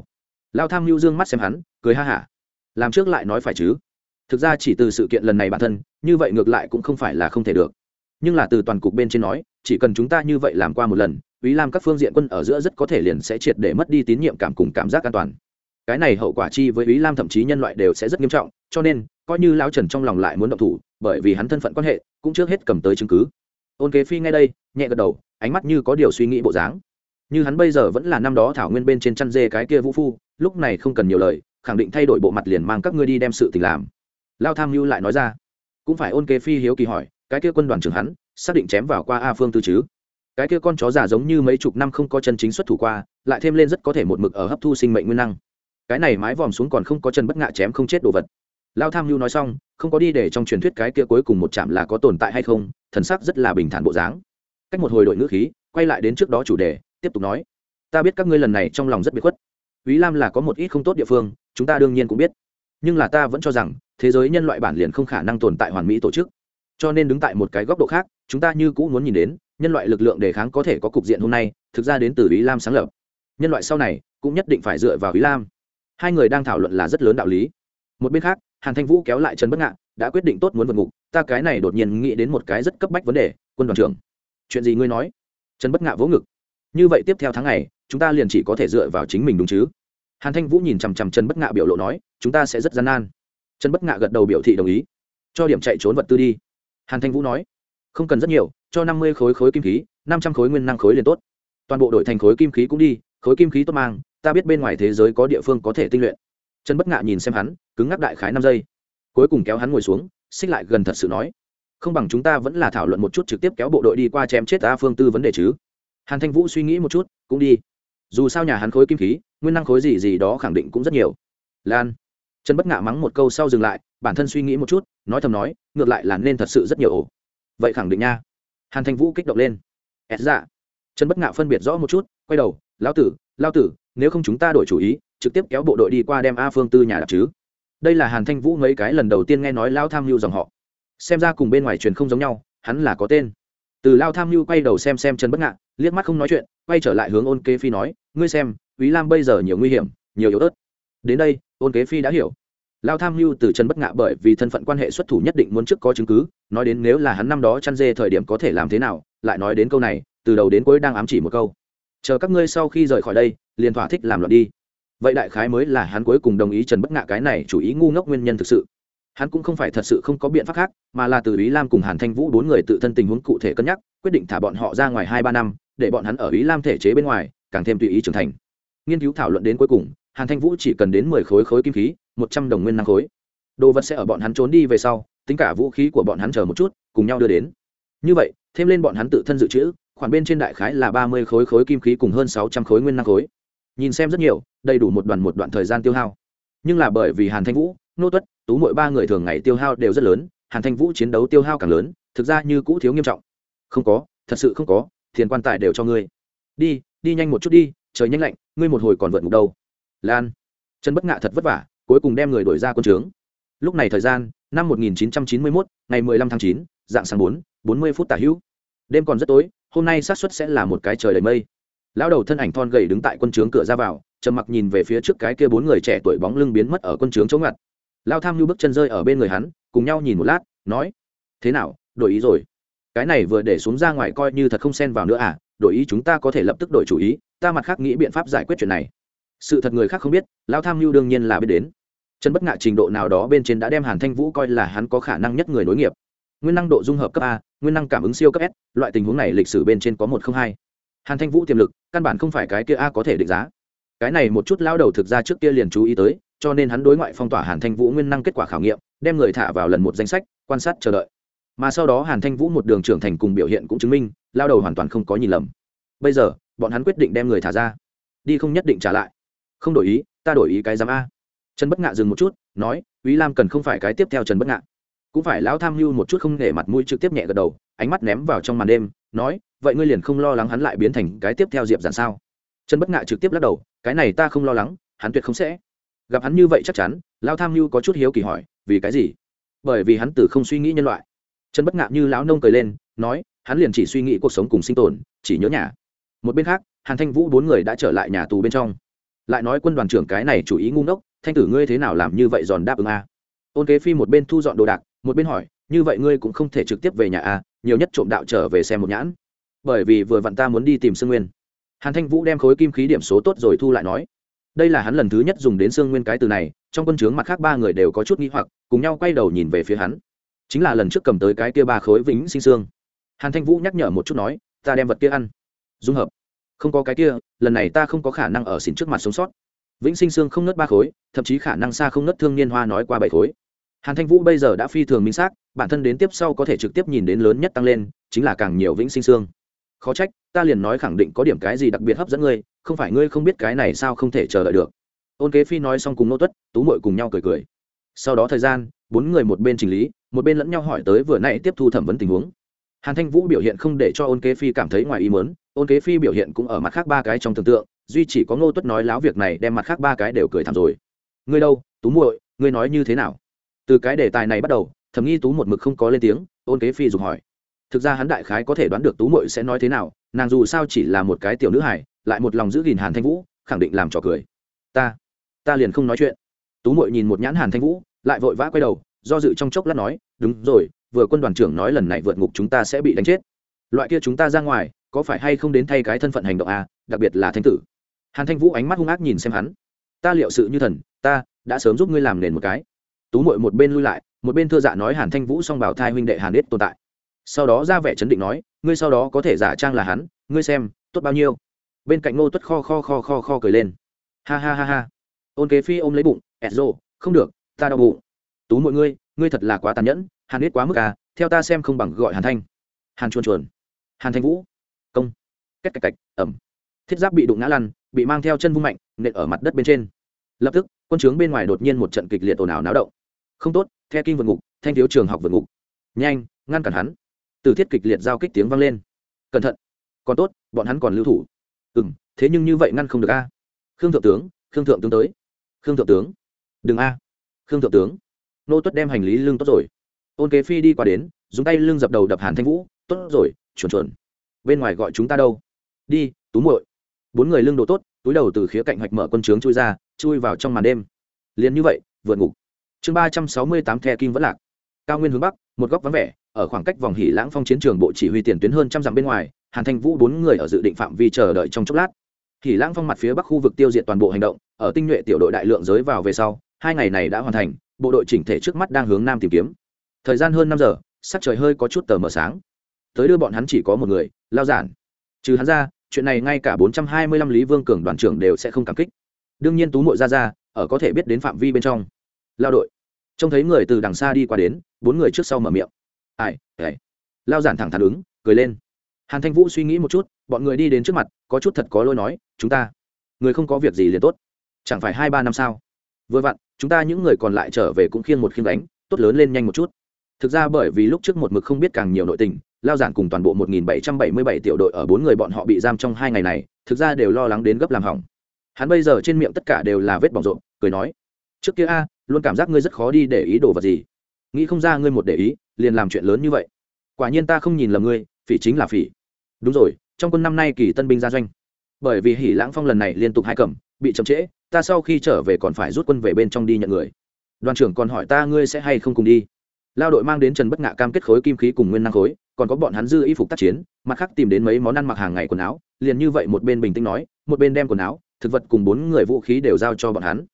Lao tham mưu dương mắt xem hắn, cười ha hả, làm trước lại nói phải chứ. Thực ra chỉ từ sự kiện lần này bản thân, như vậy ngược lại cũng không phải là không thể được. Nhưng là từ toàn cục bên trên nói chỉ cần chúng ta như vậy làm qua một lần ý làm các phương diện quân ở giữa rất có thể liền sẽ triệt để mất đi tín nhiệm cảm cùng cảm giác an toàn. Cái này hậu quả chi với ý lam thậm chí nhân loại đều sẽ rất nghiêm trọng, cho nên, coi như lao trần trong lòng lại muốn động thủ, bởi vì hắn thân phận quan hệ, cũng trước hết cầm tới chứng cứ. Ôn kế phi ngay đây, nhẹ gật đầu, ánh mắt như có điều suy nghĩ bộ dáng. Như hắn bây giờ vẫn là năm đó thảo nguyên bên trên chăn dê cái kia vũ phu, lúc này không cần nhiều lời, khẳng định thay đổi bộ mặt liền mang các ngươi đi đem sự tình làm. Lao tham mưu lại nói ra. Cũng phải ôn kế phi hiếu kỳ hỏi, cái kia quân đoàn trưởng hắn xác định chém vào qua a phương tư chứ. Cái kia con chó già giống như mấy chục năm không có chân chính xuất thủ qua, lại thêm lên rất có thể một mực ở hấp thu sinh mệnh nguyên năng. Cái này mái vòm xuống còn không có chân bất ngạ chém không chết đồ vật. Lao tham mưu nói xong, không có đi để trong truyền thuyết cái kia cuối cùng một chạm là có tồn tại hay không, thần sắc rất là bình thản bộ dáng. Cách một hồi đội ngữ khí, quay lại đến trước đó chủ đề, tiếp tục nói. Ta biết các ngươi lần này trong lòng rất bị khuất. Ý lam là có một ít không tốt địa phương, chúng ta đương nhiên cũng biết. Nhưng là ta vẫn cho rằng, thế giới nhân loại bản liền không khả năng tồn tại hoàn mỹ tổ chức cho nên đứng tại một cái góc độ khác, chúng ta như cũ muốn nhìn đến, nhân loại lực lượng đề kháng có thể có cục diện hôm nay, thực ra đến từ ý lam sáng lập. Nhân loại sau này, cũng nhất định phải dựa vào ý lam. Hai người đang thảo luận là rất lớn đạo lý. Một bên khác, hàn thanh vũ kéo lại trần bất ngạn, đã quyết định tốt muốn vượt ngục, ta cái này đột nhiên nghĩ đến một cái rất cấp bách vấn đề, quân đoàn trưởng. Chuyện gì ngươi nói? Trần bất ngạ vỗ ngực. Như vậy tiếp theo tháng này chúng ta liền chỉ có thể dựa vào chính mình đúng chứ? Hàn thanh vũ nhìn chằm chằm trần bất ngạ biểu lộ nói, chúng ta sẽ rất gian nan. Trần bất ngạ gật đầu biểu thị đồng ý. Cho điểm chạy trốn vật tư đi hàn thanh vũ nói, không cần rất nhiều, cho năm mươi khối khối kim khí, năm trăm khối nguyên năng khối liền tốt. Toàn bộ đội thành khối kim khí cũng đi, khối kim khí tốt mang, ta biết bên ngoài thế giới có địa phương có thể tinh luyện. Trần bất ngạ nhìn xem hắn, cứng ngắc đại khái năm giây. Cuối cùng kéo hắn ngồi xuống, xích lại gần thật sự nói, không bằng chúng ta vẫn là thảo luận một chút trực tiếp kéo bộ đội đi qua chém chết a phương tư vấn đề chứ. Hàn thanh vũ suy nghĩ một chút, cũng đi. Dù sao nhà hắn khối kim khí, nguyên năng khối gì gì đó khẳng định cũng rất nhiều. Lan trần bất ngạ mắng một câu sau dừng lại, bản thân suy nghĩ một chút, nói thầm nói, ngược lại là nên thật sự rất nhiều ổ. Vậy khẳng định nha. Hàn thanh vũ kích động lên. Ét dạ. Trần bất ngạ phân biệt rõ một chút, quay đầu, Lão tử lao tử, nếu không chúng ta đổi chủ ý, trực tiếp kéo bộ đội đi qua đem a phương tư nhà đạp chứ. Đây là hàn thanh vũ mấy cái lần đầu tiên nghe nói lao tham mưu dòng họ. Xem ra cùng bên ngoài truyền không giống nhau, hắn là có tên. Từ lao tham mưu quay đầu xem xem trần bất ngạ, liếc mắt không nói chuyện, quay trở lại hướng ôn kế phi nói, ngươi xem ý lam bây giờ nhiều nguy hiểm, nhiều yếu ớt đến đây ôn kế phi đã hiểu. Lao tham mưu từ trần bất ngạ bởi vì thân phận quan hệ xuất thủ nhất định muốn trước có chứng cứ, nói đến nếu là hắn năm đó chăn dê thời điểm có thể làm thế nào, lại nói đến câu này, từ đầu đến cuối đang ám chỉ một câu. Chờ các ngươi sau khi rời khỏi đây, liền thỏa thích làm loạn đi. Vậy đại khái mới là hắn cuối cùng đồng ý trần bất ngạ cái này chủ ý ngu ngốc nguyên nhân thực sự. Hắn cũng không phải thật sự không có biện pháp khác, mà là từ ý lam cùng hàn thanh vũ bốn người tự thân tình huống cụ thể cân nhắc, quyết định thả bọn họ ra ngoài hai ba năm, để bọn hắn ở ý lam thể chế bên ngoài, càng thêm tùy ý trưởng thành. Nghiên cứu thảo luận đến cuối cùng hàn thanh vũ chỉ cần đến mười khối khối kim khí, một trăm đồng nguyên năng khối. Đồ vật sẽ ở bọn hắn trốn đi về sau, tính cả vũ khí của bọn hắn chờ một chút, cùng nhau đưa đến. Như vậy, thêm lên bọn hắn tự thân dự trữ, khoản bên trên đại khái là ba mươi khối khối kim khí cùng hơn sáu trăm khối nguyên năng khối. Nhìn xem rất nhiều, đầy đủ một đoàn một đoạn thời gian tiêu hao. Nhưng là bởi vì hàn thanh vũ, nô tuất, tú mỗi ba người thường ngày tiêu hao đều rất lớn, hàn thanh vũ chiến đấu tiêu hao càng lớn, thực ra như cũ thiếu nghiêm trọng. Không có, thật sự không có tiền quan tài đều cho ngươi. Đi đi nhanh một chút đi, trời nhanh lạnh, ngươi một hồi còn vượt ngục đâu lan. Trần bất ngạ thật vất vả cuối cùng đem người đổi ra quân trướng. Lúc này thời gian năm 1991, ngày 15 tháng 9, dạng sáng 4, 40 phút tả hữu. Đêm còn rất tối hôm nay xác suất sẽ là một cái trời đầy mây. Lão đầu thân ảnh thon gầy đứng tại quân trướng cửa ra vào trầm mặc nhìn về phía trước cái kia bốn người trẻ tuổi bóng lưng biến mất ở quân trướng chống ngặt. Lao tham nhu bước chân rơi ở bên người hắn cùng nhau nhìn một lát nói thế nào đổi ý rồi? Cái này vừa để xuống ra ngoài coi như thật không xen vào nữa à đổi ý chúng ta có thể lập tức đổi chủ ý ta mặt khác nghĩ biện pháp giải quyết chuyện này sự thật người khác không biết lao tham mưu đương nhiên là biết đến. Trần bất ngạ trình độ nào đó bên trên đã đem hàn thanh vũ coi là hắn có khả năng nhất người nối nghiệp. Nguyên năng độ dung hợp cấp a, nguyên năng cảm ứng siêu cấp s, loại tình huống này lịch sử bên trên có một không hai. Hàn thanh vũ tiềm lực, căn bản không phải cái kia a có thể định giá. Cái này một chút lao đầu thực ra trước kia liền chú ý tới, cho nên hắn đối ngoại phong tỏa hàn thanh vũ nguyên năng kết quả khảo nghiệm, đem người thả vào lần một danh sách, quan sát chờ đợi. Mà sau đó hàn thanh vũ một đường trưởng thành cùng biểu hiện cũng chứng minh lao đầu hoàn toàn không có nhìn lầm. Bây giờ, bọn hắn quyết định đem người thả ra. Đi không nhất định trả lại không đổi ý, ta đổi ý cái giám a. Trần bất ngạ dừng một chút, nói ý lam cần không phải cái tiếp theo trần bất ngạ. Cũng phải lão tham mưu một chút không để mặt mũi trực tiếp nhẹ gật đầu, ánh mắt ném vào trong màn đêm, nói, vậy ngươi liền không lo lắng hắn lại biến thành cái tiếp theo diệp giản sao? Trần bất ngạ trực tiếp lắc đầu, cái này ta không lo lắng, hắn tuyệt không sẽ. Gặp hắn như vậy chắc chắn, lão tham mưu có chút hiếu kỳ hỏi, vì cái gì? Bởi vì hắn từ không suy nghĩ nhân loại. Trần bất ngạ như lão nông cười lên, nói, hắn liền chỉ suy nghĩ cuộc sống cùng sinh tồn, chỉ nhớ nhà. Một bên khác, hàn thanh vũ bốn người đã trở lại nhà tù bên trong lại nói quân đoàn trưởng cái này chủ ý ngu ngốc, thanh tử ngươi thế nào làm như vậy giòn đáp ứng a? Ôn kế phi một bên thu dọn đồ đạc, một bên hỏi, như vậy ngươi cũng không thể trực tiếp về nhà a nhiều nhất trộm đạo trở về xem một nhãn. Bởi vì vừa vặn ta muốn đi tìm sương nguyên. Hàn thanh vũ đem khối kim khí điểm số tốt rồi thu lại nói, đây là hắn lần thứ nhất dùng đến sương nguyên cái từ này, trong quân trướng mặt khác ba người đều có chút nghĩ hoặc, cùng nhau quay đầu nhìn về phía hắn. Chính là lần trước cầm tới cái kia ba khối vĩnh sinh xương. Hàn thanh vũ nhắc nhở một chút nói, ta đem vật kia ăn. Dung hợp không có cái kia, lần này ta không có khả năng ở xỉn trước mặt sống sót. Vĩnh sinh xương không nớt ba khối, thậm chí khả năng xa không nớt thương niên hoa nói qua bảy khối. Hàn thanh vũ bây giờ đã phi thường minh xác, bản thân đến tiếp sau có thể trực tiếp nhìn đến lớn nhất tăng lên, chính là càng nhiều vĩnh sinh xương. Khó trách, ta liền nói khẳng định có điểm cái gì đặc biệt hấp dẫn ngươi, không phải ngươi không biết cái này sao không thể chờ đợi được. Ôn kế phi nói xong cùng nô tuất, tú mội cùng nhau cười cười. Sau đó thời gian, bốn người một bên chỉnh lý, một bên lẫn nhau hỏi tới vừa nãy tiếp thu thẩm vấn tình huống. Hàn thanh vũ biểu hiện không để cho ôn kế phi cảm thấy ngoài ý mớn ôn kế phi biểu hiện cũng ở mặt khác ba cái trong tưởng tượng, duy chỉ có ngô tuất nói láo việc này đem mặt khác ba cái đều cười thảm rồi. Ngươi đâu, tú muội, ngươi nói như thế nào? Từ cái đề tài này bắt đầu thầm nghi tú một mực không có lên tiếng, ôn kế phi dùng hỏi. Thực ra hắn đại khái có thể đoán được tú muội sẽ nói thế nào, nàng dù sao chỉ là một cái tiểu nữ hải lại một lòng giữ gìn hàn thanh vũ, khẳng định làm trò cười. Ta ta liền không nói chuyện. Tú muội nhìn một nhãn hàn thanh vũ, lại vội vã quay đầu, do dự trong chốc lát nói, đúng rồi, vừa quân đoàn trưởng nói lần này vượt ngục chúng ta sẽ bị đánh chết. Loại kia chúng ta ra ngoài có phải hay không đến thay cái thân phận hành động à đặc biệt là thanh tử. Hàn thanh vũ ánh mắt hung ác nhìn xem hắn. Ta liệu sự như thần, ta đã sớm giúp ngươi làm nền một cái. Tú mội một bên lui lại, một bên thưa dạ nói hàn thanh vũ xong bảo thai huynh đệ hàn ít tồn tại. Sau đó ra vẻ chấn định nói, ngươi sau đó có thể giả trang là hắn, ngươi xem, tốt bao nhiêu. Bên cạnh ngô tuất kho kho kho kho kho cười lên. Ha ha ha ha. Ôn kế phi ôm lấy bụng, ẹt rô không được, ta đau bụng. Tú mọi ngươi ngươi thật là quá tàn nhẫn, hàn ít quá mức à theo ta xem không bằng gọi hàn thanh. Hàn chuồn chuồn. Hàn thanh vũ cách cạch cạch ẩm thiết giáp bị đụng ngã lăn, bị mang theo chân vung mạnh, nện ở mặt đất bên trên. Lập tức, quân trướng bên ngoài đột nhiên một trận kịch liệt ồn ào náo động. Không tốt, the kinh vượt ngục, thanh thiếu trường học vượt ngục. Nhanh, ngăn cản hắn. Từ thiết kịch liệt giao kích tiếng vang lên. Cẩn thận. Còn tốt, bọn hắn còn lưu thủ. Ừ m thế nhưng như vậy ngăn không được a. Khương thượng tướng, khương thượng tướng tới. Khương thượng tướng. Đừng a. Khương thượng tướng. Nô tuất đem hành lý lưng tốt rồi. Ôn kế phi đi qua đến, dùng tay lưng dập đầu đập hàn thanh vũ. Tốt rồi, chuẩn chuẩn. Bên ngoài gọi chúng ta đâu? Đi, tú muội. Bốn người lưng đồ tốt, túi đầu từ khía cạnh hoạch mở quân trướng chui ra, chui vào trong màn đêm. Liền như vậy, vượt ngục. Chương ba trăm sáu mươi tám the kim vẫn lạc. Cao nguyên hướng bắc, một góc vắng vẻ, ở khoảng cách vòng hỉ lãng phong chiến trường bộ chỉ huy tiền tuyến hơn trăm dặm bên ngoài, hàn thanh vũ bốn người ở dự định phạm vi chờ đợi trong chốc lát. Hỉ lãng phong mặt phía bắc khu vực tiêu diệt toàn bộ hành động, ở tinh nhuệ tiểu đội đại lượng giới vào về sau, hai ngày này đã hoàn thành, bộ đội chỉnh thể trước mắt đang hướng nam tìm kiếm. Thời gian hơn năm giờ, sắc trời hơi có chút tờ mờ sáng. Tới đưa bọn hắn chỉ có một người, lao giản. Trừ hắn ra chuyện này ngay cả bốn trăm hai mươi lăm lý vương cường đoàn trưởng đều sẽ không cảm kích. Đương nhiên tú mội ra ra ở có thể biết đến phạm vi bên trong. Lao đội. Trông thấy người từ đằng xa đi qua đến, bốn người trước sau mở miệng. Ai ai? Lao giản thẳng thắn ứng, cười lên. Hàn thanh vũ suy nghĩ một chút, bọn người đi đến trước mặt, có chút thật có lỗi nói, chúng ta, người không có việc gì liền tốt. Chẳng phải hai ba năm sao? Vừa vặn, chúng ta những người còn lại trở về cũng khiêng một khiêng đánh, tốt lớn lên nhanh một chút. Thực ra bởi vì lúc trước một mực không biết càng nhiều nội tình lao giản cùng toàn bộ 1777 tiểu đội ở bốn người bọn họ bị giam trong hai ngày này, thực ra đều lo lắng đến gấp làm hỏng. Hắn bây giờ trên miệng tất cả đều là vết bỏng rộn, cười nói, trước kia a, luôn cảm giác ngươi rất khó đi để ý đồ vật gì. Nghĩ không ra ngươi một để ý, liền làm chuyện lớn như vậy. Quả nhiên ta không nhìn lầm ngươi, phỉ chính là phỉ. Đúng rồi, trong quân năm nay kỳ tân binh ra doanh. Bởi vì hỉ lãng phong lần này liên tục hai cầm, bị chậm trễ, ta sau khi trở về còn phải rút quân về bên trong đi nhận người. Đoàn trưởng còn hỏi ta ngươi sẽ hay không cùng đi. Lao đội mang đến trần bất ngạ cam kết khối kim khí cùng nguyên năng khối còn có bọn hắn dư y phục tác chiến, mặt khác tìm đến mấy món ăn mặc hàng ngày quần áo, liền như vậy một bên bình tĩnh nói, một bên đem quần áo, thực vật cùng bốn người vũ khí đều giao cho bọn hắn.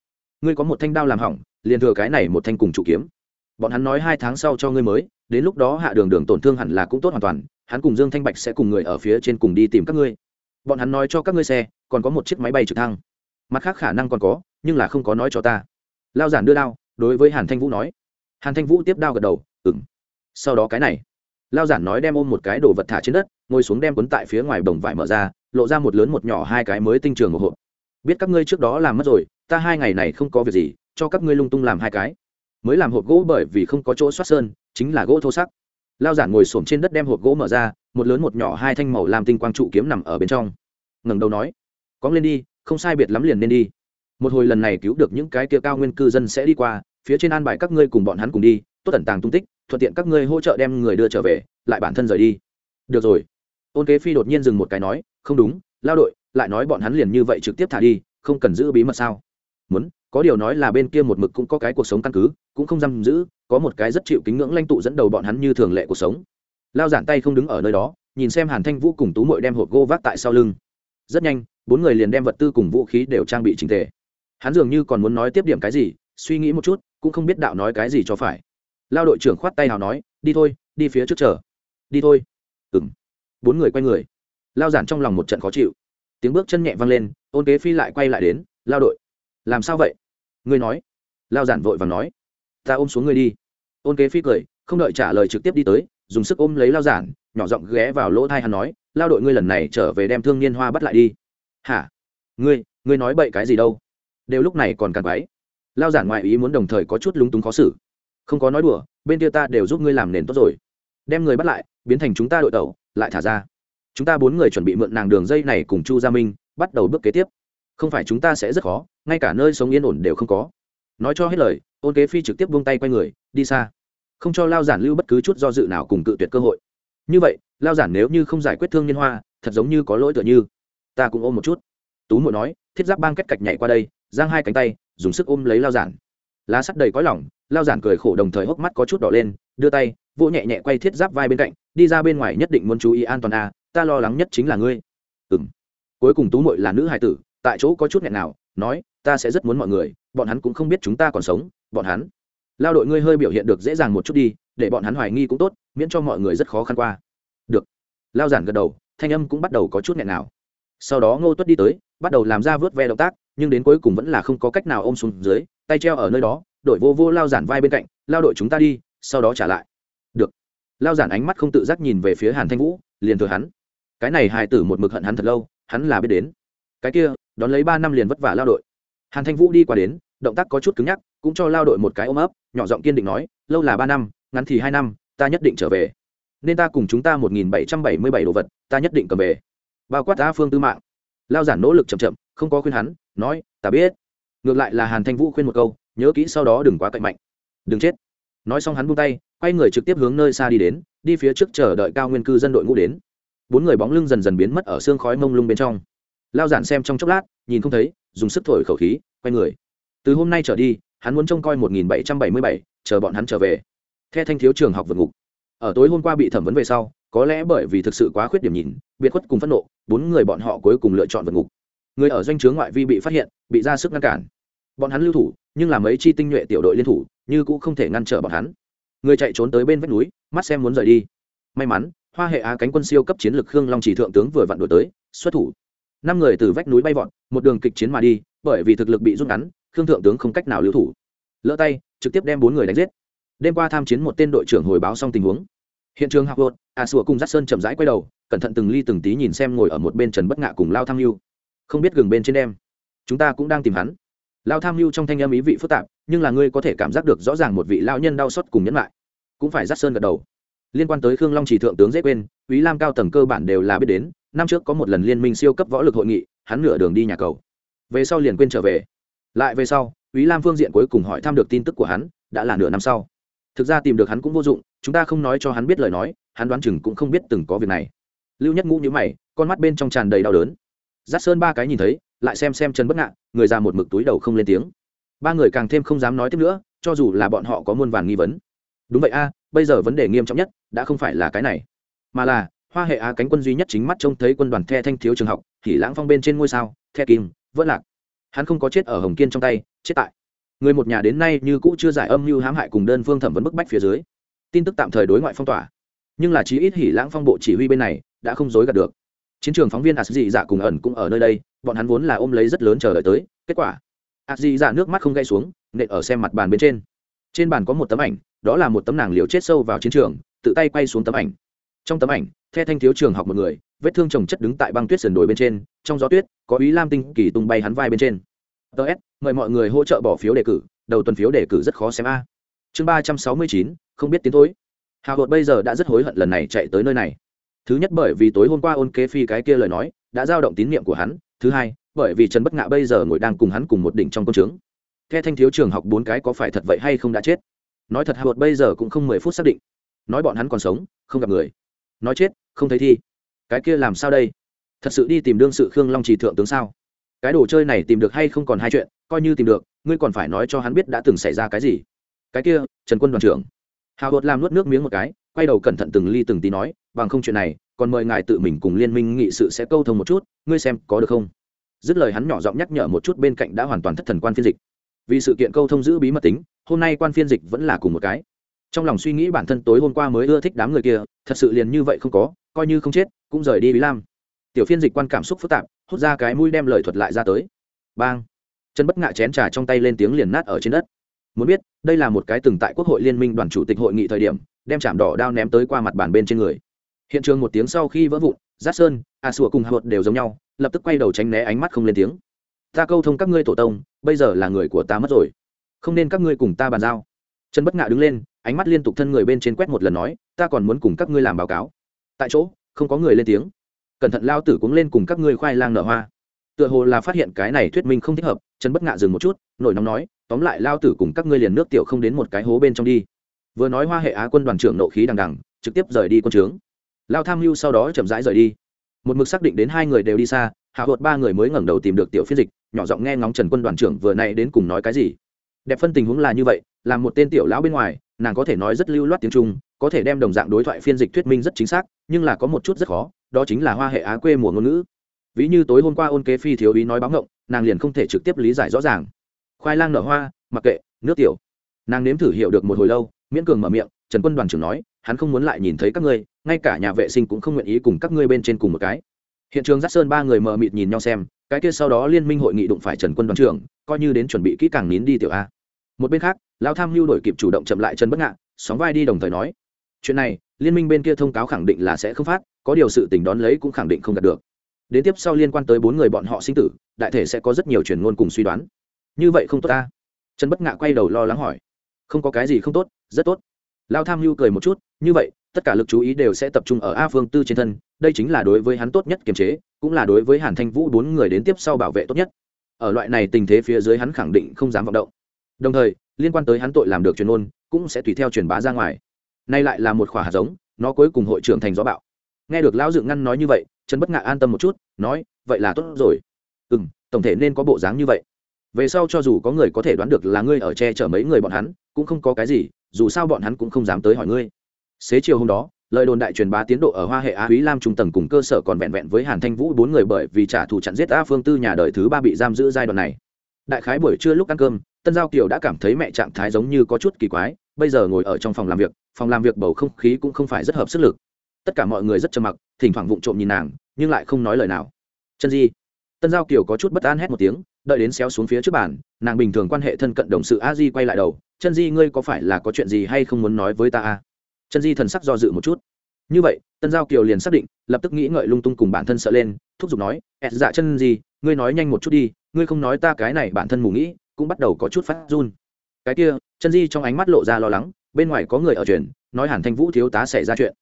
Ngươi có một thanh đao làm hỏng, liền thừa cái này một thanh cùng chủ kiếm. Bọn hắn nói hai tháng sau cho ngươi mới, đến lúc đó hạ đường đường tổn thương hẳn là cũng tốt hoàn toàn, hắn cùng dương thanh bạch sẽ cùng người ở phía trên cùng đi tìm các ngươi. Bọn hắn nói cho các ngươi xe, còn có một chiếc máy bay trực thăng. Mặt khác khả năng còn có, nhưng là không có nói cho ta. Lao giản đưa đao, đối với hàn thanh vũ nói. Hàn thanh vũ tiếp đao gật đầu ừng sau đó cái này lao giản nói đem ôm một cái đồ vật thả trên đất, ngồi xuống đem cuốn tại phía ngoài bồng vải mở ra, lộ ra một lớn một nhỏ hai cái mới tinh trường một hộp. Biết các ngươi trước đó làm mất rồi, ta hai ngày này không có việc gì, cho các ngươi lung tung làm hai cái. Mới làm hộp gỗ bởi vì không có chỗ soát sơn, chính là gỗ thô sắc. Lao giản ngồi xổm trên đất đem hộp gỗ mở ra, một lớn một nhỏ hai thanh màu làm tinh quang trụ kiếm nằm ở bên trong. Ngẩng đầu nói, cóng lên đi, không sai biệt lắm liền nên đi. Một hồi lần này cứu được những cái kia cao nguyên cư dân sẽ đi qua, phía trên an bài các ngươi cùng bọn hắn cùng đi, tốt tận tàng tung tích thuận tiện các ngươi hỗ trợ đem người đưa trở về, lại bản thân rời đi. Được rồi. Ôn kế phi đột nhiên dừng một cái nói, không đúng, lao đội, lại nói bọn hắn liền như vậy trực tiếp thả đi, không cần giữ bí mật sao? Muốn, có điều nói là bên kia một mực cũng có cái cuộc sống căn cứ, cũng không giam giữ, có một cái rất chịu kính ngưỡng lãnh tụ dẫn đầu bọn hắn như thường lệ cuộc sống. Lao giản tay không đứng ở nơi đó, nhìn xem hàn thanh vũ cùng tú mội đem hộp gô vác tại sau lưng. Rất nhanh, bốn người liền đem vật tư cùng vũ khí đều trang bị trình tề. Hắn dường như còn muốn nói tiếp điểm cái gì, suy nghĩ một chút, cũng không biết đạo nói cái gì cho phải lao đội trưởng khoát tay nào nói, đi thôi, đi phía trước chờ. Đi thôi. Ừng bốn người quay người. Lao giản trong lòng một trận khó chịu. Tiếng bước chân nhẹ vang lên, ôn kế phi lại quay lại đến, lao đội, làm sao vậy? Ngươi nói. Lao giản vội và nói, ta ôm xuống ngươi đi. Ôn kế phi cười, không đợi trả lời trực tiếp đi tới, dùng sức ôm lấy lao giản, nhỏ giọng ghé vào lỗ thai hắn nói, lao đội ngươi lần này trở về đem thương niên hoa bắt lại đi. Hả? Ngươi ngươi nói bậy cái gì đâu? Đều lúc này còn càng váy lao giản ngoại ý muốn đồng thời có chút lúng túng khó xử không có nói đùa, bên kia ta đều giúp ngươi làm nền tốt rồi. Đem người bắt lại, biến thành chúng ta đội tàu, lại thả ra. Chúng ta bốn người chuẩn bị mượn nàng đường dây này cùng chu gia minh, bắt đầu bước kế tiếp. Không phải chúng ta sẽ rất khó, ngay cả nơi sống yên ổn đều không có. Nói cho hết lời, ôn kế phi trực tiếp buông tay quay người, đi xa. Không cho lao giản lưu bất cứ chút do dự nào cùng cự tuyệt cơ hội. Như vậy, lao giản nếu như không giải quyết thương nhân hoa, thật giống như có lỗi tựa như. Ta cũng ôm một chút. Tú muội nói, thiết giáp bang cách cạch nhảy qua đây, giang hai cánh tay, dùng sức ôm lấy lao giản lá sắt đầy cõi lỏng lao giản cười khổ đồng thời hốc mắt có chút đỏ lên đưa tay vỗ nhẹ nhẹ quay thiết giáp vai bên cạnh đi ra bên ngoài nhất định muốn chú ý an toàn a à, ta lo lắng nhất chính là ngươi. Ừ m cuối cùng tú mội là nữ hài tử tại chỗ có chút nghẹn nào nói ta sẽ rất muốn mọi người bọn hắn cũng không biết chúng ta còn sống bọn hắn. Lao đội ngươi hơi biểu hiện được dễ dàng một chút đi để bọn hắn hoài nghi cũng tốt miễn cho mọi người rất khó khăn qua. Được. Lao giản gật đầu thanh âm cũng bắt đầu có chút nghẹn nào. Sau đó ngô tuất đi tới bắt đầu làm ra vớt ve động tác nhưng đến cuối cùng vẫn là không có cách nào ôm xuống dưới, tay treo ở nơi đó, đội vô vô lao giản vai bên cạnh, lao đội chúng ta đi, sau đó trả lại. Được. Lao giản ánh mắt không tự giác nhìn về phía hàn thanh vũ, liền thừa hắn. Cái này hài tử một mực hận hắn thật lâu, hắn là biết đến. Cái kia, đón lấy ba năm liền vất vả lao đội. Hàn thanh vũ đi qua đến, động tác có chút cứng nhắc, cũng cho lao đội một cái ôm ấp, nhỏ giọng kiên định nói, lâu là ba năm, ngắn thì hai năm, ta nhất định trở về. Nên ta cùng chúng ta một nghìn bảy trăm bảy mươi bảy đồ vật, ta nhất định cầm về. Bao quát đa phương tư mạng. Lao giản nỗ lực chậm chậm không có khuyên hắn, nói, ta biết. Ngược lại là hàn thanh vũ khuyên một câu, nhớ kỹ sau đó đừng quá cạnh mạnh. Đừng chết. Nói xong hắn buông tay, quay người trực tiếp hướng nơi xa đi đến, đi phía trước chờ đợi cao nguyên cư dân đội ngũ đến. Bốn người bóng lưng dần dần biến mất ở xương khói mông lung bên trong. Lao giản xem trong chốc lát, nhìn không thấy, dùng sức thổi khẩu khí, quay người. Từ hôm nay trở đi, hắn muốn trông coi một nghìn bảy trăm bảy mươi bảy, chờ bọn hắn trở về. Theo thanh thiếu trường học vượt ngục. Ở tối hôm qua bị thẩm vấn về sau, có lẽ bởi vì thực sự quá khuyết điểm nhìn, biệt khuất cùng phẫn nộ, bốn người bọn họ cuối cùng lựa chọn vượt ngục người ở doanh trướng ngoại vi bị phát hiện, bị ra sức ngăn cản. Bọn hắn lưu thủ, nhưng là mấy chi tinh nhuệ tiểu đội liên thủ, như cũng không thể ngăn trở bọn hắn. Người chạy trốn tới bên vách núi, mắt xem muốn rời đi. May mắn, hoa hệ á cánh quân siêu cấp chiến lực khương long chỉ thượng tướng vừa vặn đổi tới, xuất thủ. Năm người từ vách núi bay vọt, một đường kịch chiến mà đi, bởi vì thực lực bị rút ngắn, khương thượng tướng không cách nào lưu thủ. Lỡ tay, trực tiếp đem bốn người đánh giết. Đêm qua tham chiến một tên đội trưởng hồi báo xong tình huống. Hiện trường học vột a sùa cùng giắt sơn chậm rãi quay đầu, cẩn thận từng ly từng tí nhìn xem ngồi ở một bên trần bất ngạ cùng lao tham mưu không biết gừng bên trên đem. Chúng ta cũng đang tìm hắn. Lao tham mưu trong thanh âm ý vị phức tạp, nhưng là ngươi có thể cảm giác được rõ ràng một vị lao nhân đau xót cùng nhẫn lại cũng phải dắt sơn gật đầu. Liên quan tới khương long chỉ thượng tướng dễ quên ý lam cao tầng cơ bản đều là biết đến, năm trước có một lần liên minh siêu cấp võ lực hội nghị, hắn nửa đường đi nhà cầu. Về sau liền quên trở về. Lại về sau ý lam phương diện cuối cùng hỏi thăm được tin tức của hắn, đã là nửa năm sau. Thực ra tìm được hắn cũng vô dụng, chúng ta không nói cho hắn biết lời nói, hắn đoán chừng cũng không biết từng có việc này. Lưu nhất ngũ nhữ mày, con mắt bên trong tràn đầy đau đớn giắt sơn ba cái nhìn thấy, lại xem xem chân bất ngạn, người ra một mực túi đầu không lên tiếng. Ba người càng thêm không dám nói tiếp nữa, cho dù là bọn họ có muôn vàn nghi vấn. Đúng vậy a, bây giờ vấn đề nghiêm trọng nhất đã không phải là cái này, mà là hoa hệ á cánh quân duy nhất chính mắt trông thấy quân đoàn the thanh thiếu trường học thì lãng phong bên trên ngôi sao, the kim vẫn lạc. Hắn không có chết ở hồng kiên trong tay, chết tại. Người một nhà đến nay như cũ chưa giải âm mưu hãm hại cùng đơn phương thẩm vấn bức bách phía dưới. Tin tức tạm thời đối ngoại phong tỏa. Nhưng là chí ít hỉ lãng phong bộ chỉ huy bên này đã không dối gạt được chiến trường phóng viên asdi dạ cùng ẩn cũng ở nơi đây, bọn hắn vốn là ôm lấy rất lớn chờ đợi tới. Kết quả asdi dạ nước mắt không gây xuống, nện ở xem mặt bàn bên trên. Trên bàn có một tấm ảnh, đó là một tấm nàng liều chết sâu vào chiến trường, tự tay quay xuống tấm ảnh. Trong tấm ảnh, the thanh thiếu trường học một người, vết thương chồng chất đứng tại băng tuyết sườn đồi bên trên, trong gió tuyết, có ý lam tinh kỳ tung bay hắn vai bên trên. Ts mời mọi người hỗ trợ bỏ phiếu đề cử, đầu tuần phiếu đề cử rất khó xem a. Chương ba trăm sáu mươi chín, không biết tiến thối. Hào hột bây giờ đã rất hối hận lần này chạy tới nơi này thứ nhất bởi vì tối hôm qua ôn kế phi cái kia lời nói, đã giao động tín nhiệm của hắn. Thứ hai, bởi vì trần bất ngạ bây giờ ngồi đang cùng hắn cùng một đỉnh trong công trướng. The thanh thiếu trường học bốn cái có phải thật vậy hay không đã chết? Nói thật hạ bột bây giờ cũng không mười phút xác định. Nói bọn hắn còn sống, không gặp người. Nói chết, không thấy thi. Cái kia làm sao đây? Thật sự đi tìm đương sự khương long trì thượng tướng sao? Cái đồ chơi này tìm được hay không còn hai chuyện, coi như tìm được, ngươi còn phải nói cho hắn biết đã từng xảy ra cái gì. Cái kia, trần quân đoàn trưởng. Hào hột làm nuốt nước miếng một cái quay đầu cẩn thận từng ly từng tí nói, bằng không chuyện này, còn mời ngài tự mình cùng liên minh nghị sự sẽ câu thông một chút, ngươi xem có được không? Dứt lời hắn nhỏ giọng nhắc nhở một chút bên cạnh đã hoàn toàn thất thần quan phiên dịch. Vì sự kiện câu thông giữ bí mật tính, hôm nay quan phiên dịch vẫn là cùng một cái. Trong lòng suy nghĩ bản thân tối hôm qua mới ưa thích đám người kia, thật sự liền như vậy không có, coi như không chết, cũng rời đi bí lam. Tiểu phiên dịch quan cảm xúc phức tạp, hút ra cái mũi đem lời thuật lại ra tới. Bang! Chân bất ngạ chén trà trong tay lên tiếng liền nát ở trên đất. Muốn biết, đây là một cái từng tại quốc hội liên minh đoàn chủ tịch hội nghị thời điểm đem chạm đỏ đao ném tới qua mặt bàn bên trên người. Hiện trường một tiếng sau khi vỡ vụn giáp sơn, a sùa cùng hạ vợt đều giống nhau, lập tức quay đầu tránh né ánh mắt không lên tiếng. Ta câu thông các ngươi tổ tông, bây giờ là người của ta mất rồi. Không nên các ngươi cùng ta bàn giao. Chân bất ngạ đứng lên, ánh mắt liên tục thân người bên trên quét một lần nói, ta còn muốn cùng các ngươi làm báo cáo. Tại chỗ, không có người lên tiếng. Cẩn thận lao tử cuống lên cùng các ngươi khoai lang nở hoa. Tựa hồ là phát hiện cái này thuyết minh không thích hợp chân bất ngạ dừng một chút, nổi nóng nói, tóm lại lao tử cùng các ngươi liền nước tiểu không đến một cái hố bên trong đi vừa nói hoa hệ á quân đoàn trưởng nộ khí đằng đằng, trực tiếp rời đi quân trướng. Lao tham mưu sau đó chậm rãi rời đi. Một mực xác định đến hai người đều đi xa, hạ hột ba người mới ngẩng đầu tìm được tiểu phiên dịch, nhỏ giọng nghe ngóng trần quân đoàn trưởng vừa nay đến cùng nói cái gì. Đẹp phân tình huống là như vậy là một tên tiểu lão bên ngoài, nàng có thể nói rất lưu loát tiếng trung, có thể đem đồng dạng đối thoại phiên dịch thuyết minh rất chính xác, nhưng là có một chút rất khó, đó chính là hoa hệ á quê mùa ngôn ngữ. Ví như tối hôm qua ôn kế phi thiếu ý nói báo ngộng, nàng liền không thể trực tiếp lý giải rõ ràng. Khoai lang nở hoa, mặc kệ, nước tiểu. Nàng nếm thử hiểu được một hồi lâu miễn cường mở miệng, trần quân đoàn trưởng nói, hắn không muốn lại nhìn thấy các ngươi, ngay cả nhà vệ sinh cũng không nguyện ý cùng các ngươi bên trên cùng một cái. Hiện trường giác sơn ba người mờ mịt nhìn nhau xem, cái kia sau đó liên minh hội nghị đụng phải trần quân đoàn trưởng, coi như đến chuẩn bị kỹ càng nín đi tiểu a. Một bên khác, lao tham mưu đổi kịp chủ động chậm lại trần bất ngạ, sóng vai đi đồng thời nói, chuyện này, liên minh bên kia thông cáo khẳng định là sẽ không phát, có điều sự tình đón lấy cũng khẳng định không đạt được. Đến tiếp sau liên quan tới bốn người bọn họ sinh tử, đại thể sẽ có rất nhiều truyền ngôn cùng suy đoán. Như vậy không tốt ta. Trần bất ngạ quay đầu lo lắng hỏi không có cái gì không tốt, rất tốt. Lao tham mưu cười một chút, như vậy, tất cả lực chú ý đều sẽ tập trung ở a phương tư trên thân, đây chính là đối với hắn tốt nhất kiềm chế, cũng là đối với hàn thanh vũ bốn người đến tiếp sau bảo vệ tốt nhất. Ở loại này tình thế phía dưới hắn khẳng định không dám vọng động. Đồng thời, liên quan tới hắn tội làm được truyền ôn, cũng sẽ tùy theo truyền bá ra ngoài. Nay lại là một khỏa hạt giống, nó cuối cùng hội trưởng thành gió bạo nghe được lão dựng ngăn nói như vậy, trần bất ngạ an tâm một chút, nói, vậy là tốt rồi. Ừ m tổng thể nên có bộ dáng như vậy về sau cho dù có người có thể đoán được là ngươi ở che chở mấy người bọn hắn, cũng không có cái gì, dù sao bọn hắn cũng không dám tới hỏi ngươi. Xế chiều hôm đó, lời đồn đại truyền bá tiến độ ở hoa hệ á quý lam trung tầng cùng cơ sở còn vẹn vẹn với hàn thanh vũ bốn người bởi vì trả thù chặn giết a phương tư nhà đời thứ ba bị giam giữ giai đoạn này. Đại khái buổi trưa lúc ăn cơm, tân giao kiều đã cảm thấy mẹ trạng thái giống như có chút kỳ quái, bây giờ ngồi ở trong phòng làm việc, phòng làm việc bầu không khí cũng không phải rất hợp sức lực. Tất cả mọi người rất trầm mặc, thỉnh thoảng vụng trộm nhìn nàng, nhưng lại không nói lời nào. Chân di. Tân giao kiều có chút bất an hét một tiếng đợi đến xéo xuống phía trước bàn, nàng bình thường quan hệ thân cận đồng sự a di quay lại đầu, chân di, ngươi có phải là có chuyện gì hay không muốn nói với ta a? Chân di thần sắc do dự một chút. Như vậy, tân giao kiều liền xác định, lập tức nghĩ ngợi lung tung cùng bản thân sợ lên, thúc giục nói ẹt dạ chân gì ngươi nói nhanh một chút đi, ngươi không nói ta cái này bản thân mù nghĩ, cũng bắt đầu có chút phát run. Cái kia, chân di trong ánh mắt lộ ra lo lắng, bên ngoài có người ở truyền, nói hàn thanh vũ thiếu tá xảy ra chuyện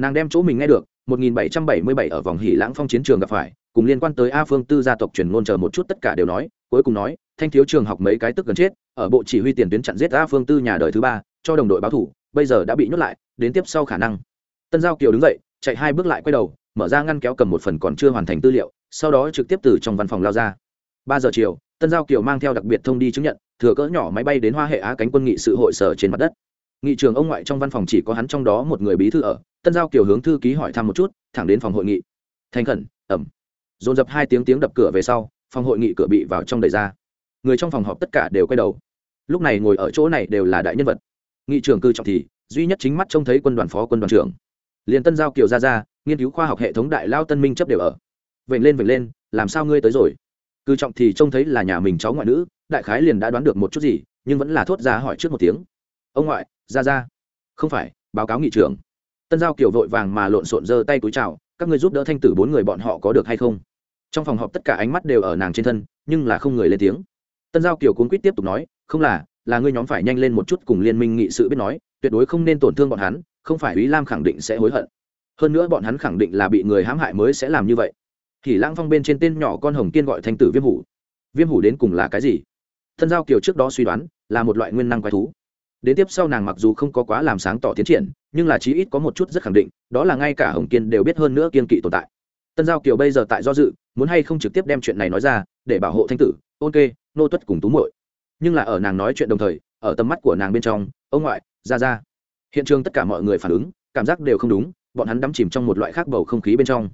nàng đem chỗ mình nghe được 1777 ở vòng hỉ lãng phong chiến trường gặp phải, cùng liên quan tới a phương tư gia tộc truyền ngôn chờ một chút tất cả đều nói, cuối cùng nói, thanh thiếu trường học mấy cái tức gần chết, ở bộ chỉ huy tiền tuyến chặn giết a phương tư nhà đời thứ ba, cho đồng đội báo thủ, bây giờ đã bị nhốt lại, đến tiếp sau khả năng. Tân giao kiều đứng dậy, chạy hai bước lại quay đầu, mở ra ngăn kéo cầm một phần còn chưa hoàn thành tư liệu, sau đó trực tiếp từ trong văn phòng lao ra. Ba giờ chiều, tân giao kiều mang theo đặc biệt thông đi chứng nhận, thừa cỡ nhỏ máy bay đến hoa hệ á cánh quân nghị sự hội sở trên mặt đất nghị trường ông ngoại trong văn phòng chỉ có hắn trong đó một người bí thư ở, tân giao kiều hướng thư ký hỏi thăm một chút, thẳng đến phòng hội nghị. Thành khẩn, ẩm. Dồn dập hai tiếng tiếng đập cửa về sau, phòng hội nghị cửa bị vào trong đầy ra. Người trong phòng họp tất cả đều quay đầu. Lúc này ngồi ở chỗ này đều là đại nhân vật. Nghị trường cư trọng thì, duy nhất chính mắt trông thấy quân đoàn phó quân đoàn trưởng. Liền tân giao kiều ra ra, nghiên cứu khoa học hệ thống đại lao tân minh chấp đều ở. Vểnh lên vểnh lên, làm sao ngươi tới rồi? Cư trọng thì trông thấy là nhà mình cháu ngoại nữ, đại khái liền đã đoán được một chút gì, nhưng vẫn là thốt ra hỏi trước một tiếng. Ông ngoại ra ra. Không phải, báo cáo nghị trưởng. Tân giao kiều vội vàng mà lộn xộn giơ tay túi chào, các người giúp đỡ thanh tử bốn người bọn họ có được hay không? Trong phòng họp tất cả ánh mắt đều ở nàng trên thân, nhưng là không người lên tiếng. Tân giao kiều cuốn quýt tiếp tục nói, không là là ngươi nhóm phải nhanh lên một chút cùng liên minh nghị sự biết nói, tuyệt đối không nên tổn thương bọn hắn, không phải ý lam khẳng định sẽ hối hận. Hơn nữa bọn hắn khẳng định là bị người hãm hại mới sẽ làm như vậy. Thì lãng phong bên trên tên nhỏ con hồng kiên gọi thanh tử viêm hủ. Viêm hủ đến cùng là cái gì? Thân giao kiều trước đó suy đoán, là một loại nguyên năng quái thú đến tiếp sau nàng mặc dù không có quá làm sáng tỏ tiến triển nhưng là chí ít có một chút rất khẳng định đó là ngay cả hồng kiên đều biết hơn nữa kiên kỵ tồn tại. Tân giao kiều bây giờ tại do dự muốn hay không trực tiếp đem chuyện này nói ra để bảo hộ thanh tử Ok, nô tuất cùng tú muội. Nhưng là ở nàng nói chuyện đồng thời ở tầm mắt của nàng bên trong ông ngoại ra ra hiện trường tất cả mọi người phản ứng cảm giác đều không đúng bọn hắn đắm chìm trong một loại khác bầu không khí bên trong.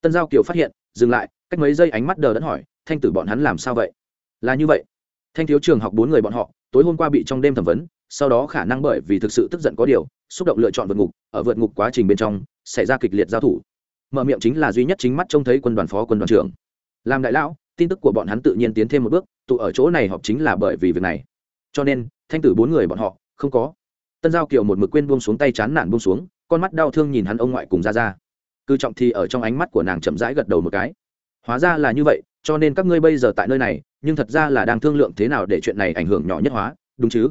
Tân giao kiều phát hiện dừng lại cách mấy giây ánh mắt đờ đẫn hỏi thanh tử bọn hắn làm sao vậy? Là như vậy. Thanh thiếu trường học bốn người bọn họ tối hôm qua bị trong đêm thẩm vấn sau đó khả năng bởi vì thực sự tức giận có điều, xúc động lựa chọn vượt ngục, ở vượt ngục quá trình bên trong, xảy ra kịch liệt giao thủ. Mở miệng chính là duy nhất chính mắt trông thấy quân đoàn phó, quân đoàn trưởng. Làm đại lão, tin tức của bọn hắn tự nhiên tiến thêm một bước, tụ ở chỗ này họp chính là bởi vì việc này. Cho nên, thanh tử bốn người bọn họ, không có. Tân giao kiều một mực quên buông xuống tay chán nản buông xuống, con mắt đau thương nhìn hắn ông ngoại cùng ra ra cư trọng thì ở trong ánh mắt của nàng chậm rãi gật đầu một cái. Hóa ra là như vậy, cho nên các ngươi bây giờ tại nơi này, nhưng thật ra là đang thương lượng thế nào để chuyện này ảnh hưởng nhỏ nhất hóa, đúng chứ?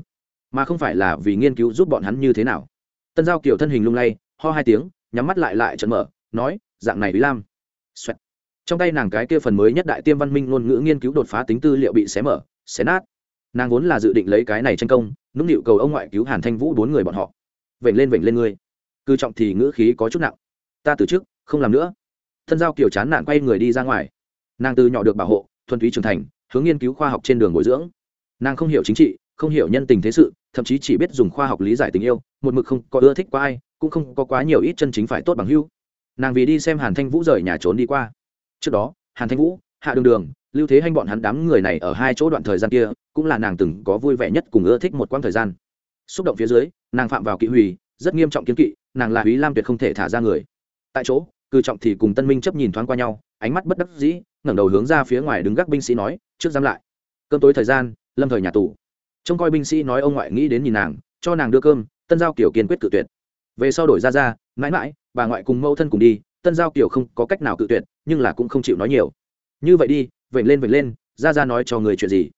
Mà không phải là vì nghiên cứu giúp bọn hắn như thế nào. Tân giao kiểu thân hình lung lay, ho hai tiếng, nhắm mắt lại lại trận mở, nói, dạng này ý lam、Xoẹt. Trong tay nàng cái kia phần mới nhất đại tiêm văn minh ngôn ngữ nghiên cứu đột phá tính tư liệu bị xé mở, xé nát. Nàng vốn là dự định lấy cái này tranh công, nũng nịu cầu ông ngoại cứu hàn thanh vũ bốn người bọn họ. Vểnh lên vểnh lên ngươi. Cư trọng thì ngữ khí có chút nặng. Ta từ trước không làm nữa. Thân giao kiểu chán nản quay người đi ra ngoài. Nàng từ nhỏ được bảo hộ, thuần túy trưởng thành, hướng nghiên cứu khoa học trên đường bồi dưỡng. Nàng không hiểu chính trị, không hiểu nhân tình thế sự thậm chí chỉ biết dùng khoa học lý giải tình yêu, một mực không có ưa thích qua ai, cũng không có quá nhiều ít chân chính phải tốt bằng hưu nàng vì đi xem hàn thanh vũ rời nhà trốn đi qua. Trước đó, hàn thanh vũ, hạ đường đường, lưu thế hanh bọn hắn đám người này ở hai chỗ đoạn thời gian kia, cũng là nàng từng có vui vẻ nhất cùng ưa thích một quãng thời gian. Xúc động phía dưới, nàng phạm vào kỵ hủy, rất nghiêm trọng kiến kỵ, nàng là húy lam tuyệt không thể thả ra người. Tại chỗ, cư trọng thì cùng tân minh chấp nhìn thoáng qua nhau, ánh mắt bất đắc dĩ, ngẩng đầu hướng ra phía ngoài đứng gác binh sĩ nói, trước giam lại. Cơn tối thời gian, lâm thời nhà tù trông coi binh sĩ nói ông ngoại nghĩ đến nhìn nàng, cho nàng đưa cơm, tân giao kiểu kiên quyết cự tuyệt. Về sau đổi ra ra, mãi mãi, bà ngoại cùng mâu thân cùng đi, tân giao kiểu không có cách nào cự tuyệt, nhưng là cũng không chịu nói nhiều. Như vậy đi, vểnh lên vểnh lên, ra ra nói cho người chuyện gì.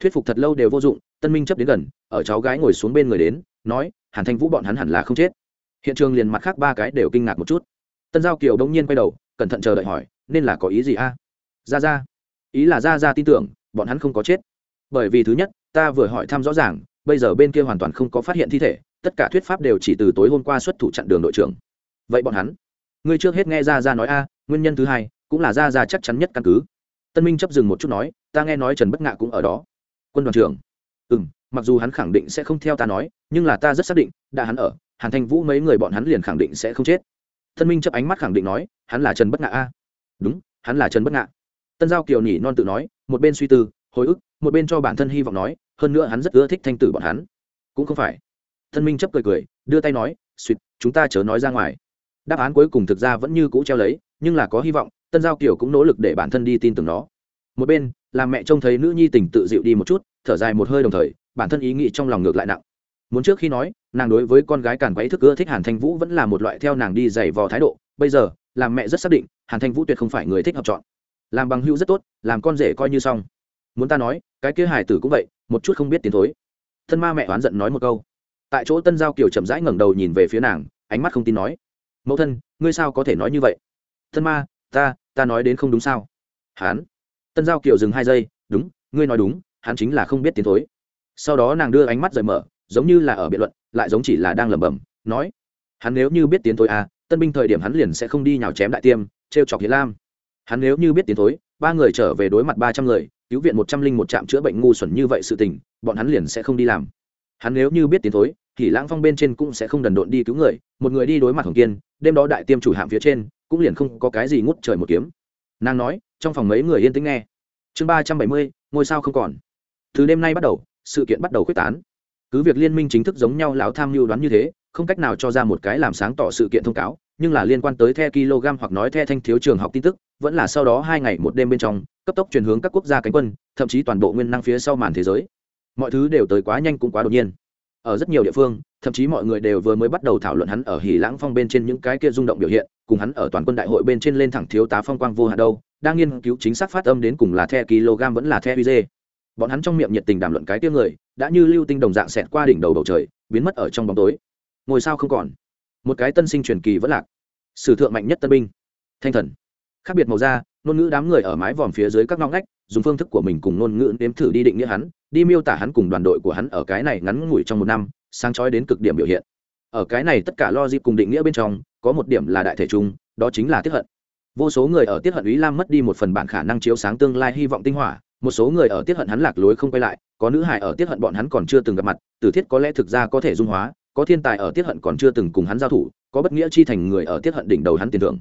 Thuyết phục thật lâu đều vô dụng, tân minh chấp đến gần, ở cháu gái ngồi xuống bên người đến, nói, hàn thanh vũ bọn hắn hẳn là không chết. Hiện trường liền mặt khác ba cái đều kinh ngạc một chút. Tân giao kiều đông nhiên quay đầu, cẩn thận chờ đợi hỏi, nên là có ý gì a? Ra ra. Ý là ra ra tin tưởng, bọn hắn không có chết bởi vì thứ nhất, ta vừa hỏi thăm rõ ràng, bây giờ bên kia hoàn toàn không có phát hiện thi thể, tất cả thuyết pháp đều chỉ từ tối hôm qua xuất thủ chặn đường đội trưởng. Vậy bọn hắn? Ngươi trước hết nghe ra ra nói a, nguyên nhân thứ hai, cũng là ra ra chắc chắn nhất căn cứ. Tân minh chấp dừng một chút nói, ta nghe nói trần bất ngạ cũng ở đó. Quân đoàn trưởng? Ừ m mặc dù hắn khẳng định sẽ không theo ta nói, nhưng là ta rất xác định, đã hắn ở, hàn thanh vũ mấy người bọn hắn liền khẳng định sẽ không chết. Tân minh chấp ánh mắt khẳng định nói, hắn là trần bất ngạ a. Đúng, hắn là trần bất ngạ. Tân giao kiều nhỉ non tự nói, một bên suy tư hồi ức, một bên cho bản thân hy vọng nói, hơn nữa hắn rất ưa thích thanh tử bọn hắn. Cũng không phải. Thân minh chấp cười cười, đưa tay nói suýt chúng ta chớ nói ra ngoài. Đáp án cuối cùng thực ra vẫn như cũ treo lấy, nhưng là có hy vọng, tân giao kiều cũng nỗ lực để bản thân đi tin tưởng nó. Một bên, làm mẹ trông thấy nữ nhi tình tự dịu đi một chút, thở dài một hơi đồng thời, bản thân ý nghĩ trong lòng ngược lại nặng. Muốn trước khi nói, nàng đối với con gái càn quấy thức ưa thích hàn thanh vũ vẫn là một loại theo nàng đi giày vò thái độ. Bây giờ, làm mẹ rất xác định, hàn thanh vũ tuyệt không phải người thích học chọn. Làm bằng hữu rất tốt, làm con rể coi như xong muốn ta nói, cái kia hải tử cũng vậy, một chút không biết tiến thối. Thân ma mẹ oán giận nói một câu. Tại chỗ tân giao kiều chậm rãi ngẩng đầu nhìn về phía nàng, ánh mắt không tin nói. Mẫu thân, ngươi sao có thể nói như vậy? Thân ma, ta ta nói đến không đúng sao? Hán tân giao kiều dừng hai giây, đúng, ngươi nói đúng, hắn chính là không biết tiến thối. Sau đó nàng đưa ánh mắt rời mở, giống như là ở biện luận, lại giống chỉ là đang lẩm bẩm, nói. Hắn nếu như biết tiến thối à tân binh thời điểm hắn liền sẽ không đi nhào chém đại tiêm t r e o chọc hiến lam. Hắn nếu như biết tiến thối, ba người trở về đối mặt ba trăm người cứu viện một trăm linh một trạm chữa bệnh ngu xuẩn như vậy sự tình, bọn hắn liền sẽ không đi làm. Hắn nếu như biết tiến thối, thì lãng phong bên trên cũng sẽ không đần độn đi cứu người, một người đi đối mặt hồng kiên, đêm đó đại tiêm chủ hạm phía trên, cũng liền không có cái gì ngút trời một kiếm. Nàng nói, trong phòng mấy người yên tĩnh nghe. Chương ba trăm bảy mươi, ngôi sao không còn. Từ đêm nay bắt đầu, sự kiện bắt đầu quyết tán. Cứ việc liên minh chính thức giống nhau lão tham mưu đoán như thế, không cách nào cho ra một cái làm sáng tỏ sự kiện thông cáo, nhưng là liên quan tới the kg hoặc nói the thanh thiếu trường học tin tức, vẫn là sau đó hai ngày một đêm bên trong cấp tốc chuyển hướng các quốc gia cánh quân, thậm chí toàn bộ nguyên năng phía sau màn thế giới. Mọi thứ đều tới quá nhanh cũng quá đột nhiên. Ở rất nhiều địa phương, thậm chí mọi người đều vừa mới bắt đầu thảo luận hắn ở hỉ lãng phong bên trên những cái kia rung động biểu hiện, cùng hắn ở toàn quân đại hội bên trên lên thẳng thiếu tá phong quang vô hạn đâu, đang nghiên cứu chính xác phát âm đến cùng là the kg vẫn là the uz bọn hắn trong miệng nhiệt tình đàm luận cái tiếng người, đã như lưu tinh đồng dạng xẹt qua đỉnh đầu bầu trời, biến mất ở trong bóng tối. Ngồi sao không còn. Một cái tân sinh truyền kỳ vẫn lạc. Sử thượng mạnh nhất tân binh. Thanh thần. Khác biệt màu da ngôn ngữ đám người ở mái vòm phía dưới các ngõ ngách, dùng phương thức của mình cùng ngôn ngữ nếm thử đi định nghĩa hắn, đi miêu tả hắn cùng đoàn đội của hắn ở cái này ngắn ngủi trong một năm, sáng chói đến cực điểm biểu hiện. Ở cái này tất cả lo dịp cùng định nghĩa bên trong, có một điểm là đại thể chung, đó chính là tiết hận. Vô số người ở tiết hận ý lam mất đi một phần bản khả năng chiếu sáng tương lai hy vọng tinh hỏa, một số người ở tiết hận hắn lạc lối không quay lại, có nữ hài ở tiết hận bọn hắn còn chưa từng gặp mặt tử thiết có lẽ thực ra có thể dung hóa, có thiên tài ở tiết hận còn chưa từng cùng hắn giao thủ, có bất nghĩa chi thành người ở tiết hận đỉnh đầu hắn tiền thưởng.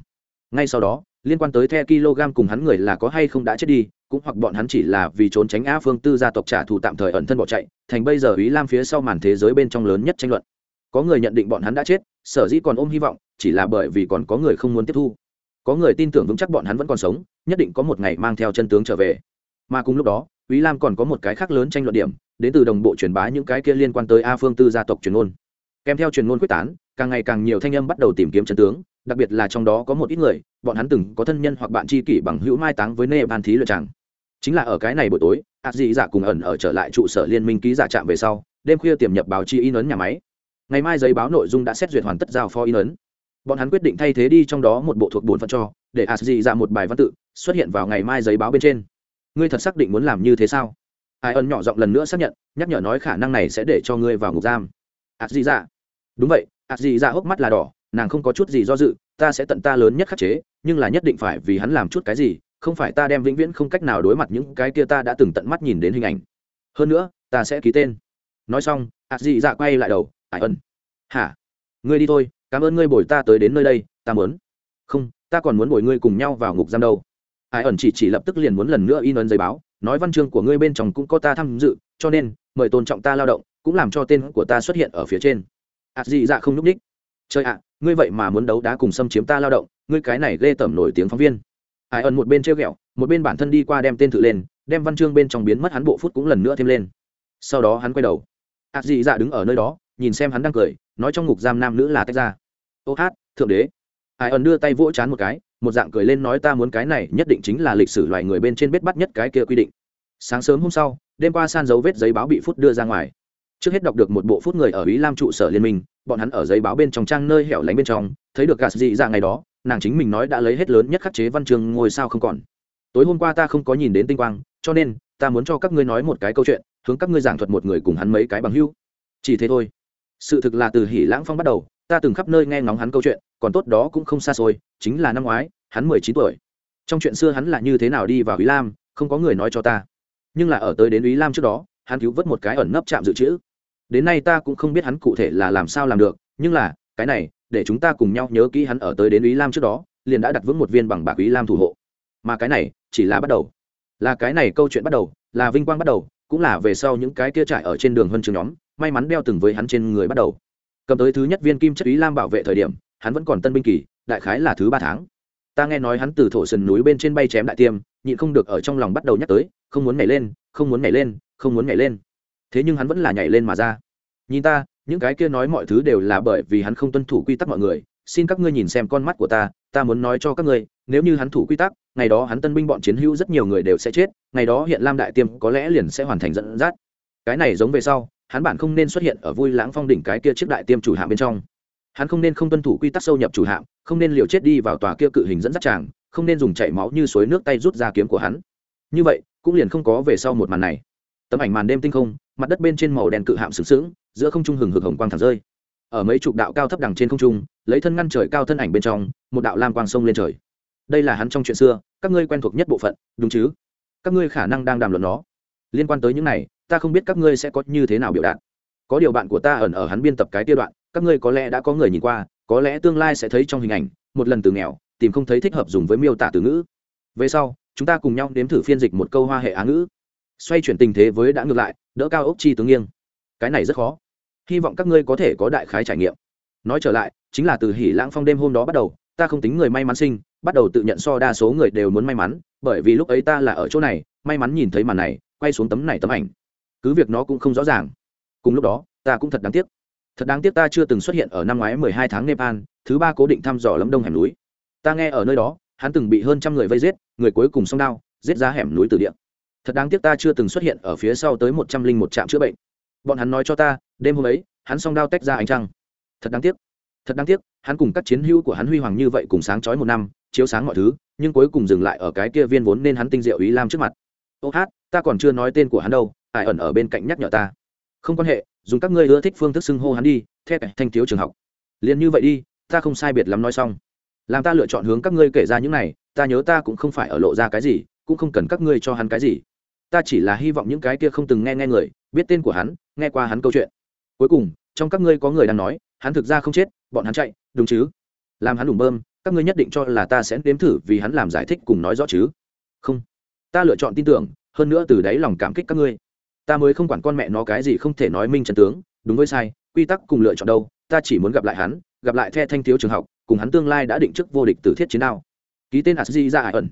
Ngay sau đó liên quan tới the kg cùng hắn người là có hay không đã chết đi, cũng hoặc bọn hắn chỉ là vì trốn tránh a phương tư gia tộc trả thù tạm thời ẩn thân bỏ chạy, thành bây giờ ý lam phía sau màn thế giới bên trong lớn nhất tranh luận. Có người nhận định bọn hắn đã chết, sở dĩ còn ôm hy vọng, chỉ là bởi vì còn có người không muốn tiếp thu. Có người tin tưởng vững chắc bọn hắn vẫn còn sống, nhất định có một ngày mang theo chân tướng trở về. Mà cùng lúc đó, ý lam còn có một cái khác lớn tranh luận điểm, đến từ đồng bộ truyền bá những cái kia liên quan tới a phương tư gia tộc truyền ngôn. kèm theo truyền ngôn quyết tán, càng ngày càng nhiều thanh âm bắt đầu tìm kiếm chân tướng đặc biệt là trong đó có một ít người, bọn hắn từng có thân nhân hoặc bạn tri kỷ bằng hữu mai táng với nê ban thí luyện tràng chính là ở cái này buổi tối ạt dị giả cùng ẩn ở trở lại trụ sở liên minh ký giả trạm về sau, đêm khuya tiềm nhập báo chi in ấn nhà máy. Ngày mai giấy báo nội dung đã xét duyệt hoàn tất giao phó in ấn. Bọn hắn quyết định thay thế đi trong đó một bộ thuộc bổn phận cho, để ạt dị giả một bài văn tự xuất hiện vào ngày mai giấy báo bên trên. Ngươi thật xác định muốn làm như thế sao? Ai ẩn nhỏ giọng lần nữa xác nhận, nhắc nhở nói khả năng này sẽ để cho ngươi vào ngục giam. Ạt dị giả đúng vậy ạt dị giả hốc mắt là đỏ nàng không có chút gì do dự, ta sẽ tận ta lớn nhất khắc chế, nhưng là nhất định phải vì hắn làm chút cái gì, không phải ta đem vĩnh viễn không cách nào đối mặt những cái kia ta đã từng tận mắt nhìn đến hình ảnh. Hơn nữa, ta sẽ ký tên. Nói xong ạt dị dạ quay lại đầu ải ân. Hả? Ngươi đi thôi, cảm ơn ngươi bồi ta tới đến nơi đây, ta muốn. Không, ta còn muốn bồi ngươi cùng nhau vào ngục giam đâu. Ải ẩn chỉ chỉ lập tức liền muốn lần nữa in ấn giấy báo, nói văn chương của ngươi bên trong cũng có ta tham dự, cho nên, mời tôn trọng ta lao động, cũng làm cho tên của ta xuất hiện ở phía trên. Ạt dị dạ không nhúc ních trời ạ, ngươi vậy mà muốn đấu đá cùng xâm chiếm ta lao động, ngươi cái này ghê tởm nổi tiếng phóng viên. Ai ẩn một bên treo ghẹo, một bên bản thân đi qua đem tên thử lên, đem văn chương bên trong biến mất hắn bộ phút cũng lần nữa thêm lên. Sau đó hắn quay đầu. Ạt dị dạ đứng ở nơi đó, nhìn xem hắn đang cười, nói trong ngục giam nam nữ là tách ra. Ô hát, thượng đế. Ai ẩn đưa tay vỗ chán một cái, một dạng cười lên nói ta muốn cái này nhất định chính là lịch sử loài người bên trên bết bắt nhất cái kia quy định. Sáng sớm hôm sau, đêm qua san dấu vết giấy báo bị phút đưa ra ngoài trước hết đọc được một bộ phút người ở ý lam trụ sở liên minh, bọn hắn ở giấy báo bên trong trang nơi hẻo lánh bên trong, thấy được gạt dị ra ngày đó, nàng chính mình nói đã lấy hết lớn nhất khắc chế văn chương ngôi sao không còn. Tối hôm qua ta không có nhìn đến tinh quang, cho nên, ta muốn cho các ngươi nói một cái câu chuyện, hướng các ngươi giảng thuật một người cùng hắn mấy cái bằng hưu chỉ thế thôi. Sự thực là từ hỉ lãng phong bắt đầu, ta từng khắp nơi nghe ngóng hắn câu chuyện, còn tốt đó cũng không xa xôi, chính là năm ngoái, hắn mười chín tuổi. Trong chuyện xưa hắn là như thế nào đi vào ý lam, không có người nói cho ta. Nhưng là ở tới đến ý lam trước đó, hắn cứu vớt một cái ẩn nấp chạm dự trữ đến nay ta cũng không biết hắn cụ thể là làm sao làm được, nhưng là, cái này, để chúng ta cùng nhau nhớ kỹ hắn ở tới đến ý lam trước đó, liền đã đặt vững một viên bằng bạc ý lam thủ hộ. Mà cái này, chỉ là bắt đầu. Là cái này câu chuyện bắt đầu, là vinh quang bắt đầu, cũng là về sau những cái kia trại ở trên đường huân trường nhóm, may mắn đeo từng với hắn trên người bắt đầu. Cầm tới thứ nhất viên kim chất ý lam bảo vệ thời điểm, hắn vẫn còn tân binh kỳ, đại khái là thứ ba tháng. Ta nghe nói hắn từ thổ sườn núi bên trên bay chém đại tiêm, nhịn không được ở trong lòng bắt đầu nhắc tới, không muốn nhảy lên, không muốn nhảy lên, không muốn nhảy lên thế nhưng hắn vẫn là nhảy lên mà ra. Nhìn ta, những cái kia nói mọi thứ đều là bởi vì hắn không tuân thủ quy tắc mọi người, xin các ngươi nhìn xem con mắt của ta ta muốn nói cho các ngươi, nếu như hắn thủ quy tắc, ngày đó hắn tân binh bọn chiến hữu rất nhiều người đều sẽ chết, ngày đó hiện lam đại tiêm có lẽ liền sẽ hoàn thành dẫn dắt. Cái này giống về sau, hắn bản không nên xuất hiện ở vui lãng phong đỉnh cái kia trước đại tiêm chủ hạm bên trong. Hắn không nên không tuân thủ quy tắc sâu nhập chủ hạm, không nên liều chết đi vào tòa kia cự hình dẫn dắt tràng, không nên dùng chảy máu như suối nước tay rút ra kiếm của hắn. Như vậy, cũng liền không có về sau một màn này. Tấm ảnh màn đêm tinh không mặt đất bên trên màu đen cự hạm sừng sững, giữa không trung hừng hực hồng quang thẳng rơi. Ở mấy chục đạo cao thấp đằng trên không trung, lấy thân ngăn trời cao thân ảnh bên trong, một đạo lam quang sông lên trời. Đây là hắn trong chuyện xưa, các ngươi quen thuộc nhất bộ phận, đúng chứ? Các ngươi khả năng đang đàm luận nó. Liên quan tới những này, ta không biết các ngươi sẽ có như thế nào biểu đạt. Có điều bạn của ta ẩn ở hắn biên tập cái tiêu đoạn, các ngươi có lẽ đã có người nhìn qua, có lẽ tương lai sẽ thấy trong hình ảnh, một lần từ nghèo, tìm không thấy thích hợp dùng với miêu tả từ ngữ. Về sau, chúng ta cùng nhau nếm thử phiên dịch một câu hoa hệ á ngữ xoay chuyển tình thế với đã ngược lại, đỡ cao ốc chi tướng nghiêng. Cái này rất khó. Hy vọng các ngươi có thể có đại khái trải nghiệm. Nói trở lại, chính là từ hỉ lãng phong đêm hôm đó bắt đầu, ta không tính người may mắn sinh, bắt đầu tự nhận so đa số người đều muốn may mắn, bởi vì lúc ấy ta là ở chỗ này, may mắn nhìn thấy màn này, quay xuống tấm này tấm ảnh. Cứ việc nó cũng không rõ ràng. Cùng lúc đó, ta cũng thật đáng tiếc. Thật đáng tiếc ta chưa từng xuất hiện ở năm ngoái mười hai tháng nepal, thứ ba cố định thăm dò lấm đông hẻm núi. Ta nghe ở nơi đó, hắn từng bị hơn trăm người vây giết, người cuối cùng song đao, giết ra hẻm núi từ điện thật đáng tiếc ta chưa từng xuất hiện ở phía sau tới một trăm linh một trạm chữa bệnh. Bọn hắn nói cho ta, đêm hôm ấy, hắn song đao tách ra ánh trăng. Thật đáng tiếc. Thật đáng tiếc, hắn cùng các chiến hữu của hắn huy hoàng như vậy cùng sáng chói một năm, chiếu sáng mọi thứ, nhưng cuối cùng dừng lại ở cái kia viên vốn nên hắn tinh diệu ý lam trước mặt. Ô hát, ta còn chưa nói tên của hắn đâu, ai ẩn ở bên cạnh nhắc nhở ta. Không quan hệ, dùng các ngươi ưa thích phương thức xưng hô hắn đi thép thanh thiếu trường học. Liền như vậy đi, ta không sai biệt lắm nói xong. Làm ta lựa chọn hướng các ngươi kể ra những này, ta nhớ ta cũng không phải ở lộ ra cái gì, cũng không cần các ngươi cho hắn cái gì ta chỉ là hy vọng những cái kia không từng nghe nghe người, biết tên của hắn, nghe qua hắn câu chuyện. Cuối cùng, trong các ngươi có người đang nói, hắn thực ra không chết, bọn hắn chạy, đúng chứ? Làm hắn đùng bơm, các ngươi nhất định cho là ta sẽ nếm thử vì hắn làm giải thích cùng nói rõ chứ? Không. Ta lựa chọn tin tưởng, hơn nữa từ đáy lòng cảm kích các ngươi. Ta mới không quản con mẹ nó cái gì không thể nói minh trần tướng, đúng với sai, quy tắc cùng lựa chọn đâu, ta chỉ muốn gặp lại hắn, gặp lại the thanh thiếu trường học, cùng hắn tương lai đã định trước vô địch từ thiết chiến đao. Ký tên asdi ra ẩn